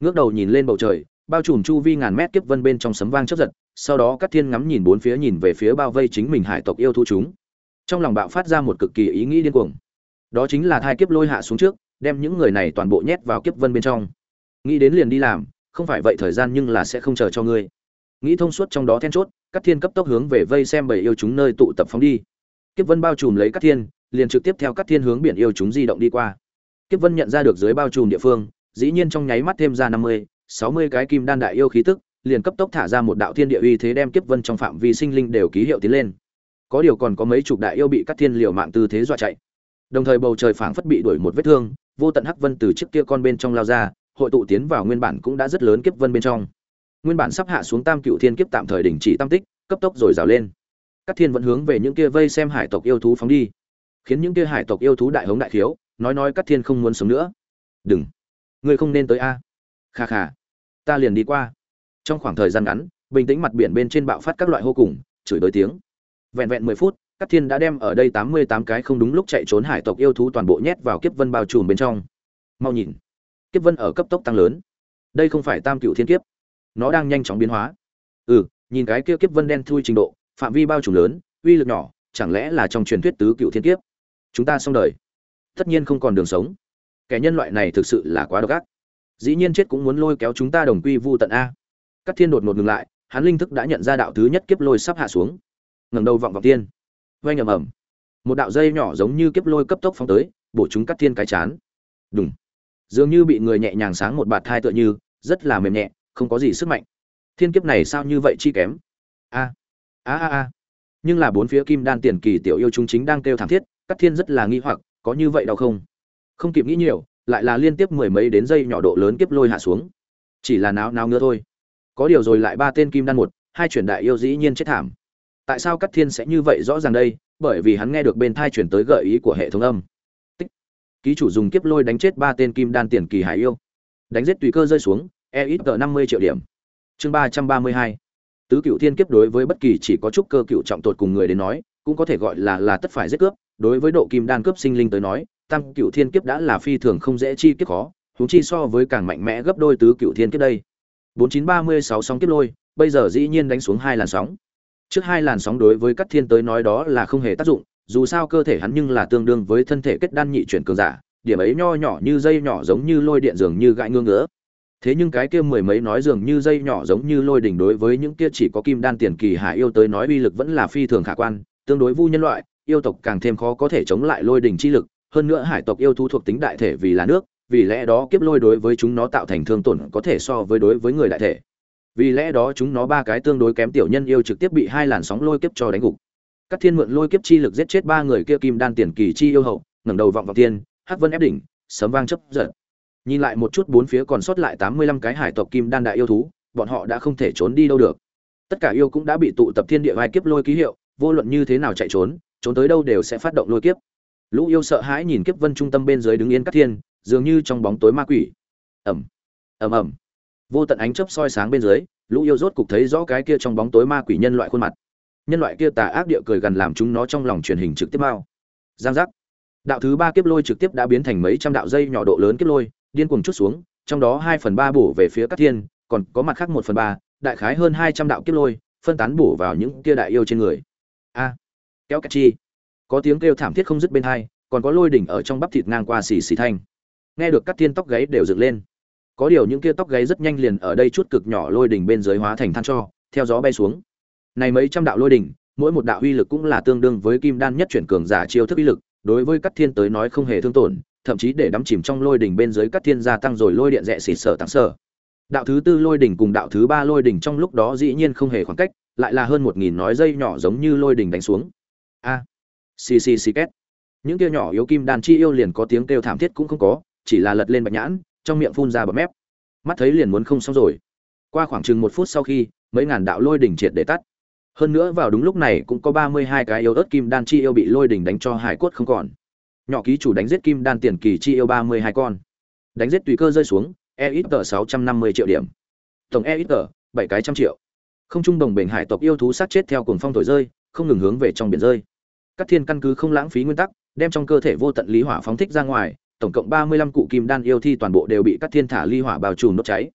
Ngước đầu nhìn lên bầu trời, bao trùm chu vi ngàn mét kiếp vân bên trong sấm vang chớp giật sau đó các thiên ngắm nhìn bốn phía nhìn về phía bao vây chính mình hải tộc yêu thú chúng. Trong lòng bạo phát ra một cực kỳ ý nghĩ điên cuồng. Đó chính là thai kiếp lôi hạ xuống trước, đem những người này toàn bộ nhét vào kiếp vân bên trong. Nghĩ đến liền đi làm, không phải vậy thời gian nhưng là sẽ không chờ cho ngươi. Nghĩ thông suốt trong đó then chốt, các thiên cấp tốc hướng về vây xem bầy yêu chúng nơi tụ tập phóng đi. Kiếp vân bao trùm lấy các thiên, liền trực tiếp theo các thiên hướng biển yêu chúng di động đi qua. Kiếp vân nhận ra được dưới bao trùm địa phương, dĩ nhiên trong nháy mắt thêm ra năm mươi, sáu mươi cái kim đan đại yêu khí tức liền cấp tốc thả ra một đạo thiên địa uy thế đem kiếp vân trong phạm vi sinh linh đều ký hiệu tiến lên. Có điều còn có mấy chục đại yêu bị các thiên liều mạng tư thế dọa chạy. Đồng thời bầu trời phảng phất bị đuổi một vết thương, vô tận hắc vân từ chiếc kia con bên trong lao ra, hội tụ tiến vào nguyên bản cũng đã rất lớn kiếp vân bên trong. Nguyên bản sắp hạ xuống tam cựu thiên kiếp tạm thời đình chỉ tam tích, cấp tốc rồi rào lên. Các thiên vẫn hướng về những kia vây xem hải tộc yêu thú phóng đi. Khiến những kia hải tộc yêu thú đại hống đại khiếu, nói nói các thiên không muốn sống nữa. Đừng. Ngươi không nên tới a. Kha kha. Ta liền đi qua trong khoảng thời gian ngắn, bình tĩnh mặt biển bên trên bạo phát các loại hô cùng, chửi đôi tiếng. Vẹn vẹn mười phút, các thiên đã đem ở đây tám mươi tám cái không đúng lúc chạy trốn hải tộc yêu thú toàn bộ nhét vào kiếp vân bao trùm bên trong. Mau nhìn, kiếp vân ở cấp tốc tăng lớn. Đây không phải tam cựu thiên kiếp. Nó đang nhanh chóng biến hóa. Ừ nhìn cái kia kiếp vân đen thui trình độ, phạm vi bao trùm lớn, uy lực nhỏ, chẳng lẽ là trong truyền thuyết tứ cựu thiên kiếp? Chúng ta xong đời. Tất nhiên không còn đường sống. Kẻ nhân loại này thực sự là quá độc ác. Dĩ nhiên chết cũng muốn lôi kéo chúng ta đồng quy vu tận a. Cát thiên đột ngột ngừng lại hắn linh thức đã nhận ra đạo thứ nhất kiếp lôi sắp hạ xuống. Ngẩng đầu vọng vọng tiên vang ầm ầm. Một đạo dây nhỏ giống như kiếp lôi cấp tốc phóng tới bổ trúng cắt thiên cái chán. Đùng, dường như bị người nhẹ nhàng sáng một bạt thai tựa như rất là mềm nhẹ không có gì sức mạnh. Thiên kiếp này sao như vậy chi kém? A. A a a. Nhưng là bốn phía kim đan tiền kỳ tiểu yêu chúng chính đang kêu thảm thiết cắt thiên rất là nghi hoặc có như vậy đâu không? Không kịp nghĩ nhiều lại là liên tiếp mười mấy đến dây nhỏ độ lớn kiếp lôi hạ xuống. Chỉ là náo náo ngứa thôi có điều rồi lại ba tên kim đan một, hai chuyển đại yêu dĩ nhiên chết thảm. Tại sao cắt thiên sẽ như vậy rõ ràng đây? Bởi vì hắn nghe được bên thai chuyển tới gợi ý của hệ thống âm. Tích. ký chủ dùng kiếp lôi đánh chết ba tên kim đan tiền kỳ hải yêu. Đánh giết tùy cơ rơi xuống e ít tờ năm mươi triệu điểm. Chương ba trăm ba mươi hai. Tứ cựu thiên kiếp đối với bất kỳ chỉ có chút cơ cựu trọng tột cùng người đến nói, cũng có thể gọi là là tất phải giết cướp. Đối với độ kim đan cướp sinh linh tới nói tăng cựu thiên kiếp đã là phi thường không dễ chi kiếp khó, huống chi so với càng mạnh mẽ gấp đôi tứ cựu thiên kiếp đây bốn chín ba mươi sáu sóng tiếp lôi, bây giờ dĩ nhiên đánh xuống hai làn sóng. Trước hai làn sóng đối với Cát thiên tới nói đó là không hề tác dụng, dù sao cơ thể hắn nhưng là tương đương với thân thể kết đan nhị chuyển cường giả, điểm ấy nho nhỏ như dây nhỏ giống như lôi điện dường như gãi ngương ngứa. Thế nhưng cái kia mười mấy nói dường như dây nhỏ giống như lôi đỉnh đối với những kia chỉ có kim đan tiền kỳ hải yêu tới nói uy lực vẫn là phi thường khả quan, tương đối vu nhân loại, yêu tộc càng thêm khó có thể chống lại lôi đỉnh chi lực, hơn nữa hải tộc yêu thú thuộc tính đại thể vì là nước vì lẽ đó kiếp lôi đối với chúng nó tạo thành thương tổn có thể so với đối với người đại thể. Vì lẽ đó chúng nó ba cái tương đối kém tiểu nhân yêu trực tiếp bị hai làn sóng lôi kiếp cho đánh gục. Các thiên mượn lôi kiếp chi lực giết chết ba người kia kim đan tiền kỳ chi yêu hậu, ngẩng đầu vọng vào tiên hắc vân ép đỉnh, sấm vang chấp giật. Nhìn lại một chút bốn phía còn sót lại tám mươi lăm cái hải tộc kim đan đại yêu thú, bọn họ đã không thể trốn đi đâu được. Tất cả yêu cũng đã bị tụ tập thiên địa vai kiếp lôi ký hiệu, vô luận như thế nào chạy trốn trốn tới đâu đều sẽ phát động lôi kiếp. Lũ yêu sợ hãi nhìn kiếp vân trung tâm bên dưới đứng yên các thiên dường như trong bóng tối ma quỷ. Ẩm ẩm ẩm vô tận ánh chớp soi sáng bên dưới, lũ yêu rốt cục thấy rõ cái kia trong bóng tối ma quỷ nhân loại khuôn mặt. Nhân loại kia tà ác địa cười gần làm chúng nó trong lòng truyền hình trực tiếp bao. Giang giác. Đạo thứ ba kiếp lôi trực tiếp đã biến thành mấy trăm đạo dây nhỏ độ lớn kiếp lôi, điên cuồng chút xuống, trong đó hai phần ba bổ về phía các thiên, còn có mặt khác một phần ba, đại khái hơn hai trăm đạo kiếp lôi, phân tán bổ vào những kia đại yêu trên người. A. Kéo cách chi. Có tiếng kêu thảm thiết không dứt bên hai, còn có lôi đỉnh ở trong bắp thịt ngang qua xì xì thanh nghe được các thiên tóc gáy đều dựng lên. Có điều những kia tóc gáy rất nhanh liền ở đây chút cực nhỏ lôi đỉnh bên dưới hóa thành than cho, theo gió bay xuống. Này mấy trăm đạo lôi đỉnh, mỗi một đạo uy lực cũng là tương đương với kim đan nhất chuyển cường giả chiêu thức uy lực, đối với các thiên tới nói không hề thương tổn, thậm chí để đắm chìm trong lôi đỉnh bên dưới các thiên gia tăng rồi lôi điện rẽ xịt sở tăng sở. Đạo thứ tư lôi đỉnh cùng đạo thứ ba lôi đỉnh trong lúc đó dĩ nhiên không hề khoảng cách, lại là hơn một nghìn nói dây nhỏ giống như lôi đỉnh đánh xuống. A, xì xì xì két. Những kia nhỏ yếu kim đan chi yêu liền có tiếng kêu thảm thiết cũng không có chỉ là lật lên bạch nhãn, trong miệng phun ra bọt mép. Mắt thấy liền muốn không xong rồi. Qua khoảng chừng một phút sau khi, mấy ngàn đạo lôi đỉnh triệt để tắt. Hơn nữa vào đúng lúc này cũng có ba mươi hai cái yêu ớt kim đan chi yêu bị lôi đỉnh đánh cho hải cốt không còn. Nhỏ ký chủ đánh giết kim đan tiền kỳ chi yêu ba mươi hai con. Đánh giết tùy cơ rơi xuống e ít tờ sáu trăm năm mươi triệu điểm. Tổng e ít tờ bảy cái trăm triệu. Không trung đồng bền hải tộc yêu thú sát chết theo cuồng phong thổi rơi, không ngừng hướng về trong biển rơi. Các thiên căn cứ không lãng phí nguyên tắc, đem trong cơ thể vô tận lý hỏa phóng thích ra ngoài tổng cộng ba mươi lăm cụ kim đan yêu thi toàn bộ đều bị các thiên thả ly hỏa bao trùm đốt cháy.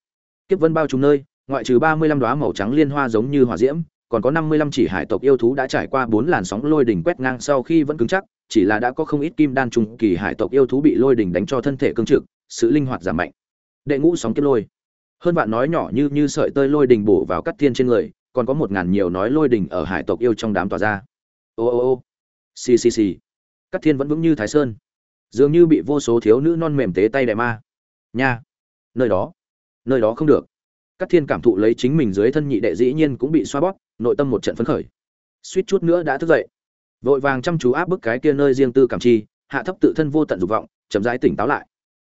Kiếp vân bao trùm nơi, ngoại trừ ba mươi lăm đoá màu trắng liên hoa giống như hỏa diễm, còn có năm mươi lăm chỉ hải tộc yêu thú đã trải qua bốn làn sóng lôi đỉnh quét ngang sau khi vẫn cứng chắc, chỉ là đã có không ít kim đan trùng kỳ hải tộc yêu thú bị lôi đỉnh đánh cho thân thể cương trực, sự linh hoạt giảm mạnh. Đệ ngũ sóng kiếp lôi. Hơn bạn nói nhỏ như như sợi tơi lôi đỉnh bổ vào cắt thiên trên người, còn có một ngàn nhiều nói lôi đỉnh ở hải tộc yêu trong đám tỏa ra. Ô ô ô. Xì xì xì. Cắt thiên vẫn vững như thái sơn dường như bị vô số thiếu nữ non mềm tế tay đại ma. Nha! Nơi đó. Nơi đó không được. Các thiên cảm thụ lấy chính mình dưới thân nhị đệ dĩ nhiên cũng bị xoa bóp, nội tâm một trận phấn khởi. Suýt chút nữa đã thức dậy. Vội vàng chăm chú áp bức cái kia nơi riêng tư cảm chi, hạ thấp tự thân vô tận dục vọng, chậm rãi tỉnh táo lại.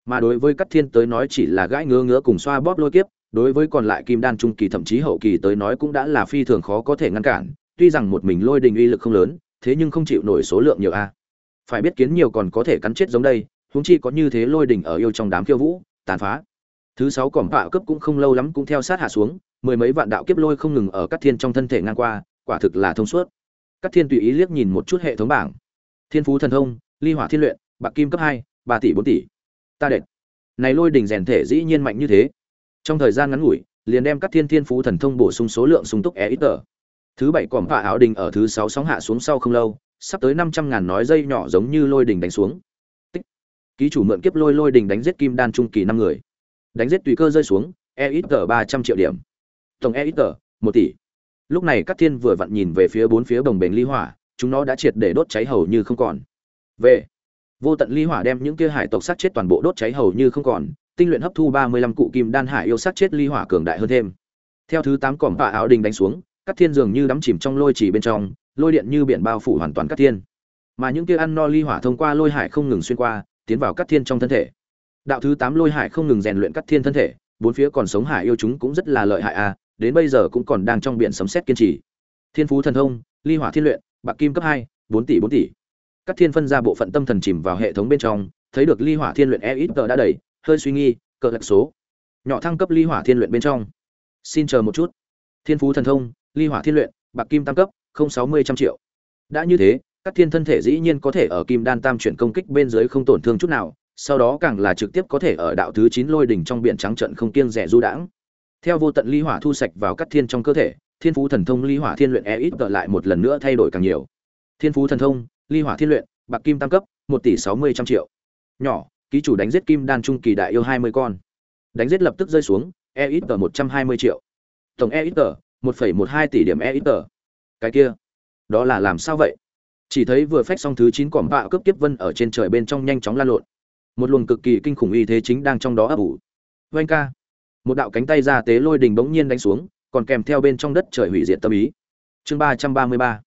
Mà đối với các thiên tới nói chỉ là gãi ngứa ngứa cùng xoa bóp lôi kiếp, đối với còn lại kim đan trung kỳ thậm chí hậu kỳ tới nói cũng đã là phi thường khó có thể ngăn cản, tuy rằng một mình lôi đình uy lực không lớn, thế nhưng không chịu nổi số lượng nhiều a phải biết kiến nhiều còn có thể cắn chết giống đây, huống chi có như thế lôi đỉnh ở yêu trong đám khiêu vũ, tàn phá. Thứ sáu cỏm bạo cấp cũng không lâu lắm cũng theo sát hạ xuống, mười mấy vạn đạo kiếp lôi không ngừng ở các thiên trong thân thể ngang qua, quả thực là thông suốt. Các thiên tùy ý liếc nhìn một chút hệ thống bảng. Thiên phú thần thông, ly hỏa thiên luyện, bạc kim cấp hai, ba tỷ bốn tỷ. Ta đệt. Này lôi đỉnh rèn thể dĩ nhiên mạnh như thế. Trong thời gian ngắn ngủi, liền đem các thiên thiên phú thần thông bổ sung số lượng sung túc e ít tờ. Thứ bảy cỏm bạ áo đình ở thứ sáu sóng hạ xuống sau không lâu sắp tới năm trăm ngàn nói dây nhỏ giống như lôi đỉnh đánh xuống. Tích. ký chủ mượn kiếp lôi lôi đỉnh đánh giết kim đan trung kỳ năm người. Đánh giết tùy cơ rơi xuống e ít tờ ba trăm triệu điểm. Tổng e ít tờ một tỷ. Lúc này các thiên vừa vặn nhìn về phía bốn phía bồng bềnh ly hỏa, chúng nó đã triệt để đốt cháy hầu như không còn. Về. Vô tận ly hỏa đem những kia hải tộc sát chết toàn bộ đốt cháy hầu như không còn, tinh luyện hấp thu ba mươi lăm cụ kim đan hải yêu sát chết ly hỏa cường đại hơn thêm. Theo thứ tám cỏm bạ áo đình đánh xuống các thiên dường như đắm chìm trong lôi chỉ bên trong lôi điện như biển bao phủ hoàn toàn các thiên. Mà những kia ăn no ly hỏa thông qua lôi hải không ngừng xuyên qua tiến vào các thiên trong thân thể. Đạo thứ tám lôi hải không ngừng rèn luyện các thiên thân thể bốn phía còn sống hải yêu chúng cũng rất là lợi hại à, đến bây giờ cũng còn đang trong biển sấm xét kiên trì. Thiên phú thần thông ly hỏa thiên luyện bạc kim cấp hai bốn tỷ bốn tỷ. Các thiên phân ra bộ phận tâm thần chìm vào hệ thống bên trong thấy được ly hỏa thiên luyện e ít đã đầy hơi suy nghi cờ lạc số. Nhỏ thăng cấp ly hỏa thiên luyện bên trong. Xin chờ một chút. Thiên phú thần thông ly hỏa thiên luyện bạc kim tam cấp không sáu mươi trăm triệu. Đã như thế, các thiên thân thể dĩ nhiên có thể ở kim đan tam chuyển công kích bên dưới không tổn thương chút nào, sau đó càng là trực tiếp có thể ở đạo thứ chín lôi đỉnh trong biển trắng trận không kiêng rẻ du đãng. Theo vô tận ly hỏa thu sạch vào các thiên trong cơ thể, thiên phú thần thông ly hỏa thiên luyện e ít lại một lần nữa thay đổi càng nhiều. Thiên phú thần thông, ly hỏa thiên luyện, bạc kim tam cấp, một tỷ sáu mươi trăm triệu. Nhỏ, ký chủ đánh giết kim đan trung kỳ đại yêu hai mươi con. Đánh giết lập tức rơi xuống e ít một trăm hai mươi triệu. Tổng e ít một phẩy một hai tỷ điểm e ít cái kia. Đó là làm sao vậy? Chỉ thấy vừa phách xong thứ chín cỏm bạo cướp tiếp vân ở trên trời bên trong nhanh chóng lan lộn. Một luồng cực kỳ kinh khủng uy thế chính đang trong đó ấp ủ. Vanh ca. Một đạo cánh tay ra tế lôi đình bỗng nhiên đánh xuống, còn kèm theo bên trong đất trời hủy diệt tâm ý. Chương ba trăm ba mươi ba.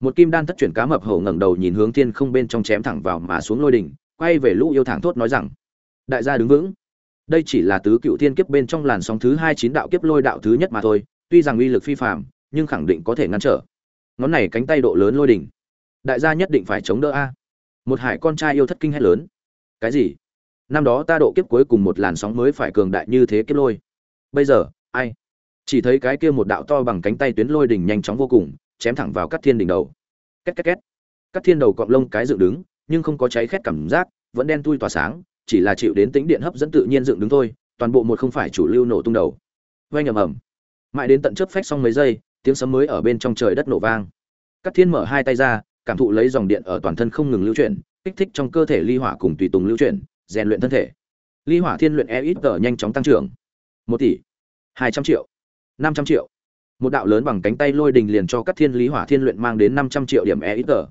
Một kim đan thất chuyển cá mập hổ ngẩng đầu nhìn hướng thiên không bên trong chém thẳng vào mà xuống lôi đỉnh quay về lũ yêu thẳng thốt nói rằng, đại gia đứng vững. Đây chỉ là tứ cựu thiên kiếp bên trong làn sóng thứ hai chín đạo kiếp lôi đạo thứ nhất mà thôi, tuy rằng uy lực phi phạm nhưng khẳng định có thể ngăn trở ngón này cánh tay độ lớn lôi đỉnh. Đại gia nhất định phải chống đỡ a. Một hải con trai yêu thất kinh hét lớn. Cái gì? Năm đó ta độ kiếp cuối cùng một làn sóng mới phải cường đại như thế kiếp lôi. Bây giờ, ai? Chỉ thấy cái kia một đạo to bằng cánh tay tuyến lôi đỉnh nhanh chóng vô cùng, chém thẳng vào các thiên đỉnh đầu. Két két két. Các thiên đầu cọng lông cái dựng đứng, nhưng không có cháy khét cảm giác, vẫn đen tui tỏa sáng, chỉ là chịu đến tính điện hấp dẫn tự nhiên dựng đứng thôi, toàn bộ một không phải chủ lưu nổ tung đầu. Vang ầm ầm. Mãi đến tận chớp phách xong mấy giây tiếng sấm mới ở bên trong trời đất nổ vang. Các thiên mở hai tay ra, cảm thụ lấy dòng điện ở toàn thân không ngừng lưu chuyển, kích thích trong cơ thể ly hỏa cùng tùy tùng lưu chuyển, rèn luyện thân thể. Ly hỏa thiên luyện e ít tờ nhanh chóng tăng trưởng. Một tỷ, hai trăm triệu, năm trăm triệu. Một đạo lớn bằng cánh tay lôi đình liền cho các thiên lý hỏa thiên luyện mang đến năm trăm triệu điểm e ít tờ.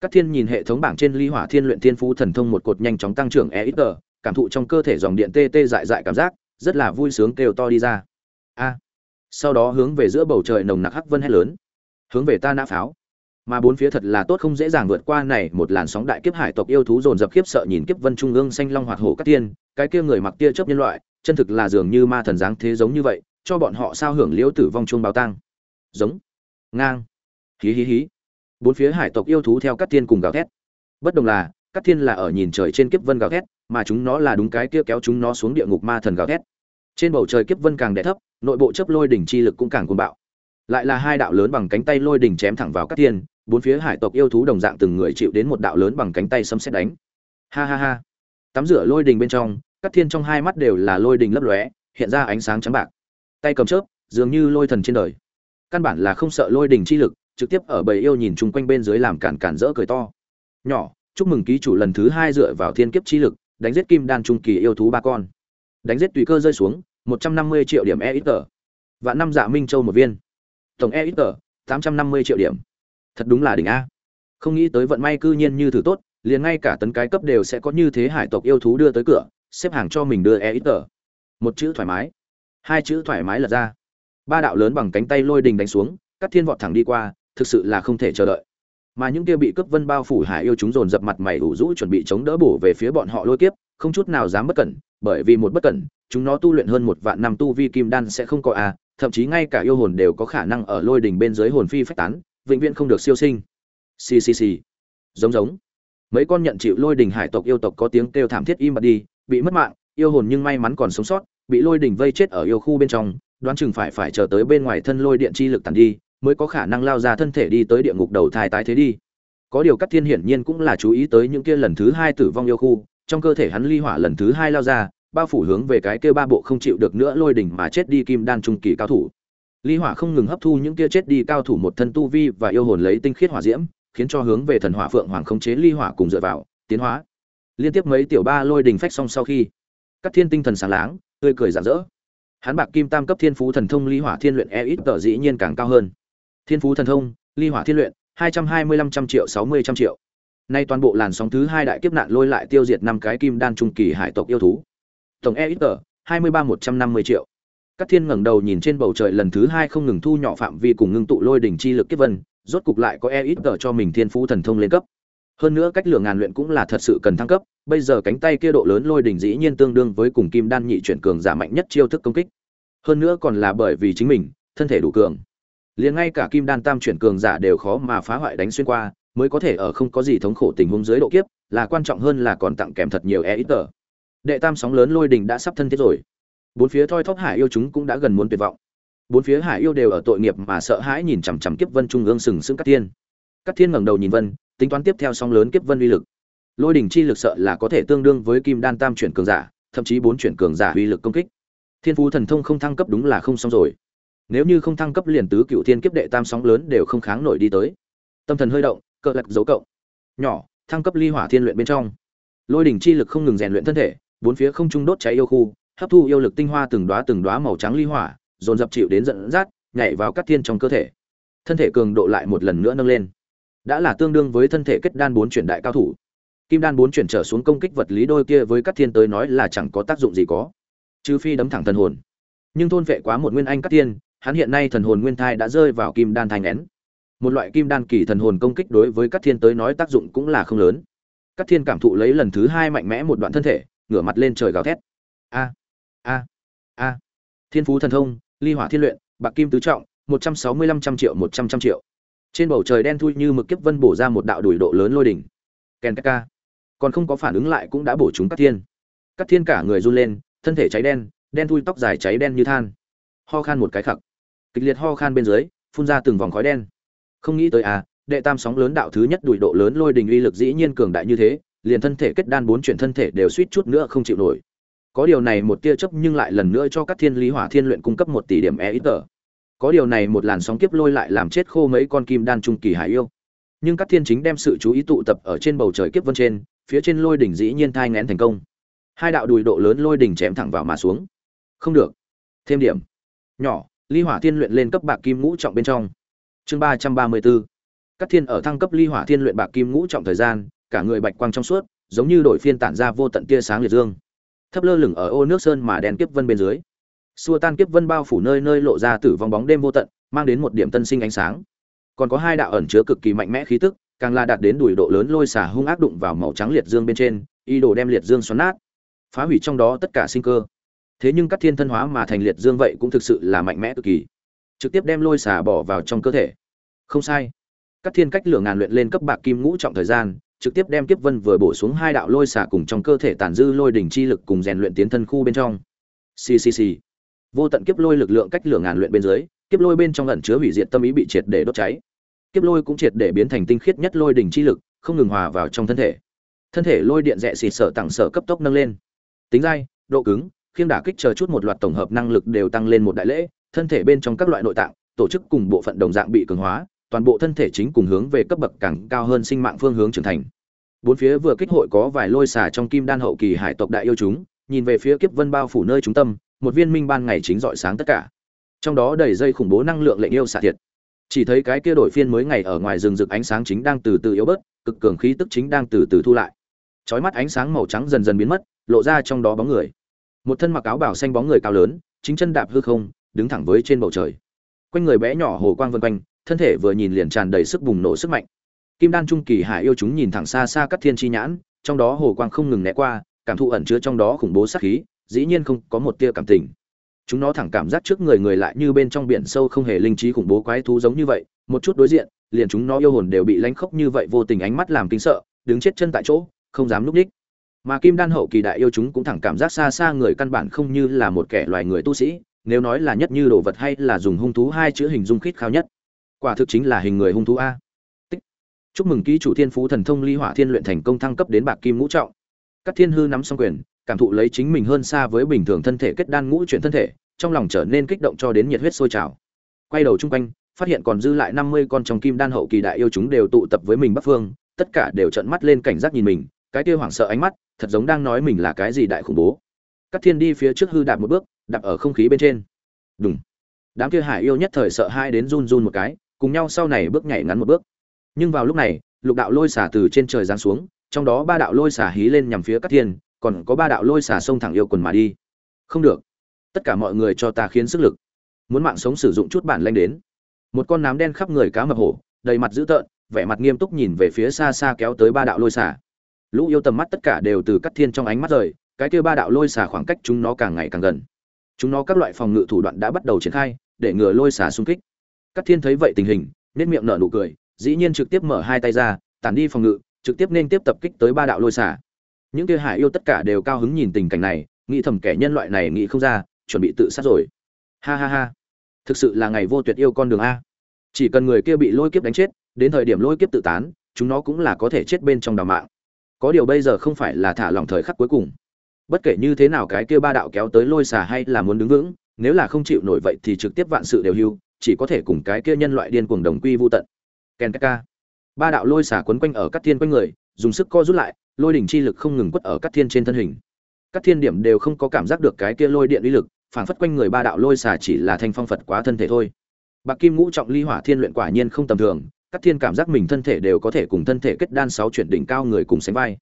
Các thiên nhìn hệ thống bảng trên ly hỏa thiên luyện thiên phú thần thông một cột nhanh chóng tăng trưởng e ít tờ, cảm thụ trong cơ thể dòng điện tê tê dại dại cảm giác, rất là vui sướng kêu to đi ra. A sau đó hướng về giữa bầu trời nồng nặc hắc vân hét lớn. Hướng về ta nã pháo. Mà bốn phía thật là tốt không dễ dàng vượt qua này, một làn sóng đại kiếp hải tộc yêu thú dồn dập khiếp sợ nhìn kiếp vân trung ương xanh long hoạt hổ các tiên, cái kia người mặc tia chớp nhân loại, chân thực là dường như ma thần dáng thế giống như vậy, cho bọn họ sao hưởng liễu tử vong chuông báo tang. Giống. Ngang. Hí hí hí. Bốn phía hải tộc yêu thú theo các tiên cùng gào thét. Bất đồng là, các thiên là ở nhìn trời trên kiếp vân gào thét, mà chúng nó là đúng cái kia kéo chúng nó xuống địa ngục ma thần gào thét. Trên bầu trời kiếp vân càng đẻ thấp nội bộ chấp lôi đỉnh chi lực cũng càng cuồng bạo. Lại là hai đạo lớn bằng cánh tay lôi đỉnh chém thẳng vào các thiên, bốn phía hải tộc yêu thú đồng dạng từng người chịu đến một đạo lớn bằng cánh tay xâm xét đánh. Ha ha ha. Tắm rửa lôi đỉnh bên trong, các thiên trong hai mắt đều là lôi đỉnh lấp lóe, hiện ra ánh sáng trắng bạc. Tay cầm chớp, dường như lôi thần trên đời. Căn bản là không sợ lôi đỉnh chi lực, trực tiếp ở bầy yêu nhìn chung quanh bên dưới làm cản cản rỡ cười to. Nhỏ, chúc mừng ký chủ lần thứ hai dựa vào thiên kiếp chi lực, đánh giết kim đan trung kỳ yêu thú ba con. Đánh giết tùy cơ rơi xuống một trăm năm mươi triệu điểm e ít tờ. Và năm dạ minh châu một viên. Tổng e ít tờ, tám trăm năm mươi triệu điểm. Thật đúng là đỉnh a. Không nghĩ tới vận may cư nhiên như thử tốt, liền ngay cả tấn cái cấp đều sẽ có như thế hải tộc yêu thú đưa tới cửa, xếp hàng cho mình đưa e ít tờ. Một chữ thoải mái. Hai chữ thoải mái lật ra. Ba đạo lớn bằng cánh tay lôi đình đánh xuống, các thiên vọt thẳng đi qua, thực sự là không thể chờ đợi. Mà những kia bị cướp vân bao phủ hải yêu chúng dồn dập mặt mày ủ rũ chuẩn bị chống đỡ bổ về phía bọn họ lôi kiếp không chút nào dám bất cẩn, bởi vì một bất cẩn, chúng nó tu luyện hơn một vạn năm tu vi kim đan sẽ không có a thậm chí ngay cả yêu hồn đều có khả năng ở lôi đỉnh bên dưới hồn phi phách tán, vĩnh viễn không được siêu sinh. Xì xì xì. Giống giống. Mấy con nhận chịu lôi đỉnh hải tộc yêu tộc có tiếng kêu thảm thiết im bặt đi, bị mất mạng, yêu hồn nhưng may mắn còn sống sót, bị lôi đỉnh vây chết ở yêu khu bên trong, đoán chừng phải phải chờ tới bên ngoài thân lôi điện chi lực tàn đi, mới có khả năng lao ra thân thể đi tới địa ngục đầu thai tái thế đi. Có điều các thiên hiển nhiên cũng là chú ý tới những kia lần thứ hai tử vong yêu khu trong cơ thể hắn ly hỏa lần thứ hai lao ra, bao phủ hướng về cái kia ba bộ không chịu được nữa lôi đỉnh mà chết đi kim đan trung kỳ cao thủ. Ly hỏa không ngừng hấp thu những kia chết đi cao thủ một thân tu vi và yêu hồn lấy tinh khiết hỏa diễm, khiến cho hướng về thần hỏa phượng hoàng khống chế ly hỏa cùng dựa vào, tiến hóa. Liên tiếp mấy tiểu ba lôi đỉnh phách xong sau khi các thiên tinh thần sáng láng, tươi cười rạng rỡ. Hắn bạc kim tam cấp thiên phú thần thông ly hỏa thiên luyện e ít tờ dĩ nhiên càng cao hơn. Thiên phú thần thông, ly hỏa thiên luyện, hai trăm hai mươi lăm trăm triệu sáu mươi trăm triệu nay toàn bộ làn sóng thứ hai đại kiếp nạn lôi lại tiêu diệt năm cái kim đan trung kỳ hải tộc yêu thú. Tổng e ít tờ, hai mươi ba một trăm năm mươi triệu. Các thiên ngẩng đầu nhìn trên bầu trời lần thứ hai không ngừng thu nhỏ phạm vi cùng ngưng tụ lôi đỉnh chi lực kiếp vân, rốt cục lại có e ít tờ cho mình thiên phú thần thông lên cấp. Hơn nữa cách lửa ngàn luyện cũng là thật sự cần thăng cấp, bây giờ cánh tay kia độ lớn lôi đỉnh dĩ nhiên tương đương với cùng kim đan nhị chuyển cường giả mạnh nhất chiêu thức công kích. Hơn nữa còn là bởi vì chính mình, thân thể đủ cường. Liền ngay cả kim đan tam chuyển cường giả đều khó mà phá hoại đánh xuyên qua mới có thể ở không có gì thống khổ tình huống dưới độ kiếp, là quan trọng hơn là còn tặng kèm thật nhiều e ít tờ. Đệ tam sóng lớn lôi đình đã sắp thân thiết rồi. Bốn phía thoi thóp hải yêu chúng cũng đã gần muốn tuyệt vọng. Bốn phía hải yêu đều ở tội nghiệp mà sợ hãi nhìn chằm chằm kiếp vân trung ương sừng sững Cát thiên. Cát thiên ngẩng đầu nhìn vân, tính toán tiếp theo sóng lớn kiếp vân uy lực. Lôi đỉnh chi lực sợ là có thể tương đương với kim đan tam chuyển cường giả, thậm chí bốn chuyển cường giả uy lực công kích. Thiên phú thần thông không thăng cấp đúng là không xong rồi. Nếu như không thăng cấp liền tứ cựu thiên kiếp đệ tam sóng lớn đều không kháng nổi đi tới. Tâm thần hơi động cơ lật dấu cộng. Nhỏ, thăng cấp ly hỏa thiên luyện bên trong. Lôi đỉnh chi lực không ngừng rèn luyện thân thể, bốn phía không trung đốt cháy yêu khu, hấp thu yêu lực tinh hoa từng đóa từng đóa màu trắng ly hỏa, dồn dập chịu đến giận dắt, nhảy vào các thiên trong cơ thể. Thân thể cường độ lại một lần nữa nâng lên. Đã là tương đương với thân thể kết đan bốn chuyển đại cao thủ. Kim đan bốn chuyển trở xuống công kích vật lý đôi kia với các thiên tới nói là chẳng có tác dụng gì có. Trừ phi đấm thẳng thần hồn. Nhưng thôn vệ quá một nguyên anh các thiên, hắn hiện nay thần hồn nguyên thai đã rơi vào kim đan thành nén một loại kim đan kỳ thần hồn công kích đối với các thiên tới nói tác dụng cũng là không lớn. Các thiên cảm thụ lấy lần thứ hai mạnh mẽ một đoạn thân thể, ngửa mặt lên trời gào thét. A a a. Thiên phú thần thông, ly hỏa thiên luyện, bạc kim tứ trọng, một trăm sáu mươi lăm trăm triệu, một trăm trăm triệu. Trên bầu trời đen thui như mực kiếp vân bổ ra một đạo đùi độ lớn lôi đỉnh. Ken ca còn không có phản ứng lại cũng đã bổ chúng các thiên. Các thiên cả người run lên, thân thể cháy đen đen thui tóc dài cháy đen như than. Ho khan một cái khặc. Kịch liệt ho khan bên dưới, phun ra từng vòng khói đen không nghĩ tới à đệ tam sóng lớn đạo thứ nhất đuổi độ lớn lôi đình uy lực dĩ nhiên cường đại như thế, liền thân thể kết đan bốn chuyển thân thể đều suýt chút nữa không chịu nổi. Có điều này một tia chấp nhưng lại lần nữa cho các thiên lý hỏa thiên luyện cung cấp một tỷ điểm e ít tờ có điều này một làn sóng kiếp lôi lại làm chết khô mấy con kim đan trung kỳ hải yêu. Nhưng các thiên chính đem sự chú ý tụ tập ở trên bầu trời kiếp vân trên, phía trên lôi đỉnh dĩ nhiên thai ngén thành công. Hai đạo đùi độ lớn lôi đỉnh chém thẳng vào mà xuống. Không được. Thêm điểm. Nhỏ ly hỏa thiên luyện lên cấp bạc kim ngũ trọng bên trong chương ba trăm ba mươi bốn các thiên ở thăng cấp ly hỏa thiên luyện bạc kim ngũ trọng thời gian, cả người bạch quang trong suốt, giống như đổi phiên tản ra vô tận tia sáng liệt dương. Thấp lơ lửng ở ô nước sơn mà đèn kiếp vân bên dưới. Xua tan kiếp vân bao phủ nơi nơi lộ ra tử vong bóng đêm vô tận, mang đến một điểm tân sinh ánh sáng. Còn có hai đạo ẩn chứa cực kỳ mạnh mẽ khí tức, càng là đạt đến đùi độ lớn lôi xả hung ác đụng vào màu trắng liệt dương bên trên, ý đồ đem liệt dương xoắn nát. Phá hủy trong đó tất cả sinh cơ. Thế nhưng các thiên thân hóa mà thành liệt dương vậy cũng thực sự là mạnh mẽ cực kỳ trực tiếp đem lôi xả bỏ vào trong cơ thể. Không sai. Các thiên cách lửa ngàn luyện lên cấp bạc kim ngũ trọng thời gian, trực tiếp đem kiếp vân vừa bổ xuống hai đạo lôi xả cùng trong cơ thể tàn dư lôi đỉnh chi lực cùng rèn luyện tiến thân khu bên trong. Ccc vô tận kiếp lôi lực lượng cách lửa ngàn luyện bên dưới, kiếp lôi bên trong ẩn chứa hủy diệt tâm ý bị triệt để đốt cháy. Kiếp lôi cũng triệt để biến thành tinh khiết nhất lôi đỉnh chi lực, không ngừng hòa vào trong thân thể. Thân thể lôi điện rẽ xịt sở tặng sở cấp tốc nâng lên. Tính dai độ cứng, khiêng đả kích chờ chút một loạt tổng hợp năng lực đều tăng lên một đại lễ thân thể bên trong các loại nội tạng, tổ chức cùng bộ phận đồng dạng bị cường hóa, toàn bộ thân thể chính cùng hướng về cấp bậc càng cao hơn sinh mạng phương hướng trưởng thành. Bốn phía vừa kích hội có vài lôi xả trong kim đan hậu kỳ hải tộc đại yêu chúng, nhìn về phía kiếp vân bao phủ nơi trung tâm, một viên minh ban ngày chính rọi sáng tất cả. Trong đó đầy dây khủng bố năng lượng lệnh yêu xạ thiệt. Chỉ thấy cái kia đổi phiên mới ngày ở ngoài rừng rực ánh sáng chính đang từ từ yếu bớt, cực cường khí tức chính đang từ từ thu lại. Chói mắt ánh sáng màu trắng dần dần biến mất, lộ ra trong đó bóng người. Một thân mặc áo bảo xanh bóng người cao lớn, chính chân đạp hư không đứng thẳng với trên bầu trời. Quanh người bé nhỏ hồ quang vân quanh, thân thể vừa nhìn liền tràn đầy sức bùng nổ sức mạnh. Kim đan trung kỳ hải yêu chúng nhìn thẳng xa xa các thiên chi nhãn, trong đó hồ quang không ngừng né qua, cảm thụ ẩn chứa trong đó khủng bố sát khí, dĩ nhiên không có một tia cảm tình. Chúng nó thẳng cảm giác trước người người lại như bên trong biển sâu không hề linh trí khủng bố quái thú giống như vậy, một chút đối diện, liền chúng nó yêu hồn đều bị lánh khốc như vậy vô tình ánh mắt làm kinh sợ, đứng chết chân tại chỗ, không dám núp đích. Mà kim đan hậu kỳ đại yêu chúng cũng thẳng cảm giác xa xa người căn bản không như là một kẻ loài người tu sĩ nếu nói là nhất như đồ vật hay là dùng hung thú hai chữ hình dung khít khao nhất. Quả thực chính là hình người hung thú a. Tích. Chúc mừng ký chủ thiên phú thần thông ly hỏa thiên luyện thành công thăng cấp đến bạc kim ngũ trọng. Các thiên hư nắm xong quyền, cảm thụ lấy chính mình hơn xa với bình thường thân thể kết đan ngũ chuyển thân thể, trong lòng trở nên kích động cho đến nhiệt huyết sôi trào. Quay đầu chung quanh, phát hiện còn dư lại năm mươi con trong kim đan hậu kỳ đại yêu chúng đều tụ tập với mình bắc phương, tất cả đều trợn mắt lên cảnh giác nhìn mình, cái kia hoảng sợ ánh mắt, thật giống đang nói mình là cái gì đại khủng bố. Các thiên đi phía trước hư đạp một bước đạp ở không khí bên trên. Đúng đám kia hải yêu nhất thời sợ hai đến run run một cái, cùng nhau sau này bước nhảy ngắn một bước. Nhưng vào lúc này, lục đạo lôi xả từ trên trời giáng xuống, trong đó ba đạo lôi xả hí lên nhằm phía các thiên, còn có ba đạo lôi xả xông thẳng yêu quần mà đi. Không được. Tất cả mọi người cho ta khiến sức lực. Muốn mạng sống sử dụng chút bản lanh đến. Một con nám đen khắp người cá mập hổ, đầy mặt dữ tợn, vẻ mặt nghiêm túc nhìn về phía xa xa kéo tới ba đạo lôi xả. Lũ yêu tầm mắt tất cả đều từ cắt thiên trong ánh mắt rời, cái kia ba đạo lôi xả khoảng cách chúng nó càng ngày càng gần chúng nó các loại phòng ngự thủ đoạn đã bắt đầu triển khai, để ngừa lôi xả xung kích. Các thiên thấy vậy tình hình nét miệng nở nụ cười, dĩ nhiên trực tiếp mở hai tay ra, tản đi phòng ngự, trực tiếp nên tiếp tập kích tới ba đạo lôi xả. Những kia hải yêu tất cả đều cao hứng nhìn tình cảnh này, nghĩ thầm kẻ nhân loại này nghĩ không ra, chuẩn bị tự sát rồi. Ha ha ha. Thực sự là ngày vô tuyệt yêu con đường a. Chỉ cần người kia bị lôi kiếp đánh chết, đến thời điểm lôi kiếp tự tán, chúng nó cũng là có thể chết bên trong đào mạng. Có điều bây giờ không phải là thả lỏng thời khắc cuối cùng bất kể như thế nào cái kia ba đạo kéo tới lôi xà hay là muốn đứng vững, nếu là không chịu nổi vậy thì trực tiếp vạn sự đều hưu, chỉ có thể cùng cái kia nhân loại điên cuồng đồng quy vô tận. Ken ka ba đạo lôi xà quấn quanh ở các thiên quanh người, dùng sức co rút lại, lôi đỉnh chi lực không ngừng quất ở các thiên trên thân hình. Các thiên điểm đều không có cảm giác được cái kia lôi điện uy lực phản phất quanh người ba đạo lôi xà chỉ là thanh phong phật quá thân thể thôi. Bạc kim ngũ trọng ly hỏa thiên luyện quả nhiên không tầm thường các thiên cảm giác mình thân thể đều có thể cùng thân thể kết đan sáu chuyển đỉnh cao người cùng sánh vai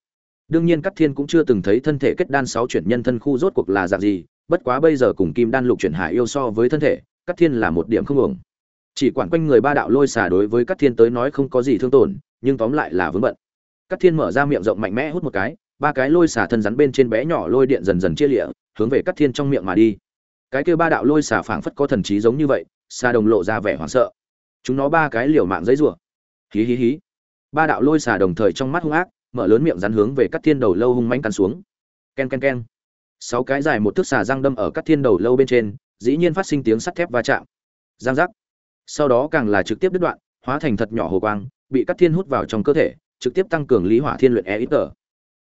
đương nhiên Cát thiên cũng chưa từng thấy thân thể kết đan sáu chuyển nhân thân khu rốt cuộc là dạng gì, bất quá bây giờ cùng kim đan lục chuyển hải yêu so với thân thể, Cát thiên là một điểm không ổng chỉ quản quanh người ba đạo lôi xà đối với Cát thiên tới nói không có gì thương tổn, nhưng tóm lại là vướng bận. Cát thiên mở ra miệng rộng mạnh mẽ hút một cái, ba cái lôi xà thân rắn bên trên bé nhỏ lôi điện dần dần chia lịa, hướng về Cát thiên trong miệng mà đi. Cái kêu ba đạo lôi xà phảng phất có thần trí giống như vậy, xà đồng lộ ra vẻ hoảng sợ. Chúng nó ba cái liều mạng giấy rủa. Hí hí hí. Ba đạo lôi xà đồng thời trong mắt hung ác mở lớn miệng rắn hướng về các thiên đầu lâu hung manh cắn xuống. Ken ken ken. Sáu cái dài một thước xà răng đâm ở các thiên đầu lâu bên trên, dĩ nhiên phát sinh tiếng sắt thép va chạm. Giang giác. Sau đó càng là trực tiếp đứt đoạn, hóa thành thật nhỏ hồ quang, bị các thiên hút vào trong cơ thể, trực tiếp tăng cường lý hỏa thiên luyện e ít tờ.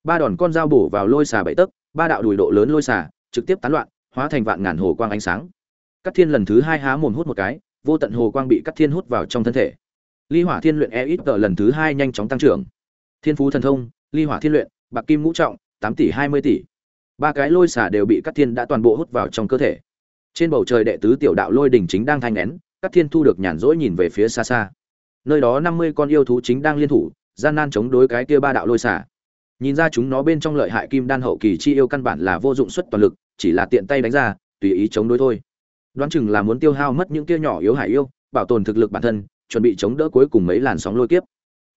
Ba đòn con dao bổ vào lôi xà bảy tấc, ba đạo đùi độ lớn lôi xà, trực tiếp tán loạn, hóa thành vạn ngàn hồ quang ánh sáng. Các thiên lần thứ hai há mồm hút một cái, vô tận hồ quang bị các thiên hút vào trong thân thể. Ly hỏa thiên luyện e ít tờ lần thứ hai nhanh chóng tăng trưởng thiên phú thần thông, ly hỏa thiên luyện, bạc kim ngũ trọng, tám tỷ hai mươi tỷ. Ba cái lôi xả đều bị các thiên đã toàn bộ hút vào trong cơ thể. Trên bầu trời đệ tứ tiểu đạo lôi đỉnh chính đang thanh nén các thiên thu được nhàn rỗi nhìn về phía xa xa. Nơi đó năm mươi con yêu thú chính đang liên thủ, gian nan chống đối cái kia ba đạo lôi xả nhìn ra chúng nó bên trong lợi hại kim đan hậu kỳ chi yêu căn bản là vô dụng xuất toàn lực, chỉ là tiện tay đánh ra, tùy ý chống đối thôi. Đoán chừng là muốn tiêu hao mất những kia nhỏ yếu hải yêu, bảo tồn thực lực bản thân, chuẩn bị chống đỡ cuối cùng mấy làn sóng lôi kiếp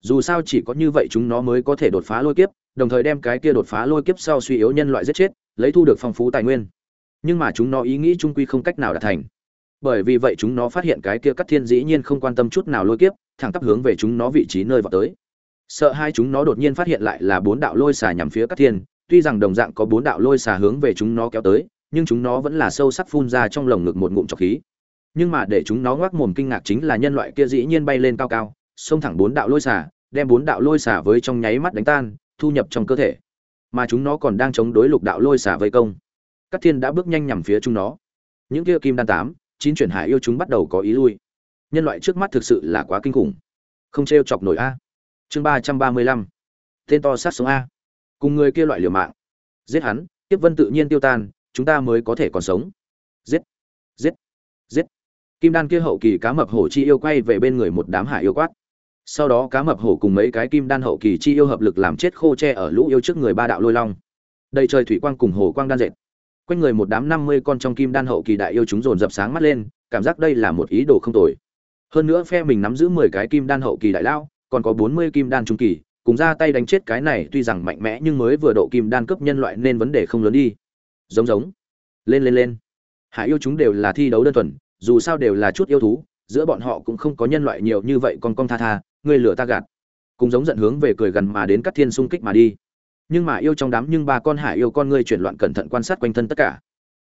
dù sao chỉ có như vậy chúng nó mới có thể đột phá lôi kiếp, đồng thời đem cái kia đột phá lôi kiếp sau suy yếu nhân loại giết chết, lấy thu được phong phú tài nguyên. Nhưng mà chúng nó ý nghĩ trung quy không cách nào đạt thành. Bởi vì vậy chúng nó phát hiện cái kia cắt thiên dĩ nhiên không quan tâm chút nào lôi kiếp, thẳng tắp hướng về chúng nó vị trí nơi vào tới. Sợ hai chúng nó đột nhiên phát hiện lại là bốn đạo lôi xà nhằm phía cắt thiên, tuy rằng đồng dạng có bốn đạo lôi xà hướng về chúng nó kéo tới, nhưng chúng nó vẫn là sâu sắc phun ra trong lồng ngực một ngụm trọc khí. Nhưng mà để chúng nó ngoác mồm kinh ngạc chính là nhân loại kia dĩ nhiên bay lên cao cao xông thẳng bốn đạo lôi xả đem bốn đạo lôi xả với trong nháy mắt đánh tan, thu nhập trong cơ thể. Mà chúng nó còn đang chống đối lục đạo lôi xả vây công. Các thiên đã bước nhanh nhằm phía chúng nó. Những kia kim đan tám, chín chuyển hải yêu chúng bắt đầu có ý lui. Nhân loại trước mắt thực sự là quá kinh khủng. Không t chọc nổi a. Chương ba trăm ba mươi lăm. Tên to sát sống a. Cùng người kia loại liều mạng. Giết hắn tiếp vân tự nhiên tiêu tan, chúng ta mới có thể còn sống. Giết. Giết. Giết. Kim đan kia hậu kỳ cá mập hổ chi yêu quay về bên người một đám hải yêu quát sau đó cá mập hổ cùng mấy cái kim đan hậu kỳ chi yêu hợp lực làm chết khô tre ở lũ yêu trước người ba đạo lôi long. Đầy trời thủy quang cùng hồ quang đan dệt. Quanh người một đám năm mươi con trong kim đan hậu kỳ đại yêu chúng dồn dập sáng mắt lên, cảm giác đây là một ý đồ không tồi. Hơn nữa phe mình nắm giữ mười cái kim đan hậu kỳ đại lao, còn có bốn mươi kim đan trung kỳ, cùng ra tay đánh chết cái này tuy rằng mạnh mẽ nhưng mới vừa độ kim đan cấp nhân loại nên vấn đề không lớn đi. Giống giống. Lên lên lên. Hải yêu chúng đều là thi đấu đơn thuần, dù sao đều là chút yêu thú, giữa bọn họ cũng không có nhân loại nhiều như vậy còn con tha tha ngươi lửa ta gạt. Cùng giống giận hướng về cười gần mà đến các thiên xung kích mà đi. Nhưng mà yêu trong đám nhưng ba con hải yêu con ngươi chuyển loạn cẩn thận quan sát quanh thân tất cả.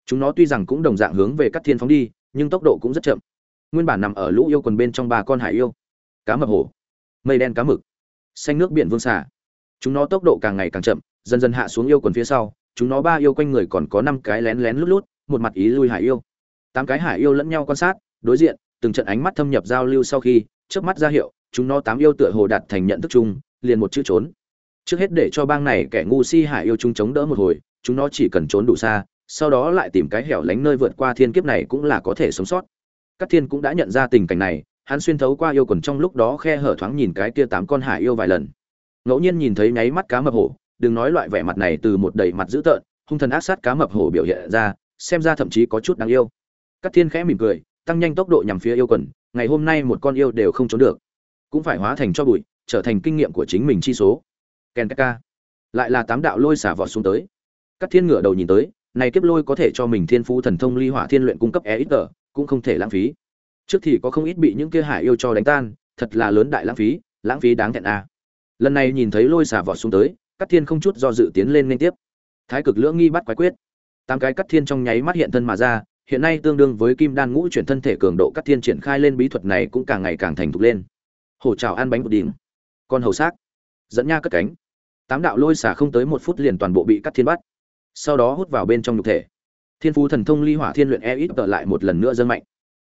Chúng nó tuy rằng cũng đồng dạng hướng về các thiên phóng đi, nhưng tốc độ cũng rất chậm. Nguyên bản nằm ở lũ yêu quần bên trong ba con hải yêu. Cá mập hổ. Mây đen cá mực. Xanh nước biển vương xả chúng nó tốc độ càng ngày càng chậm, dần dần hạ xuống yêu quần phía sau, chúng nó ba yêu quanh người còn có năm cái lén lén lút lút, một mặt ý lui hải yêu. Tám cái hải yêu lẫn nhau quan sát, đối diện, từng trận ánh mắt thâm nhập giao lưu sau khi trước mắt ra hiệu chúng nó tám yêu tựa hồ đạt thành nhận thức chung, liền một chữ trốn. Trước hết để cho bang này kẻ ngu si hải yêu chúng chống đỡ một hồi, chúng nó chỉ cần trốn đủ xa, sau đó lại tìm cái hẻo lánh nơi vượt qua thiên kiếp này cũng là có thể sống sót. Các thiên cũng đã nhận ra tình cảnh này, hắn xuyên thấu qua yêu quần trong lúc đó khe hở thoáng nhìn cái kia tám con hải yêu vài lần. Ngẫu nhiên nhìn thấy nháy mắt cá mập hổ, đừng nói loại vẻ mặt này từ một đầy mặt dữ tợn, hung thần ác sát cá mập hổ biểu hiện ra, xem ra thậm chí có chút đáng yêu. Các thiên khẽ mỉm cười, tăng nhanh tốc độ nhằm phía yêu quần, ngày hôm nay một con yêu đều không trốn được cũng phải hóa thành cho bụi, trở thành kinh nghiệm của chính mình chi số. Ken ka lại là tám đạo lôi xả vọt xuống tới. Các thiên ngựa đầu nhìn tới, này kiếp lôi có thể cho mình thiên phú thần thông ly hỏa thiên luyện cung cấp e ít tờ, cũng không thể lãng phí. Trước thì có không ít bị những kia hải yêu cho đánh tan, thật là lớn đại lãng phí lãng phí đáng thẹn a. À. lần này nhìn thấy lôi xả vọt xuống tới, các thiên không chút do dự tiến lên liên tiếp. Thái cực lưỡng nghi bắt quái quyết. Tám cái cắt thiên trong nháy mắt hiện thân mà ra, hiện nay tương đương với kim đan ngũ chuyển thân thể cường độ cắt thiên triển khai lên bí thuật này cũng càng ngày càng thành thục lên hổ trào ăn bánh bột đỉnh. Con hầu xác. Dẫn nha cất cánh. Tám đạo lôi xả không tới một phút liền toàn bộ bị cắt thiên bắt. Sau đó hút vào bên trong nhục thể. Thiên phú thần thông ly hỏa thiên luyện e ít tờ lại một lần nữa dâng mạnh.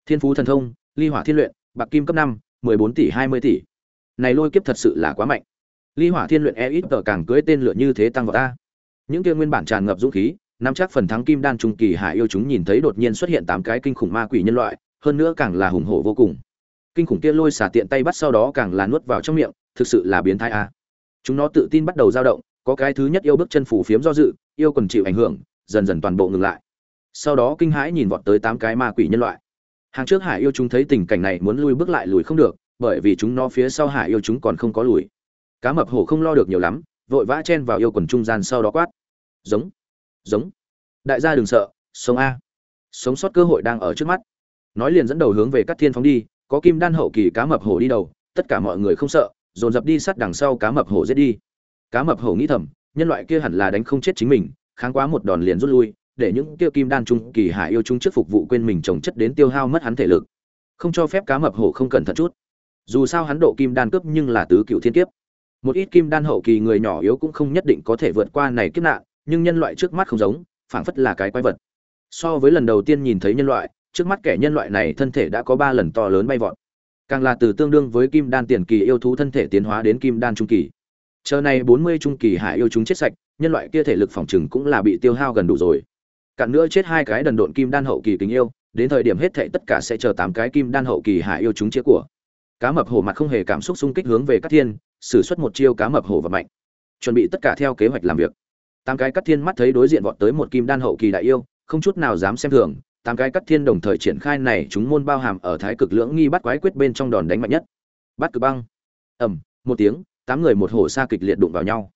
Thiên phú thần thông, ly hỏa thiên luyện, bạc kim cấp năm, mười bốn tỷ hai mươi tỷ. Này lôi kiếp thật sự là quá mạnh. Ly hỏa thiên luyện e ít tờ càng cưới tên lửa như thế tăng vào ta. Những kia nguyên bản tràn ngập dũng khí, nắm chắc phần thắng kim đan trung kỳ hải yêu chúng nhìn thấy đột nhiên xuất hiện tám cái kinh khủng ma quỷ nhân loại, hơn nữa càng là hùng hổ vô cùng kinh khủng kia lôi xả tiện tay bắt sau đó càng là nuốt vào trong miệng, thực sự là biến thái a. Chúng nó tự tin bắt đầu dao động, có cái thứ nhất yêu bước chân phủ phiếm do dự, yêu còn chịu ảnh hưởng, dần dần toàn bộ ngừng lại. Sau đó kinh hãi nhìn vọt tới tám cái ma quỷ nhân loại. Hàng trước hải yêu chúng thấy tình cảnh này muốn lui bước lại lùi không được, bởi vì chúng nó phía sau hải yêu chúng còn không có lùi. Cá mập hổ không lo được nhiều lắm, vội vã chen vào yêu quần trung gian sau đó quát. Giống giống. Đại gia đừng sợ, sống a. Sống sót cơ hội đang ở trước mắt. Nói liền dẫn đầu hướng về các thiên phóng đi có kim đan hậu kỳ cá mập hổ đi đầu, tất cả mọi người không sợ, dồn dập đi sát đằng sau cá mập hổ giết đi. Cá mập hổ nghĩ thầm, nhân loại kia hẳn là đánh không chết chính mình, kháng quá một đòn liền rút lui, để những kia kim đan trung kỳ hải yêu chúng trước phục vụ quên mình trồng chất đến tiêu hao mất hắn thể lực. Không cho phép cá mập hổ không cẩn thận chút. Dù sao hắn độ kim đan cướp nhưng là tứ cựu thiên kiếp. Một ít kim đan hậu kỳ người nhỏ yếu cũng không nhất định có thể vượt qua này kiếp nạn, nhưng nhân loại trước mắt không giống, phảng phất là cái quái vật. So với lần đầu tiên nhìn thấy nhân loại trước mắt kẻ nhân loại này thân thể đã có ba lần to lớn bay vọt. Càng là từ tương đương với kim đan tiền kỳ yêu thú thân thể tiến hóa đến kim đan trung kỳ. Chờ này bốn mươi trung kỳ hải yêu chúng chết sạch, nhân loại kia thể lực phòng trừng cũng là bị tiêu hao gần đủ rồi. Cạn nữa chết hai cái đần độn kim đan hậu kỳ kính yêu, đến thời điểm hết thệ tất cả sẽ chờ tám cái kim đan hậu kỳ hải yêu chúng chĩa của. Cá mập hổ mặt không hề cảm xúc xung kích hướng về các thiên, sử xuất một chiêu cá mập hổ và mạnh. Chuẩn bị tất cả theo kế hoạch làm việc. Tám cái cắt thiên mắt thấy đối diện vọt tới một kim đan hậu kỳ đại yêu, không chút nào dám xem thường tám cái cắt thiên đồng thời triển khai này chúng môn bao hàm ở thái cực lưỡng nghi bắt quái quyết bên trong đòn đánh mạnh nhất. Bắt cực băng. Ầm, một tiếng, tám người một hổ xa kịch liệt đụng vào nhau.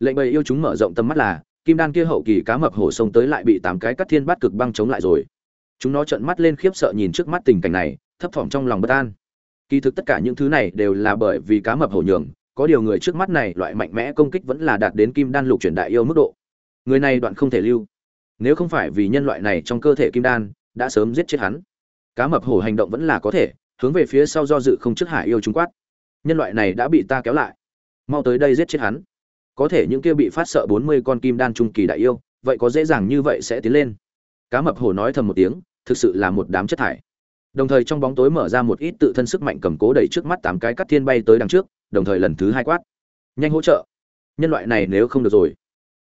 Lệnh bầy yêu chúng mở rộng tầm mắt là, kim đan kia hậu kỳ cá mập hổ sông tới lại bị tám cái cắt thiên bắt cực băng chống lại rồi. Chúng nó trợn mắt lên khiếp sợ nhìn trước mắt tình cảnh này, thấp thỏm trong lòng bất an. Kỳ thực tất cả những thứ này đều là bởi vì cá mập hổ nhường, có điều người trước mắt này loại mạnh mẽ công kích vẫn là đạt đến kim đan lục chuyển đại yêu mức độ. Người này đoạn không thể lưu nếu không phải vì nhân loại này trong cơ thể kim đan, đã sớm giết chết hắn. Cá mập hổ hành động vẫn là có thể, hướng về phía sau do dự không trước hải yêu trung quát. Nhân loại này đã bị ta kéo lại. Mau tới đây giết chết hắn. Có thể những kia bị phát sợ bốn mươi con kim đan trung kỳ đại yêu, vậy có dễ dàng như vậy sẽ tiến lên? Cá mập hổ nói thầm một tiếng, thực sự là một đám chất thải. Đồng thời trong bóng tối mở ra một ít tự thân sức mạnh cầm cố đẩy trước mắt tám cái cắt thiên bay tới đằng trước, đồng thời lần thứ hai quát. Nhanh hỗ trợ. Nhân loại này nếu không được rồi.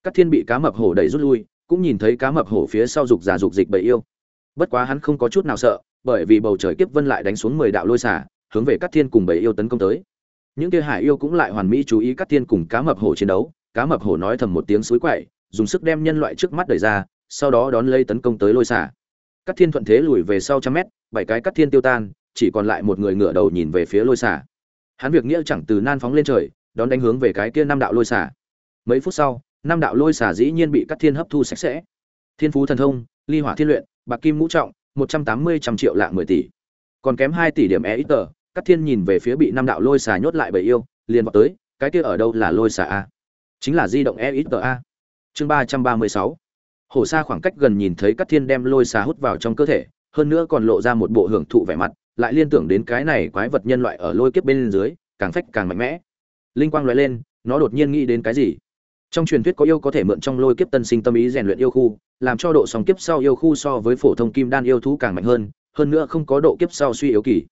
Cắt thiên bị cá mập hổ đẩy rút lui cũng nhìn thấy cá mập hổ phía sau dục giả dục dịch bầy yêu. Bất quá hắn không có chút nào sợ, bởi vì bầu trời kiếp vân lại đánh xuống mười đạo lôi xả hướng về cắt thiên cùng bầy yêu tấn công tới. Những kia hải yêu cũng lại hoàn mỹ chú ý cắt thiên cùng cá mập hổ chiến đấu, cá mập hổ nói thầm một tiếng suối quậy, dùng sức đem nhân loại trước mắt đẩy ra, sau đó đón lấy tấn công tới lôi xả cắt thiên thuận thế lùi về sau trăm mét, bảy cái cắt thiên tiêu tan, chỉ còn lại một người ngửa đầu nhìn về phía lôi xả hắn việc nghĩa chẳng từ nan phóng lên trời, đón đánh hướng về cái kia năm đạo lôi xả mấy phút sau năm đạo lôi xả dĩ nhiên bị cắt thiên hấp thu sạch sẽ. Thiên phú thần thông, ly hỏa thiên luyện, bạc kim ngũ trọng, một trăm tám mươi trăm triệu lạng mười tỷ. Còn kém hai tỷ điểm e ít tờ cắt thiên nhìn về phía bị năm đạo lôi xà nhốt lại bởi yêu, liền vào tới, cái kia ở đâu là lôi xà? a? Chính là di động e ít tờ a. Chương ba trăm ba mươi sáu. Hổ xa khoảng cách gần nhìn thấy cắt thiên đem lôi xà hút vào trong cơ thể, hơn nữa còn lộ ra một bộ hưởng thụ vẻ mặt, lại liên tưởng đến cái này quái vật nhân loại ở lôi kiếp bên dưới, càng phách càng mạnh mẽ. Linh quang loại lên, nó đột nhiên nghĩ đến cái gì? Trong truyền thuyết có yêu có thể mượn trong lôi kiếp tân sinh tâm ý rèn luyện yêu khu, làm cho độ sóng kiếp sau yêu khu so với phổ thông kim đan yêu thú càng mạnh hơn hơn nữa không có độ kiếp sau suy yếu kỳ.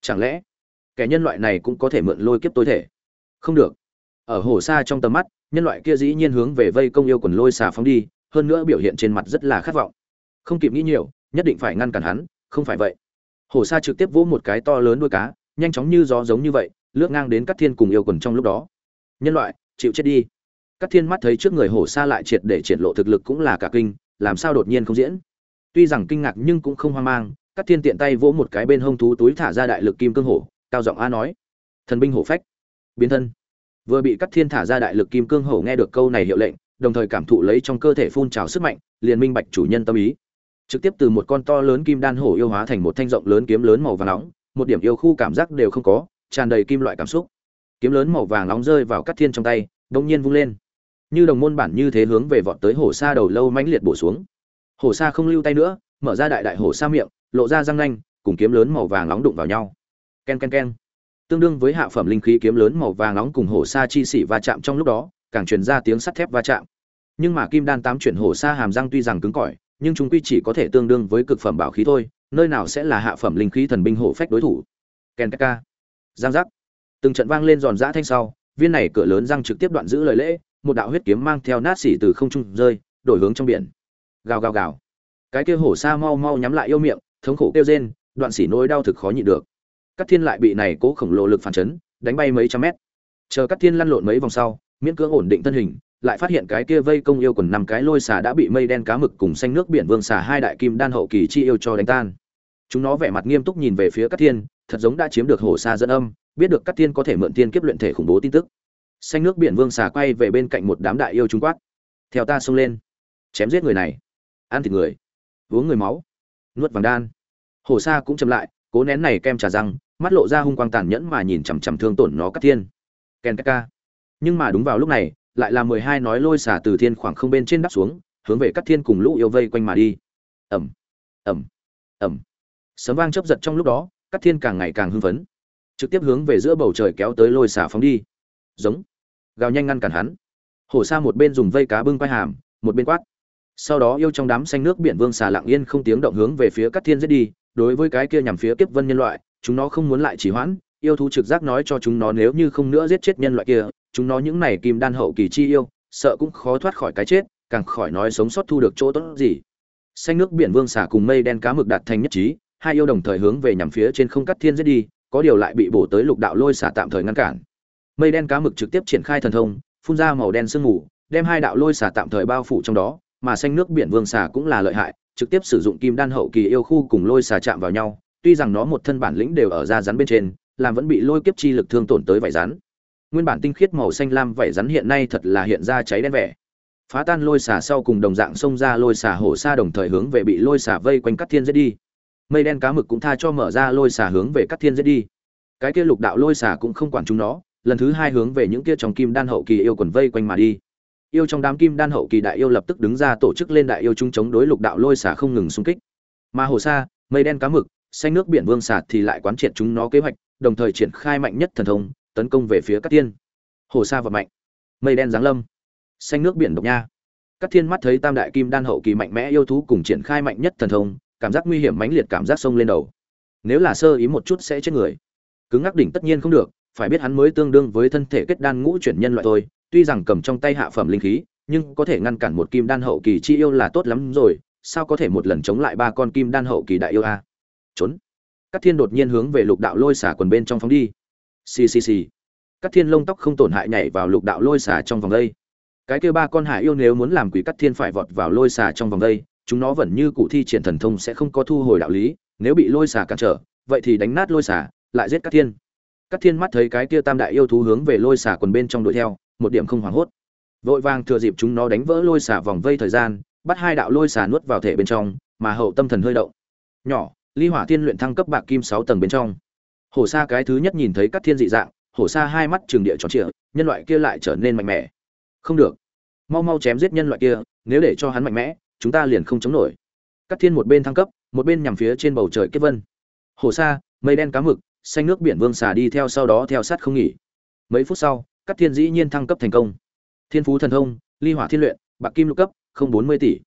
Chẳng lẽ, kẻ nhân loại này cũng có thể mượn lôi kiếp tối thể? Không được. Ở hồ xa trong tầm mắt, nhân loại kia dĩ nhiên hướng về vây công yêu quần lôi xà phóng đi, hơn nữa biểu hiện trên mặt rất là khát vọng. Không kịp nghĩ nhiều, nhất định phải ngăn cản hắn, không phải vậy. Hồ sa trực tiếp vỗ một cái to lớn đuôi cá, nhanh chóng như gió giống như vậy, lướt ngang đến các thiên cùng yêu quần trong lúc đó. Nhân loại, chịu chết đi các thiên mắt thấy trước người hổ sa lại triệt để triển lộ thực lực cũng là cả kinh, làm sao đột nhiên không diễn? Tuy rằng kinh ngạc nhưng cũng không hoang mang, các thiên tiện tay vỗ một cái bên hông thú túi thả ra đại lực kim cương hổ, cao giọng a nói. Thần binh hổ phách. Biến thân. Vừa bị các thiên thả ra đại lực kim cương hổ nghe được câu này hiệu lệnh, đồng thời cảm thụ lấy trong cơ thể phun trào sức mạnh, liền minh bạch chủ nhân tâm ý. Trực tiếp từ một con to lớn kim đan hổ yêu hóa thành một thanh rộng lớn kiếm lớn màu vàng nóng, một điểm yêu khu cảm giác đều không có, tràn đầy kim loại cảm xúc. Kiếm lớn màu vàng nóng rơi vào Cát thiên trong tay đột nhiên vung lên như đồng môn bản như thế hướng về vọt tới hổ sa đầu lâu mãnh liệt bổ xuống. Hổ sa không lưu tay nữa, mở ra đại đại hổ sa miệng, lộ ra răng nanh, cùng kiếm lớn màu vàng nóng đụng vào nhau. Ken ken ken. Tương đương với hạ phẩm linh khí kiếm lớn màu vàng nóng cùng hổ sa chi xỉ va chạm trong lúc đó, càng truyền ra tiếng sắt thép va chạm. Nhưng mà kim đan tám chuyển hổ sa hàm răng tuy rằng cứng cỏi, nhưng chúng quy chỉ có thể tương đương với cực phẩm bảo khí thôi, nơi nào sẽ là hạ phẩm linh khí thần binh hổ phách đối thủ. Ken ka giang giác. Từng trận vang lên giòn giã thanh sau, viên này cửa lớn răng trực tiếp đoạn giữ lời lễ một đạo huyết kiếm mang theo nát xỉ từ không trung rơi, đổi hướng trong biển. Gào gào gào. Cái kia hổ sa mau mau nhắm lại yêu miệng, thống khổ kêu rên, đoạn xỉ nỗi đau thực khó nhịn được. Cắt thiên lại bị này cố khổng lồ lực phản chấn, đánh bay mấy trăm mét. Chờ cắt thiên lăn lộn mấy vòng sau, miễn cưỡng ổn định thân hình, lại phát hiện cái kia vây công yêu quần năm cái lôi xà đã bị mây đen cá mực cùng xanh nước biển vương xà hai đại kim đan hậu kỳ chi yêu cho đánh tan. Chúng nó vẻ mặt nghiêm túc nhìn về phía cát thiên, thật giống đã chiếm được hổ xa dẫn âm, biết được cát thiên có thể mượn tiên kiếp luyện thể khủng bố tin tức xanh nước biển vương xà quay về bên cạnh một đám đại yêu trung quát. Theo ta xông lên. Chém giết người này. Ăn thịt người. Uống người máu. Nuốt vàng đan. Hổ xa cũng chậm lại, cố nén này kem trà răng, mắt lộ ra hung quang tàn nhẫn mà nhìn chằm chằm thương tổn nó cát thiên. Ken ca nhưng mà đúng vào lúc này, lại là mười hai nói lôi xả từ thiên khoảng không bên trên đắp xuống, hướng về cắt thiên cùng lũ yêu vây quanh mà đi. Ẩm. Ẩm. Ẩm. Sấm vang chấp giật trong lúc đó cắt thiên càng ngày càng hưng phấn. Trực tiếp hướng về giữa bầu trời kéo tới lôi xả phóng đi. Giống gào nhanh ngăn cản hắn hổ xa một bên dùng vây cá bưng quay hàm một bên quát sau đó yêu trong đám xanh nước biển vương xà lặng yên không tiếng động hướng về phía cắt thiên giết đi đối với cái kia nhằm phía kiếp vân nhân loại chúng nó không muốn lại chỉ hoãn yêu thú trực giác nói cho chúng nó nếu như không nữa giết chết nhân loại kia chúng nó những này kim đan hậu kỳ chi yêu, sợ cũng khó thoát khỏi cái chết, càng khỏi nói sống sót thu được chỗ tốt gì. Xanh nước biển vương xả cùng mây đen cá mực đạt thành nhất trí, hai yêu đồng thời hướng về nhằm phía trên không cắt thiên giết đi, có điều lại bị bổ tới lục đạo lôi xả tạm thời ngăn cản. Mây đen cá mực trực tiếp triển khai thần thông, phun ra màu đen sương mù, đem hai đạo lôi xả tạm thời bao phủ trong đó, mà xanh nước biển vương xả cũng là lợi hại, trực tiếp sử dụng kim đan hậu kỳ yêu khu cùng lôi xả chạm vào nhau, tuy rằng nó một thân bản lĩnh đều ở da rắn bên trên, làm vẫn bị lôi kiếp chi lực thương tổn tới vảy rắn. Nguyên bản tinh khiết màu xanh lam vảy rắn hiện nay thật là hiện ra cháy đen vẻ. Phá tan lôi xả sau cùng đồng dạng xông ra lôi xả hổ xa đồng thời hướng về bị lôi xả vây quanh cắt thiên giết đi. Mây đen cá mực cũng tha cho mở ra lôi xả hướng về cắt thiên giết đi. Cái kia lục đạo lôi xả cũng không quản chúng nó lần thứ hai hướng về những kia trong kim đan hậu kỳ yêu quần vây quanh mà đi. Yêu trong đám kim đan hậu kỳ đại yêu lập tức đứng ra tổ chức lên đại yêu chung chống đối lục đạo lôi xả không ngừng xung kích. Mà hồ sa, mây đen cá mực, xanh nước biển vương xả thì lại quán triệt chúng nó kế hoạch, đồng thời triển khai mạnh nhất thần thông, tấn công về phía các tiên hồ sa và mạnh, mây đen giáng lâm, xanh nước biển độc nha. Các thiên mắt thấy tam đại kim đan hậu kỳ mạnh mẽ yêu thú cùng triển khai mạnh nhất thần thông, cảm giác nguy hiểm mãnh liệt cảm giác sông lên đầu. Nếu là sơ ý một chút sẽ chết người. Cứng ngắc đỉnh tất nhiên không được phải biết hắn mới tương đương với thân thể kết đan ngũ chuyển nhân loại thôi, tuy rằng cầm trong tay hạ phẩm linh khí, nhưng có thể ngăn cản một kim đan hậu kỳ chi yêu là tốt lắm rồi, sao có thể một lần chống lại ba con kim đan hậu kỳ đại yêu a? Trốn. Cát thiên đột nhiên hướng về lục đạo lôi xả quần bên trong phóng đi. Xì xì xì. Cát thiên lông tóc không tổn hại nhảy vào lục đạo lôi xả trong vòng đây. Cái kia ba con hải yêu nếu muốn làm quỷ cắt thiên phải vọt vào lôi xả trong vòng đây, chúng nó vẫn như cụ thi triển thần thông sẽ không có thu hồi đạo lý, nếu bị lôi xả cản trở, vậy thì đánh nát lôi xả lại giết cắt thiên. Cát thiên mắt thấy cái kia tam đại yêu thú hướng về lôi xả quần bên trong đuổi theo, một điểm không hoảng hốt. Vội vàng thừa dịp chúng nó đánh vỡ lôi xả vòng vây thời gian, bắt hai đạo lôi xả nuốt vào thể bên trong, mà hậu tâm thần hơi động. Nhỏ, ly hỏa thiên luyện thăng cấp bạc kim sáu tầng bên trong. Hổ sa cái thứ nhất nhìn thấy Cát thiên dị dạng, hổ sa hai mắt trường địa tròn trịa, nhân loại kia lại trở nên mạnh mẽ. Không được. Mau mau chém giết nhân loại kia, nếu để cho hắn mạnh mẽ, chúng ta liền không chống nổi. Cát thiên một bên thăng cấp, một bên nhằm phía trên bầu trời kết vân. Hổ sa, mây đen cá mực xanh nước biển vương xà đi theo sau đó theo sát không nghỉ. Mấy phút sau, các thiên dĩ nhiên thăng cấp thành công. Thiên phú thần thông, ly hỏa thiên luyện, bạc kim lục cấp, không bốn mươi tỷ.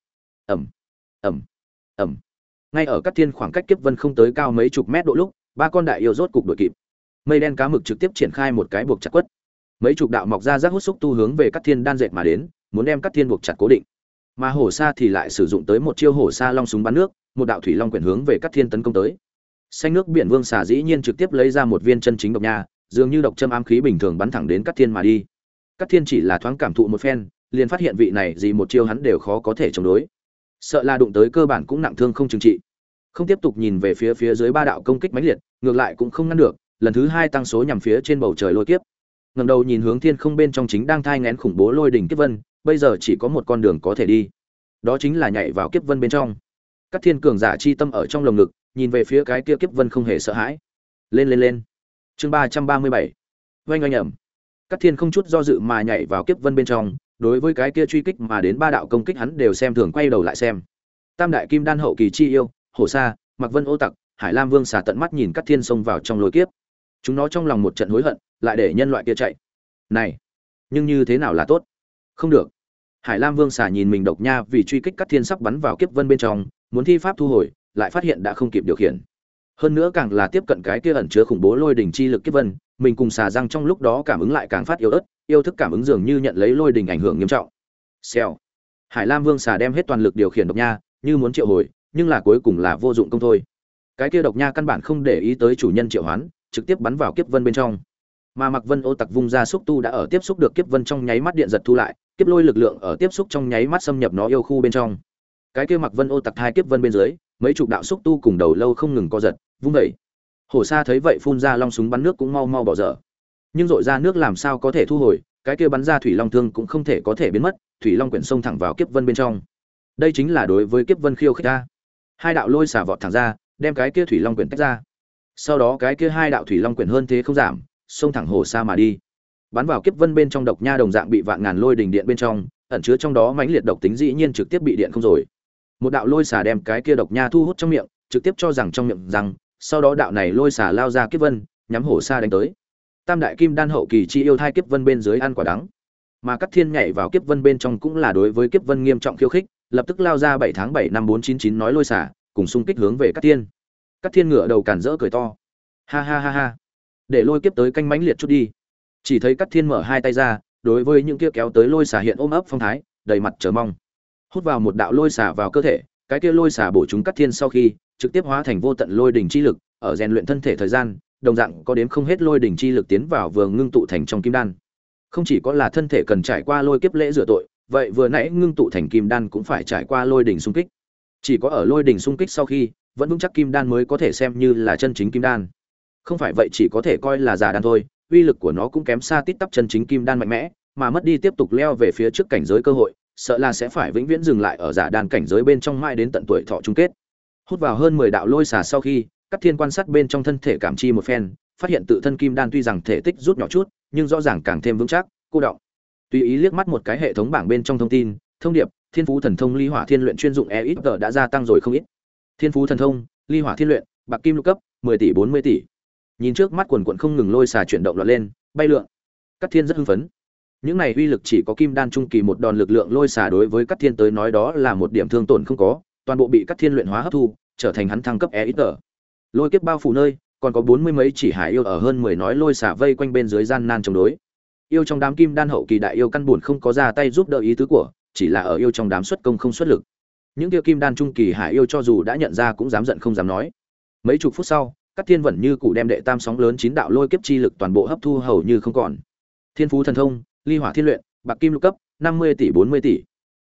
Ẩm ẩm ẩm. Ngay ở các thiên khoảng cách kiếp vân không tới cao mấy chục mét độ lúc, ba con đại yêu rốt cục đuổi kịp. Mây đen cá mực trực tiếp triển khai một cái buộc chặt quất. Mấy chục đạo mọc ra rác hút xúc tu hướng về các thiên đan dệt mà đến, muốn đem các thiên buộc chặt cố định. Mà hổ sa thì lại sử dụng tới một chiêu hổ sa long súng bắn nước, một đạo thủy long quyển hướng về các thiên tấn công tới xanh nước biển vương xà dĩ nhiên trực tiếp lấy ra một viên chân chính độc nha, dường như độc châm ám khí bình thường bắn thẳng đến các thiên mà đi. Các thiên chỉ là thoáng cảm thụ một phen, liền phát hiện vị này gì một chiêu hắn đều khó có thể chống đối. Sợ là đụng tới cơ bản cũng nặng thương không trừng trị. Không tiếp tục nhìn về phía phía dưới ba đạo công kích mãnh liệt, ngược lại cũng không ngăn được, lần thứ hai tăng số nhằm phía trên bầu trời lôi kiếp. Ngầm đầu nhìn hướng thiên không bên trong chính đang thai ngén khủng bố lôi đỉnh kiếp vân, bây giờ chỉ có một con đường có thể đi. Đó chính là nhảy vào kiếp vân bên trong các thiên cường giả chi tâm ở trong lồng ngực, nhìn về phía cái kia kiếp vân không hề sợ hãi. Lên lên lên. Chương ba trăm ba mươi bảy. Oanh oanh ẩm. Các thiên không chút do dự mà nhảy vào kiếp vân bên trong, đối với cái kia truy kích mà đến ba đạo công kích hắn đều xem thường quay đầu lại xem. Tam đại kim đan hậu kỳ chi yêu, hổ sa mặc vân ô tặc, hải lam vương xả tận mắt nhìn các thiên xông vào trong lối kiếp. Chúng nó trong lòng một trận hối hận, lại để nhân loại kia chạy. Này, nhưng như thế nào là tốt? Không được hải lam vương xả nhìn mình độc nha vì truy kích các thiên sắp bắn vào kiếp vân bên trong, muốn thi pháp thu hồi, lại phát hiện đã không kịp điều khiển. Hơn nữa càng là tiếp cận cái kia ẩn chứa khủng bố lôi đỉnh chi lực kiếp vân, mình cùng xà răng trong lúc đó cảm ứng lại càng phát yếu ớt, yêu thức cảm ứng dường như nhận lấy lôi đỉnh ảnh hưởng nghiêm trọng. Xèo. Hải lam vương xà đem hết toàn lực điều khiển độc nha, như muốn triệu hồi, nhưng là cuối cùng là vô dụng công thôi. Cái kia độc nha căn bản không để ý tới chủ nhân triệu hoán, trực tiếp bắn vào kiếp vân bên trong. Mà mặc vân ô tặc vung ra xúc tu đã ở tiếp xúc được kiếp vân trong nháy mắt điện giật thu lại kiếp lôi lực lượng ở tiếp xúc trong nháy mắt xâm nhập nó yêu khu bên trong. Cái kia mặc vân ô tặc hai kiếp vân bên dưới, mấy chục đạo xúc tu cùng đầu lâu không ngừng co giật, vung vẩy hổ sa thấy vậy phun ra long súng bắn nước cũng mau mau bỏ dở. Nhưng dội ra nước làm sao có thể thu hồi, cái kia bắn ra thủy long thương cũng không thể có thể biến mất, thủy long quyển sông thẳng vào kiếp vân bên trong. Đây chính là đối với kiếp vân khiêu khích ta. Hai đạo lôi xả vọt thẳng ra, đem cái kia thủy long quyển tách ra. Sau đó cái kia hai đạo thủy long quyển hơn thế không giảm, xông thẳng hồ xa mà đi bắn vào kiếp vân bên trong độc nha đồng dạng bị vạn ngàn lôi đình điện bên trong, ẩn chứa trong đó mãnh liệt độc tính dĩ nhiên trực tiếp bị điện không rồi. Một đạo lôi xả đem cái kia độc nha thu hút trong miệng, trực tiếp cho rằng trong miệng rằng, sau đó đạo này lôi xả lao ra kiếp vân, nhắm hổ xa đánh tới. Tam đại kim đan hậu kỳ chi yêu thai kiếp vân bên dưới ăn quả đắng. Mà cắt thiên nhảy vào kiếp vân bên trong cũng là đối với kiếp vân nghiêm trọng khiêu khích, lập tức lao ra bảy tháng bảy năm bốn chín chín nói lôi xả cùng xung kích hướng về cắt thiên. Cắt thiên ngựa đầu cản rỡ cười to. Ha ha ha ha. Để lôi kiếp tới canh mãnh liệt chút đi chỉ thấy cắt thiên mở hai tay ra, đối với những kia kéo tới lôi xả hiện ôm ấp phong thái, đầy mặt chờ mong. Hút vào một đạo lôi xả vào cơ thể, cái kia lôi xả bổ chúng cắt thiên sau khi, trực tiếp hóa thành vô tận lôi đỉnh chi lực, ở rèn luyện thân thể thời gian, đồng dạng có đến không hết lôi đỉnh chi lực tiến vào vừa ngưng tụ thành trong kim đan. Không chỉ có là thân thể cần trải qua lôi kiếp lễ rửa tội, vậy vừa nãy ngưng tụ thành kim đan cũng phải trải qua lôi đỉnh xung kích. Chỉ có ở lôi đỉnh xung kích sau khi, vẫn vững chắc kim đan mới có thể xem như là chân chính kim đan. Không phải vậy chỉ có thể coi là giả đan thôi uy lực của nó cũng kém xa tít tắp chân chính kim đan mạnh mẽ, mà mất đi tiếp tục leo về phía trước cảnh giới cơ hội, sợ là sẽ phải vĩnh viễn dừng lại ở giả đan cảnh giới bên trong mãi đến tận tuổi thọ chung kết. Hút vào hơn mười đạo lôi xà sau khi, các thiên quan sát bên trong thân thể cảm chi một phen, phát hiện tự thân kim đan tuy rằng thể tích rút nhỏ chút, nhưng rõ ràng càng thêm vững chắc, cô động. Tùy ý liếc mắt một cái hệ thống bảng bên trong thông tin, thông điệp, thiên phú thần thông ly hỏa thiên luyện chuyên dụng e đã gia tăng rồi không ít. Thiên phú thần thông, ly hỏa thiên luyện, bạc kim lục cấp, mười tỷ bốn mươi tỷ nhìn trước mắt quần quận không ngừng lôi xà chuyển động lọt lên, bay lượn. Cắt thiên rất hưng phấn. Những này uy lực chỉ có kim đan trung kỳ một đòn lực lượng lôi xà đối với cắt thiên tới nói đó là một điểm thương tổn không có, toàn bộ bị cắt thiên luyện hóa hấp thu, trở thành hắn thăng cấp e ít tờ. Lôi kiếp bao phủ nơi, còn có bốn mươi mấy chỉ hải yêu ở hơn mười nói lôi xả vây quanh bên dưới gian nan chống đối. Yêu trong đám kim đan hậu kỳ đại yêu căn buồn không có ra tay giúp đỡ ý tứ của, chỉ là ở yêu trong đám xuất công không xuất lực. Những kia kim đan trung kỳ hải yêu cho dù đã nhận ra cũng dám giận không dám nói. Mấy chục phút sau các thiên vẫn như cụ đem đệ tam sóng lớn chín đạo lôi kiếp chi lực toàn bộ hấp thu hầu như không còn. Thiên phú thần thông, ly hỏa thiên luyện, bạc kim lục cấp, năm mươi tỷ, bốn mươi tỷ.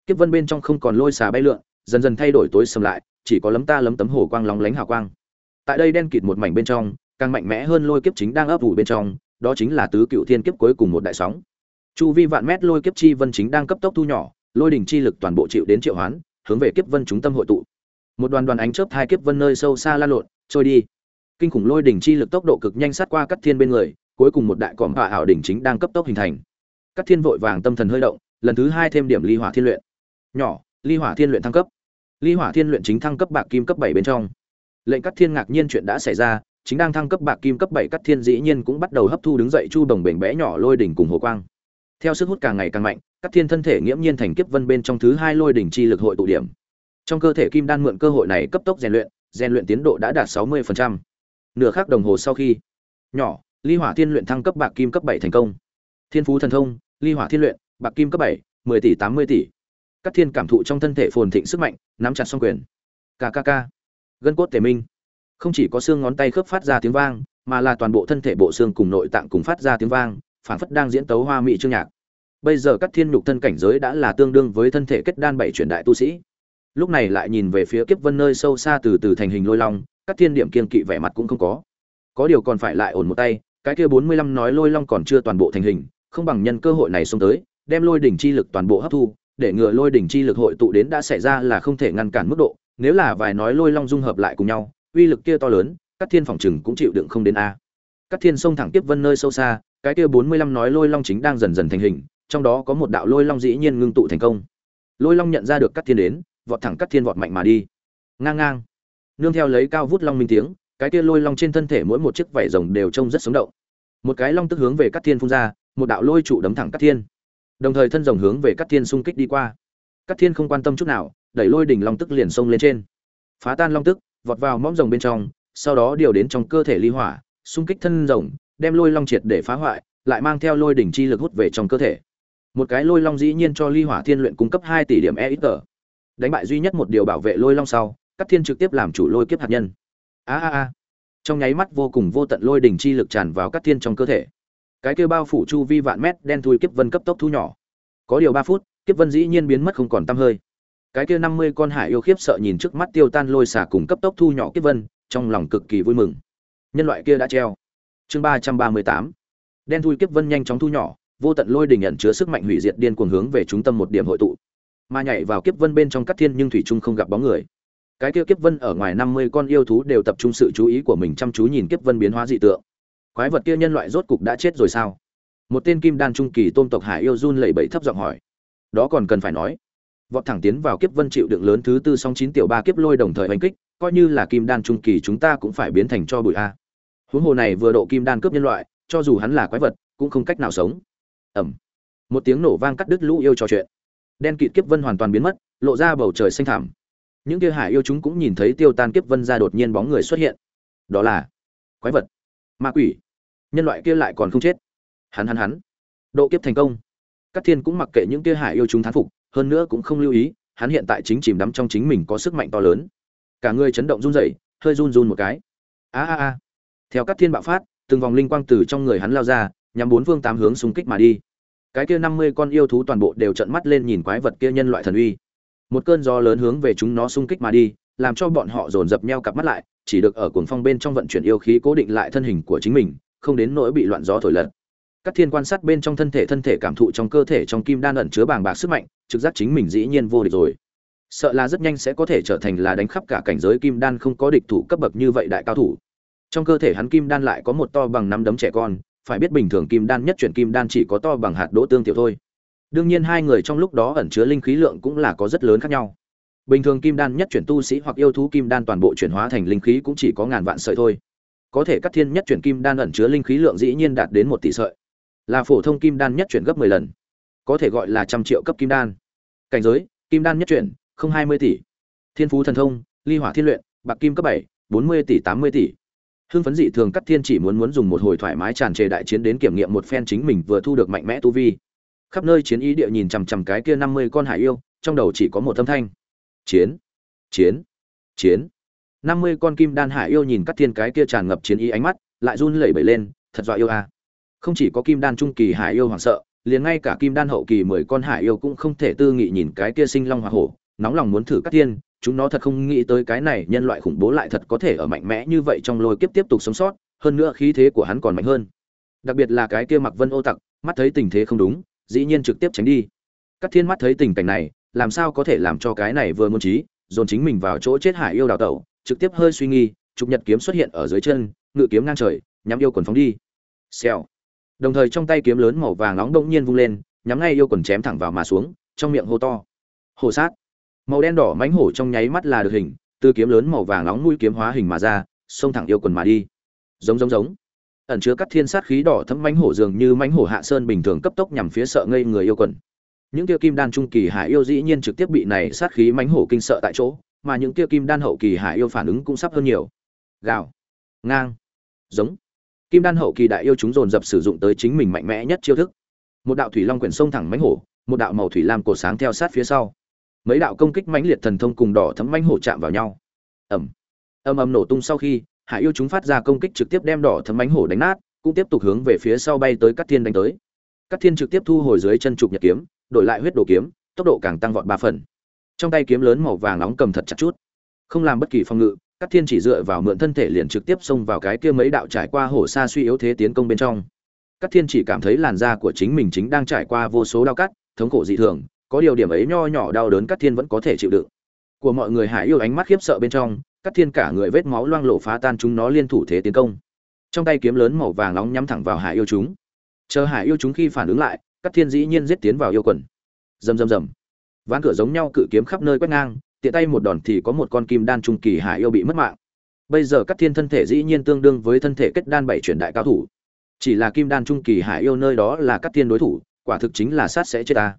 Kiếp vân bên trong không còn lôi xà bay lượn, dần dần thay đổi tối sầm lại, chỉ có lấm ta lấm tấm hồ quang lóng lánh hào quang. Tại đây đen kịt một mảnh bên trong, càng mạnh mẽ hơn lôi kiếp chính đang ấp ủ bên trong, đó chính là tứ cựu thiên kiếp cuối cùng một đại sóng. Chu vi vạn mét lôi kiếp chi vân chính đang cấp tốc thu nhỏ, lôi đỉnh chi lực toàn bộ chịu đến triệu hoán, hướng về kiếp vân chúng tâm hội tụ. Một đoàn đoàn ánh chớp hai kiếp vân nơi sâu xa la lộn, trôi đi kinh khủng lôi đỉnh chi lực tốc độ cực nhanh sát qua cắt thiên bên người, cuối cùng một đại cọm hạ ảo đỉnh chính đang cấp tốc hình thành. Cắt thiên vội vàng tâm thần hơi động, lần thứ hai thêm điểm ly hỏa thiên luyện. Nhỏ, ly hỏa thiên luyện thăng cấp. Ly hỏa thiên luyện chính thăng cấp bạc kim cấp bảy bên trong. Lệnh cắt thiên ngạc nhiên chuyện đã xảy ra, chính đang thăng cấp bạc kim cấp bảy cắt thiên dĩ nhiên cũng bắt đầu hấp thu đứng dậy chu đồng bể bé nhỏ lôi đỉnh cùng hồ quang. Theo sức hút càng ngày càng mạnh cắt thiên thân thể nghiễm nhiên thành kiếp vân bên trong thứ hai lôi đỉnh chi lực hội tụ điểm. Trong cơ thể kim đan mượn cơ hội này cấp tốc rèn luyện rèn luyện tiến độ đã đạt sáu 60% nửa khắc đồng hồ sau khi, nhỏ, ly hỏa thiên luyện thăng cấp bạc kim cấp bảy thành công. Thiên phú thần thông, ly hỏa thiên luyện, bạc kim cấp bảy, mười tỷ tám mươi tỷ. Các thiên cảm thụ trong thân thể phồn thịnh sức mạnh, nắm chặt song quyền. Kkk gân cốt thể minh. Không chỉ có xương ngón tay khớp phát ra tiếng vang, mà là toàn bộ thân thể bộ xương cùng nội tạng cùng phát ra tiếng vang, phản phất đang diễn tấu hoa mỹ chương nhạc. Bây giờ các thiên nhục thân cảnh giới đã là tương đương với thân thể kết đan bảy truyền đại tu sĩ lúc này lại nhìn về phía kiếp vân nơi sâu xa từ từ thành hình lôi long, các thiên điểm kiên kỵ vẻ mặt cũng không có. Có điều còn phải lại ổn một tay, cái kia bốn mươi lăm nói lôi long còn chưa toàn bộ thành hình, không bằng nhân cơ hội này xông tới, đem lôi đỉnh chi lực toàn bộ hấp thu, để ngừa lôi đỉnh chi lực hội tụ đến đã xảy ra là không thể ngăn cản mức độ, nếu là vài nói lôi long dung hợp lại cùng nhau, uy lực kia to lớn, các thiên phòng chừng cũng chịu đựng không đến a. Các thiên sông thẳng tiếp vân nơi sâu xa, cái kia bốn mươi lăm nói lôi long chính đang dần dần thành hình, trong đó có một đạo lôi long dĩ nhiên ngưng tụ thành công. Lôi long nhận ra được các thiên đến vọt thẳng cắt thiên vọt mạnh mà đi. Ngang ngang. Nương theo lấy cao vút long minh tiếng, cái kia lôi long trên thân thể mỗi một chiếc vảy rồng đều trông rất sống động. Một cái long tức hướng về cắt thiên phun ra, một đạo lôi trụ đấm thẳng cắt thiên. Đồng thời thân rồng hướng về cắt thiên xung kích đi qua. Cắt thiên không quan tâm chút nào, đẩy lôi đỉnh long tức liền xông lên trên. Phá tan long tức, vọt vào mõm rồng bên trong, sau đó điều đến trong cơ thể ly hỏa, xung kích thân rồng, đem lôi long triệt để phá hoại, lại mang theo lôi đỉnh chi lực hút về trong cơ thể. Một cái lôi long dĩ nhiên cho ly hỏa thiên luyện cung cấp hai tỷ điểm e ít tờ đánh bại duy nhất một điều bảo vệ lôi long sau các thiên trực tiếp làm chủ lôi kiếp hạt nhân. A a a. Trong nháy mắt vô cùng vô tận lôi đỉnh chi lực tràn vào các thiên trong cơ thể. Cái kêu bao phủ chu vi vạn mét đen thui kiếp vân cấp tốc thu nhỏ. Có điều ba phút, kiếp vân dĩ nhiên biến mất không còn tăm hơi. Cái kia năm mươi con hải yêu khiếp sợ nhìn trước mắt tiêu tan lôi xả cùng cấp tốc thu nhỏ kiếp vân, trong lòng cực kỳ vui mừng. Nhân loại kia đã treo. Chương ba trăm ba mươi tám. Đen thui kiếp vân nhanh chóng thu nhỏ, vô tận lôi đình nhận chứa sức mạnh hủy diệt điên cuồng hướng về trung tâm một điểm hội tụ mà nhảy vào kiếp vân bên trong các thiên nhưng thủy trung không gặp bóng người. Cái kia kiếp vân ở ngoài năm mươi con yêu thú đều tập trung sự chú ý của mình chăm chú nhìn kiếp vân biến hóa dị tượng. Quái vật kia nhân loại rốt cục đã chết rồi sao? Một tên kim đan trung kỳ tôn tộc hải yêu run lẩy bẩy thấp giọng hỏi. Đó còn cần phải nói. Vọt thẳng tiến vào kiếp vân chịu đựng lớn thứ tư song chín tiểu ba kiếp lôi đồng thời hành kích, coi như là kim đan trung kỳ chúng ta cũng phải biến thành cho bụi a. Huống hồ này vừa độ kim đan cướp nhân loại, cho dù hắn là quái vật, cũng không cách nào sống. Ẩm một tiếng nổ vang cắt đứt lũ yêu trò chuyện đen kịt kiếp vân hoàn toàn biến mất, lộ ra bầu trời xanh thảm những kia hải yêu chúng cũng nhìn thấy tiêu tan kiếp vân ra đột nhiên bóng người xuất hiện. Đó là quái vật, ma quỷ. Nhân loại kia lại còn không chết. Hắn hắn hắn. Độ kiếp thành công. Các thiên cũng mặc kệ những kia hải yêu chúng thán phục, hơn nữa cũng không lưu ý, hắn hiện tại chính chìm đắm trong chính mình có sức mạnh to lớn. Cả người chấn động run rẩy, hơi run run một cái. A a a. Theo các thiên bạo phát, từng vòng linh quang từ trong người hắn lao ra nhằm bốn phương tám hướng xung kích mà đi cái kia năm mươi con yêu thú toàn bộ đều trợn mắt lên nhìn quái vật kia nhân loại thần uy. Một cơn gió lớn hướng về chúng nó xung kích mà đi, làm cho bọn họ dồn dập nhau cặp mắt lại, chỉ được ở cuồng phong bên trong vận chuyển yêu khí cố định lại thân hình của chính mình, không đến nỗi bị loạn gió thổi lật. Các thiên quan sát bên trong thân thể thân thể cảm thụ trong cơ thể trong kim đan ẩn chứa bàng bạc sức mạnh, trực giác chính mình dĩ nhiên vô địch rồi. Sợ là rất nhanh sẽ có thể trở thành là đánh khắp cả cảnh giới kim đan không có địch thủ cấp bậc như vậy đại cao thủ. Trong cơ thể hắn kim đan lại có một to bằng năm đấm trẻ con phải biết bình thường kim đan nhất chuyển kim đan chỉ có to bằng hạt đỗ tương tiểu thôi. Đương nhiên hai người trong lúc đó ẩn chứa linh khí lượng cũng là có rất lớn khác nhau. Bình thường kim đan nhất chuyển tu sĩ hoặc yêu thú kim đan toàn bộ chuyển hóa thành linh khí cũng chỉ có ngàn vạn sợi thôi. Có thể các thiên nhất chuyển kim đan ẩn chứa linh khí lượng dĩ nhiên đạt đến một tỷ sợi. Là phổ thông kim đan nhất chuyển gấp mười lần. Có thể gọi là trăm triệu cấp kim đan. Cảnh giới, kim đan nhất chuyển, không hai mươi tỷ. Thiên phú thần thông, ly hỏa thiên luyện, bạc kim cấp bảy, bốn mươi tỷ, tám mươi tỷ hưng phấn dị thường cắt thiên chỉ muốn muốn dùng một hồi thoải mái tràn trề đại chiến đến kiểm nghiệm một phen chính mình vừa thu được mạnh mẽ tu vi. Khắp nơi chiến ý địa nhìn chằm chằm cái kia năm mươi con hải yêu, trong đầu chỉ có một âm thanh. Chiến chiến chiến. Năm mươi con kim đan hải yêu nhìn cắt thiên cái kia tràn ngập chiến ý ánh mắt, lại run lẩy bẩy lên, thật dọa yêu a không chỉ có kim đan trung kỳ hải yêu hoảng sợ, liền ngay cả kim đan hậu kỳ mười con hải yêu cũng không thể tư nghị nhìn cái kia sinh long hoa hổ, nóng lòng muốn thử cắt thiên chúng nó thật không nghĩ tới cái này nhân loại khủng bố lại thật có thể ở mạnh mẽ như vậy trong lôi kiếp tiếp tục sống sót, hơn nữa khí thế của hắn còn mạnh hơn. Đặc biệt là cái kia mặc vân ô tặc, mắt thấy tình thế không đúng, dĩ nhiên trực tiếp tránh đi. Cát thiên mắt thấy tình cảnh này, làm sao có thể làm cho cái này vừa muốn trí, dồn chính mình vào chỗ chết hải yêu đào tẩu, trực tiếp hơi suy nghi, trục nhật kiếm xuất hiện ở dưới chân, ngự kiếm ngang trời, nhắm yêu quần phóng đi. Xèo. Đồng thời trong tay kiếm lớn màu vàng nóng đột nhiên vung lên, nhắm ngay yêu quần chém thẳng vào mà xuống, trong miệng hô to. Hồ sát màu đen đỏ mánh hổ trong nháy mắt là được hình, từ kiếm lớn màu vàng nóng mũi kiếm hóa hình mà ra, xông thẳng yêu quần mà đi. Giống giống giống. Ẩn chứa các thiên sát khí đỏ thấm mánh hổ dường như mánh hổ hạ sơn bình thường cấp tốc nhằm phía sợ ngây người yêu quần. Những tiêu kim đan trung kỳ hải yêu dĩ nhiên trực tiếp bị này sát khí mánh hổ kinh sợ tại chỗ, mà những tiêu kim đan hậu kỳ hải yêu phản ứng cũng sắp hơn nhiều. Gào. Ngang. Giống. Kim đan hậu kỳ đại yêu chúng dồn dập sử dụng tới chính mình mạnh mẽ nhất chiêu thức. Một đạo thủy long quyển sông thẳng mánh hổ, một đạo màu thủy lam cổ sáng theo sát phía sau mấy đạo công kích mãnh liệt thần thông cùng đỏ thấm mãnh hổ chạm vào nhau. Ầm, âm âm nổ tung sau khi hải yêu chúng phát ra công kích trực tiếp đem đỏ thấm mãnh hổ đánh nát cũng tiếp tục hướng về phía sau bay tới các thiên đánh tới. Các thiên trực tiếp thu hồi dưới chân trục nhật kiếm đổi lại huyết đồ kiếm tốc độ càng tăng vọt ba phần. Trong tay kiếm lớn màu vàng nóng cầm thật chặt chút. Không làm bất kỳ phòng ngự các thiên chỉ dựa vào mượn thân thể liền trực tiếp xông vào cái kia mấy đạo trải qua hổ xa suy yếu thế tiến công bên trong. Các thiên chỉ cảm thấy làn da của chính mình chính đang trải qua vô số đau cắt thống khổ dị thường có điều điểm ấy nho nhỏ đau đớn các thiên vẫn có thể chịu đựng. Của mọi người hải yêu ánh mắt khiếp sợ bên trong các thiên cả người vết máu loang lộ phá tan chúng nó liên thủ thế tiến công. Trong tay kiếm lớn màu vàng nóng nhắm thẳng vào hải yêu chúng. Chờ hải yêu chúng khi phản ứng lại các thiên dĩ nhiên giết tiến vào yêu quần. Rầm rầm rầm. Ván cửa giống nhau cự kiếm khắp nơi quét ngang, tiện tay một đòn thì có một con kim đan trung kỳ hải yêu bị mất mạng. Bây giờ các thiên thân thể dĩ nhiên tương đương với thân thể kết đan bảy chuyển đại cao thủ. Chỉ là kim đan trung kỳ hải yêu nơi đó là các thiên đối thủ, quả thực chính là sát sẽ chết ta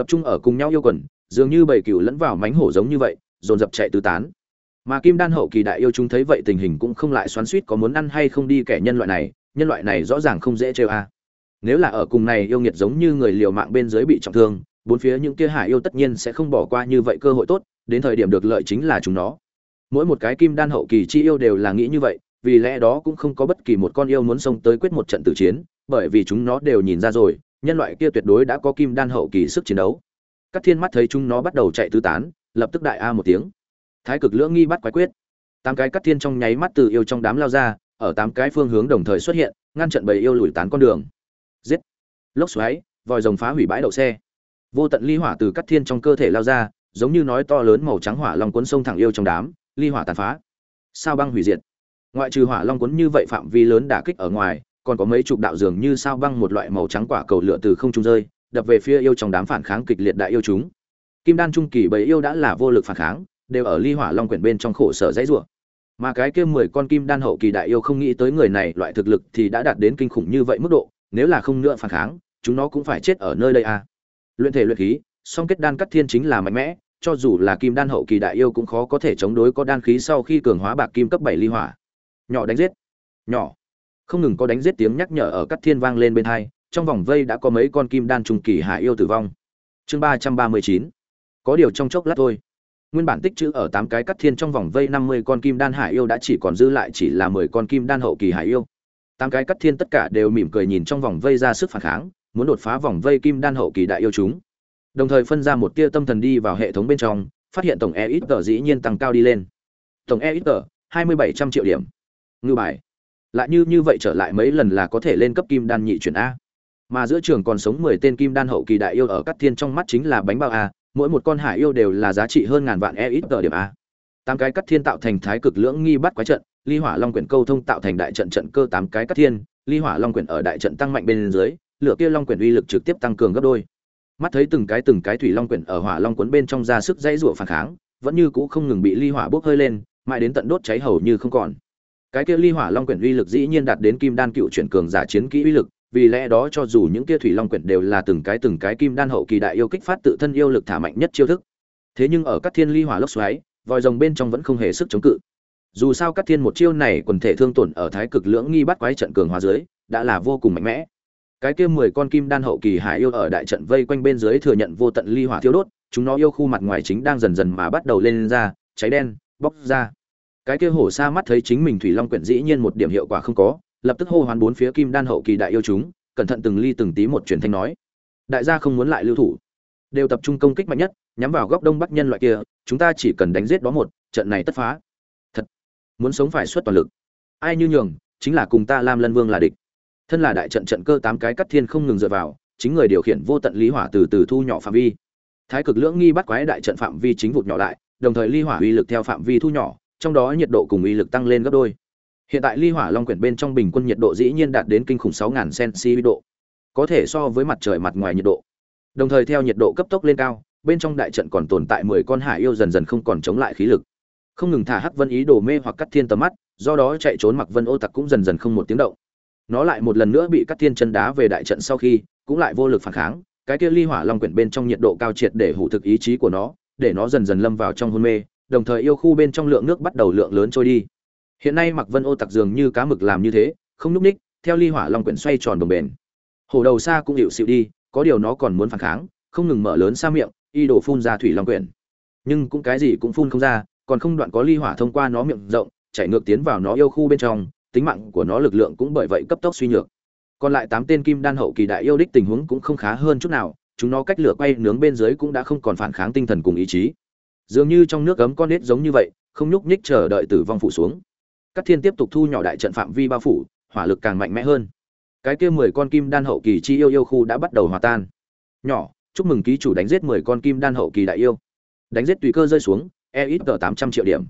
tập trung ở cùng nhau yêu quần, dường như bầy cừu lẫn vào mánh hổ giống như vậy, dồn dập chạy tứ tán. Mà kim đan hậu kỳ đại yêu chúng thấy vậy tình hình cũng không lại xoắn suýt có muốn ăn hay không đi kẻ nhân loại này, nhân loại này rõ ràng không dễ chơi a. Nếu là ở cùng này yêu nghiệt giống như người liều mạng bên dưới bị trọng thương, bốn phía những kia hải yêu tất nhiên sẽ không bỏ qua như vậy cơ hội tốt, đến thời điểm được lợi chính là chúng nó. Mỗi một cái kim đan hậu kỳ chi yêu đều là nghĩ như vậy, vì lẽ đó cũng không có bất kỳ một con yêu muốn xông tới quyết một trận tử chiến, bởi vì chúng nó đều nhìn ra rồi nhân loại kia tuyệt đối đã có kim đan hậu kỳ sức chiến đấu. Các thiên mắt thấy chúng nó bắt đầu chạy tứ tán, lập tức đại a một tiếng. Thái cực lưỡng nghi bắt quái quyết. Tám cái cắt thiên trong nháy mắt từ yêu trong đám lao ra, ở tám cái phương hướng đồng thời xuất hiện, ngăn trận bầy yêu lùi tán con đường. Giết. Lốc xoáy, vòi rồng phá hủy bãi đậu xe. Vô tận ly hỏa từ cắt thiên trong cơ thể lao ra, giống như nói to lớn màu trắng hỏa long cuốn sông thẳng yêu trong đám, ly hỏa tàn phá. Sao băng hủy diệt? Ngoại trừ hỏa long cuốn như vậy phạm vi lớn đả kích ở ngoài còn có mấy chục đạo dường như sao băng một loại màu trắng quả cầu lửa từ không trung rơi, đập về phía yêu trong đám phản kháng kịch liệt đại yêu chúng. Kim đan trung kỳ bầy yêu đã là vô lực phản kháng, đều ở ly hỏa long quyển bên trong khổ sở dãy rủa. Mà cái kia mười con kim đan hậu kỳ đại yêu không nghĩ tới người này loại thực lực thì đã đạt đến kinh khủng như vậy mức độ, nếu là không nữa phản kháng, chúng nó cũng phải chết ở nơi đây à. Luyện thể luyện khí, song kết đan cắt thiên chính là mạnh mẽ, cho dù là kim đan hậu kỳ đại yêu cũng khó có thể chống đối có đan khí sau khi cường hóa bạc kim cấp bảy ly hỏa. Nhỏ đánh giết. Nhỏ không ngừng có đánh giết tiếng nhắc nhở ở cắt thiên vang lên bên hai, trong vòng vây đã có mấy con kim đan trùng kỳ hải yêu tử vong. Chương ba trăm ba mươi chín, có điều trong chốc lát thôi. Nguyên bản tích chữ ở tám cái cắt thiên trong vòng vây năm mươi con kim đan hải yêu đã chỉ còn dư lại chỉ là mười con kim đan hậu kỳ hải yêu. Tám cái cắt thiên tất cả đều mỉm cười nhìn trong vòng vây ra sức phản kháng, muốn đột phá vòng vây kim đan hậu kỳ đại yêu chúng. Đồng thời phân ra một tia tâm thần đi vào hệ thống bên trong, phát hiện tổng e ít tờ dĩ nhiên tăng cao đi lên. Tổng e ít tờ hai mươi bảy trăm triệu điểm. Ngư bài lại như như vậy trở lại mấy lần là có thể lên cấp kim đan nhị chuyển a. Mà giữa trường còn sống mười tên kim đan hậu kỳ đại yêu ở các thiên trong mắt chính là bánh bao a, mỗi một con hải yêu đều là giá trị hơn ngàn vạn e ít tờ điểm a. Tám cái cắt thiên tạo thành thái cực lưỡng nghi bắt quái trận, ly hỏa long quyển câu thông tạo thành đại trận trận cơ tám cái cắt thiên, ly hỏa long quyển ở đại trận tăng mạnh bên dưới, lửa kia long quyển uy lực trực tiếp tăng cường gấp đôi. Mắt thấy từng cái từng cái thủy long quyển ở hỏa long cuốn bên trong ra sức dãy rủa phản kháng, vẫn như cũ không ngừng bị ly hỏa bốc hơi lên, mãi đến tận đốt cháy hầu như không còn cái kia ly hỏa long quyển uy lực dĩ nhiên đạt đến kim đan cựu chuyển cường giả chiến kỹ uy lực, vì lẽ đó cho dù những kia thủy long quyển đều là từng cái từng cái kim đan hậu kỳ đại yêu kích phát tự thân yêu lực thả mạnh nhất chiêu thức. Thế nhưng ở các thiên ly hỏa lốc xoáy, vòi rồng bên trong vẫn không hề sức chống cự. Dù sao các thiên một chiêu này quần thể thương tổn ở thái cực lưỡng nghi bắt quái trận cường hóa dưới, đã là vô cùng mạnh mẽ. Cái kia mười con kim đan hậu kỳ hải yêu ở đại trận vây quanh bên dưới thừa nhận vô tận ly hỏa thiêu đốt, chúng nó yêu khu mặt ngoài chính đang dần dần mà bắt đầu lên ra, cháy đen bóc ra cái kia hổ xa mắt thấy chính mình thủy long quyển dĩ nhiên một điểm hiệu quả không có, lập tức hô hoán bốn phía kim đan hậu kỳ đại yêu chúng, cẩn thận từng ly từng tí một truyền thanh nói. Đại gia không muốn lại lưu thủ. Đều tập trung công kích mạnh nhất, nhắm vào góc đông bắc nhân loại kia, chúng ta chỉ cần đánh giết đó một, trận này tất phá. Thật, muốn sống phải xuất toàn lực. Ai như nhường, chính là cùng ta lam lân vương là địch. Thân là đại trận trận cơ tám cái cắt thiên không ngừng dựa vào, chính người điều khiển vô tận lý hỏa từ từ thu nhỏ phạm vi. Thái cực lưỡng nghi bắt quái đại trận phạm vi chính vụt nhỏ lại, đồng thời ly hỏa uy lực theo phạm vi thu nhỏ trong đó nhiệt độ cùng uy lực tăng lên gấp đôi. Hiện tại ly hỏa long quyển bên trong bình quân nhiệt độ dĩ nhiên đạt đến kinh khủng 6.000 cm độ, có thể so với mặt trời mặt ngoài nhiệt độ. Đồng thời theo nhiệt độ cấp tốc lên cao, bên trong đại trận còn tồn tại 10 con hải yêu dần dần không còn chống lại khí lực. Không ngừng thả hắc vân ý đồ mê hoặc cắt thiên tầm mắt, do đó chạy trốn mặc vân ô tặc cũng dần dần không một tiếng động. Nó lại một lần nữa bị cắt thiên chân đá về đại trận sau khi, cũng lại vô lực phản kháng, cái kia ly hỏa long quyển bên trong nhiệt độ cao triệt để hủ thực ý chí của nó, để nó dần dần lâm vào trong hôn mê đồng thời yêu khu bên trong lượng nước bắt đầu lượng lớn trôi đi. Hiện nay mặc vân ô tặc dường như cá mực làm như thế, không lúc ních, theo ly hỏa long quyển xoay tròn đồng bền hổ đầu xa cũng hiểu xịu đi, có điều nó còn muốn phản kháng, không ngừng mở lớn xa miệng, y đổ phun ra thủy long quyển. Nhưng cũng cái gì cũng phun không ra, còn không đoạn có ly hỏa thông qua nó miệng rộng chạy ngược tiến vào nó yêu khu bên trong, tính mạng của nó lực lượng cũng bởi vậy cấp tốc suy nhược. Còn lại tám tên kim đan hậu kỳ đại yêu đích tình huống cũng không khá hơn chút nào, chúng nó cách lửa quay nướng bên dưới cũng đã không còn phản kháng tinh thần cùng ý chí dường như trong nước cấm con nết giống như vậy, không nhúc nhích chờ đợi tử vong phủ xuống. Các thiên tiếp tục thu nhỏ đại trận phạm vi bao phủ, hỏa lực càng mạnh mẽ hơn. Cái kia mười con kim đan hậu kỳ chi yêu yêu khu đã bắt đầu hòa tan. Nhỏ, chúc mừng ký chủ đánh giết mười con kim đan hậu kỳ đại yêu. Đánh giết tùy cơ rơi xuống e ít tờ tám trăm triệu điểm.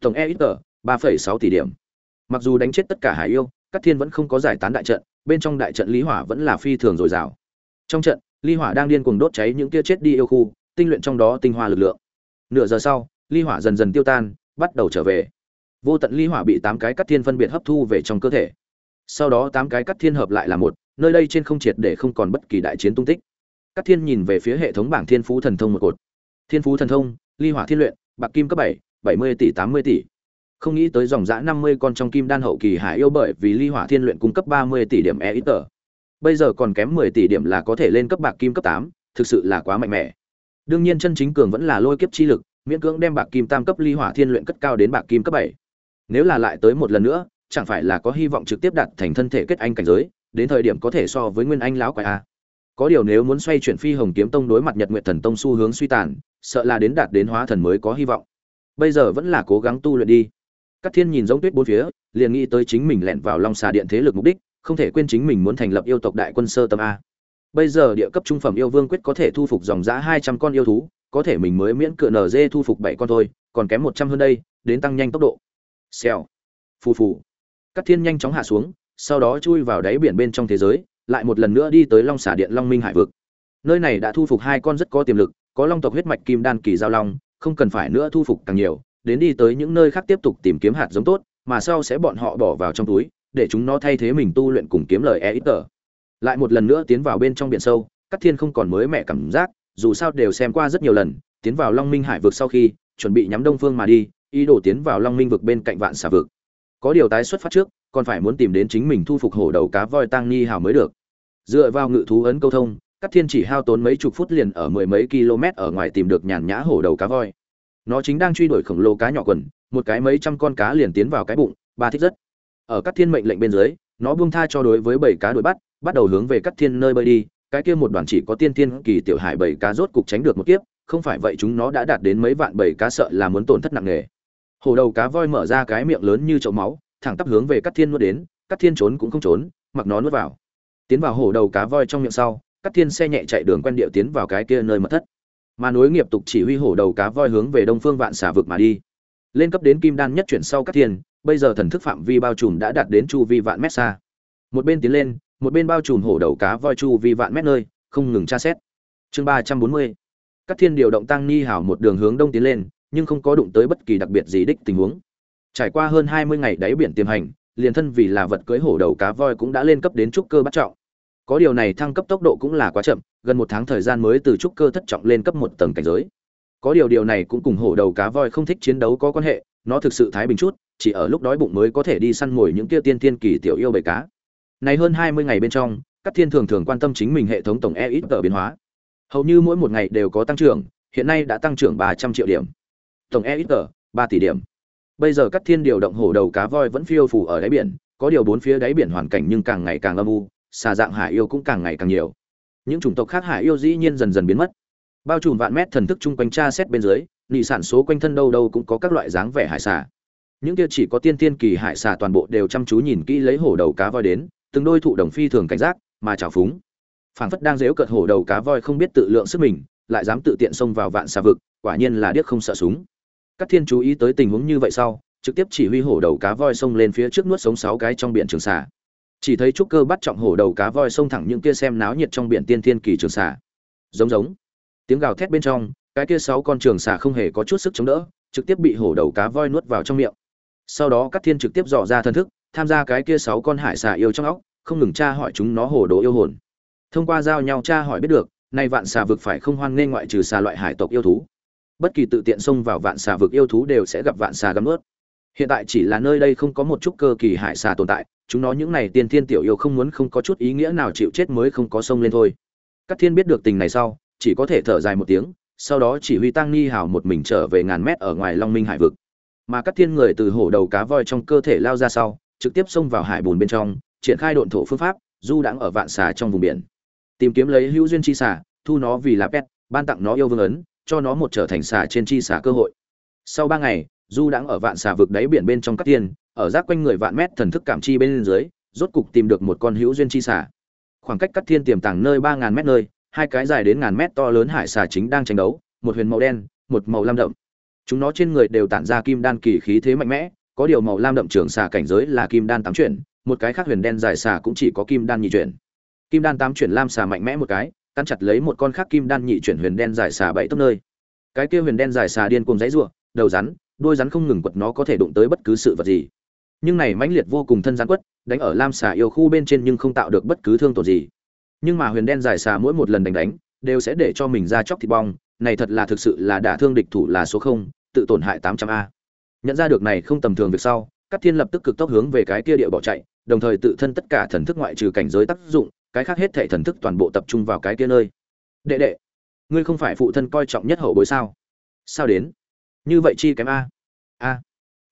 Tổng e ít tờ, ba phẩy sáu tỷ điểm. Mặc dù đánh chết tất cả hải yêu các thiên vẫn không có giải tán đại trận, bên trong đại trận lý hỏa vẫn là phi thường dồi dào. Trong trận ly hỏa đang điên cuồng đốt cháy những kia chết đi yêu khu, tinh luyện trong đó tinh hoa lực lượng nửa giờ sau, ly hỏa dần dần tiêu tan, bắt đầu trở về. Vô tận ly hỏa bị tám cái cắt thiên phân biệt hấp thu về trong cơ thể. Sau đó tám cái cắt thiên hợp lại là một, nơi đây trên không triệt để không còn bất kỳ đại chiến tung tích. Cắt thiên nhìn về phía hệ thống bảng thiên phú thần thông một cột. Thiên phú thần thông, ly hỏa thiên luyện, bạc kim cấp bảy bảy mươi tỷ, tám mươi tỷ. Không nghĩ tới dòng dã năm mươi con trong kim đan hậu kỳ hải yêu bởi vì ly hỏa thiên luyện cung cấp ba mươi tỷ điểm e ít tờ. Bây giờ còn kém mười tỷ điểm là có thể lên cấp bạc kim cấp tám, thực sự là quá mạnh mẽ đương nhiên chân chính cường vẫn là lôi kiếp chi lực, miễn cưỡng đem bạc kim tam cấp ly hỏa thiên luyện cất cao đến bạc kim cấp bảy. Nếu là lại tới một lần nữa, chẳng phải là có hy vọng trực tiếp đạt thành thân thể kết anh cảnh giới, đến thời điểm có thể so với nguyên anh lão quái a. Có điều nếu muốn xoay chuyển phi hồng kiếm tông đối mặt nhật nguyện thần tông xu hướng suy tàn, sợ là đến đạt đến hóa thần mới có hy vọng. Bây giờ vẫn là cố gắng tu luyện đi. Các thiên nhìn giống tuyết bốn phía, liền nghĩ tới chính mình lẻn vào long xà điện thế lực mục đích, không thể quên chính mình muốn thành lập yêu tộc đại quân sơ tâm a bây giờ địa cấp trung phẩm yêu vương quyết có thể thu phục dòng giã hai trăm con yêu thú, có thể mình mới miễn cựa nở dê thu phục bảy con thôi, còn kém một trăm hơn đây, đến tăng nhanh tốc độ. Xèo. Phù phù. Các thiên nhanh chóng hạ xuống, sau đó chui vào đáy biển bên trong thế giới, lại một lần nữa đi tới long xả điện long minh hải vực. Nơi này đã thu phục hai con rất có tiềm lực, có long tộc huyết mạch kim đan kỳ giao long, không cần phải nữa thu phục càng nhiều, đến đi tới những nơi khác tiếp tục tìm kiếm hạt giống tốt, mà sau sẽ bọn họ bỏ vào trong túi, để chúng nó thay thế mình tu luyện cùng kiếm lời e ít tờ lại một lần nữa tiến vào bên trong biển sâu các thiên không còn mới mẹ cảm giác, dù sao đều xem qua rất nhiều lần, tiến vào long minh hải vực sau khi, chuẩn bị nhắm đông phương mà đi, ý đồ tiến vào long minh vực bên cạnh vạn xà vực. Có điều tái xuất phát trước, còn phải muốn tìm đến chính mình thu phục hổ đầu cá voi Tang ni hào mới được. Dựa vào ngự thú ấn câu thông các thiên chỉ hao tốn mấy chục phút liền ở mười mấy km ở ngoài tìm được nhàn nhã hổ đầu cá voi. Nó chính đang truy đuổi khổng lồ cá nhỏ quần, một cái mấy trăm con cá liền tiến vào cái bụng, ba thích rất. Ở các thiên mệnh lệnh bên dưới, nó buông tha cho đối với bảy cá đuổi bắt bắt đầu hướng về cắt thiên nơi bơi đi, cái kia một đoàn chỉ có tiên tiên kỳ tiểu hải bảy cá rốt cục tránh được một kiếp, không phải vậy chúng nó đã đạt đến mấy vạn bảy cá sợ là muốn tổn thất nặng nề. Hổ đầu cá voi mở ra cái miệng lớn như chậu máu, thẳng tắp hướng về cắt thiên nuốt đến cắt thiên trốn cũng không trốn, mặc nó nuốt vào. Tiến vào hổ đầu cá voi trong miệng sau cắt thiên xe nhẹ chạy đường quen điệu tiến vào cái kia nơi mật thất. Mà nối nghiệp tục chỉ huy hổ đầu cá voi hướng về đông phương vạn xả vực mà đi. Lên cấp đến kim đan nhất chuyển sau các thiên, bây giờ thần thức phạm vi bao trùm đã đạt đến chu vi vạn mét xa. Một bên tiến lên một bên bao trùm hổ đầu cá voi chu vi vạn mét nơi, không ngừng tra xét. Chương ba trăm bốn mươi. Các thiên điều động tăng ni hảo một đường hướng đông tiến lên, nhưng không có đụng tới bất kỳ đặc biệt gì đích tình huống. Trải qua hơn hai mươi ngày đáy biển tiềm hành, liền thân vì là vật cưới hổ đầu cá voi cũng đã lên cấp đến trúc cơ bắt trọng. Có điều này thăng cấp tốc độ cũng là quá chậm, gần một tháng thời gian mới từ trúc cơ thất trọng lên cấp một tầng cảnh giới. Có điều điều này cũng cùng hổ đầu cá voi không thích chiến đấu có quan hệ, nó thực sự thái bình chút, chỉ ở lúc đói bụng mới có thể đi săn mồi những kia tiên tiên kỳ tiểu yêu bầy cá này hơn hai mươi ngày bên trong, các thiên thường thường quan tâm chính mình hệ thống tổng EXP biến hóa. Hầu như mỗi một ngày đều có tăng trưởng, hiện nay đã tăng trưởng ba trăm triệu điểm. Tổng e ít tờ, ba tỷ điểm. Bây giờ các thiên điều động hổ đầu cá voi vẫn phiêu phù ở đáy biển, có điều bốn phía đáy biển hoàn cảnh nhưng càng ngày càng âm u, xà dạng hải yêu cũng càng ngày càng nhiều. Những chủng tộc khác hải yêu dĩ nhiên dần dần biến mất. Bao trùm vạn mét thần thức chung quanh tra xét bên dưới, nị sản số quanh thân đâu đâu cũng có các loại dáng vẻ hải xà. Những kia chỉ có tiên tiên kỳ hải xà toàn bộ đều chăm chú nhìn kỹ lấy hổ đầu cá voi đến từng đôi thụ đồng phi thường cảnh giác, mà trào phúng. Phảng phất đang dếu cợt hổ đầu cá voi không biết tự lượng sức mình, lại dám tự tiện xông vào vạn xà vực, quả nhiên là điếc không sợ súng. Các thiên chú ý tới tình huống như vậy sau, trực tiếp chỉ huy hổ đầu cá voi xông lên phía trước nuốt sống sáu cái trong biển trường xà. Chỉ thấy trúc cơ bắt trọng hổ đầu cá voi xông thẳng những kia xem náo nhiệt trong biển tiên thiên kỳ trường xà. Giống giống. Tiếng gào thét bên trong, cái kia sáu con trường xà không hề có chút sức chống đỡ, trực tiếp bị hổ đầu cá voi nuốt vào trong miệng. Sau đó các thiên trực tiếp dò ra thân thức tham gia cái kia sáu con hải xà yêu trong óc, không ngừng tra hỏi chúng nó hồ đồ yêu hồn. Thông qua giao nhau tra hỏi biết được, nay vạn xà vực phải không hoan nghê ngoại trừ xà loại hải tộc yêu thú. Bất kỳ tự tiện xông vào vạn xà vực yêu thú đều sẽ gặp vạn xà gắm ướt. Hiện tại chỉ là nơi đây không có một chút cơ kỳ hải xà tồn tại, chúng nó những này tiên thiên tiểu yêu không muốn không có chút ý nghĩa nào chịu chết mới không có sông lên thôi. Các thiên biết được tình này sau, chỉ có thể thở dài một tiếng, sau đó chỉ huy tăng ni hào một mình trở về ngàn mét ở ngoài long minh hải vực. Mà các thiên người từ hổ đầu cá voi trong cơ thể lao ra sau trực tiếp xông vào hải bùn bên trong, triển khai độn thổ phương pháp, du đãng ở vạn xà trong vùng biển. Tìm kiếm lấy hữu duyên chi xà, thu nó vì là pet, ban tặng nó yêu vương ấn, cho nó một trở thành xà trên chi xà cơ hội. Sau ba ngày, du đãng ở vạn xà vực đáy biển bên trong các tiên, ở giáp quanh người vạn mét thần thức cảm chi bên dưới, rốt cục tìm được một con hữu duyên chi xà. Khoảng cách cắt thiên tiềm tàng nơi ba ngàn mét nơi, hai cái dài đến ngàn mét to lớn hải xà chính đang tranh đấu, một huyền màu đen, một màu lam đậm. Chúng nó trên người đều tản ra kim đan kỳ khí thế mạnh mẽ có điều màu lam đậm trưởng xà cảnh giới là kim đan tám chuyển, một cái khác huyền đen dài xà cũng chỉ có kim đan nhị chuyển. Kim đan tám chuyển lam xà mạnh mẽ một cái, căn chặt lấy một con khác kim đan nhị chuyển huyền đen dài xà bảy tấc nơi. Cái kia huyền đen dài xà điên cùng dãy rủa đầu rắn, đuôi rắn không ngừng quật nó có thể đụng tới bất cứ sự vật gì. Nhưng này mãnh liệt vô cùng thân rắn quất, đánh ở lam xà yêu khu bên trên nhưng không tạo được bất cứ thương tổn gì. Nhưng mà huyền đen dài xà mỗi một lần đánh đánh, đều sẽ để cho mình ra chóc thịt bong, này thật là thực sự là đả thương địch thủ là số không, tự tổn hại tám trăm a nhận ra được này không tầm thường việc sau các thiên lập tức cực tốc hướng về cái kia địa bỏ chạy, đồng thời tự thân tất cả thần thức ngoại trừ cảnh giới tác dụng, cái khác hết thể thần thức toàn bộ tập trung vào cái kia nơi. Đệ đệ, ngươi không phải phụ thân coi trọng nhất hậu bối sao? Sao đến? Như vậy chi kém a? A.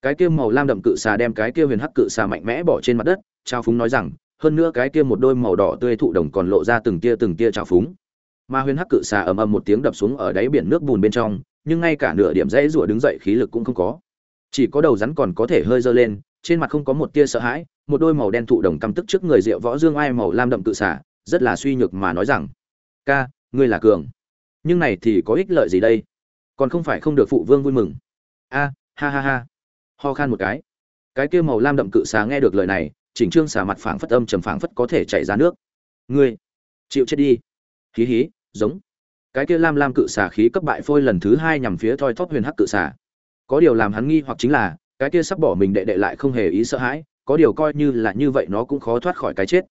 Cái kia màu lam đậm cự xà đem cái kia huyền hắc cự xà mạnh mẽ bỏ trên mặt đất, trao phúng nói rằng, hơn nữa cái kia một đôi màu đỏ tươi thụ đồng còn lộ ra từng tia từng tia trào phúng. Mà huyền hắc cự xà ầm ầm một tiếng đập xuống ở đáy biển nước bùn bên trong, nhưng ngay cả nửa điểm rẽ rủa đứng dậy khí lực cũng không có chỉ có đầu rắn còn có thể hơi dơ lên, trên mặt không có một tia sợ hãi, một đôi màu đen thụ đồng căm tức trước người rượu võ dương ai màu lam đậm cự xả, rất là suy nhược mà nói rằng, ca, ngươi là cường. Nhưng này thì có ích lợi gì đây? Còn không phải không được phụ vương vui mừng. A, ha ha ha. Ho khan một cái. Cái kia màu lam đậm cự xà nghe được lời này, chỉnh trương xà mặt phảng phất âm trầm phảng phất có thể chảy ra nước. Ngươi, chịu chết đi. Hí hí, giống. Cái kia lam lam cự xà khí cấp bại phôi lần thứ hai nhằm phía thoi thóp huyền hắc cự xà có điều làm hắn nghi hoặc chính là, cái kia sắp bỏ mình đệ đệ lại không hề ý sợ hãi, có điều coi như là như vậy nó cũng khó thoát khỏi cái chết.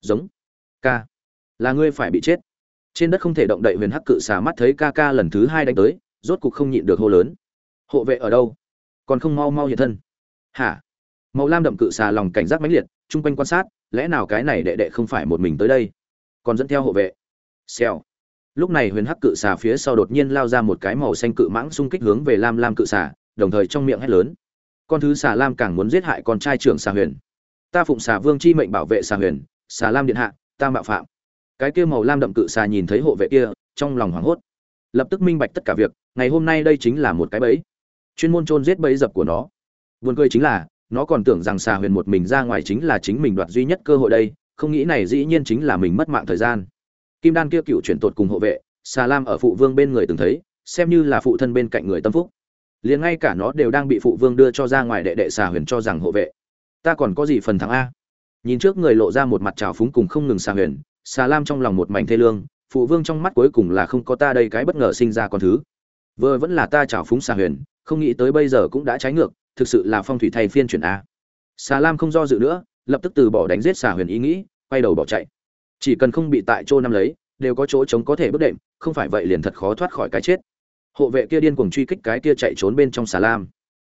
Giống. Ca. Là ngươi phải bị chết. Trên đất không thể động đậy huyền hắc cự xà mắt thấy ca ca lần thứ hai đánh tới, rốt cục không nhịn được hô lớn. Hộ vệ ở đâu? Còn không mau mau hiện thân. Hả? Màu lam đậm cự xà lòng cảnh giác mãnh liệt, chung quanh quan sát, lẽ nào cái này đệ đệ không phải một mình tới đây? Còn dẫn theo hộ vệ. Xèo. Lúc này huyền hắc cự xà phía sau đột nhiên lao ra một cái màu xanh cự mãng xung kích hướng về lam lam cự xà đồng thời trong miệng hét lớn. Con thứ xà lam càng muốn giết hại con trai trưởng xà huyền. Ta phụng xà vương chi mệnh bảo vệ xà huyền, xà lam điện hạ, ta mạo phạm. Cái kia màu lam đậm cự xà nhìn thấy hộ vệ kia, trong lòng hoảng hốt. Lập tức minh bạch tất cả việc, ngày hôm nay đây chính là một cái bẫy. Chuyên môn chôn giết bẫy dập của nó. Buồn cười chính là, nó còn tưởng rằng xà huyền một mình ra ngoài chính là chính mình đoạt duy nhất cơ hội đây, không nghĩ này dĩ nhiên chính là mình mất mạng thời gian. Kim đan kia cựu chuyển tột cùng hộ vệ, xà lam ở phụ vương bên người từng thấy, xem như là phụ thân bên cạnh người tâm phúc liền ngay cả nó đều đang bị phụ vương đưa cho ra ngoài đệ đệ xà huyền cho rằng hộ vệ. Ta còn có gì phần thắng a? Nhìn trước người lộ ra một mặt trào phúng cùng không ngừng xà huyền, xà lam trong lòng một mảnh thê lương, phụ vương trong mắt cuối cùng là không có ta đây cái bất ngờ sinh ra con thứ. Vừa vẫn là ta trào phúng xà huyền, không nghĩ tới bây giờ cũng đã trái ngược, thực sự là phong thủy thay phiên chuyển a. Xà lam không do dự nữa, lập tức từ bỏ đánh giết xà huyền ý nghĩ, quay đầu bỏ chạy. Chỉ cần không bị tại chỗ năm lấy, đều có chỗ chống có thể bước đệm, không phải vậy liền thật khó thoát khỏi cái chết hộ vệ kia điên cuồng truy kích cái kia chạy trốn bên trong xà lam.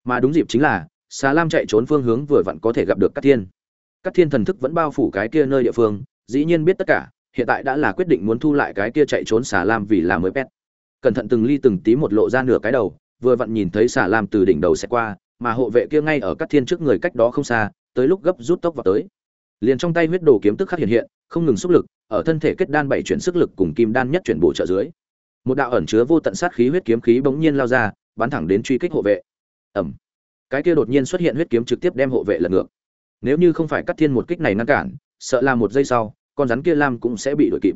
Mà đúng dịp chính là, xà lam chạy trốn phương hướng vừa vặn có thể gặp được các thiên. Các thiên thần thức vẫn bao phủ cái kia nơi địa phương, dĩ nhiên biết tất cả, hiện tại đã là quyết định muốn thu lại cái kia chạy trốn xà lam vì là mới pet. Cẩn thận từng ly từng tí một lộ ra nửa cái đầu, vừa vặn nhìn thấy xà lam từ đỉnh đầu sẽ qua, mà hộ vệ kia ngay ở các thiên trước người cách đó không xa, tới lúc gấp rút tốc vào tới. Liền trong tay huyết đồ kiếm tức khắc hiện hiện, không ngừng xúc lực, ở thân thể kết đan bảy chuyển sức lực cùng kim đan nhất chuyển bổ trợ dưới một đạo ẩn chứa vô tận sát khí huyết kiếm khí bỗng nhiên lao ra, bắn thẳng đến truy kích hộ vệ. Ẩm cái kia đột nhiên xuất hiện huyết kiếm trực tiếp đem hộ vệ lật ngược. Nếu như không phải cắt thiên một kích này ngăn cản, sợ là một giây sau, con rắn kia lam cũng sẽ bị đuổi kịp.